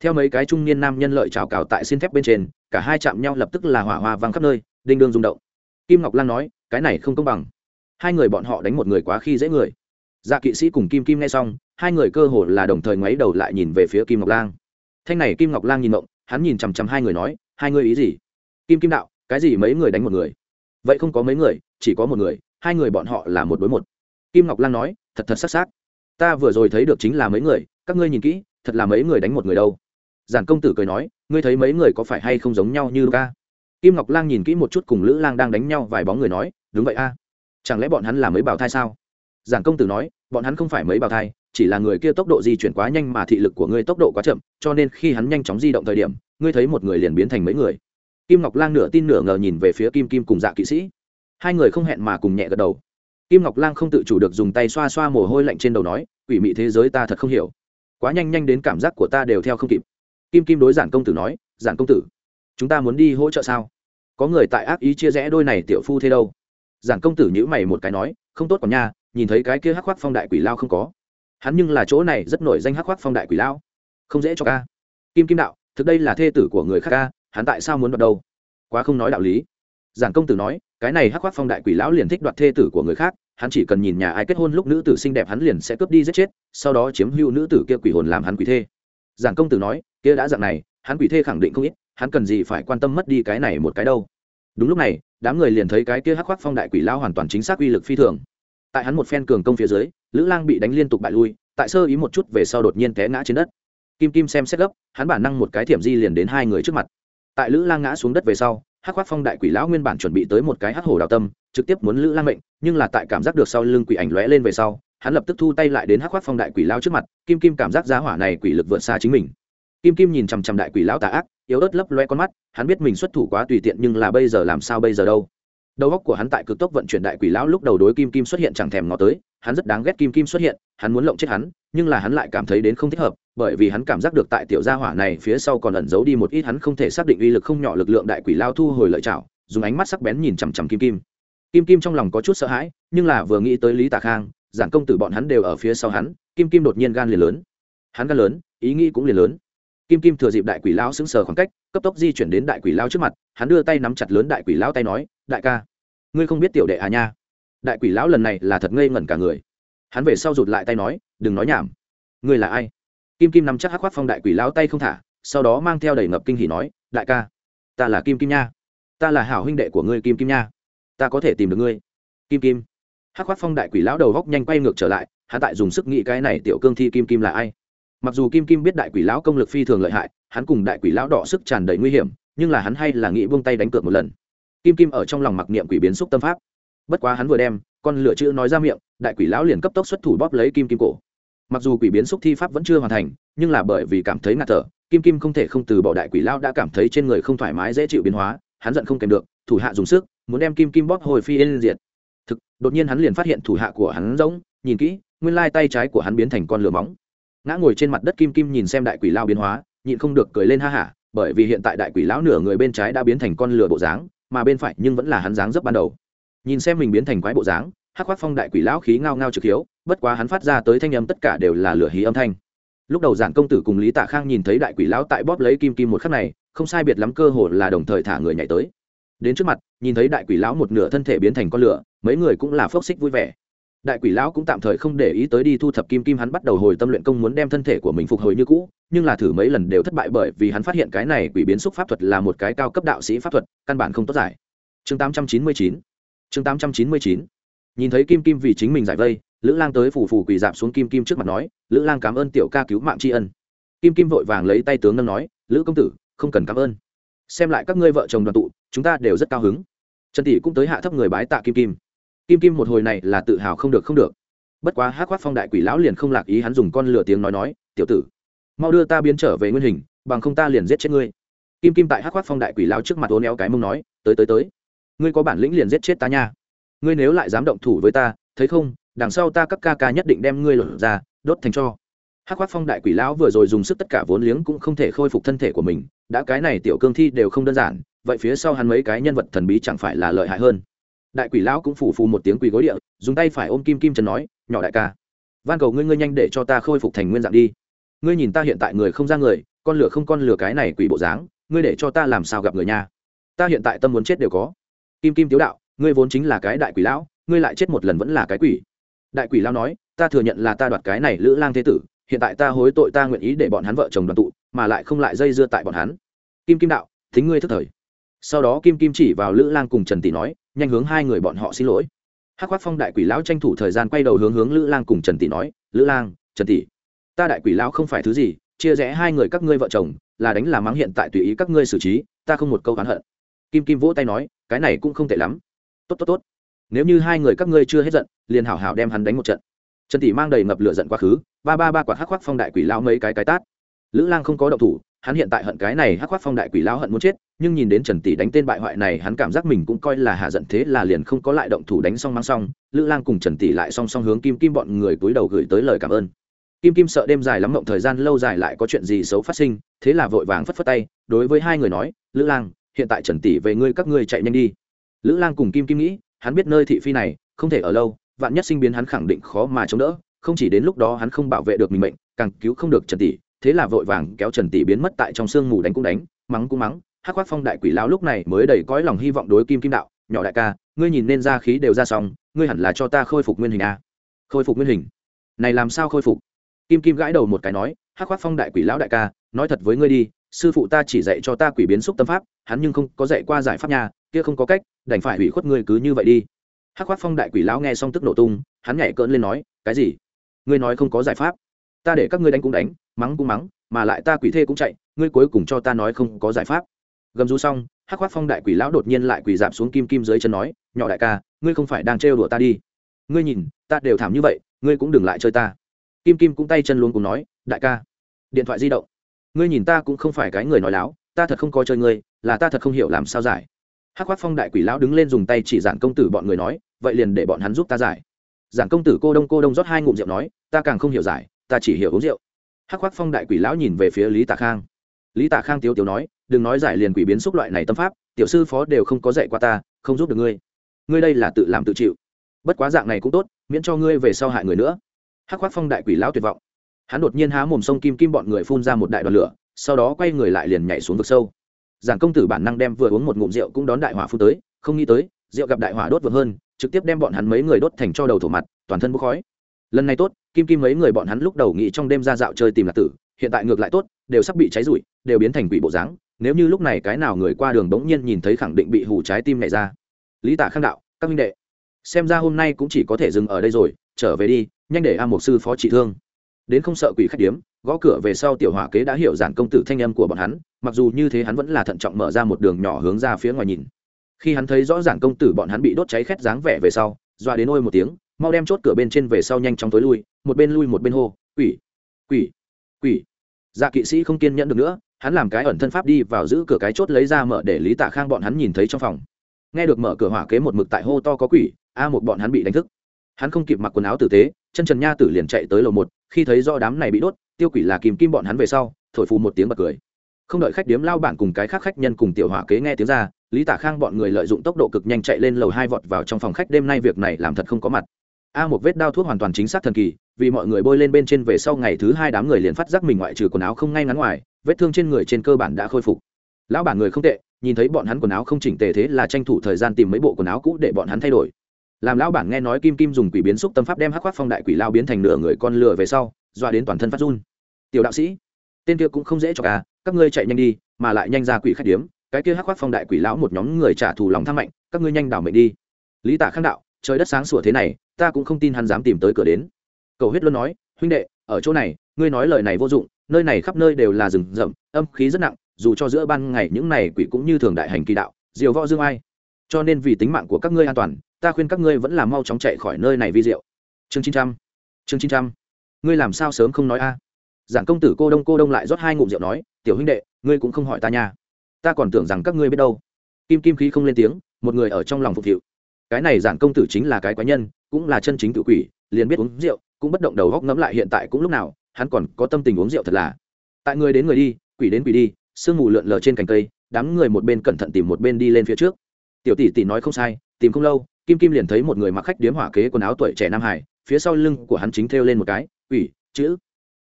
Theo mấy cái trung niên nam nhân lợi trào cào tại xin thép bên trên, cả hai chạm nhau lập tức là hỏa hoa văng khắp nơi, đinh đương rung động. Kim ngọc lang nói, cái này không công bằng. Hai người bọn họ đánh một người quá khi dễ người. Dạ kỵ sĩ cùng kim kim nghe xong, hai người cơ hồ là đồng thời ngoáy đầu lại nhìn về phía kim ngọc lang. Thanh này kim ngọc lang nhìn mộng, hắn nhìn chằm chằm hai người nói, hai người ý gì? Kim kim đạo, cái gì mấy người đánh một người? Vậy không có mấy người, chỉ có một người hai người bọn họ là một đối một. Kim ngọc lan nói, thật thật sắc sắc ta vừa rồi thấy được chính là mấy người, các ngươi nhìn kỹ, thật là mấy người đánh một người đâu. Giản công tử cười nói, ngươi thấy mấy người có phải hay không giống nhau như ca kim ngọc lang nhìn kỹ một chút cùng lữ lang đang đánh nhau vài bóng người nói, đúng vậy a. Chẳng lẽ bọn hắn là mấy bào thai sao? Giản công tử nói, bọn hắn không phải mấy bào thai, chỉ là người kia tốc độ di chuyển quá nhanh mà thị lực của ngươi tốc độ quá chậm, cho nên khi hắn nhanh chóng di động thời điểm, ngươi thấy một người liền biến thành mấy người. Kim ngọc lang nửa tin nửa ngờ nhìn về phía kim kim cùng dạ kỵ sĩ hai người không hẹn mà cùng nhẹ gật đầu. Kim ngọc lang không tự chủ được dùng tay xoa xoa mồ hôi lạnh trên đầu nói, quỷ mị thế giới ta thật không hiểu. Quá nhanh nhanh đến cảm giác của ta đều theo không kịp. Kim kim đối giản công tử nói, giản công tử, chúng ta muốn đi hỗ trợ sao? Có người tại ác ý chia rẽ đôi này tiểu phu thế đâu? Giản công tử nhữ mày một cái nói, không tốt còn nha, nhìn thấy cái kia hắc khoác phong đại quỷ lao không có. Hắn nhưng là chỗ này rất nổi danh hắc khoác phong đại quỷ lao. Không dễ cho ca. Kim kim đạo, thực đây là thê tử của người khác ca, hắn tại sao muốn đoạt đâu? Quá không nói đạo lý. Giản công tử nói cái này hắc khoác phong đại quỷ lão liền thích đoạt thê tử của người khác, hắn chỉ cần nhìn nhà ai kết hôn lúc nữ tử xinh đẹp hắn liền sẽ cướp đi giết chết, sau đó chiếm hữu nữ tử kia quỷ hồn làm hắn quỷ thê. Giảng công tử nói, kia đã dạng này, hắn quỷ thê khẳng định không ít, hắn cần gì phải quan tâm mất đi cái này một cái đâu. Đúng lúc này, đám người liền thấy cái kia hắc khoác phong đại quỷ lão hoàn toàn chính xác uy lực phi thường. Tại hắn một phen cường công phía dưới, lữ lang bị đánh liên tục bại lui, tại sơ ý một chút về sau đột nhiên té ngã trên đất. Kim kim xem xét gấp, hắn bản năng một cái thiểm di liền đến hai người trước mặt. Tại lữ lang ngã xuống đất về sau hắc khoác phong đại quỷ lão nguyên bản chuẩn bị tới một cái hắc hổ đào tâm, trực tiếp muốn lữ lang mệnh, nhưng là tại cảm giác được sau lưng quỷ ảnh lóe lên về sau, hắn lập tức thu tay lại đến hắc khoác phong đại quỷ lão trước mặt, kim kim cảm giác giá hỏa này quỷ lực vượt xa chính mình. Kim kim nhìn chằm chằm đại quỷ lão tà ác, yếu ớt lấp loe con mắt, hắn biết mình xuất thủ quá tùy tiện nhưng là bây giờ làm sao bây giờ đâu? Đầu óc của hắn tại cực tốc vận chuyển đại quỷ lão lúc đầu đối kim kim xuất hiện chẳng thèm ngó tới, hắn rất đáng ghét kim kim xuất hiện, hắn muốn lộng chết hắn, nhưng là hắn lại cảm thấy đến không thích hợp, bởi vì hắn cảm giác được tại tiểu gia hỏa này phía sau còn ẩn giấu đi một ít hắn không thể xác định uy lực không nhỏ lực lượng đại quỷ lao thu hồi lợi chảo dùng ánh mắt sắc bén nhìn chằm chằm kim kim. Kim kim trong lòng có chút sợ hãi, nhưng là vừa nghĩ tới lý tà khang giảng công tử bọn hắn đều ở phía sau hắn, kim kim đột nhiên gan liền lớn. Hắn gan lớn, ý nghĩ cũng liền lớn kim kim thừa dịp đại quỷ lao sững sờ khoảng cách, cấp tốc di chuyển đến đại quỷ lao trước mặt, hắn đưa tay nắm chặt lớn đại quỷ lao tay nói, đại ca, ngươi không biết tiểu đệ à nha. Đại quỷ lão lần này là thật ngây ngẩn cả người. Hắn về sau rụt lại tay nói, đừng nói nhảm. Ngươi là ai? Kim kim nắm chắc hắc khoác phong đại quỷ lão tay không thả, sau đó mang theo đầy ngập kinh hỉ nói, đại ca, ta là kim kim nha. Ta là hảo huynh đệ của ngươi kim kim nha. Ta có thể tìm được ngươi. Kim kim. Hắc khoác phong đại quỷ lão đầu góc nhanh quay ngược trở lại, hắn tại dùng sức nghĩ cái này tiểu cương thi kim kim là ai mặc dù kim kim biết đại quỷ lão công lực phi thường lợi hại, hắn cùng đại quỷ lão đỏ sức tràn đầy nguy hiểm, nhưng là hắn hay là nghĩ buông tay đánh cược một lần. Kim kim ở trong lòng mặc niệm quỷ biến xúc tâm pháp. Bất quá hắn vừa đem, con lửa chữ nói ra miệng, đại quỷ lão liền cấp tốc xuất thủ bóp lấy kim kim cổ. Mặc dù quỷ biến xúc thi pháp vẫn chưa hoàn thành, nhưng là bởi vì cảm thấy ngạt thở, kim kim không thể không từ bỏ đại quỷ lão đã cảm thấy trên người không thoải mái dễ chịu biến hóa, hắn giận không kèm được, thủ hạ dùng sức, muốn đem kim kim bóp hồi phi lên diệt. Thực, đột nhiên hắn liền phát hiện thủ hạ của hắn rỗng, nhìn kỹ, nguyên lai tay trái của hắn biến thành con lửa móng ngã ngồi trên mặt đất kim kim nhìn xem đại quỷ lao biến hóa, nhịn không được cười lên ha hả, bởi vì hiện tại đại quỷ lão nửa người bên trái đã biến thành con lửa bộ dáng, mà bên phải nhưng vẫn là hắn dáng dấp ban đầu. Nhìn xem mình biến thành quái bộ dáng, hắc khoác phong đại quỷ lão khí ngao ngao trực hiếu, bất quá hắn phát ra tới thanh âm tất cả đều là lửa hí âm thanh. Lúc đầu giản công tử cùng lý tạ khang nhìn thấy đại quỷ lão tại bóp lấy kim kim một khắc này, không sai biệt lắm cơ hồ là đồng thời thả người nhảy tới. Đến trước mặt, nhìn thấy đại quỷ lão một nửa thân thể biến thành con lửa, mấy người cũng là phốc xích vui vẻ đại quỷ lão cũng tạm thời không để ý tới đi thu thập kim kim hắn bắt đầu hồi tâm luyện công muốn đem thân thể của mình phục hồi như cũ, nhưng là thử mấy lần đều thất bại bởi vì hắn phát hiện cái này quỷ biến xúc pháp thuật là một cái cao cấp đạo sĩ pháp thuật, căn bản không tốt giải. Chương 899 chương 899 nhìn thấy kim kim vì chính mình giải vây, lữ lang tới phủ phủ quỳ dạp xuống kim kim trước mặt nói, lữ lang cảm ơn tiểu ca cứu mạng tri ân. Kim kim vội vàng lấy tay tướng nâng nói, lữ công tử, không cần cảm ơn. Xem lại các ngươi vợ chồng đoàn tụ, chúng ta đều rất cao hứng. Trần tỷ cũng tới hạ thấp người bái tạ kim kim kim kim một hồi này là tự hào không được không được. Bất quá hát khoác phong đại quỷ lão liền không lạc ý hắn dùng con lửa tiếng nói nói, tiểu tử, mau đưa ta biến trở về nguyên hình, bằng không ta liền giết chết ngươi. Kim kim tại hát khoác phong đại quỷ lão trước mặt ố néo cái mông nói, tới tới tới. Ngươi có bản lĩnh liền giết chết ta nha. Ngươi nếu lại dám động thủ với ta, thấy không, đằng sau ta các ca ca nhất định đem ngươi lột ra, đốt thành cho. Hát khoác phong đại quỷ lão vừa rồi dùng sức tất cả vốn liếng cũng không thể khôi phục thân thể của mình, đã cái này tiểu cương thi đều không đơn giản, vậy phía sau hắn mấy cái nhân vật thần bí chẳng phải là lợi hại hơn đại quỷ lão cũng phủ phù một tiếng quỳ gối địa, dùng tay phải ôm kim kim trần nói, nhỏ đại ca, van cầu ngươi ngươi nhanh để cho ta khôi phục thành nguyên dạng đi. Ngươi nhìn ta hiện tại người không ra người, con lửa không con lửa cái này quỷ bộ dáng, ngươi để cho ta làm sao gặp người nha? Ta hiện tại tâm muốn chết đều có. Kim kim tiếu đạo, ngươi vốn chính là cái đại quỷ lão, ngươi lại chết một lần vẫn là cái quỷ. Đại quỷ lão nói, ta thừa nhận là ta đoạt cái này lữ lang thế tử, hiện tại ta hối tội ta nguyện ý để bọn hắn vợ chồng đoàn tụ, mà lại không lại dây dưa tại bọn hắn. Kim kim đạo, thính ngươi thức thời. Sau đó kim kim chỉ vào lữ lang cùng trần tỷ nói nhanh hướng hai người bọn họ xin lỗi. Hắc khoác phong đại quỷ lão tranh thủ thời gian quay đầu hướng hướng lữ lang cùng trần tỷ nói, lữ lang, trần tỷ, ta đại quỷ lão không phải thứ gì, chia rẽ hai người các ngươi vợ chồng, là đánh là mắng hiện tại tùy ý các ngươi xử trí, ta không một câu oán hận. Kim kim vỗ tay nói, cái này cũng không tệ lắm. Tốt tốt tốt. Nếu như hai người các ngươi chưa hết giận, liền hảo hảo đem hắn đánh một trận. Trần tỷ mang đầy ngập lửa giận quá khứ, ba ba ba quạt hắc khoác phong đại quỷ lão mấy cái cái tát. Lữ lang không có động thủ hắn hiện tại hận cái này hắc khoác phong đại quỷ lão hận muốn chết, nhưng nhìn đến trần tỷ đánh tên bại hoại này, hắn cảm giác mình cũng coi là hạ giận thế là liền không có lại động thủ đánh xong mang xong. Lữ lang cùng trần tỷ lại song song hướng kim kim bọn người cúi đầu gửi tới lời cảm ơn. Kim kim sợ đêm dài lắm mộng thời gian lâu dài lại có chuyện gì xấu phát sinh, thế là vội vàng phất phất tay, đối với hai người nói, lữ lang, hiện tại trần tỷ về ngươi các ngươi chạy nhanh đi. Lữ lang cùng kim kim nghĩ, hắn biết nơi thị phi này, không thể ở lâu, vạn nhất sinh biến hắn khẳng định khó mà chống đỡ, không chỉ đến lúc đó hắn không bảo vệ được mình mệnh, càng cứu không được trần tỷ thế là vội vàng kéo trần tỷ biến mất tại trong sương mù đánh cũng đánh, mắng cũng mắng, hắc khoác phong đại quỷ lão lúc này mới đầy cõi lòng hy vọng đối kim kim đạo, nhỏ đại ca, ngươi nhìn nên ra khí đều ra xong, ngươi hẳn là cho ta khôi phục nguyên hình a khôi phục nguyên hình? Này làm sao khôi phục? Kim kim gãi đầu một cái nói, hắc khoác phong đại quỷ lão đại ca, nói thật với ngươi đi, sư phụ ta chỉ dạy cho ta quỷ biến xúc tâm pháp, hắn nhưng không có dạy qua giải pháp nhà kia không có cách, đành phải hủy khuất ngươi cứ như vậy đi. Hắc khoác phong đại quỷ lão nghe xong tức nổ tung, hắn nhảy cỡn lên nói, cái gì? Ngươi nói không có giải pháp? Ta để các ngươi đánh cũng đánh, mắng cũng mắng, mà lại ta quỷ thê cũng chạy, ngươi cuối cùng cho ta nói không có giải pháp. Gầm rú xong, hắc khoác phong đại quỷ lão đột nhiên lại quỳ dạp xuống kim kim dưới chân nói, nhỏ đại ca, ngươi không phải đang trêu đùa ta đi. Ngươi nhìn, ta đều thảm như vậy, ngươi cũng đừng lại chơi ta. Kim kim cũng tay chân luôn cùng nói, đại ca, điện thoại di động. Ngươi nhìn ta cũng không phải cái người nói láo, ta thật không có chơi ngươi, là ta thật không hiểu làm sao giải. Hắc khoác phong đại quỷ lão đứng lên dùng tay chỉ giản công tử bọn người nói, vậy liền để bọn hắn giúp ta giải. Giản công tử cô đông cô đông rót hai ngụm rượu nói, ta càng không hiểu giải ta chỉ hiểu uống rượu. Hắc khoác phong đại quỷ lão nhìn về phía lý tạ khang. Lý tạ khang tiếu tiếu nói, đừng nói giải liền quỷ biến xúc loại này tâm pháp, tiểu sư phó đều không có dạy qua ta, không giúp được ngươi. Ngươi đây là tự làm tự chịu. Bất quá dạng này cũng tốt, miễn cho ngươi về sau hại người nữa. Hắc khoác phong đại quỷ lão tuyệt vọng. Hắn đột nhiên há mồm sông kim kim bọn người phun ra một đại đoàn lửa, sau đó quay người lại liền nhảy xuống vực sâu. Giản công tử bản năng đem vừa uống một ngụm rượu cũng đón đại hỏa phun tới, không nghĩ tới, rượu gặp đại hỏa đốt vượt hơn, trực tiếp đem bọn hắn mấy người đốt thành cho đầu thổ mặt, toàn thân bốc khói lần này tốt, kim kim mấy người bọn hắn lúc đầu nghĩ trong đêm ra dạo chơi tìm lạc tử, hiện tại ngược lại tốt, đều sắp bị cháy rụi, đều biến thành quỷ bộ dáng, nếu như lúc này cái nào người qua đường bỗng nhiên nhìn thấy khẳng định bị hù trái tim này ra. Lý tạ khang đạo, các minh đệ, xem ra hôm nay cũng chỉ có thể dừng ở đây rồi, trở về đi, nhanh để a một sư phó trị thương. Đến không sợ quỷ khách điếm, gõ cửa về sau tiểu hỏa kế đã hiểu giản công tử thanh âm của bọn hắn, mặc dù như thế hắn vẫn là thận trọng mở ra một đường nhỏ hướng ra phía ngoài nhìn. Khi hắn thấy rõ ràng công tử bọn hắn bị đốt cháy khét dáng vẻ về sau doa đến ôi một tiếng mau đem chốt cửa bên trên về sau nhanh chóng tối lui, một bên lui một bên hô, quỷ quỷ quỷ. Dạ kỵ sĩ không kiên nhẫn được nữa, hắn làm cái ẩn thân pháp đi vào giữ cửa cái chốt lấy ra mở để lý tạ khang bọn hắn nhìn thấy trong phòng. Nghe được mở cửa hỏa kế một mực tại hô to có quỷ, a một bọn hắn bị đánh thức. Hắn không kịp mặc quần áo tử tế, chân trần nha tử liền chạy tới lầu một, khi thấy do đám này bị đốt, tiêu quỷ là kìm kim bọn hắn về sau, thổi phù một tiếng bật cười. Không đợi khách điếm lao bản cùng cái khác khách nhân cùng tiểu hỏa kế nghe tiếng ra, lý tả khang bọn người lợi dụng tốc độ cực nhanh chạy lên lầu hai vọt vào trong phòng khách, đêm nay việc này làm thật không có mặt a một vết đao thuốc hoàn toàn chính xác thần kỳ, vì mọi người bôi lên bên trên về sau ngày thứ hai đám người liền phát giác mình ngoại trừ quần áo không ngay ngắn ngoài, vết thương trên người trên cơ bản đã khôi phục. Lão bản người không tệ, nhìn thấy bọn hắn quần áo không chỉnh tề thế là tranh thủ thời gian tìm mấy bộ quần áo cũ để bọn hắn thay đổi. Làm lão bản nghe nói kim kim dùng quỷ biến xúc tâm pháp đem hắc khoác phong đại quỷ lao biến thành nửa người con lừa về sau doa đến toàn thân phát run. Tiểu đạo sĩ, tên kia cũng không dễ cho cả à, các ngươi chạy nhanh đi, mà lại nhanh ra quỷ khách điếm, cái kia hắc khoác phong đại quỷ lão một nhóm người trả thù lòng tham mạnh, các ngươi nhanh đảo mệnh đi. Lý tả khang đạo, trời đất sáng sủa thế này ta cũng không tin hắn dám tìm tới cửa đến. Cầu huyết luôn nói, huynh đệ, ở chỗ này, ngươi nói lời này vô dụng, nơi này khắp nơi đều là rừng rậm, âm khí rất nặng, dù cho giữa ban ngày những này quỷ cũng như thường đại hành kỳ đạo, diều võ dương ai. Cho nên vì tính mạng của các ngươi an toàn, ta khuyên các ngươi vẫn là mau chóng chạy khỏi nơi này vi diệu. Chương chín trăm, chương chín trăm. Ngươi làm sao sớm không nói a? Giảng công tử cô đông cô đông lại rót hai ngụm rượu nói, tiểu huynh đệ, ngươi cũng không hỏi ta nha. Ta còn tưởng rằng các ngươi biết đâu. Kim kim khí không lên tiếng, một người ở trong lòng phục vụ cái này giản công tử chính là cái quái nhân, cũng là chân chính tự quỷ, liền biết uống rượu, cũng bất động đầu góc ngẫm lại hiện tại cũng lúc nào, hắn còn có tâm tình uống rượu thật là. Tại người đến người đi, quỷ đến quỷ đi, sương mù lượn lờ trên cành cây, đám người một bên cẩn thận tìm một bên đi lên phía trước. Tiểu tỷ tỷ nói không sai, tìm không lâu, kim kim liền thấy một người mặc khách điếm hỏa kế quần áo tuổi trẻ nam hải, phía sau lưng của hắn chính thêu lên một cái, quỷ, chữ.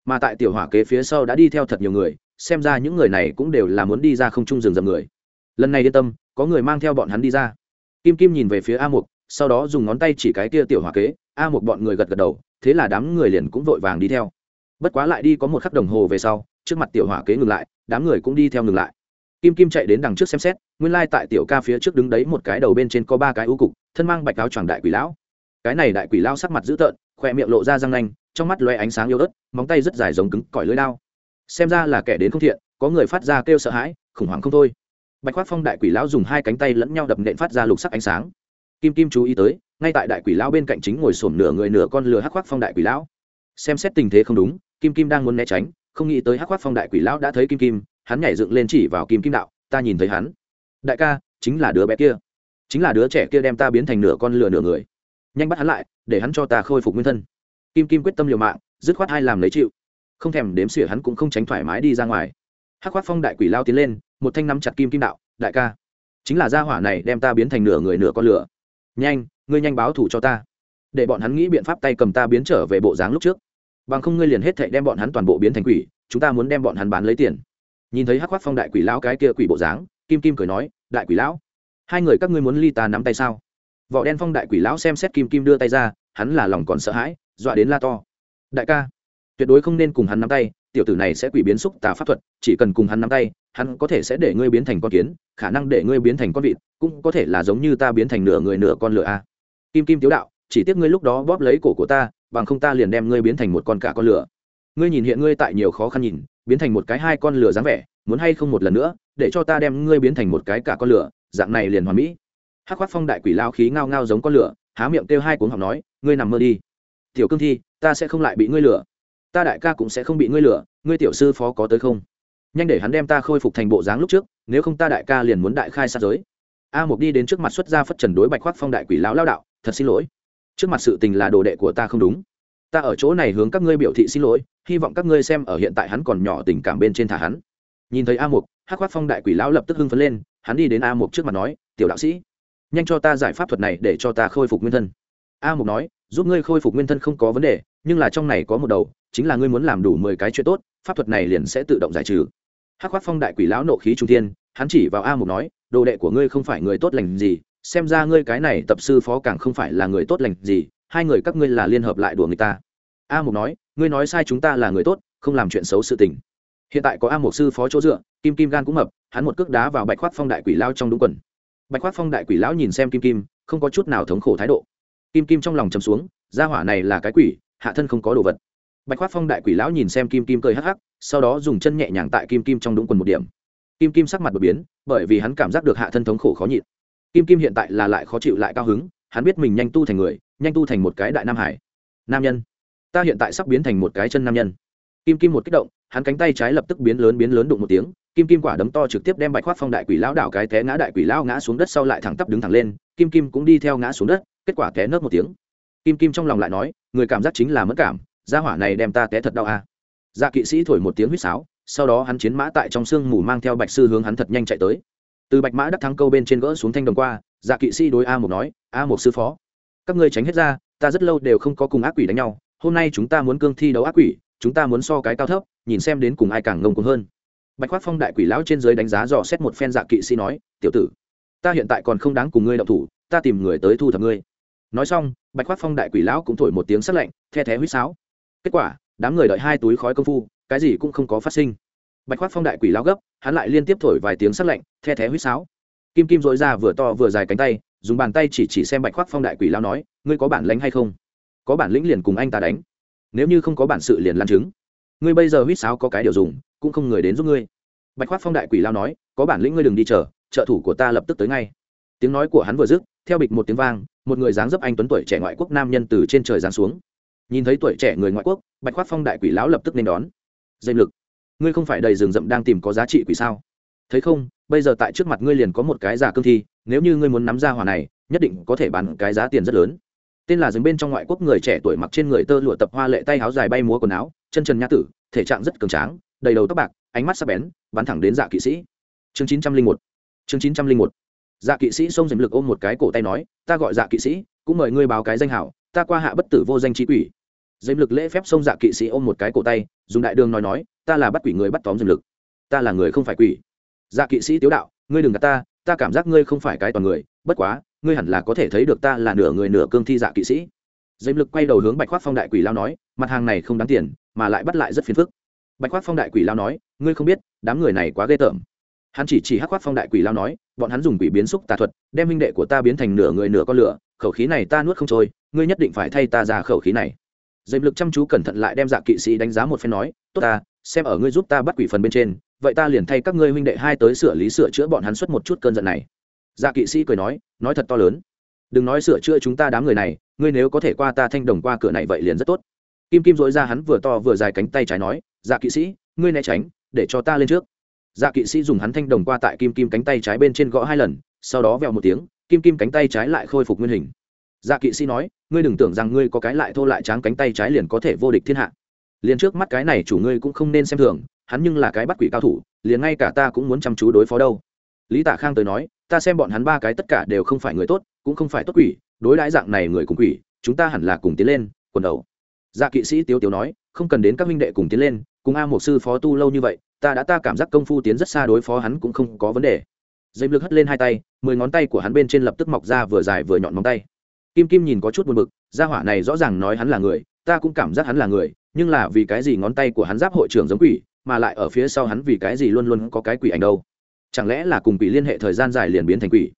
Mà tại tiểu hỏa kế phía sau đã đi theo thật nhiều người, xem ra những người này cũng đều là muốn đi ra không trung rừng rậm người. Lần này yên tâm, có người mang theo bọn hắn đi ra kim kim nhìn về phía a mục, sau đó dùng ngón tay chỉ cái kia tiểu hòa kế, a mục bọn người gật gật đầu, thế là đám người liền cũng vội vàng đi theo. Bất quá lại đi có một khắc đồng hồ về sau, trước mặt tiểu hỏa kế ngừng lại, đám người cũng đi theo ngừng lại. Kim kim chạy đến đằng trước xem xét, nguyên lai tại tiểu ca phía trước đứng đấy một cái đầu bên trên có ba cái ưu cục, thân mang bạch áo choàng đại quỷ lão. Cái này đại quỷ lao sắc mặt dữ tợn, khoe miệng lộ ra răng nanh, trong mắt loe ánh sáng yếu ớt, móng tay rất dài giống cứng cỏi lưỡi lao xem ra là kẻ đến không thiện, có người phát ra kêu sợ hãi, khủng hoảng không thôi bạch khoác phong đại quỷ lão dùng hai cánh tay lẫn nhau đập nện phát ra lục sắc ánh sáng. Kim kim chú ý tới, ngay tại đại quỷ lão bên cạnh chính ngồi sổm nửa người nửa con lừa hắc khoác phong đại quỷ lão. Xem xét tình thế không đúng, kim kim đang muốn né tránh, không nghĩ tới hắc khoác phong đại quỷ lão đã thấy kim kim, hắn nhảy dựng lên chỉ vào kim kim đạo, ta nhìn thấy hắn. Đại ca, chính là đứa bé kia. Chính là đứa trẻ kia đem ta biến thành nửa con lừa nửa người. Nhanh bắt hắn lại, để hắn cho ta khôi phục nguyên thân. Kim kim quyết tâm liều mạng, dứt khoát hai làm lấy chịu. Không thèm đếm xỉa hắn cũng không tránh thoải mái đi ra ngoài. Hắc khoác phong đại quỷ lao tiến lên một thanh nắm chặt kim kim đạo, đại ca, chính là gia hỏa này đem ta biến thành nửa người nửa con lửa. Nhanh, ngươi nhanh báo thủ cho ta. Để bọn hắn nghĩ biện pháp tay cầm ta biến trở về bộ dáng lúc trước. Bằng không ngươi liền hết thệ đem bọn hắn toàn bộ biến thành quỷ, chúng ta muốn đem bọn hắn bán lấy tiền. Nhìn thấy hắc khoác phong đại quỷ lão cái kia quỷ bộ dáng, kim kim cười nói, đại quỷ lão, hai người các ngươi muốn ly ta nắm tay sao? Vỏ đen phong đại quỷ lão xem xét kim kim đưa tay ra, hắn là lòng còn sợ hãi, dọa đến la to. Đại ca, tuyệt đối không nên cùng hắn nắm tay tiểu tử này sẽ quỷ biến xúc tà pháp thuật, chỉ cần cùng hắn nắm tay, hắn có thể sẽ để ngươi biến thành con kiến, khả năng để ngươi biến thành con vịt, cũng có thể là giống như ta biến thành nửa người nửa con lửa a. Kim kim tiếu đạo, chỉ tiếc ngươi lúc đó bóp lấy cổ của ta, bằng không ta liền đem ngươi biến thành một con cả con lửa. Ngươi nhìn hiện ngươi tại nhiều khó khăn nhìn, biến thành một cái hai con lửa dáng vẻ, muốn hay không một lần nữa, để cho ta đem ngươi biến thành một cái cả con lửa, dạng này liền hoàn mỹ. Hắc khoác phong đại quỷ lao khí ngao ngao giống con lửa, há miệng kêu hai cuốn học nói, ngươi nằm mơ đi. Tiểu cương thi, ta sẽ không lại bị ngươi lửa ta đại ca cũng sẽ không bị ngươi lừa, ngươi tiểu sư phó có tới không? Nhanh để hắn đem ta khôi phục thành bộ dáng lúc trước nếu không ta đại ca liền muốn đại khai sát giới. A mục đi đến trước mặt xuất ra phất trần đối bạch khoác phong đại quỷ lão lao đạo thật xin lỗi. Trước mặt sự tình là đồ đệ của ta không đúng. Ta ở chỗ này hướng các ngươi biểu thị xin lỗi hy vọng các ngươi xem ở hiện tại hắn còn nhỏ tình cảm bên trên thả hắn. Nhìn thấy a mục hắc khoác phong đại quỷ lão lập tức hưng phấn lên hắn đi đến a mục trước mặt nói tiểu đạo sĩ nhanh cho ta giải pháp thuật này để cho ta khôi phục nguyên thân. A mục nói giúp ngươi khôi phục nguyên thân không có vấn đề, nhưng là trong này có một đầu, chính là ngươi muốn làm đủ mười cái chuyện tốt, pháp thuật này liền sẽ tự động giải trừ. Hắc khoác phong đại quỷ lão nộ khí trung thiên, hắn chỉ vào a mục nói, đồ đệ của ngươi không phải người tốt lành gì, xem ra ngươi cái này tập sư phó càng không phải là người tốt lành gì, hai người các ngươi là liên hợp lại đùa người ta. A mục nói, ngươi nói sai chúng ta là người tốt, không làm chuyện xấu sự tình. Hiện tại có a mục sư phó chỗ dựa, kim kim gan cũng mập, hắn một cước đá vào bạch khoác phong đại quỷ lao trong đúng quần. Bạch khoác phong đại quỷ lão nhìn xem kim kim, không có chút nào thống khổ thái độ kim kim trong lòng chầm xuống, gia hỏa này là cái quỷ, hạ thân không có đồ vật. Bạch khoát phong đại quỷ lão nhìn xem kim kim cười hắc hắc, sau đó dùng chân nhẹ nhàng tại kim kim trong đúng quần một điểm. Kim kim sắc mặt đột biến, bởi vì hắn cảm giác được hạ thân thống khổ khó nhịn. Kim kim hiện tại là lại khó chịu lại cao hứng, hắn biết mình nhanh tu thành người, nhanh tu thành một cái đại nam hải. Nam nhân. Ta hiện tại sắp biến thành một cái chân nam nhân. Kim kim một kích động, hắn cánh tay trái lập tức biến lớn biến lớn đụng một tiếng, kim kim quả đấm to trực tiếp đem bạch khoát phong đại quỷ lão đảo cái té ngã đại quỷ lão ngã xuống đất sau lại thẳng tắp đứng thẳng lên, kim kim cũng đi theo ngã xuống đất kết quả té nớt một tiếng. Kim kim trong lòng lại nói, người cảm giác chính là mất cảm, gia hỏa này đem ta té thật đau à. dạ kỵ sĩ thổi một tiếng huýt sáo, sau đó hắn chiến mã tại trong sương mù mang theo bạch sư hướng hắn thật nhanh chạy tới. Từ bạch mã đắc thắng câu bên trên gỡ xuống thanh đồng qua dạ kỵ sĩ đối a một nói, a một sư phó, các ngươi tránh hết ra, ta rất lâu đều không có cùng ác quỷ đánh nhau, hôm nay chúng ta muốn cương thi đấu ác quỷ, chúng ta muốn so cái cao thấp, nhìn xem đến cùng ai càng ngông cuồng hơn. Bạch khoác phong đại quỷ lão trên dưới đánh giá dò xét một phen dạ kỵ sĩ nói, tiểu tử, ta hiện tại còn không đáng cùng ngươi động thủ, ta tìm người tới thu thập ngươi nói xong, bạch khoác phong đại quỷ lão cũng thổi một tiếng sắt lạnh, the thé huýt sáo. Kết quả, đám người đợi hai túi khói công phu, cái gì cũng không có phát sinh. Bạch khoác phong đại quỷ lão gấp, hắn lại liên tiếp thổi vài tiếng sắt lạnh, the thé huýt sáo. Kim kim dội ra vừa to vừa dài cánh tay, dùng bàn tay chỉ chỉ xem bạch khoác phong đại quỷ lão nói, ngươi có bản lĩnh hay không? Có bản lĩnh liền cùng anh ta đánh. Nếu như không có bản sự liền lan chứng ngươi bây giờ huýt sáo có cái điều dùng, cũng không người đến giúp ngươi. Bạch khoác phong đại quỷ lao nói, có bản lĩnh ngươi đừng đi chờ, trợ thủ của ta lập tức tới ngay. Tiếng nói của hắn vừa dứt theo bịch một tiếng vang, một người dáng dấp anh tuấn tuổi trẻ ngoại quốc nam nhân từ trên trời giáng xuống. Nhìn thấy tuổi trẻ người ngoại quốc, bạch khoác phong đại quỷ lão lập tức nên đón. Dây lực, ngươi không phải đầy rừng rậm đang tìm có giá trị quỷ sao? Thấy không, bây giờ tại trước mặt ngươi liền có một cái giả cương thi, nếu như ngươi muốn nắm ra hỏa này, nhất định có thể bán cái giá tiền rất lớn. Tên là dừng bên trong ngoại quốc người trẻ tuổi mặc trên người tơ lụa tập hoa lệ tay áo dài bay múa quần áo, chân trần nhã tử, thể trạng rất cường tráng, đầy đầu tóc bạc, ánh mắt sắc bén, bắn thẳng đến dạ kỵ sĩ. Chương chín trăm linh một, chương chín trăm linh một dạ kỵ sĩ xông dầm lực ôm một cái cổ tay nói, ta gọi dạ kỵ sĩ, cũng mời ngươi báo cái danh hảo, ta qua hạ bất tử vô danh trí quỷ. Dầm lực lễ phép xông dạ kỵ sĩ ôm một cái cổ tay, dùng đại đường nói nói, ta là bắt quỷ người bắt tóm dầm lực. Ta là người không phải quỷ. Dạ kỵ sĩ tiếu đạo, ngươi đừng gạt ta ta cảm giác ngươi không phải cái toàn người, bất quá, ngươi hẳn là có thể thấy được ta là nửa người nửa cương thi dạ kỵ sĩ. Dầm lực quay đầu hướng bạch khoác phong đại quỷ lao nói, mặt hàng này không đáng tiền, mà lại bắt lại rất phiền phức. Bạch khoác phong đại quỷ lao nói, ngươi không biết, đám người này quá ghê tởm hắn chỉ chỉ hắc khoác phong đại quỷ lao nói, bọn hắn dùng quỷ biến xúc tà thuật, đem minh đệ của ta biến thành nửa người nửa con lửa, khẩu khí này ta nuốt không trôi, ngươi nhất định phải thay ta ra khẩu khí này. Dây lực chăm chú cẩn thận lại đem dạ kỵ sĩ đánh giá một phen nói, tốt ta, xem ở ngươi giúp ta bắt quỷ phần bên trên, vậy ta liền thay các ngươi huynh đệ hai tới sửa lý sửa chữa bọn hắn xuất một chút cơn giận này. Dạ kỵ sĩ cười nói nói thật to lớn, đừng nói sửa chữa chúng ta đám người này, ngươi nếu có thể qua ta thanh đồng qua cửa này vậy liền rất tốt. Kim kim dối ra hắn vừa to vừa dài cánh tay trái nói dạ kỵ sĩ, ngươi né tránh, để cho ta lên trước dạ kỵ sĩ dùng hắn thanh đồng qua tại kim kim cánh tay trái bên trên gõ hai lần, sau đó vẹo một tiếng, kim kim cánh tay trái lại khôi phục nguyên hình. Dạ kỵ sĩ nói, ngươi đừng tưởng rằng ngươi có cái lại thô lại tráng cánh tay trái liền có thể vô địch thiên hạ. Liền trước mắt cái này chủ ngươi cũng không nên xem thường, hắn nhưng là cái bắt quỷ cao thủ, liền ngay cả ta cũng muốn chăm chú đối phó đâu. Lý tạ khang tới nói, ta xem bọn hắn ba cái tất cả đều không phải người tốt, cũng không phải tốt quỷ, đối đãi dạng này người cùng quỷ, chúng ta hẳn là cùng tiến lên, quần đầu. Dạ kỵ sĩ tiếu tiếu nói, không cần đến các minh đệ cùng tiến lên, cùng a một sư phó tu lâu như vậy ta đã ta cảm giác công phu tiến rất xa đối phó hắn cũng không có vấn đề. Dây lực hất lên hai tay, mười ngón tay của hắn bên trên lập tức mọc ra vừa dài vừa nhọn móng tay. Kim kim nhìn có chút buồn bực, gia hỏa này rõ ràng nói hắn là người, ta cũng cảm giác hắn là người, nhưng là vì cái gì ngón tay của hắn giáp hội trưởng giống quỷ, mà lại ở phía sau hắn vì cái gì luôn luôn có cái quỷ ảnh đâu? Chẳng lẽ là cùng quỷ liên hệ thời gian dài liền biến thành quỷ?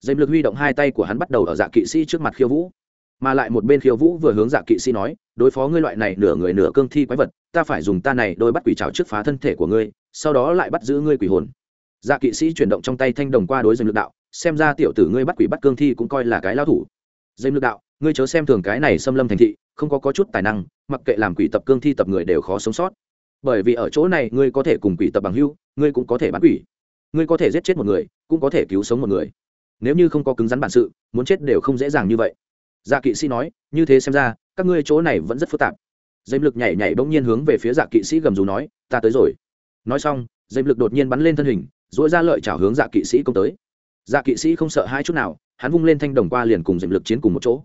Dây lực huy động hai tay của hắn bắt đầu ở dạ kỵ sĩ trước mặt khiêu vũ mà lại một bên khiêu vũ vừa hướng dạ kỵ sĩ nói đối phó ngươi loại này nửa người nửa cương thi quái vật ta phải dùng ta này đôi bắt quỷ trào trước phá thân thể của ngươi sau đó lại bắt giữ ngươi quỷ hồn. Dạ kỵ sĩ chuyển động trong tay thanh đồng qua đối dây lực đạo xem ra tiểu tử ngươi bắt quỷ bắt cương thi cũng coi là cái lao thủ. Dây lực đạo ngươi chớ xem thường cái này xâm lâm thành thị không có, có chút tài năng mặc kệ làm quỷ tập cương thi tập người đều khó sống sót. Bởi vì ở chỗ này ngươi có thể cùng quỷ tập bằng hưu ngươi cũng có thể bắt quỷ. Ngươi có thể giết chết một người cũng có thể cứu sống một người. Nếu như không có cứng rắn bản sự muốn chết đều không dễ dàng như vậy dạ kỵ sĩ nói, như thế xem ra, các ngươi chỗ này vẫn rất phức tạp. Dây lực nhảy nhảy bỗng nhiên hướng về phía dạ kỵ sĩ gầm rú nói, ta tới rồi. Nói xong dây lực đột nhiên bắn lên thân hình dỗi ra lợi chảo hướng dạ kỵ sĩ công tới. Dạ kỵ sĩ không sợ hai chút nào, hắn vung lên thanh đồng qua liền cùng dây lực chiến cùng một chỗ.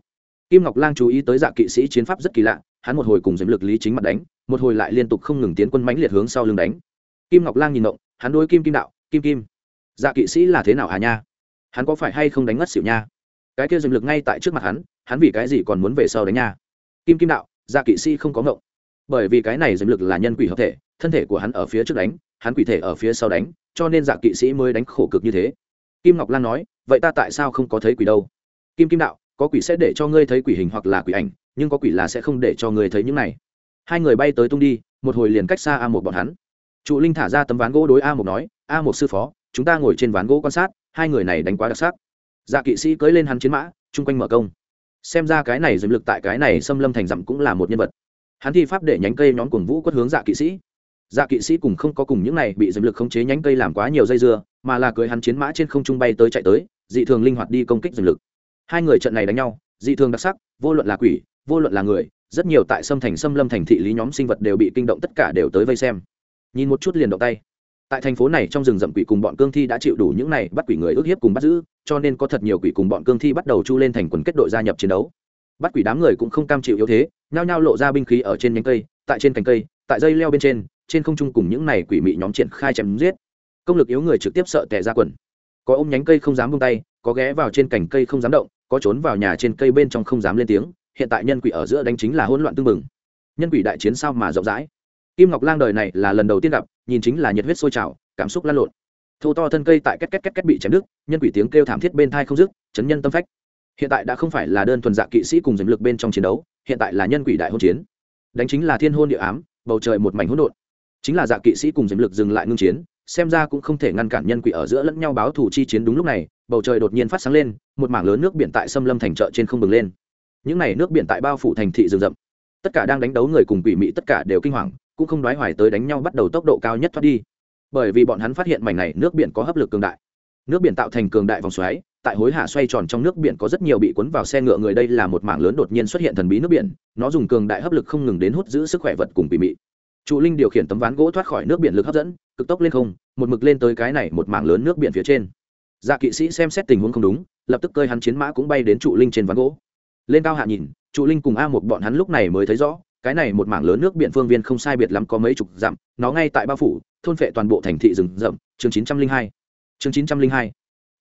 Kim ngọc lang chú ý tới dạ kỵ sĩ chiến pháp rất kỳ lạ, hắn một hồi cùng dây lực lý chính mặt đánh, một hồi lại liên tục không ngừng tiến quân mãnh liệt hướng sau lưng đánh. Kim ngọc lang nhìn động hắn đối kim kim đạo, kim kim dạ kỵ sĩ là thế nào hà nha? Hắn có phải hay không đánh ngất xỉu nha? Cái kia dừng lực ngay tại trước mặt hắn hắn vì cái gì còn muốn về sau đánh nha? Kim kim đạo dạ kỵ sĩ không có ngộng. Bởi vì cái này dừng lực là nhân quỷ hợp thể, thân thể của hắn ở phía trước đánh, hắn quỷ thể ở phía sau đánh, cho nên dạ kỵ sĩ mới đánh khổ cực như thế. Kim ngọc lan nói, vậy ta tại sao không có thấy quỷ đâu? Kim kim đạo, có quỷ sẽ để cho ngươi thấy quỷ hình hoặc là quỷ ảnh, nhưng có quỷ là sẽ không để cho ngươi thấy những này. Hai người bay tới tung đi, một hồi liền cách xa a một bọn hắn. Trụ linh thả ra tấm ván gỗ đối a một nói, a một sư phó, chúng ta ngồi trên ván gỗ quan sát, hai người này đánh quá đặc sắc. Dạ kỵ sĩ cưỡi lên hắn chiến mã, chung quanh mở công xem ra cái này dừng lực tại cái này xâm lâm thành dặm cũng là một nhân vật. Hắn thi pháp để nhánh cây nhóm cuồng vũ quất hướng dạ kỵ sĩ. Dạ kỵ sĩ cùng không có cùng những này bị dừng lực khống chế nhánh cây làm quá nhiều dây dưa, mà là cưới hắn chiến mã trên không trung bay tới chạy tới, dị thường linh hoạt đi công kích dừng lực. Hai người trận này đánh nhau, dị thường đặc sắc, vô luận là quỷ, vô luận là người, rất nhiều tại xâm thành xâm lâm thành thị lý nhóm sinh vật đều bị kinh động tất cả đều tới vây xem. Nhìn một chút liền động tay tại thành phố này trong rừng rậm quỷ cùng bọn cương thi đã chịu đủ những này bắt quỷ người ức hiếp cùng bắt giữ, cho nên có thật nhiều quỷ cùng bọn cương thi bắt đầu chu lên thành quần kết đội gia nhập chiến đấu. Bắt quỷ đám người cũng không cam chịu yếu thế, nhao nhao lộ ra binh khí ở trên nhánh cây, tại trên cành cây, tại dây leo bên trên trên không trung cùng những này quỷ mị nhóm triển khai chém giết. Công lực yếu người trực tiếp sợ tẻ ra quần. Có ôm nhánh cây không dám buông tay, có ghé vào trên cành cây không dám động, có trốn vào nhà trên cây bên trong không dám lên tiếng, hiện tại nhân quỷ ở giữa đánh chính là hỗn loạn tương mừng nhân quỷ đại chiến sao mà rộng rãi? Kim ngọc lang đời này là lần đầu tiên gặp, nhìn chính là nhiệt huyết sôi trào, cảm xúc lan lộn. Thô to thân cây tại két két két két bị chém đứt, nhân quỷ tiếng kêu thảm thiết bên thai không dứt, chấn nhân tâm phách. Hiện tại đã không phải là đơn thuần dạ kỵ sĩ cùng dành lực bên trong chiến đấu, hiện tại là nhân quỷ đại hôn chiến. Đánh chính là thiên hôn địa ám, bầu trời một mảnh hỗn độn. Chính là dạ kỵ sĩ cùng dành lực dừng lại ngưng chiến, xem ra cũng không thể ngăn cản nhân quỷ ở giữa lẫn nhau báo thù chi chiến đúng lúc này, bầu trời đột nhiên phát sáng lên, một mảng lớn nước biển tại xâm lâm thành chợ trên không bừng lên. Những n à y nước biển tại bao phủ thành thị rừng rậm. Tất cả đang đánh đấu người cùng quỷ mị tất cả đều kinh hoàng cũng không đoái hoài tới đánh nhau bắt đầu tốc độ cao nhất thoát đi. Bởi vì bọn hắn phát hiện mảnh này nước biển có hấp lực cường đại. Nước biển tạo thành cường đại vòng xoáy, tại hối hạ xoay tròn trong nước biển có rất nhiều bị cuốn vào xe ngựa người đây là một mảng lớn đột nhiên xuất hiện thần bí nước biển, nó dùng cường đại hấp lực không ngừng đến hút giữ sức khỏe vật cùng bị mị. Trụ linh điều khiển tấm ván gỗ thoát khỏi nước biển lực hấp dẫn, cực tốc lên không, một mực lên tới cái này một mảng lớn nước biển phía trên. Dạ kỵ sĩ xem xét tình huống không đúng, lập tức cơi hắn chiến mã cũng bay đến trụ linh trên ván gỗ. Lên cao hạ nhìn, trụ linh cùng a một bọn hắn lúc này mới thấy rõ cái này một mảng lớn nước biển phương viên không sai biệt lắm có mấy chục dặm, nó ngay tại bao phủ, thôn phệ toàn bộ thành thị rừng rậm. Chương chín trăm linh hai. Chương chín trăm linh hai.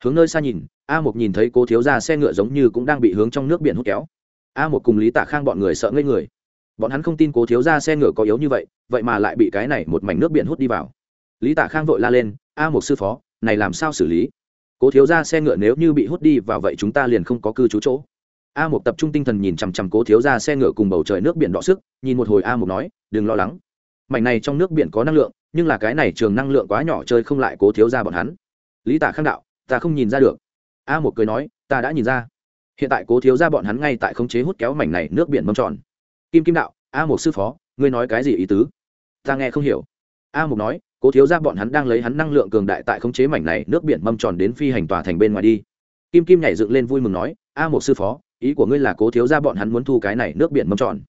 Hướng nơi xa nhìn, a một nhìn thấy cố thiếu ra xe ngựa giống như cũng đang bị hướng trong nước biển hút kéo. A một cùng lý tạ khang bọn người sợ ngây người. Bọn hắn không tin cố thiếu ra xe ngựa có yếu như vậy vậy mà lại bị cái này một mảnh nước biển hút đi vào. Lý tạ khang vội la lên, a một sư phó, này làm sao xử lý? Cố thiếu ra xe ngựa nếu như bị hút đi vào vậy chúng ta liền không có cư trú chỗ a một tập trung tinh thần nhìn chằm chằm cố thiếu ra xe ngựa cùng bầu trời nước biển đỏ sức, nhìn một hồi a một nói, đừng lo lắng. Mảnh này trong nước biển có năng lượng, nhưng là cái này trường năng lượng quá nhỏ chơi không lại cố thiếu ra bọn hắn. Lý tả khang đạo, ta không nhìn ra được. A một cười nói, ta đã nhìn ra. Hiện tại cố thiếu ra bọn hắn ngay tại khống chế hút kéo mảnh này nước biển mâm tròn. Kim kim đạo, a một sư phó, ngươi nói cái gì ý tứ? Ta nghe không hiểu. A một nói, cố thiếu ra bọn hắn đang lấy hắn năng lượng cường đại tại khống chế mảnh này nước biển mâm tròn đến phi hành tòa thành bên ngoài đi. Kim kim nhảy dựng lên vui mừng nói a một sư phó, ý của ngươi là cố thiếu ra bọn hắn muốn thu cái này nước biển mâm tròn.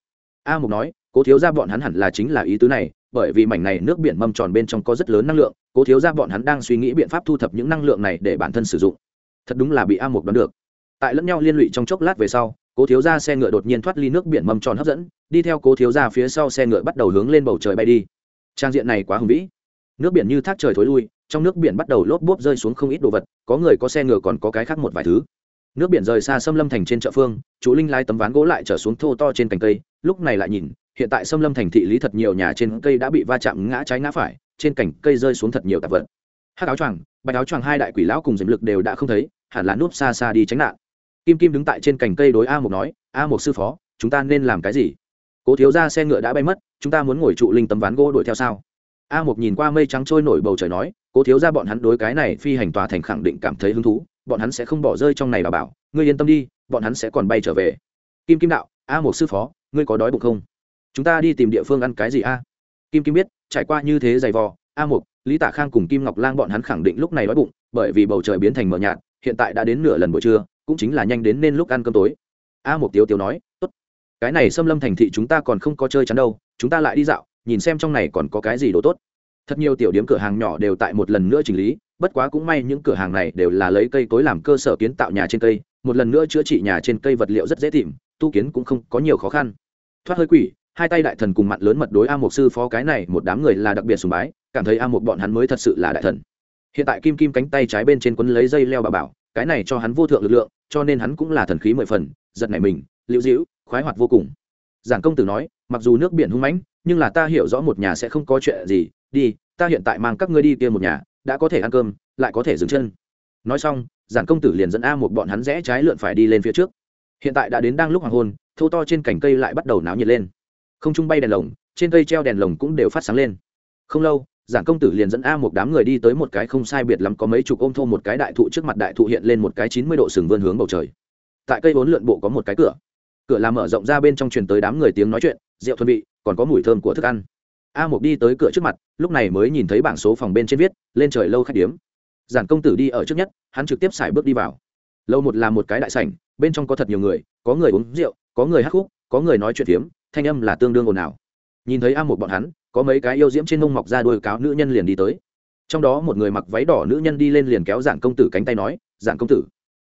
A một nói, cố thiếu ra bọn hắn hẳn là chính là ý tứ này, bởi vì mảnh này nước biển mâm tròn bên trong có rất lớn năng lượng, cố thiếu ra bọn hắn đang suy nghĩ biện pháp thu thập những năng lượng này để bản thân sử dụng. Thật đúng là bị a một đoán được. Tại lẫn nhau liên lụy trong chốc lát về sau, cố thiếu ra xe ngựa đột nhiên thoát ly nước biển mâm tròn hấp dẫn, đi theo cố thiếu ra phía sau xe ngựa bắt đầu hướng lên bầu trời bay đi. Trang diện này quá hùng vĩ. Nước biển như thác trời thối lui, trong nước biển bắt đầu lốp bốp rơi xuống không ít đồ vật, có người có xe ngựa còn có cái khác một vài thứ nước biển rời xa xâm lâm thành trên chợ phương, chủ linh lái tấm ván gỗ lại trở xuống thô to trên cành cây, lúc này lại nhìn, hiện tại xâm lâm thành thị lý thật nhiều nhà trên cây đã bị va chạm ngã trái ngã phải, trên cành cây rơi xuống thật nhiều tạp vật. Hát áo choàng, bạch áo choàng hai đại quỷ lão cùng dầm lực đều đã không thấy, hẳn là núp xa xa đi tránh nạn. Kim kim đứng tại trên cành cây đối a một nói, a một sư phó, chúng ta nên làm cái gì? Cố thiếu ra xe ngựa đã bay mất, chúng ta muốn ngồi trụ linh tấm ván gỗ đuổi theo sao? A một nhìn qua mây trắng trôi nổi bầu trời nói, cố thiếu ra bọn hắn đối cái này phi hành tòa thành khẳng định cảm thấy hứng thú bọn hắn sẽ không bỏ rơi trong này bà bảo, ngươi yên tâm đi, bọn hắn sẽ còn bay trở về. Kim kim đạo, a một sư phó, ngươi có đói bụng không? Chúng ta đi tìm địa phương ăn cái gì a? Kim kim biết, trải qua như thế giày vò, a một lý tả khang cùng kim ngọc lang bọn hắn khẳng định lúc này đói bụng, bởi vì bầu trời biến thành mờ nhạt, hiện tại đã đến nửa lần buổi trưa, cũng chính là nhanh đến nên lúc ăn cơm tối. A một tiếu tiếu nói, tốt, cái này xâm lâm thành thị chúng ta còn không có chơi chắn đâu, chúng ta lại đi dạo, nhìn xem trong này còn có cái gì đồ tốt. Thật nhiều tiểu điếm cửa hàng nhỏ đều tại một lần nữa chỉnh lý bất quá cũng may những cửa hàng này đều là lấy cây cối làm cơ sở kiến tạo nhà trên cây, một lần nữa chữa trị nhà trên cây vật liệu rất dễ tìm, tu kiến cũng không có nhiều khó khăn. Thoát hơi quỷ, hai tay đại thần cùng mặt lớn mật đối a mục sư phó cái này, một đám người là đặc biệt sùng bái, cảm thấy a mục bọn hắn mới thật sự là đại thần. Hiện tại kim kim cánh tay trái bên trên quấn lấy dây leo bà bảo, cái này cho hắn vô thượng lực lượng, cho nên hắn cũng là thần khí mười phần, giật này mình, liễu dĩu khoái hoạt vô cùng. Giảng công tử nói, mặc dù nước biển hung mãnh, nhưng là ta hiểu rõ một nhà sẽ không có chuyện gì, đi, ta hiện tại mang các ngươi đi kia một nhà đã có thể ăn cơm, lại có thể dừng chân. Nói xong, giản công tử liền dẫn a một bọn hắn rẽ trái lượn phải đi lên phía trước. Hiện tại đã đến đang lúc hoàng hôn, thô to trên cành cây lại bắt đầu náo nhiệt lên. Không trung bay đèn lồng, trên cây treo đèn lồng cũng đều phát sáng lên. Không lâu, giản công tử liền dẫn a một đám người đi tới một cái không sai biệt lắm có mấy chục ôm thô một cái đại thụ trước mặt đại thụ hiện lên một cái chín mươi độ sừng vươn hướng bầu trời. Tại cây vốn lượn bộ có một cái cửa. Cửa làm mở rộng ra bên trong truyền tới đám người tiếng nói chuyện, rượu thuần vị, còn có mùi thơm của thức ăn a một đi tới cửa trước mặt, lúc này mới nhìn thấy bảng số phòng bên trên viết, lên trời lâu khách điếm. Giản công tử đi ở trước nhất, hắn trực tiếp xài bước đi vào. Lâu một là một cái đại sảnh, bên trong có thật nhiều người, có người uống rượu, có người hát khúc, có người nói chuyện phiếm, thanh âm là tương đương ồn ào. Nhìn thấy a một bọn hắn, có mấy cái yêu diễm trên mông mọc ra đôi cáo nữ nhân liền đi tới. Trong đó một người mặc váy đỏ nữ nhân đi lên liền kéo giản công tử cánh tay nói, giản công tử,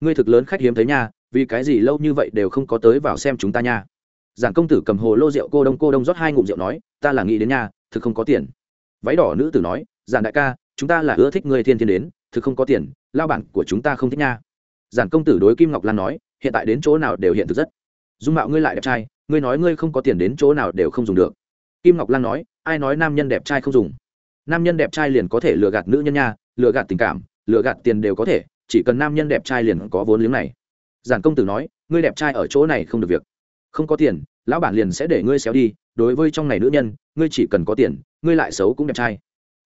ngươi thực lớn khách hiếm thấy nha, vì cái gì lâu như vậy đều không có tới vào xem chúng ta nha? Giản công tử cầm hồ lô rượu cô đông cô đông rót hai ngụm rượu nói, ta là nghĩ đến nhà, thực không có tiền. Váy đỏ nữ tử nói giản đại ca, chúng ta là ưa thích người thiên thiên đến, thực không có tiền, lao bản của chúng ta không thích nha. Giản công tử đối kim ngọc lan nói, hiện tại đến chỗ nào đều hiện thực rất. Dung mạo ngươi lại đẹp trai, ngươi nói ngươi không có tiền đến chỗ nào đều không dùng được. Kim ngọc lan nói, ai nói nam nhân đẹp trai không dùng? Nam nhân đẹp trai liền có thể lừa gạt nữ nhân nha, lừa gạt tình cảm, lừa gạt tiền đều có thể, chỉ cần nam nhân đẹp trai liền có vốn liếng này. Giản công tử nói, ngươi đẹp trai ở chỗ này không được việc không có tiền, lão bản liền sẽ để ngươi xéo đi, đối với trong này nữ nhân, ngươi chỉ cần có tiền, ngươi lại xấu cũng đẹp trai.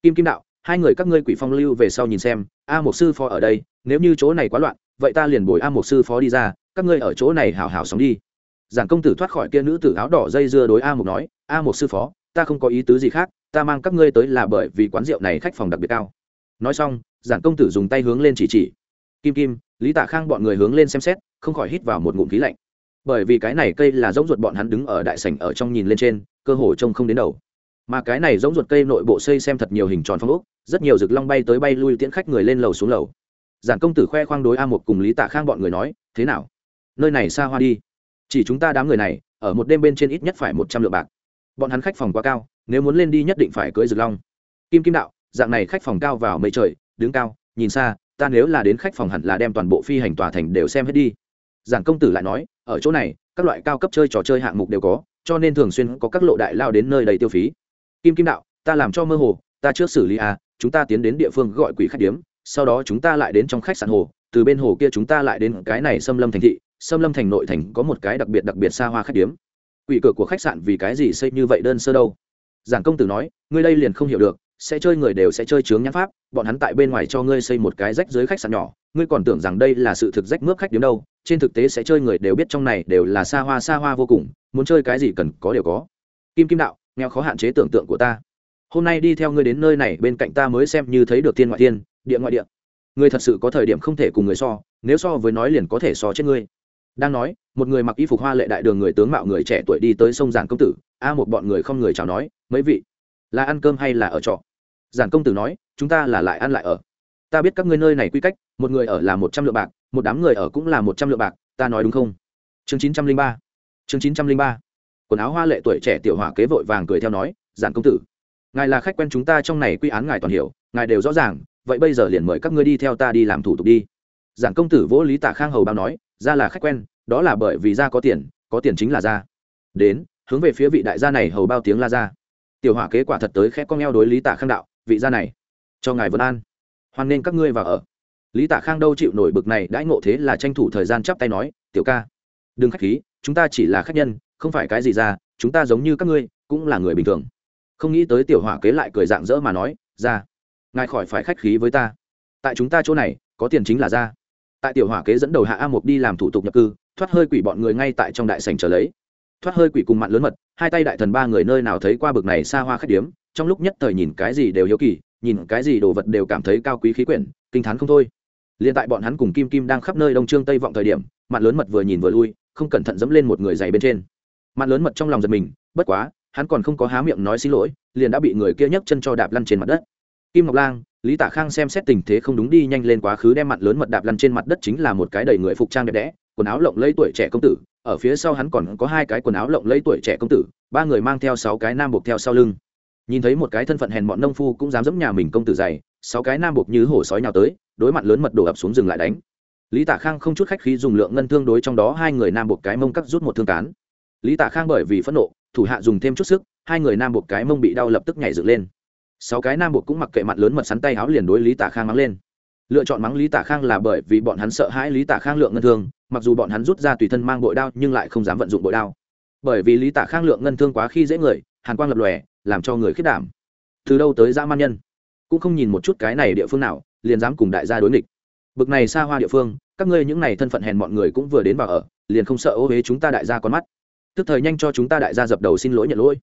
Kim kim đạo, hai người các ngươi quỷ phong lưu về sau nhìn xem, a một sư phó ở đây, nếu như chỗ này quá loạn, vậy ta liền bồi a một sư phó đi ra, các ngươi ở chỗ này hào hào sống đi. Giản công tử thoát khỏi kia nữ tử áo đỏ dây dưa đối a một nói, a một sư phó, ta không có ý tứ gì khác, ta mang các ngươi tới là bởi vì quán rượu này khách phòng đặc biệt cao. Nói xong giản công tử dùng tay hướng lên chỉ chỉ. Kim kim, lý tạ khang bọn người hướng lên xem xét, không khỏi hít vào một ngụm khí lạnh bởi vì cái này cây là giống ruột bọn hắn đứng ở đại sảnh ở trong nhìn lên trên, cơ hồ trông không đến đầu. Mà cái này giống ruột cây nội bộ xây xem thật nhiều hình tròn phong ốc, rất nhiều rực long bay tới bay lui tiễn khách người lên lầu xuống lầu. Giản công tử khoe khoang đối a một cùng lý tạ khang bọn người nói, thế nào? Nơi này xa hoa đi. Chỉ chúng ta đám người này, ở một đêm bên trên ít nhất phải một trăm lượng bạc. Bọn hắn khách phòng quá cao, nếu muốn lên đi nhất định phải cưới rực long. Kim kim đạo, dạng này khách phòng cao vào mây trời, đứng cao, nhìn xa, ta nếu là đến khách phòng hẳn là đem toàn bộ phi hành tòa thành đều xem hết đi giản công tử lại nói, ở chỗ này, các loại cao cấp chơi trò chơi hạng mục đều có, cho nên thường xuyên có các lộ đại lao đến nơi đầy tiêu phí. Kim kim đạo, ta làm cho mơ hồ, ta trước xử lý à chúng ta tiến đến địa phương gọi quỷ khách điếm, sau đó chúng ta lại đến trong khách sạn hồ, từ bên hồ kia chúng ta lại đến cái này xâm lâm thành thị xâm lâm thành nội thành có một cái đặc biệt đặc biệt xa hoa khách điếm. Quỷ cửa của khách sạn vì cái gì xây như vậy đơn sơ đâu? Giảng công tử nói, ngươi đây liền không hiểu được, sẽ chơi người đều sẽ chơi chướng nhãn pháp, bọn hắn tại bên ngoài cho ngươi xây một cái rách dưới khách sạn nhỏ, ngươi còn tưởng rằng đây là sự thực rách mướp khách điếm đâu trên thực tế sẽ chơi người đều biết trong này đều là xa hoa xa hoa vô cùng, muốn chơi cái gì cần có đều có. Kim kim đạo, nghèo khó hạn chế tưởng tượng của ta. Hôm nay đi theo ngươi đến nơi này, bên cạnh ta mới xem như thấy được thiên ngoại thiên, địa ngoại địa. Ngươi thật sự có thời điểm không thể cùng người so, nếu so với nói liền có thể so chết ngươi. Đang nói, một người mặc y phục hoa lệ đại đường người tướng mạo người trẻ tuổi đi tới sông giản công tử, a một bọn người không người chào nói, mấy vị, là ăn cơm hay là ở trọ? Giản công tử nói, chúng ta là lại ăn lại ở. Ta biết các ngươi nơi này quy cách, một người ở là một trăm lượng bạc một đám người ở cũng là một trăm lượng bạc, ta nói đúng không? Chương chín trăm linh ba. Chương chín trăm linh ba. Quần áo hoa lệ tuổi trẻ tiểu hỏa kế vội vàng cười theo nói, giản công tử, ngài là khách quen chúng ta trong này quy án ngài toàn hiểu, ngài đều rõ ràng, vậy bây giờ liền mời các ngươi đi theo ta đi làm thủ tục đi. Giản công tử vỗ lý Tả khang hầu bao nói, ra là khách quen, đó là bởi vì ra có tiền có tiền chính là ra. Đến, hướng về phía vị đại gia này hầu bao tiếng la ra. Tiểu hỏa kế quả thật tới khẽ con eo đối lý Tả khang đạo, vị gia này, cho ngài vân an. Hoan nên các ngươi vào ở lý Tả khang đâu chịu nổi bực này, đãi ngộ thế là tranh thủ thời gian chắp tay nói, tiểu ca, đừng khách khí, chúng ta chỉ là khách nhân, không phải cái gì ra, chúng ta giống như các ngươi, cũng là người bình thường. Không nghĩ tới tiểu hỏa kế lại cười dạng dỡ mà nói, ra, ngài khỏi phải khách khí với ta. Tại chúng ta chỗ này, có tiền chính là ra. Tại tiểu hỏa kế dẫn đầu hạ a mục đi làm thủ tục nhập cư, thoát hơi quỷ bọn người ngay tại trong đại sành trở lấy. Thoát hơi quỷ cùng mặn lớn mật, hai tay đại thần ba người nơi nào thấy qua bực này xa hoa khách điếm, trong lúc nhất thời nhìn cái gì đều hiếu kỳ, nhìn cái gì đồ vật đều cảm thấy cao quý khí quyển, kinh t h á n không thôi liền tại bọn hắn cùng kim kim đang khắp nơi đông trương tây vọng thời điểm mặn lớn mật vừa nhìn vừa lui, không cẩn thận dẫm lên một người dày bên trên. Mặn lớn mật trong lòng giật mình, bất quá, hắn còn không có há miệng nói xin lỗi, liền đã bị người kia nhấc chân cho đạp lăn trên mặt đất. Kim ngọc lang, lý tạ khang xem xét tình thế không đúng đi nhanh lên quá khứ đem mặn lớn mật đạp lăn trên mặt đất chính là một cái đầy người phục trang đẹp đẽ, quần áo lộng lẫy tuổi trẻ công tử, ở phía sau hắn còn có hai cái quần áo lộng lẫy tuổi trẻ công tử, ba người mang theo sáu cái nam buộc theo sau lưng. Nhìn thấy một cái thân phận hèn bọn nông phu cũng dám dẫm nhà mình công tử dày, sáu cái nam buộc như hổ sói nhào tới đối mặt lớn mật đổ ập xuống rừng lại đánh. Lý Tả khang không chút khách khí dùng lượng ngân thương đối trong đó hai người nam buộc cái mông cắt rút một thương cán. Lý Tả khang bởi vì phẫn nộ, thủ hạ dùng thêm chút sức, hai người nam buộc cái mông bị đau lập tức nhảy dựng lên. Sáu cái nam buộc cũng mặc kệ mặt lớn mật sắn tay áo liền đối lý Tả khang mắng lên. Lựa chọn mắng lý Tả khang là bởi vì bọn hắn sợ hãi lý Tả khang lượng ngân thương, mặc dù bọn hắn rút ra tùy thân mang bội đao nhưng lại không dám vận dụng bội đao. Bởi vì lý Tả khang lượng ngân thương quá khi dễ người, hàn quang lập lòe, làm cho người khiết đảm. Từ đâu tới dã man nhân? Cũng không nhìn một chút cái này địa phương nào liền dám cùng đại gia đối nghịch. Bực này xa hoa địa phương các ngươi những này thân phận hèn mọi người cũng vừa đến vào ở liền không sợ ô huế chúng ta đại gia con mắt. Tức thời nhanh cho chúng ta đại gia dập đầu xin lỗi nhận lỗi.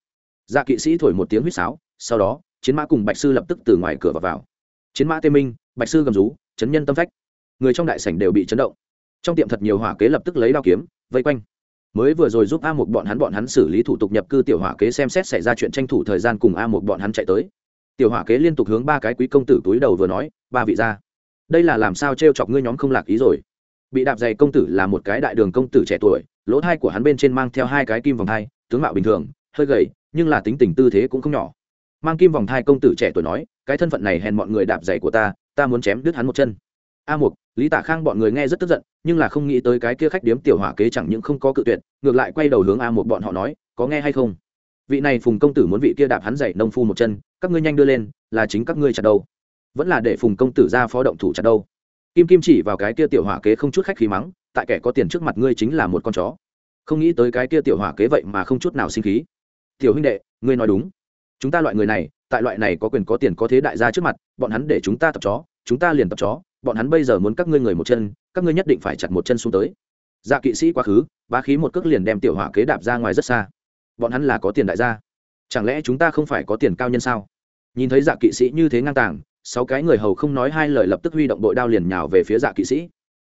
Dạ kỵ sĩ thổi một tiếng huýt sáo sau đó chiến mã cùng bạch sư lập tức từ ngoài cửa vào, vào. chiến mã tê minh bạch sư gầm rú chấn nhân tâm phách. Người trong đại sảnh đều bị chấn động. Trong tiệm thật nhiều hỏa kế lập tức lấy đao kiếm vây quanh. Mới vừa rồi giúp a một bọn hắn bọn hắn xử lý thủ tục nhập cư tiểu hỏa kế xem xét xảy ra chuyện tranh thủ thời gian cùng a một bọn hắn chạy tới tiểu hỏa kế liên tục hướng ba cái quý công tử túi đầu vừa nói, ba vị ra đây là làm sao t r e o chọc ngươi nhóm không lạc ý rồi? Bị đạp dày công tử là một cái đại đường công tử trẻ tuổi, lỗ thai của hắn bên trên mang theo hai cái kim vòng thai, tướng mạo bình thường, hơi gầy, nhưng là tính tình tư thế cũng không nhỏ. Mang kim vòng thai công tử trẻ tuổi nói, cái thân phận này hèn mọi người đạp dày của ta ta muốn chém đứt hắn một chân. A mục, lý tả khang bọn người nghe rất tức giận, nhưng là không nghĩ tới cái kia khách điếm tiểu hỏa kế chẳng những không có cự tuyệt, ngược lại quay đầu hướng a Mục bọn họ nói, có nghe hay không? Vị này phùng công tử muốn vị kia đạp hắn dậy nông phu một chân, các ngươi nhanh đưa lên, là chính các ngươi chặt đâu vẫn là để phùng công tử ra phó động thủ chặt đâu kim kim chỉ vào cái kia tiểu hỏa kế không chút khách khí mắng, tại kẻ có tiền trước mặt ngươi chính là một con chó. Không nghĩ tới cái kia tiểu hỏa kế vậy mà không chút nào sinh khí. Tiểu huynh đệ, ngươi nói đúng. Chúng ta loại người này, tại loại này có quyền có tiền có thế đại gia trước mặt, bọn hắn để chúng ta tập chó, chúng ta liền tập chó, bọn hắn bây giờ muốn các ngươi người một chân, các ngươi nhất định phải chặt một chân xuống tới. Dạ kỵ sĩ quá khứ, bá khí một cước liền đem tiểu hỏa kế đạp ra ngoài rất xa bọn hắn là có tiền đại gia. Chẳng lẽ chúng ta không phải có tiền cao nhân sao? Nhìn thấy dạ kỵ sĩ như thế ngang tàng, sáu cái người hầu không nói hai lời lập tức huy động đội đao liền nhào về phía dạ kỵ sĩ.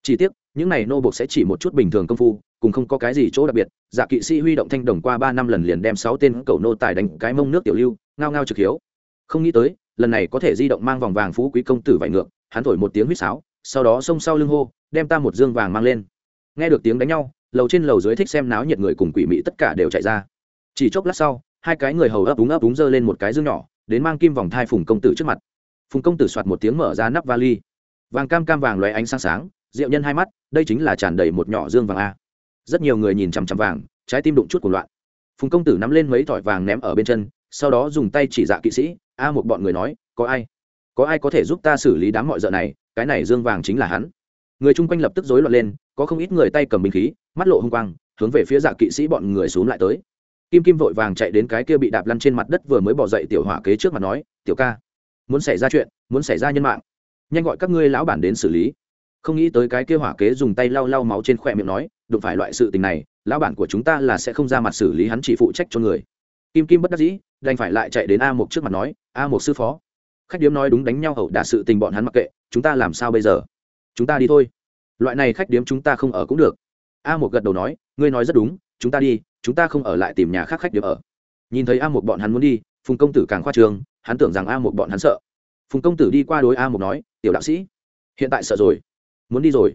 Chỉ tiếc, những này nô buộc sẽ chỉ một chút bình thường công phu, cùng không có cái gì chỗ đặc biệt. Dạ kỵ sĩ huy động thanh đồng qua ba năm lần liền đem sáu tên cầu nô tài đánh cái mông nước tiểu lưu, ngao ngao trực hiếu. Không nghĩ tới, lần này có thể di động mang vòng vàng phú quý công tử vải ngược, hắn thổi một tiếng huýt sáo, sau đó xông sau lưng hô, đem ta một dương vàng mang lên. Nghe được tiếng đánh nhau, lầu trên lầu dưới thích xem náo nhiệt người cùng quỷ mị tất cả đều chạy ra chỉ chốc lát sau, hai cái người hầu ấp úng ấp úng giơ lên một cái dương nhỏ, đến mang kim vòng thai phùng công tử trước mặt. Phùng công tử soạt một tiếng mở ra nắp vali. Vàng cam cam vàng loé ánh sáng sáng, rượu nhân hai mắt, đây chính là tràn đầy một nhỏ dương vàng a. Rất nhiều người nhìn chằm chằm vàng, trái tim đụng chút của loạn. Phùng công tử nắm lên mấy thỏi vàng ném ở bên chân, sau đó dùng tay chỉ dạ kỵ sĩ, a một bọn người nói, có ai? Có ai có thể giúp ta xử lý đám mọi d này? Cái này dương vàng chính là hắn. Người chung quanh lập tức rối loạn lên, có không ít người tay cầm binh khí, mắt lộ h ư n g quang, hướng về phía dạ kỵ sĩ bọn người xuống lại tới kim kim vội vàng chạy đến cái kia bị đạp lăn trên mặt đất vừa mới bỏ dậy tiểu hỏa kế trước mặt nói, tiểu ca, muốn xảy ra chuyện, muốn xảy ra nhân mạng. Nhanh gọi các ngươi lão bản đến xử lý. Không nghĩ tới cái kia hỏa kế dùng tay lau lau máu trên khỏe miệng nói, đụng phải loại sự tình này, lão bản của chúng ta là sẽ không ra mặt xử lý, hắn chỉ phụ trách cho người. Kim kim bất đắc dĩ, đành phải lại chạy đến a một trước mặt nói, a một sư phó, khách điếm nói đúng đánh nhau hậu đả sự tình bọn hắn mặc kệ, chúng ta làm sao bây giờ? Chúng ta đi thôi. Loại này khách điếm chúng ta không ở cũng được. A một gật đầu nói, ngươi nói rất đúng, chúng ta đi chúng ta không ở lại tìm nhà khác khách điểm ở. Nhìn thấy a một bọn hắn muốn đi, phùng công tử càng khoa trường hắn tưởng rằng a một bọn hắn sợ. Phùng công tử đi qua đối a một nói, tiểu đạo sĩ, hiện tại sợ rồi. Muốn đi rồi.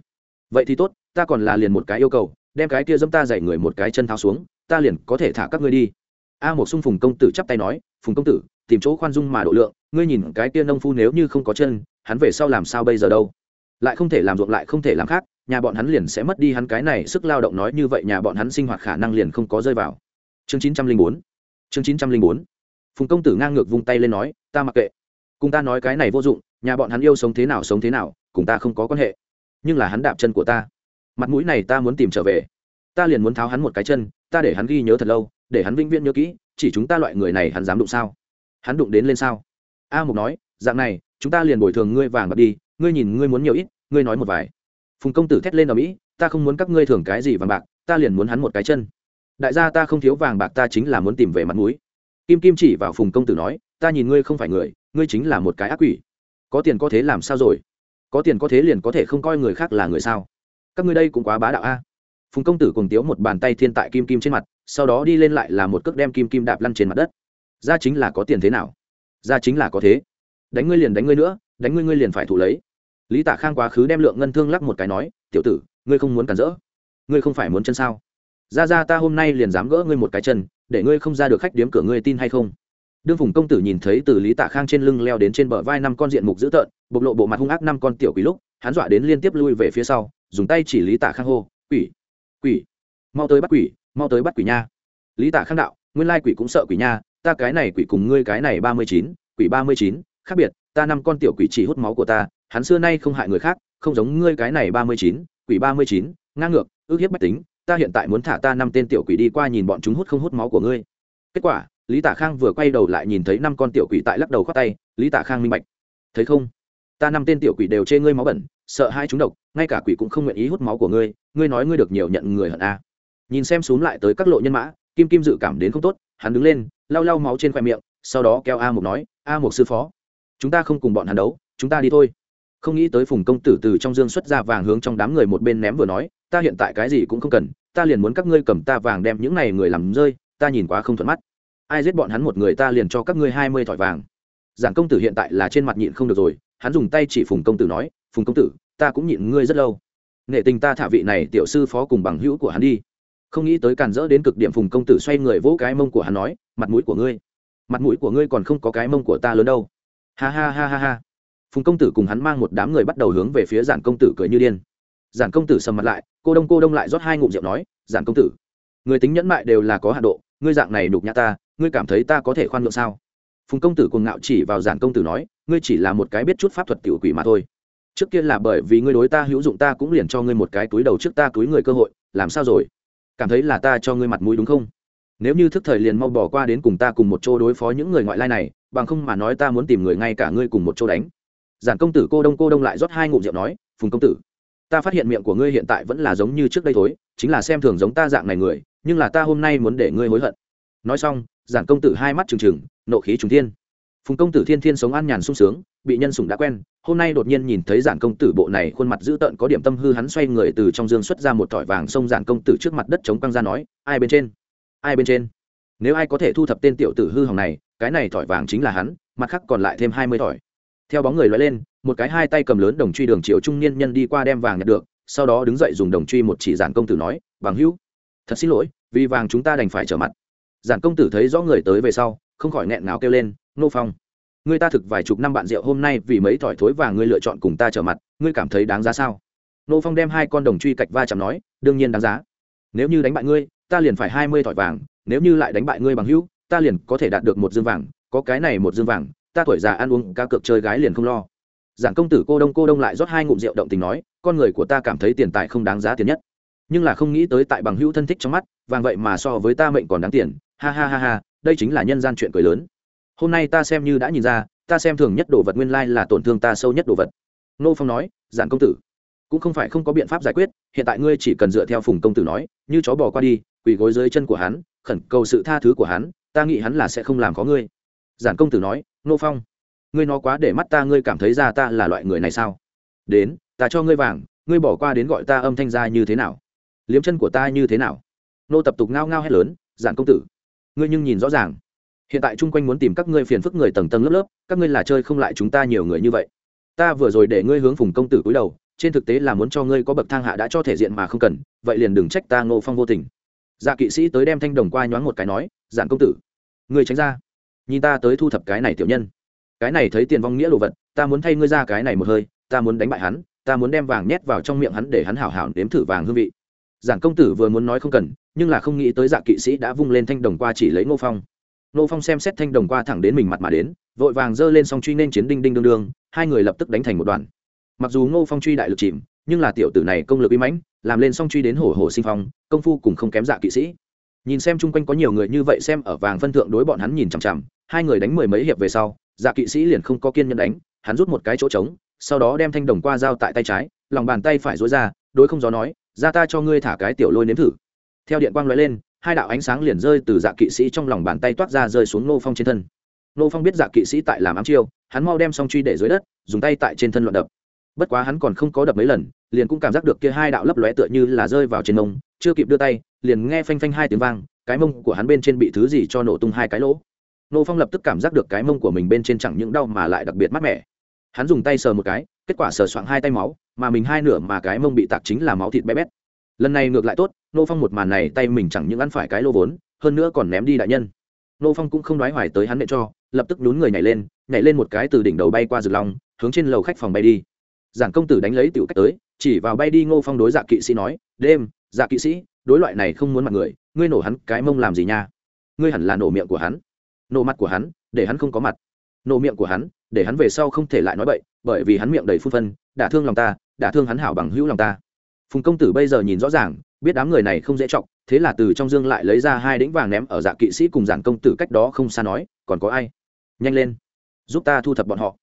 Vậy thì tốt, ta còn là liền một cái yêu cầu, đem cái kia dâm ta dạy người một cái chân tháo xuống, ta liền có thể thả các ngươi đi. A một xung phùng công tử chắp tay nói, phùng công tử, tìm chỗ khoan dung mà độ lượng, ngươi nhìn cái kia nông phu nếu như không có chân, hắn về sau làm sao bây giờ đâu? Lại không thể làm ruộng lại không thể làm khác nhà bọn hắn liền sẽ mất đi hắn. Cái này sức lao động nói như vậy, nhà bọn hắn sinh hoạt khả năng liền không có rơi vào. Chương chín trăm linh bốn. Chương chín trăm linh bốn. Phùng công tử ngang ngược vung tay lên nói, ta mặc kệ. Cùng ta nói cái này vô dụng, nhà bọn hắn yêu sống thế nào sống thế nào, cùng ta không có quan hệ. Nhưng là hắn đạp chân của ta. Mặt mũi này ta muốn tìm trở về. Ta liền muốn tháo hắn một cái chân, ta để hắn ghi nhớ thật lâu, để hắn vĩnh viễn nhớ kỹ, chỉ chúng ta loại người này hắn dám đụng sao? Hắn đụng đến lên sao? A mục nói, dạng này, chúng ta liền bồi thường ngươi vàng bạc đi, ngươi nhìn ngươi muốn nhiều ít, ngươi nói một vài phùng công tử thét lên ở mỹ, ta không muốn các ngươi thưởng cái gì vàng bạc, ta liền muốn hắn một cái chân. đại gia ta không thiếu vàng bạc, ta chính là muốn tìm về mặt mũi. kim kim chỉ vào phùng công tử nói, ta nhìn ngươi không phải người, ngươi chính là một cái ác quỷ. có tiền có thế làm sao rồi? có tiền có thế liền có thể không coi người khác là người sao? các ngươi đây cũng quá bá đạo a. phùng công tử cùng tiếu một bàn tay thiên tại kim kim trên mặt, sau đó đi lên lại là một cước đem kim kim đạp lăn trên mặt đất. ra chính là có tiền thế nào? ra chính là có thế. đánh ngươi liền đánh ngươi nữa, đánh ngươi ngươi liền phải thủ lấy lý tạ khang quá khứ đem lượng ngân thương lắc một cái nói, tiểu tử, ngươi không muốn cản rỡ. Ngươi không phải muốn chân sao? Ra ra ta hôm nay liền dám gỡ ngươi một cái chân, để ngươi không ra được khách điếm cửa ngươi tin hay không? Đương phùng công tử nhìn thấy từ lý tạ khang trên lưng leo đến trên bờ vai năm con diện mục dữ tợn, bộc lộ bộ mặt hung ác năm con tiểu quỷ lúc, hắn dọa đến liên tiếp lui về phía sau, dùng tay chỉ lý tạ khang hô, quỷ quỷ, mau tới bắt quỷ, mau tới bắt quỷ nha. Lý tạ khang đạo, nguyên lai quỷ cũng sợ quỷ nha, ta cái này quỷ cùng ngươi cái này ba mươi chín, quỷ ba mươi chín, khác biệt ta năm con tiểu quỷ chỉ hút máu của ta, hắn xưa nay không hại người khác, không giống ngươi cái này ba mươi chín, quỷ ba mươi chín, ngang ngược, ước hiếp bách tính, ta hiện tại muốn thả ta năm tên tiểu quỷ đi qua nhìn bọn chúng hút không hút máu của ngươi. Kết quả, lý tả khang vừa quay đầu lại nhìn thấy năm con tiểu quỷ tại lắc đầu khoác tay, lý tả khang minh bạch. Thấy không? Ta năm tên tiểu quỷ đều chê ngươi máu bẩn, sợ hai chúng độc, ngay cả quỷ cũng không nguyện ý hút máu của ngươi ngươi nói ngươi được nhiều nhận người hận a nhìn xem xuống lại tới các lộ nhân mã, kim kim dự cảm đến không tốt, hắn đứng lên, lau lau máu trên khoe miệng, sau đó kéo a mục nói, a mục sư phó chúng ta không cùng bọn hắn đấu, chúng ta đi thôi. Không nghĩ tới phùng công tử từ trong dương xuất ra vàng hướng trong đám người một bên ném vừa nói, ta hiện tại cái gì cũng không cần, ta liền muốn các ngươi cầm ta vàng đem những này người làm rơi, ta nhìn quá không thuận mắt. Ai giết bọn hắn một người ta liền cho các ngươi hai mươi thỏi vàng. Giản công tử hiện tại là trên mặt nhịn không được rồi, hắn dùng tay chỉ phùng công tử nói, phùng công tử, ta cũng nhịn ngươi rất lâu. Nghệ tình ta thả vị này tiểu sư phó cùng bằng hữu của hắn đi. Không nghĩ tới càn rỡ đến cực điểm, phùng công tử xoay người vỗ cái mông của hắn nói, mặt mũi của ngươi, mặt mũi của ngươi còn không có cái mông của ta lớn đâu ha ha ha ha ha. Phùng công tử cùng hắn mang một đám người bắt đầu hướng về phía giản công tử cười như điên. Giản công tử sầm mặt lại, cô đông cô đông lại rót hai ngụm rượu nói, giản công tử, người tính nhẫn mại đều là có hạ độ, ngươi dạng này đục nhã ta, ngươi cảm thấy ta có thể khoan nhượng sao? Phùng công tử cuồng ngạo chỉ vào giản công tử nói, ngươi chỉ là một cái biết chút pháp thuật tiểu quỷ mà thôi. Trước kia là bởi vì ngươi đối ta hữu dụng ta cũng liền cho ngươi một cái túi đầu trước ta túi người cơ hội, làm sao rồi? Cảm thấy là ta cho ngươi mặt mũi đúng không? Nếu như thức thời liền mau bỏ qua đến cùng ta cùng một chỗ đối phó những người ngoại lai này bằng không mà nói ta muốn tìm người ngay cả ngươi cùng một chỗ đánh. Giản công tử cô đông cô đông lại rót hai ngụm rượu nói, phùng công tử, ta phát hiện miệng của ngươi hiện tại vẫn là giống như trước đây thôi chính là xem thường giống ta dạng này người, nhưng là ta hôm nay muốn để ngươi hối hận. Nói xong, giản công tử hai mắt trừng trừng, nộ khí trùng thiên. Phùng công tử thiên thiên sống an nhàn sung sướng, bị nhân sủng đã quen, hôm nay đột nhiên nhìn thấy giản công tử bộ này khuôn mặt dữ tợn có điểm tâm hư hắn xoay người từ trong dương xuất ra một thỏi vàng xông giản công tử trước mặt đất chống căng ra nói, ai bên trên? Ai bên trên? Nếu ai có thể thu thập tên tiểu tử hư hỏng này, cái này thỏi vàng chính là hắn, mặt khác còn lại thêm hai mươi thỏi. Theo bóng người loại lên, một cái hai tay cầm lớn đồng truy đường triệu trung niên nhân đi qua đem vàng nhặt được, sau đó đứng dậy dùng đồng truy một chỉ giản công tử nói bằng hữu, thật xin lỗi, vì vàng chúng ta đành phải trở mặt. Giản công tử thấy rõ người tới về sau, không khỏi nghẹn ngào kêu lên, nô phong người ta thực vài chục năm bạn rượu hôm nay vì mấy thỏi thối và ngươi lựa chọn cùng ta trở mặt, ngươi cảm thấy đáng giá sao? Nô phong đem hai con đồng truy cạch va chạm nói, đương nhiên đáng giá. Nếu như đánh bại ngươi ta liền phải hai mươi thỏi vàng, nếu như lại đánh bại ngươi bằng hữu, ta liền có thể đạt được một dương vàng, có cái này một dương vàng, ta tuổi già ăn uống ca cược chơi gái liền không lo. Giản công tử cô đông cô đông lại rót hai ngụm rượu động tình nói, con người của ta cảm thấy tiền tài không đáng giá tiền nhất. Nhưng là không nghĩ tới tại bằng hữu thân thích trong mắt, vàng vậy mà so với ta mệnh còn đáng tiền, ha ha ha ha, đây chính là nhân gian chuyện cười lớn. Hôm nay ta xem như đã nhìn ra, ta xem thường nhất đồ vật nguyên lai là tổn thương ta sâu nhất đồ vật. Nô phong nói giản công tử, cũng không phải không có biện pháp giải quyết, hiện tại ngươi chỉ cần dựa theo phùng công tử nói, như chó bò qua đi quỳ gối dưới chân của hắn, khẩn cầu sự tha thứ của hắn, ta nghĩ hắn là sẽ không làm có ngươi. Giản công tử nói, nô phong, ngươi nó quá để mắt ta, ngươi cảm thấy ra ta là loại người này sao? Đến, ta cho ngươi vàng, ngươi bỏ qua đến gọi ta âm thanh ra như thế nào? Liếm chân của ta như thế nào? Nô tập tục ngao ngao hét lớn, giản công tử, ngươi nhưng nhìn rõ ràng. Hiện tại chung quanh muốn tìm các ngươi phiền phức người tầng tầng lớp lớp, các ngươi là chơi không lại chúng ta nhiều người như vậy. Ta vừa rồi để ngươi hướng phùng công tử cúi đầu, trên thực tế là muốn cho ngươi có bậc thang hạ đã cho thể diện mà không cần, vậy liền đừng trách ta ngô phong vô tình dạ kỵ sĩ tới đem thanh đồng qua nhoáng một cái nói, giản công tử, người tránh ra. Nhìn ta tới thu thập cái này tiểu nhân. Cái này thấy tiền vong nghĩa đồ vật, ta muốn thay ngươi ra cái này một hơi, ta muốn đánh bại hắn, ta muốn đem vàng nhét vào trong miệng hắn để hắn hảo hảo nếm thử vàng hương vị. Giản công tử vừa muốn nói không cần, nhưng là không nghĩ tới dạ kỵ sĩ đã vung lên thanh đồng qua chỉ lấy ngô phong. Ngô phong xem xét thanh đồng qua thẳng đến mình mặt mà đến, vội vàng giơ lên song truy nên chiến đinh đinh đương đương, hai người lập tức đánh thành một đoàn. Mặc dù ngô phong truy đại lực chìm, nhưng là tiểu tử này công lực uy mãnh làm lên song truy đến hổ hổ sinh phong, công phu cùng không kém dạ kỵ sĩ. Nhìn xem chung quanh có nhiều người như vậy xem ở vàng phân thượng đối bọn hắn nhìn chằm chằm, hai người đánh mười mấy hiệp về sau dạ kỵ sĩ liền không có kiên nhẫn đánh, hắn rút một cái chỗ trống, sau đó đem thanh đồng qua dao tại tay trái, lòng bàn tay phải dối ra, đối không gió nói, ra ta cho ngươi thả cái tiểu lôi nếm thử. Theo điện quang lóe lên, hai đạo ánh sáng liền rơi từ dạ kỵ sĩ trong lòng bàn tay toát ra rơi xuống nô phong trên thân. Nô phong biết dạ kỵ sĩ tại làm ám chiêu, hắn mau đem song truy để dưới đất, dùng tay tại trên thân loạn đập. Bất quá hắn còn không có đập mấy lần liền cũng cảm giác được kia hai đạo lấp lóe tựa như là rơi vào trên mông, chưa kịp đưa tay, liền nghe phanh phanh hai tiếng vang, cái mông của hắn bên trên bị thứ gì cho nổ tung hai cái lỗ. Nô phong lập tức cảm giác được cái mông của mình bên trên chẳng những đau mà lại đặc biệt mát mẻ. Hắn dùng tay sờ một cái, kết quả sờ soạng hai tay máu, mà mình hai nửa mà cái mông bị tạc chính là máu thịt bé bét. Lần này ngược lại tốt, nô phong một màn này tay mình chẳng những ăn phải cái lô vốn, hơn nữa còn ném đi đại nhân. Nô phong cũng không đoái hoài tới hắn nệ cho, lập tức nhún người nhảy lên nhảy lên một cái từ đỉnh đầu bay qua rực long, hướng trên lầu khách phòng bay đi giản công tử đánh lấy tiểu cách tới, chỉ vào bay đi ngô phong đối dạ kỵ sĩ nói, đêm dạ kỵ sĩ, đối loại này không muốn mặt người, ngươi nổ hắn cái mông làm gì nha? Ngươi hẳn là nổ miệng của hắn, nổ mặt của hắn, để hắn không có mặt. Nổ miệng của hắn, để hắn về sau không thể lại nói bậy, bởi vì hắn miệng đầy phun phân, đả thương lòng ta, đả thương hắn hảo bằng hữu lòng ta. Phùng công tử bây giờ nhìn rõ ràng, biết đám người này không dễ trọng thế là từ trong dương lại lấy ra hai đĩnh vàng ném ở dạ kỵ sĩ cùng giản công tử cách đó không xa nói, còn có ai? Nhanh lên, giúp ta thu thập bọn họ.